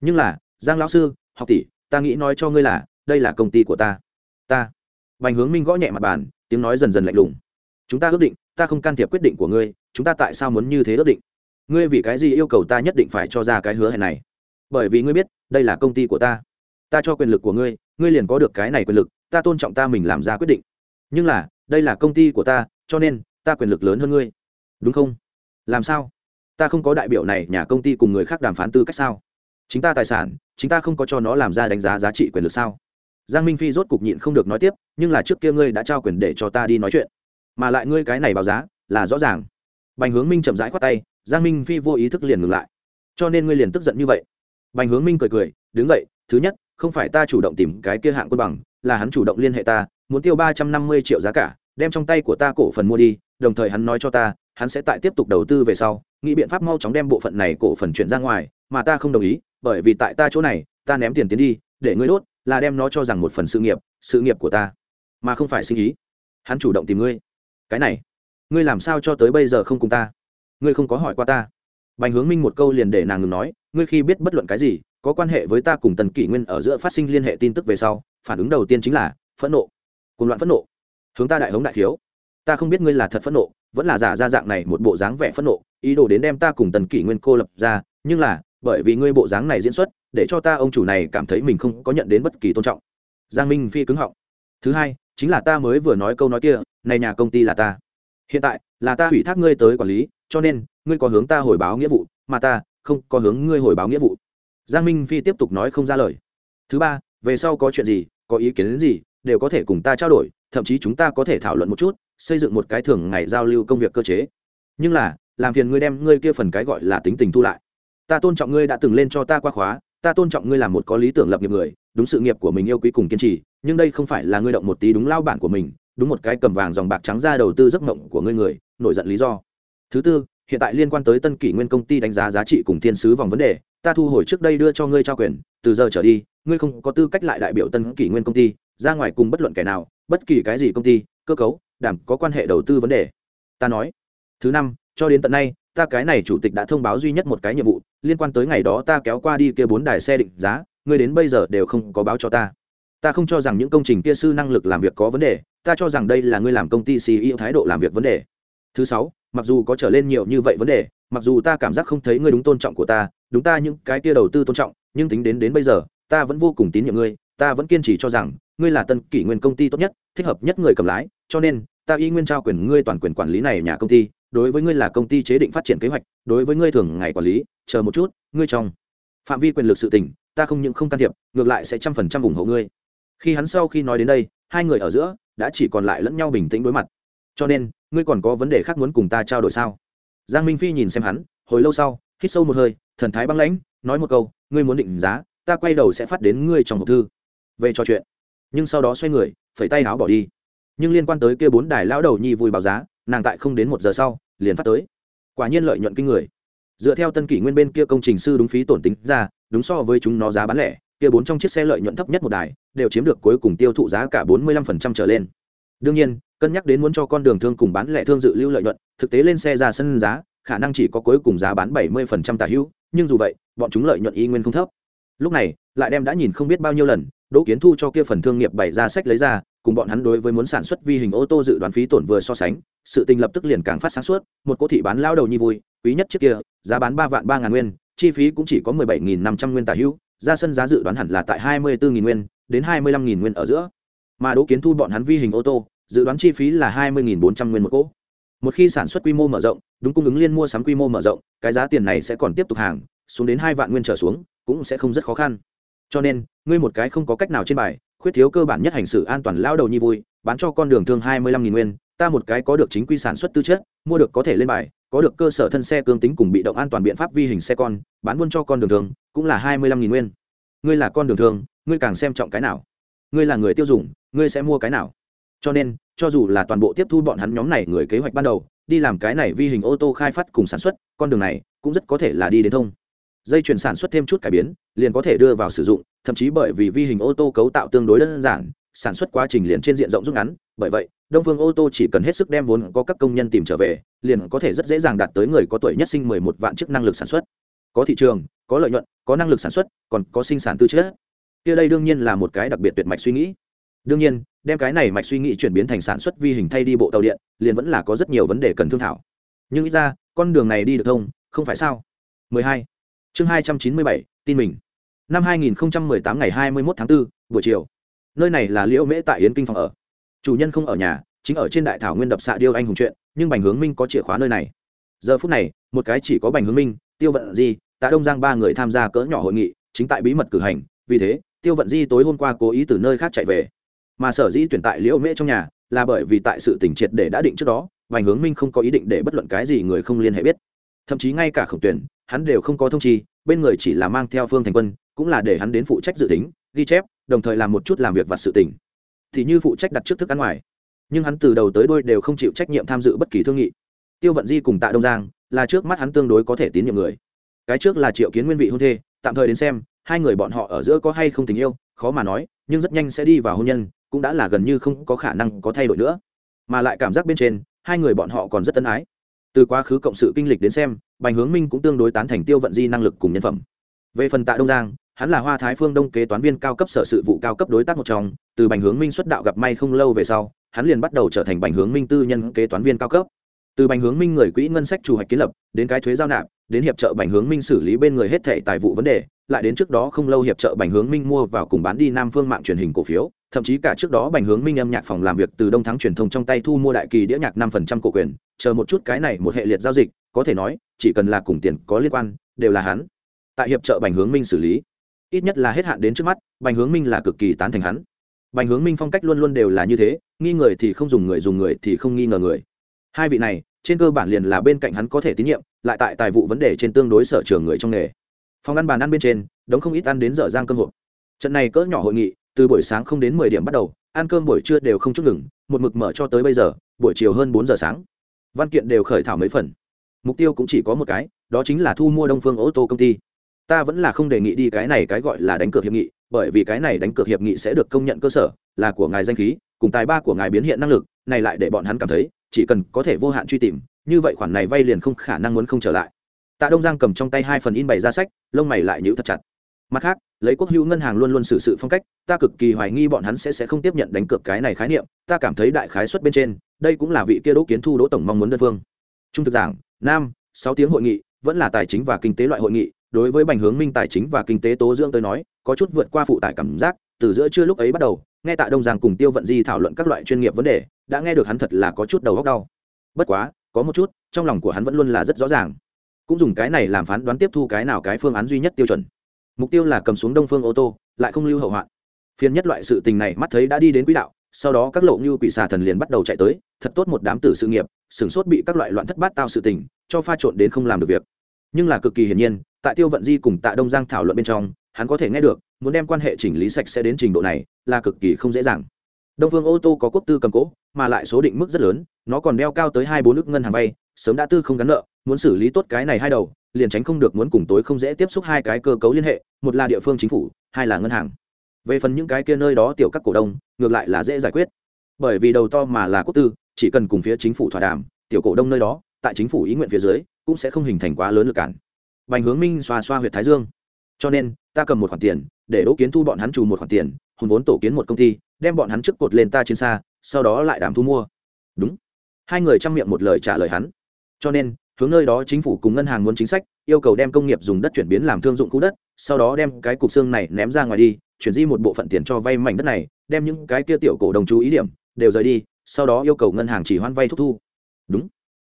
Nhưng là giang lão sư học tỷ ta nghĩ nói cho ngươi là, đây là công ty của ta. Ta. Bành hướng minh gõ nhẹ mặt bàn, tiếng nói dần dần lạnh lùng. Chúng ta ước định, ta không can thiệp quyết định của ngươi, chúng ta tại sao muốn như thế ước định? Ngươi vì cái gì yêu cầu ta nhất định phải cho ra cái hứa hẹn này? Bởi vì ngươi biết, đây là công ty của ta. Ta cho quyền lực của ngươi ngươi liền có được cái này quyền lực, ta tôn trọng ta mình làm ra quyết định. Nhưng là, đây là công ty của ta, cho nên, ta quyền lực lớn hơn ngươi. Đúng không? Làm sao? Ta không có đại biểu này, nhà công ty cùng người khác đàm phán tư cách sao? Chính ta tài sản chúng ta không có cho nó làm ra đánh giá giá trị quyền lực sao? Giang minh phi rốt cục nhịn không được nói tiếp, nhưng là trước kia ngươi đã trao quyền để cho ta đi nói chuyện. Mà lại ngươi cái này báo giá, là rõ ràng. Bành hướng minh chậm rãi khoát tay, giang minh phi vô ý thức liền ngừng lại. Cho nên ngươi liền tức giận như vậy. Bành hướng minh cười cười, đứng dậy, thứ nhất, không phải ta chủ động tìm cái kia hạng quân bằng, là hắn chủ động liên hệ ta, muốn tiêu ba trăm năm mươi triệu giá cả, đem trong tay của ta cổ phần mua đi, đồng thời hắn nói cho ta, hắn sẽ tại tiếp tục đầu tư về sau nghĩ biện pháp mau chóng đem bộ phận này cổ phần chuyển ra ngoài, mà ta không đồng ý, bởi vì tại ta chỗ này, ta ném tiền tiến đi, để ngươi đốt, là đem nó cho rằng một phần sự nghiệp sự nghiệp của ta, mà không phải sinh ý hắn chủ động tìm ngươi. Cái này, ngươi làm sao cho tới bây giờ không cùng ta? Ngươi không có hỏi qua ta. Bành hướng minh một câu liền để nàng ngừng nói, ngươi khi biết bất luận cái gì, có quan hệ với ta cùng tần kỷ nguyên ở giữa phát sinh liên hệ tin tức về sau, phản ứng đầu tiên chính là phẫn nộ cùng loạn phẫn nộ. Hướng ta đại hống đại thiếu ta không biết ngươi là thật phẫn nộ, vẫn là giả ra dạng này một bộ dáng vẻ phẫn nộ ý đồ đến đem ta cùng tần kỷ nguyên cô lập ra, nhưng là, bởi vì ngươi bộ dáng này diễn xuất, để cho ta ông chủ này cảm thấy mình không có nhận đến bất kỳ tôn trọng. Giang minh phi cứng họng. Thứ hai, chính là ta mới vừa nói câu nói kia, này nhà công ty là ta. Hiện tại, là ta ủy thác ngươi tới quản lý, cho nên, ngươi có hướng ta hồi báo nghĩa vụ, mà ta, không có hướng ngươi hồi báo nghĩa vụ. Giang minh phi tiếp tục nói không ra lời. Thứ ba, về sau có chuyện gì, có ý kiến đến gì, đều có thể cùng ta trao đổi, thậm chí chúng ta có thể thảo luận một chút, xây dựng một cái thường ngày giao lưu công việc cơ chế. Nhưng là làm phiền ngươi đem ngươi kia phần cái gọi là tính tình thu lại. Ta tôn trọng ngươi đã từng lên cho ta qua khóa, ta tôn trọng ngươi là một có lý tưởng lập nghiệp người, đúng sự nghiệp của mình yêu quý cùng kiên trì, nhưng đây không phải là ngươi động một tí đúng lao bản của mình, đúng một cái cầm vàng dòng bạc trắng ra đầu tư giấc mộng của ngươi người, nổi giận lý do. Thứ tư, hiện tại liên quan tới tân kỷ nguyên công ty đánh giá giá trị cùng thiên sứ vòng vấn đề, ta thu hồi trước đây đưa cho ngươi trao quyền, từ giờ trở đi, ngươi không có tư cách lại đại biểu tân kỷ nguyên công ty, ra ngoài cùng bất luận kẻ nào, bất kỳ cái gì công ty, cơ cấu, đảm có quan hệ đầu tư vấn đề. Ta nói. Thứ năm cho đến tận nay, ta cái này chủ tịch đã thông báo duy nhất một cái nhiệm vụ, liên quan tới ngày đó ta kéo qua đi kia bốn đài xe định giá, ngươi đến bây giờ đều không có báo cho ta. Ta không cho rằng những công trình kia sư năng lực làm việc có vấn đề, ta cho rằng đây là ngươi làm công ty ceo thái độ làm việc vấn đề. Thứ sáu, mặc dù có trở lên nhiều như vậy vấn đề, mặc dù ta cảm giác không thấy ngươi đúng tôn trọng của ta, đúng ta những cái kia đầu tư tôn trọng, nhưng tính đến đến bây giờ, ta vẫn vô cùng tín nhiệm ngươi, ta vẫn kiên trì cho rằng, ngươi là tân kỷ nguyên công ty tốt nhất, thích hợp nhất người cầm lái, cho nên, ta y nguyên trao quyền ngươi toàn quyền quản lý này nhà công ty đối với ngươi là công ty chế định phát triển kế hoạch, đối với ngươi thường ngày quản lý, chờ một chút, ngươi trong phạm vi quyền lực sự tình, ta không những không can thiệp, ngược lại sẽ trăm phần trăm ủng hộ ngươi. Khi hắn sau khi nói đến đây, hai người ở giữa đã chỉ còn lại lẫn nhau bình tĩnh đối mặt. Cho nên, ngươi còn có vấn đề khác muốn cùng ta trao đổi sao? Giang minh phi nhìn xem hắn, hồi lâu sau, hít sâu một hơi, thần thái băng lãnh, nói một câu, ngươi muốn định giá, ta quay đầu sẽ phát đến ngươi trong hộp thư. Về trò chuyện, nhưng sau đó xoay người, phẩy tay áo bỏ đi. Nhưng liên quan tới kia bốn đài lão đầu nhi vui báo giá nàng tại không đến một giờ sau, liền phát tới. Quả nhiên lợi nhuận kinh người. Dựa theo tân kỷ nguyên bên kia công trình sư đúng phí tổn tính ra, đúng so với chúng nó giá bán lẻ, kia bốn trong chiếc xe lợi nhuận thấp nhất một đài, đều chiếm được cuối cùng tiêu thụ giá cả bốn mươi lăm phần trăm trở lên. Đương nhiên, cân nhắc đến muốn cho con đường thương cùng bán lẻ thương dự lưu lợi nhuận, thực tế lên xe ra sân giá, khả năng chỉ có cuối cùng giá bán bảy mươi phần trăm tả hữu, nhưng dù vậy, bọn chúng lợi nhuận y nguyên không thấp. Lúc này, lại đem đã nhìn không biết bao nhiêu lần đỗ kiến thu cho kia phần thương nghiệp bày ra sách lấy ra, cùng bọn hắn đối với muốn sản xuất vi hình ô tô dự đoán phí tổn vừa so sánh, sự tình lập tức liền càng phát sáng suốt, một cô thị bán lao đầu như vui, quý nhất trước kia, giá bán ba vạn ba ngàn nguyên, chi phí cũng chỉ có mười bảy nghìn năm trăm nguyên tả hữu, ra sân giá dự đoán hẳn là tại hai mươi bốn nghìn nguyên, đến hai mươi lăm nghìn nguyên ở giữa. Mà đỗ kiến thu bọn hắn vi hình ô tô, dự đoán chi phí là hai mươi nghìn bốn trăm nguyên một cỗ. Một khi sản xuất quy mô mở rộng, đúng cung ứng liên mua sắm quy mô mở rộng, cái giá tiền này sẽ còn tiếp tục hàng, xuống đến hai vạn nguyên trở xuống, cũng sẽ không rất khó khăn cho nên, ngươi một cái không có cách nào trên bài, khuyết thiếu cơ bản nhất hành xử an toàn lao đầu nhi vui, bán cho con đường thương hai mươi lăm nghìn nguyên, ta một cái có được chính quy sản xuất tư chất, mua được có thể lên bài, có được cơ sở thân xe cương tính cùng bị động an toàn biện pháp vi hình xe con, bán buôn cho con đường thương, cũng là hai mươi lăm nghìn nguyên. Ngươi là con đường thương, ngươi càng xem trọng cái nào? Ngươi là người tiêu dùng, ngươi sẽ mua cái nào? Cho nên, cho dù là toàn bộ tiếp thu bọn hắn nhóm này người kế hoạch ban đầu, đi làm cái này vi hình ô tô khai phát cùng sản xuất, con đường này cũng rất có thể là đi đến thông dây chuyển sản xuất thêm chút cải biến, liền có thể đưa vào sử dụng, thậm chí bởi vì vi hình ô tô cấu tạo tương đối đơn giản, sản xuất quá trình liền trên diện rộng rút ngắn, bởi vậy, đông phương ô tô chỉ cần hết sức đem vốn có các công nhân tìm trở về, liền có thể rất dễ dàng đạt tới người có tuổi nhất sinh mười một vạn chức năng lực sản xuất. Có thị trường, có lợi nhuận, có năng lực sản xuất, còn có sinh sản tư chất. Kia đây đương nhiên là một cái đặc biệt tuyệt mạch suy nghĩ. Đương nhiên, đem cái này mạch suy nghĩ chuyển biến thành sản xuất vi hình thay đi bộ tàu điện, liền vẫn là có rất nhiều vấn đề cần thương thảo. Nhưng ít ra, con đường này đi được thông, không phải sao? 12 chương 297, tin mình. Năm 2018 ngày 21 tháng 4, buổi chiều. Nơi này là liễu mễ tại yến kinh phòng ở. Chủ nhân không ở nhà chính ở trên đại thảo nguyên đập xạ điêu anh hùng chuyện nhưng bành hướng minh có chìa khóa nơi này. Giờ phút này một cái chỉ có bành hướng minh tiêu vận di tại đông giang ba người tham gia cỡ nhỏ hội nghị chính tại bí mật cử hành vì thế tiêu vận di tối hôm qua cố ý từ nơi khác chạy về. Mà sở dĩ tuyển tại liễu mễ trong nhà là bởi vì tại sự tỉnh triệt để đã định trước đó Bành hướng minh không có ý định để bất luận cái gì người không liên hệ biết thậm chí ngay cả khổng tuyển, hắn đều không có thông chi, bên người chỉ là mang theo phương thành quân, cũng là để hắn đến phụ trách dự tính, ghi chép, đồng thời làm một chút làm việc vặt sự tỉnh thì như phụ trách đặt trước thức ăn ngoài. Nhưng hắn từ đầu tới đôi đều không chịu trách nhiệm tham dự bất kỳ thương nghị. Tiêu vận di cùng tạ đông giang, là trước mắt hắn tương đối có thể tín nhiệm người. Cái trước là triệu kiến nguyên vị hôn thê, tạm thời đến xem, hai người bọn họ ở giữa có hay không tình yêu, khó mà nói, nhưng rất nhanh sẽ đi vào hôn nhân, cũng đã là gần như không có khả năng có thay đổi nữa. Mà lại cảm giác bên trên, hai người bọn họ còn rất tân ái từ quá khứ cộng sự kinh lịch đến xem, bành hướng minh cũng tương đối tán thành tiêu vận di năng lực cùng nhân phẩm. Về phần tạ đông giang, hắn là hoa thái phương đông kế toán viên cao cấp sở sự vụ cao cấp đối tác một trong, từ bành hướng minh xuất đạo gặp may không lâu về sau, hắn liền bắt đầu trở thành bành hướng minh tư nhân kế toán viên cao cấp. Từ bành hướng minh người quỹ ngân sách chủ hoạch kiến lập, đến cái thuế giao nạp đến hiệp trợ bành hướng minh xử lý bên người hết thảy tài vụ vấn đề, lại đến trước đó không lâu hiệp trợ bành hướng minh mua vào cùng bán đi nam phương mạng truyền hình cổ phiếu, thậm chí cả trước đó bành hướng minh âm nhạc phòng làm việc từ đông thắng truyền thông trong tay thu mua đại kỳ đĩa nhạc năm phần trăm cổ quyền, chờ một chút cái này một hệ liệt giao dịch, có thể nói, chỉ cần là cùng tiền có liên quan, đều là hắn. Tại hiệp trợ bành hướng minh xử lý, ít nhất là hết hạn đến trước mắt, bành hướng minh là cực kỳ tán thành hắn. Bành hướng minh phong cách luôn luôn đều là như thế, nghi người thì không dùng người dùng người thì không nghi ngờ người. Hai vị này, trên cơ bản liền là bên cạnh hắn có thể tín nhiệm lại tại tài vụ vấn đề trên tương đối sở trường người trong nghề. Phòng ăn bàn ăn bên trên, đống không ít ăn đến dở giang cơm hộp. Trận này cỡ nhỏ hội nghị, từ buổi sáng không đến mười điểm bắt đầu, ăn cơm buổi trưa đều không chút ngừng, một mực mở cho tới bây giờ, buổi chiều hơn bốn giờ sáng. Văn kiện đều khởi thảo mấy phần. Mục tiêu cũng chỉ có một cái, đó chính là thu mua đông phương ô tô công ty. Ta vẫn là không đề nghị đi cái này cái gọi là đánh cược hiệp nghị, bởi vì cái này đánh cược hiệp nghị sẽ được công nhận cơ sở, là của ngài danh khí, cùng tài ba của ngài biến hiện năng lực, này lại để bọn hắn cảm thấy, chỉ cần có thể vô hạn truy tìm như vậy khoản này vay liền không khả năng muốn không trở lại. Tạ đông giang cầm trong tay hai phần in bày ra sách, lông mày lại nhíu thật chặt. Mặt khác, lấy quốc hữu ngân hàng luôn luôn xử sự phong cách, ta cực kỳ hoài nghi bọn hắn sẽ sẽ không tiếp nhận đánh cược cái này khái niệm, ta cảm thấy đại khái xuất bên trên, đây cũng là vị kia đỗ kiến thu đỗ tổng mong muốn đơn phương. Trung thực giảng, nam, sáu tiếng hội nghị, vẫn là tài chính và kinh tế loại hội nghị, đối với bành hướng minh tài chính và kinh tế tố dưỡng tới nói, có chút vượt qua phụ tải cảm giác, từ giữa trưa lúc ấy bắt đầu, nghe tạ đông giang cùng tiêu vận di thảo luận các loại chuyên nghiệp vấn đề, đã nghe được hắn thật là có chút đầu góc đau. Bất quá có một chút, trong lòng của hắn vẫn luôn là rất rõ ràng. Cũng dùng cái này làm phán đoán tiếp thu cái nào cái phương án duy nhất tiêu chuẩn. Mục tiêu là cầm xuống đông phương ô tô, lại không lưu hậu hoạn. Phiên nhất loại sự tình này mắt thấy đã đi đến quỹ đạo, sau đó các lộ như quỷ xà thần liền bắt đầu chạy tới, thật tốt một đám tử sự nghiệp, sửng sốt bị các loại loạn thất bát tạo sự tình, cho pha trộn đến không làm được việc. Nhưng là cực kỳ hiển nhiên, tại tiêu vận di cùng tạ đông giang thảo luận bên trong, hắn có thể nghe được, muốn đem quan hệ chỉnh lý sạch sẽ đến trình độ này, là cực kỳ không dễ dàng đông phương ô tô có quốc tư cầm cố, mà lại số định mức rất lớn, nó còn đeo cao tới hai bốn nước ngân hàng vay, sớm đã tư không gắn nợ, muốn xử lý tốt cái này hai đầu, liền tránh không được muốn cùng tối không dễ tiếp xúc hai cái cơ cấu liên hệ, một là địa phương chính phủ, hai là ngân hàng. Về phần những cái kia nơi đó tiểu các cổ đông, ngược lại là dễ giải quyết. Bởi vì đầu to mà là quốc tư, chỉ cần cùng phía chính phủ thỏa đàm, tiểu cổ đông nơi đó, tại chính phủ ý nguyện phía dưới, cũng sẽ không hình thành quá lớn lực cản. Bành hướng minh xoa xoa huyện thái dương. Cho nên, ta cầm một khoản tiền, để đỗ kiến thu bọn hắn trù một khoản tiền, hùn vốn tổ kiến một công ty đem bọn hắn trước cột lên ta trên xa, sau đó lại đàm thu mua. Đúng. Hai người chăm miệng một lời trả lời hắn. Cho nên, hướng nơi đó chính phủ cùng ngân hàng muốn chính sách, yêu cầu đem công nghiệp dùng đất chuyển biến làm thương dụng khu đất, sau đó đem cái cục xương này ném ra ngoài đi, chuyển di một bộ phận tiền cho vay mảnh đất này, đem những cái kia tiểu cổ đồng chú ý điểm, đều rời đi, sau đó yêu cầu ngân hàng chỉ hoan vay thúc thu. Đúng.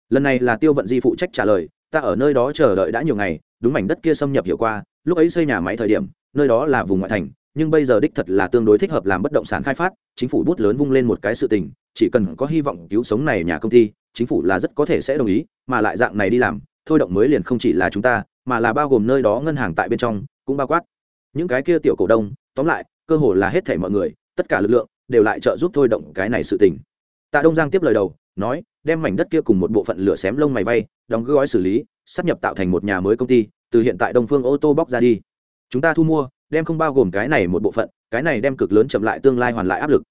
Lần này là tiêu vận di phụ trách trả lời, ta ở nơi đó chờ đợi đã nhiều ngày, đúng mảnh đất kia xâm nhập hiệu qua lúc ấy xây nhà máy thời điểm, nơi đó là vùng ngoại thành nhưng bây giờ đích thật là tương đối thích hợp làm bất động sản khai phát, chính phủ bút lớn vung lên một cái sự tình, chỉ cần có hy vọng cứu sống này nhà công ty, chính phủ là rất có thể sẽ đồng ý, mà lại dạng này đi làm, thôi động mới liền không chỉ là chúng ta, mà là bao gồm nơi đó ngân hàng tại bên trong, cũng bao quát. Những cái kia tiểu cổ đông, tóm lại, cơ hồ là hết thảy mọi người, tất cả lực lượng đều lại trợ giúp thôi động cái này sự tình. Tạ đông giang tiếp lời đầu, nói, đem mảnh đất kia cùng một bộ phận lửa xém lông mày vay, đóng gói xử lý, sắp nhập tạo thành một nhà mới công ty, từ hiện tại đông phương ô tô bóc ra đi. Chúng ta thu mua đem không bao gồm cái này một bộ phận, cái này đem cực lớn chậm lại tương lai hoàn lại áp lực.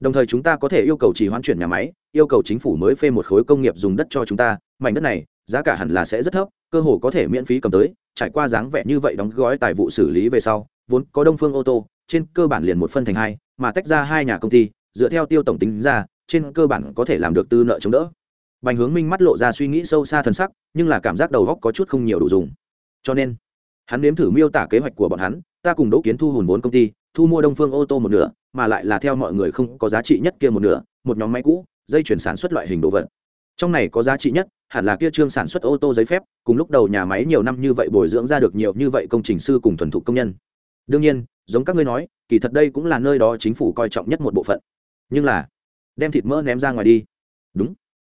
Đồng thời chúng ta có thể yêu cầu chỉ hoãn chuyển nhà máy, yêu cầu chính phủ mới phê một khối công nghiệp dùng đất cho chúng ta, mảnh đất này, giá cả hẳn là sẽ rất thấp, cơ hồ có thể miễn phí cầm tới, trải qua dáng vẻ như vậy đóng gói tài vụ xử lý về sau, vốn có đông phương ô tô, trên cơ bản liền một phân thành hai, mà tách ra hai nhà công ty, dựa theo tiêu tổng tính ra, trên cơ bản có thể làm được tư nợ chống đỡ. Bành hướng minh mắt lộ ra suy nghĩ sâu xa thần sắc, nhưng là cảm giác đầu góc có chút không nhiều đủ dùng. Cho nên, hắn nếm thử miêu tả kế hoạch của bọn hắn ta cùng đỗ kiến thu hùn vốn công ty, thu mua đông phương ô tô một nửa, mà lại là theo mọi người không có giá trị nhất kia một nửa, một nhóm máy cũ, dây chuyển sản xuất loại hình đồ vật. Trong này có giá trị nhất, hẳn là kia trương sản xuất ô tô giấy phép, cùng lúc đầu nhà máy nhiều năm như vậy bồi dưỡng ra được nhiều như vậy công trình sư cùng thuần thục công nhân. Đương nhiên, giống các ngươi nói, kỳ thật đây cũng là nơi đó chính phủ coi trọng nhất một bộ phận. Nhưng là, đem thịt mỡ ném ra ngoài đi. Đúng.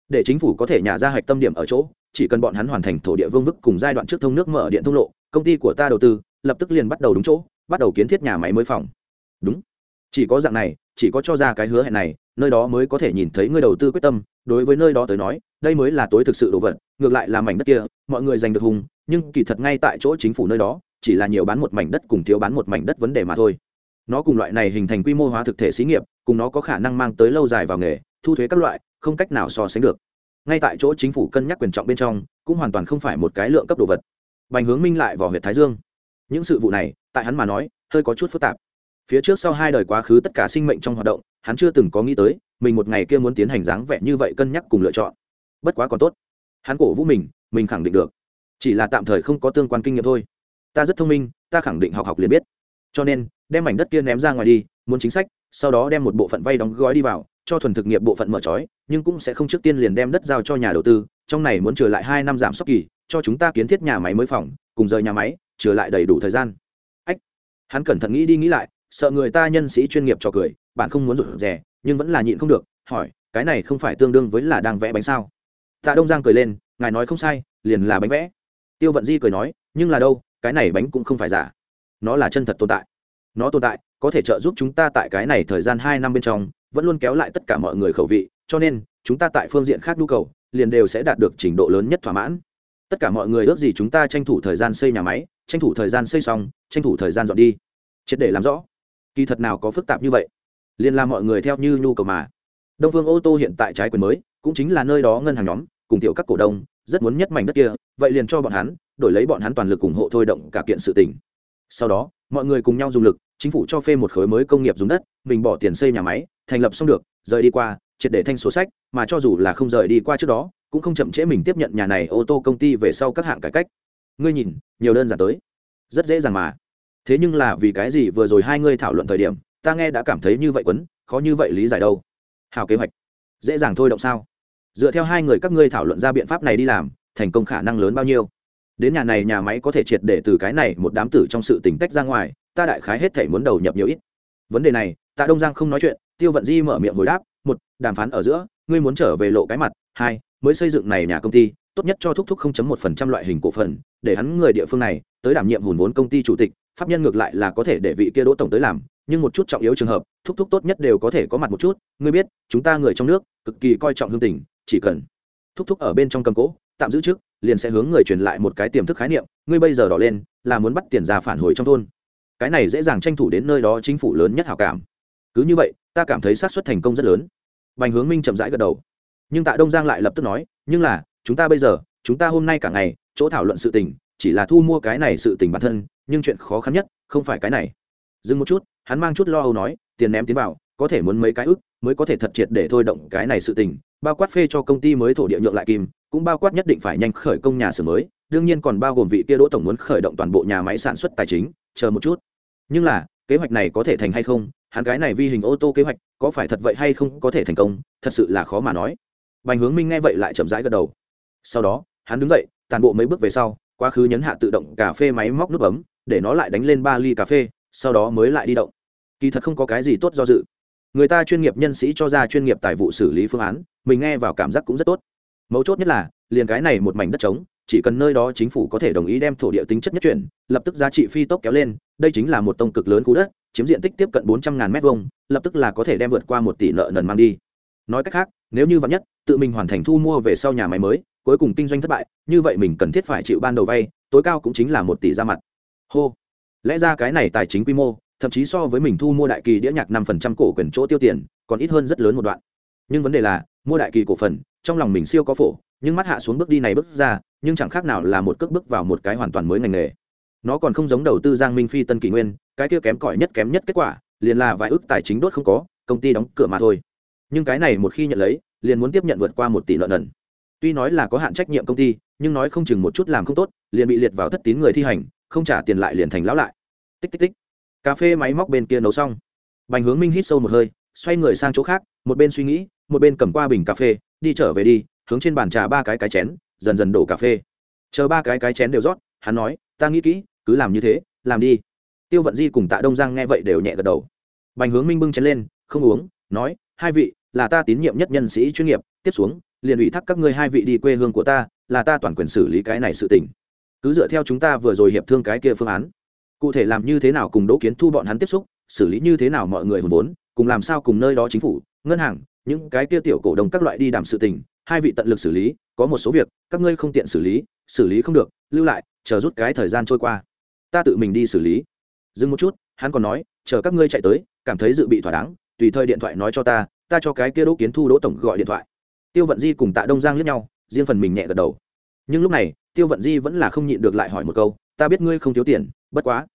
Để chính phủ có thể nhả ra hạch tâm điểm ở chỗ, chỉ cần bọn hắn hoàn thành thổ địa vương vức cùng giai đoạn trước thông nước mở điện thông lộ, công ty của ta đầu tư lập tức liền bắt đầu đúng chỗ, bắt đầu kiến thiết nhà máy mới phòng. Đúng. Chỉ có dạng này, chỉ có cho ra cái hứa hẹn này, nơi đó mới có thể nhìn thấy người đầu tư quyết tâm. Đối với nơi đó tới nói, đây mới là tối thực sự đồ vật, ngược lại là mảnh đất kia, mọi người giành được hùng, nhưng kỳ thật ngay tại chỗ chính phủ nơi đó, chỉ là nhiều bán một mảnh đất cùng thiếu bán một mảnh đất vấn đề mà thôi. Nó cùng loại này hình thành quy mô hóa thực thể xí nghiệp, cùng nó có khả năng mang tới lâu dài vào nghề, thu thuế các loại, không cách nào so sánh được. Ngay tại chỗ chính phủ cân nhắc quyền trọng bên trong, cũng hoàn toàn không phải một cái lượng cấp đồ vật. Bành hướng minh lại vào huyện thái dương những sự vụ này, tại hắn mà nói, hơi có chút phức tạp. Phía trước sau hai đời quá khứ tất cả sinh mệnh trong hoạt động, hắn chưa từng có nghĩ tới, mình một ngày kia muốn tiến hành dáng vẻ như vậy cân nhắc cùng lựa chọn. Bất quá còn tốt. Hắn cổ vũ mình mình khẳng định được. Chỉ là tạm thời không có tương quan kinh nghiệm thôi. Ta rất thông minh, ta khẳng định học học liền biết. Cho nên, đem mảnh đất kia ném ra ngoài đi, muốn chính sách, sau đó đem một bộ phận vay đóng gói đi vào, cho thuần thực nghiệp bộ phận mở trói, nhưng cũng sẽ không trước tiên liền đem đất giao cho nhà đầu tư, trong này muốn trở lại hai năm giảm sốc kỳ, cho chúng ta kiến thiết nhà máy mới phòng, cùng rời nhà máy trở lại đầy đủ thời gian. Ách, hắn cẩn thận nghĩ đi nghĩ lại, sợ người ta nhân sĩ chuyên nghiệp cho cười, bạn không muốn rụt rè, nhưng vẫn là nhịn không được, hỏi, cái này không phải tương đương với là đang vẽ bánh sao? Tạ đông giang cười lên, ngài nói không sai, liền là bánh vẽ. Tiêu vận di cười nói, nhưng là đâu, cái này bánh cũng không phải giả. Nó là chân thật tồn tại. Nó tồn tại, có thể trợ giúp chúng ta tại cái này thời gian hai năm bên trong, vẫn luôn kéo lại tất cả mọi người khẩu vị, cho nên, chúng ta tại phương diện khác nhu cầu, liền đều sẽ đạt được trình độ lớn nhất thỏa mãn. Tất cả mọi người ước gì chúng ta tranh thủ thời gian xây nhà máy tranh thủ thời gian xây xong, tranh thủ thời gian dọn đi. Triệt để làm rõ. Kỳ thật nào có phức tạp như vậy? Liền làm mọi người theo như nhu cầu mà. Đông phương ô tô hiện tại trái quyền mới, cũng chính là nơi đó ngân hàng nhóm, cùng tiểu các cổ đông, rất muốn nhất mảnh đất kia, vậy liền cho bọn hắn, đổi lấy bọn hắn toàn lực ủng hộ thôi động cả kiện sự tỉnh sau đó, mọi người cùng nhau dùng lực, chính phủ cho phê một khối mới công nghiệp dùng đất, mình bỏ tiền xây nhà máy, thành lập xong được, rời đi qua, triệt để thanh số sách, mà cho dù là không rời đi qua trước đó, cũng không chậm trễ mình tiếp nhận nhà này ô tô công ty về sau các hạng cải cách ngươi nhìn, nhiều đơn giản tới. Rất dễ dàng mà. Thế nhưng là vì cái gì vừa rồi hai ngươi thảo luận thời điểm, ta nghe đã cảm thấy như vậy quấn, khó như vậy lý giải đâu. Hào kế hoạch. Dễ dàng thôi động sao? Dựa theo hai người các ngươi thảo luận ra biện pháp này đi làm, thành công khả năng lớn bao nhiêu? Đến nhà này nhà máy có thể triệt để từ cái này một đám tử trong sự tỉnh tách ra ngoài, ta đại khái hết thể muốn đầu nhập nhiều ít. Vấn đề này tạ đông giang không nói chuyện, tiêu vận di mở miệng hồi đáp, một, đàm phán ở giữa, ngươi muốn trở về lộ cái mặt, hai, mới xây dựng này nhà công ty tốt nhất cho thúc thúc 0.1% loại hình cổ phần, để hắn người địa phương này tới đảm nhiệm hùn vốn công ty chủ tịch, pháp nhân ngược lại là có thể để vị kia đỗ tổng tới làm, nhưng một chút trọng yếu trường hợp, thúc thúc tốt nhất đều có thể có mặt một chút, ngươi biết, chúng ta người trong nước, cực kỳ coi trọng hương tình, chỉ cần thúc thúc ở bên trong cầm cố, tạm giữ trước, liền sẽ hướng người truyền lại một cái tiềm thức khái niệm, ngươi bây giờ đỏ lên, là muốn bắt tiền ra phản hồi trong thôn. Cái này dễ dàng tranh thủ đến nơi đó chính phủ lớn nhất hảo cảm. Cứ như vậy, ta cảm thấy xác suất thành công rất lớn. Bành hướng minh chậm rãi gật đầu. Nhưng tạ đông giang lại lập tức nói, nhưng là chúng ta bây giờ, chúng ta hôm nay cả ngày, chỗ thảo luận sự tình, chỉ là thu mua cái này sự tình bản thân, nhưng chuyện khó khăn nhất, không phải cái này. Dừng một chút, hắn mang chút lo âu nói, tiền ném tiến vào, có thể muốn mấy cái ức, mới có thể thật triệt để thôi động cái này sự tình, bao quát phê cho công ty mới thổ địa nhượng lại kim, cũng bao quát nhất định phải nhanh khởi công nhà xưởng mới, đương nhiên còn bao gồm vị kia đỗ tổng muốn khởi động toàn bộ nhà máy sản xuất tài chính, chờ một chút. Nhưng là, kế hoạch này có thể thành hay không? Hắn cái này vi hình ô tô kế hoạch, có phải thật vậy hay không có thể thành công? Thật sự là khó mà nói. Bành hướng minh nghe vậy lại chậm rãi gật đầu sau đó, hắn đứng dậy tàn bộ mấy bước về sau, quá khứ nhấn hạ tự động cà phê máy móc nút ấm để nó lại đánh lên ba ly cà phê, sau đó mới lại đi động. Kỳ thật không có cái gì tốt do dự. Người ta chuyên nghiệp nhân sĩ cho ra chuyên nghiệp tài vụ xử lý phương án, mình nghe vào cảm giác cũng rất tốt. Mấu chốt nhất là, liền cái này một mảnh đất trống, chỉ cần nơi đó chính phủ có thể đồng ý đem thổ địa tính chất nhất chuyển, lập tức giá trị phi tốc kéo lên, đây chính là một tông cực lớn khu đất, chiếm diện tích tiếp cận bốn trăm ngàn m hai lập tức là có thể đem vượt qua một tỷ nợ nần mang đi. Nói cách khác, nếu như vắn nhất, tự mình hoàn thành thu mua về sau nhà máy mới cuối cùng kinh doanh thất bại, như vậy mình cần thiết phải chịu ban đầu vay, tối cao cũng chính là một tỷ ra mặt. Hô. Lẽ ra cái này tài chính quy mô, thậm chí so với mình thu mua đại kỳ đĩa nhạc năm phần trăm cổ quyền chỗ tiêu tiền, còn ít hơn rất lớn một đoạn. Nhưng vấn đề là, mua đại kỳ cổ phần, trong lòng mình siêu có phổ, nhưng mắt hạ xuống bước đi này bước ra, nhưng chẳng khác nào là một cước bước vào một cái hoàn toàn mới ngành nghề. Nó còn không giống đầu tư giang minh phi tân kỷ nguyên, cái kia kém cỏi nhất kém nhất kết quả, liền là vài ước tài chính đốt không có, công ty đóng cửa mà thôi. Nhưng cái này một khi nhận lấy, liền muốn tiếp nhận vượt qua một tỷ lợn nần tuy nói là có hạn trách nhiệm công ty, nhưng nói không chừng một chút làm không tốt, liền bị liệt vào thất tín người thi hành, không trả tiền lại liền thành lão lại. Tích tích tích. Cà phê máy móc bên kia nấu xong. Bành hướng minh hít sâu một hơi, xoay người sang chỗ khác, một bên suy nghĩ, một bên cầm qua bình cà phê, đi trở về đi, hướng trên bàn trà ba cái cái chén, dần dần đổ cà phê. Chờ ba cái cái chén đều rót, hắn nói, ta nghĩ kỹ, cứ làm như thế, làm đi. Tiêu vận di cùng tạ đông giang nghe vậy đều nhẹ gật đầu. Bành hướng minh bưng chén lên, không uống, nói, hai vị, là ta tín nhiệm nhất nhân sĩ chuyên nghiệp, tiếp xuống liền ủy thác các ngươi hai vị đi quê hương của ta, là ta toàn quyền xử lý cái này sự tình. Cứ dựa theo chúng ta vừa rồi hiệp thương cái kia phương án. Cụ thể làm như thế nào cùng đỗ kiến thu bọn hắn tiếp xúc, xử lý như thế nào mọi người hùn vốn, cùng làm sao cùng nơi đó chính phủ, ngân hàng, những cái kia tiểu cổ đông các loại đi đảm sự tình, hai vị tận lực xử lý, có một số việc, các ngươi không tiện xử lý xử lý không được, lưu lại, chờ rút cái thời gian trôi qua. Ta tự mình đi xử lý. Dừng một chút, hắn còn nói, chờ các ngươi chạy tới, cảm thấy dự bị thỏa đáng, tùy thời điện thoại nói cho ta ta cho cái kia đỗ kiến thu đỗ tổng gọi điện thoại tiêu vận di cùng tạ đông giang lướt nhau, riêng phần mình nhẹ gật đầu. Nhưng lúc này, tiêu vận di vẫn là không nhịn được lại hỏi một câu, ta biết ngươi không thiếu tiền, bất quá,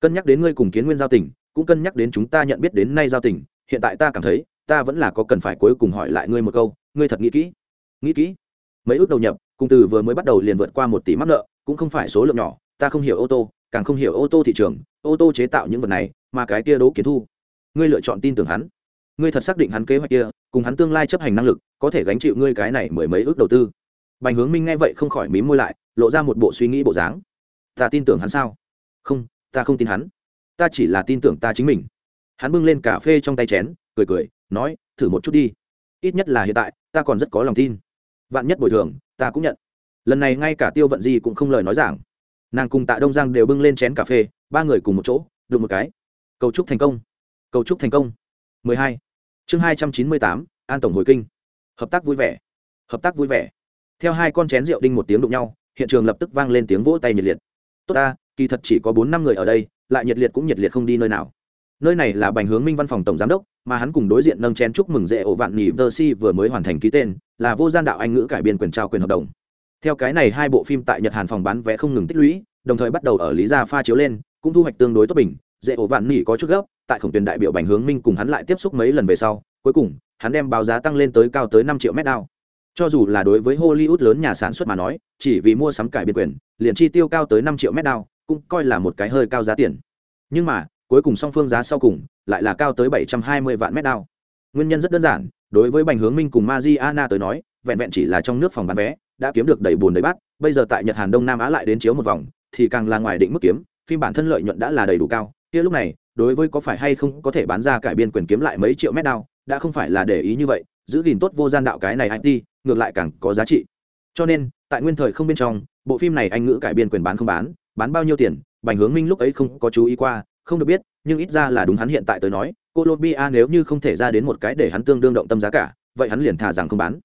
cân nhắc đến ngươi cùng kiến nguyên giao tình, cũng cân nhắc đến chúng ta nhận biết đến nay giao tình, hiện tại ta cảm thấy, ta vẫn là có cần phải cuối cùng hỏi lại ngươi một câu, ngươi thật nghĩ kỹ. Nghĩ kỹ? Mấy ước đầu nhập, cùng từ vừa mới bắt đầu liền vượt qua một tỷ mắc nợ, cũng không phải số lượng nhỏ, ta không hiểu ô tô, càng không hiểu ô tô thị trường, ô tô chế tạo những vật này, mà cái kia đố kiến thu. Ngươi lựa chọn tin tưởng hắn ngươi thật xác định hắn kế hoạch kia, cùng hắn tương lai chấp hành năng lực, có thể gánh chịu ngươi cái này mười mấy ước đầu tư. Bành hướng minh nghe vậy không khỏi mím môi lại, lộ ra một bộ suy nghĩ bộ dáng. Ta tin tưởng hắn sao? Không, ta không tin hắn. Ta chỉ là tin tưởng ta chính mình. Hắn bưng lên cà phê trong tay chén, cười cười, nói, thử một chút đi. Ít nhất là hiện tại, ta còn rất có lòng tin. Vạn nhất bồi thường, ta cũng nhận. Lần này ngay cả tiêu vận di cũng không lời nói giảng. Nàng cùng tạ đông giang đều bưng lên chén cà phê, ba người cùng một chỗ, đụng một cái. Cầu chúc thành công. Cầu chúc thành công. 12 chương 298, an tổng hồi kinh. Hợp tác vui vẻ. Hợp tác vui vẻ. Theo hai con chén rượu đinh một tiếng đụng nhau hiện trường lập tức vang lên tiếng vỗ tay nhiệt liệt. Tốt ta kỳ thật chỉ có bốn năm người ở đây lại nhiệt liệt cũng nhiệt liệt không đi nơi nào. Nơi này là bành hướng minh văn phòng tổng giám đốc mà hắn cùng đối diện nâng chén chúc mừng dễ ổ vạn nhì vơ si vừa mới hoàn thành ký tên là vô gian đạo anh ngữ cải biên quyền trao quyền hợp đồng. Theo cái này hai bộ phim tại nhật hàn phòng bán vé không ngừng tích lũy đồng thời bắt đầu ở lý gia pha chiếu lên cũng thu hoạch tương đối tốt bình dễ ổ vạn nhì có chút gấp tại khổng tuyển đại biểu bành hướng minh cùng hắn lại tiếp xúc mấy lần về sau, cuối cùng, hắn đem báo giá tăng lên tới cao tới năm triệu mét đao. Cho dù là đối với hollywood lớn nhà sản xuất mà nói, chỉ vì mua sắm cải biên quyền, liền chi tiêu cao tới năm triệu mét đao, cũng coi là một cái hơi cao giá tiền. Nhưng mà, cuối cùng song phương giá sau cùng, lại là cao tới bảy trăm hai mươi vạn mét đao. Nguyên nhân rất đơn giản, đối với bành hướng minh cùng Mariana tới nói, vẹn vẹn chỉ là trong nước phòng bán vé, đã kiếm được đầy bùn đầy bát, bây giờ tại nhật hàn đông nam á lại đến chiếu một vòng, thì càng là ngoài định mức kiếm, phim bản thân lợi nhuận đã là đầy đủ cao kia lúc này, đối với có phải hay không có thể bán ra cải biên quyền kiếm lại mấy triệu mét đao, đã không phải là để ý như vậy, giữ gìn tốt vô gian đạo cái này it ngược lại càng có giá trị. Cho nên, tại nguyên thời không bên trong, bộ phim này anh ngữ cải biên quyền bán không bán bán bao nhiêu tiền, bành hướng minh lúc ấy không có chú ý qua, không được biết, nhưng ít ra là đúng hắn hiện tại tới nói, colombia nếu như không thể ra đến một cái để hắn tương đương động tâm giá cả, vậy hắn liền thả rằng không bán.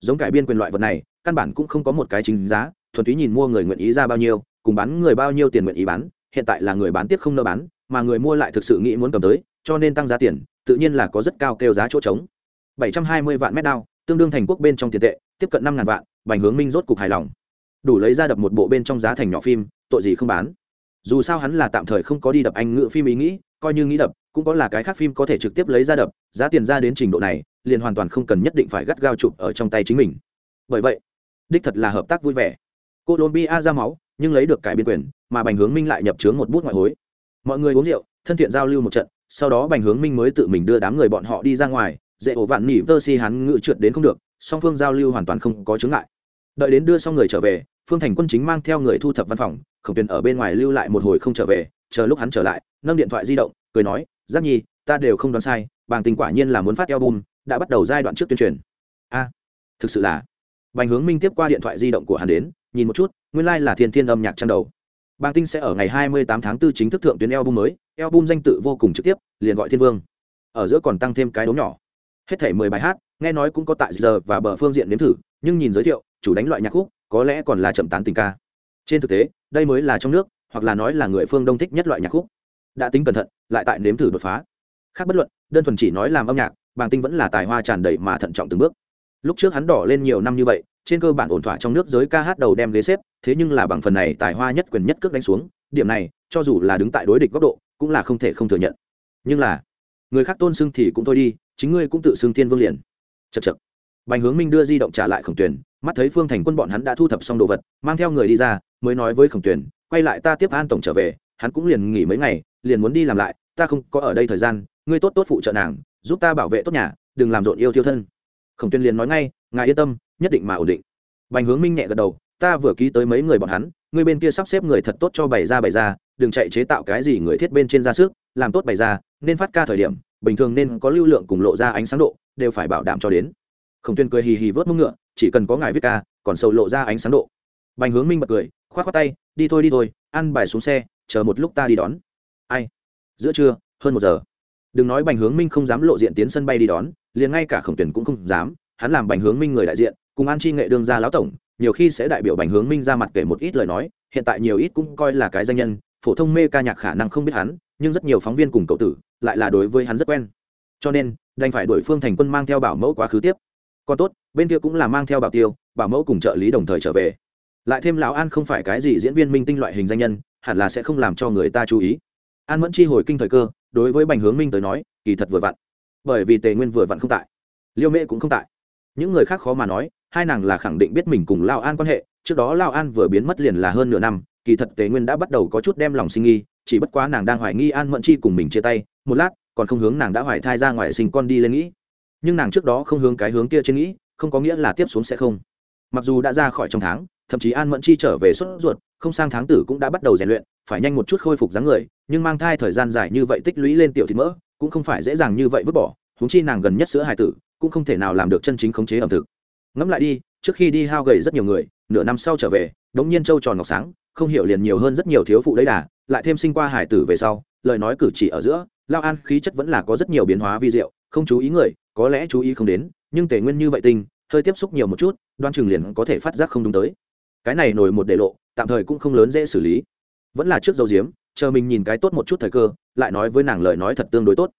Giống cải biên quyền loại vật này, căn bản cũng không có một cái chính giá, thuần túy nhìn mua người nguyện ý ra bao nhiêu, cùng bán người bao nhiêu tiền nguyện ý bán, hiện tại là người bán tiếp không nợ bán mà người mua lại thực sự nghĩ muốn cầm tới, cho nên tăng giá tiền, tự nhiên là có rất cao kêu giá chỗ trống. 720 vạn mét đao, tương đương thành quốc bên trong tiền tệ, tiếp cận năm ngàn vạn, bành hướng minh rốt cục hài lòng. Đủ lấy ra đập một bộ bên trong giá thành nhỏ phim, tội gì không bán. Dù sao hắn là tạm thời không có đi đập anh ngựa phim ý nghĩ, coi như nghĩ đập, cũng có là cái khác phim có thể trực tiếp lấy ra đập, giá tiền ra đến trình độ này, liền hoàn toàn không cần nhất định phải gắt gao chụp ở trong tay chính mình. Bởi vậy, đích thật là hợp tác vui vẻ. Colombia ra máu, nhưng lấy được cải biên quyền, mà bành hướng minh lại nhập chướng một bút ngoại hối mọi người uống rượu, thân thiện giao lưu một trận, sau đó bành hướng minh mới tự mình đưa đám người bọn họ đi ra ngoài, dễ ổ vạn nỉ tơ si hắn ngự trượt đến không được, song phương giao lưu hoàn toàn không có chướng ngại. Đợi đến đưa xong người trở về, phương thành quân chính mang theo người thu thập văn phòng, khổng tuyền ở bên ngoài lưu lại một hồi không trở về, chờ lúc hắn trở lại, nâng điện thoại di động, cười nói, giác nhi, ta đều không đoán sai, bàng tình quả nhiên là muốn phát album, đã bắt đầu giai đoạn trước tuyên truyền. A, thực sự là. Bành hướng minh tiếp qua điện thoại di động của hắn đến, nhìn một chút, nguyên lai là thiên thiên âm nhạc trang đầu bàng tinh sẽ ở ngày 28 tháng 4 chính thức thượng tuyến album mới, album danh tự vô cùng trực tiếp, liền gọi thiên vương. Ở giữa còn tăng thêm cái đốm nhỏ. Hết thảy 10 bài hát, nghe nói cũng có tại giờ và bờ phương diện nếm thử, nhưng nhìn giới thiệu, chủ đánh loại nhạc khúc, có lẽ còn là chậm tán tình ca. Trên thực tế, đây mới là trong nước, hoặc là nói là người phương đông thích nhất loại nhạc khúc. Đã tính cẩn thận, lại tại nếm thử đột phá. Khác bất luận, đơn thuần chỉ nói làm âm nhạc, bàng tinh vẫn là tài hoa tràn đầy mà thận trọng từng bước lúc trước hắn đỏ lên nhiều năm như vậy, trên cơ bản ổn thỏa trong nước giới ca hát đầu đem ghế xếp, thế nhưng là bằng phần này tài hoa nhất quyền nhất cước đánh xuống, điểm này, cho dù là đứng tại đối địch góc độ, cũng là không thể không thừa nhận. Nhưng là, người khác tôn xưng thì cũng thôi đi, chính ngươi cũng tự xưng thiên vương liền. Chật chật bành hướng minh đưa di động trả lại khổng tuyển mắt thấy phương thành quân bọn hắn đã thu thập xong đồ vật, mang theo người đi ra, mới nói với khổng tuyển quay lại ta tiếp an tổng trở về, hắn cũng liền nghỉ mấy ngày, liền muốn đi làm lại, ta không có ở đây thời gian, ngươi tốt tốt phụ trợ nàng, giúp ta bảo vệ tốt nhà, đừng làm rộn yêu thiêu thân khổng tuyên liền nói ngay, ngài yên tâm, nhất định mà ổn định. Bành hướng minh nhẹ gật đầu, ta vừa ký tới mấy người bọn hắn người bên kia sắp xếp người thật tốt cho bày ra bày ra, đừng chạy chế tạo cái gì người thiết bên trên ra sức, làm tốt bày ra, nên phát ca thời điểm, bình thường nên có lưu lượng cùng lộ ra ánh sáng độ, đều phải bảo đảm cho đến. Khổng tuyên cười hì hì vớt mông ngựa, chỉ cần có ngài viết ca, còn sâu lộ ra ánh sáng độ. Bành hướng minh bật cười k h o á t khoác tay, đi thôi đi thôi, ăn bài xuống xe, chờ một lúc ta đi đón. Ai? Giữa trưa, hơn một giờ đừng nói bành hướng minh không dám lộ diện tiến sân bay đi đón, liền ngay cả khổng tuyển cũng không dám. Hắn làm bành hướng minh người đại diện, cùng an chi nghệ đương ra lão tổng, nhiều khi sẽ đại biểu bành hướng minh ra mặt kể một ít lời nói, hiện tại nhiều ít cũng coi là cái danh nhân, phổ thông mê ca nhạc khả năng không biết hắn, nhưng rất nhiều phóng viên cùng cậu tử lại là đối với hắn rất quen. Cho nên, đành phải đuổi phương thành quân mang theo bảo mẫu quá khứ tiếp. Còn tốt, bên kia cũng là mang theo bảo tiêu, bảo mẫu cùng trợ lý đồng thời trở về. Lại thêm lão an không phải cái gì diễn viên minh tinh loại hình danh nhân, hẳn là sẽ không làm cho người ta chú ý. An mẫn chi hồi kinh thời cơ đối với bành hướng minh tới nói, kỳ thật vừa vặn. Bởi vì tề nguyên vừa vặn không tại, liêu mễ cũng không tại. Những người khác khó mà nói, hai nàng là khẳng định biết mình cùng lao an quan hệ, trước đó lao an vừa biến mất liền là hơn nửa năm, kỳ thật tề nguyên đã bắt đầu có chút đem lòng sinh nghi chỉ bất quá nàng đang hoài nghi an mẫn chi cùng mình chia tay, một lát, còn không hướng nàng đã hoài thai ra ngoài sinh con đi lên nghĩ. Nhưng nàng trước đó không hướng cái hướng kia trên nghĩ, không có nghĩa là tiếp xuống sẽ không. Mặc dù đã ra khỏi trong tháng thậm chí an mẫn chi trở về xuất ruột, không sang tháng tử cũng đã bắt đầu rèn luyện, phải nhanh một chút khôi phục dáng người, nhưng mang thai thời gian dài như vậy tích lũy lên tiểu thịt mỡ, cũng không phải dễ dàng như vậy vứt bỏ húng chi nàng gần nhất sữa hài tử, cũng không thể nào làm được chân chính khống chế ẩm thực. Ngẫm lại đi, trước khi đi hao gầy rất nhiều người, nửa năm sau trở về, đống nhiên châu tròn ngọc sáng, không hiểu liền nhiều hơn rất nhiều thiếu phụ đấy đà, lại thêm sinh qua hải tử về sau, lời nói cử chỉ ở giữa, lao an khí chất vẫn là có rất nhiều biến hóa vi diệu, không chú ý người, có lẽ chú ý không đến, nhưng tề nguyên như vậy tinh, hơi tiếp xúc nhiều một chút, đoan chừng liền có thể phát giác không đúng tới cái này nổi một để lộ, tạm thời cũng không lớn dễ xử lý. Vẫn là trước dấu diếm, chờ mình nhìn cái tốt một chút thời cơ, lại nói với nàng lời nói thật tương đối tốt.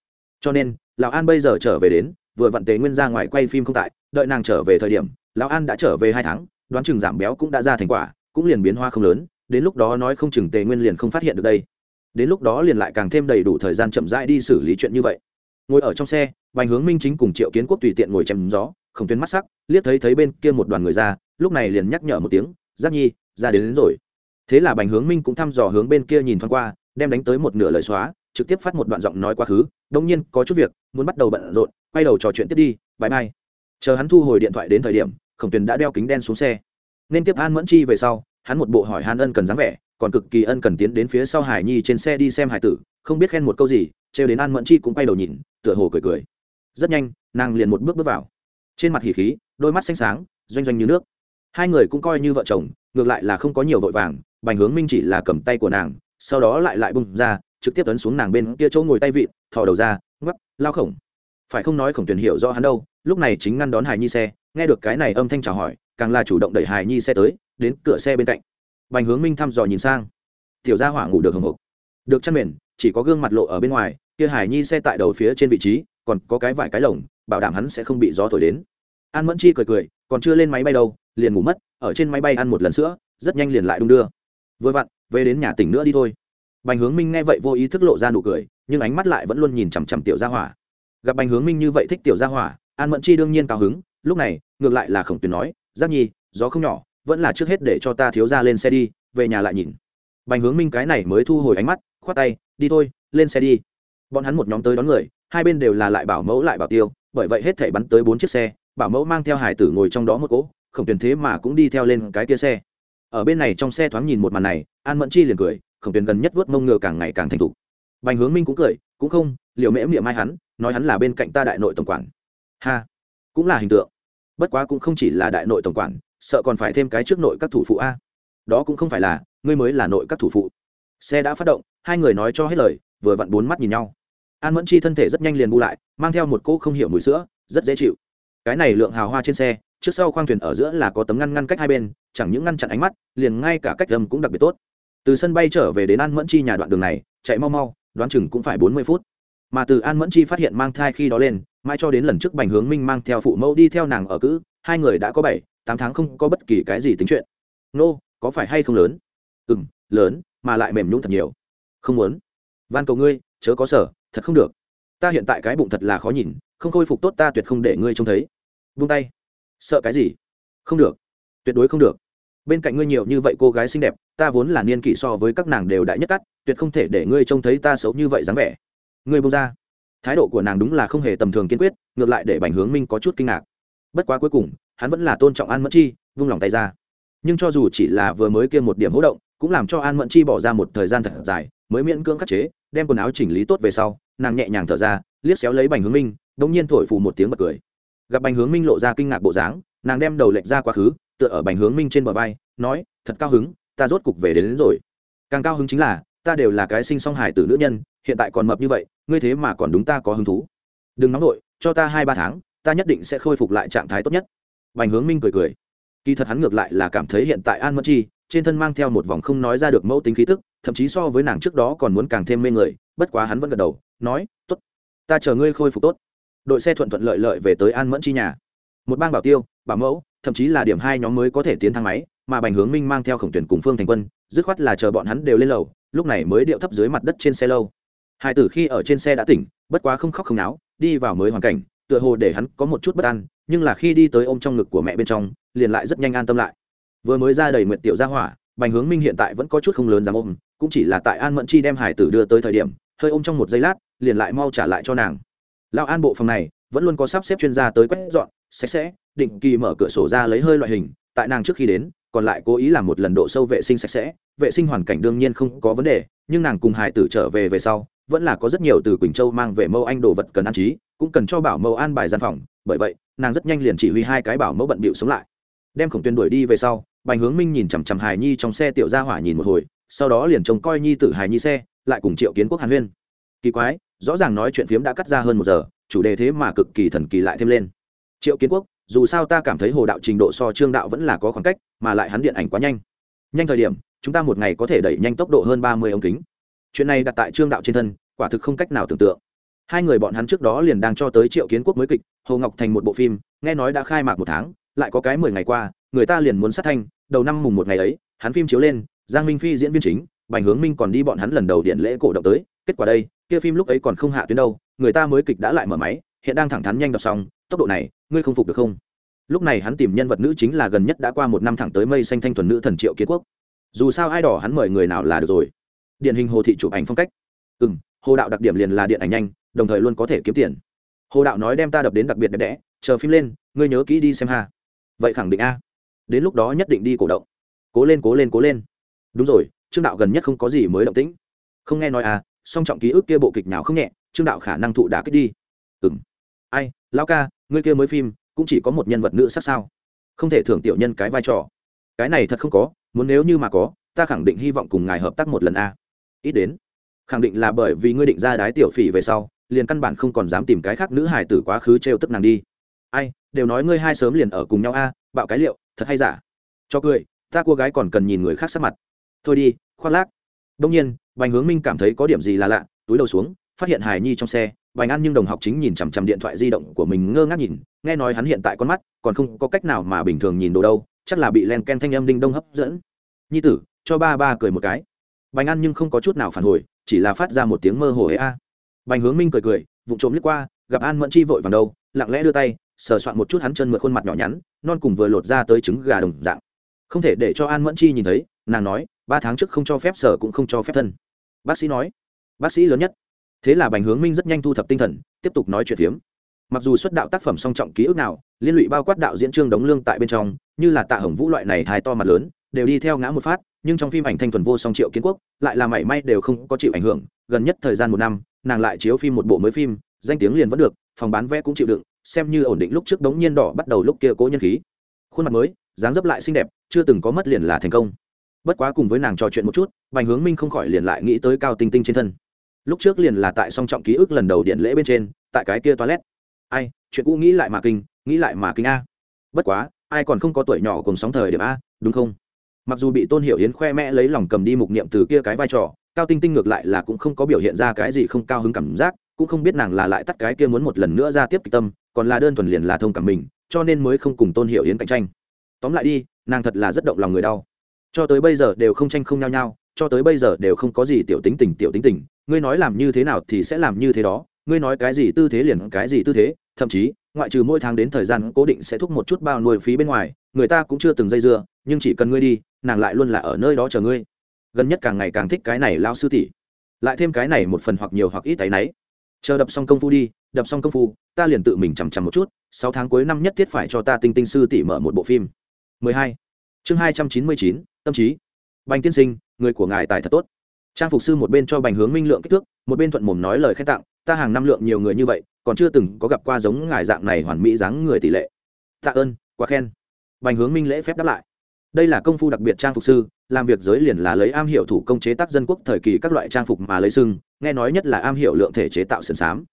Cho nên, lão an bây giờ trở về đến, vừa vặn tế nguyên ra ngoài quay phim không tại, đợi nàng trở về thời điểm, lão an đã trở về hai tháng, đoán chừng giảm béo cũng đã ra thành quả, cũng liền biến hoa không lớn, đến lúc đó nói không chừng tề nguyên liền không phát hiện được đây. Đến lúc đó liền lại càng thêm đầy đủ thời gian chậm rãi đi xử lý chuyện như vậy. Ngồi ở trong xe, bành hướng minh chính cùng triệu kiến quốc tùy tiện ngồi chém gió, không tuyến mắt sắc, liếc thấy thấy bên kia một đoàn người ra, lúc này liền nhắc nhở một tiếng giác nhi ra đến, đến rồi. Thế là bành hướng minh cũng thăm dò hướng bên kia nhìn thoáng qua đem đánh tới một nửa lời xóa trực tiếp phát một đoạn giọng nói quá khứ đông nhiên có chút việc muốn bắt đầu bận rộn quay đầu trò chuyện tiếp đi bãi mai chờ hắn thu hồi điện thoại đến thời điểm khổng tuyền đã đeo kính đen xuống xe. Nên tiếp an mẫn chi về sau hắn một bộ hỏi han ân cần dáng vẻ còn cực kỳ ân cần tiến đến phía sau hải nhi trên xe đi xem hải tử không biết khen một câu gì trêu đến an mẫn chi cũng quay đầu nhìn tựa hồ cười cười. Rất nhanh nàng liền một bước bước vào. Trên mặt hỉ khí đôi mắt xanh sáng doanh doanh như nước hai người cũng coi như vợ chồng, ngược lại là không có nhiều vội vàng, bành hướng minh chỉ là cầm tay của nàng, sau đó lại lại bung ra, trực tiếp ấn xuống nàng bên kia chỗ ngồi tay vịn, thò đầu ra, ngoắc, lao khổng. Phải không nói khổng tuyển hiểu do hắn đâu, lúc này chính ngăn đón Hải nhi xe, nghe được cái này âm thanh chào hỏi, càng là chủ động đẩy Hải nhi xe tới, đến cửa xe bên cạnh. Bành hướng minh thăm dò nhìn sang. Tiểu gia hỏa ngủ được hồng hộc được chăn mền, chỉ có gương mặt lộ ở bên ngoài, kia hải nhi xe tại đầu phía trên vị trí, còn có cái vải cái lồng, bảo đảm hắn sẽ không bị gió thổi đến an mẫn chi cười cười, còn chưa lên máy bay đâu, liền ngủ mất, ở trên máy bay ăn một lần sữa, rất nhanh liền lại đung đưa. Vừa vặn, về đến nhà tỉnh nữa đi thôi. Bành hướng minh nghe vậy vô ý thức lộ ra nụ cười, nhưng ánh mắt lại vẫn luôn nhìn chằm chằm tiểu gia hỏa. Gặp bành hướng minh như vậy thích tiểu gia hỏa, an mẫn chi đương nhiên cao hứng, lúc này, ngược lại là khổng tuyền nói, giác nhi, gió không nhỏ, vẫn là trước hết để cho ta thiếu ra lên xe đi, về nhà lại nhìn. Bành hướng minh cái này mới thu hồi ánh mắt, khoát tay, đi thôi, lên xe đi. Bọn hắn một nhóm tới đón người, hai bên đều là lại bảo mẫu lại bảo tiêu, bởi vậy hết thể bắn tới bốn chiếc xe bảo mẫu mang theo hải tử ngồi trong đó một cỗ, khổng tuyển thế mà cũng đi theo lên cái kia xe. Ở bên này trong xe thoáng nhìn một màn này, an mẫn chi liền cười, khổng tuyển gần nhất vớt mông ngựa càng ngày càng thành thục. Bành hướng minh cũng cười, cũng không liệu mễ miệng mai hắn, nói hắn là bên cạnh ta đại nội tổng quản. Ha, cũng là hình tượng. Bất quá cũng không chỉ là đại nội tổng quản, sợ còn phải thêm cái trước nội các thủ phụ a. Đó cũng không phải là, ngươi mới là nội các thủ phụ. Xe đã phát động, hai người nói cho hết lời, vừa vặn bốn mắt nhìn nhau. An mẫn chi thân thể rất nhanh liền bu lại, mang theo một cỗ không hiểu mùi sữa, rất dễ chịu cái này lượng hào hoa trên xe, trước sau khoang thuyền ở giữa là có tấm ngăn ngăn cách hai bên, chẳng những ngăn chặn ánh mắt, liền ngay cả cách âm cũng đặc biệt tốt. Từ sân bay trở về đến an mẫn chi nhà đoạn đường này, chạy mau mau, đoán chừng cũng phải bốn mươi phút. Mà từ an mẫn chi phát hiện mang thai khi đó lên, mãi cho đến lần trước bành hướng minh mang theo phụ mẫu đi theo nàng ở cữ, hai người đã có bảy, tám tháng không có bất kỳ cái gì tính chuyện. Nô, có phải hay không lớn? Ừ m lớn, mà lại mềm nhũng thật nhiều. Không muốn. Van cầu ngươi, chớ có sở, thật không được. Ta hiện tại cái bụng thật là khó nhìn, không khôi phục tốt ta tuyệt không để ngươi trông thấy vung tay. Sợ cái gì? Không được. Tuyệt đối không được. Bên cạnh ngươi nhiều như vậy cô gái xinh đẹp, ta vốn là niên kỷ so với các nàng đều đại nhất cắt, tuyệt không thể để ngươi trông thấy ta xấu như vậy dáng vẻ. Ngươi bông ra. Thái độ của nàng đúng là không hề tầm thường kiên quyết, ngược lại để bành hướng minh có chút kinh ngạc. Bất quá cuối cùng, hắn vẫn là tôn trọng an mẫn chi, vung lòng tay ra. Nhưng cho dù chỉ là vừa mới kia một điểm hỗ động, cũng làm cho an mẫn chi bỏ ra một thời gian thật dài, mới miễn cưỡng khắc chế, đem quần áo chỉnh lý tốt về sau, nàng nhẹ nhàng thở ra, liếc xéo lấy bành hướng minh đ ỗ n g nhiên thổi phù một tiếng bật cười gặp bành hướng minh lộ ra kinh ngạc bộ dáng nàng đem đầu lệch ra quá khứ tựa ở bành hướng minh trên bờ vai nói thật cao hứng ta rốt cục về đến, đến rồi. Càng cao hứng chính là ta đều là cái sinh song hải tử nữ nhân hiện tại còn mập như vậy ngươi thế mà còn đúng ta có hứng thú. Đừng nóng nổi cho ta hai ba tháng ta nhất định sẽ khôi phục lại trạng thái tốt nhất. Bành hướng minh cười cười. Kỳ thật hắn ngược lại là cảm thấy hiện tại an mất chi trên thân mang theo một vòng không nói ra được mẫu tính khí tức thậm chí so với nàng trước đó còn muốn càng thêm mê người bất quá hắn vẫn gật đầu nói t ố t ta chờ ngươi khôi phục tốt đội xe thuận thuận lợi lợi về tới an mẫn chi nhà. Một bang bảo tiêu, bảo mẫu, thậm chí là điểm hai nhóm mới có thể tiến thang máy, mà bành hướng minh mang theo khổng tuyển cùng phương thành quân, dứt khoát là chờ bọn hắn đều lên lầu, lúc này mới điệu thấp dưới mặt đất trên xe lâu. Hai tử khi ở trên xe đã tỉnh, bất quá không khóc không náo, đi vào mới hoàn cảnh, tựa hồ để hắn có một chút bất an, nhưng là khi đi tới ôm trong ngực của mẹ bên trong, liền lại rất nhanh an tâm lại. Vừa mới ra đầy nguyện tiểu gia hỏa, bành hướng minh hiện tại vẫn có chút không lớn dám ôm, cũng chỉ là tại an mẫn chi đem hải tử đưa tới thời điểm, hơi ôm trong một giây lát, liền lại mau trả lại cho nàng lão an bộ phòng này vẫn luôn có sắp xếp chuyên gia tới quét dọn, sạch sẽ, định kỳ mở cửa sổ ra lấy hơi loại hình, tại nàng trước khi đến, còn lại cố ý làm một lần độ sâu vệ sinh sạch sẽ, vệ sinh hoàn cảnh đương nhiên không có vấn đề, nhưng nàng cùng hải tử trở về về sau, vẫn là có rất nhiều từ quỳnh châu mang về mâu anh đồ vật cần ăn trí, cũng cần cho bảo mẫu an bài gian phòng, bởi vậy, nàng rất nhanh liền chỉ huy hai cái bảo mẫu bận bịu sống lại. Đem khổng tuyên đuổi đi về sau, bành hướng minh nhìn chằm chằm hài nhi trong xe tiểu gia hỏa nhìn một hồi, sau đó liền trông coi nhi tử hài nhi xe, lại cùng triệu kiến quốc hàn huyên. Kỳ quái rõ ràng nói chuyện phiếm đã cắt ra hơn một giờ, chủ đề thế mà cực kỳ thần kỳ lại thêm lên. Triệu kiến quốc, dù sao ta cảm thấy hồ đạo trình độ so trương đạo vẫn là có khoảng cách, mà lại hắn điện ảnh quá nhanh. Nhanh thời điểm, chúng ta một ngày có thể đẩy nhanh tốc độ hơn ba mươi ống kính. Chuyện này đặt tại trương đạo trên thân, quả thực không cách nào tưởng tượng. Hai người bọn hắn trước đó liền đang cho tới triệu kiến quốc mới kịch, hồ ngọc thành một bộ phim, nghe nói đã khai mạc một tháng, lại có cái mười ngày qua, người ta liền muốn sát thanh, đầu năm mùng một ngày ấy, hắn phim chiếu lên, giang minh phi diễn viên chính, bành hướng minh còn đi bọn hắn lần đầu điện lễ cổ động tới kết quả đây, kia phim lúc ấy còn không hạ tuyến đâu, người ta mới kịch đã lại mở máy, hiện đang thẳng thắn nhanh đọc xong, tốc độ này, ngươi không phục được không? Lúc này hắn tìm nhân vật nữ chính là gần nhất đã qua một năm thẳng tới mây xanh thanh thuần nữ thần triệu kiến quốc. Dù sao ai đỏ hắn mời người nào là được rồi. Điển hình hồ thị chụp ảnh phong cách. Ừ m hồ đạo đặc điểm liền là điện ảnh nhanh, đồng thời luôn có thể kiếm tiền. Hồ đạo nói đem ta đập đến đặc biệt đẹp đẽ, chờ phim lên, ngươi nhớ kỹ đi xem ha. Vậy khẳng định a. Đến lúc đó nhất định đi cổ động. Cố lên cố lên cố lên. Đúng rồi, trương đạo gần nhất không có gì mới động tĩnh. Không nghe nói à song trọng ký ức kia bộ kịch nào không nhẹ, trương đạo khả năng thụ đả kích đi. Ừ m ai, lão ca, ngươi kia mới phim, cũng chỉ có một nhân vật nữ sát sao? Không thể thưởng tiểu nhân cái vai trò. Cái này thật không có, muốn nếu như mà có, ta khẳng định hy vọng cùng ngài hợp tác một lần a. Ít đến. Khẳng định là bởi vì ngươi định ra đái tiểu phỉ về sau, liền căn bản không còn dám tìm cái khác nữ hài tử quá khứ trêu tức nàng đi. Ai, đều nói ngươi hai sớm liền ở cùng nhau a, bạo cái liệu, thật hay giả? Cho cười, ta cô gái còn cần nhìn người khác sắc mặt. Thôi đi, khoác lác. Đông nhiên bành hướng minh cảm thấy có điểm gì là lạ, túi đầu xuống, phát hiện hài nhi trong xe, bành ăn nhưng đồng học chính nhìn chằm chằm điện thoại di động của mình ngơ ngác nhìn, nghe nói hắn hiện tại con mắt, còn không có cách nào mà bình thường nhìn đồ đâu, chắc là bị len ken thanh âm đinh đông hấp dẫn. Nhi tử, cho ba ba cười một cái. Bành ăn nhưng không có chút nào phản hồi, chỉ là phát ra một tiếng mơ hồ ấy a. Bành hướng minh cười cười vụ trộm liếc qua, gặp an mẫn chi vội vàng đâu, lặng lẽ đưa tay, sờ soạn một chút hắn chân mượt khuôn mặt nhỏ nhắn, non cùng vừa lột ra tới trứng gà đồng dạng. Không thể để cho an mẫn chi nhìn thấy, nàng nói, ba tháng trước không cho phép sở cũng không cho phép thân bác sĩ nói. Bác sĩ lớn nhất. Thế là bành hướng minh rất nhanh thu thập tinh thần, tiếp tục nói chuyện phiếm. Mặc dù xuất đạo tác phẩm song trọng ký ức nào, liên lụy bao quát đạo diễn trương đống lương tại bên trong, như là tạ hồng vũ loại này thai to mặt lớn, đều đi theo ngã một phát, nhưng trong phim ảnh thanh thuần vô song triệu kiến quốc, lại là mảy may đều không có chịu ảnh hưởng, gần nhất thời gian một năm, nàng lại chiếu phim một bộ mới phim, danh tiếng liền vẫn được, phòng bán vé cũng chịu đựng, xem như ổn định lúc trước đống nhiên đỏ bắt đầu lúc kia cố nhân khí. Khuôn mặt mới, dáng dấp lại xinh đẹp, chưa từng có mất liền là thành công bất quá cùng với nàng trò chuyện một chút, bành hướng minh không khỏi liền lại nghĩ tới cao tinh tinh trên thân. Lúc trước liền là tại song trọng ký ức lần đầu điện lễ bên trên, tại cái kia toilet. Ai, chuyện cũ nghĩ lại mà kinh, nghĩ lại mà kinh a. Bất quá, ai còn không có tuổi nhỏ cùng sóng thời điểm a, đúng không? Mặc dù bị tôn hiểu yến khoe mẽ lấy lòng cầm đi mục niệm từ kia cái vai trò, cao tinh tinh ngược lại là cũng không có biểu hiện ra cái gì không cao hứng cảm giác, cũng không biết nàng là lại tắt cái kia muốn một lần nữa ra tiếp kịch tâm, còn là đơn thuần liền là thông cảm mình, cho nên mới không cùng tôn hiểu yến cạnh tranh. Tóm lại đi, nàng thật là rất động lòng người đau cho tới bây giờ đều không tranh không nhau nhau, cho tới bây giờ đều không có gì tiểu tính tình, tiểu tính tình. Ngươi nói làm như thế nào thì sẽ làm như thế đó, ngươi nói cái gì tư thế liền cái gì tư thế, thậm chí, ngoại trừ mỗi tháng đến thời gian cố định sẽ thúc một chút bao nuôi phí bên ngoài, người ta cũng chưa từng dây dưa, nhưng chỉ cần ngươi đi, nàng lại luôn là ở nơi đó chờ ngươi. Gần nhất càng ngày càng thích cái này lao sư tỷ. Lại thêm cái này một phần hoặc nhiều hoặc ít tay náy chờ đập xong công phu đi, đập xong công phu, ta liền tự mình chằm chằm một chút, sáu tháng cuối năm nhất thiết phải cho ta tinh tinh sư tỷ mở một bộ phim. 12 chương 299, tâm trí. Bành tiên sinh người của ngài tài thật tốt. Trang phục sư một bên cho bành hướng minh lượng kích thước một bên thuận mồm nói lời khen tặng ta hàng năm lượng nhiều người như vậy còn chưa từng có gặp qua giống ngài dạng này hoàn mỹ dáng người tỷ lệ. Tạ ơn quá khen. Bành hướng minh lễ phép đáp lại. Đây là công phu đặc biệt trang phục sư làm việc giới liền là lấy am hiểu thủ công chế tác dân quốc thời kỳ các loại trang phục mà lấy sưng nghe nói nhất là am hiểu lượng thể chế tạo sườn xám.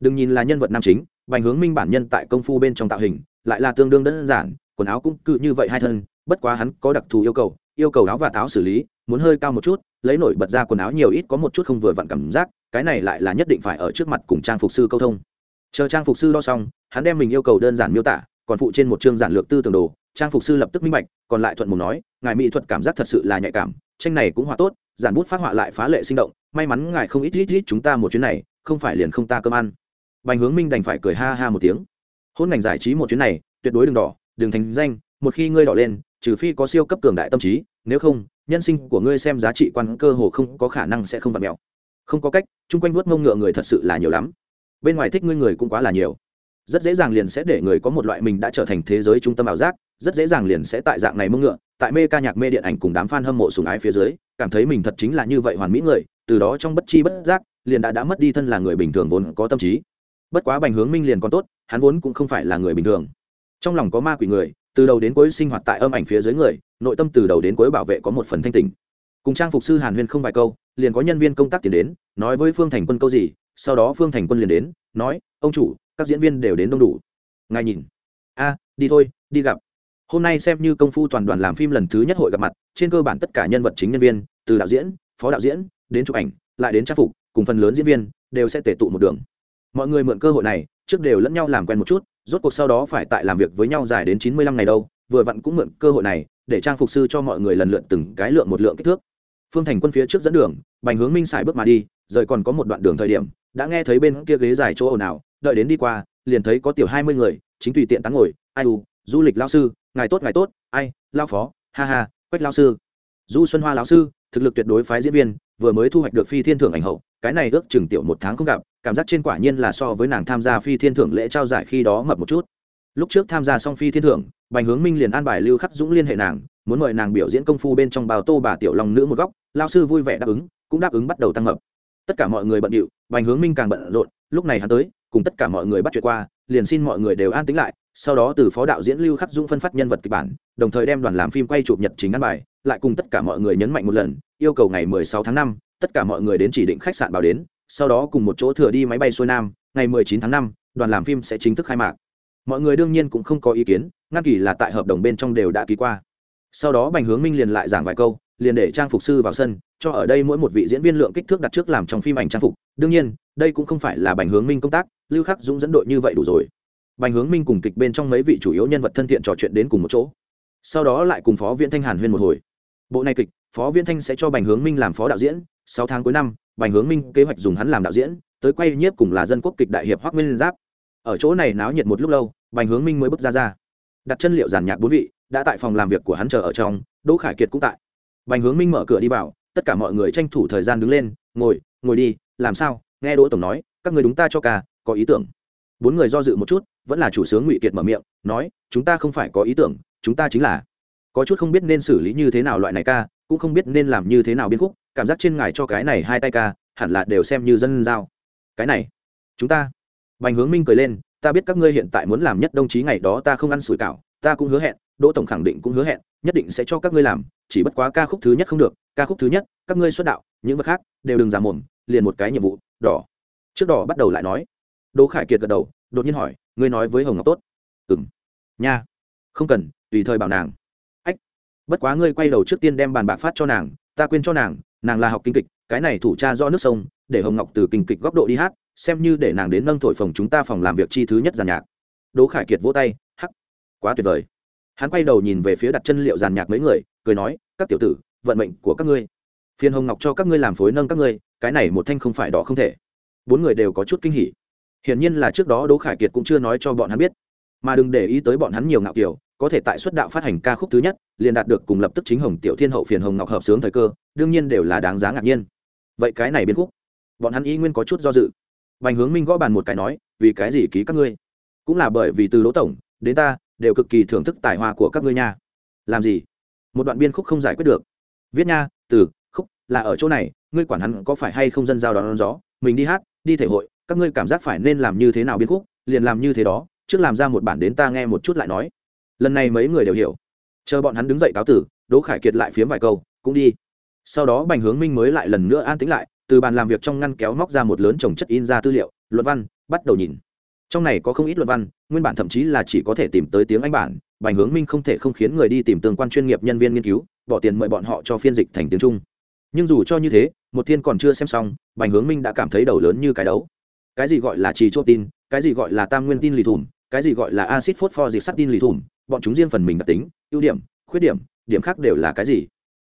Đừng nhìn là nhân vật nam chính bành hướng minh bản nhân tại công phu bên trong tạo hình lại là tương đương đơn giản quần áo cũng cứ như vậy hai thân bất quá hắn có đặc thù yêu cầu yêu cầu áo và áo xử lý, muốn hơi cao một chút, lấy nổi bật ra quần áo nhiều ít có một chút không vừa vặn cảm giác, cái này lại là nhất định phải ở trước mặt cùng trang phục sư câu thông. Chờ trang phục sư đo xong, hắn đem mình yêu cầu đơn giản miêu tả, còn phụ trên một chương giản lược tư tưởng đồ, trang phục sư lập tức minh bạch, còn lại thuận mù nói, ngài mỹ thuật cảm giác thật sự là nhạy cảm, tranh này cũng họa tốt, giản bút phát họa lại phá lệ sinh động, may mắn ngài không ít ít ít chúng ta một chuyến này, không phải liền không ta cơm ăn. Bành hướng minh đành phải cười ha ha một tiếng. Hôn ngành giải trí một chuyến này, tuyệt đối đừng đỏ, đừng thành danh, một khi ngươi đỏ lên trừ phi có siêu cấp cường đại tâm trí, nếu không, nhân sinh của ngươi xem giá trị quan cơ hồ không có khả năng sẽ không vặt mẹo không có cách, chung quanh vuốt mông ngựa người thật sự là nhiều lắm. Bên ngoài thích ngươi người cũng quá là nhiều. Rất dễ dàng liền sẽ để người có một loại mình đã trở thành thế giới trung tâm ảo giác, rất dễ dàng liền sẽ tại dạng này mông ngựa, tại mê ca nhạc mê điện ảnh cùng đám f a n hâm mộ sùng ái phía dưới, cảm thấy mình thật chính là như vậy hoàn mỹ người, từ đó trong bất chi bất giác, liền đã đã mất đi thân là người bình thường vốn có tâm trí. Bất quá bành hướng minh liền còn tốt, hắn vốn cũng không phải là người bình thường. Trong lòng có ma quỷ người từ đầu đến cuối sinh hoạt tại âm ảnh phía dưới người, nội tâm từ đầu đến cuối bảo vệ có một phần thanh tình cùng trang phục sư hàn huyên không vài câu, liền có nhân viên công tác tiến đến, nói với phương thành quân câu gì, sau đó phương thành quân liền đến, nói, ông chủ, các diễn viên đều đến đông đủ. Ngài nhìn. A, đi thôi, đi gặp. Hôm nay xem như công phu toàn đoàn làm phim lần thứ nhất hội gặp mặt, trên cơ bản tất cả nhân vật chính nhân viên, từ đạo diễn, phó đạo diễn, đến chụp ảnh, lại đến trang phục, cùng phần lớn diễn viên, đều sẽ tể tụ một đường. Mọi người mượn cơ hội này trước đều lẫn nhau làm quen một chút, rốt cuộc sau đó phải tại làm việc với nhau dài đến chín mươi lăm ngày đâu, vừa vặn cũng mượn cơ hội này, để trang phục sư cho mọi người lần lượt từng cái lượng một lượng kích thước. Phương thành quân phía trước dẫn đường, bành hướng minh xài bước mà đi, rời còn có một đoạn đường thời điểm, đã nghe thấy bên kia ghế dài chỗ ồn ào, đợi đến đi qua, liền thấy có tiểu hai mươi người, chính tùy tiện tán ngồi, ai u, du lịch lao sư, ngài tốt ngài tốt, ai lao phó, ha ha, quách lao sư. Du xuân hoa lão sư, thực lực tuyệt đối phái diễn viên vừa mới thu hoạch được phi thiên thưởng ảnh hậu, cái này ước chừng tiểu một tháng không gặp, cảm giác trên quả nhiên là so với nàng tham gia phi thiên thưởng lễ trao giải khi đó mập một chút. Lúc trước tham gia xong phi thiên thưởng, bành hướng minh liền an bài lưu khắc dũng liên hệ nàng, muốn mời nàng biểu diễn công phu bên trong bào tô bà tiểu long nữ một góc, lao sư vui vẻ đáp ứng, cũng đáp ứng bắt đầu tăng mập. Tất cả mọi người bận điệu, bành hướng minh càng bận rộn, lúc này hắn tới, cùng tất cả mọi người bắt chuyện qua liền xin mọi người đều an tĩnh lại sau đó từ phó đạo diễn lưu khắc dũng phân phát nhân vật kịch bản đồng thời đem đoàn làm phim quay chụp nhật chính ăn bài lại cùng tất cả mọi người nhấn mạnh một lần yêu cầu ngày 16 tháng 5, tất cả mọi người đến chỉ định khách sạn báo đến sau đó cùng một chỗ thừa đi máy bay xuôi nam ngày 19 tháng 5, đoàn làm phim sẽ chính thức khai mạc. Mọi người đương nhiên cũng không có ý kiến ngăn kỳ là tại hợp đồng bên trong đều đã ký qua. Sau đó bành hướng minh liền lại giảng vài câu liền để trang phục sư vào sân, cho ở đây mỗi một vị diễn viên lượng kích thước đặt trước làm trong phim ảnh trang phục. Đương nhiên, đây cũng không phải là bành hướng minh công tác, lưu khắc dũng dẫn đội như vậy đủ rồi. Bành hướng minh cùng kịch bên trong mấy vị chủ yếu nhân vật thân thiện trò chuyện đến cùng một chỗ. Sau đó lại cùng phó viễn thanh hàn huyên một hồi. Bộ này kịch, phó viễn thanh sẽ cho bành hướng minh làm phó đạo diễn, sáu tháng cuối năm, bành hướng minh kế hoạch dùng hắn làm đạo diễn, tới quay nhiếp cùng là dân quốc kịch đại hiệp hoác nguyên giáp. Ở chỗ này náo nhiệt một lúc lâu, bành hướng minh mới bước ra ra. Đặt chân liệu giàn nhạc bốn vị, đã tại phòng làm việc của hắn chờ ở trong, đỗ khải kiệt cũng tại bành hướng minh mở cửa đi vào tất cả mọi người tranh thủ thời gian đứng lên ngồi ngồi đi làm sao? Nghe đỗ tổng nói các người đúng ta cho cả, có ý tưởng. Bốn người do dự một chút vẫn là chủ sướng ngụy kiệt mở miệng nói chúng ta không phải có ý tưởng chúng ta chính là. Có chút không biết nên xử lý như thế nào loại này ca cũng không biết nên làm như thế nào biên khúc cảm giác trên ngài cho cái này hai tay ca hẳn là đều xem như dân giao. Cái này chúng ta bành hướng minh cười lên ta biết các ngươi hiện tại muốn làm nhất đồng chí ngày đó ta không ăn sủi cảo ta cũng hứa hẹn đỗ tổng khẳng định cũng hứa hẹn nhất định sẽ cho các ngươi làm chỉ bất quá ca khúc thứ nhất không được, ca khúc thứ nhất, các ngươi xuất đạo, những vật khác đều đừng giả mồm, liền một cái nhiệm vụ, đỏ. Trước đỏ bắt đầu lại nói. Đỗ khải kiệt gật đầu, đột nhiên hỏi, ngươi nói với hồng ngọc tốt. Ừ m nha. Không cần, tùy thời bảo nàng. Ách. Bất quá ngươi quay đầu trước tiên đem bàn bạc phát cho nàng, ta quên cho nàng nàng là học kinh kịch, cái này thủ cha do nước sông, để hồng ngọc từ kinh kịch góc độ đi hát, xem như để nàng đến nâng thổi phòng chúng ta phòng làm việc chi thứ nhất giàn nhạc. Đỗ khải kiệt vỗ tay, hắc. Quá tuyệt vời hắn quay đầu nhìn về phía đặt chân liệu giàn nhạc mấy người cười nói các tiểu tử vận mệnh của các ngươi. Phiên hồng ngọc cho các ngươi làm phối nâng các ngươi cái này một thanh không phải đỏ không thể. Bốn người đều có chút kinh hỉ. Hiển nhiên là trước đó đỗ khải kiệt cũng chưa nói cho bọn hắn biết. Mà đừng để ý tới bọn hắn nhiều ngạo kiểu có thể tại xuất đạo phát hành ca khúc thứ nhất liền đạt được cùng lập tức chính hồng tiểu thiên hậu phiền hồng ngọc hợp sướng thời cơ đương nhiên đều là đáng giá ngạc nhiên. Vậy cái này biến khúc bọn hắn y nguyên có chút do dự. Bành Hướng Minh gõ bàn một cái nói, vì cái gì ký các ngươi? Cũng là bởi vì từ Đỗ tổng đến ta đều cực kỳ thưởng thức tài hoa của các ngươi nha. Làm gì? Một đoạn biên khúc không giải quyết được. Viết nha, từ khúc là ở chỗ này, ngươi quản hắn có phải hay không dân giao đón gió, mình đi hát, đi thể hội, các ngươi cảm giác phải nên làm như thế nào biên khúc, liền làm như thế đó, trước làm ra một bản đến ta nghe một chút lại nói. Lần này mấy người đều hiểu. Chờ bọn hắn đứng dậy cáo tử, Đỗ Khải Kiệt lại phiếm vài câu, cũng đi. Sau đó Bành Hướng Minh mới lại lần nữa an tĩnh lại, từ bàn làm việc trong ngăn kéo móc ra một lớn chồng chất in ra tư liệu luận văn bắt đầu nhìn trong này có không ít luận văn nguyên bản thậm chí là chỉ có thể tìm tới tiếng anh bản bành hướng minh không thể không khiến người đi tìm tương quan chuyên nghiệp nhân viên nghiên cứu bỏ tiền mời bọn họ cho phiên dịch thành tiếng trung. Nhưng dù cho như thế một thiên còn chưa xem xong bành hướng minh đã cảm thấy đầu lớn như cái đấu. Cái gì gọi là trì chốt tin cái gì gọi là tam nguyên tin lì thủng, cái gì gọi là acid phosphor dịch sắt tin lì thủng, bọn chúng riêng phần mình đặc tính ưu điểm khuyết điểm điểm khác đều là cái gì?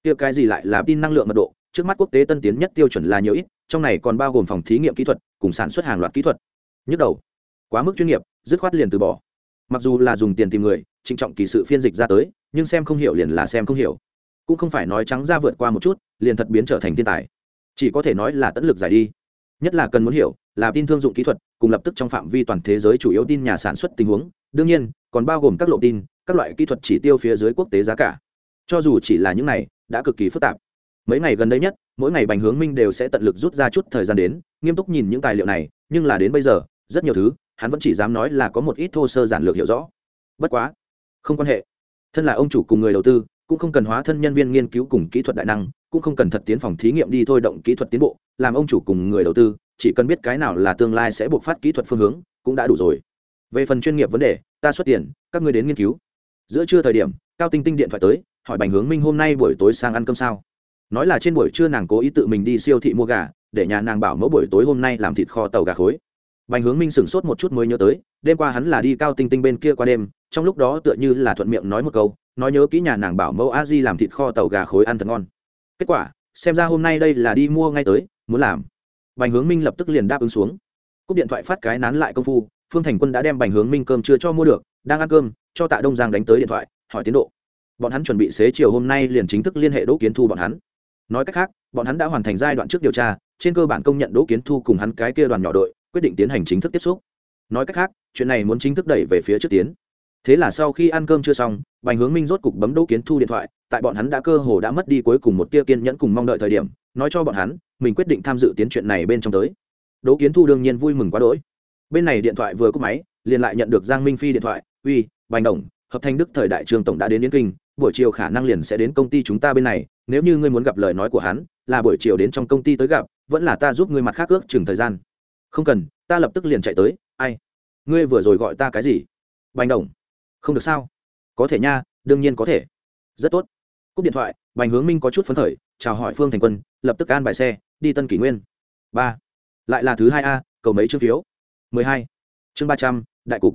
Kia cái gì lại là tin năng lượng mật độ? Trước mắt quốc tế tân tiến nhất tiêu chuẩn là nhiều ít trong này còn bao gồm phòng thí nghiệm kỹ thuật cùng sản xuất hàng loạt kỹ thuật. Nhức đầu quá mức chuyên nghiệp, dứt khoát liền từ bỏ. Mặc dù là dùng tiền tìm người, trịnh trọng kỳ sự phiên dịch ra tới, nhưng xem không hiểu liền là xem không hiểu. Cũng không phải nói trắng ra vượt qua một chút, liền thật biến trở thành thiên tài. Chỉ có thể nói là tận lực giải đi. Nhất là cần muốn hiểu, là tin thương dụng kỹ thuật, cùng lập tức trong phạm vi toàn thế giới chủ yếu tin nhà sản xuất tình huống, đương nhiên, còn bao gồm các lộ tin, các loại kỹ thuật chỉ tiêu phía dưới quốc tế giá cả. Cho dù chỉ là những này, đã cực kỳ phức tạp. Mấy ngày gần đây nhất, mỗi ngày bành hướng minh đều sẽ tận lực rút ra chút thời gian đến, nghiêm túc nhìn những tài liệu này, nhưng là đến bây giờ, rất nhiều thứ hắn vẫn chỉ dám nói là có một ít thô sơ giản lược hiểu rõ. Bất quá, không quan hệ. Thân là ông chủ cùng người đầu tư, cũng không cần hóa thân nhân viên nghiên cứu cùng kỹ thuật đại năng, cũng không cần thật tiến phòng thí nghiệm đi thôi động kỹ thuật tiến bộ, làm ông chủ cùng người đầu tư, chỉ cần biết cái nào là tương lai sẽ buộc phát kỹ thuật phương hướng, cũng đã đủ rồi. Về phần chuyên nghiệp vấn đề, ta xuất tiền, các ngươi đến nghiên cứu. Giữa trưa thời điểm, cao tinh tinh điện thoại tới, hỏi bành hướng minh hôm nay buổi tối sang ăn cơm sao? Nói là trên buổi trưa nàng cố ý tự mình đi siêu thị mua gà, để nhà nàng bảo mẫu buổi tối hôm nay làm thịt kho tàu gà khối bành hướng minh sửng sốt một chút mới nhớ tới, đêm qua hắn là đi cao tinh tinh bên kia qua đêm, trong lúc đó tựa như là thuận miệng nói một câu, nói nhớ kỹ nhà nàng bảo mẫu a di làm thịt kho tàu gà khối ăn thật ngon. Kết quả, xem ra hôm nay đây là đi mua ngay tới, muốn làm. Bành hướng minh lập tức liền đáp ứng xuống. Cúp điện thoại phát cái nán lại công phu, phương thành quân đã đem bành hướng minh cơm chưa cho mua được, đang ăn cơm, cho tạ đông giang đánh tới điện thoại, hỏi tiến độ. Bọn hắn chuẩn bị xế chiều hôm nay liền chính thức liên hệ đỗ kiến thu bọn hắn. Nói cách khác, bọn hắn đã hoàn thành giai đoạn trước điều tra, trên cơ bản công nhận đỗ kiến thu cùng hắn cái kia đoàn nhỏ đội quyết định tiến hành chính thức tiếp xúc. Nói cách khác, chuyện này muốn chính thức đẩy về phía trước tiến. Thế là sau khi ăn cơm chưa xong, bành hướng minh rốt cục bấm đỗ kiến thu điện thoại, tại bọn hắn đã cơ hồ đã mất đi cuối cùng một tia kiên nhẫn cùng mong đợi thời điểm, nói cho bọn hắn, mình quyết định tham dự tiến chuyện này bên trong tới. Đỗ kiến thu đương nhiên vui mừng quá đỗi. Bên này điện thoại vừa cúp máy, liền lại nhận được giang minh phi điện thoại, uy, bành đồng, hợp thanh đức thời đại trường tổng đã đến yến kinh, buổi chiều khả năng liền sẽ đến công ty chúng ta bên này, nếu như ngươi muốn gặp lời nói của hắn, là buổi chiều đến trong công ty tới gặp, vẫn là ta giúp ngươi mặt khác ước chừng thời gian không cần, ta lập tức liền chạy tới, ai? Ngươi vừa rồi gọi ta cái gì? Bành đồng. Không được sao? Có thể nha, đương nhiên có thể. Rất tốt. Cúp điện thoại, bành hướng minh có chút phấn khởi, chào hỏi phương thành quân, lập tức an bài xe, đi tân kỷ nguyên. Ba. Lại là thứ hai a, cầu mấy chương phiếu? Mười hai. Chương ba trăm, đại cục.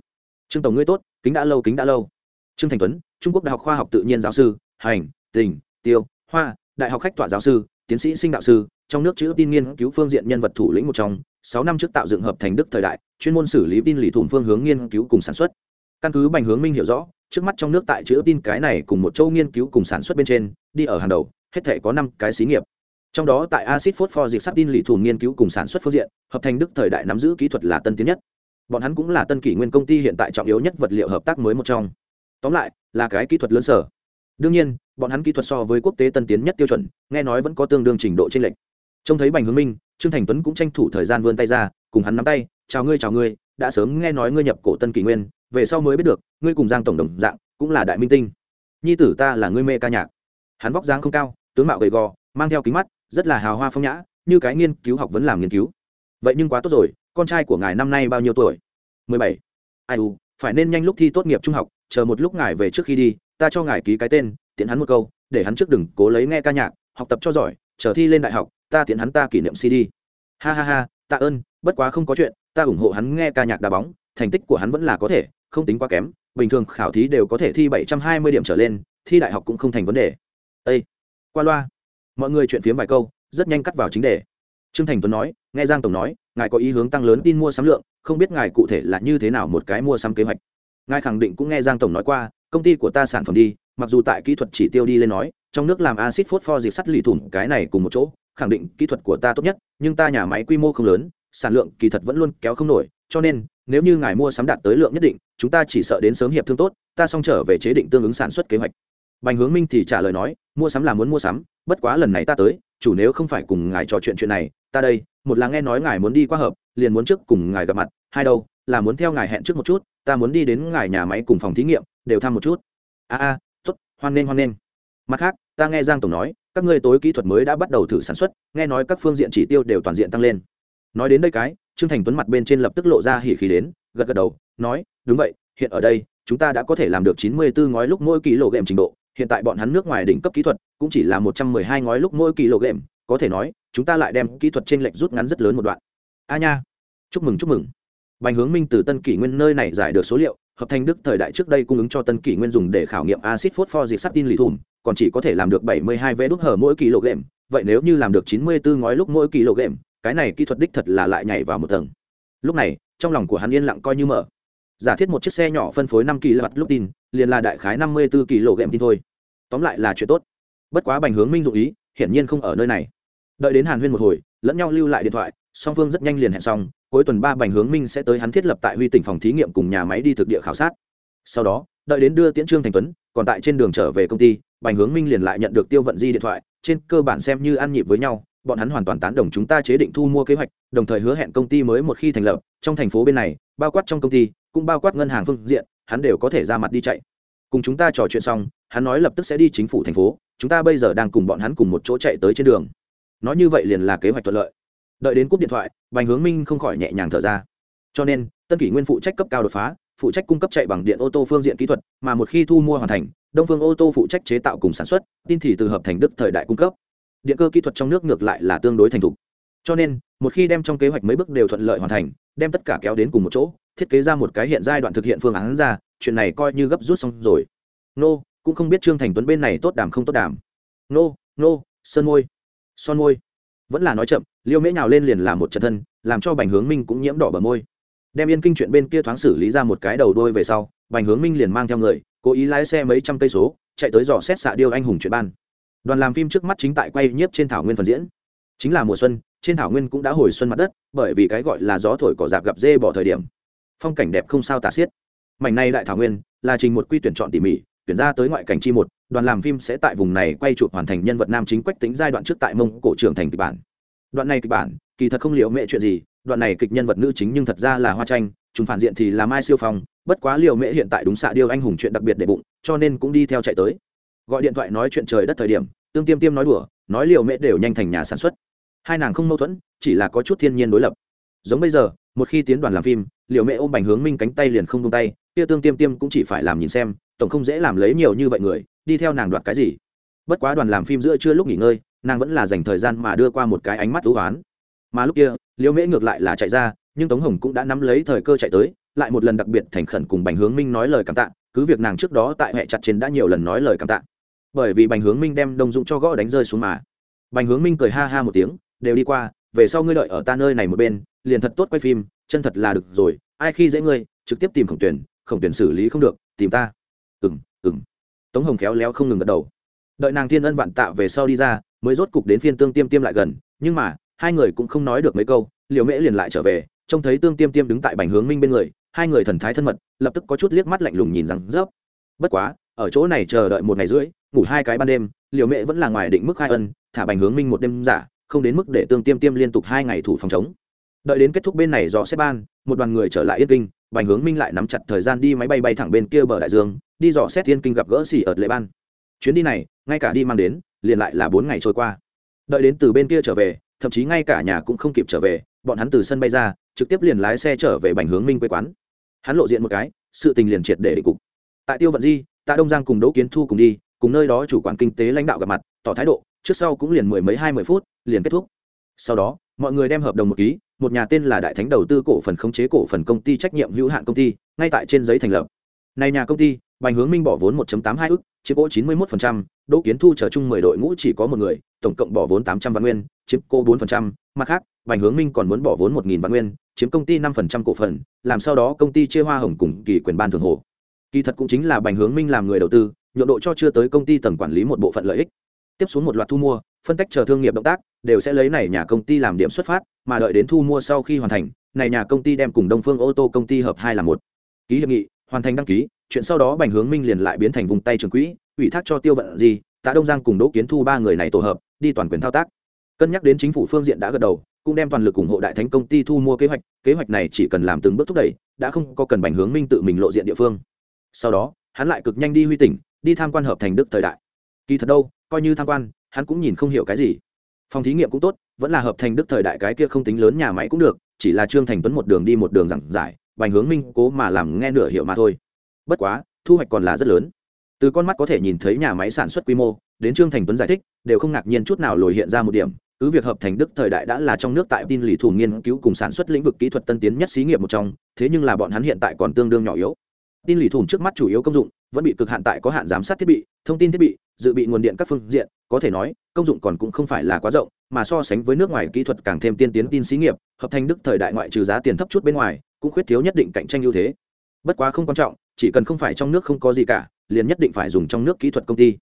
Trương tổng ngươi tốt, kính đã lâu, kính đã lâu. Trương thành tuấn, trung quốc đại học khoa học tự nhiên giáo sư, hành, tình, tiêu, hoa, đại học khách tọa giáo sư, tiến sĩ sinh đạo sư trong nước chữ tin nghiên cứu phương diện nhân vật thủ lĩnh một trong, sáu năm trước tạo dựng hợp thành đức thời đại, chuyên môn xử lý tin lì thủng phương hướng nghiên cứu cùng sản xuất. Căn cứ bành hướng minh hiểu rõ, trước mắt trong nước tại chữ tin cái này cùng một châu nghiên cứu cùng sản xuất bên trên, đi ở hàng đầu, hết thể có năm cái xí nghiệp. Trong đó tại acid phosphor dịch sắp tin lì thủng nghiên cứu cùng sản xuất phương diện, hợp thành đức thời đại nắm giữ kỹ thuật là tân tiến nhất. Bọn hắn cũng là tân kỷ nguyên công ty hiện tại trọng yếu nhất vật liệu hợp tác mới một trong. Tóm lại, là cái kỹ thuật lớn sở. Đương nhiên, bọn hắn kỹ thuật so với quốc tế tân tiến nhất tiêu chuẩn, nghe nói vẫn có tương đương trình độ t r ê n lệch trông thấy bành hướng minh, trương thành tuấn cũng tranh thủ thời gian vươn tay ra, cùng hắn nắm tay, chào ngươi chào ngươi, đã sớm nghe nói ngươi nhập cổ tân kỷ nguyên, về sau mới biết được, ngươi cùng giang tổng đồng dạng, cũng là đại minh tinh. Nhi tử ta là ngươi mê ca nhạc. Hắn vóc dáng không cao, tướng mạo gầy gò, mang theo kính mắt, rất là hào hoa phong nhã, như cái nghiên cứu học vẫn làm nghiên cứu. Vậy nhưng quá tốt rồi, con trai của ngài năm nay bao nhiêu tuổi? Mười bảy. Ai u, phải nên nhanh lúc thi tốt nghiệp trung học, chờ một lúc ngài về trước khi đi, ta cho ngài ký cái tên, tiện hắn một câu, để hắn trước đừng cố lấy nghe ca nhạc, học tập cho giỏi, chờ thi lên đại học ta tiện hắn ta kỷ niệm cd. Ha ha ha, tạ ơn, bất quá không có chuyện, ta ủng hộ hắn nghe ca nhạc đá bóng, thành tích của hắn vẫn là có thể, không tính quá kém, bình thường khảo thí đều có thể thi bảy trăm hai mươi điểm trở lên, thi đại học cũng không thành vấn đề. Ây qua loa. Mọi người chuyện phiếm vài câu, rất nhanh cắt vào chính đề. Trương thành tuấn nói, nghe giang tổng nói, ngài có ý hướng tăng lớn tin mua sắm lượng, không biết ngài cụ thể là như thế nào một cái mua sắm kế hoạch. Ngài khẳng định cũng nghe giang tổng nói qua, công ty của ta sản phẩm đi, mặc dù tại kỹ thuật chỉ tiêu đi lên nói, trong nước làm acid phosphor dịch sắt lì thủng, cái này cùng một chỗ khẳng định kỹ thuật của ta tốt nhất, nhưng ta nhà máy quy mô không lớn, sản lượng kỳ thật vẫn luôn kéo không nổi, cho nên, nếu như ngài mua sắm đạt tới lượng nhất định, chúng ta chỉ sợ đến sớm hiệp thương tốt, ta xong trở về chế định tương ứng sản xuất kế hoạch. Bành hướng minh thì trả lời nói, mua sắm là muốn mua sắm, bất quá lần này ta tới, chủ nếu không phải cùng ngài trò chuyện chuyện này, ta đây, một là nghe nói ngài muốn đi qua hợp, liền muốn trước cùng ngài gặp mặt, hai đâu, là muốn theo ngài hẹn trước một chút, ta muốn đi đến ngài nhà máy cùng phòng thí nghiệm, đều thăm một chút. A a, tốt, hoan nghênh hoan nghênh. Mặt khác, ta nghe giang tổng nói các ngươi tối kỹ thuật mới đã bắt đầu thử sản xuất, nghe nói các phương diện chỉ tiêu đều toàn diện tăng lên. Nói đến đây cái, trương thành tuấn mặt bên trên lập tức lộ ra hỉ khí đến, gật gật đầu, nói, đúng vậy, hiện ở đây, chúng ta đã có thể làm được chín mươi bốn ngói lúc mỗi ký lộ ghệm trình độ, hiện tại bọn hắn nước ngoài đỉnh cấp kỹ thuật cũng chỉ là một trăm mười hai ngói lúc mỗi ký lộ ghệm có thể nói, chúng ta lại đem kỹ thuật trên lệch rút ngắn rất lớn một đoạn. A nha, chúc mừng chúc mừng. Bành hướng minh từ tân kỷ nguyên nơi này giải được số liệu, hợp thành đức thời đại trước đây cung ứng cho tân kỷ nguyên dùng để khảo nghiệm acid phosphor dịch sắt tin lì thùm còn chỉ có thể làm được 72 vé đút hở mỗi kg vậy nếu như làm được 94 ngói lúc mỗi kg cái này kỹ thuật đích thật là lại nhảy vào một tầng. Lúc này, trong lòng của hắn yên lặng coi như mở. Giả thiết một chiếc xe nhỏ phân phối 5 kW lúc tin, liền là đại khái 54 kg tin thôi. Tóm lại là chuyện tốt. Bất quá bành hướng minh dụng ý, hiển nhiên không ở nơi này. Đợi đến hàn huyên một hồi, lẫn nhau lưu lại điện thoại, song phương rất nhanh liền hẹn xong, cuối tuần ba bành hướng minh sẽ tới hắn thiết lập tại huy tỉnh phòng thí nghiệm cùng nhà máy đi thực địa khảo sát. Sau đó, đợi đến đưa tiễn trương thành tuấn, còn tại trên đường trở về công ty bành hướng minh liền lại nhận được tiêu vận di điện thoại, trên cơ bản xem như ăn nhịp với nhau, bọn hắn hoàn toàn tán đồng chúng ta chế định thu mua kế hoạch, đồng thời hứa hẹn công ty mới một khi thành lập, trong thành phố bên này, bao quát trong công ty, cũng bao quát ngân hàng phương diện, hắn đều có thể ra mặt đi chạy. Cùng chúng ta trò chuyện xong, hắn nói lập tức sẽ đi chính phủ thành phố, chúng ta bây giờ đang cùng bọn hắn cùng một chỗ chạy tới trên đường. Nói như vậy liền là kế hoạch thuận lợi. Đợi đến cúp điện thoại, bành hướng minh không khỏi nhẹ nhàng thở ra. Cho nên, tân kỷ nguyên phụ trách cấp cao đột phá phụ trách cung cấp chạy bằng điện ô tô phương diện kỹ thuật, mà một khi thu mua hoàn thành, đông phương ô tô phụ trách chế tạo cùng sản xuất, tin thì từ hợp thành đức thời đại cung cấp. Điện cơ kỹ thuật trong nước ngược lại là tương đối thành thục. Cho nên, một khi đem trong kế hoạch mấy bước đều thuận lợi hoàn thành, đem tất cả kéo đến cùng một chỗ, thiết kế ra một cái hiện giai đoạn thực hiện phương án ra, chuyện này coi như gấp rút xong rồi. Nô, cũng không biết trương thành tuấn bên này tốt đàm không tốt đàm nô nô, sơn môi, son môi. Vẫn là nói chậm, liêu mễ nhào lên liền làm một trận thân, làm cho bành hướng minh cũng nhiễm đỏ bờ môi đem yên kinh chuyện bên kia thoáng xử lý ra một cái đầu đôi về sau, bành hướng minh liền mang theo người, cố ý lái xe mấy trăm cây số, chạy tới dò xét xạ điêu anh hùng chuyện ban. Đoàn làm phim trước mắt chính tại quay nhiếp trên thảo nguyên phần diễn. Chính là mùa xuân, trên thảo nguyên cũng đã hồi xuân mặt đất, bởi vì cái gọi là gió thổi cỏ dạp gặp dê bỏ thời điểm. Phong cảnh đẹp không sao tả xiết. Mảnh này đại thảo nguyên, là trình một quy tuyển chọn tỉ mỉ, tuyển ra tới ngoại cảnh chi một, đoàn làm phim sẽ tại vùng này quay chụp hoàn thành nhân vật nam chính quách tính giai đoạn trước tại mông cổ trưởng thành kịch bản. Đoạn này kịch bản, kỳ thật không liệu mẹ chuyện gì đoạn này kịch nhân vật nữ chính nhưng thật ra là hoa tranh chúng phản diện thì là mai siêu phong, bất quá liều mễ hiện tại đúng xạ điêu anh hùng chuyện đặc biệt để bụng, cho nên cũng đi theo chạy tới. Gọi điện thoại nói chuyện trời đất thời điểm, tương tiêm tiêm nói đùa, nói liều mễ đều nhanh thành nhà sản xuất. Hai nàng không mâu thuẫn, chỉ là có chút thiên nhiên đối lập. Giống bây giờ, một khi tiến đoàn làm phim liều mễ ôm bành hướng minh cánh tay liền không tung tay, kia tương tiêm tiêm cũng chỉ phải làm nhìn xem, tổng không dễ làm lấy nhiều như vậy người, đi theo nàng đoạt cái gì. Bất quá đoàn làm phim giữa chưa lúc nghỉ ngơi, nàng vẫn là dành thời gian mà đưa qua một cái ánh mắt thú oán. Mà lúc kia liễu mễ ngược lại là chạy ra, nhưng tống hồng cũng đã nắm lấy thời cơ chạy tới, lại một lần đặc biệt thành khẩn cùng bành hướng minh nói lời cảm tạ, cứ việc nàng trước đó tại hệ chặt trên đã nhiều lần nói lời cảm tạ. Bởi vì bành hướng minh đem đông dũng cho gõ đánh rơi xuống mà. Bành hướng minh cười ha ha một tiếng, đều đi qua, về sau ngươi đợi ở ta nơi này một bên, liền thật tốt quay phim, chân thật là được rồi, ai khi dễ ngươi, trực tiếp tìm khổng tuyển khổng tuyển xử lý không được, tìm ta. Ừng ừng tống hồng khéo léo không ngừng gật đầu. Đợi nàng thiên ân vạn tạ về sau đi ra, mới rốt cục đến phiên tương tiêm tiêm lại gần, nhưng mà hai người cũng không nói được mấy câu liều mễ liền lại trở về, trông thấy tương tiêm tiêm đứng tại bành hướng minh bên người, hai người thần thái thân mật, lập tức có chút liếc mắt lạnh lùng nhìn rằng rớp bất quá, ở chỗ này chờ đợi một ngày rưỡi, ngủ hai cái ban đêm liều mễ vẫn là ngoài định mức hai ân, thả bành hướng minh một đêm giả, không đến mức để tương tiêm tiêm liên tục hai ngày thủ phòng chống. Đợi đến kết thúc bên này do xếp ban, một đoàn người trở lại yên kinh, bành hướng minh lại nắm chặt thời gian đi máy bay bay thẳng bên kia bờ đại dương, đi dò xét thiên kinh gặp gỡ xỉ ở lệ ban. Chuyến đi này, ngay cả đi mang đến, liền lại là bốn ngày trôi qua. Đợi đến từ bên kia trở về thậm chí ngay cả nhà cũng không kịp trở về bọn hắn từ sân bay ra trực tiếp liền lái xe trở về bành hướng minh quê quán. Hắn lộ diện một cái sự tình liền triệt để định cục. Tại tiêu vận di tạ đông giang cùng đỗ kiến thu cùng đi cùng nơi đó chủ quản kinh tế lãnh đạo gặp mặt tỏ thái độ trước sau cũng liền mười mấy hai mươi phút liền kết thúc. Sau đó mọi người đem hợp đồng một ký một nhà tên là đại thánh đầu tư cổ phần khống chế cổ phần công ty trách nhiệm hữu hạn công ty ngay tại trên giấy thành lập. Này nhà công ty bành hướng minh bỏ vốn 1.82 ức chiếm cổ 91%, đỗ kiến thu trở chung 10 đội ngũ chỉ có một người tổng cộng bỏ vốn 800 vạn nguyên chiếm cô 4%, mặt khác bành hướng minh còn muốn bỏ vốn 1.000 vạn nguyên chiếm công ty 5% cổ phần làm sau đó công ty chia hoa hồng cùng kỳ quyền ban thường hồ. Kỳ thật cũng chính là bành hướng minh làm người đầu tư nhượng độ cho chưa tới công ty tầng quản lý một bộ phận lợi ích. Tiếp xuống một loạt thu mua phân tách chờ thương nghiệp động tác đều sẽ lấy này nhà công ty làm điểm xuất phát mà đợi đến thu mua sau khi hoàn thành này nhà công ty đem cùng đông phương ô tô công ty hợp hai là một. Ký hiệp nghị hoàn thành đăng ký chuyện sau đó bành hướng minh liền lại biến thành vùng tay trường quỹ ủy thác cho tiêu vận gì, tạ đông giang cùng đỗ kiến thu ba người này tổ hợp, đi toàn quyền thao tác. Cân nhắc đến chính phủ phương diện đã gật đầu, cũng đem toàn lực ủng hộ đại thánh công ty thu mua kế hoạch kế hoạch này chỉ cần làm từng bước thúc đẩy, đã không có cần bành hướng minh tự mình lộ diện địa phương. Sau đó, hắn lại cực nhanh đi huy tỉnh, đi tham quan hợp thành đức thời đại. Kỳ thật đâu, coi như tham quan, hắn cũng nhìn không hiểu cái gì. Phòng thí nghiệm cũng tốt, vẫn là hợp thành đức thời đại cái kia không tính lớn nhà máy cũng được, chỉ là trương thành tuấn một đường đi một đường giảng giải, bành hướng minh cố mà làm nghe nửa hiệu mà thôi. Bất quá, thu hoạch còn là rất lớn từ con mắt có thể nhìn thấy nhà máy sản xuất quy mô, đến trương thành tuấn giải thích, đều không ngạc nhiên chút nào lồi hiện ra một điểm, cứ việc hợp thành đức thời đại đã là trong nước tại tin lì thủ nghiên cứu cùng sản xuất lĩnh vực kỹ thuật tân tiến nhất xí nghiệp một trong, thế nhưng là bọn hắn hiện tại còn tương đương nhỏ yếu. Tin lì thủng trước mắt chủ yếu công dụng, vẫn bị cực hạn tại có hạn giám sát thiết bị, thông tin thiết bị, dự bị nguồn điện các phương diện, có thể nói, công dụng còn cũng không phải là quá rộng, mà so sánh với nước ngoài kỹ thuật càng thêm tiên tiến tin xí nghiệp, hợp thành đức thời đại ngoại trừ giá tiền thấp chút bên ngoài, cũng khuyết thiếu nhất định cạnh tranh ưu thế. Bất quá không quan trọng, chỉ cần không phải trong nước không có gì cả liền nhất định phải dùng trong nước kỹ thuật công ty.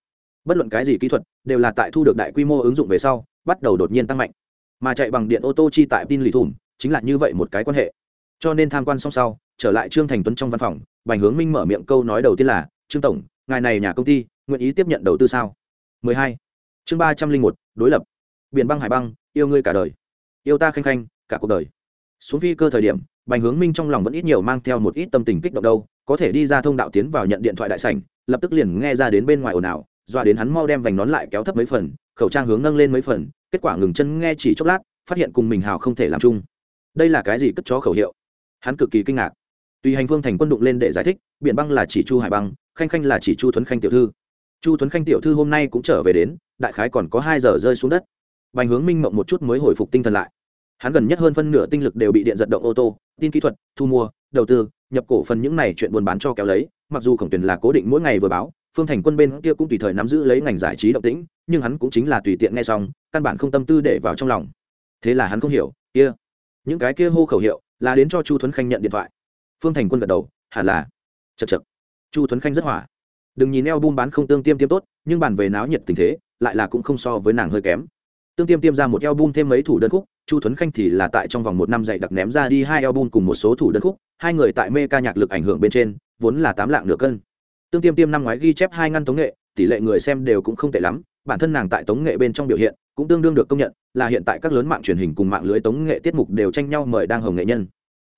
Bất luận cái gì kỹ thuật đều là tại thu được đại quy mô ứng dụng về sau bắt đầu đột nhiên tăng mạnh. Mà chạy bằng điện ô tô chi tại tin lì thủng chính là như vậy một cái quan hệ. Cho nên tham quan xong sau trở lại trương thành tuấn trong văn phòng bành hướng minh mở miệng câu nói đầu tiên là trương tổng ngài này nhà công ty nguyện ý tiếp nhận đầu tư sao? 12. chương 301, đối lập. Biển băng hải băng yêu ngươi cả đời. Yêu ta khanh khanh cả cuộc đời. Xuống phi cơ thời điểm bành hướng minh trong lòng vẫn ít nhiều mang theo một ít tâm tình kích động đâu, có thể đi ra thông đạo tiến vào nhận điện thoại đại sảnh, lập tức liền nghe ra đến bên ngoài ồn ào, dọa đến hắn mau đem vành nón lại kéo thấp mấy phần, khẩu trang hướng nâng lên mấy phần, kết quả ngừng chân nghe chỉ chốc lát, phát hiện cùng mình hào không thể làm chung. Đây là cái gì cất chó khẩu hiệu? Hắn cực kỳ kinh ngạc. Tùy hành phương thành quân đụng lên để giải thích biện băng là chỉ chu hải băng, khanh khanh là chỉ chu thuấn khanh tiểu thư. Chu thuấn khanh tiểu thư hôm nay cũng trở về đến, đại khái còn có hai giờ rơi xuống đất. Bành hướng minh mộng một chút mới hồi phục tinh thần lại hắn gần nhất hơn phân nửa tinh lực đều bị điện giật động ô tô, tin kỹ thuật, thu mua, đầu tư, nhập cổ phần những này chuyện buôn bán cho kéo lấy, mặc dù khổng tuyển là cố định mỗi ngày vừa báo, phương thành quân bên kia cũng tùy thời nắm giữ lấy ngành giải trí động tĩnh, nhưng hắn cũng chính là tùy tiện nghe xong, căn bản không tâm tư để vào trong lòng. Thế là hắn không hiểu, kia, những cái kia hô khẩu hiệu, là đến cho chu thuấn khanh nhận điện thoại. Phương thành quân gật đầu, hẳn là chật chật chu thuấn khanh rất hỏa. Đừng nhìn eo bum bán không tương tiêm tiêm tốt, nhưng bàn về náo nhiệt tình thế, lại là cũng không so với nàng hơi kém. Tương tiêm tiêm ra một eo album thêm mấy thủ đơn khúc chu thuấn khanh thì là tại trong vòng một năm dạy đặc ném ra đi hai album cùng một số thủ đơn khúc, hai người tại mê ca nhạc lực ảnh hưởng bên trên, vốn là tám lạng nửa cân. Tương tiêm tiêm năm ngoái ghi chép hai ngăn tống nghệ, tỷ lệ người xem đều cũng không tệ lắm, bản thân nàng tại tống nghệ bên trong biểu hiện cũng tương đương được công nhận, là hiện tại các lớn mạng truyền hình cùng mạng lưới tống nghệ tiết mục đều tranh nhau mời đang hồng nghệ nhân.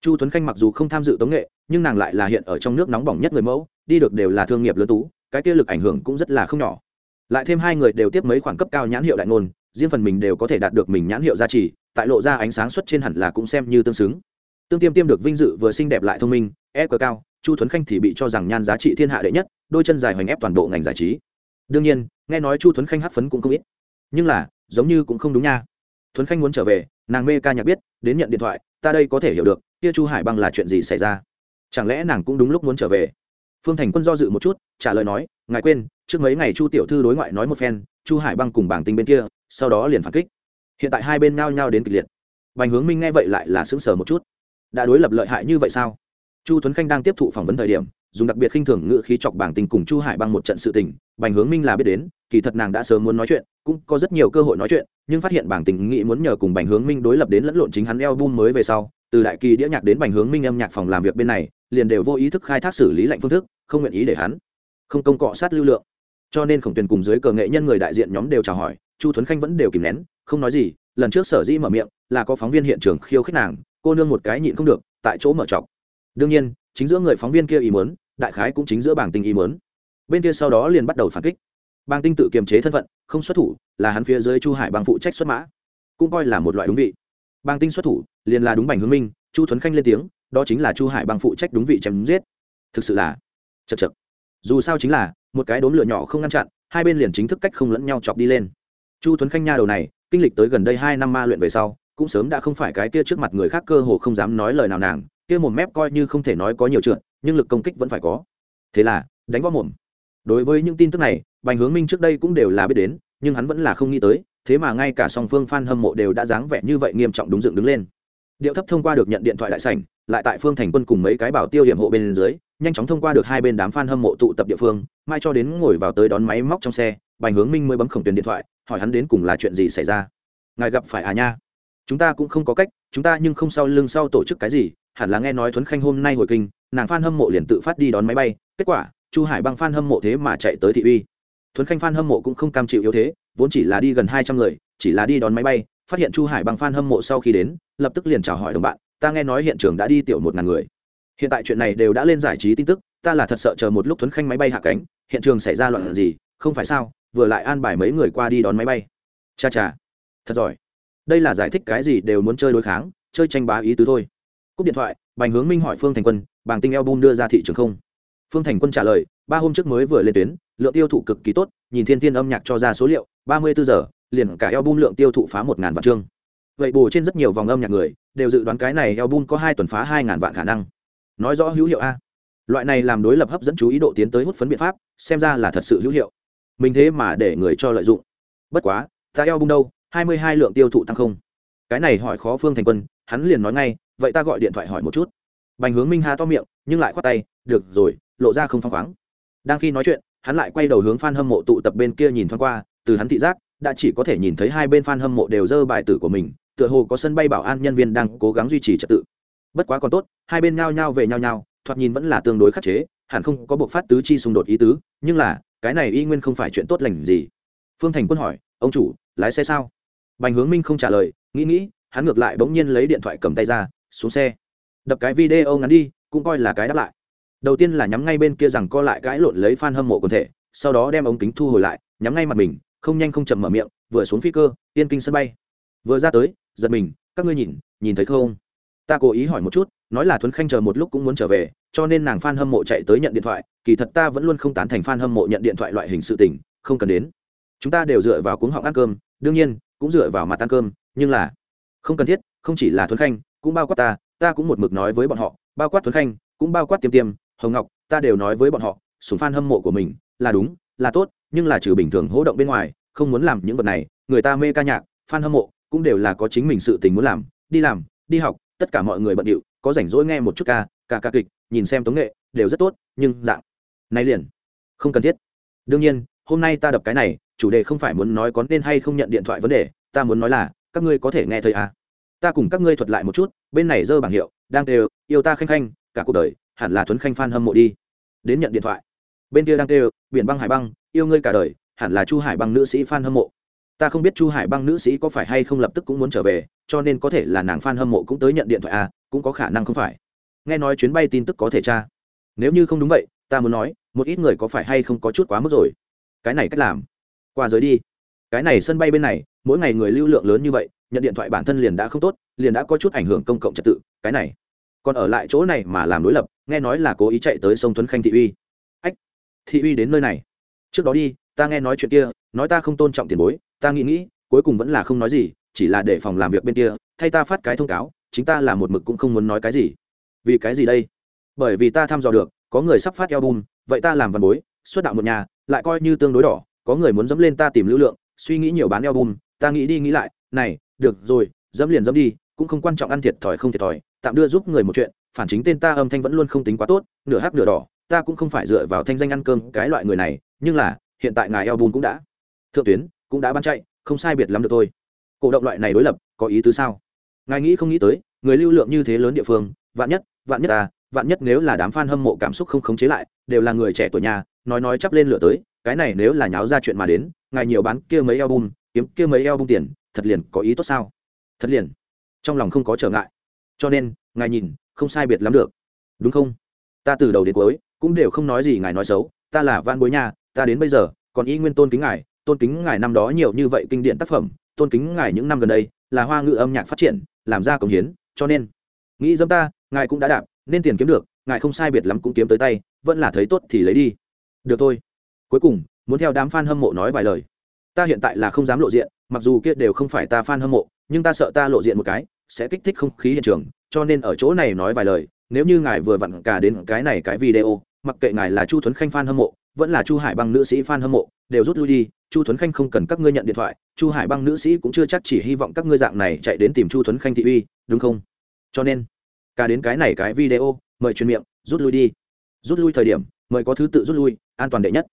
Chu tuấn khanh mặc dù không tham dự tống nghệ, nhưng nàng lại là hiện ở trong nước nóng bỏng nhất người mẫu, đi được đều là thương nghiệp lớn tú, cái kia lực ảnh hưởng cũng rất là không nhỏ. Lại thêm hai người đều tiếp mấy khoản cấp cao nhãn hiệu đại ngôn, riêng phần mình đều có thể đạt được mình nhãn hiệu giá trị tại lộ ra ánh sáng xuất trên hẳn là cũng xem như tương xứng. Tương tiêm tiêm được vinh dự vừa xinh đẹp lại thông minh e cờ cao, chu thuấn khanh thì bị cho rằng nhan giá trị thiên hạ đệ nhất, đôi chân dài hoành ép toàn bộ ngành giải trí. Đương nhiên, nghe nói chu thuấn khanh hát phấn cũng không ít. Nhưng là, giống như cũng không đúng nha. Thuấn khanh muốn trở về, nàng mê ca nhạc biết, đến nhận điện thoại, ta đây có thể hiểu được, kia chu hải băng là chuyện gì xảy ra? Chẳng lẽ nàng cũng đúng lúc muốn trở về? Phương thành quân do dự một chút, trả lời nói, ngài quên, trước mấy ngày chu tiểu thư đối ngoại nói một phen, chu hải băng cùng bảng tinh bên kia, sau đó liền phản kích hiện tại hai bên nao nhau đến kịch liệt. Bành hướng minh nghe vậy lại là sững sờ một chút. Đã đối lập lợi hại như vậy sao? Chu tuấn khanh đang tiếp thụ phỏng vấn thời điểm, dùng đặc biệt khinh thường ngữ khí chọc bảng tình cùng chu hải bằng một trận sự tình. Bành hướng minh là biết đến, kỳ thật nàng đã sớm muốn nói chuyện, cũng có rất nhiều cơ hội nói chuyện, nhưng phát hiện bảng tình nghĩ muốn nhờ cùng bành hướng minh đối lập đến lẫn lộn chính hắn eo bum mới về sau, từ đại kỳ đĩa nhạc đến bành hướng minh âm nhạc phòng làm việc bên này, liền đều vô ý thức khai thác xử lý lệnh phương thức, không nguyện ý để hắn, không công cọ sát lưu lượng. Cho nên khổng tuyền cùng dưới cờ nghệ nhân người đại diện nhóm đều chào hỏi, chu tuấn khanh vẫn đều kìm nén không nói gì, lần trước sở dĩ mở miệng là có phóng viên hiện trường khiêu khích nàng, cô nương một cái nhịn không được, tại chỗ mở trọc. Đương nhiên, chính giữa người phóng viên kia ý mớn đại khái cũng chính giữa bảng tinh ý mớn bên kia sau đó liền bắt đầu phản kích. Bang tinh tự kiềm chế thân phận, không xuất thủ, là hắn phía dưới chu hải bằng phụ trách xuất mã. Cũng coi là một loại đúng vị. Bang tinh xuất thủ, liền là đúng bành hướng minh, chu thuấn khanh lên tiếng, đó chính là chu hải bằng phụ trách đúng vị chém giết. Thực sự là chật chật. Dù sao chính là, một cái đốm lửa nhỏ không ngăn chặn, hai bên liền chính thức cách không lẫn nhau chọc đi lên. Chu thuấn khanh nha đầu này kinh lịch tới gần đây hai năm ma luyện về sau, cũng sớm đã không phải cái kia trước mặt người khác cơ hồ không dám nói lời nào nàng, kia một mép coi như không thể nói có nhiều chuyện, nhưng lực công kích vẫn phải có. Thế là, đánh võ mồm. Đối với những tin tức này, bành hướng minh trước đây cũng đều là biết đến, nhưng hắn vẫn là không nghĩ tới, thế mà ngay cả song phương f a n hâm mộ đều đã dáng vẻ như vậy nghiêm trọng đúng dựng đứng lên. Điệu thấp thông qua được nhận điện thoại đại sảnh, lại tại phương thành quân cùng mấy cái bảo tiêu hiểm hộ bên dưới, nhanh chóng thông qua được hai bên đám f a n hâm mộ tụ tập địa phương, mai cho đến ngồi vào tới đón máy móc trong xe, bành hướng minh mới bấm khổng tuyến điện thoại hỏi hắn đến cùng là chuyện gì xảy ra. Ngài gặp phải à nha? Chúng ta cũng không có cách, chúng ta nhưng không sau lưng sau tổ chức cái gì, hẳn là nghe nói thuấn khanh hôm nay hồi kinh, nàng Phan hâm mộ liền tự phát đi đón máy bay, kết quả, chu hải băng Phan hâm mộ thế mà chạy tới thị uy. Thuấn khanh phan hâm mộ cũng không cam chịu yếu thế, vốn chỉ là đi gần hai trăm người, chỉ là đi đón máy bay, phát hiện chu hải băng Phan hâm mộ sau khi đến, lập tức liền chào hỏi đồng bạn, ta nghe nói hiện trường đã đi tiểu một ngàn người. Hiện tại chuyện này đều đã lên giải trí tin tức, ta là thật sợ chờ một lúc thuấn khanh máy bay hạ cánh, hiện trường xảy ra loạn gì, không phải sao? Vừa lại an bài mấy người qua đi đón máy bay. Cha cha, thật giỏi. Đây là giải thích cái gì đều muốn chơi đối kháng, chơi tranh bá ý tứ thôi. Cúp điện thoại, bành hướng minh hỏi phương thành quân, bảng tinh album đưa ra thị trường không? Phương thành quân trả lời, ba hôm trước mới vừa lên tuyến, lượng tiêu thụ cực kỳ tốt, nhìn thiên thiên âm nhạc cho ra số liệu, ba mươi bốn giờ, liền cả album lượng tiêu thụ phá một ngàn vạn chương. Vậy bù trên rất nhiều vòng âm nhạc người, đều dự đoán cái này album có hai tuần phá hai ngàn vạn khả năng. Nói rõ hữu hiệu a. Loại này làm đối lập hấp dẫn chú ý độ tiến tới hút phấn biện pháp, xem ra là thật sự hữu hiệu mình thế mà để người cho lợi dụng. Bất quá, ta bung đâu, hai mươi hai lượng tiêu thụ tăng không. Cái này hỏi khó phương thành quân, hắn liền nói ngay, vậy ta gọi điện thoại hỏi một chút. Bành hướng minh ha to miệng, nhưng lại khoát tay, được rồi, lộ ra không phăng khoáng. Đang khi nói chuyện, hắn lại quay đầu hướng f a n hâm mộ tụ tập bên kia nhìn thoáng qua, từ hắn thị giác, đã chỉ có thể nhìn thấy hai bên f a n hâm mộ đều dơ bài tử của mình, tựa hồ có sân bay bảo an nhân viên đang cố gắng duy trì trật tự. Bất quá còn tốt, hai bên nhao nhao về nhao nhao, thoạt nhìn vẫn là tương đối khắc chế, hẳn không có buộc phát tứ chi xung đột ý tứ, nhưng là cái này y nguyên không phải chuyện tốt lành gì. Phương thành quân hỏi, ông chủ, lái xe sao? Bành hướng minh không trả lời, nghĩ nghĩ, hắn ngược lại bỗng nhiên lấy điện thoại cầm tay ra, xuống xe. Đập cái video ngắn đi, cũng coi là cái đáp lại. Đầu tiên là nhắm ngay bên kia rằng co lại cãi lộn lấy f a n hâm mộ quần thể, sau đó đem ống kính thu hồi lại, nhắm ngay mặt mình, không nhanh không chậm mở miệng, vừa xuống phi cơ, yên kinh sân bay. Vừa ra tới, giật mình, các ngươi nhìn nhìn thấy không? Ta cố ý hỏi một chút, nói là thuấn khanh chờ một lúc cũng muốn trở về cho nên nàng fan hâm mộ chạy tới nhận điện thoại, kỳ thật ta vẫn luôn không tán thành fan hâm mộ nhận điện thoại loại hình sự tình, không cần đến. Chúng ta đều dựa vào cuống họng ăn cơm, đương nhiên, cũng dựa vào mặt ăn cơm, nhưng là, không cần thiết, không chỉ là thuấn khanh, cũng bao quát ta ta cũng một mực nói với bọn họ, bao quát thuấn khanh, cũng bao quát tiêm tiêm, hồng ngọc, ta đều nói với bọn họ sùng fan hâm mộ của mình, là đúng, là tốt, nhưng là trừ bình thường hỗ động bên ngoài, không muốn làm những vật này, người ta mê ca nhạc fan hâm mộ cũng đều là có chính mình sự tình muốn làm, đi làm, đi học, tất cả mọi người bận điệu, có rảnh rỗi nghe một chút ca cả ca kịch, nhìn xem tống nghệ, đều rất tốt, nhưng dạng, này liền, không cần thiết. Đương nhiên, hôm nay ta đập cái này, chủ đề không phải muốn nói có nên hay không nhận điện thoại vấn đề, ta muốn nói là, các ngươi có thể nghe thấy à. ta cùng các ngươi thuật lại một chút, bên này dơ bảng hiệu, đang đều yêu ta khanh khanh, cả cuộc đời, hẳn là thuấn khanh phan hâm mộ đi. Đến nhận điện thoại. Bên kia đang đều biển băng hải băng, yêu ngươi cả đời, hẳn là chu hải băng nữ sĩ phan hâm mộ. Ta không biết chu hải băng nữ sĩ có phải hay không lập tức cũng muốn trở về, cho nên có thể là nàng phan hâm mộ cũng tới nhận điện thoại à cũng có khả năng không phải nghe nói chuyến bay tin tức có thể tra. Nếu như không đúng vậy, ta muốn nói, một ít người có phải hay không có chút quá mức rồi? Cái này cách làm. Qua giới đi. Cái này sân bay bên này, mỗi ngày người lưu lượng lớn như vậy, nhận điện thoại bản thân liền đã không tốt, liền đã có chút ảnh hưởng công cộng trật tự, cái này. Còn ở lại chỗ này mà làm đối lập, nghe nói là cố ý chạy tới sông tuấn khanh thị uy. Ách, thị uy đến nơi này. Trước đó đi, ta nghe nói chuyện kia, nói ta không tôn trọng tiền bối, ta nghĩ nghĩ, cuối cùng vẫn là không nói gì, chỉ là để phòng làm việc bên kia, thay ta phát cái thông cáo, chính ta là một mực cũng không muốn nói cái gì vì cái gì đây? Bởi vì ta thăm dò được, có người sắp phát album, vậy ta làm văn bối, xuất đạo một nhà, lại coi như tương đối đỏ, có người muốn dẫm lên ta tìm lưu lượng, suy nghĩ nhiều bán album, ta nghĩ đi nghĩ lại, này, được rồi, dẫm liền dẫm đi, cũng không quan trọng ăn thiệt thòi không thiệt thòi, tạm đưa giúp người một chuyện, phản chính tên ta âm thanh vẫn luôn không tính quá tốt, nửa hắc nửa đỏ, ta cũng không phải dựa vào thanh danh ăn cơm cái loại người này, nhưng là, hiện tại ngài album cũng đã, thượng tuyến, cũng đã bán chạy, không sai biệt lắm được thôi. Cổ động loại này đối lập, có ý tứ sao? Ngài nghĩ không nghĩ tới, người lưu lượng như thế lớn địa phương vạn nhất vạn nhất ta vạn nhất nếu là đám fan hâm mộ cảm xúc không khống chế lại đều là người trẻ tuổi nhà nói nói chắp lên lửa tới cái này nếu là nháo ra chuyện mà đến ngài nhiều bán kia mấy album kiếm kia mấy album tiền thật liền có ý tốt sao? Thật liền. Trong lòng không có trở ngại. Cho nên ngài nhìn không sai biệt lắm được. Đúng không? Ta từ đầu đến cuối cũng đều không nói gì ngài nói xấu ta là van bối nhà, ta đến bây giờ còn y nguyên tôn kính ngài tôn kính ngài năm đó nhiều như vậy kinh điển tác phẩm tôn kính ngài những năm gần đây là hoa ngữ âm nhạc phát triển làm ra công hiến cho nên nghĩ dâm ta, ngài cũng đã đạp, nên tiền kiếm được, ngài không sai biệt lắm cũng kiếm tới tay, vẫn là thấy tốt thì lấy đi. Được thôi. Cuối cùng, muốn theo đám fan hâm mộ nói vài lời. Ta hiện tại là không dám lộ diện, mặc dù kia đều không phải ta fan hâm mộ, nhưng ta sợ ta lộ diện một cái, sẽ kích thích không khí hiện trường, cho nên ở chỗ này nói vài lời, nếu như ngài vừa vặn cả đến cái này cái video, mặc kệ ngài là chu Thuấn khanh fan hâm mộ, vẫn là chu hải băng nữ sĩ fan hâm mộ, đều rút lui đi, chu Thuấn khanh không cần các ngươi nhận điện thoại, chu hải băng nữ sĩ cũng chưa chắc chỉ hy vọng các ngươi dạng này chạy đến tìm chu Thuấn khanh thị uy, đúng không? Cho nên cả đến cái này cái video, mời truyền miệng, rút lui đi. Rút lui thời điểm, mời có thứ tự rút lui, an toàn đệ nhất.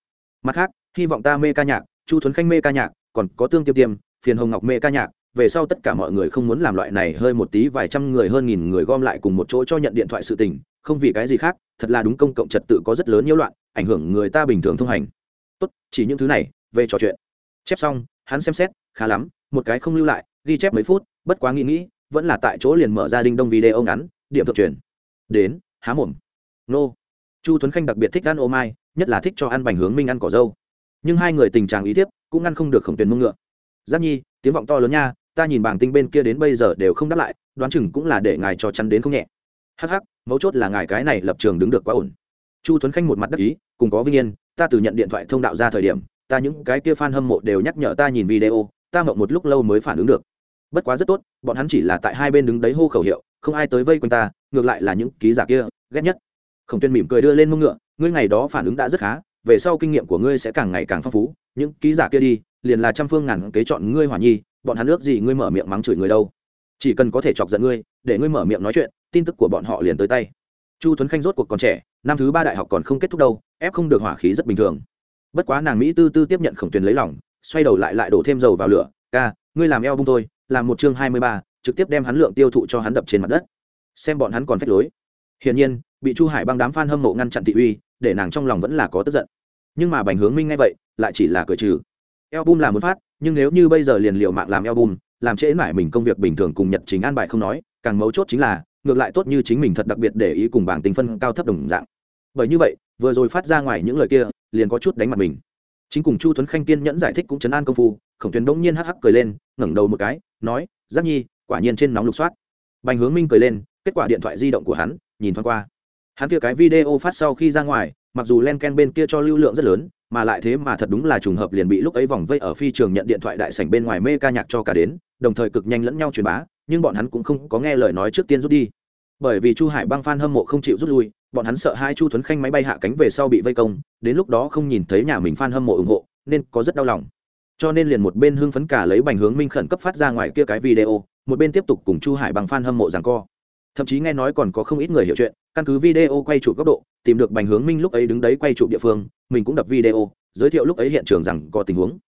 Mặt khác, hy vọng ta mê ca nhạc, chu thuấn khanh mê ca nhạc, còn có tương tiêm tiêm, phiền hồng ngọc mê ca nhạc, về sau tất cả mọi người không muốn làm loại này hơi một tí vài trăm người hơn nghìn người gom lại cùng một chỗ cho nhận điện thoại sự tình, không vì cái gì khác, thật là đúng công cộng trật tự có rất lớn nhiễu loạn, ảnh hưởng người ta bình thường thông hành. Tốt, chỉ những thứ này, về trò chuyện. Chép xong, hắn xem xét, khá lắm, một cái không lưu lại, ghi chép mấy phút, bất quá nghĩ nghĩ vẫn là tại chỗ liền mở ra đinh đông video ngắn, điểm thực truyền. Đến, há mồm. Nô. Chu tuấn khanh đặc biệt thích ăn ô mai, nhất là thích cho ăn bánh hướng minh ăn cỏ dâu. Nhưng hai người tình trạng ý thiếp, cũng ngăn không được khổng tuyến mông ngựa. Giáp nhi, tiếng vọng to lớn nha, ta nhìn bảng tinh bên kia đến bây giờ đều không đáp lại, đoán chừng cũng là để ngài cho chắn đến không nhẹ. Hắc hắc, mấu chốt là ngài cái này lập trường đứng được quá ổn. Chu tuấn khanh một mặt đắc ý, cùng có vinh yên, ta từ nhận điện thoại thông đạo ra thời điểm, ta những cái kia fan hâm mộ đều nhắc nhở ta nhìn video, ta mộng một lúc lâu mới phản ứng được bất quá rất tốt, bọn hắn chỉ là tại hai bên đứng đấy hô khẩu hiệu, không ai tới vây quanh ta, ngược lại là những ký giả kia, ghét nhất. Khổng tuyên mỉm cười đưa lên mông ngựa, ngươi ngày đó phản ứng đã rất khá, về sau kinh nghiệm của ngươi sẽ càng ngày càng phong phú, những ký giả kia đi, liền là trăm phương ngàn kế chọn ngươi hỏa nhi, bọn hắn ước gì ngươi mở miệng mắng chửi người đâu. Chỉ cần có thể chọc giận ngươi, để ngươi mở miệng nói chuyện, tin tức của bọn họ liền tới tay. Chu tuấn khanh rốt cuộc còn trẻ, năm thứ ba đại học còn không kết thúc đâu, ép không được hỏa khí rất bình thường. Bất quá nàng mỹ tư tư tiếp nhận khổng tuyền lấy lòng, xoay đầu lại lại đổ thêm dầu vào lửa, ca, ngươi làm eo bung thôi làm một chương hai mươi ba, trực tiếp đem hắn lượng tiêu thụ cho hắn đập trên mặt đất. Xem bọn hắn còn phép lối. Hiển nhiên, bị chu hải băng đám f a n hâm mộ ngăn chặn thị uy, để nàng trong lòng vẫn là có tức giận. Nhưng mà bành hướng minh ngay vậy, lại chỉ là cười trừ. Eo bum là muốn phát, nhưng nếu như bây giờ liền liều mạng làm eo bum làm trễ mãi mình công việc bình thường cùng nhật chính an bài không nói, càng mấu chốt chính là, ngược lại tốt như chính mình thật đặc biệt để ý cùng bảng tính phân cao thấp đồng dạng. Bởi như vậy, vừa rồi phát ra ngoài những lời kia, liền có chút đánh mặt mình. Chính cùng chu Thuấn khanh kiên nhẫn giải thích cũng chấn an công phu khổng tuyến bỗng nhiên hắc hắc cười lên, ngẩng đầu một cái, nói, giác nhi, quả nhiên trên nóng lục soát. Bành hướng minh cười lên, kết quả điện thoại di động của hắn, nhìn thoáng qua. Hắn kia cái video phát sau khi ra ngoài, mặc dù len ken bên kia cho lưu lượng rất lớn, mà lại thế mà thật đúng là trùng hợp liền bị lúc ấy vòng vây ở phi trường nhận điện thoại đại sảnh bên ngoài mê ca nhạc cho cả đến, đồng thời cực nhanh lẫn nhau truyền bá, nhưng bọn hắn cũng không có nghe lời nói trước tiên rút đi. Bởi vì chu hải băng phan hâm mộ không chịu rút lui, bọn hắn sợ hai chu thuấn khanh máy bay hạ cánh về sau bị vây công, đến lúc đó không nhìn thấy nhà mình phan hâm mộ ủng hộ, nên có rất đau lòng cho nên liền một bên hưng phấn cả lấy bành hướng minh khẩn cấp phát ra ngoài kia cái video, một bên tiếp tục cùng chu hải bằng fan hâm mộ rằng co. Thậm chí nghe nói còn có không ít người hiểu chuyện, căn cứ video quay chụp góc độ, tìm được bành hướng minh lúc ấy đứng đấy quay chụp địa phương, mình cũng đập video, giới thiệu lúc ấy hiện trường rằng có tình huống.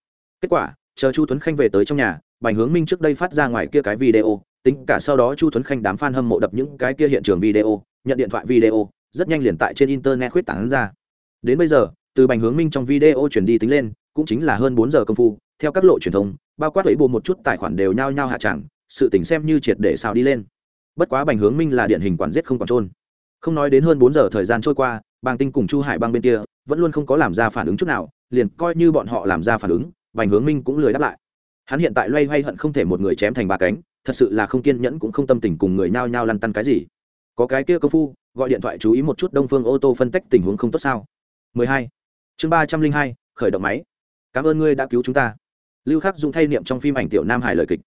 Kết quả, chờ chu tuấn khanh về tới trong nhà, bành hướng minh trước đây phát ra ngoài kia cái video, tính cả sau đó chu tuấn khanh đám f a n hâm mộ đập những cái kia hiện trường video, nhận điện thoại video, rất nhanh liền tại trên internet khuyết tảng ra. Đến bây giờ, từ bành hướng minh trong video chuyển đi tính lên cũng chính là hơn bốn giờ công phu theo các lộ truyền thông bao quát ấy bộ một chút tài khoản đều nhao nhao hạ tràng sự tỉnh xem như triệt để xào đi lên. Bất quá bành hướng minh là điển hình quản giết không còn trôn không nói đến hơn bốn giờ thời gian trôi qua bàng tinh cùng chu hải bang bên kia vẫn luôn không có làm ra phản ứng chút nào liền coi như bọn họ làm ra phản ứng bành hướng minh cũng lười đáp lại. Hắn hiện tại loay hoay hận không thể một người chém thành ba cánh thật sự là không kiên nhẫn cũng không tâm tình cùng người nhao nhao lăn tăn cái gì. Có cái kia công phu gọi điện thoại chú ý một chút đông phương ô tô phân tích tình huống không tốt sao. 12. chương 302, khởi động máy cảm ơn ngươi đã cứu chúng ta. Lưu khắc dùng thay niệm trong phim ảnh tiểu nam hải lời kịch.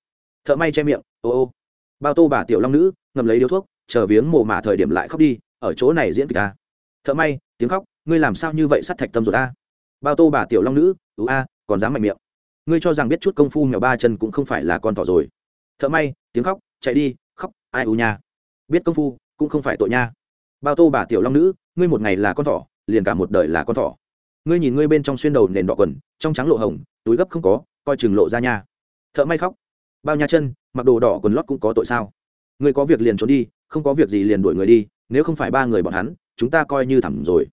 Thợ may che miệng, ô ô. Bao tô bà tiểu long nữ ngầm lấy điếu thuốc, chờ viếng mồ mả thời điểm lại khóc đi, ở chỗ này diễn kịch ta thợ may, tiếng khóc, ngươi làm sao như vậy sắt thạch tâm rồi ta bao tô bà tiểu long nữ, ứ a, còn dám mạnh miệng. Ngươi cho rằng biết chút công phu mèo ba chân cũng không phải là con thỏ rồi. Thợ may, tiếng khóc, chạy đi, khóc, ai u nha. Biết công phu, cũng không phải tội nha. Bao tô bà tiểu long nữ, ngươi một ngày là con thỏ, liền cả một đời là con thỏ ngươi nhìn ngươi bên trong xuyên đầu nền đỏ quần, trong trắng lộ hồng, túi gấp không có, coi chừng lộ ra nha. Thợ may khóc. Bao nha chân, mặc đồ đỏ quần lót cũng có tội sao? Ngươi có việc liền trốn đi, không có việc gì liền đuổi người đi, nếu không phải ba người bọn hắn, chúng ta coi như thẳng rồi.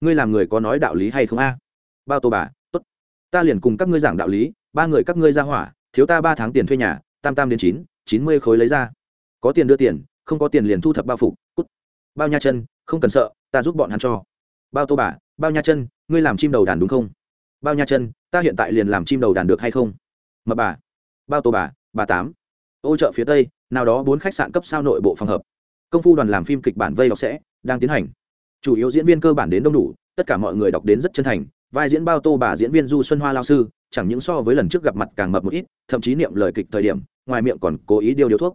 Ngươi làm người có nói đạo lý hay không a? Bao tô bà, tốt. Ta liền cùng các ngươi giảng đạo lý, ba người các ngươi ra hỏa, thiếu ta ba tháng tiền thuê nhà, tam tam đến chín chín mươi khối lấy ra. Có tiền đưa tiền, không có tiền liền thu thập bao phục, cút. Bao nha chân, không cần sợ, ta giúp bọn hắn cho. Bao tô bà bao nha chân ngươi làm chim đầu đàn đúng không? Bao nha chân ta hiện tại liền làm chim đầu đàn được hay không? Mà bà. Bao tô bà bà tám. Ô chợ phía tây nào đó bốn khách sạn cấp sao nội bộ phòng hợp. Công phu đoàn làm phim kịch bản vây đọc sẽ đang tiến hành. Chủ yếu diễn viên cơ bản đến đông đủ tất cả mọi người đọc đến rất chân thành. Vai diễn bao tô bà diễn viên du xuân hoa lao sư chẳng những so với lần trước gặp mặt càng mập một ít thậm chí niệm lời kịch thời điểm ngoài miệng còn cố ý điêu điếu thuốc.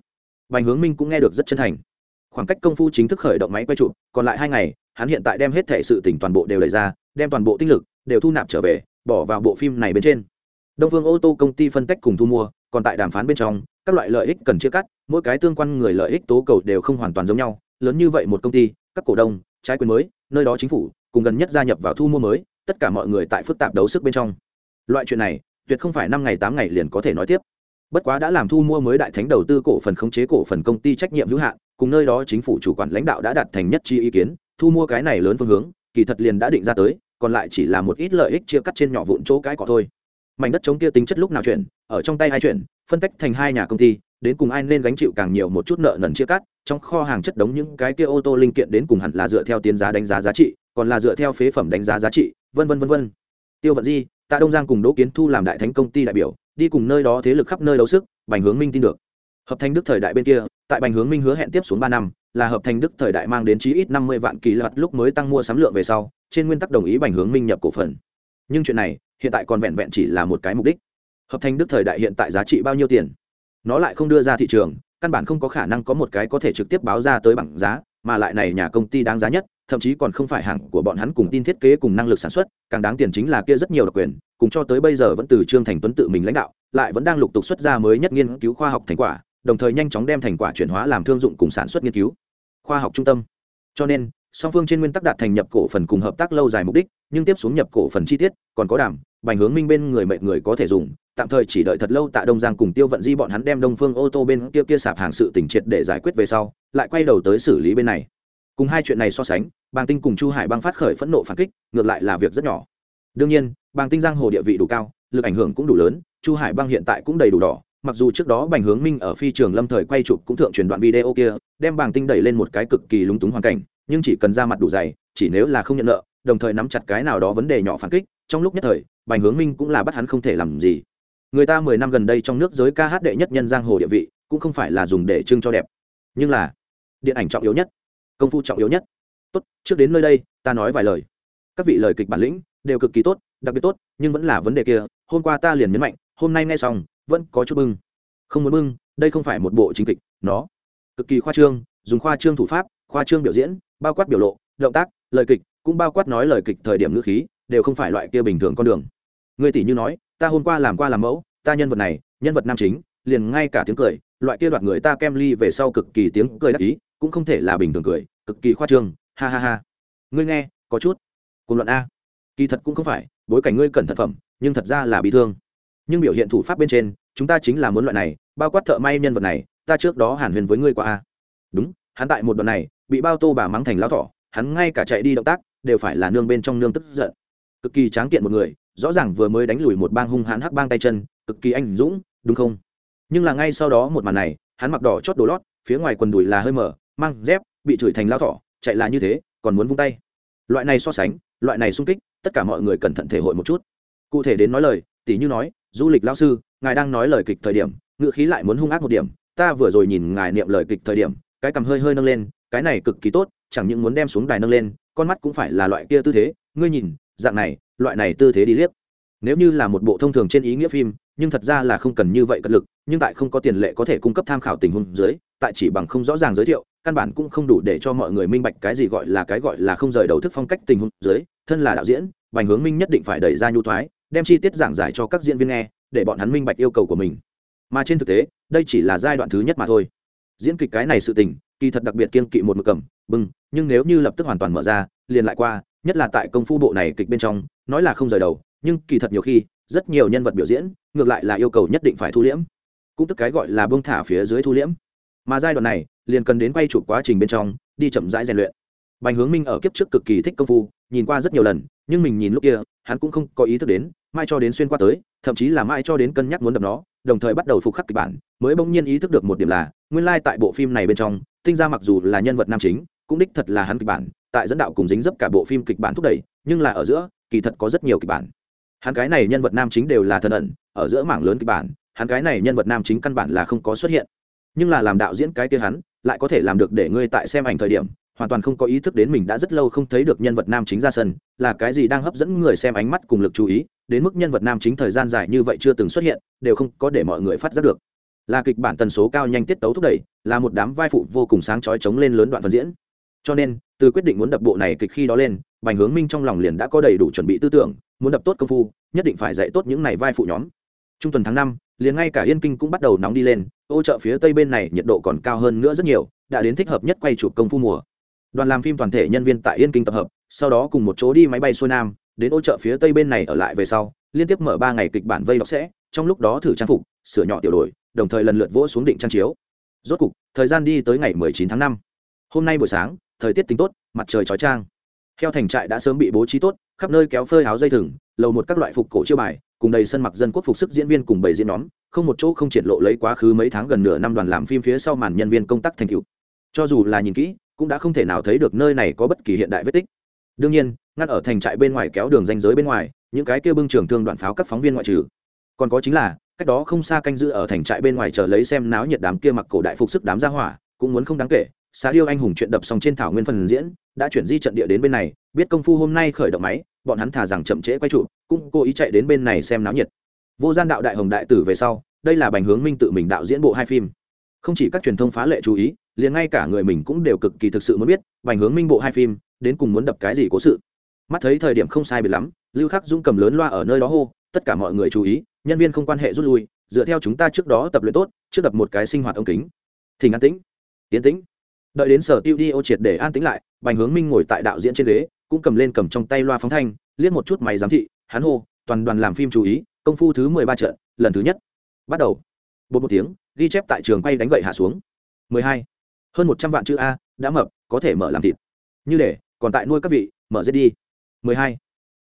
Bành Hướng Minh cũng nghe được rất chân thành. Khoảng cách công phu chính thức khởi động máy quay chụp, còn lại hai ngày, hắn hiện tại đem hết thể sự tỉnh toàn bộ đều đẩy ra, đem toàn bộ tinh lực đều thu nạp trở về, bỏ vào bộ phim này bên trên. Đông Phương ô tô công ty phân tách cùng thu mua, còn tại đàm phán bên trong, các loại lợi ích cần chia cắt, mỗi cái tương quan người lợi ích tố cầu đều không hoàn toàn giống nhau, lớn như vậy một công ty, các cổ đông, trái quyền mới, nơi đó chính phủ, cùng gần nhất gia nhập vào thu mua mới, tất cả mọi người tại phức tạp đấu sức bên trong. Loại chuyện này, tuyệt không phải năm ngày tám ngày liền có thể nói tiếp bất quá đã làm thu mua mới đại thánh đầu tư cổ phần khống chế cổ phần công ty trách nhiệm hữu hạn cùng nơi đó chính phủ chủ quản lãnh đạo đã đặt thành nhất chi ý kiến thu mua cái này lớn phương hướng, kỳ thật liền đã định ra tới, còn lại chỉ là một ít lợi ích chia cắt trên nhỏ vụn chỗ cái cỏ thôi. Mảnh đất chống kia tính chất lúc nào chuyển, ở trong tay hai chuyển, phân tách thành hai nhà công ty, đến cùng ai nên gánh chịu càng nhiều một chút nợ nần chia cắt, trong kho hàng chất đống những cái kia ô tô linh kiện đến cùng hẳn là dựa theo tiến giá đánh giá giá trị, còn là dựa theo phế phẩm đánh giá giá trị, vân vân vân vân. Tiêu vận di, tạ đông giang cùng đỗ kiến thu làm đại thánh công ty đại biểu, đi cùng nơi đó thế lực khắp nơi đấu sức, bành hướng minh tin được. Hợp thành đức thời đại bên kia, tại bành hướng minh hứa hẹn tiếp xuống ba năm là hợp thành đức thời đại mang đến chí ít năm mươi vạn kỳ lật lúc mới tăng mua sắm lượng về sau, trên nguyên tắc đồng ý bành hướng minh nhập cổ phần. Nhưng chuyện này, hiện tại còn vẹn vẹn chỉ là một cái mục đích. Hợp thành đức thời đại hiện tại giá trị bao nhiêu tiền? Nó lại không đưa ra thị trường, căn bản không có khả năng có một cái có thể trực tiếp báo ra tới bảng giá, mà lại này nhà công ty đáng giá nhất, thậm chí còn không phải hàng của bọn hắn cùng tin thiết kế cùng năng lực sản xuất, càng đáng tiền chính là kia rất nhiều độc quyền, cùng cho tới bây giờ vẫn từ trương thành tuấn tự mình lãnh đạo, lại vẫn đang lục tục xuất ra mới nhất nghiên cứu khoa học thành quả, đồng thời nhanh chóng đem thành quả chuyển hóa làm thương dụng cùng sản xuất nghiên cứu khoa học trung tâm. Cho nên, song phương trên nguyên tắc đạt thành nhập cổ phần cùng hợp tác lâu dài mục đích, nhưng tiếp xuống nhập cổ phần chi tiết còn có đảm bành hướng minh bên người mệnh người có thể dùng, tạm thời chỉ đợi thật lâu tại đông giang cùng tiêu vận di bọn hắn đem đông phương ô tô bên kia kia sạp hàng sự tỉnh triệt để giải quyết về sau, lại quay đầu tới xử lý bên này. Cùng hai chuyện này so sánh, bàng tinh cùng chu hải băng phát khởi phẫn nộ phản kích, ngược lại là việc rất nhỏ. Đương nhiên, bàng tinh giang hồ địa vị đủ cao, lực ảnh hưởng cũng đủ lớn, chu hải băng hiện tại cũng đầy đủ đỏ mặc dù trước đó bành hướng minh ở phi trường lâm thời quay chụp cũng thượng truyền đoạn video kia, đem bảng tinh đẩy lên một cái cực kỳ lúng túng hoàn cảnh, nhưng chỉ cần ra mặt đủ dày, chỉ nếu là không nhận nợ, đồng thời nắm chặt cái nào đó vấn đề nhỏ phản kích, trong lúc nhất thời, bành hướng minh cũng là bắt hắn không thể làm gì. Người ta mười năm gần đây trong nước giới ca hát đệ nhất nhân giang hồ địa vị, cũng không phải là dùng để trưng cho đẹp, nhưng là điện ảnh trọng yếu nhất, công phu trọng yếu nhất. Tốt, trước đến nơi đây, ta nói vài lời. Các vị lời kịch bản lĩnh đều cực kỳ tốt, đặc biệt tốt, nhưng vẫn là vấn đề kia, hôm qua ta liền nhấn mạnh, hôm nay nghe xong vẫn có chút bưng. Không muốn bưng, đây không phải một bộ chính kịch, nó cực kỳ khoa trương, dùng khoa trương thủ pháp, khoa trương biểu diễn, bao quát biểu lộ, động tác, lời kịch, cũng bao quát nói lời kịch thời điểm ngữ khí, đều không phải loại kia bình thường con đường. Người tỷ như nói, ta hôm qua làm qua làm mẫu, ta nhân vật này, nhân vật nam chính, liền ngay cả tiếng cười, loại kia đoạt người ta kem ly về sau cực kỳ tiếng cười đắc ý, cũng không thể là bình thường cười, cực kỳ khoa trương, ha ha ha. Ngươi nghe, có chút cùng luận a. Kỳ thật cũng không phải, bối cảnh ngươi cẩn thận phẩm, nhưng thật ra là bị thương nhưng biểu hiện thủ pháp bên trên, chúng ta chính là muốn loại này, bao quát thợ may nhân vật này, ta trước đó hàn huyền với ngươi qua a. Đúng, hắn tại một đoạn này, bị bao tô bà mắng thành lao thỏ, hắn ngay cả chạy đi động tác, đều phải là nương bên trong nương tức giận. Cực kỳ tráng kiện một người, rõ ràng vừa mới đánh lùi một bang hung hãn hắc bang tay chân, cực kỳ anh dũng, đúng không? Nhưng là ngay sau đó một màn này, hắn mặc đỏ chót đồ lót, phía ngoài quần đùi là hơi mở, mang dép, bị chửi thành lao thỏ, chạy là như thế, còn muốn vung tay. Loại này so sánh, loại này sung kích, tất cả mọi người cẩn thận thể hội một chút. Cụ thể đến nói lời tỷ như nói du lịch lao sư, ngài đang nói lời kịch thời điểm ngự khí lại muốn hung ác một điểm. Ta vừa rồi nhìn ngài niệm lời kịch thời điểm, cái cằm hơi hơi nâng lên, cái này cực kỳ tốt, chẳng những muốn đem xuống đài nâng lên, con mắt cũng phải là loại kia tư thế. Ngươi nhìn, dạng này, loại này tư thế đi liếc. Nếu như là một bộ thông thường trên ý nghĩa phim, nhưng thật ra là không cần như vậy cật lực, nhưng tại không có tiền lệ có thể cung cấp tham khảo tình huống dưới, tại chỉ bằng không rõ ràng giới thiệu, căn bản cũng không đủ để cho mọi người minh bạch cái gì gọi là cái gọi là không rời đầu thức phong cách tình huống dưới, thân là đạo diễn, bành hướng minh nhất định phải đẩy ra nhu thoái đem chi tiết giảng giải cho các diễn viên nghe, để bọn hắn minh bạch yêu cầu của mình. Mà trên thực tế, đây chỉ là giai đoạn thứ nhất mà thôi. Diễn kịch cái này sự tình, kỳ thật đặc biệt kiên kỵ một mực cầm bưng nhưng nếu như lập tức hoàn toàn mở ra, liền lại qua, nhất là tại công phu bộ này kịch bên trong, nói là không rời đầu, nhưng kỳ thật nhiều khi, rất nhiều nhân vật biểu diễn, ngược lại là yêu cầu nhất định phải thu liễm. Cũng tức cái gọi là bông thả phía dưới thu liễm. Mà giai đoạn này, liền cần đến quay chụp quá trình bên trong, đi chậm rãi rèn luyện. Bành hướng minh ở kiếp trước cực kỳ thích công phu, nhìn qua rất nhiều lần, nhưng mình nhìn lúc kia, hắn cũng không có ý thức đến mai cho đến xuyên qua tới, thậm chí là mai cho đến cân nhắc muốn đập nó, đồng thời bắt đầu phục khắc kịch bản, mới bỗng nhiên ý thức được một điểm là, nguyên lai tại bộ phim này bên trong, tinh ra mặc dù là nhân vật nam chính, cũng đích thật là hắn kịch bản, tại dẫn đạo cùng dính dấp cả bộ phim kịch bản thúc đẩy, nhưng là ở giữa, kỳ thật có rất nhiều kịch bản. Hắn cái này nhân vật nam chính đều là thần ẩn, ở giữa mảng lớn kịch bản, hắn cái này nhân vật nam chính căn bản là không có xuất hiện. Nhưng là làm đạo diễn cái kia hắn, lại có thể làm được để ngươi tại xem ảnh thời điểm hoàn toàn không có ý thức đến mình đã rất lâu không thấy được nhân vật nam chính ra sân, là cái gì đang hấp dẫn người xem ánh mắt cùng lực chú ý, đến mức nhân vật nam chính thời gian dài như vậy chưa từng xuất hiện, đều không có để mọi người phát giác được. Là kịch bản tần số cao nhanh tiết tấu thúc đẩy, là một đám vai phụ vô cùng sáng chói chống lên lớn đoạn phần diễn. Cho nên, từ quyết định muốn đập bộ này kịch khi đó lên, bành hướng minh trong lòng liền đã có đầy đủ chuẩn bị tư tưởng, muốn đập tốt công phu, nhất định phải dạy tốt những này vai phụ nhóm. Trung tuần tháng năm, liền ngay cả yên kinh cũng bắt đầu nóng đi lên, ô chợ phía tây bên này nhiệt độ còn cao hơn nữa rất nhiều, đã đến thích hợp nhất quay chụp công phu mùa đoàn làm phim toàn thể nhân viên tại yên kinh tập hợp, sau đó cùng một chỗ đi máy bay xuôi nam, đến ô chợ phía tây bên này ở lại về sau, liên tiếp mở ba ngày kịch bản vây đọc sẽ, trong lúc đó thử trang phục, sửa nhỏ tiểu đổi, đồng thời lần lượt vỗ xuống định trang chiếu. Rốt cục, thời gian đi tới ngày 19 tháng 5. hôm nay buổi sáng, thời tiết tính tốt, mặt trời chói trang theo thành trại đã sớm bị bố trí tốt, khắp nơi kéo phơi áo dây thừng, lầu một các loại phục cổ chiêu bài, cùng đầy sân mặc dân quốc phục sức diễn viên cùng bảy diễn nhóm, không một chỗ không triển lộ lấy quá khứ mấy tháng gần nửa năm đoàn làm phim phía sau màn nhân viên công tác thành tựu. Cho dù là nhìn kỹ cũng đã không thể nào thấy được nơi này có bất kỳ hiện đại vết tích. Đương nhiên ngắt ở thành trại bên ngoài kéo đường danh giới bên ngoài, những cái kia bưng trường thương đoạn pháo các phóng viên ngoại trừ. Còn có chính là, cách đó không xa canh giữ ở thành trại bên ngoài chờ lấy xem náo nhiệt đám kia mặc cổ đại phục sức đám gia hỏa, cũng muốn không đáng kể, xá điêu anh hùng chuyện đập xong trên thảo nguyên phần diễn, đã chuyển di trận địa đến bên này, biết công phu hôm nay khởi động máy, bọn hắn thà rằng chậm trễ quay trụ, cũng cố ý chạy đến bên này xem náo nhiệt. Vô gian đạo đại hồng đại tử về sau, đây là bành hướng minh tự mình đạo diễn bộ hai phim không chỉ các truyền thông phá lệ chú ý, liền ngay cả người mình cũng đều cực kỳ thực sự muốn biết, bành hướng minh bộ hai phim, đến cùng muốn đập cái gì cố sự. Mắt thấy thời điểm không sai biệt lắm, lưu khắc dũng cầm lớn loa ở nơi đó hô, tất cả mọi người chú ý, nhân viên không quan hệ rút lui, dựa theo chúng ta trước đó tập luyện tốt, trước đập một cái sinh hoạt ống kính. Thỉnh an tĩnh. Tiến tĩnh. Đợi đến sở tiêu đi ô triệt để an tĩnh lại, bành hướng minh ngồi tại đạo diễn trên ghế, cũng cầm lên cầm trong tay loa phóng thanh, liếc một chút máy giám thị, hắn hô, toàn đoàn làm phim chú ý, công phu thứ mười ba trận, lần thứ nhất. Bắt đầu. Bột một tiếng ghi chép tại trường quay đánh gậy hạ xuống. mười hai. Hơn một trăm vạn chữ a, đã mập, có thể mở làm thịt. Như để, còn tại nuôi các vị, mở giết đi. mười hai.